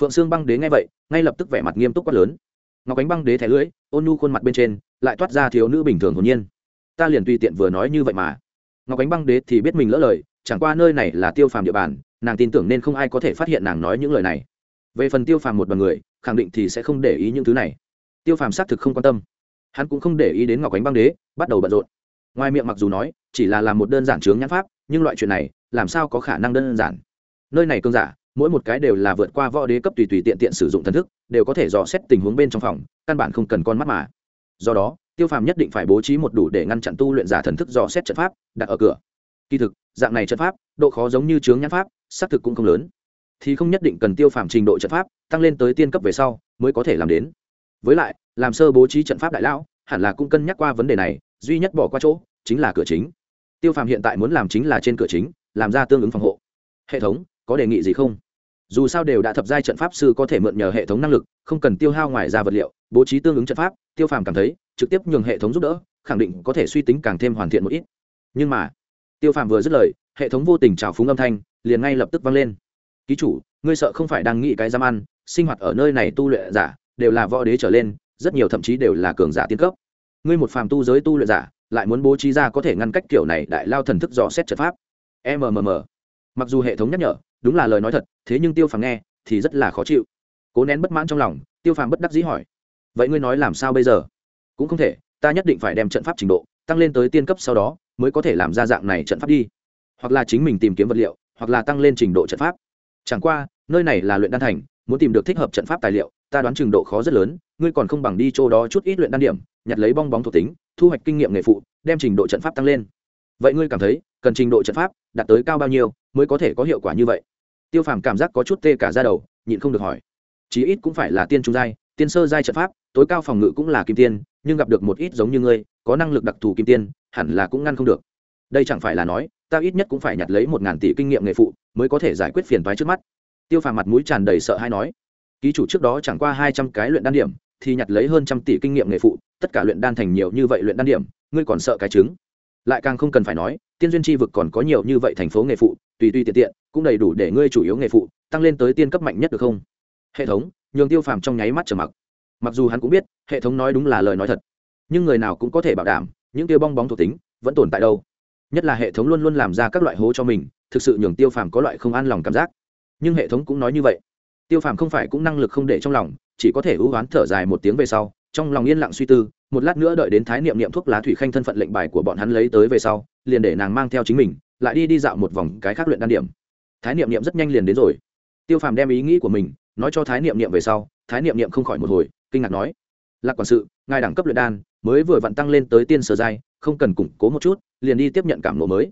Speaker 1: Phượng sương băng đế nghe vậy, ngay lập tức vẻ mặt nghiêm túc quát lớn. Ngọc ánh băng đế thẻ lưỡi, ôn nu khuôn mặt bên trên, lại toát ra thiếu nữ bình thường hồn nhiên. Ta liền tùy tiện vừa nói như vậy mà. Ngọc ánh băng đế thì biết mình lỡ lời, chẳng qua nơi này là tiêu phàm địa bàn nàng tin tưởng nên không ai có thể phát hiện nàng nói những lời này. Về phần tiêu phàm một đ n người, khẳng định thì sẽ không để ý những thứ này. Tiêu phàm xác thực không quan tâm. Hắn cũng không để ý đến ngọc ánh băng đế, bắt đầu bận rộn. Ngoài miệng mặc dù nói, chỉ là làm một đơn giản chướng nhãn pháp, nhưng loại chuyện này, làm sao có khả năng đơn giản? Nơi này cơn giả, mỗi một cái đều là vượt qua võ đế cấp tùy tùy tiện tiện sử dụng thần thức, đều có thể dò xét tình huống bên trong phòng, căn bản không cần con mắt mà. Do đó, tiêu phàm nhất định phải bố trí một đủ để ngăn chặn tu luyện giả thần thức dò xét trận pháp đặt ở cửa. Kỳ thực, dạng này trận pháp, độ khó giống như chướng nhãn pháp xác thực cũng không lớn. Thì không nhất định cần tiêu phàm trình độ trận pháp, tăng lên tới tiên cấp về sau mới có thể làm đến. Với lại, làm sơ bố trí trận pháp đại lão, hẳn là cũng cân nhắc qua vấn đề này, duy nhất bỏ qua chỗ chính là cửa chính. Tiêu phàm hiện tại muốn làm chính là trên cửa chính, làm ra tương ứng phòng hộ. Hệ thống, có đề nghị gì không? Dù sao đều đã thập giai trận pháp sư có thể mượn nhờ hệ thống năng lực, không cần tiêu hao ngoài ra vật liệu, bố trí tương ứng trận pháp, tiêu phàm cảm thấy, trực tiếp nhường hệ thống giúp đỡ, khẳng định có thể suy tính càng thêm hoàn thiện một ít. Nhưng mà, tiêu phàm vừa dứt lời, hệ thống vô tình trào phúng âm thanh liền ngay lập tức vang lên. Ký chủ, ngươi sợ không phải đang nghĩ cái giam ăn, sinh hoạt ở nơi này tu luyện giả, đều là võ đế trở lên, rất nhiều thậm chí đều là cường giả tiên cấp. Ngươi một phàm tu giới tu luyện giả, lại muốn bố trí ra có thể ngăn cách kiểu này đại lao thần thức dò xét trận pháp. Mmm mặc dù hệ thống nhắc nhở, đúng là lời nói thật, thế nhưng tiêu phàm nghe, thì rất là khó chịu. Cố nén bất mãn trong lòng, tiêu phàm bất đắc dĩ hỏi, vậy ngươi nói làm sao bây giờ? Cũng không thể, ta nhất định phải đem trận pháp trình độ tăng lên tới tiên cấp sau đó, mới có thể làm ra dạng này trận pháp đi. Hoặc là chính mình tìm kiếm vật liệu hoặc là tăng lên trình độ trận pháp. Chẳng qua, nơi này là luyện đan thành, muốn tìm được thích hợp trận pháp tài liệu, ta đoán trình độ khó rất lớn, ngươi còn không bằng đi chỗ đó chút ít luyện đan điểm, nhặt lấy bong bóng thuộc tính, thu hoạch kinh nghiệm nghề phụ, đem trình độ trận pháp tăng lên. Vậy ngươi cảm thấy, cần trình độ trận pháp đạt tới cao bao nhiêu mới có thể có hiệu quả như vậy? Tiêu phàm cảm giác có chút tê cả ra đầu, nhịn không được hỏi. Chí ít cũng phải là tiên trung giai, tiên sơ giai trận pháp, tối cao phòng ngự cũng là kim tiên, nhưng gặp được một ít giống như ngươi, có năng lực đặc thù kim tiên, hẳn là cũng ngăn không được. Đây chẳng phải là nói ta ít nhất cũng phải nhặt lấy một ngàn tỷ kinh nghiệm nghề phụ, mới có thể giải quyết phiền toái trước mắt. Tiêu phàm mặt mũi tràn đầy sợ hay nói. Ký chủ trước đó chẳng qua hai trăm cái luyện đan điểm, thì nhặt lấy hơn trăm tỷ kinh nghiệm nghề phụ, tất cả luyện đan thành nhiều như vậy luyện đan điểm, ngươi còn sợ cái trứng? Lại càng không cần phải nói, tiên duyên tri vực còn có nhiều như vậy thành phố nghề phụ, tùy tùy tiện tiện, cũng đầy đủ để ngươi chủ yếu nghề phụ, tăng lên tới tiên cấp mạnh nhất được không? Hệ thống, nhường tiêu phàm trong nháy mắt trở mặc. Mặc dù hắn cũng biết, hệ thống nói đúng là lời nói thật, nhưng người nào cũng có thể bảo đảm, những tiêu bong bóng thuộc tính vẫn tồn tại đâu nhất là hệ thống luôn luôn làm ra các loại hố cho mình, thực sự nhường tiêu phàm có loại không an lòng cảm giác. Nhưng hệ thống cũng nói như vậy. Tiêu phàm không phải cũng năng lực không để trong lòng, chỉ có thể hữu oán thở dài một tiếng về sau, trong lòng yên lặng suy tư, một lát nữa đợi đến thái niệm niệm thuốc lá thủy khanh thân phận lệnh bài của bọn hắn lấy tới về sau, liền để nàng mang theo chính mình, lại đi đi dạo một vòng cái khác luyện đan điểm. Thái niệm niệm rất nhanh liền đến rồi. Tiêu phàm đem ý nghĩ của mình nói cho thái niệm niệm về sau, thái niệm niệm không khỏi một hồi, kinh ngạc nói, lạc quản sự, ngài đẳng cấp luyện đan mới vừa vặn tăng lên tới tiên sở giai không cần củng cố một chút, liền đi tiếp nhận cảm lộ mới.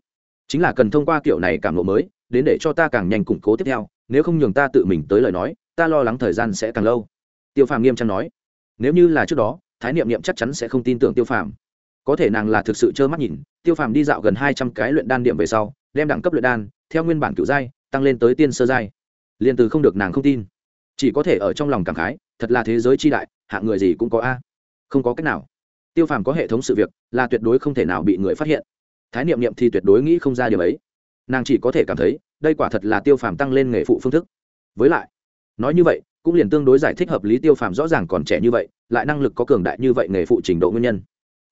Speaker 1: Chính là cần thông qua kiểu này cảm lộ mới, đến để cho ta càng nhanh củng cố tiếp theo, nếu không nhường ta tự mình tới lời nói, ta lo lắng thời gian sẽ càng lâu. Tiêu phàm nghiêm trang nói. Nếu như là trước đó, thái niệm niệm chắc chắn sẽ không tin tưởng tiêu phàm. Có thể nàng là thực sự trơ mắt nhìn, tiêu phàm đi dạo gần hai trăm cái luyện đan điểm về sau, đem đẳng cấp luyện đan, theo nguyên bản cựu giai, tăng lên tới tiên sơ giai. Liền từ không được nàng không tin. Chỉ có thể ở trong lòng cảm khái, thật là thế giới chi đại, hạng người gì cũng có a. Không có cách nào tiêu phàm có hệ thống sự việc, là tuyệt đối không thể nào bị người phát hiện. Thái niệm niệm thì tuyệt đối nghĩ không ra điều ấy. Nàng chỉ có thể cảm thấy, đây quả thật là tiêu phàm tăng lên nghề phụ phương thức. Với lại, nói như vậy, cũng liền tương đối giải thích hợp lý tiêu phàm rõ ràng còn trẻ như vậy, lại năng lực có cường đại như vậy nghề phụ trình độ nguyên nhân.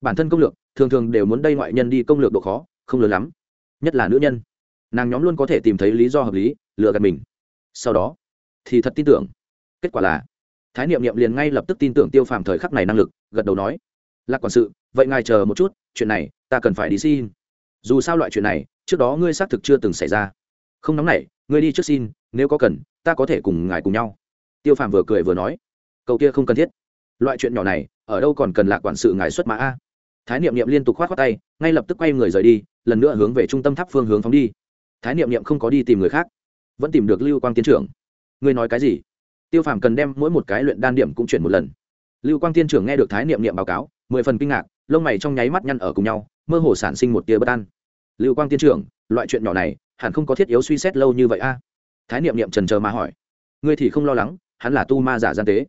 Speaker 1: Bản thân công lược, thường thường đều muốn đây ngoại nhân đi công lược độ khó, không lớn lắm. Nhất là nữ nhân. Nàng nhóm luôn có thể tìm thấy lý do hợp lý, lựa gạt mình. Sau đó, thì thật tin tưởng. Kết quả là, thái niệm niệm liền ngay lập tức tin tưởng tiêu phàm thời khắc này năng lực, gật đầu nói lạc quản sự, vậy ngài chờ một chút, chuyện này, ta cần phải đi xin. Dù sao loại chuyện này, trước đó ngươi xác thực chưa từng xảy ra. Không nóng nảy, ngươi đi trước xin, nếu có cần, ta có thể cùng ngài cùng nhau. Tiêu phàm vừa cười vừa nói, câu kia không cần thiết. Loại chuyện nhỏ này, ở đâu còn cần lạc quản sự ngài xuất mã a? Thái niệm niệm liên tục k h o á t khoác tay, ngay lập tức quay người rời đi, lần nữa hướng về trung tâm tháp phương hướng phóng đi. Thái niệm niệm không có đi tìm người khác, vẫn tìm được lưu quang tiến trưởng. Ngươi nói cái gì? Tiêu phàm cần đem mỗi một cái luyện đan điểm cũng chuyển một lần. Lưu quang tiên trưởng nghe được thái niệm niệm báo cáo mười phần kinh ngạc, lông mày trong nháy mắt nhăn ở cùng nhau, mơ hồ sản sinh một tia bất an. Lưu quang tiên trưởng, loại chuyện nhỏ này, hẳn không có thiết yếu suy xét lâu như vậy a. Thái niệm niệm trần chờ mà hỏi. Ngươi thì không lo lắng, hắn là tu ma giả gian tế.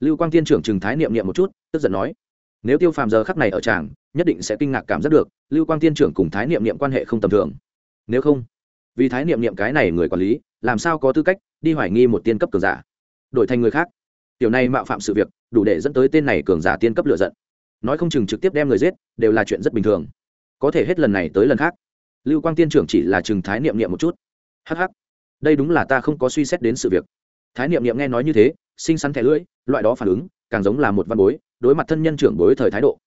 Speaker 1: Lưu quang tiên trưởng chừng thái niệm niệm một chút, tức giận nói. Nếu tiêu phàm giờ khắc này ở tràng, nhất định sẽ kinh ngạc cảm giác được, lưu quang tiên trưởng cùng thái niệm niệm quan hệ không tầm thường. Nếu không, vì thái niệm niệm cái này người quản lý, làm sao có tư cách đi hoài nghi một tiên cấp cường giả? Đổi thành người khác. Tiểu này mạo phạm sự việc, đủ để dẫn tới tên này cường giả tiên cấp lựa giận nói không chừng trực tiếp đem người giết, đều là chuyện rất bình thường. Có thể hết lần này tới lần khác. Lưu quang tiên trưởng chỉ là chừng thái niệm niệm một chút. Hh đây đúng là ta không có suy xét đến sự việc. Thái niệm niệm nghe nói như thế, xinh xắn thẻ lưỡi, loại đó phản ứng, càng giống là một văn bối, đối mặt thân nhân trưởng bối thời thái độ.